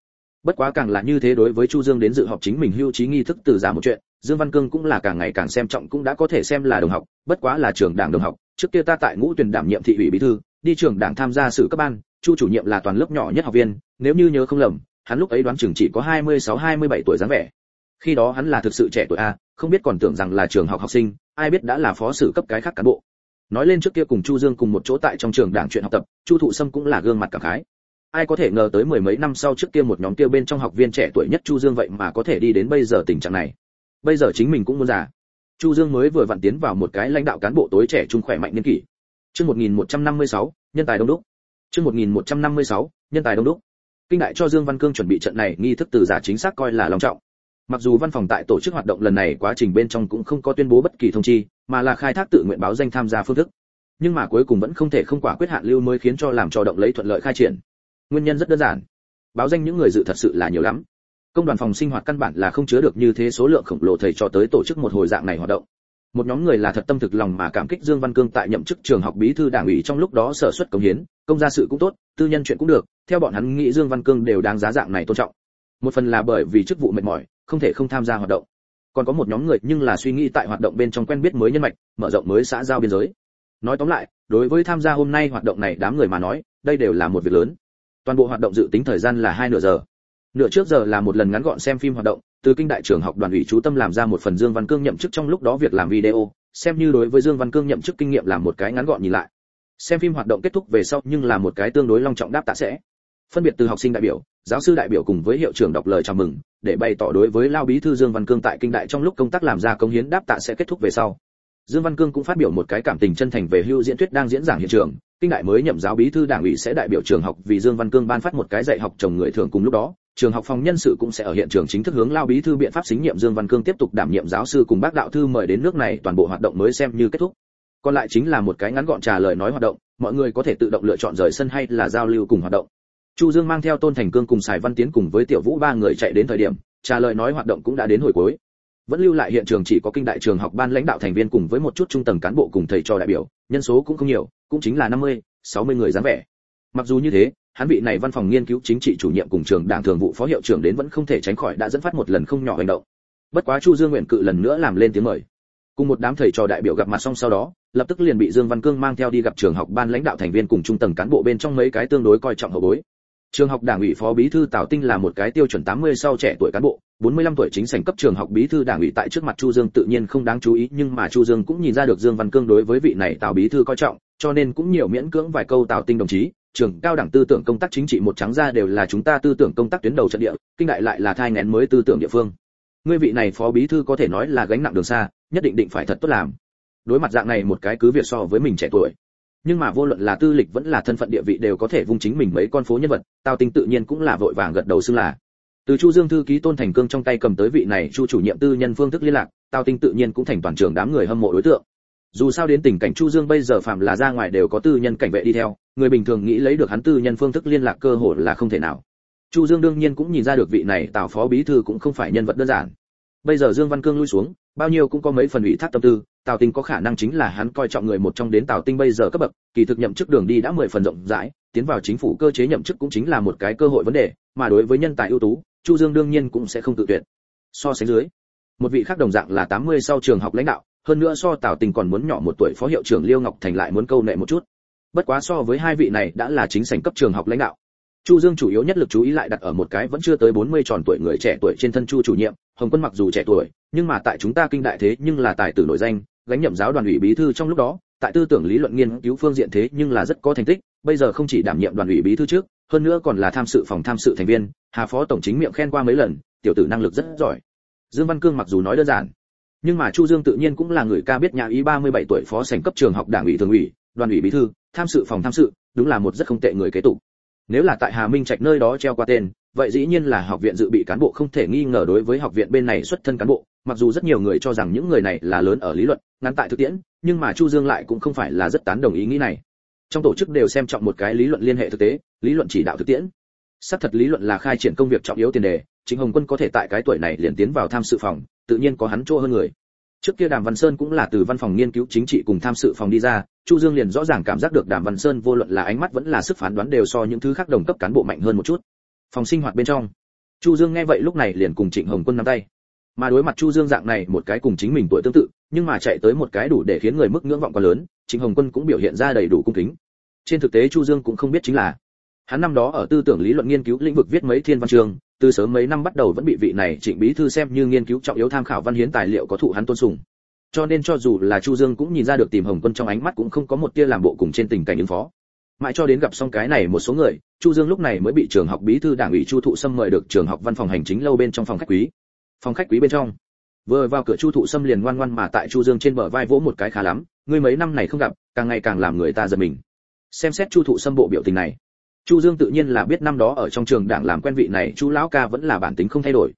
Bất quá càng là như thế đối với chu dương đến dự họp chính mình hưu trí nghi thức từ giả một chuyện dương văn cương cũng là càng ngày càng xem trọng cũng đã có thể xem là đồng học, bất quá là trường đảng đồng học. Trước kia ta tại ngũ tuyển đảm nhiệm thị ủy bí thư, đi trường đảng tham gia sự cấp ban, chu chủ nhiệm là toàn lớp nhỏ nhất học viên, nếu như nhớ không lầm, hắn lúc ấy đoán chừng chỉ có 26-27 tuổi dáng vẻ. Khi đó hắn là thực sự trẻ tuổi a, không biết còn tưởng rằng là trường học học sinh, ai biết đã là phó sự cấp cái khác cán bộ. Nói lên trước kia cùng chu dương cùng một chỗ tại trong trường đảng chuyện học tập, chu thụ sâm cũng là gương mặt cảm khái. Ai có thể ngờ tới mười mấy năm sau trước kia một nhóm kia bên trong học viên trẻ tuổi nhất chu dương vậy mà có thể đi đến bây giờ tình trạng này bây giờ chính mình cũng muốn già. Chu dương mới vừa vặn tiến vào một cái lãnh đạo cán bộ tối trẻ trung khỏe mạnh niên kỷ. Chương 1156, nhân tài đông đúc. Chương 1156, nhân tài đông đúc. Kinh đại cho dương văn cương chuẩn bị trận này nghi thức từ giả chính xác coi là long trọng. Mặc dù văn phòng tại tổ chức hoạt động lần này quá trình bên trong cũng không có tuyên bố bất kỳ thông chi mà là khai thác tự nguyện báo danh tham gia phương thức. Nhưng mà cuối cùng vẫn không thể không quả quyết hạn lưu mới khiến cho làm cho động lấy thuận lợi khai triển. Nguyên nhân rất đơn giản. Báo danh những người dự thật sự là nhiều lắm công đoàn phòng sinh hoạt căn bản là không chứa được như thế số lượng khổng lồ thầy cho tới tổ chức một hồi dạng này hoạt động. Một nhóm người là thật tâm thực lòng mà cảm kích dương văn cương tại nhậm chức trường học bí thư đảng ủy trong lúc đó sở xuất công hiến, công gia sự cũng tốt, tư nhân chuyện cũng được, theo bọn hắn nghĩ dương văn cương đều đáng giá dạng này tôn trọng. Một phần là bởi vì chức vụ mệt mỏi, không thể không tham gia hoạt động. Còn có một nhóm người nhưng là suy nghĩ tại hoạt động bên trong quen biết mới nhân mạch, mở rộng mới xã giao biên giới. Nói tóm lại, đối với tham gia hôm nay hoạt động này đám người mà nói, đây đều là một việc lớn. Toàn bộ hoạt động dự tính thời gian là hai nửa giờ nửa trước giờ là một lần ngắn gọn xem phim hoạt động, từ kinh đại trưởng học đoàn ủy chú tâm làm ra một phần dương văn cương nhậm chức trong lúc đó việc làm video, xem như đối với dương văn cương nhậm chức kinh nghiệm làm một cái ngắn gọn nhìn lại. Xem phim hoạt động kết thúc về sau nhưng là một cái tương đối long trọng đáp tạ sẽ. Phân biệt từ học sinh đại biểu, giáo sư đại biểu cùng với hiệu trưởng đọc lời chào mừng, để bày tỏ đối với lao bí thư dương văn cương tại kinh đại trong lúc công tác làm ra công hiến đáp tạ sẽ kết thúc về sau. Dương văn cương cũng phát biểu một cái cảm tình chân thành về hưu diễn thuyết đang diễn giảng hiện trường. Kinh đại mới nhậm giáo bí thư đảng ủy sẽ đại biểu trường học vì dương văn cương ban phát một cái dạy học chồng người thường cùng lúc đó trường học phòng nhân sự cũng sẽ ở hiện trường chính thức hướng lao bí thư biện pháp xính nhiệm dương văn cương tiếp tục đảm nhiệm giáo sư cùng bác đạo thư mời đến nước này toàn bộ hoạt động mới xem như kết thúc. Còn lại chính là một cái ngắn gọn trả lời nói hoạt động mọi người có thể tự động lựa chọn rời sân hay là giao lưu cùng hoạt động. Chu dương mang theo tôn thành cương cùng sài văn tiến cùng với tiểu vũ ba người chạy đến thời điểm trả lời nói hoạt động cũng đã đến hồi cuối. Vẫn lưu lại hiện trường chỉ có kinh đại trường học ban lãnh đạo thành viên cùng với một chút trung tầng cán bộ cùng thầy trò đại biểu nhân số cũng không nhiều cũng chính là 50, 60 người dáng vẻ. Mặc dù như thế hắn vị này văn phòng nghiên cứu chính trị chủ nhiệm cùng trường đảng thường vụ phó hiệu trưởng đến vẫn không thể tránh khỏi đã dẫn phát một lần không nhỏ hành động. Bất quá chu dương nguyện cự lần nữa làm lên tiếng mời. Cùng một đám thầy trò đại biểu gặp mặt xong sau đó, lập tức liền bị dương văn cương mang theo đi gặp trường học ban lãnh đạo thành viên cùng trung tầng cán bộ bên trong mấy cái tương đối coi trọng hậu bối. Trường học đảng ủy phó bí thư tào tinh là một cái tiêu chuẩn 80 sau trẻ tuổi cán bộ 45 tuổi chính sảnh cấp trường học bí thư đảng ủy tại trước mặt chu dương tự nhiên không đáng chú ý, nhưng mà chu dương cũng nhìn ra được dương văn cương đối với vị này tào bí thư coi trọng, cho nên cũng nhiều miễn cưỡng vài câu tào tinh đồng chí trường cao đẳng tư tưởng công tác chính trị một trắng ra đều là chúng ta tư tưởng công tác tuyến đầu trận địa, kinh đại lại là thai nghén mới tư tưởng địa phương. Ngươi vị này phó bí thư có thể nói là gánh nặng đường xa, nhất định định phải thật tốt làm. Đối mặt dạng này một cái cứ việc so với mình trẻ tuổi. Nhưng mà vô luận là tư lịch vẫn là thân phận địa vị đều có thể vung chính mình mấy con phố nhân vật tao tinh tự nhiên cũng là vội vàng gật đầu xưng là. Từ chu dương thư ký tôn thành cương trong tay cầm tới vị này chu chủ nhiệm tư nhân phương thức liên lạc tao tinh tự nhiên cũng thành toàn trường đám người hâm mộ đối tượng dù sao đến tình cảnh chu dương bây giờ phạm là ra ngoài đều có tư nhân cảnh vệ đi theo, người bình thường nghĩ lấy được hắn tư nhân phương thức liên lạc cơ hội là không thể nào. Chu dương đương nhiên cũng nhìn ra được vị này tào phó bí thư cũng không phải nhân vật đơn giản. Bây giờ dương văn cương lui xuống, bao nhiêu cũng có mấy phần ủy thác tâm tư, tào tinh có khả năng chính là hắn coi trọng người một trong đến tào tinh bây giờ cấp bậc, kỳ thực nhậm chức đường đi đã mười phần rộng rãi, tiến vào chính phủ cơ chế nhậm chức cũng chính là một cái cơ hội vấn đề, mà đối với nhân tài ưu tú, chu dương đương nhiên cũng sẽ không tự tuyệt. So sánh dưới, một vị khác đồng dạng là 80 sau trường học lãnh đạo hơn nữa so tào tình còn muốn nhỏ một tuổi, phó hiệu trưởng liêu ngọc thành lại muốn câu nệ một chút. Bất quá so với hai vị này đã là chính sảnh cấp trường học lãnh đạo. Chu dương chủ yếu nhất lực chú ý lại đặt ở một cái vẫn chưa tới 40 tròn tuổi người trẻ tuổi trên thân chu chủ nhiệm, hồng quân mặc dù trẻ tuổi, nhưng mà tại chúng ta kinh đại thế nhưng là tài tử nổi danh, gánh nhậm giáo đoàn ủy bí thư trong lúc đó, tại tư tưởng lý luận nghiên cứu phương diện thế nhưng là rất có thành tích, bây giờ không chỉ đảm nhiệm đoàn ủy bí thư trước, hơn nữa còn là tham sự phòng tham sự thành viên, hà phó tổng chính miệng khen qua mấy lần, tiểu tử năng lực rất giỏi. Dương văn cương mặc dù nói đơn giản nhưng mà chu dương tự nhiên cũng là người ca biết nhà ý 37 tuổi phó sảnh cấp trường học đảng ủy thường ủy, đoàn ủy bí thư, tham sự phòng tham sự, đúng là một rất không tệ người kế tục. Nếu là tại hà minh trạch nơi đó treo qua tên, vậy dĩ nhiên là học viện dự bị cán bộ không thể nghi ngờ đối với học viện bên này xuất thân cán bộ, mặc dù rất nhiều người cho rằng những người này là lớn ở lý luận, ngắn tại thực tiễn, nhưng mà chu dương lại cũng không phải là rất tán đồng ý nghĩ này. Trong tổ chức đều xem trọng một cái lý luận liên hệ thực tế, lý luận chỉ đạo thực tiễn. Xác thật lý luận là khai triển công việc trọng yếu tiền đề chính hồng quân có thể tại cái tuổi này liền tiến vào tham sự phòng tự nhiên có hắn chỗ hơn người. Trước kia đàm văn sơn cũng là từ văn phòng nghiên cứu chính trị cùng tham sự phòng đi ra, chu dương liền rõ ràng cảm giác được đàm văn sơn vô luận là ánh mắt vẫn là sức phán đoán đều so những thứ khác đồng cấp cán bộ mạnh hơn một chút. Phòng sinh hoạt bên trong, chu dương nghe vậy lúc này liền cùng trịnh hồng quân nắm tay. Mà đối mặt chu dương dạng này một cái cùng chính mình tuổi tương tự, nhưng mà chạy tới một cái đủ để khiến người mức ngưỡng vọng quá lớn, Trịnh hồng quân cũng biểu hiện ra đầy đủ cung kính. Trên thực tế chu dương cũng không biết chính là, hắn năm đó ở tư tưởng lý luận nghiên cứu lĩnh vực viết mấy thiên văn chương từ sớm mấy năm bắt đầu vẫn bị vị này trịnh bí thư xem như nghiên cứu trọng yếu tham khảo văn hiến tài liệu có thụ hắn tôn sùng. Cho nên cho dù là chu dương cũng nhìn ra được tìm hồng quân trong ánh mắt cũng không có một tia làm bộ cùng trên tình cảnh ứng phó. Mãi cho đến gặp xong cái này một số người, chu dương lúc này mới bị trường học bí thư đảng ủy chu thụ sâm mời được trường học văn phòng hành chính lâu bên trong phòng khách quý. Phòng khách quý bên trong. Vừa vào cửa chu thụ sâm liền ngoan ngoan mà tại chu dương trên bờ vai vỗ một cái khá lắm, ngươi mấy năm này không gặp, càng ngày càng làm người ta giật mình. Xem xét chu thụ sâm bộ biểu tình này chu dương tự nhiên là biết năm đó ở trong trường đảng làm quen vị này, chu lão ca vẫn là bản tính không thay đổi.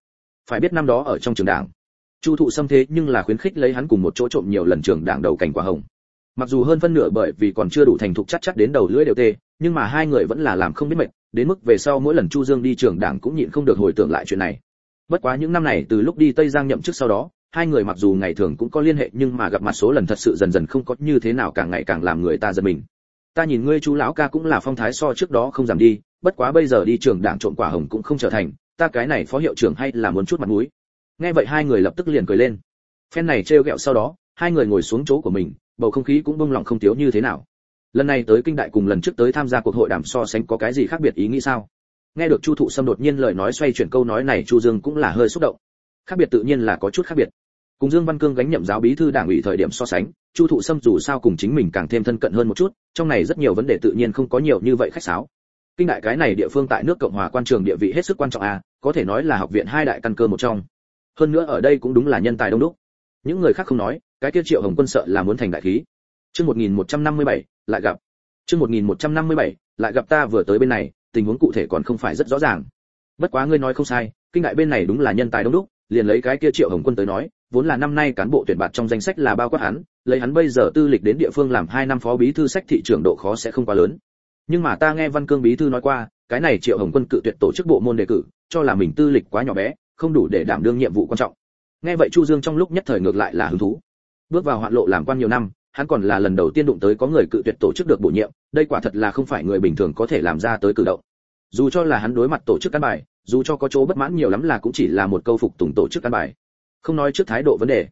Phải biết năm đó ở trong trường đảng, chu thụ xâm thế nhưng là khuyến khích lấy hắn cùng một chỗ trộm nhiều lần trường đảng đầu cảnh quả hồng. Mặc dù hơn phân nửa bởi vì còn chưa đủ thành thục chắc chắc đến đầu lưỡi đều tê, nhưng mà hai người vẫn là làm không biết mệt, đến mức về sau mỗi lần chu dương đi trường đảng cũng nhịn không được hồi tưởng lại chuyện này. Bất quá những năm này, từ lúc đi tây giang nhậm chức sau đó, hai người mặc dù ngày thường cũng có liên hệ nhưng mà gặp mặt số lần thật sự dần dần không có như thế nào càng ngày càng làm người ta giật mình ta nhìn ngươi chú lão ca cũng là phong thái so trước đó không giảm đi, bất quá bây giờ đi trường đảng trộm quả hồng cũng không trở thành, ta cái này phó hiệu trưởng hay là muốn chút mặt mũi. Nghe vậy hai người lập tức liền cười lên. Phen này trêu ghẹo sau đó, hai người ngồi xuống chỗ của mình, bầu không khí cũng bông lỏng không thiếu như thế nào. Lần này tới kinh đại cùng lần trước tới tham gia cuộc hội đàm so sánh có cái gì khác biệt ý nghĩ sao? Nghe được chu thụ sâm đột nhiên lời nói xoay chuyển câu nói này, chu dương cũng là hơi xúc động. Khác biệt tự nhiên là có chút khác biệt cùng dương văn cương gánh nhậm giáo bí thư đảng ủy thời điểm so sánh chu thụ sâm dù sao cùng chính mình càng thêm thân cận hơn một chút trong này rất nhiều vấn đề tự nhiên không có nhiều như vậy khách sáo. Kinh đại cái này địa phương tại nước cộng hòa quan trường địa vị hết sức quan trọng a có thể nói là học viện hai đại căn cơ một trong. Hơn nữa ở đây cũng đúng là nhân tài đông đúc. Những người khác không nói cái kia triệu hồng quân sợ là muốn thành đại khí. Chương 1157, lại gặp. Chương 1157, lại gặp ta vừa tới bên này tình huống cụ thể còn không phải rất rõ ràng. Bất quá ngươi nói không sai kinh đại bên này đúng là nhân tài đông đúc liền lấy cái kia triệu hồng quân tới nói vốn là năm nay cán bộ tuyển bạt trong danh sách là bao quát hắn, lấy hắn bây giờ tư lịch đến địa phương làm hai năm phó bí thư sách thị trưởng độ khó sẽ không quá lớn. Nhưng mà ta nghe văn cương bí thư nói qua, cái này triệu hồng quân cự tuyệt tổ chức bộ môn đề cử, cho là mình tư lịch quá nhỏ bé, không đủ để đảm đương nhiệm vụ quan trọng. Nghe vậy chu dương trong lúc nhất thời ngược lại là hứng thú. Bước vào hoạn lộ làm quan nhiều năm, hắn còn là lần đầu tiên đụng tới có người cự tuyệt tổ chức được bổ nhiệm, đây quả thật là không phải người bình thường có thể làm ra tới cử động. Dù cho là hắn đối mặt tổ chức căn bài, dù cho có chỗ bất mãn nhiều lắm là cũng chỉ là một câu phục tùng tổ chức căn bài không nói trước thái độ vấn đề.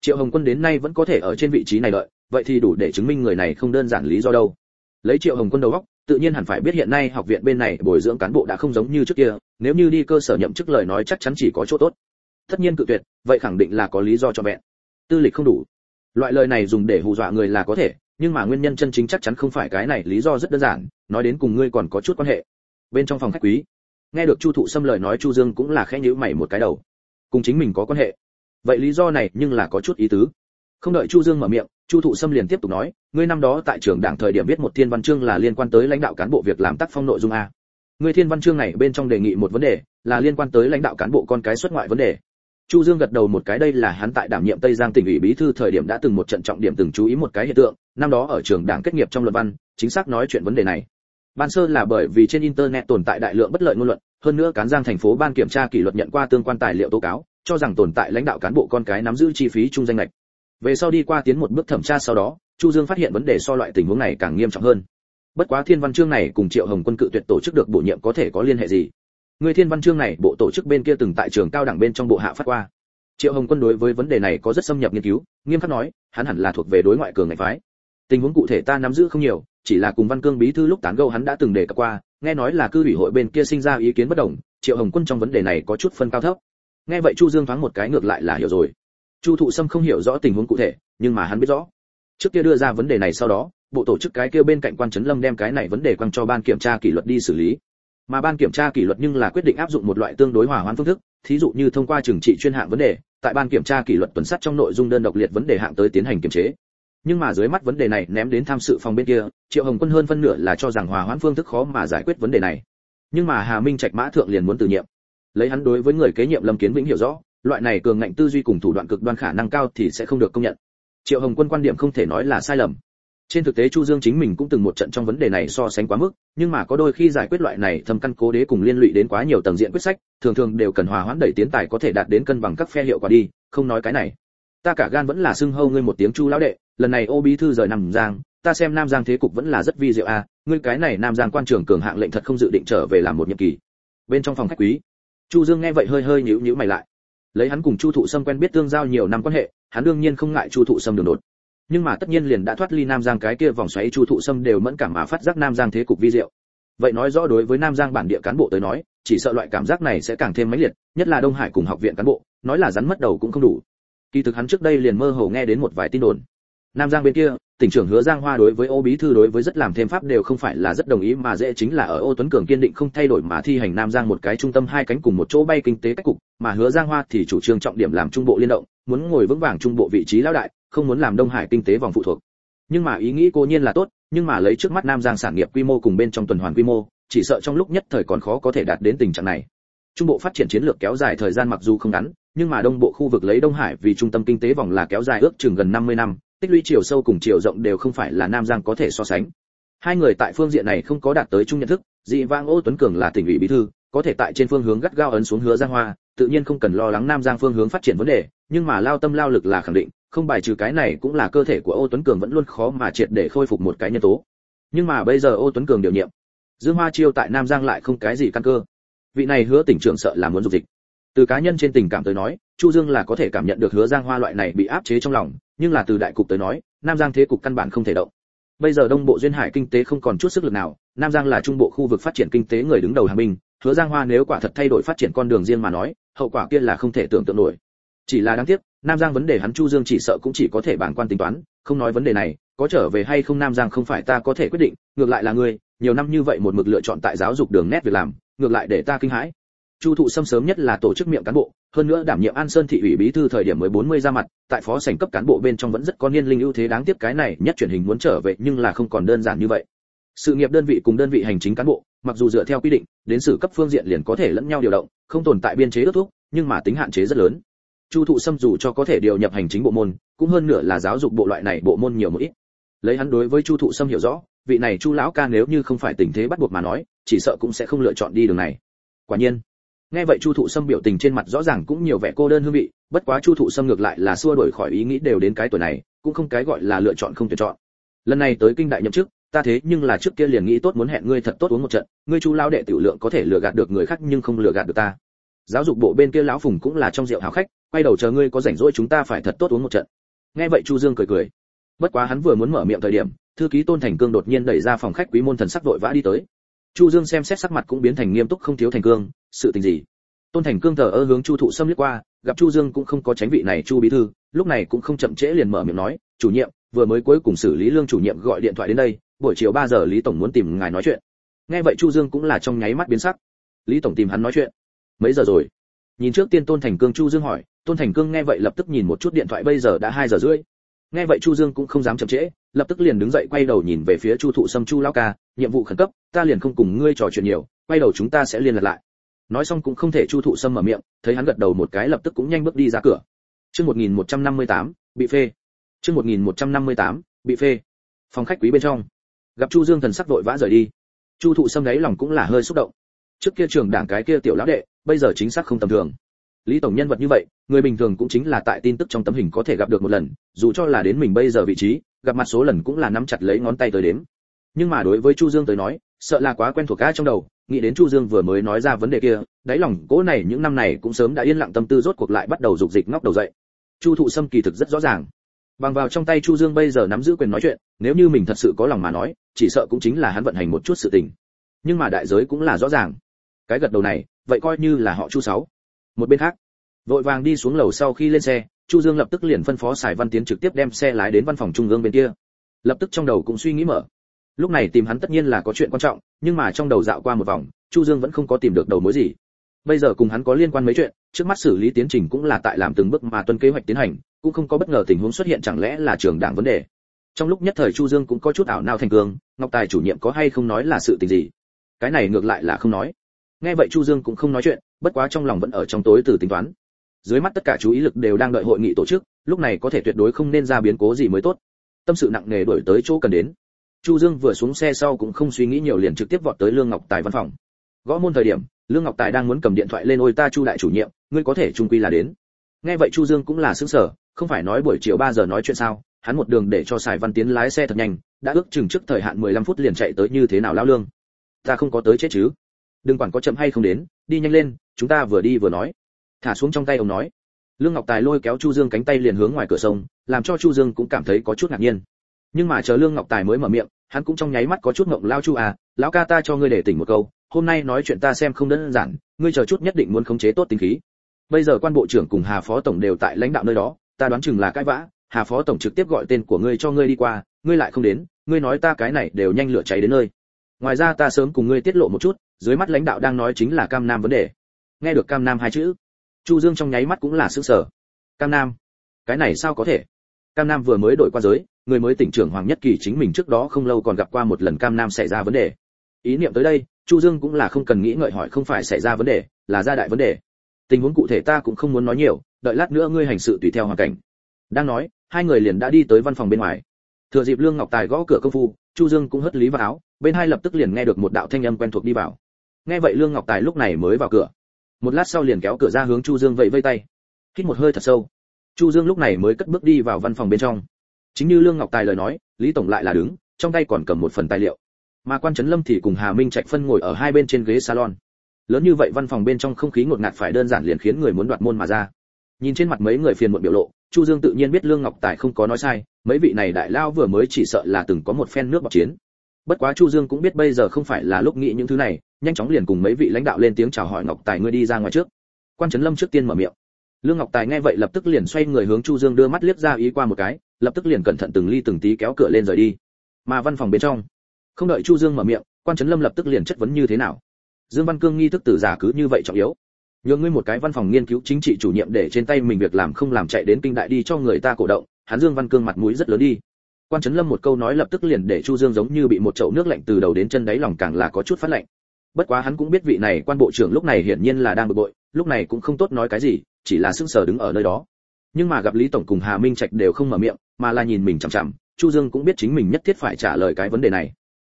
Triệu hồng quân đến nay vẫn có thể ở trên vị trí này đợi, vậy thì đủ để chứng minh người này không đơn giản lý do đâu. Lấy triệu hồng quân đầu óc, tự nhiên hẳn phải biết hiện nay học viện bên này bồi dưỡng cán bộ đã không giống như trước kia, nếu như đi cơ sở nhậm chức lời nói chắc chắn chỉ có chỗ tốt. Tất nhiên cự tuyệt, vậy khẳng định là có lý do cho mẹ tư lịch không đủ. Loại lời này dùng để hù dọa người là có thể, nhưng mà nguyên nhân chân chính chắc chắn không phải cái này, lý do rất đơn giản, nói đến cùng ngươi còn có chút quan hệ. Bên trong phòng khách quý, nghe được chu thụ xâm lời nói chu dương cũng là khẽ nhíu mày một cái đầu. Cùng chính mình có quan hệ vậy lý do này nhưng là có chút ý tứ. Không đợi chu dương mở miệng, chu thụ xâm liền tiếp tục nói, ngươi năm đó tại trường đảng thời điểm viết một thiên văn chương là liên quan tới lãnh đạo cán bộ việc làm tác phong nội dung a. Ngươi thiên văn chương này bên trong đề nghị một vấn đề, là liên quan tới lãnh đạo cán bộ con cái xuất ngoại vấn đề. Chu dương gật đầu một cái, đây là hắn tại đảm nhiệm tây giang tỉnh ủy bí thư thời điểm đã từng một trận trọng điểm từng chú ý một cái hiện tượng, năm đó ở trường đảng kết nghiệp trong luận văn, chính xác nói chuyện vấn đề này. Ban sơ là bởi vì trên internet tồn tại đại lượng bất lợi ngôn luận, hơn nữa cán giang thành phố ban kiểm tra kỷ luật nhận qua tương quan tài liệu tố cáo cho rằng tồn tại lãnh đạo cán bộ con cái nắm giữ chi phí trung danh lệch về sau đi qua tiến một bước thẩm tra sau đó, chu dương phát hiện vấn đề so loại tình huống này càng nghiêm trọng hơn. Bất quá thiên văn chương này cùng triệu hồng quân cự tuyệt tổ chức được bổ nhiệm có thể có liên hệ gì? Người thiên văn chương này bộ tổ chức bên kia từng tại trường cao đẳng bên trong bộ hạ phát qua. Triệu hồng quân đối với vấn đề này có rất xâm nhập nghiên cứu, nghiêm khắc nói, hắn hẳn là thuộc về đối ngoại cường ngành phái. Tình huống cụ thể ta nắm giữ không nhiều, chỉ là cùng văn cương bí thư lúc tán gẫu hắn đã từng đề cập qua, nghe nói là cư ủy hội bên kia sinh ra ý kiến bất đồng, triệu hồng quân trong vấn đề này có chút phân cao thấp nghe vậy chu dương thoáng một cái ngược lại là hiểu rồi. Chu thụ sâm không hiểu rõ tình huống cụ thể, nhưng mà hắn biết rõ. Trước kia đưa ra vấn đề này sau đó, bộ tổ chức cái kia bên cạnh quan trấn lâm đem cái này vấn đề quăng cho ban kiểm tra kỷ luật đi xử lý. Mà ban kiểm tra kỷ luật nhưng là quyết định áp dụng một loại tương đối hòa hoãn phương thức, thí dụ như thông qua trừng trị chuyên hạng vấn đề, tại ban kiểm tra kỷ luật tuần sát trong nội dung đơn độc liệt vấn đề hạng tới tiến hành kiểm chế. Nhưng mà dưới mắt vấn đề này ném đến tham sự phòng bên kia, triệu hồng quân hơn phân nửa là cho rằng hòa hoãn phương thức khó mà giải quyết vấn đề này. Nhưng mà hà minh trạch mã thượng liền muốn từ nhiệm lấy hắn đối với người kế nhiệm lâm kiến vĩnh hiểu rõ loại này cường ngạnh tư duy cùng thủ đoạn cực đoan khả năng cao thì sẽ không được công nhận. Triệu hồng quân quan điểm không thể nói là sai lầm. Trên thực tế chu dương chính mình cũng từng một trận trong vấn đề này so sánh quá mức nhưng mà có đôi khi giải quyết loại này thâm căn cố đế cùng liên lụy đến quá nhiều tầng diện quyết sách thường thường đều cần hòa hoãn đẩy tiến tài có thể đạt đến cân bằng các phe hiệu quả đi không nói cái này. Ta cả gan vẫn là xưng hâu ngươi một tiếng chu lão đệ lần này ô bí thư rời nằm giang ta xem nam giang thế cục vẫn là rất vi diệu a à, ngươi cái này nam giang quan trường cường hạng lệnh thật không dự định trở về làm một nhiệm kỳ. Bên trong phòng khách quý chu dương nghe vậy hơi hơi nhíu nhíu mày lại. Lấy hắn cùng chu thụ sâm quen biết tương giao nhiều năm quan hệ, hắn đương nhiên không ngại chu thụ sâm đường đột. Nhưng mà tất nhiên liền đã thoát ly nam giang cái kia vòng xoáy chu thụ sâm đều mẫn cảm mà phát giác nam giang thế cục vi diệu. Vậy nói rõ đối với nam giang bản địa cán bộ tới nói, chỉ sợ loại cảm giác này sẽ càng thêm mãnh liệt, nhất là đông hải cùng học viện cán bộ, nói là rắn mất đầu cũng không đủ. Kỳ thực hắn trước đây liền mơ hồ nghe đến một vài tin đồn nam giang bên kia, tỉnh trưởng hứa giang hoa đối với ô bí thư đối với rất làm thêm pháp đều không phải là rất đồng ý, mà dễ chính là ở ô tuấn cường kiên định không thay đổi mà thi hành nam giang một cái trung tâm hai cánh cùng một chỗ bay kinh tế cách cục, mà hứa giang hoa thì chủ trương trọng điểm làm trung bộ liên động, muốn ngồi vững vàng trung bộ vị trí lão đại, không muốn làm đông hải kinh tế vòng phụ thuộc. Nhưng mà ý nghĩ cố nhiên là tốt, nhưng mà lấy trước mắt nam giang sản nghiệp quy mô cùng bên trong tuần hoàn quy mô, chỉ sợ trong lúc nhất thời còn khó có thể đạt đến tình trạng này. Trung bộ phát triển chiến lược kéo dài thời gian mặc dù không ngắn, nhưng mà đông bộ khu vực lấy đông hải vì trung tâm kinh tế vòng là kéo dài ước chừng gần 50 năm tích lũy chiều sâu cùng chiều rộng đều không phải là nam giang có thể so sánh. Hai người tại phương diện này không có đạt tới chung nhận thức, dị vang ô tuấn cường là tỉnh ủy bí thư, có thể tại trên phương hướng gắt gao ấn xuống hứa giang hoa, tự nhiên không cần lo lắng nam giang phương hướng phát triển vấn đề, nhưng mà lao tâm lao lực là khẳng định, không bài trừ cái này cũng là cơ thể của ô tuấn cường vẫn luôn khó mà triệt để khôi phục một cái nhân tố. Nhưng mà bây giờ ô tuấn cường điều nhiệm, dương hoa chiêu tại nam giang lại không cái gì căn cơ. Vị này hứa tỉnh trưởng sợ là muốn dục dịch. Từ cá nhân trên tình cảm tới nói chu dương là có thể cảm nhận được hứa giang hoa loại này bị áp chế trong lòng, nhưng là từ đại cục tới nói, nam giang thế cục căn bản không thể động. Bây giờ đông bộ duyên hải kinh tế không còn chút sức lực nào, nam giang là trung bộ khu vực phát triển kinh tế người đứng đầu hàng binh, hứa giang hoa nếu quả thật thay đổi phát triển con đường riêng mà nói, hậu quả kia là không thể tưởng tượng nổi. Chỉ là đáng tiếc, nam giang vấn đề hắn chu dương chỉ sợ cũng chỉ có thể bản quan tính toán, không nói vấn đề này, có trở về hay không nam giang không phải ta có thể quyết định, ngược lại là ngươi, nhiều năm như vậy một mực lựa chọn tại giáo dục đường nét việc làm, ngược lại để ta kinh hãi chu thụ sâm sớm nhất là tổ chức miệng cán bộ, hơn nữa đảm nhiệm an sơn thị ủy bí thư thời điểm mới 40 ra mặt, tại phó sảnh cấp cán bộ bên trong vẫn rất có niên linh ưu thế đáng tiếc cái này, nhất truyền hình muốn trở về nhưng là không còn đơn giản như vậy. Sự nghiệp đơn vị cùng đơn vị hành chính cán bộ, mặc dù dựa theo quy định, đến xử cấp phương diện liền có thể lẫn nhau điều động, không tồn tại biên chế ước thúc, nhưng mà tính hạn chế rất lớn. Chu thụ sâm dù cho có thể điều nhập hành chính bộ môn, cũng hơn nửa là giáo dục bộ loại này bộ môn nhiều một ít. Lấy hắn đối với chu thụ sâm hiểu rõ, vị này chu lão ca nếu như không phải tình thế bắt buộc mà nói, chỉ sợ cũng sẽ không lựa chọn đi đường này. Quả nhiên nghe vậy chu thụ sâm biểu tình trên mặt rõ ràng cũng nhiều vẻ cô đơn hương vị, bất quá chu thụ sâm ngược lại là xua đổi khỏi ý nghĩ đều đến cái tuổi này, cũng không cái gọi là lựa chọn không tuyển chọn. Lần này tới kinh đại nhậm chức, ta thế nhưng là trước kia liền nghĩ tốt muốn hẹn ngươi thật tốt uống một trận, ngươi chu lao đệ tiểu lượng có thể lừa gạt được người khác nhưng không lừa gạt được ta. Giáo dục bộ bên kia lão phùng cũng là trong rượu hào khách, quay đầu chờ ngươi có rảnh rỗi chúng ta phải thật tốt uống một trận. Nghe vậy chu dương cười cười. Bất quá hắn vừa muốn mở miệng thời điểm, thư ký tôn thành cương đột nhiên đẩy ra phòng khách quý môn thần sắc vội vã đi tới chu dương xem xét sắc mặt cũng biến thành nghiêm túc không thiếu thành cương, sự tình gì? Tôn thành cương thờ ơ hướng chu thụ xâm liếc qua, gặp chu dương cũng không có tránh vị này chu bí thư, lúc này cũng không chậm trễ liền mở miệng nói, chủ nhiệm, vừa mới cuối cùng xử lý lương chủ nhiệm gọi điện thoại đến đây, buổi chiều 3 giờ lý tổng muốn tìm ngài nói chuyện. Nghe vậy chu dương cũng là trong nháy mắt biến sắc. Lý tổng tìm hắn nói chuyện. Mấy giờ rồi? Nhìn trước tiên tôn thành cương chu dương hỏi, tôn thành cương nghe vậy lập tức nhìn một chút điện thoại, bây giờ đã hai giờ rưỡi. Nghe vậy chu dương cũng không dám chậm trễ lập tức liền đứng dậy quay đầu nhìn về phía chu thụ sâm chu lão ca nhiệm vụ khẩn cấp ta liền không cùng ngươi trò chuyện nhiều quay đầu chúng ta sẽ liên lạc lại. Nói xong cũng không thể chu thụ sâm mở miệng thấy hắn gật đầu một cái lập tức cũng nhanh bước đi ra cửa. Chương 1158, bị phê. Chương 1158, bị phê. Phòng khách quý bên trong. Gặp chu dương thần sắc vội vã rời đi. Chu thụ sâm đấy lòng cũng là hơi xúc động. Trước kia trường đảng cái kia tiểu lão đệ bây giờ chính xác không tầm thường lý tổng nhân vật như vậy, người bình thường cũng chính là tại tin tức trong tấm hình có thể gặp được một lần, dù cho là đến mình bây giờ vị trí, gặp mặt số lần cũng là nắm chặt lấy ngón tay tới đếm. Nhưng mà đối với chu dương tới nói, sợ là quá quen thuộc cả trong đầu, nghĩ đến chu dương vừa mới nói ra vấn đề kia, đáy lòng cố này những năm này cũng sớm đã yên lặng tâm tư rốt cuộc lại bắt đầu dục dịch ngóc đầu dậy. Chu thụ sâm kỳ thực rất rõ ràng. Bằng vào trong tay chu dương bây giờ nắm giữ quyền nói chuyện, nếu như mình thật sự có lòng mà nói, chỉ sợ cũng chính là hắn vận hành một chút sự tình. Nhưng mà đại giới cũng là rõ ràng. Cái gật đầu này, vậy coi như là họ chu sáu một bên khác. Vội vàng đi xuống lầu sau khi lên xe, chu dương lập tức liền phân phó sài văn tiến trực tiếp đem xe lái đến văn phòng trung ương bên kia. Lập tức trong đầu cũng suy nghĩ mở. Lúc này tìm hắn tất nhiên là có chuyện quan trọng, nhưng mà trong đầu dạo qua một vòng, chu dương vẫn không có tìm được đầu mối gì. Bây giờ cùng hắn có liên quan mấy chuyện, trước mắt xử lý tiến trình cũng là tại làm từng bước mà tuân kế hoạch tiến hành, cũng không có bất ngờ tình huống xuất hiện chẳng lẽ là trường đảng vấn đề. Trong lúc nhất thời chu dương cũng có chút ảo nào thành cường, ngọc tài chủ nhiệm có hay không nói là sự tình gì? Cái này ngược lại là không nói. Nghe vậy chu dương cũng không nói chuyện bất quá trong lòng vẫn ở trong tối từ tính toán. Dưới mắt tất cả chú ý lực đều đang đợi hội nghị tổ chức, lúc này có thể tuyệt đối không nên ra biến cố gì mới tốt. Tâm sự nặng nề đổi tới chỗ cần đến. Chu dương vừa xuống xe sau cũng không suy nghĩ nhiều liền trực tiếp vọt tới lương ngọc tài văn phòng. Gõ môn thời điểm, lương ngọc tài đang muốn cầm điện thoại lên ôi ta chu đại chủ nhiệm, ngươi có thể trung quy là đến. Nghe vậy chu dương cũng là sững sờ, không phải nói buổi chiều 3 giờ nói chuyện sao, hắn một đường để cho sài văn tiến lái xe thật nhanh, đã ước chừng trước thời hạn 15 phút liền chạy tới như thế nào lao lương. Ta không có tới chết chứ đừng quản có chậm hay không đến, đi nhanh lên, chúng ta vừa đi vừa nói. Thả xuống trong tay ông nói. Lương ngọc tài lôi kéo chu dương cánh tay liền hướng ngoài cửa sông, làm cho chu dương cũng cảm thấy có chút ngạc nhiên. Nhưng mà chờ lương ngọc tài mới mở miệng, hắn cũng trong nháy mắt có chút ngộng lao chu à lão ca ta cho ngươi để tỉnh một câu, hôm nay nói chuyện ta xem không đơn giản, ngươi chờ chút nhất định muốn khống chế tốt tính khí. Bây giờ quan bộ trưởng cùng hà phó tổng đều tại lãnh đạo nơi đó, ta đoán chừng là cãi vã, hà phó tổng trực tiếp gọi tên của ngươi cho ngươi đi qua, ngươi lại không đến, ngươi nói ta cái này đều nhanh lửa cháy đến nơi. Ngoài ra ta sớm cùng ngươi tiết lộ một chút dưới mắt lãnh đạo đang nói chính là cam nam vấn đề. Nghe được cam nam hai chữ, chu dương trong nháy mắt cũng là sững sờ. Cam nam, cái này sao có thể? Cam nam vừa mới đổi qua giới, người mới tỉnh trưởng hoàng nhất kỳ chính mình trước đó không lâu còn gặp qua một lần cam nam xảy ra vấn đề. Ý niệm tới đây, chu dương cũng là không cần nghĩ ngợi hỏi không phải xảy ra vấn đề, là gia đại vấn đề. Tình huống cụ thể ta cũng không muốn nói nhiều, đợi lát nữa ngươi hành sự tùy theo hoàn cảnh. Đang nói, hai người liền đã đi tới văn phòng bên ngoài. Thừa dịp lương ngọc tài gõ cửa công phu, chu dương cũng hất lý vào áo, bên hai lập tức liền nghe được một đạo thanh âm quen thuộc đi vào nghe vậy lương ngọc tài lúc này mới vào cửa. Một lát sau liền kéo cửa ra hướng chu dương vẫy vây tay. Hít một hơi thật sâu. Chu dương lúc này mới cất bước đi vào văn phòng bên trong. Chính như lương ngọc tài lời nói, lý tổng lại là đứng, trong tay còn cầm một phần tài liệu. Mà quan trấn lâm thì cùng hà minh trạch phân ngồi ở hai bên trên ghế salon. Lớn như vậy văn phòng bên trong không khí ngột ngạt phải đơn giản liền khiến người muốn đoạt môn mà ra. Nhìn trên mặt mấy người phiền muộn biểu lộ, chu dương tự nhiên biết lương ngọc tài không có nói sai, mấy vị này đại lao vừa mới chỉ sợ là từng có một phen nước bọc chiến. Bất quá chu dương cũng biết bây giờ không phải là lúc nghĩ những thứ này nhanh chóng liền cùng mấy vị lãnh đạo lên tiếng chào hỏi ngọc tài ngươi đi ra ngoài trước. Quan trấn lâm trước tiên mở miệng. Lương ngọc tài nghe vậy lập tức liền xoay người hướng chu dương đưa mắt liếc ra ý qua một cái, lập tức liền cẩn thận từng ly từng tí kéo cửa lên rời đi. Mà văn phòng bên trong, không đợi chu dương mở miệng, quan trấn lâm lập tức liền chất vấn như thế nào. Dương văn cương nghi thức tử giả cứ như vậy trọng yếu. Nhường ngươi một cái văn phòng nghiên cứu chính trị chủ nhiệm để trên tay mình việc làm không làm chạy đến kinh đại đi cho người ta cổ động, hắn dương văn cương mặt mũi rất lớn đi. Quan trấn lâm một câu nói lập tức liền để chu dương giống như bị một chậu nước lạnh từ đầu đến chân đáy lòng càng là có chút phát lạnh bất quá hắn cũng biết vị này quan bộ trưởng lúc này hiển nhiên là đang bực bội, lúc này cũng không tốt nói cái gì, chỉ là sững sờ đứng ở nơi đó. Nhưng mà gặp lý tổng cùng hà minh trạch đều không mở miệng, mà là nhìn mình chằm chằm, chu dương cũng biết chính mình nhất thiết phải trả lời cái vấn đề này.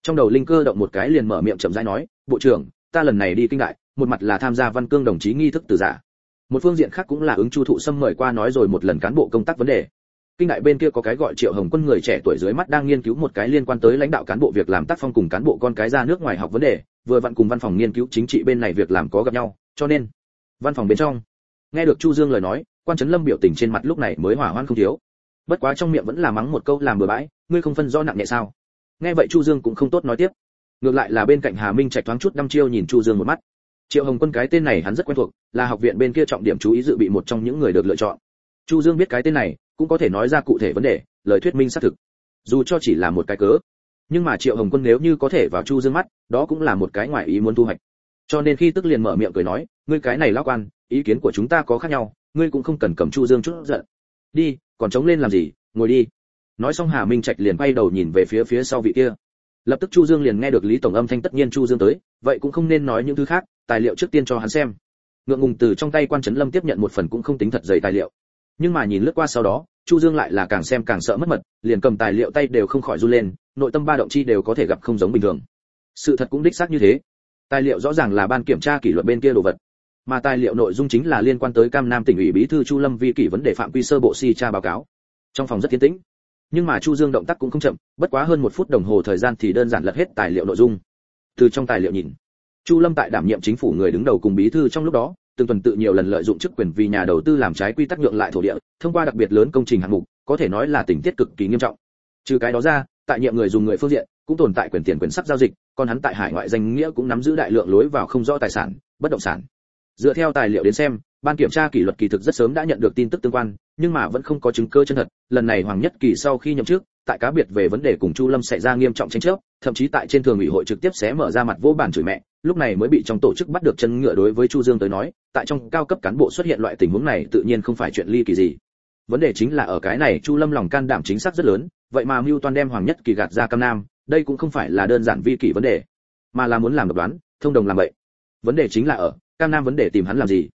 Trong đầu linh cơ động một cái liền mở miệng chậm rãi nói, bộ trưởng, ta lần này đi kinh đại, một mặt là tham gia văn cương đồng chí nghi thức từ giả. Một phương diện khác cũng là ứng chu thụ xâm mời qua nói rồi một lần cán bộ công tác vấn đề. Kinh đại bên kia có cái gọi triệu hồng quân người trẻ tuổi dưới mắt đang nghiên cứu một cái liên quan tới lãnh đạo cán bộ việc làm tác phong cùng cán bộ con cái ra nước ngoài học vấn đề vừa vặn cùng văn phòng nghiên cứu chính trị bên này việc làm có gặp nhau, cho nên, văn phòng bên trong, nghe được chu dương lời nói, quan trấn lâm biểu tình trên mặt lúc này mới hỏa hoan không thiếu. Bất quá trong miệng vẫn là mắng một câu làm bừa bãi, ngươi không phân rõ nặng nhẹ sao? Nghe vậy chu dương cũng không tốt nói tiếp. Ngược lại là bên cạnh hà minh trạch thoáng chút đăm chiêu nhìn chu dương một mắt. Triệu hồng quân cái tên này hắn rất quen thuộc, là học viện bên kia trọng điểm chú ý dự bị một trong những người được lựa chọn. Chu dương biết cái tên này, cũng có thể nói ra cụ thể vấn đề, lời thuyết minh xác thực. Dù cho chỉ là một cái cớ nhưng mà triệu hồng quân nếu như có thể vào chu dương mắt, đó cũng là một cái ngoại ý muốn thu hoạch. Cho nên khi tức liền mở miệng cười nói, ngươi cái này lão quan, ý kiến của chúng ta có khác nhau, ngươi cũng không cần cầm chu dương chút giận. Đi, còn chống lên làm gì? Ngồi đi. Nói xong hà minh trạch liền quay đầu nhìn về phía phía sau vị kia. Lập tức chu dương liền nghe được lý tổng âm thanh tất nhiên chu dương tới, vậy cũng không nên nói những thứ khác, tài liệu trước tiên cho hắn xem. Ngượng ngùng từ trong tay quan trấn lâm tiếp nhận một phần cũng không tính thật dày tài liệu. Nhưng mà nhìn lướt qua sau đó, chu dương lại là càng xem càng sợ mất mật, liền cầm tài liệu tay đều không khỏi run lên nội tâm ba động chi đều có thể gặp không giống bình thường. Sự thật cũng đích xác như thế. Tài liệu rõ ràng là ban kiểm tra kỷ luật bên kia đồ vật, mà tài liệu nội dung chính là liên quan tới cam nam tỉnh ủy bí thư chu lâm vi kỷ vấn đề phạm quy sơ bộ si tra báo cáo. Trong phòng rất tiến tĩnh, nhưng mà chu dương động tác cũng không chậm, bất quá hơn một phút đồng hồ thời gian thì đơn giản lật hết tài liệu nội dung. Từ trong tài liệu nhìn, chu lâm tại đảm nhiệm chính phủ người đứng đầu cùng bí thư trong lúc đó, từng tuần tự nhiều lần lợi dụng chức quyền vì nhà đầu tư làm trái quy tắc nhượng lại thổ địa, thông qua đặc biệt lớn công trình hạng mục, có thể nói là tình tiết cực kỳ nghiêm trọng. Trừ cái đó ra tại nhiệm người dùng người phương diện, cũng tồn tại quyền tiền quyền sắc giao dịch, còn hắn tại hải ngoại danh nghĩa cũng nắm giữ đại lượng lối vào không rõ tài sản, bất động sản. Dựa theo tài liệu đến xem, ban kiểm tra kỷ luật kỳ thực rất sớm đã nhận được tin tức tương quan, nhưng mà vẫn không có chứng cơ chân thật. Lần này hoàng nhất kỳ sau khi nhậm chức, tại cá biệt về vấn đề cùng chu lâm xảy ra nghiêm trọng tranh chấp, thậm chí tại trên thường ủy hội trực tiếp xé mở ra mặt vô bản chửi mẹ, lúc này mới bị trong tổ chức bắt được chân ngựa đối với chu dương tới nói, tại trong cao cấp cán bộ xuất hiện loại tình huống này tự nhiên không phải chuyện ly kỳ gì. Vấn đề chính là ở cái này chu lâm lòng can đảm chính xác rất lớn vậy mà mưu toan đem hoàng nhất kỳ gạt ra cam nam đây cũng không phải là đơn giản vi kỷ vấn đề mà là muốn làm độc đoán thông đồng làm vậy. Vấn đề chính là ở cam nam vấn đề tìm hắn làm gì?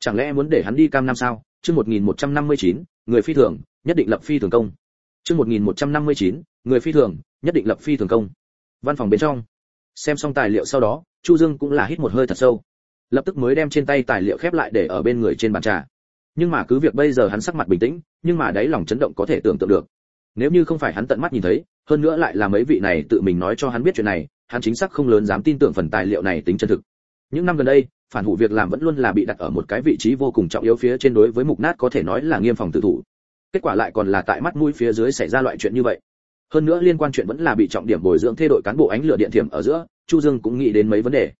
Chẳng lẽ muốn để hắn đi cam nam sao? Chương 1159, người phi thường nhất định lập phi thường công. Chương 1159, người phi thường nhất định lập phi thường công. Văn phòng bên trong. Xem xong tài liệu sau đó chu dương cũng là hít một hơi thật sâu. Lập tức mới đem trên tay tài liệu khép lại để ở bên người trên bàn trà. Nhưng mà cứ việc bây giờ hắn sắc mặt bình tĩnh nhưng mà đáy lòng chấn động có thể tưởng tượng được nếu như không phải hắn tận mắt nhìn thấy, hơn nữa lại là mấy vị này tự mình nói cho hắn biết chuyện này, hắn chính xác không lớn dám tin tưởng phần tài liệu này tính chân thực. Những năm gần đây, phản hủ việc làm vẫn luôn là bị đặt ở một cái vị trí vô cùng trọng yếu phía trên đối với mục nát có thể nói là nghiêm phòng tự thủ. Kết quả lại còn là tại mắt mũi phía dưới xảy ra loại chuyện như vậy. Hơn nữa liên quan chuyện vẫn là bị trọng điểm bồi dưỡng thay đổi cán bộ ánh lửa điện thiểm ở giữa, chu dương cũng nghĩ đến mấy vấn đề.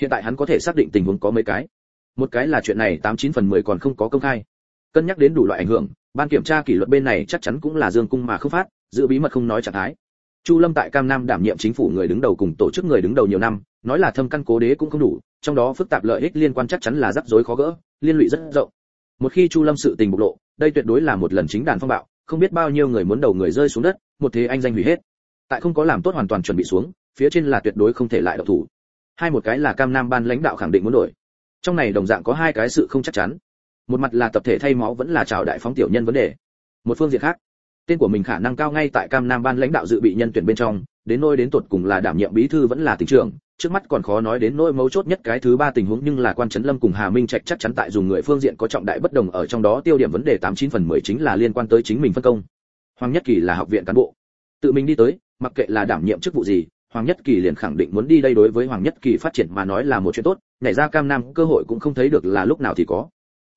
Hiện tại hắn có thể xác định tình huống có mấy cái. Một cái là chuyện này tám chín phần mười còn không có công khai. Cân nhắc đến đủ loại ảnh hưởng ban kiểm tra kỷ luật bên này chắc chắn cũng là dương cung mà không phát, giữ bí mật không nói trạng thái. Chu lâm tại cam nam đảm nhiệm chính phủ người đứng đầu cùng tổ chức người đứng đầu nhiều năm, nói là thâm căn cố đế cũng không đủ, trong đó phức tạp lợi ích liên quan chắc chắn là rắc rối khó gỡ, liên lụy rất rộng. Một khi chu lâm sự tình bộc lộ, đây tuyệt đối là một lần chính đàn phong bạo, không biết bao nhiêu người muốn đầu người rơi xuống đất, một thế anh danh hủy hết. Tại không có làm tốt hoàn toàn chuẩn bị xuống, phía trên là tuyệt đối không thể lại độc thủ. Hai một cái là cam nam ban lãnh đạo khẳng định muốn đổi. Trong này đồng dạng có hai cái sự không chắc chắn một mặt là tập thể thay máu vẫn là chào đại phóng tiểu nhân vấn đề. Một phương diện khác, tên của mình khả năng cao ngay tại cam nam ban lãnh đạo dự bị nhân tuyển bên trong, đến nôi đến tuột cùng là đảm nhiệm bí thư vẫn là tỉnh trưởng, trước mắt còn khó nói đến nỗi mấu chốt nhất cái thứ ba tình huống nhưng là quan trấn lâm cùng hà minh trạch chắc chắn tại dùng người phương diện có trọng đại bất đồng ở trong đó tiêu điểm vấn đề tám chín phần mười chính là liên quan tới chính mình phân công. Hoàng nhất kỳ là học viện cán bộ. Tự mình đi tới, mặc kệ là đảm nhiệm chức vụ gì, hoàng nhất kỳ liền khẳng định muốn đi đây đối với hoàng nhất kỳ phát triển mà nói là một chuyện tốt, nhảy ra cam nam cơ hội cũng không thấy được là lúc nào thì có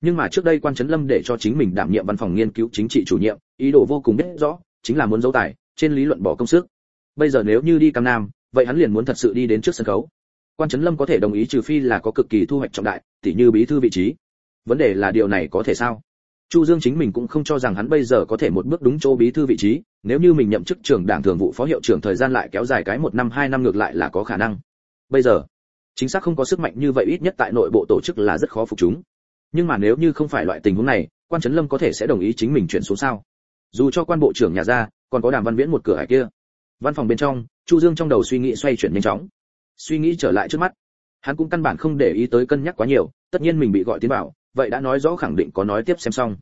nhưng mà trước đây quan trấn lâm để cho chính mình đảm nhiệm văn phòng nghiên cứu chính trị chủ nhiệm, ý đồ vô cùng biết rõ, chính là muốn giấu tài, trên lý luận bỏ công sức. Bây giờ nếu như đi cam nam, vậy hắn liền muốn thật sự đi đến trước sân khấu. Quan trấn lâm có thể đồng ý trừ phi là có cực kỳ thu hoạch trọng đại, tỉ như bí thư vị trí. Vấn đề là điều này có thể sao? Chu dương chính mình cũng không cho rằng hắn bây giờ có thể một bước đúng chỗ bí thư vị trí, nếu như mình nhậm chức trưởng đảng thường vụ phó hiệu trưởng thời gian lại kéo dài cái một năm, hai năm ngược lại là có khả năng. Bây giờ, chính xác không có sức mạnh như vậy ít nhất tại nội bộ tổ chức là rất khó phục chúng nhưng mà nếu như không phải loại tình huống này, quan trấn lâm có thể sẽ đồng ý chính mình chuyển xuống sao? Dù cho quan bộ trưởng nhà ra, còn có đàm văn viễn một cửa hải kia. Văn phòng bên trong, chu dương trong đầu suy nghĩ xoay chuyển nhanh chóng. Suy nghĩ trở lại trước mắt. Hắn cũng căn bản không để ý tới cân nhắc quá nhiều, tất nhiên mình bị gọi tiến vào, vậy đã nói rõ khẳng định có nói tiếp xem xong.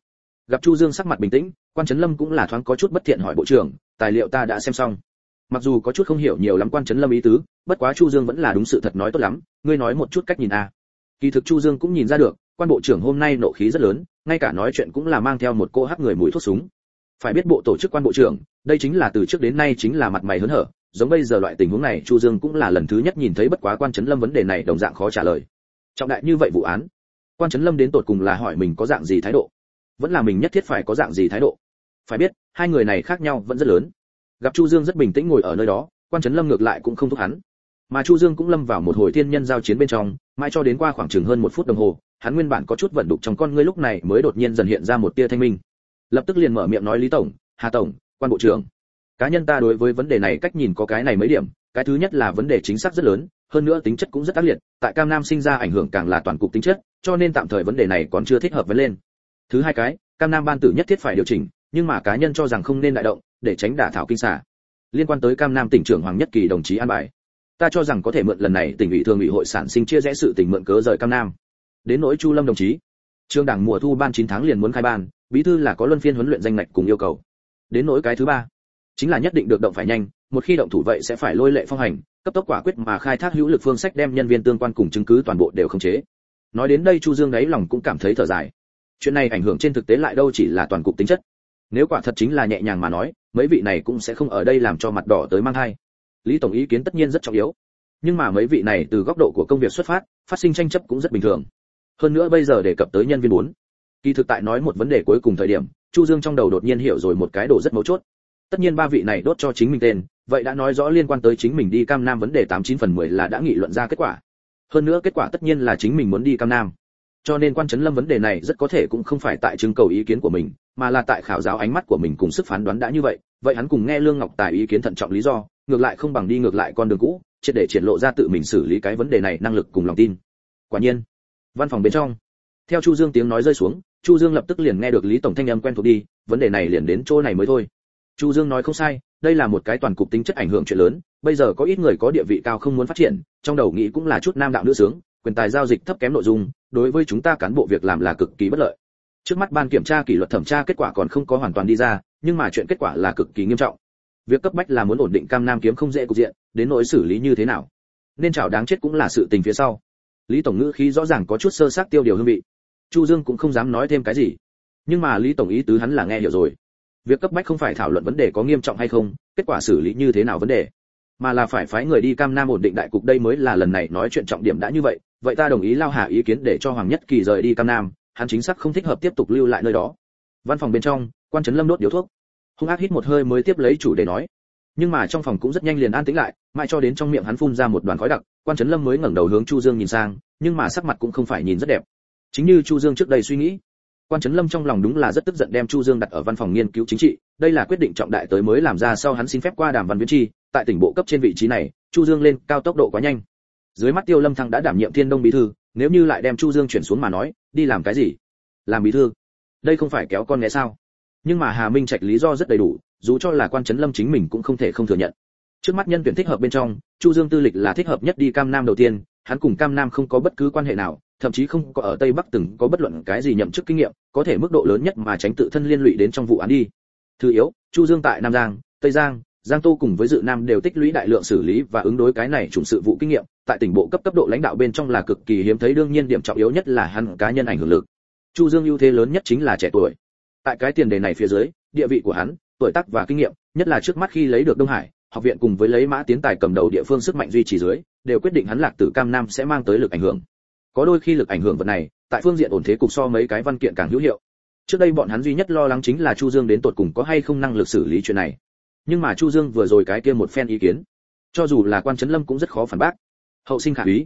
Gặp chu dương sắc mặt bình tĩnh, quan trấn lâm cũng là thoáng có chút bất thiện hỏi bộ trưởng, tài liệu ta đã xem xong. Mặc dù có chút không hiểu nhiều lắm quan trấn lâm ý tứ, bất quá chu dương vẫn là đúng sự thật nói tốt lắm, ngươi nói một chút cách nhìn a kỳ thực chu dương cũng nhìn ra được, quan bộ trưởng hôm nay nộ khí rất lớn, ngay cả nói chuyện cũng là mang theo một cô hắc người mũi thuốc súng. Phải biết bộ tổ chức quan bộ trưởng, đây chính là từ trước đến nay chính là mặt mày hớn hở, giống bây giờ loại tình huống này chu dương cũng là lần thứ nhất nhìn thấy bất quá quan trấn lâm vấn đề này đồng dạng khó trả lời. Trọng đại như vậy vụ án, quan trấn lâm đến tột cùng là hỏi mình có dạng gì thái độ, vẫn là mình nhất thiết phải có dạng gì thái độ. Phải biết, hai người này khác nhau vẫn rất lớn. Gặp chu dương rất bình tĩnh ngồi ở nơi đó, quan trấn lâm ngược lại cũng không thúc hắn. Mà chu dương cũng lâm vào một hồi thiên nhân giao chiến bên trong mãi cho đến qua khoảng chừng hơn một phút đồng hồ, hắn nguyên bản có chút vận đục trong con ngươi lúc này mới đột nhiên dần hiện ra một tia thanh minh. Lập tức liền mở miệng nói, lý tổng, hà tổng, quan bộ trưởng, cá nhân ta đối với vấn đề này cách nhìn có cái này mấy điểm, cái thứ nhất là vấn đề chính xác rất lớn, hơn nữa tính chất cũng rất tác liệt, tại cam nam sinh ra ảnh hưởng càng là toàn cục tính chất, cho nên tạm thời vấn đề này còn chưa thích hợp với lên. Thứ hai cái, cam nam ban tử nhất thiết phải điều chỉnh, nhưng mà cá nhân cho rằng không nên đại động, để tránh đả thảo kinh xả. Liên quan tới cam nam tỉnh trưởng hoàng nhất kỳ đồng chí an bài ta cho rằng có thể mượn lần này tỉnh ủy thường ủy hội sản sinh chia rẽ sự tình mượn cớ rời cam nam. Đến nỗi chu lâm đồng chí trường đảng mùa thu ban 9 tháng liền muốn khai ban, bí thư là có luân phiên huấn luyện danh ngạch cùng yêu cầu. Đến nỗi cái thứ ba, chính là nhất định được động phải nhanh, một khi động thủ vậy sẽ phải lôi lệ phong hành, cấp tốc quả quyết mà khai thác hữu lực phương sách đem nhân viên tương quan cùng chứng cứ toàn bộ đều khống chế. Nói đến đây chu dương đáy lòng cũng cảm thấy thở dài. Chuyện này ảnh hưởng trên thực tế lại đâu chỉ là toàn cục tính chất. Nếu quả thật chính là nhẹ nhàng mà nói, mấy vị này cũng sẽ không ở đây làm cho mặt đỏ tới mang thai lý tổng ý kiến tất nhiên rất trọng yếu. Nhưng mà mấy vị này từ góc độ của công việc xuất phát phát sinh tranh chấp cũng rất bình thường. Hơn nữa bây giờ đề cập tới nhân viên bốn. Kỳ thực tại nói một vấn đề cuối cùng thời điểm, chu dương trong đầu đột nhiên hiểu rồi một cái đồ rất mấu chốt. Tất nhiên ba vị này đốt cho chính mình tên, vậy đã nói rõ liên quan tới chính mình đi cam nam vấn đề tám chín phần mười là đã nghị luận ra kết quả. Hơn nữa kết quả tất nhiên là chính mình muốn đi cam nam. Cho nên quan chấn lâm vấn đề này rất có thể cũng không phải tại trưng cầu ý kiến của mình, mà là tại khảo giáo ánh mắt của mình cùng sức phán đoán đã như vậy vậy hắn cùng nghe lương ngọc tài ý kiến thận trọng lý do, ngược lại không bằng đi ngược lại con đường cũ, triệt để triển lộ ra tự mình xử lý cái vấn đề này năng lực cùng lòng tin. Quả nhiên, văn phòng bên trong, theo chu dương tiếng nói rơi xuống, chu dương lập tức liền nghe được lý tổng thanh âm quen thuộc đi, vấn đề này liền đến chỗ này mới thôi. Chu dương nói không sai, đây là một cái toàn cục tính chất ảnh hưởng chuyện lớn, bây giờ có ít người có địa vị cao không muốn phát triển, trong đầu nghĩ cũng là chút nam đạo nữ sướng, quyền tài giao dịch thấp kém nội dung, đối với chúng ta cán bộ việc làm là cực kỳ bất lợi. Trước mắt ban kiểm tra kỷ luật thẩm tra kết quả còn không có hoàn toàn đi ra nhưng mà chuyện kết quả là cực kỳ nghiêm trọng. Việc cấp bách là muốn ổn định cam nam kiếm không dễ cục diện, đến nỗi xử lý như thế nào. Nên chảo đáng chết cũng là sự tình phía sau. Lý tổng ngữ khí rõ ràng có chút sơ sát tiêu điều hương vị. Chu dương cũng không dám nói thêm cái gì. Nhưng mà lý tổng ý tứ hắn là nghe hiểu rồi. Việc cấp bách không phải thảo luận vấn đề có nghiêm trọng hay không, kết quả xử lý như thế nào vấn đề. Mà là phải phái người đi cam nam ổn định đại cục đây mới là lần này nói chuyện trọng điểm đã như vậy. Vậy ta đồng ý lao hà ý kiến để cho hoàng nhất kỳ rời đi cam nam. Hắn chính xác không thích hợp tiếp tục lưu lại nơi đó văn phòng bên trong, quan trấn lâm đốt điếu thuốc. Hung ác hít một hơi mới tiếp lấy chủ đề nói. Nhưng mà trong phòng cũng rất nhanh liền an tĩnh lại, mãi cho đến trong miệng hắn phun ra một đoàn khói đặc, quan trấn lâm mới ngẩng đầu hướng chu dương nhìn sang, nhưng mà sắc mặt cũng không phải nhìn rất đẹp. Chính như chu dương trước đây suy nghĩ, quan trấn lâm trong lòng đúng là rất tức giận đem chu dương đặt ở văn phòng nghiên cứu chính trị, đây là quyết định trọng đại tới mới làm ra sau hắn xin phép qua đàm văn viễn chi, tại tỉnh bộ cấp trên vị trí này, chu dương lên cao tốc độ quá nhanh. Dưới mắt tiêu lâm thăng đã đảm nhiệm thiên đông bí thư, nếu như lại đem chu dương chuyển xuống mà nói, đi làm cái gì? Làm bí thư? Đây không phải kéo con nghe sao? Nhưng mà hà minh trạch lý do rất đầy đủ, dù cho là quan trấn lâm chính mình cũng không thể không thừa nhận. Trước mắt nhân tuyển thích hợp bên trong, chu dương tư lịch là thích hợp nhất đi cam nam đầu tiên, hắn cùng cam nam không có bất cứ quan hệ nào, thậm chí không có ở tây bắc từng có bất luận cái gì nhậm chức kinh nghiệm, có thể mức độ lớn nhất mà tránh tự thân liên lụy đến trong vụ án đi. Thứ yếu, chu dương tại nam giang, tây giang giang tô cùng với dự nam đều tích lũy đại lượng xử lý và ứng đối cái này trùng sự vụ kinh nghiệm, tại tỉnh bộ cấp cấp độ lãnh đạo bên trong là cực kỳ hiếm thấy, đương nhiên điểm trọng yếu nhất là hắn cá nhân ảnh hưởng lực chu dương ưu thế lớn nhất chính là trẻ tuổi. Tại cái tiền đề này phía dưới, địa vị của hắn, tuổi tác và kinh nghiệm, nhất là trước mắt khi lấy được đông hải, học viện cùng với lấy mã tiến tài cầm đầu địa phương sức mạnh duy trì dưới, đều quyết định hắn lạc tử cam nam sẽ mang tới lực ảnh hưởng. Có đôi khi lực ảnh hưởng vật này, tại phương diện ổn thế cục so mấy cái văn kiện càng hữu hiệu. Trước đây bọn hắn duy nhất lo lắng chính là chu dương đến tột cùng có hay không năng lực xử lý chuyện này. Nhưng mà chu dương vừa rồi cái kia một phen ý kiến, cho dù là quan trấn lâm cũng rất khó phản bác. Hậu sinh khả úy.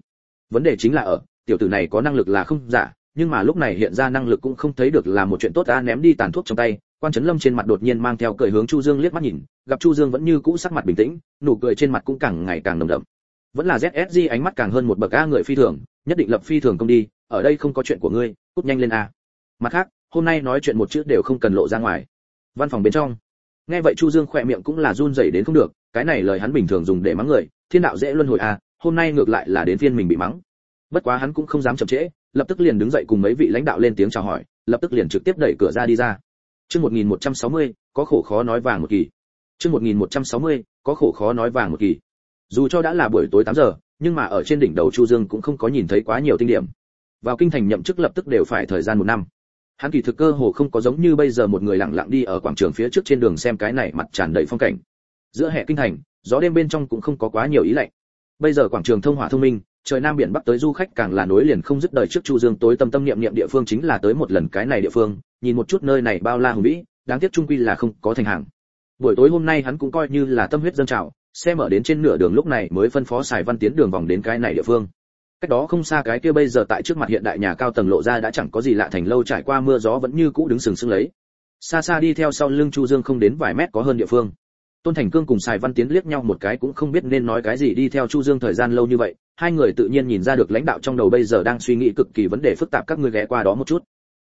Vấn đề chính là ở, tiểu tử này có năng lực là không giả nhưng mà lúc này hiện ra năng lực cũng không thấy được là một chuyện tốt, ta ném đi tàn thuốc trong tay. Quan trấn lâm trên mặt đột nhiên mang theo cười hướng chu dương liếc mắt nhìn, gặp chu dương vẫn như cũ sắc mặt bình tĩnh, nụ cười trên mặt cũng càng ngày càng nồng đậm. Vẫn là zsg ánh mắt càng hơn một bậc a người phi thường, nhất định lập phi thường công đi, ở đây không có chuyện của ngươi, cút nhanh lên a. Mặt khác, hôm nay nói chuyện một chữ đều không cần lộ ra ngoài. Văn phòng bên trong. Nghe vậy chu dương khỏe miệng cũng là run rẩy đến không được, cái này lời hắn bình thường dùng để mắng người, thiên đạo dễ luân hồi a, hôm nay ngược lại là đến phiên mình bị mắng. Bất quá hắn cũng không dám chậm trễ lập tức liền đứng dậy cùng mấy vị lãnh đạo lên tiếng chào hỏi lập tức liền trực tiếp đẩy cửa ra đi ra. Chương 1160, có khổ khó nói vàng một kỳ. Chương 1160, có khổ khó nói vàng một kỳ. Dù cho đã là buổi tối 8 giờ nhưng mà ở trên đỉnh đầu chu dương cũng không có nhìn thấy quá nhiều tinh điểm. Vào kinh thành nhậm chức lập tức đều phải thời gian một năm. Hắn kỳ thực cơ hồ không có giống như bây giờ một người lặng lặng đi ở quảng trường phía trước trên đường xem cái này mặt tràn đầy phong cảnh. Giữa hệ kinh thành gió đêm bên trong cũng không có quá nhiều ý lạnh. Bây giờ quảng trường thông hỏa thông minh trời nam biển bắc tới du khách càng là nối liền không dứt đời trước chu dương tối tâm tâm niệm niệm địa phương chính là tới một lần cái này địa phương, nhìn một chút nơi này bao la hùng vĩ, đáng tiếc trung quy là không có thành hàng. Buổi tối hôm nay hắn cũng coi như là tâm huyết dâng trào, xe mở đến trên nửa đường lúc này mới phân phó xài văn tiến đường vòng đến cái này địa phương. Cách đó không xa cái kia bây giờ tại trước mặt hiện đại nhà cao tầng lộ ra đã chẳng có gì lạ thành lâu trải qua mưa gió vẫn như cũ đứng sừng sững lấy. Xa xa đi theo sau lưng chu dương không đến vài mét có hơn địa phương tôn thành cương cùng sài văn tiến liếc nhau một cái cũng không biết nên nói cái gì đi theo chu dương thời gian lâu như vậy, hai người tự nhiên nhìn ra được lãnh đạo trong đầu bây giờ đang suy nghĩ cực kỳ vấn đề phức tạp các ngươi ghé qua đó một chút.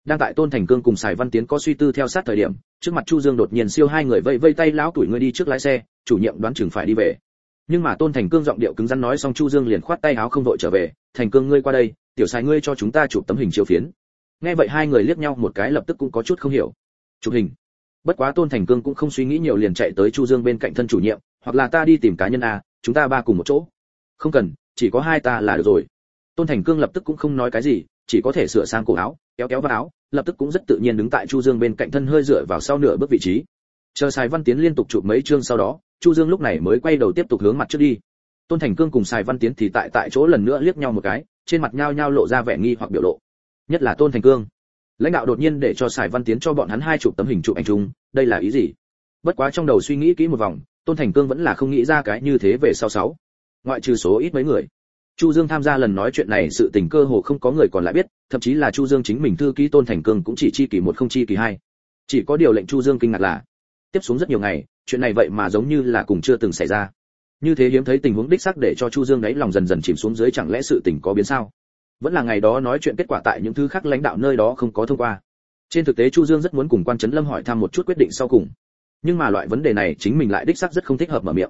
Đang tại tôn thành cương cùng sài văn tiến có suy tư theo sát thời điểm, trước mặt chu dương đột nhiên siêu hai người vây vây tay lão tuổi người đi trước lái xe, chủ nhiệm đoán chừng phải đi về. Nhưng mà tôn thành cương giọng điệu cứng rắn nói xong chu dương liền khoát tay áo không vội trở về, thành cương ngươi qua đây, tiểu xài ngươi cho chúng ta chụp tấm hình chiếu phiến. Nghe vậy hai người liếc nhau một cái lập tức cũng có chút không hiểu. Chụp hình? Bất quá tôn thành cương cũng không suy nghĩ nhiều liền chạy tới chu dương bên cạnh thân chủ nhiệm, hoặc là ta đi tìm cá nhân a, chúng ta ba cùng một chỗ. Không cần, chỉ có hai ta là được rồi. Tôn thành cương lập tức cũng không nói cái gì, chỉ có thể sửa sang cổ áo, kéo kéo vào áo, lập tức cũng rất tự nhiên đứng tại chu dương bên cạnh thân hơi dựa vào sau nửa bước vị trí. Chờ sài văn tiến liên tục chụp mấy chương sau đó, chu dương lúc này mới quay đầu tiếp tục hướng mặt trước đi. Tôn thành cương cùng sài văn tiến thì tại tại chỗ lần nữa liếc nhau một cái, trên mặt nhao nhao lộ ra vẻ nghi hoặc biểu lộ. Nhất là tôn thành cương lãnh đạo đột nhiên để cho sài văn tiến cho bọn hắn hai chụp tấm hình chụp ảnh chung, đây là ý gì? Bất quá trong đầu suy nghĩ kỹ một vòng, tôn thành cương vẫn là không nghĩ ra cái như thế về sau sáu. Ngoại trừ số ít mấy người. Chu dương tham gia lần nói chuyện này sự tình cơ hồ không có người còn lại biết, thậm chí là chu dương chính mình thư ký tôn thành cương cũng chỉ chi kỳ một không chi kỳ hai. Chỉ có điều lệnh chu dương kinh ngạc là, tiếp xuống rất nhiều ngày, chuyện này vậy mà giống như là cùng chưa từng xảy ra. Như thế hiếm thấy tình huống đích xác để cho chu dương đấy lòng dần dần chìm xuống dưới chẳng lẽ sự tình có biến sao? Vẫn là ngày đó nói chuyện kết quả tại những thứ khác lãnh đạo nơi đó không có thông qua. Trên thực tế chu dương rất muốn cùng quan trấn lâm hỏi thăm một chút quyết định sau cùng. Nhưng mà loại vấn đề này chính mình lại đích xác rất không thích hợp mở miệng.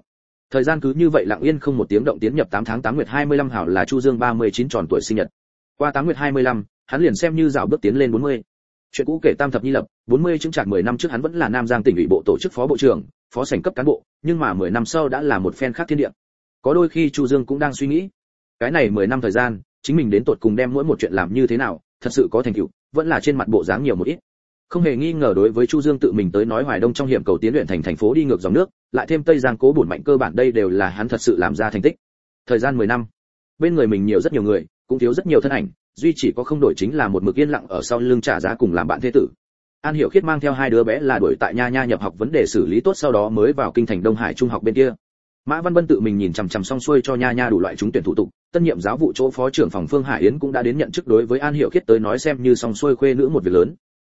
Thời gian cứ như vậy lặng yên không một tiếng động tiến nhập 8 tháng 8 nguyệt 25 hảo là chu dương 39 tròn tuổi sinh nhật. Qua 8 nguyệt 25, hắn liền xem như dạo bước tiến lên 40. chuyện cũ kể tam thập nhi lập 40 chứng trạc 10 năm trước hắn vẫn là nam giang tỉnh ủy bộ tổ chức phó bộ trưởng phó sảnh cấp cán bộ nhưng mà 10 năm sau đã là một phen khác thiên địa. Có đôi khi chu dương cũng đang suy nghĩ cái này 10 năm thời gian chính mình đến tột cùng đem mỗi một chuyện làm như thế nào, thật sự có thành tựu, vẫn là trên mặt bộ dáng nhiều một ít. Không hề nghi ngờ đối với chu dương tự mình tới nói hoài đông trong hiểm cầu tiến luyện thành thành phố đi ngược dòng nước, lại thêm tây giang cố bổn mạnh cơ bản đây đều là hắn thật sự làm ra thành tích. Thời gian 10 năm, bên người mình nhiều rất nhiều người, cũng thiếu rất nhiều thân ảnh, duy chỉ có không đổi chính là một mực yên lặng ở sau lưng trả giá cùng làm bạn thế tử. An hiểu khiết mang theo hai đứa bé là đuổi tại nha nha nhập học vấn đề xử lý tốt sau đó mới vào kinh thành đông hải trung học bên kia. Mã văn vân tự mình nhìn chằm chằm xong xuôi cho nha nha đủ loại chúng tuyển thủ tục tân nhiệm giáo vụ chỗ phó trưởng phòng phương hải yến cũng đã đến nhận chức đối với an hiệu khiết tới nói xem như xong xuôi khuê nữ một việc lớn.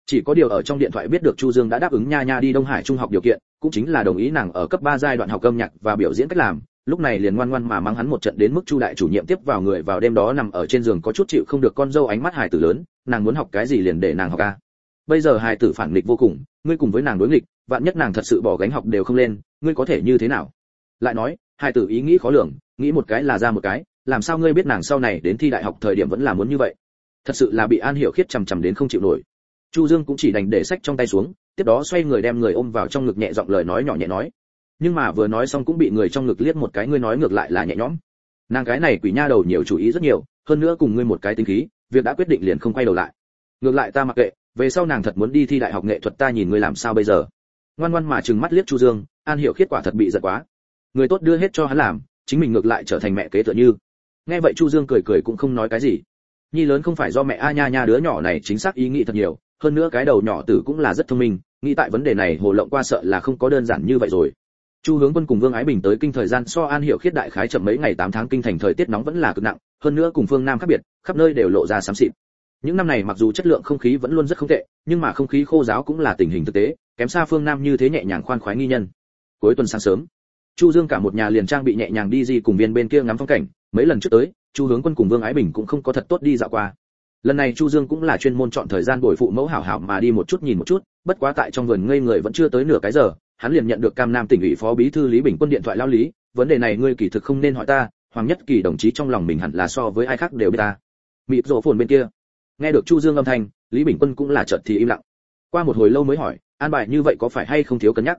Chỉ có điều ở trong điện thoại biết được chu dương đã đáp ứng nha nha đi đông hải trung học điều kiện, cũng chính là đồng ý nàng ở cấp 3 giai đoạn học âm nhạc và biểu diễn cách làm. Lúc này liền ngoan ngoan mà mang hắn một trận đến mức chu đại chủ nhiệm tiếp vào người vào đêm đó nằm ở trên giường có chút chịu không được con dâu ánh mắt hài tử lớn, nàng muốn học cái gì liền để nàng học a bây giờ hài tử phản nghịch vô cùng, ngươi cùng với nàng đối nghịch, vạn nhất nàng thật sự bỏ gánh học đều không lên, ngươi có thể như thế nào? Lại nói, hài tử ý nghĩ khó lường, nghĩ một cái là ra một cái làm sao ngươi biết nàng sau này đến thi đại học thời điểm vẫn là muốn như vậy? Thật sự là bị an hiểu khiết chằm chằm đến không chịu nổi. Chu dương cũng chỉ đành để sách trong tay xuống, tiếp đó xoay người đem người ôm vào trong ngực nhẹ giọng lời nói nhỏ nhẹ nói. Nhưng mà vừa nói xong cũng bị người trong ngực liếc một cái, ngươi nói ngược lại là nhẹ nhõm. Nàng cái này quỷ nha đầu nhiều chú ý rất nhiều, hơn nữa cùng ngươi một cái tính khí, việc đã quyết định liền không quay đầu lại. Ngược lại ta mặc kệ, về sau nàng thật muốn đi thi đại học nghệ thuật ta nhìn ngươi làm sao bây giờ? Ngoan ngoan mà trừng mắt liếc chu dương, an hiểu khiết quả thật bị giật quá. Người tốt đưa hết cho hắn làm, chính mình ngược lại trở thành mẹ kế tựa như nghe vậy chu dương cười cười cũng không nói cái gì. Nhi lớn không phải do mẹ a nha nha đứa nhỏ này chính xác ý nghĩ thật nhiều, hơn nữa cái đầu nhỏ tử cũng là rất thông minh, nghĩ tại vấn đề này hồ lộng qua sợ là không có đơn giản như vậy rồi. Chu hướng quân cùng vương ái bình tới kinh thời gian so an hiệu khiết đại khái chậm mấy ngày 8 tháng kinh thành thời tiết nóng vẫn là cực nặng, hơn nữa cùng phương nam khác biệt, khắp nơi đều lộ ra xám xịt. Những năm này mặc dù chất lượng không khí vẫn luôn rất không tệ, nhưng mà không khí khô giáo cũng là tình hình thực tế, kém xa phương nam như thế nhẹ nhàng khoan khoái nghi nhân. Cuối tuần sáng sớm, chu dương cả một nhà liền trang bị nhẹ nhàng đi di cùng viên bên kia ngắm phong cảnh mấy lần trước tới, chu hướng quân cùng vương ái bình cũng không có thật tốt đi dạo qua. Lần này chu dương cũng là chuyên môn chọn thời gian bồi phụ mẫu hảo hảo mà đi một chút nhìn một chút, bất quá tại trong vườn ngây người vẫn chưa tới nửa cái giờ, hắn liền nhận được cam nam tỉnh ủy phó bí thư lý bình quân điện thoại lao lý, vấn đề này ngươi kỳ thực không nên hỏi ta, hoàng nhất kỳ đồng chí trong lòng mình hẳn là so với ai khác đều biết ta. Mịt rộ phồn bên kia. Nghe được chu dương âm thanh, lý bình quân cũng là chợt thì im lặng. Qua một hồi lâu mới hỏi, an bài như vậy có phải hay không thiếu cân nhắc?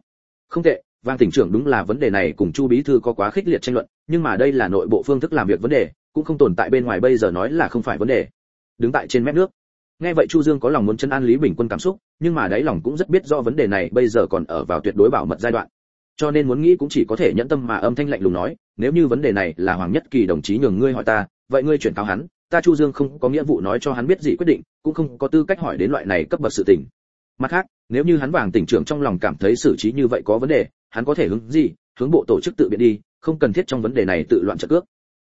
Không tệ, vang tỉnh trưởng đúng là vấn đề này cùng chu bí thư có quá khích liệt tranh luận nhưng mà đây là nội bộ phương thức làm việc vấn đề, cũng không tồn tại bên ngoài bây giờ nói là không phải vấn đề. Đứng tại trên mép nước. Nghe vậy chu dương có lòng muốn chân an lý bình quân cảm xúc, nhưng mà đáy lòng cũng rất biết do vấn đề này bây giờ còn ở vào tuyệt đối bảo mật giai đoạn. Cho nên muốn nghĩ cũng chỉ có thể nhẫn tâm mà âm thanh lạnh lùng nói, nếu như vấn đề này là hoàng nhất kỳ đồng chí nhường ngươi hỏi ta, vậy ngươi chuyển cáo hắn, ta chu dương không có nghĩa vụ nói cho hắn biết gì quyết định, cũng không có tư cách hỏi đến loại này cấp bậc sự tình. Mặt khác, nếu như hắn vàng tỉnh trưởng trong lòng cảm thấy xử trí như vậy có vấn đề, hắn có thể hướng gì, hướng bộ tổ chức tự biện đi không cần thiết trong vấn đề này tự loạn trận cước.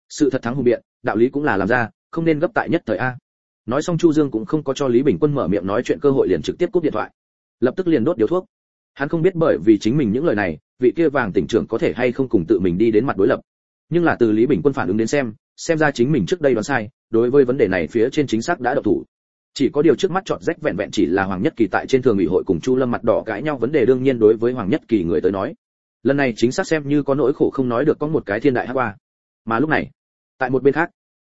Sự thật thắng hùng biện, đạo lý cũng là làm ra, không nên gấp tại nhất thời a. Nói xong chu dương cũng không có cho lý bình quân mở miệng nói chuyện cơ hội liền trực tiếp cúp điện thoại. Lập tức liền đốt điếu thuốc. Hắn không biết bởi vì chính mình những lời này, vị kia vàng tỉnh trưởng có thể hay không cùng tự mình đi đến mặt đối lập. Nhưng là từ lý bình quân phản ứng đến xem xem ra chính mình trước đây đoán sai, đối với vấn đề này phía trên chính xác đã độc thủ. Chỉ có điều trước mắt chọn rách vẹn vẹn chỉ là hoàng nhất kỳ tại trên thường ủy hội cùng chu lâm mặt đỏ cãi nhau vấn đề đương nhiên đối với hoàng nhất kỳ người tới nói lần này chính xác xem như có nỗi khổ không nói được có một cái thiên đại hát qua mà lúc này, tại một bên khác,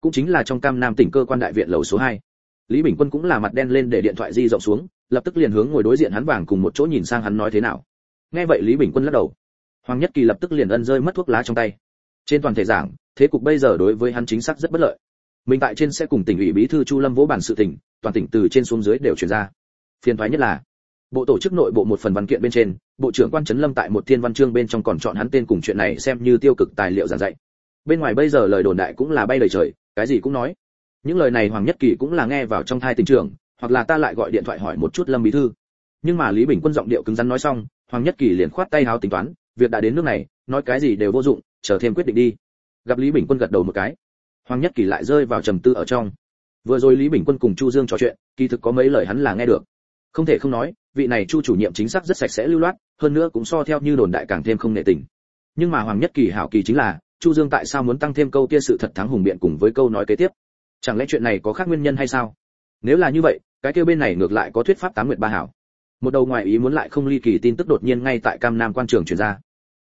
cũng chính là trong cam nam tỉnh cơ quan đại viện lầu số 2. lý bình quân cũng là mặt đen lên để điện thoại di rộng xuống, lập tức liền hướng ngồi đối diện hắn vàng cùng một chỗ nhìn sang hắn nói thế nào. Nghe vậy lý bình quân lắc đầu. Hoàng nhất kỳ lập tức liền ân rơi mất thuốc lá trong tay. Trên toàn thể giảng, thế cục bây giờ đối với hắn chính xác rất bất lợi. Mình tại trên sẽ cùng tỉnh ủy bí thư chu lâm vỗ bản sự tỉnh toàn tỉnh từ trên xuống dưới đều chuyển ra. Phiền toái nhất là bộ tổ chức nội bộ một phần văn kiện bên trên, bộ trưởng quan trấn lâm tại một thiên văn chương bên trong còn chọn hắn tên cùng chuyện này xem như tiêu cực tài liệu giảng dạy. Bên ngoài bây giờ lời đồn đại cũng là bay lời trời, cái gì cũng nói. Những lời này hoàng nhất kỳ cũng là nghe vào trong thai tình trường, hoặc là ta lại gọi điện thoại hỏi một chút lâm bí thư. Nhưng mà lý bình quân giọng điệu cứng rắn nói xong, hoàng nhất kỳ liền khoát tay háo tính toán, việc đã đến nước này, nói cái gì đều vô dụng, chờ thêm quyết định đi. Gặp lý bình quân gật đầu một cái. Hoàng nhất kỳ lại rơi vào trầm tư ở trong. Vừa rồi lý bình quân cùng chu dương trò chuyện, kỳ thực có mấy lời hắn là nghe được không thể không nói, vị này chu chủ nhiệm chính xác rất sạch sẽ lưu loát, hơn nữa cũng so theo như đồn đại càng thêm không nệ tình. Nhưng mà hoàng nhất kỳ hảo kỳ chính là, chu dương tại sao muốn tăng thêm câu kia sự thật thắng hùng biện cùng với câu nói kế tiếp? Chẳng lẽ chuyện này có khác nguyên nhân hay sao? Nếu là như vậy, cái kia bên này ngược lại có thuyết pháp tám nguyệt ba hảo. Một đầu ngoại ý muốn lại không ly kỳ tin tức đột nhiên ngay tại cam nam quan trường truyền ra.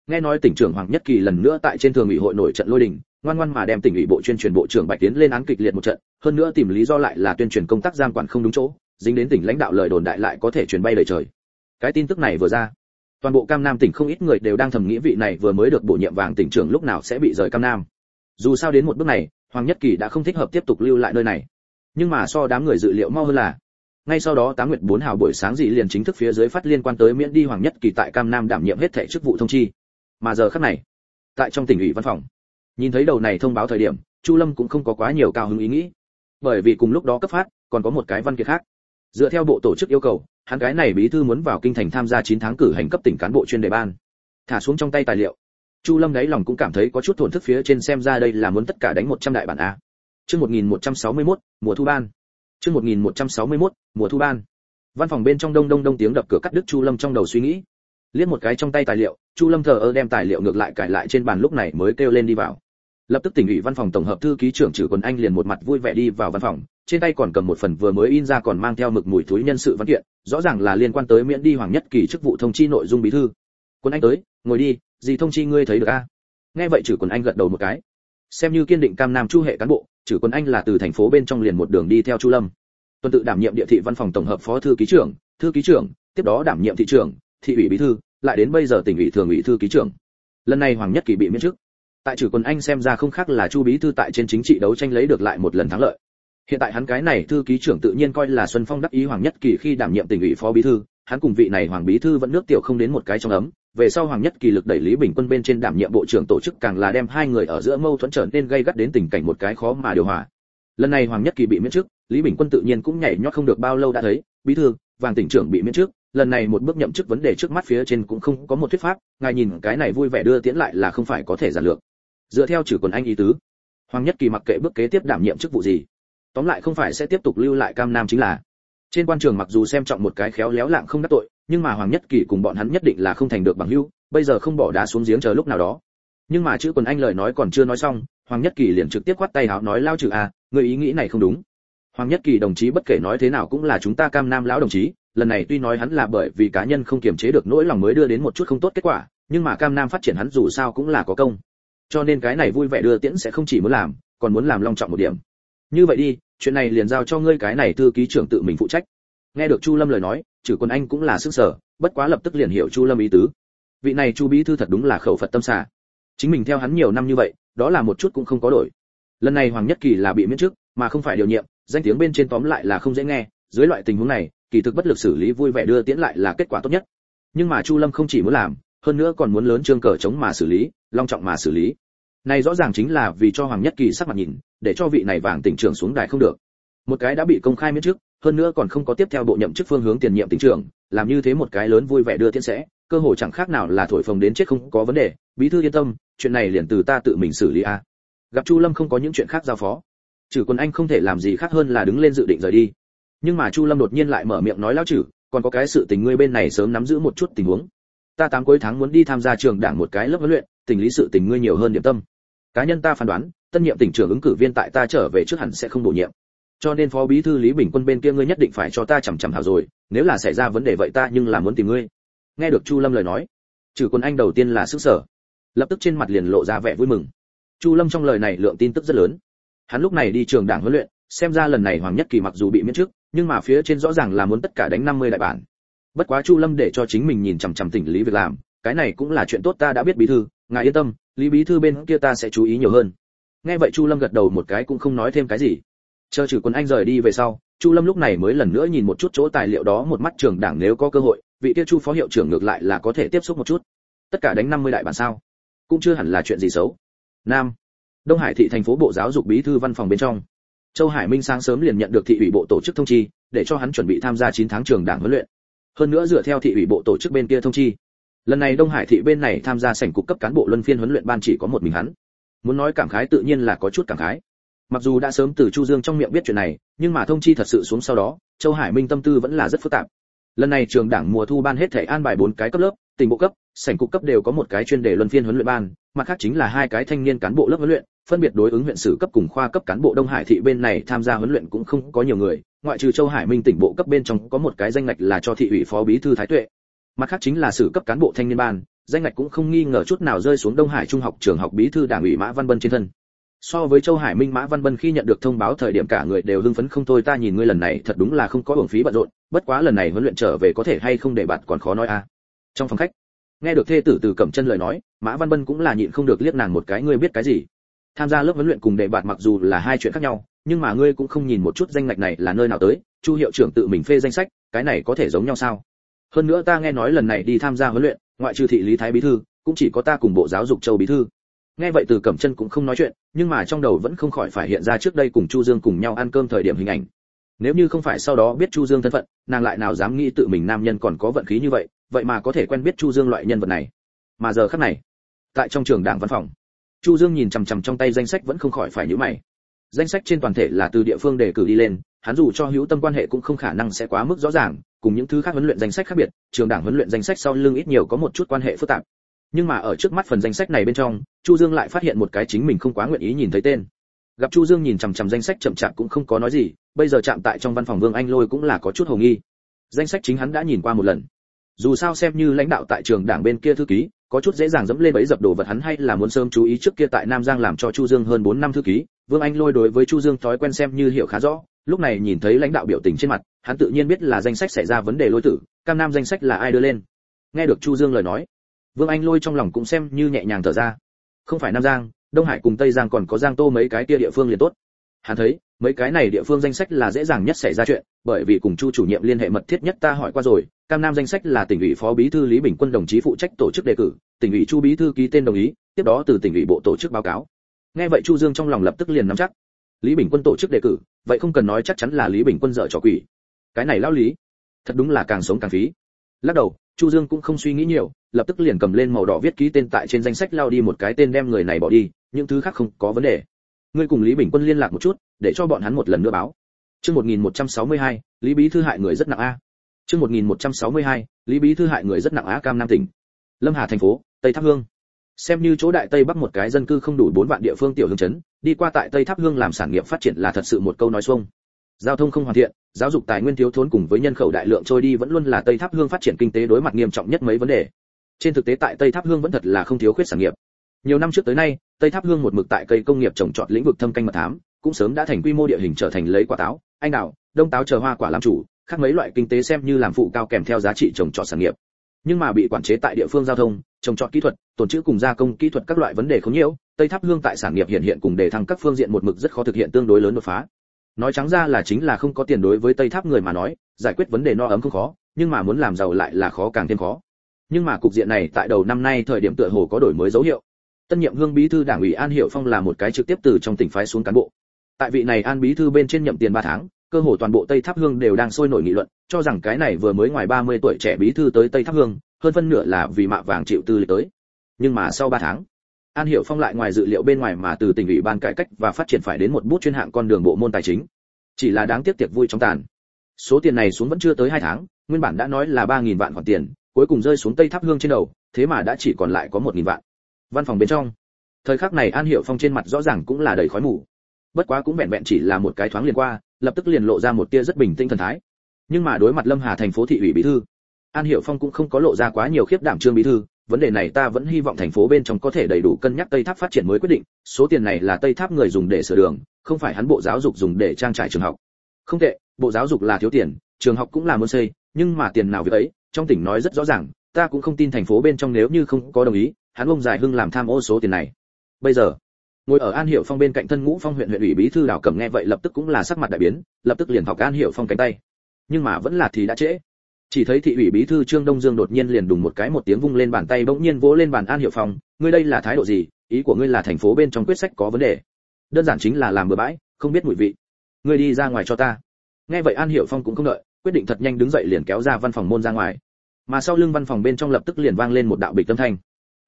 Nghe nói tỉnh trưởng hoàng nhất kỳ lần nữa tại trên thường ủy hội nổi trận lôi đình, ngoan ngoan mà đem tỉnh ủy bộ chuyên truyền bộ trưởng bạch tiến lên án kịch liệt một trận, hơn nữa tìm lý do lại là tuyên truyền công tác giam quản không đúng chỗ dính đến tỉnh lãnh đạo lời đồn đại lại có thể truyền bay lời trời. Cái tin tức này vừa ra, toàn bộ cam nam tỉnh không ít người đều đang thầm nghĩ vị này vừa mới được bổ nhiệm vàng tỉnh trưởng lúc nào sẽ bị rời cam nam. Dù sao đến một bước này, hoàng nhất kỳ đã không thích hợp tiếp tục lưu lại nơi này. Nhưng mà so đám người dự liệu mau hơn là, ngay sau đó tám nguyệt bốn hào buổi sáng dị liền chính thức phía dưới phát liên quan tới miễn đi hoàng nhất kỳ tại cam nam đảm nhiệm hết thẻ chức vụ thông chi. Mà giờ khắc này, tại trong tỉnh ủy văn phòng, nhìn thấy đầu này thông báo thời điểm, chu lâm cũng không có quá nhiều cao hứng ý nghĩ. Bởi vì cùng lúc đó cấp phát, còn có một cái văn kiện khác dựa theo bộ tổ chức yêu cầu hắn cái này bí thư muốn vào kinh thành tham gia 9 tháng cử hành cấp tỉnh cán bộ chuyên đề ban. Thả xuống trong tay tài liệu. Chu lâm đáy lòng cũng cảm thấy có chút thổn thức phía trên xem ra đây là muốn tất cả đánh 100 đại bản a. Chương 1161, mùa thu ban. Chương 1161, mùa thu ban. Văn phòng bên trong đông đông đông tiếng đập cửa cắt đứt chu lâm trong đầu suy nghĩ. Liếc một cái trong tay tài liệu chu lâm thờ ơ đem tài liệu ngược lại cải lại trên bàn lúc này mới kêu lên đi vào. Lập tức tỉnh ủy văn phòng tổng hợp thư ký trưởng trừ quần anh liền một mặt vui vẻ đi vào văn phòng trên tay còn cầm một phần vừa mới in ra còn mang theo mực mùi thúi nhân sự văn kiện, rõ ràng là liên quan tới miễn đi hoàng nhất kỳ chức vụ thông chi nội dung bí thư. Quân anh tới, ngồi đi, gì thông chi ngươi thấy được a? Nghe vậy chử quân anh gật đầu một cái. Xem như kiên định cam nam chu hệ cán bộ chử quân anh là từ thành phố bên trong liền một đường đi theo chu lâm. Tuần tự đảm nhiệm địa thị văn phòng tổng hợp phó thư ký trưởng, thư ký trưởng, tiếp đó đảm nhiệm thị trưởng, thị ủy bí thư, lại đến bây giờ tỉnh ủy thường ủy thư ký trưởng. Lần này hoàng nhất kỳ bị miễn chức. Tại trừ quân anh xem ra không khác là chu bí thư tại trên chính trị đấu tranh lấy được lại một lần thắng lợi hiện tại hắn cái này thư ký trưởng tự nhiên coi là xuân phong đắc ý hoàng nhất kỳ khi đảm nhiệm tỉnh ủy phó bí thư, hắn cùng vị này hoàng bí thư vẫn nước tiểu không đến một cái trong ấm. Về sau hoàng nhất kỳ lực đẩy lý bình quân bên trên đảm nhiệm bộ trưởng tổ chức càng là đem hai người ở giữa mâu thuẫn trở nên gây gắt đến tình cảnh một cái khó mà điều hòa. Lần này hoàng nhất kỳ bị miễn chức lý bình quân tự nhiên cũng nhảy nhót không được bao lâu đã thấy, bí thư, vàng tỉnh trưởng bị miễn chức lần này một bước nhậm chức vấn đề trước mắt phía trên cũng không có một thuyết pháp, ngài nhìn cái này vui vẻ đưa tiễn lại là không phải có thể giản lược. Dựa theo trừ quần anh ý tứ, hoàng nhất kỳ mặc kệ bước kế tiếp đảm nhiệm chức vụ gì tóm lại không phải sẽ tiếp tục lưu lại cam nam chính là. Trên quan trường mặc dù xem trọng một cái khéo léo lạng không đắc tội, nhưng mà hoàng nhất kỳ cùng bọn hắn nhất định là không thành được bằng hữu, bây giờ không bỏ đá xuống giếng chờ lúc nào đó. Nhưng mà chữ quần anh lời nói còn chưa nói xong, hoàng nhất kỳ liền trực tiếp quát tay háo nói, lao trừ à người ý nghĩ này không đúng. Hoàng nhất kỳ đồng chí bất kể nói thế nào cũng là chúng ta cam nam lão đồng chí, lần này tuy nói hắn là bởi vì cá nhân không kiềm chế được nỗi lòng mới đưa đến một chút không tốt kết quả, nhưng mà cam nam phát triển hắn dù sao cũng là có công. Cho nên cái này vui vẻ đưa tiễn sẽ không chỉ muốn làm, còn muốn làm long trọng một điểm như vậy đi, chuyện này liền giao cho ngươi cái này thư ký trưởng tự mình phụ trách. Nghe được chu lâm lời nói chử quân anh cũng là sức sở bất quá lập tức liền hiểu chu lâm ý tứ. Vị này chu bí thư thật đúng là khẩu phật tâm xà. chính mình theo hắn nhiều năm như vậy, đó là một chút cũng không có đổi. Lần này hoàng nhất kỳ là bị miễn chức mà không phải điều nhiệm, danh tiếng bên trên tóm lại là không dễ nghe, dưới loại tình huống này, kỳ thực bất lực xử lý vui vẻ đưa tiễn lại là kết quả tốt nhất. Nhưng mà chu lâm không chỉ muốn làm, hơn nữa còn muốn lớn trương cờ chống mà xử lý, long trọng mà xử lý này rõ ràng chính là vì cho hoàng nhất kỳ sắc mặt nhìn, để cho vị này vàng tỉnh trưởng xuống đài không được. Một cái đã bị công khai miễn trước, hơn nữa còn không có tiếp theo bộ nhậm chức phương hướng tiền nhiệm tỉnh trưởng, làm như thế một cái lớn vui vẻ đưa tiến sẽ, cơ hội chẳng khác nào là thổi phồng đến chết không có vấn đề. Bí thư yên tâm, chuyện này liền từ ta tự mình xử lý a. Gặp chu lâm không có những chuyện khác giao phó. Trừ quân anh không thể làm gì khác hơn là đứng lên dự định rời đi. Nhưng mà chu lâm đột nhiên lại mở miệng nói lão chử còn có cái sự tình ngươi bên này sớm nắm giữ một chút tình huống. Ta tám cuối tháng muốn đi tham gia trường đảng một cái lớp huấn luyện, tình lý sự tình ngươi nhiều hơn điểm tâm cá nhân ta phán đoán, tân nhiệm tỉnh trưởng ứng cử viên tại ta trở về trước hẳn sẽ không bổ nhiệm. Cho nên phó bí thư lý bình quân bên kia ngươi nhất định phải cho ta chằm chằm hảo rồi, nếu là xảy ra vấn đề vậy ta nhưng là muốn tìm ngươi. Nghe được chu lâm lời nói, trừ quân anh đầu tiên là sức sở. Lập tức trên mặt liền lộ ra vẻ vui mừng. Chu lâm trong lời này lượng tin tức rất lớn. Hắn lúc này đi trường đảng huấn luyện, xem ra lần này hoàng nhất kỳ mặc dù bị miễn chức nhưng mà phía trên rõ ràng là muốn tất cả đánh 50 đại bản. Bất quá chu lâm để cho chính mình nhìn chằm chằm tỉnh lý việc làm cái này cũng là chuyện tốt ta đã biết bí thư, ngài yên tâm, lý bí thư bên kia ta sẽ chú ý nhiều hơn. Nghe vậy chu lâm gật đầu một cái cũng không nói thêm cái gì. Chờ trừ quân anh rời đi về sau, chu lâm lúc này mới lần nữa nhìn một chút chỗ tài liệu đó, một mắt trường đảng nếu có cơ hội, vị kia chu phó hiệu trưởng ngược lại là có thể tiếp xúc một chút. Tất cả đánh 50 đại bản sao? Cũng chưa hẳn là chuyện gì xấu. Nam, đông hải thị thành phố bộ giáo dục bí thư văn phòng bên trong. Châu hải minh sáng sớm liền nhận được thị ủy bộ tổ chức thông chi, để cho hắn chuẩn bị tham gia 9 tháng trường đảng huấn luyện. Hơn nữa dựa theo thị ủy bộ tổ chức bên kia thông chi lần này đông hải thị bên này tham gia sảnh cục cấp cán bộ luân phiên huấn luyện ban chỉ có một mình hắn. Muốn nói cảm khái tự nhiên là có chút cảm khái. Mặc dù đã sớm từ chu dương trong miệng biết chuyện này, nhưng mà thông chi thật sự xuống sau đó, châu hải minh tâm tư vẫn là rất phức tạp. Lần này trường đảng mùa thu ban hết thể an bài bốn cái cấp lớp tỉnh bộ cấp, sảnh cục cấp đều có một cái chuyên đề luân phiên huấn luyện ban, mặt khác chính là hai cái thanh niên cán bộ lớp huấn luyện, phân biệt đối ứng huyện sử cấp cùng khoa cấp cán bộ đông hải thị bên này tham gia huấn luyện cũng không có nhiều người, ngoại trừ châu hải minh tỉnh bộ cấp bên trong có một cái danh ngạch là cho thị ủy phó bí thư thái tuệ mặt khác chính là sự cấp cán bộ thanh niên ban, danh ngạch cũng không nghi ngờ chút nào rơi xuống đông hải trung học trường học bí thư đảng ủy mã văn bân trên thân. So với châu hải minh, mã văn bân khi nhận được thông báo thời điểm cả người đều hưng phấn không thôi, ta nhìn ngươi lần này thật đúng là không có hưởng phí bận rộn, bất quá lần này huấn luyện trở về có thể hay không để bạn còn khó nói a trong phòng khách, nghe được thê tử từ cẩm chân lời nói, mã văn bân cũng là nhịn không được liếc nàng một cái, ngươi biết cái gì? Tham gia lớp huấn luyện cùng đệ bạt mặc dù là hai chuyện khác nhau, nhưng mà ngươi cũng không nhìn một chút danh ngạch này là nơi nào tới, chu hiệu trưởng tự mình phê danh sách, cái này có thể giống nhau sao? Hơn nữa ta nghe nói lần này đi tham gia huấn luyện, ngoại trừ thị lý thái bí thư, cũng chỉ có ta cùng bộ giáo dục châu bí thư. Nghe vậy từ cẩm chân cũng không nói chuyện, nhưng mà trong đầu vẫn không khỏi phải hiện ra trước đây cùng chu dương cùng nhau ăn cơm thời điểm hình ảnh. Nếu như không phải sau đó biết chu dương thân phận, nàng lại nào dám nghĩ tự mình nam nhân còn có vận khí như vậy vậy mà có thể quen biết chu dương loại nhân vật này. Mà giờ khắc này, tại trong trường đảng văn phòng, chu dương nhìn chằm chằm trong tay danh sách vẫn không khỏi phải nhíu mày. Danh sách trên toàn thể là từ địa phương đề cử đi lên hắn dù cho hữu tâm quan hệ cũng không khả năng sẽ quá mức rõ ràng, cùng những thứ khác huấn luyện danh sách khác biệt, trường đảng huấn luyện danh sách sau lưng ít nhiều có một chút quan hệ phức tạp. Nhưng mà ở trước mắt phần danh sách này bên trong, chu dương lại phát hiện một cái chính mình không quá nguyện ý nhìn thấy tên. Gặp chu dương nhìn chằm chằm danh sách chậm chạp cũng không có nói gì, bây giờ chạm tại trong văn phòng vương anh lôi cũng là có chút hồ nghi. Danh sách chính hắn đã nhìn qua một lần. Dù sao xem như lãnh đạo tại trường đảng bên kia thư ký, có chút dễ dàng dẫm lên bẫy dập đồ vật hắn hay là muốn sớm chú ý trước kia tại nam giang làm cho chu dương hơn 4 năm thư ký. Vương anh lôi đối với chu dương thói quen xem như hiểu khá rõ lúc này nhìn thấy lãnh đạo biểu tình trên mặt, hắn tự nhiên biết là danh sách xảy ra vấn đề lôi tử, cam nam danh sách là ai đưa lên. Nghe được chu dương lời nói, vương anh lôi trong lòng cũng xem như nhẹ nhàng thở ra. Không phải nam giang, đông hải cùng tây giang còn có giang tô mấy cái kia địa phương liền tốt. Hắn thấy, mấy cái này địa phương danh sách là dễ dàng nhất xảy ra chuyện, bởi vì cùng chu chủ nhiệm liên hệ mật thiết nhất ta hỏi qua rồi, cam nam danh sách là tỉnh ủy phó bí thư lý bình quân đồng chí phụ trách tổ chức đề cử, tỉnh ủy chu bí thư ký tên đồng ý, tiếp đó từ tỉnh ủy bộ tổ chức báo cáo. Nghe vậy chu dương trong lòng lập tức liền nắm chắc lý bình quân tổ chức đề cử vậy không cần nói chắc chắn là lý bình quân dở trò quỷ. Cái này lão lý thật đúng là càng sống càng phí. Lắc đầu chu dương cũng không suy nghĩ nhiều lập tức liền cầm lên màu đỏ viết ký tên tại trên danh sách lao đi một cái tên đem người này bỏ đi những thứ khác không có vấn đề. Ngươi cùng lý bình quân liên lạc một chút để cho bọn hắn một lần nữa báo. Chương 1162, lý bí thư hại người rất nặng a. Chương 1162, lý bí thư hại người rất nặng á cam nam tỉnh. Lâm hà thành phố tây tháp hương xem như chỗ đại tây bắc một cái dân cư không đủ bốn vạn địa phương tiểu hương chấn, đi qua tại tây tháp hương làm sản nghiệp phát triển là thật sự một câu nói xuông. Giao thông không hoàn thiện, giáo dục tài nguyên thiếu thốn cùng với nhân khẩu đại lượng trôi đi vẫn luôn là tây tháp hương phát triển kinh tế đối mặt nghiêm trọng nhất mấy vấn đề. Trên thực tế tại tây tháp hương vẫn thật là không thiếu khuyết sản nghiệp. Nhiều năm trước tới nay, tây tháp hương một mực tại cây công nghiệp trồng trọt lĩnh vực thâm canh mật thám, cũng sớm đã thành quy mô địa hình trở thành lấy quả táo, anh đào, đông táo chờ hoa quả làm chủ, khác mấy loại kinh tế xem như làm phụ cao kèm theo giá trị trồng trọt sản nghiệp nhưng mà bị quản chế tại địa phương giao thông, trồng trọt kỹ thuật, tồn trữ cùng gia công kỹ thuật các loại vấn đề không nhiều, tây tháp hương tại sản nghiệp hiện hiện cùng đề thăng các phương diện một mực rất khó thực hiện tương đối lớn đột phá. Nói trắng ra là chính là không có tiền đối với tây tháp người mà nói, giải quyết vấn đề no ấm không khó, nhưng mà muốn làm giàu lại là khó càng thêm khó. Nhưng mà cục diện này tại đầu năm nay thời điểm tựa hồ có đổi mới dấu hiệu. Tân nhiệm hương bí thư đảng ủy an hiệu phong là một cái trực tiếp từ trong tỉnh phái xuống cán bộ. Tại vị này an bí thư bên trên nhậm tiền 3 tháng cơ hồ toàn bộ tây tháp hương đều đang sôi nổi nghị luận, cho rằng cái này vừa mới ngoài 30 tuổi trẻ bí thư tới tây tháp hương, hơn phân nửa là vì mạ vàng chịu tư lịch tới. Nhưng mà sau 3 tháng, an hiệu phong lại ngoài dự liệu bên ngoài mà từ tỉnh ủy ban cải cách và phát triển phải đến một bút chuyên hạng con đường bộ môn tài chính. Chỉ là đáng tiếc tiệc vui trong tàn. Số tiền này xuống vẫn chưa tới 2 tháng, nguyên bản đã nói là 3.000 vạn khoản tiền, cuối cùng rơi xuống tây tháp hương trên đầu, thế mà đã chỉ còn lại có 1.000 vạn. Văn phòng bên trong, thời khắc này an hiệu phong trên mặt rõ ràng cũng là đầy khói mù. Bất quá cũng vẹn vẹn chỉ là một cái thoáng liền qua lập tức liền lộ ra một tia rất bình tĩnh thần thái. Nhưng mà đối mặt lâm hà thành phố thị ủy bí thư, an hiệu phong cũng không có lộ ra quá nhiều khiếp đảm trương bí thư. Vấn đề này ta vẫn hy vọng thành phố bên trong có thể đầy đủ cân nhắc tây tháp phát triển mới quyết định. Số tiền này là tây tháp người dùng để sửa đường, không phải hắn bộ giáo dục dùng để trang trải trường học. Không tệ, bộ giáo dục là thiếu tiền, trường học cũng là muốn xây, nhưng mà tiền nào việc ấy, trong tỉnh nói rất rõ ràng, ta cũng không tin thành phố bên trong nếu như không có đồng ý, hắn ông giải hưng làm tham ô số tiền này. Bây giờ ngồi ở an hiệu phong bên cạnh thân ngũ phong huyện huyện ủy bí thư đào cẩm nghe vậy lập tức cũng là sắc mặt đại biến, lập tức liền thọc an hiệu phong cánh tay. Nhưng mà vẫn là thì đã trễ. Chỉ thấy thị ủy bí thư trương đông dương đột nhiên liền đùng một cái một tiếng vung lên bàn tay bỗng nhiên vỗ lên bàn an hiệu phong, ngươi đây là thái độ gì? Ý của ngươi là thành phố bên trong quyết sách có vấn đề. Đơn giản chính là làm bừa bãi, không biết mùi vị. Ngươi đi ra ngoài cho ta. Nghe vậy an hiệu phong cũng không đợi, quyết định thật nhanh đứng dậy liền kéo ra văn phòng môn ra ngoài. Mà sau lưng văn phòng bên trong lập tức liền vang lên một đạo bịch tâm thanh.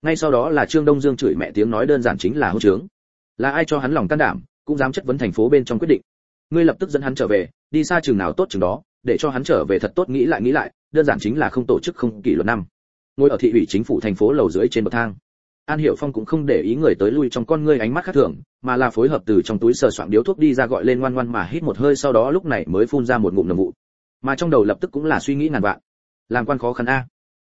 Ngay sau đó là trương đông dương chửi mẹ tiếng nói đơn giản chính là hỗn trướng là ai cho hắn lòng can đảm, cũng dám chất vấn thành phố bên trong quyết định. Ngươi lập tức dẫn hắn trở về, đi xa trường nào tốt trường đó, để cho hắn trở về thật tốt nghĩ lại nghĩ lại, đơn giản chính là không tổ chức không kỷ luật năm. Ngồi ở thị ủy chính phủ thành phố lầu dưới trên bậc thang. An hiệu phong cũng không để ý người tới lui trong con ngươi ánh mắt khác thường, mà là phối hợp từ trong túi sờ soạn điếu thuốc đi ra gọi lên ngoan ngoan mà hít một hơi sau đó lúc này mới phun ra một ngụm nồng vụ. Mà trong đầu lập tức cũng là suy nghĩ ngàn vạn. Làm quan khó khăn a.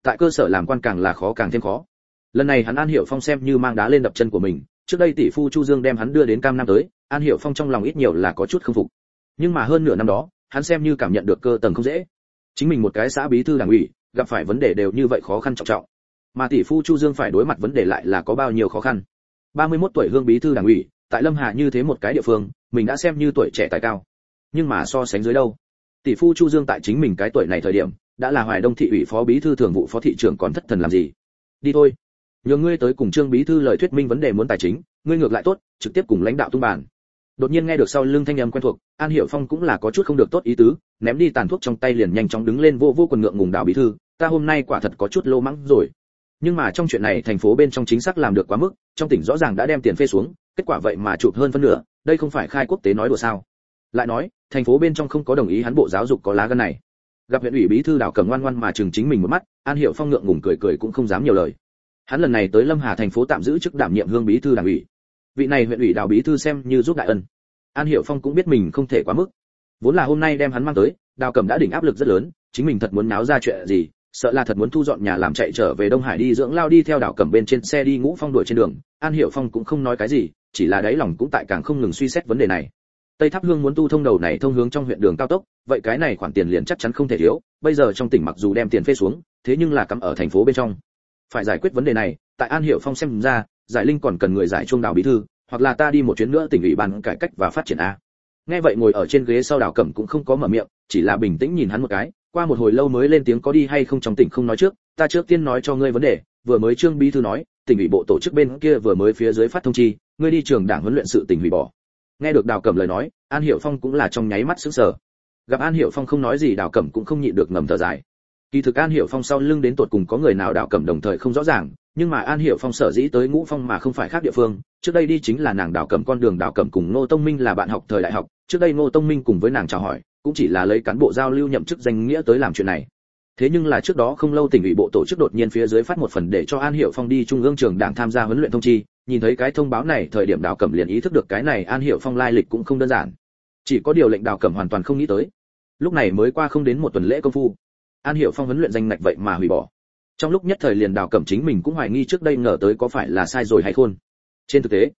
Tại cơ sở làm quan càng là khó càng thêm khó. Lần này hắn an hiệu phong xem như mang đá lên đập chân của mình trước đây tỷ phu chu dương đem hắn đưa đến cam nam tới, an hiệu phong trong lòng ít nhiều là có chút không phục. Nhưng mà hơn nửa năm đó, hắn xem như cảm nhận được cơ tầng không dễ. Chính mình một cái xã bí thư đảng ủy, gặp phải vấn đề đều như vậy khó khăn trọng trọng. Mà tỷ phu chu dương phải đối mặt vấn đề lại là có bao nhiêu khó khăn. 31 tuổi hương bí thư đảng ủy, tại lâm hà như thế một cái địa phương, mình đã xem như tuổi trẻ tài cao. Nhưng mà so sánh dưới đâu? Tỷ phu chu dương tại chính mình cái tuổi này thời điểm, đã là hoài đông thị ủy phó bí thư thường vụ phó thị trưởng còn thất thần làm gì? Đi thôi nhờ ngươi tới cùng trương bí thư lời thuyết minh vấn đề muốn tài chính, ngươi ngược lại tốt, trực tiếp cùng lãnh đạo tung bàn. Đột nhiên nghe được sau lưng thanh âm quen thuộc, an hiểu phong cũng là có chút không được tốt ý tứ, ném đi tàn thuốc trong tay liền nhanh chóng đứng lên vô vô quần ngượng ngùng đạo bí thư, ta hôm nay quả thật có chút lô mắng rồi. Nhưng mà trong chuyện này thành phố bên trong chính xác làm được quá mức, trong tỉnh rõ ràng đã đem tiền phê xuống, kết quả vậy mà chụp hơn phân nửa, đây không phải khai quốc tế nói đùa sao? Lại nói, thành phố bên trong không có đồng ý hắn bộ giáo dục có lá gan này. Gặp huyện ủy bí thư đào cầm ngoan ngoan mà chừng chính mình một mắt, an hiệu phong ngượng ngùng cười cười cũng không dám nhiều lời hắn lần này tới lâm hà thành phố tạm giữ chức đảm nhiệm hương bí thư đảng ủy. Vị này huyện ủy đào bí thư xem như giúp đại ân. An hiệu phong cũng biết mình không thể quá mức. Vốn là hôm nay đem hắn mang tới, đào cẩm đã đỉnh áp lực rất lớn, chính mình thật muốn náo ra chuyện gì, sợ là thật muốn thu dọn nhà làm chạy trở về đông hải đi dưỡng lao đi theo Đào cẩm bên trên xe đi ngũ phong đuổi trên đường. An hiệu phong cũng không nói cái gì, chỉ là đáy lòng cũng tại càng không ngừng suy xét vấn đề này. Tây tháp hương muốn tu thông đầu này thông hướng trong huyện đường cao tốc, vậy cái này khoản tiền liền chắc chắn không thể thiếu, bây giờ trong tỉnh mặc dù đem tiền phê xuống, thế nhưng là cắm ở thành phố bên trong phải giải quyết vấn đề này, tại an hiệu phong xem ra, giải linh còn cần người giải chuông đào bí thư, hoặc là ta đi một chuyến nữa tỉnh ủy ban cải cách và phát triển a. Nghe vậy ngồi ở trên ghế sau đảo cẩm cũng không có mở miệng, chỉ là bình tĩnh nhìn hắn một cái, qua một hồi lâu mới lên tiếng có đi hay không trong tỉnh không nói trước, ta trước tiên nói cho ngươi vấn đề, vừa mới trương bí thư nói, tỉnh ủy bộ tổ chức bên kia vừa mới phía dưới phát thông chi, ngươi đi trường đảng huấn luyện sự tỉnh hủy bỏ. Nghe được đào cẩm lời nói, an hiệu phong cũng là trong nháy mắt sững sờ. Gặp an hiệu phong không nói gì đào cẩm cũng không nhịn được ngầm thở dài kỳ thực an Hiểu phong sau lưng đến tột cùng có người nào đảo cẩm đồng thời không rõ ràng, nhưng mà an Hiểu phong sở dĩ tới ngũ phong mà không phải khác địa phương, trước đây đi chính là nàng đào cẩm con đường đào cẩm cùng ngô tông minh là bạn học thời đại học, trước đây ngô tông minh cùng với nàng chào hỏi, cũng chỉ là lấy cán bộ giao lưu nhậm chức danh nghĩa tới làm chuyện này. Thế nhưng là trước đó không lâu tỉnh ủy bộ tổ chức đột nhiên phía dưới phát một phần để cho an Hiểu phong đi trung ương trường đảng tham gia huấn luyện thông chi, nhìn thấy cái thông báo này thời điểm đào cẩm liền ý thức được cái này an Hiểu phong lai lịch cũng không đơn giản. Chỉ có điều lệnh đào cẩm hoàn toàn không nghĩ tới. Lúc này mới qua không đến một tuần lễ công phu an hiệu phong huấn luyện danh ngạch vậy mà hủy bỏ. Trong lúc nhất thời liền đào cẩm chính mình cũng hoài nghi trước đây ngờ tới có phải là sai rồi hay khôn. Trên thực tế,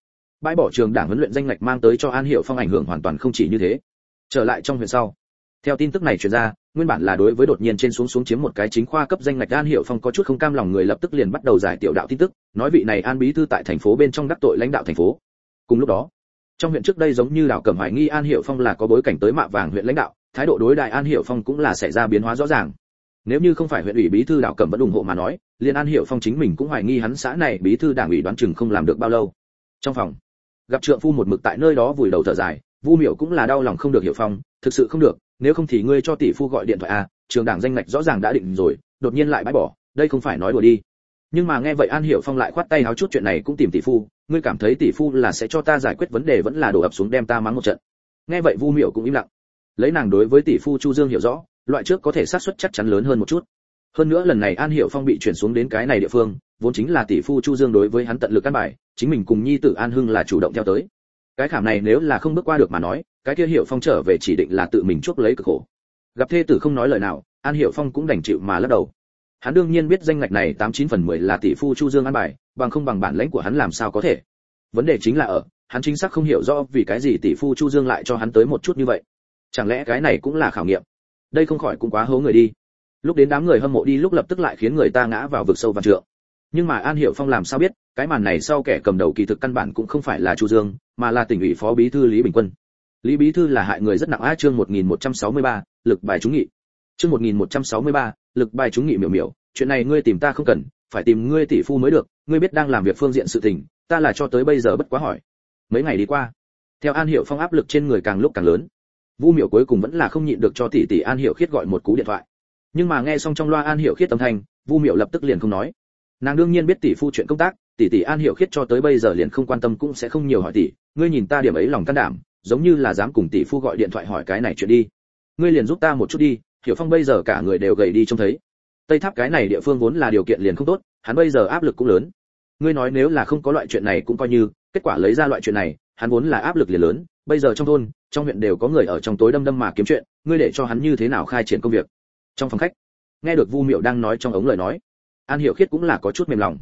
bãi bỏ trường đảng huấn luyện danh ngạch mang tới cho an hiệu phong ảnh hưởng hoàn toàn không chỉ như thế. Trở lại trong huyện sau, theo tin tức này truyền ra, nguyên bản là đối với đột nhiên trên xuống xuống chiếm một cái chính khoa cấp danh ngạch, an hiệu phong có chút không cam lòng người lập tức liền bắt đầu giải tiểu đạo tin tức, nói vị này an bí thư tại thành phố bên trong đắc tội lãnh đạo thành phố. Cùng lúc đó, trong huyện trước đây giống như đảo cẩm hoài nghi an hiệu phong là có bối cảnh tới mạ vàng huyện lãnh đạo, thái độ đối đại an hiệu phong cũng là xảy ra biến hóa rõ ràng nếu như không phải huyện ủy bí thư đảo cẩm vẫn ủng hộ mà nói, liên an hiểu phong chính mình cũng hoài nghi hắn xã này bí thư đảng ủy đoán chừng không làm được bao lâu. Trong phòng, gặp trượng phu một mực tại nơi đó vùi đầu thở dài, vu miểu cũng là đau lòng không được hiểu phong, thực sự không được, nếu không thì ngươi cho tỷ phu gọi điện thoại a. trường đảng danh ngạch rõ ràng đã định rồi, đột nhiên lại bãi bỏ, đây không phải nói đùa đi. Nhưng mà nghe vậy an hiểu phong lại khoát tay háo chút chuyện này cũng tìm tỷ phu, ngươi cảm thấy tỷ phu là sẽ cho ta giải quyết vấn đề vẫn là đổ ập xuống đem ta mắng một trận. Nghe vậy vu miểu cũng im lặng. Lấy nàng đối với tỷ phu chu dương hiểu rõ loại trước có thể xác suất chắc chắn lớn hơn một chút. Hơn nữa lần này an hiểu phong bị chuyển xuống đến cái này địa phương, vốn chính là tỷ phu chu dương đối với hắn tận lực căn bài, chính mình cùng nhi tử an hưng là chủ động theo tới. Cái khảm này nếu là không bước qua được mà nói, cái kia hiểu phong trở về chỉ định là tự mình chuốc lấy cực khổ. Gặp thê tử không nói lời nào, an hiểu phong cũng đành chịu mà lắc đầu. Hắn đương nhiên biết danh ngạch này tám chín phần mười là tỷ phu chu dương an bài, bằng không bằng bản lãnh của hắn làm sao có thể. Vấn đề chính là ở, hắn chính xác không hiểu rõ vì cái gì tỷ phu chu dương lại cho hắn tới một chút như vậy. Chẳng lẽ cái này cũng là khảo nghiệm? Đây không khỏi cũng quá hố người đi. Lúc đến đám người hâm mộ đi lúc lập tức lại khiến người ta ngã vào vực sâu và trượng. Nhưng mà an hiệu phong làm sao biết cái màn này sau kẻ cầm đầu kỳ thực căn bản cũng không phải là chu dương mà là tỉnh ủy phó bí thư lý bình quân. Lý bí thư là hại người rất nặng a chương 1163, lực bài trúng nghị. Chương 1163, lực bài trúng nghị miểu miểu chuyện này ngươi tìm ta không cần phải tìm ngươi tỷ phu mới được ngươi biết đang làm việc phương diện sự tình ta là cho tới bây giờ bất quá hỏi. Mấy ngày đi qua theo an hiệu phong áp lực trên người càng lúc càng lớn vu miểu cuối cùng vẫn là không nhịn được cho tỷ tỷ an Hiểu khiết gọi một cú điện thoại. Nhưng mà nghe xong trong loa an Hiểu khiết âm thanh, vu miểu lập tức liền không nói. Nàng đương nhiên biết tỷ phu chuyện công tác, tỷ tỷ an Hiểu khiết cho tới bây giờ liền không quan tâm cũng sẽ không nhiều hỏi tỷ, ngươi nhìn ta điểm ấy lòng can đảm, giống như là dám cùng tỷ phu gọi điện thoại hỏi cái này chuyện đi. Ngươi liền giúp ta một chút đi, hiểu phong bây giờ cả người đều gầy đi trông thấy. Tây tháp cái này địa phương vốn là điều kiện liền không tốt, hắn bây giờ áp lực cũng lớn. Ngươi nói nếu là không có loại chuyện này cũng coi như, kết quả lấy ra loại chuyện này, hắn vốn là áp lực liền lớn bây giờ trong thôn, trong huyện đều có người ở trong tối đâm đâm mà kiếm chuyện, ngươi để cho hắn như thế nào khai triển công việc? Trong phòng khách, nghe được vu miệu đang nói trong ống lời nói, an hiểu khiết cũng là có chút mềm lòng.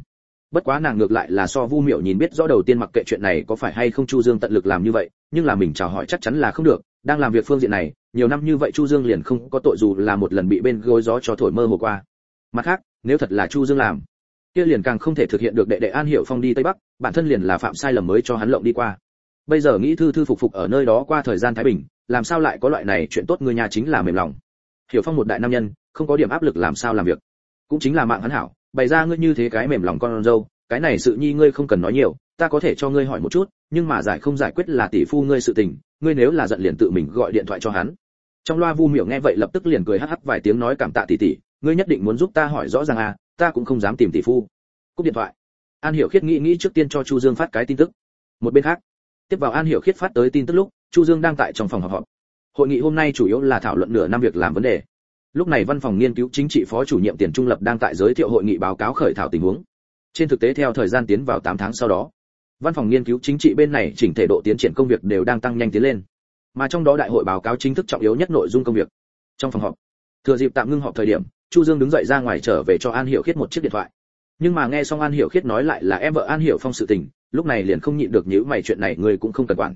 Bất quá nàng ngược lại là so vu miệu nhìn biết rõ đầu tiên mặc kệ chuyện này có phải hay không chu dương tận lực làm như vậy, nhưng là mình chào hỏi chắc chắn là không được, đang làm việc phương diện này, nhiều năm như vậy chu dương liền không có tội dù là một lần bị bên gối gió cho thổi mơ hồ qua. Mặt khác, nếu thật là chu dương làm, kia liền càng không thể thực hiện được đệ đệ an hiểu phong đi tây bắc, bản thân liền là phạm sai lầm mới cho hắn lộng đi qua bây giờ nghĩ thư thư phục phục ở nơi đó qua thời gian thái bình, làm sao lại có loại này chuyện tốt người nhà chính là mềm lòng? Hiểu phong một đại nam nhân, không có điểm áp lực làm sao làm việc. Cũng chính là mạng hắn hảo, bày ra ngươi như thế cái mềm lòng con dâu, cái này sự nhi ngươi không cần nói nhiều, ta có thể cho ngươi hỏi một chút, nhưng mà giải không giải quyết là tỷ phu ngươi sự tình, ngươi nếu là giận liền tự mình gọi điện thoại cho hắn. Trong loa vu miểu nghe vậy lập tức liền cười hắc hắc vài tiếng nói cảm tạ tỷ tỷ, ngươi nhất định muốn giúp ta hỏi rõ ràng à ta cũng không dám tìm tỷ phu. Cúp điện thoại. An hiểu khiết nghĩ nghĩ trước tiên cho chu dương phát cái tin tức. Một bên khác tiếp vào an hiểu khiết phát tới tin tức lúc, chu dương đang tại trong phòng họp họp. Hội nghị hôm nay chủ yếu là thảo luận nửa năm việc làm vấn đề. Lúc này văn phòng nghiên cứu chính trị phó chủ nhiệm tiền trung lập đang tại giới thiệu hội nghị báo cáo khởi thảo tình huống. Trên thực tế theo thời gian tiến vào 8 tháng sau đó, văn phòng nghiên cứu chính trị bên này chỉnh thể độ tiến triển công việc đều đang tăng nhanh tiến lên. Mà trong đó đại hội báo cáo chính thức trọng yếu nhất nội dung công việc. Trong phòng họp, thừa dịp tạm ngưng họp thời điểm, chu dương đứng dậy ra ngoài trở về cho an hiểu khiết một chiếc điện thoại. Nhưng mà nghe xong an hiểu khiết nói lại là em vợ an hiểu phong sự tình lúc này liền không nhịn được nhíu mày, chuyện này ngươi cũng không cần quản.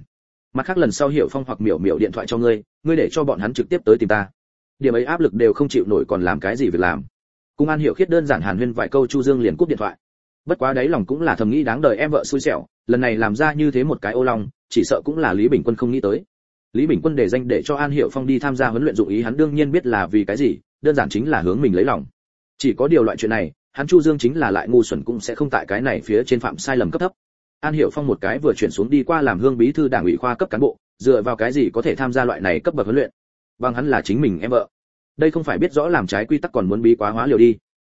Mặt khác lần sau hiểu phong hoặc miểu miểu điện thoại cho ngươi ngươi để cho bọn hắn trực tiếp tới tìm ta. Điểm ấy áp lực đều không chịu nổi còn làm cái gì việc làm. Cung an hiểu khiết đơn giản hàn huyên vài câu chu dương liền cúp điện thoại. Bất quá đấy lòng cũng là thầm nghĩ đáng đời em vợ xui xẻo, lần này làm ra như thế một cái ô long, chỉ sợ cũng là lý bình quân không nghĩ tới. Lý bình quân để danh để cho an hiểu phong đi tham gia huấn luyện dụng ý, hắn đương nhiên biết là vì cái gì, đơn giản chính là hướng mình lấy lòng. Chỉ có điều loại chuyện này, hắn chu dương chính là lại ngu xuẩn cũng sẽ không tại cái này phía trên phạm sai lầm cấp thấp an hiểu phong một cái vừa chuyển xuống đi qua làm hương bí thư đảng ủy khoa cấp cán bộ, dựa vào cái gì có thể tham gia loại này cấp bậc huấn luyện? Bằng hắn là chính mình em vợ. Đây không phải biết rõ làm trái quy tắc còn muốn bí quá hóa liều đi.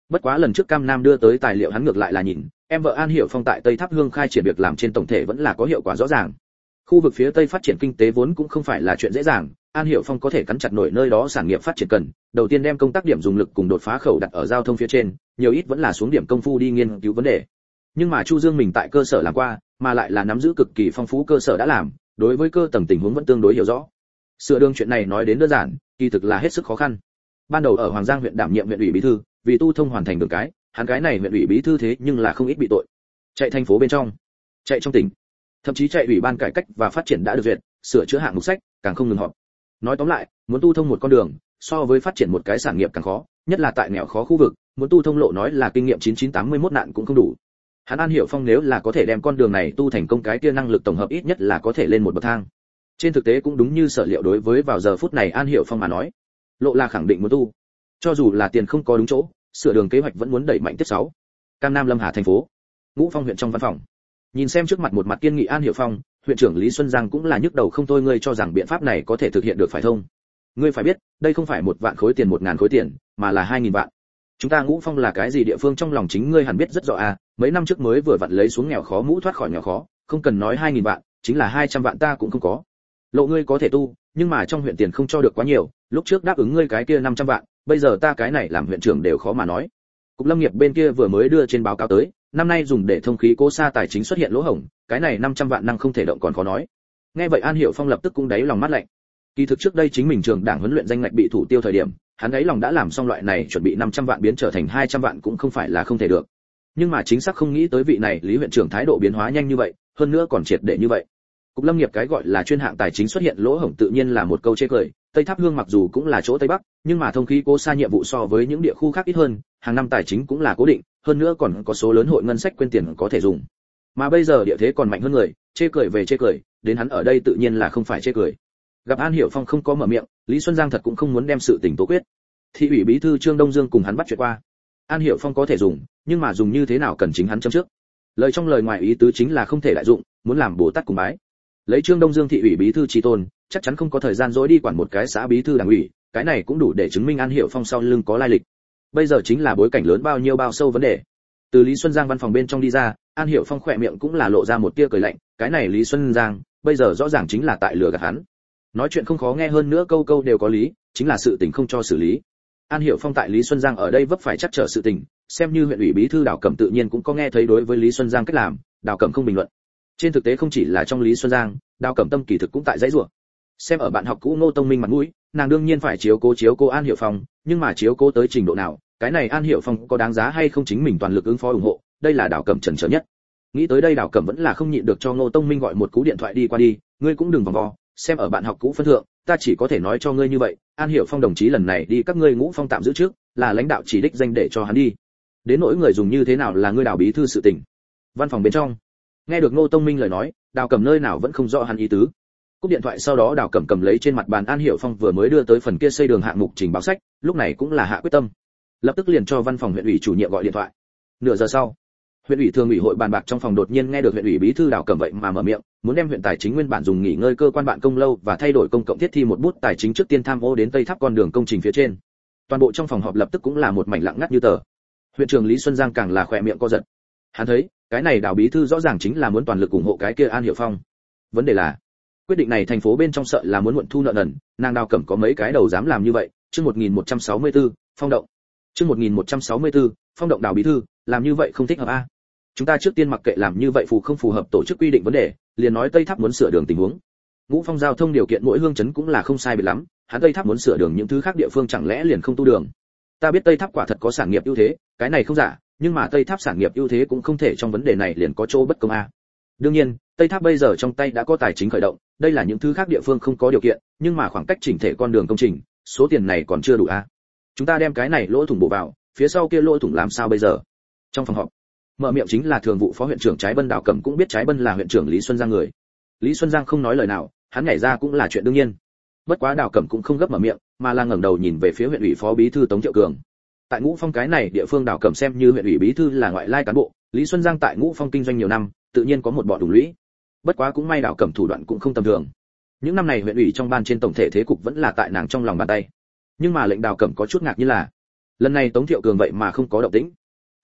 Bất quá lần trước cam nam đưa tới tài liệu hắn ngược lại là nhìn, em vợ an hiểu phong tại tây tháp hương khai triển việc làm trên tổng thể vẫn là có hiệu quả rõ ràng. Khu vực phía tây phát triển kinh tế vốn cũng không phải là chuyện dễ dàng, an hiểu phong có thể cắn chặt nổi nơi đó sản nghiệp phát triển cần, đầu tiên đem công tác điểm dùng lực cùng đột phá khẩu đặt ở giao thông phía trên, nhiều ít vẫn là xuống điểm công phu đi nghiên cứu vấn đề nhưng mà chu dương mình tại cơ sở làm qua, mà lại là nắm giữ cực kỳ phong phú cơ sở đã làm, đối với cơ tầng tình huống vẫn tương đối hiểu rõ. Sửa đường chuyện này nói đến đơn giản, kỳ thực là hết sức khó khăn. Ban đầu ở hoàng giang huyện đảm nhiệm huyện ủy bí thư, vì tu thông hoàn thành đường cái, hắn cái này huyện ủy bí thư thế nhưng là không ít bị tội. Chạy thành phố bên trong, chạy trong tỉnh. Thậm chí chạy ủy ban cải cách và phát triển đã được duyệt, sửa chữa hạng mục sách, càng không ngừng họp. Nói tóm lại, muốn tu thông một con đường, so với phát triển một cái sản nghiệp càng khó, nhất là tại nghèo khó khu vực, muốn tu thông lộ nói là kinh nghiệm 9981 nạn cũng không đủ hắn an hiểu phong nếu là có thể đem con đường này tu thành công cái kia năng lực tổng hợp ít nhất là có thể lên một bậc thang. Trên thực tế cũng đúng như sở liệu đối với vào giờ phút này an hiểu phong mà nói. Lộ là khẳng định muốn tu. Cho dù là tiền không có đúng chỗ, sửa đường kế hoạch vẫn muốn đẩy mạnh tiếp sáu. Cam nam lâm hà thành phố. Ngũ phong huyện trong văn phòng. Nhìn xem trước mặt một mặt kiên nghị an hiểu phong, huyện trưởng lý xuân giang cũng là nhức đầu không thôi ngươi cho rằng biện pháp này có thể thực hiện được phải không? ngươi phải biết, đây không phải một vạn khối tiền một ngàn khối tiền, mà là hai nghìn vạn chúng ta ngũ phong là cái gì địa phương trong lòng chính ngươi hẳn biết rất rõ à mấy năm trước mới vừa vặn lấy xuống nghèo khó mũ thoát khỏi nghèo khó, không cần nói hai nghìn vạn, chính là hai trăm vạn ta cũng không có. Lộ ngươi có thể tu, nhưng mà trong huyện tiền không cho được quá nhiều, lúc trước đáp ứng ngươi cái kia năm trăm vạn, bây giờ ta cái này làm huyện trưởng đều khó mà nói. Cục lâm nghiệp bên kia vừa mới đưa trên báo cáo tới, năm nay dùng để thông khí cố xa tài chính xuất hiện lỗ hổng, cái này 500 vạn năng không thể động còn khó nói. Nghe vậy an hiệu phong lập tức cũng đáy lòng mắt lạnh. Kỳ thực trước đây chính mình trường đảng huấn luyện danh ngạch bị thủ tiêu thời điểm hắn ấy lòng đã làm xong loại này chuẩn bị 500 vạn biến trở thành 200 vạn cũng không phải là không thể được. Nhưng mà chính xác không nghĩ tới vị này lý huyện trưởng thái độ biến hóa nhanh như vậy, hơn nữa còn triệt để như vậy. Cục lâm nghiệp cái gọi là chuyên hạng tài chính xuất hiện lỗ hổng tự nhiên là một câu chê cười, tây tháp hương mặc dù cũng là chỗ tây bắc, nhưng mà thông khí cố xa nhiệm vụ so với những địa khu khác ít hơn, hàng năm tài chính cũng là cố định, hơn nữa còn có số lớn hội ngân sách quên tiền có thể dùng. Mà bây giờ địa thế còn mạnh hơn người, chê cười về chê cười, đến hắn ở đây tự nhiên là không phải chê cười gặp an hiểu phong không có mở miệng, lý xuân giang thật cũng không muốn đem sự tình tố quyết. Thị ủy bí thư trương đông dương cùng hắn bắt chuyện qua. An hiểu phong có thể dùng, nhưng mà dùng như thế nào cần chính hắn chấm trước. Lời trong lời ngoài ý tứ chính là không thể đại dụng, muốn làm bồ tát cùng bái. Lấy trương đông dương thị ủy bí thư tri tôn, chắc chắn không có thời gian dối đi quản một cái xã bí thư đảng ủy, cái này cũng đủ để chứng minh an hiểu phong sau lưng có lai lịch. Bây giờ chính là bối cảnh lớn bao nhiêu bao sâu vấn đề. Từ lý xuân giang văn phòng bên trong đi ra, an hiểu phong khỏe miệng cũng là lộ ra một tia cười lạnh, cái này lý xuân giang, bây giờ rõ ràng chính là tại lừa gạt hắn nói chuyện không khó nghe hơn nữa câu câu đều có lý, chính là sự tình không cho xử lý. An hiểu phong tại lý xuân giang ở đây vấp phải chắc trở sự tình, xem như huyện ủy bí thư đào cẩm tự nhiên cũng có nghe thấy đối với lý xuân giang cách làm đào cẩm không bình luận. Trên thực tế không chỉ là trong lý xuân giang đào cẩm tâm kỳ thực cũng tại dãy rủa. Xem ở bạn học cũ ngô tông minh mặt mũi, nàng đương nhiên phải chiếu cố chiếu cố an hiểu phong, nhưng mà chiếu cố tới trình độ nào, cái này an hiểu phong có đáng giá hay không chính mình toàn lực ứng phó ủng hộ, đây là đào cẩm trần trở nhất. Nghĩ tới đây đào cẩm vẫn là không nhịn được cho ngô tông minh gọi một cú điện thoại đi qua đi, ngươi cũng đừng vòng vo xem ở bạn học cũ phân thượng, ta chỉ có thể nói cho ngươi như vậy, an hiểu phong đồng chí lần này đi các ngươi ngũ phong tạm giữ trước, là lãnh đạo chỉ đích danh để cho hắn đi. Đến nỗi người dùng như thế nào là ngươi đào bí thư sự tình. Văn phòng bên trong. Nghe được ngô tông minh lời nói, đào cầm nơi nào vẫn không rõ hắn ý tứ. Cúp điện thoại sau đó đào cầm cầm lấy trên mặt bàn an hiểu phong vừa mới đưa tới phần kia xây đường hạng mục trình báo sách, lúc này cũng là hạ quyết tâm. Lập tức liền cho văn phòng huyện ủy chủ nhiệm gọi điện thoại. Nửa giờ sau, huyện ủy thường ủy hội bàn bạc trong phòng đột nhiên nghe được huyện ủy bí thư đào cầm vậy mà mở miệng muốn đem huyện tài chính nguyên bản dùng nghỉ ngơi cơ quan bạn công lâu và thay đổi công cộng thiết thi một bút tài chính trước tiên tham ô đến tây tháp con đường công trình phía trên. Toàn bộ trong phòng họp lập tức cũng là một mảnh lặng ngắt như tờ. Huyện trưởng lý xuân giang càng là khỏe miệng co giật. Hắn thấy cái này đào bí thư rõ ràng chính là muốn toàn lực ủng hộ cái kia an hiệu phong. Vấn đề là quyết định này thành phố bên trong sợ là muốn muộn thu nợ nần nàng đào cẩm có mấy cái đầu dám làm như vậy chương 1164, phong động. Chương 1164, phong động đào bí thư làm như vậy không thích hợp a chúng ta trước tiên mặc kệ làm như vậy phù không phù hợp tổ chức quy định vấn đề, liền nói tây tháp muốn sửa đường tình huống. Ngũ phong giao thông điều kiện mỗi hương chấn cũng là không sai biệt lắm, hắn tây tháp muốn sửa đường những thứ khác địa phương chẳng lẽ liền không tu đường? Ta biết tây tháp quả thật có sản nghiệp ưu thế, cái này không giả, nhưng mà tây tháp sản nghiệp ưu thế cũng không thể trong vấn đề này liền có chỗ bất công a. Đương nhiên, tây tháp bây giờ trong tay đã có tài chính khởi động, đây là những thứ khác địa phương không có điều kiện, nhưng mà khoảng cách chỉnh thể con đường công trình, số tiền này còn chưa đủ a. Chúng ta đem cái này lỗ thủng bổ vào, phía sau kia lỗ thủng làm sao bây giờ? Trong phòng họp mở miệng chính là thường vụ phó huyện trưởng trái bân đào cẩm cũng biết trái bân là huyện trưởng lý xuân giang người. Lý xuân giang không nói lời nào, hắn nhảy ra cũng là chuyện đương nhiên. Bất quá đào cẩm cũng không gấp mở miệng, mà là ngẩng đầu nhìn về phía huyện ủy phó bí thư tống thiệu cường. Tại ngũ phong cái này địa phương đào cẩm xem như huyện ủy bí thư là ngoại lai cán bộ, lý xuân giang tại ngũ phong kinh doanh nhiều năm, tự nhiên có một bọn đủ lũy. Bất quá cũng may đào cẩm thủ đoạn cũng không tầm thường. Những năm này huyện ủy trong ban trên tổng thể thế cục vẫn là tại nàng trong lòng bàn tay. Nhưng mà lệnh đào cẩm có chút ngạc như là, lần này tống thiệu cường vậy mà không có động tĩnh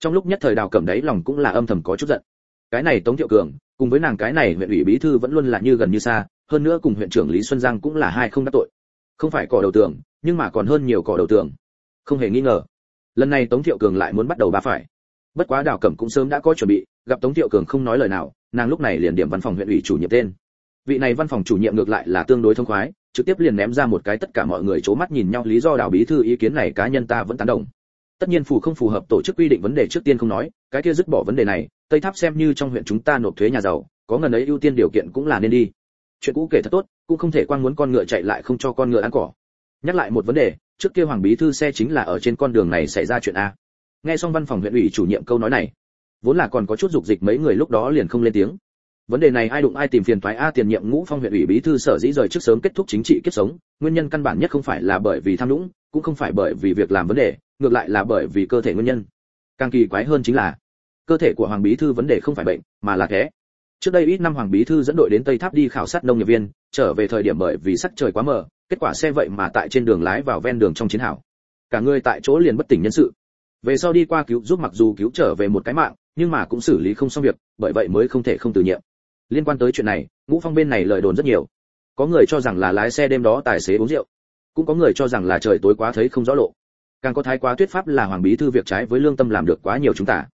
trong lúc nhất thời đào cẩm đấy lòng cũng là âm thầm có chút giận. Cái này tống thiệu cường, cùng với nàng cái này huyện ủy bí thư vẫn luôn là như gần như xa, hơn nữa cùng huyện trưởng lý xuân giang cũng là hai không đắc tội. Không phải cỏ đầu tường, nhưng mà còn hơn nhiều cỏ đầu tường. Không hề nghi ngờ. Lần này tống thiệu cường lại muốn bắt đầu ba phải. Bất quá đào cẩm cũng sớm đã có chuẩn bị, gặp tống thiệu cường không nói lời nào, nàng lúc này liền điểm văn phòng huyện ủy chủ nhiệm tên. Vị này văn phòng chủ nhiệm ngược lại là tương đối thông khoái, trực tiếp liền ném ra một cái tất cả mọi người c mắt nhìn nhau, lý do đào bí thư ý kiến này cá nhân ta vẫn tán đồng tất nhiên phù không phù hợp tổ chức quy định vấn đề trước tiên không nói, cái kia dứt bỏ vấn đề này, tây tháp xem như trong huyện chúng ta nộp thuế nhà giàu, có ngần ấy ưu tiên điều kiện cũng là nên đi. Chuyện cũ kể thật tốt, cũng không thể quan muốn con ngựa chạy lại không cho con ngựa ăn cỏ. Nhắc lại một vấn đề, trước kia hoàng bí thư xe chính là ở trên con đường này xảy ra chuyện a. Nghe xong văn phòng huyện ủy chủ nhiệm câu nói này, vốn là còn có chút dục dịch mấy người lúc đó liền không lên tiếng. Vấn đề này ai đụng ai tìm phiền toái a tiền nhiệm ngũ phong huyện ủy bí thư sở dĩ rời trước sớm kết thúc chính trị kiếp sống, nguyên nhân căn bản nhất không phải là bởi vì tham nhũng, cũng không phải bởi vì việc làm vấn đề ngược lại là bởi vì cơ thể nguyên nhân. Càng kỳ quái hơn chính là, cơ thể của hoàng bí thư vấn đề không phải bệnh, mà là thế trước đây ít năm hoàng bí thư dẫn đội đến tây tháp đi khảo sát nông nghiệp viên, trở về thời điểm bởi vì sắc trời quá mờ, kết quả xe vậy mà tại trên đường lái vào ven đường trong chiến hào. Cả người tại chỗ liền bất tỉnh nhân sự. Về sau đi qua cứu giúp mặc dù cứu trở về một cái mạng, nhưng mà cũng xử lý không xong việc, bởi vậy mới không thể không từ nhiệm. Liên quan tới chuyện này, ngũ phong bên này lời đồn rất nhiều. Có người cho rằng là lái xe đêm đó tài xế uống rượu. Cũng có người cho rằng là trời tối quá thấy không rõ lộ càng có thái quá thuyết pháp là hoàng bí thư việc trái với lương tâm làm được quá nhiều chúng ta.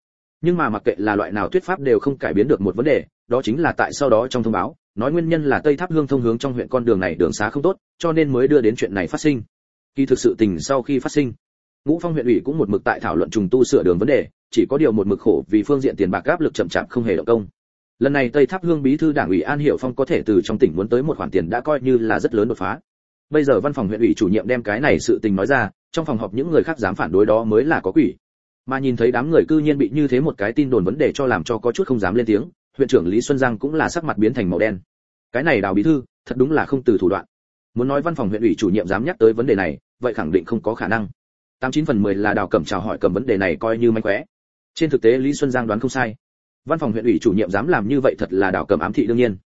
Nhưng mà mặc kệ là loại nào thuyết pháp đều không cải biến được một vấn đề, đó chính là tại sau đó trong thông báo, nói nguyên nhân là tây tháp hương thông hướng trong huyện con đường này đường xá không tốt, cho nên mới đưa đến chuyện này phát sinh. Kỳ thực sự tình sau khi phát sinh, ngũ phong huyện ủy cũng một mực tại thảo luận trùng tu sửa đường vấn đề, chỉ có điều một mực khổ vì phương diện tiền bạc áp lực chậm chạp không hề động công. Lần này tây tháp hương bí thư đảng ủy an hiệu phong có thể từ trong tỉnh muốn tới một khoản tiền đã coi như là rất lớn đột phá. Bây giờ văn phòng huyện ủy chủ nhiệm đem cái này sự tình nói ra trong phòng họp những người khác dám phản đối đó mới là có quỷ. Mà nhìn thấy đám người cư nhiên bị như thế một cái tin đồn vấn đề cho làm cho có chút không dám lên tiếng, huyện trưởng lý xuân giang cũng là sắc mặt biến thành màu đen. Cái này đào bí thư, thật đúng là không từ thủ đoạn. Muốn nói văn phòng huyện ủy chủ nhiệm dám nhắc tới vấn đề này, vậy khẳng định không có khả năng. Tám chín phần mười là đào cẩm chào hỏi cầm vấn đề này coi như mánh khóe. Trên thực tế lý xuân giang đoán không sai. Văn phòng huyện ủy chủ nhiệm dám làm như vậy thật là đào cẩm ám thị đương nhiên.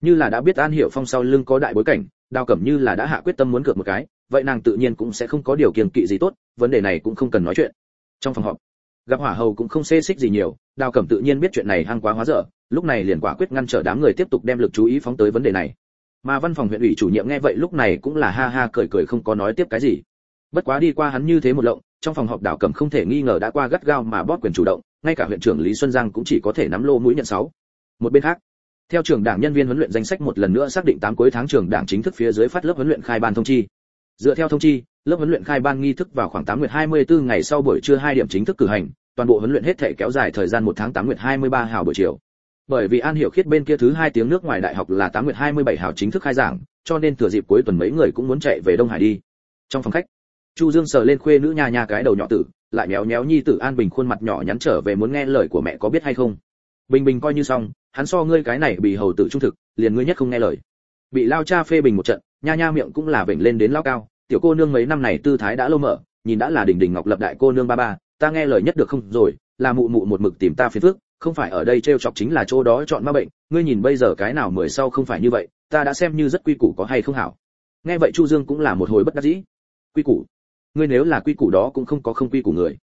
Như là đã biết an hiểu phong sau lưng có đại bối cảnh, đào cẩm như là đã hạ quyết tâm muốn cược một cái vậy nàng tự nhiên cũng sẽ không có điều kiện kỵ gì tốt, vấn đề này cũng không cần nói chuyện. Trong phòng họp, gặp hỏa hầu cũng không xê xích gì nhiều, đào cẩm tự nhiên biết chuyện này hăng quá hóa dở, lúc này liền quả quyết ngăn trở đám người tiếp tục đem lực chú ý phóng tới vấn đề này. Mà văn phòng huyện ủy chủ nhiệm nghe vậy lúc này cũng là ha ha cười cười không có nói tiếp cái gì. Bất quá đi qua hắn như thế một lộng, trong phòng họp đảo cẩm không thể nghi ngờ đã qua gắt gao mà bóp quyền chủ động, ngay cả huyện trưởng lý xuân giang cũng chỉ có thể nắm lô mũi nhận sáu. Một bên khác, theo trưởng đảng nhân viên huấn luyện danh sách một lần nữa xác định tám cuối tháng trưởng đảng chính thức phía dưới phát lớp huấn luyện khai ban thông chi dựa theo thông chi, lớp huấn luyện khai ban nghi thức vào khoảng 8 nguyệt 24 ngày sau buổi trưa hai điểm chính thức cử hành, toàn bộ huấn luyện hết thể kéo dài thời gian một tháng 8 nguyệt 23 hào buổi chiều. Bởi vì an hiểu khiết bên kia thứ hai tiếng nước ngoài đại học là 8 nguyệt 27 hào chính thức khai giảng, cho nên thừa dịp cuối tuần mấy người cũng muốn chạy về đông hải đi. Trong phòng khách, chu dương sờ lên khuê nữ nhà nhà cái đầu nhỏ tử, lại méo méo nhi tử an bình khuôn mặt nhỏ nhắn trở về muốn nghe lời của mẹ có biết hay không. Bình bình coi như xong, hắn so ngươi cái này bị hầu tử trung thực, liền ngươi nhất không nghe lời. Bị lao cha phê bình một trận nha nha miệng cũng là vểnh lên đến lao cao, tiểu cô nương mấy năm này tư thái đã lâu mở nhìn đã là đỉnh đỉnh ngọc lập đại cô nương ba ba, ta nghe lời nhất được không rồi, là mụ mụ một mực tìm ta phiền phức, không phải ở đây trêu chọc chính là chỗ đó chọn ma bệnh, ngươi nhìn bây giờ cái nào mười sau không phải như vậy, ta đã xem như rất quy củ có hay không hảo. Nghe vậy chu dương cũng là một hồi bất đắc dĩ. Quy củ? Ngươi nếu là quy củ đó cũng không có không quy củ người.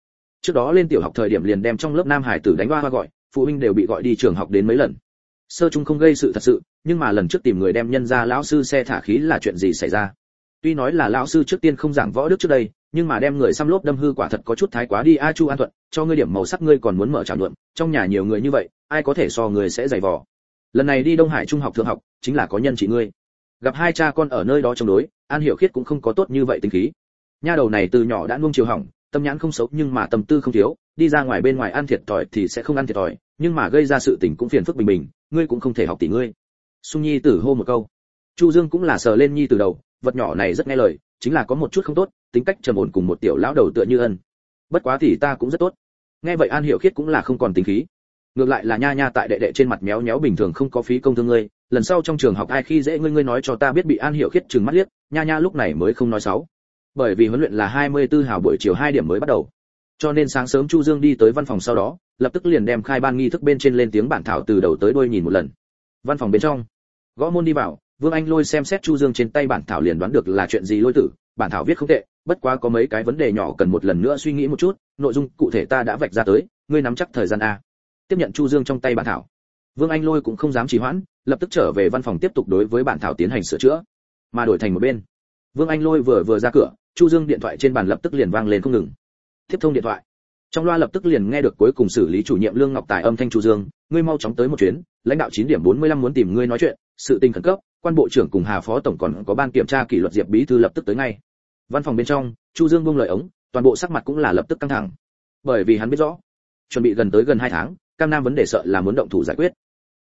Trước đó lên tiểu học thời điểm liền đem trong lớp nam hải tử đánh hoa hoa gọi, phụ huynh đều bị gọi đi trường học đến mấy lần sơ trung không gây sự thật sự, nhưng mà lần trước tìm người đem nhân ra lão sư xe thả khí là chuyện gì xảy ra? Tuy nói là lão sư trước tiên không giảng võ đức trước đây, nhưng mà đem người xăm lốp đâm hư quả thật có chút thái quá đi, a chu an thuận, cho ngươi điểm màu sắc ngươi còn muốn mở trào luận. trong nhà nhiều người như vậy, ai có thể so người sẽ giày vò? Lần này đi đông hải trung học thượng học, chính là có nhân chị ngươi. Gặp hai cha con ở nơi đó chống đối, an hiểu khiết cũng không có tốt như vậy tính khí. Nha đầu này từ nhỏ đã nuông chiều hỏng, tâm nhãn không xấu, nhưng mà tâm tư không thiếu, đi ra ngoài bên ngoài ăn thiệt thòi thì sẽ không ăn thiệt thòi, nhưng mà gây ra sự tình cũng phiền phức bình bình ngươi cũng không thể học tỷ ngươi. Sung nhi tử hô một câu. Chu dương cũng là sờ lên nhi từ đầu, vật nhỏ này rất nghe lời, chính là có một chút không tốt, tính cách trầm ổn cùng một tiểu lão đầu tựa như ân. Bất quá thì ta cũng rất tốt. Nghe vậy an hiểu khiết cũng là không còn tính khí. Ngược lại là nha nha tại đệ đệ trên mặt méo méo bình thường không có phí công thương ngươi, lần sau trong trường học ai khi dễ ngươi ngươi nói cho ta biết bị an hiểu khiết trừng mắt liếc, nha nha lúc này mới không nói xấu. Bởi vì huấn luyện là 24 hào buổi chiều 2 điểm mới bắt đầu. Cho nên sáng sớm chu dương đi tới văn phòng sau đó lập tức liền đem khai ban nghi thức bên trên lên tiếng bản thảo từ đầu tới đuôi nhìn một lần. Văn phòng bên trong, gõ môn đi vào, vương anh lôi xem xét chu dương trên tay bản thảo liền đoán được là chuyện gì lôi tử, bản thảo viết không tệ, bất quá có mấy cái vấn đề nhỏ cần một lần nữa suy nghĩ một chút, nội dung cụ thể ta đã vạch ra tới, ngươi nắm chắc thời gian a. Tiếp nhận chu dương trong tay bản thảo. Vương anh lôi cũng không dám trì hoãn, lập tức trở về văn phòng tiếp tục đối với bản thảo tiến hành sửa chữa, mà đổi thành một bên. Vương anh lôi vừa vừa ra cửa, chu dương điện thoại trên bàn lập tức liền vang lên không ngừng. Tiếp thông điện thoại trong loa lập tức liền nghe được cuối cùng xử lý chủ nhiệm lương ngọc tài âm thanh chu dương, ngươi mau chóng tới một chuyến, lãnh đạo 9 điểm 45 muốn tìm ngươi nói chuyện, sự tình khẩn cấp, quan bộ trưởng cùng hà phó tổng còn có ban kiểm tra kỷ luật diệp bí thư lập tức tới ngay. Văn phòng bên trong, chu dương buông lời ống, toàn bộ sắc mặt cũng là lập tức căng thẳng. Bởi vì hắn biết rõ, chuẩn bị gần tới gần hai tháng, cam nam vấn đề sợ là muốn động thủ giải quyết.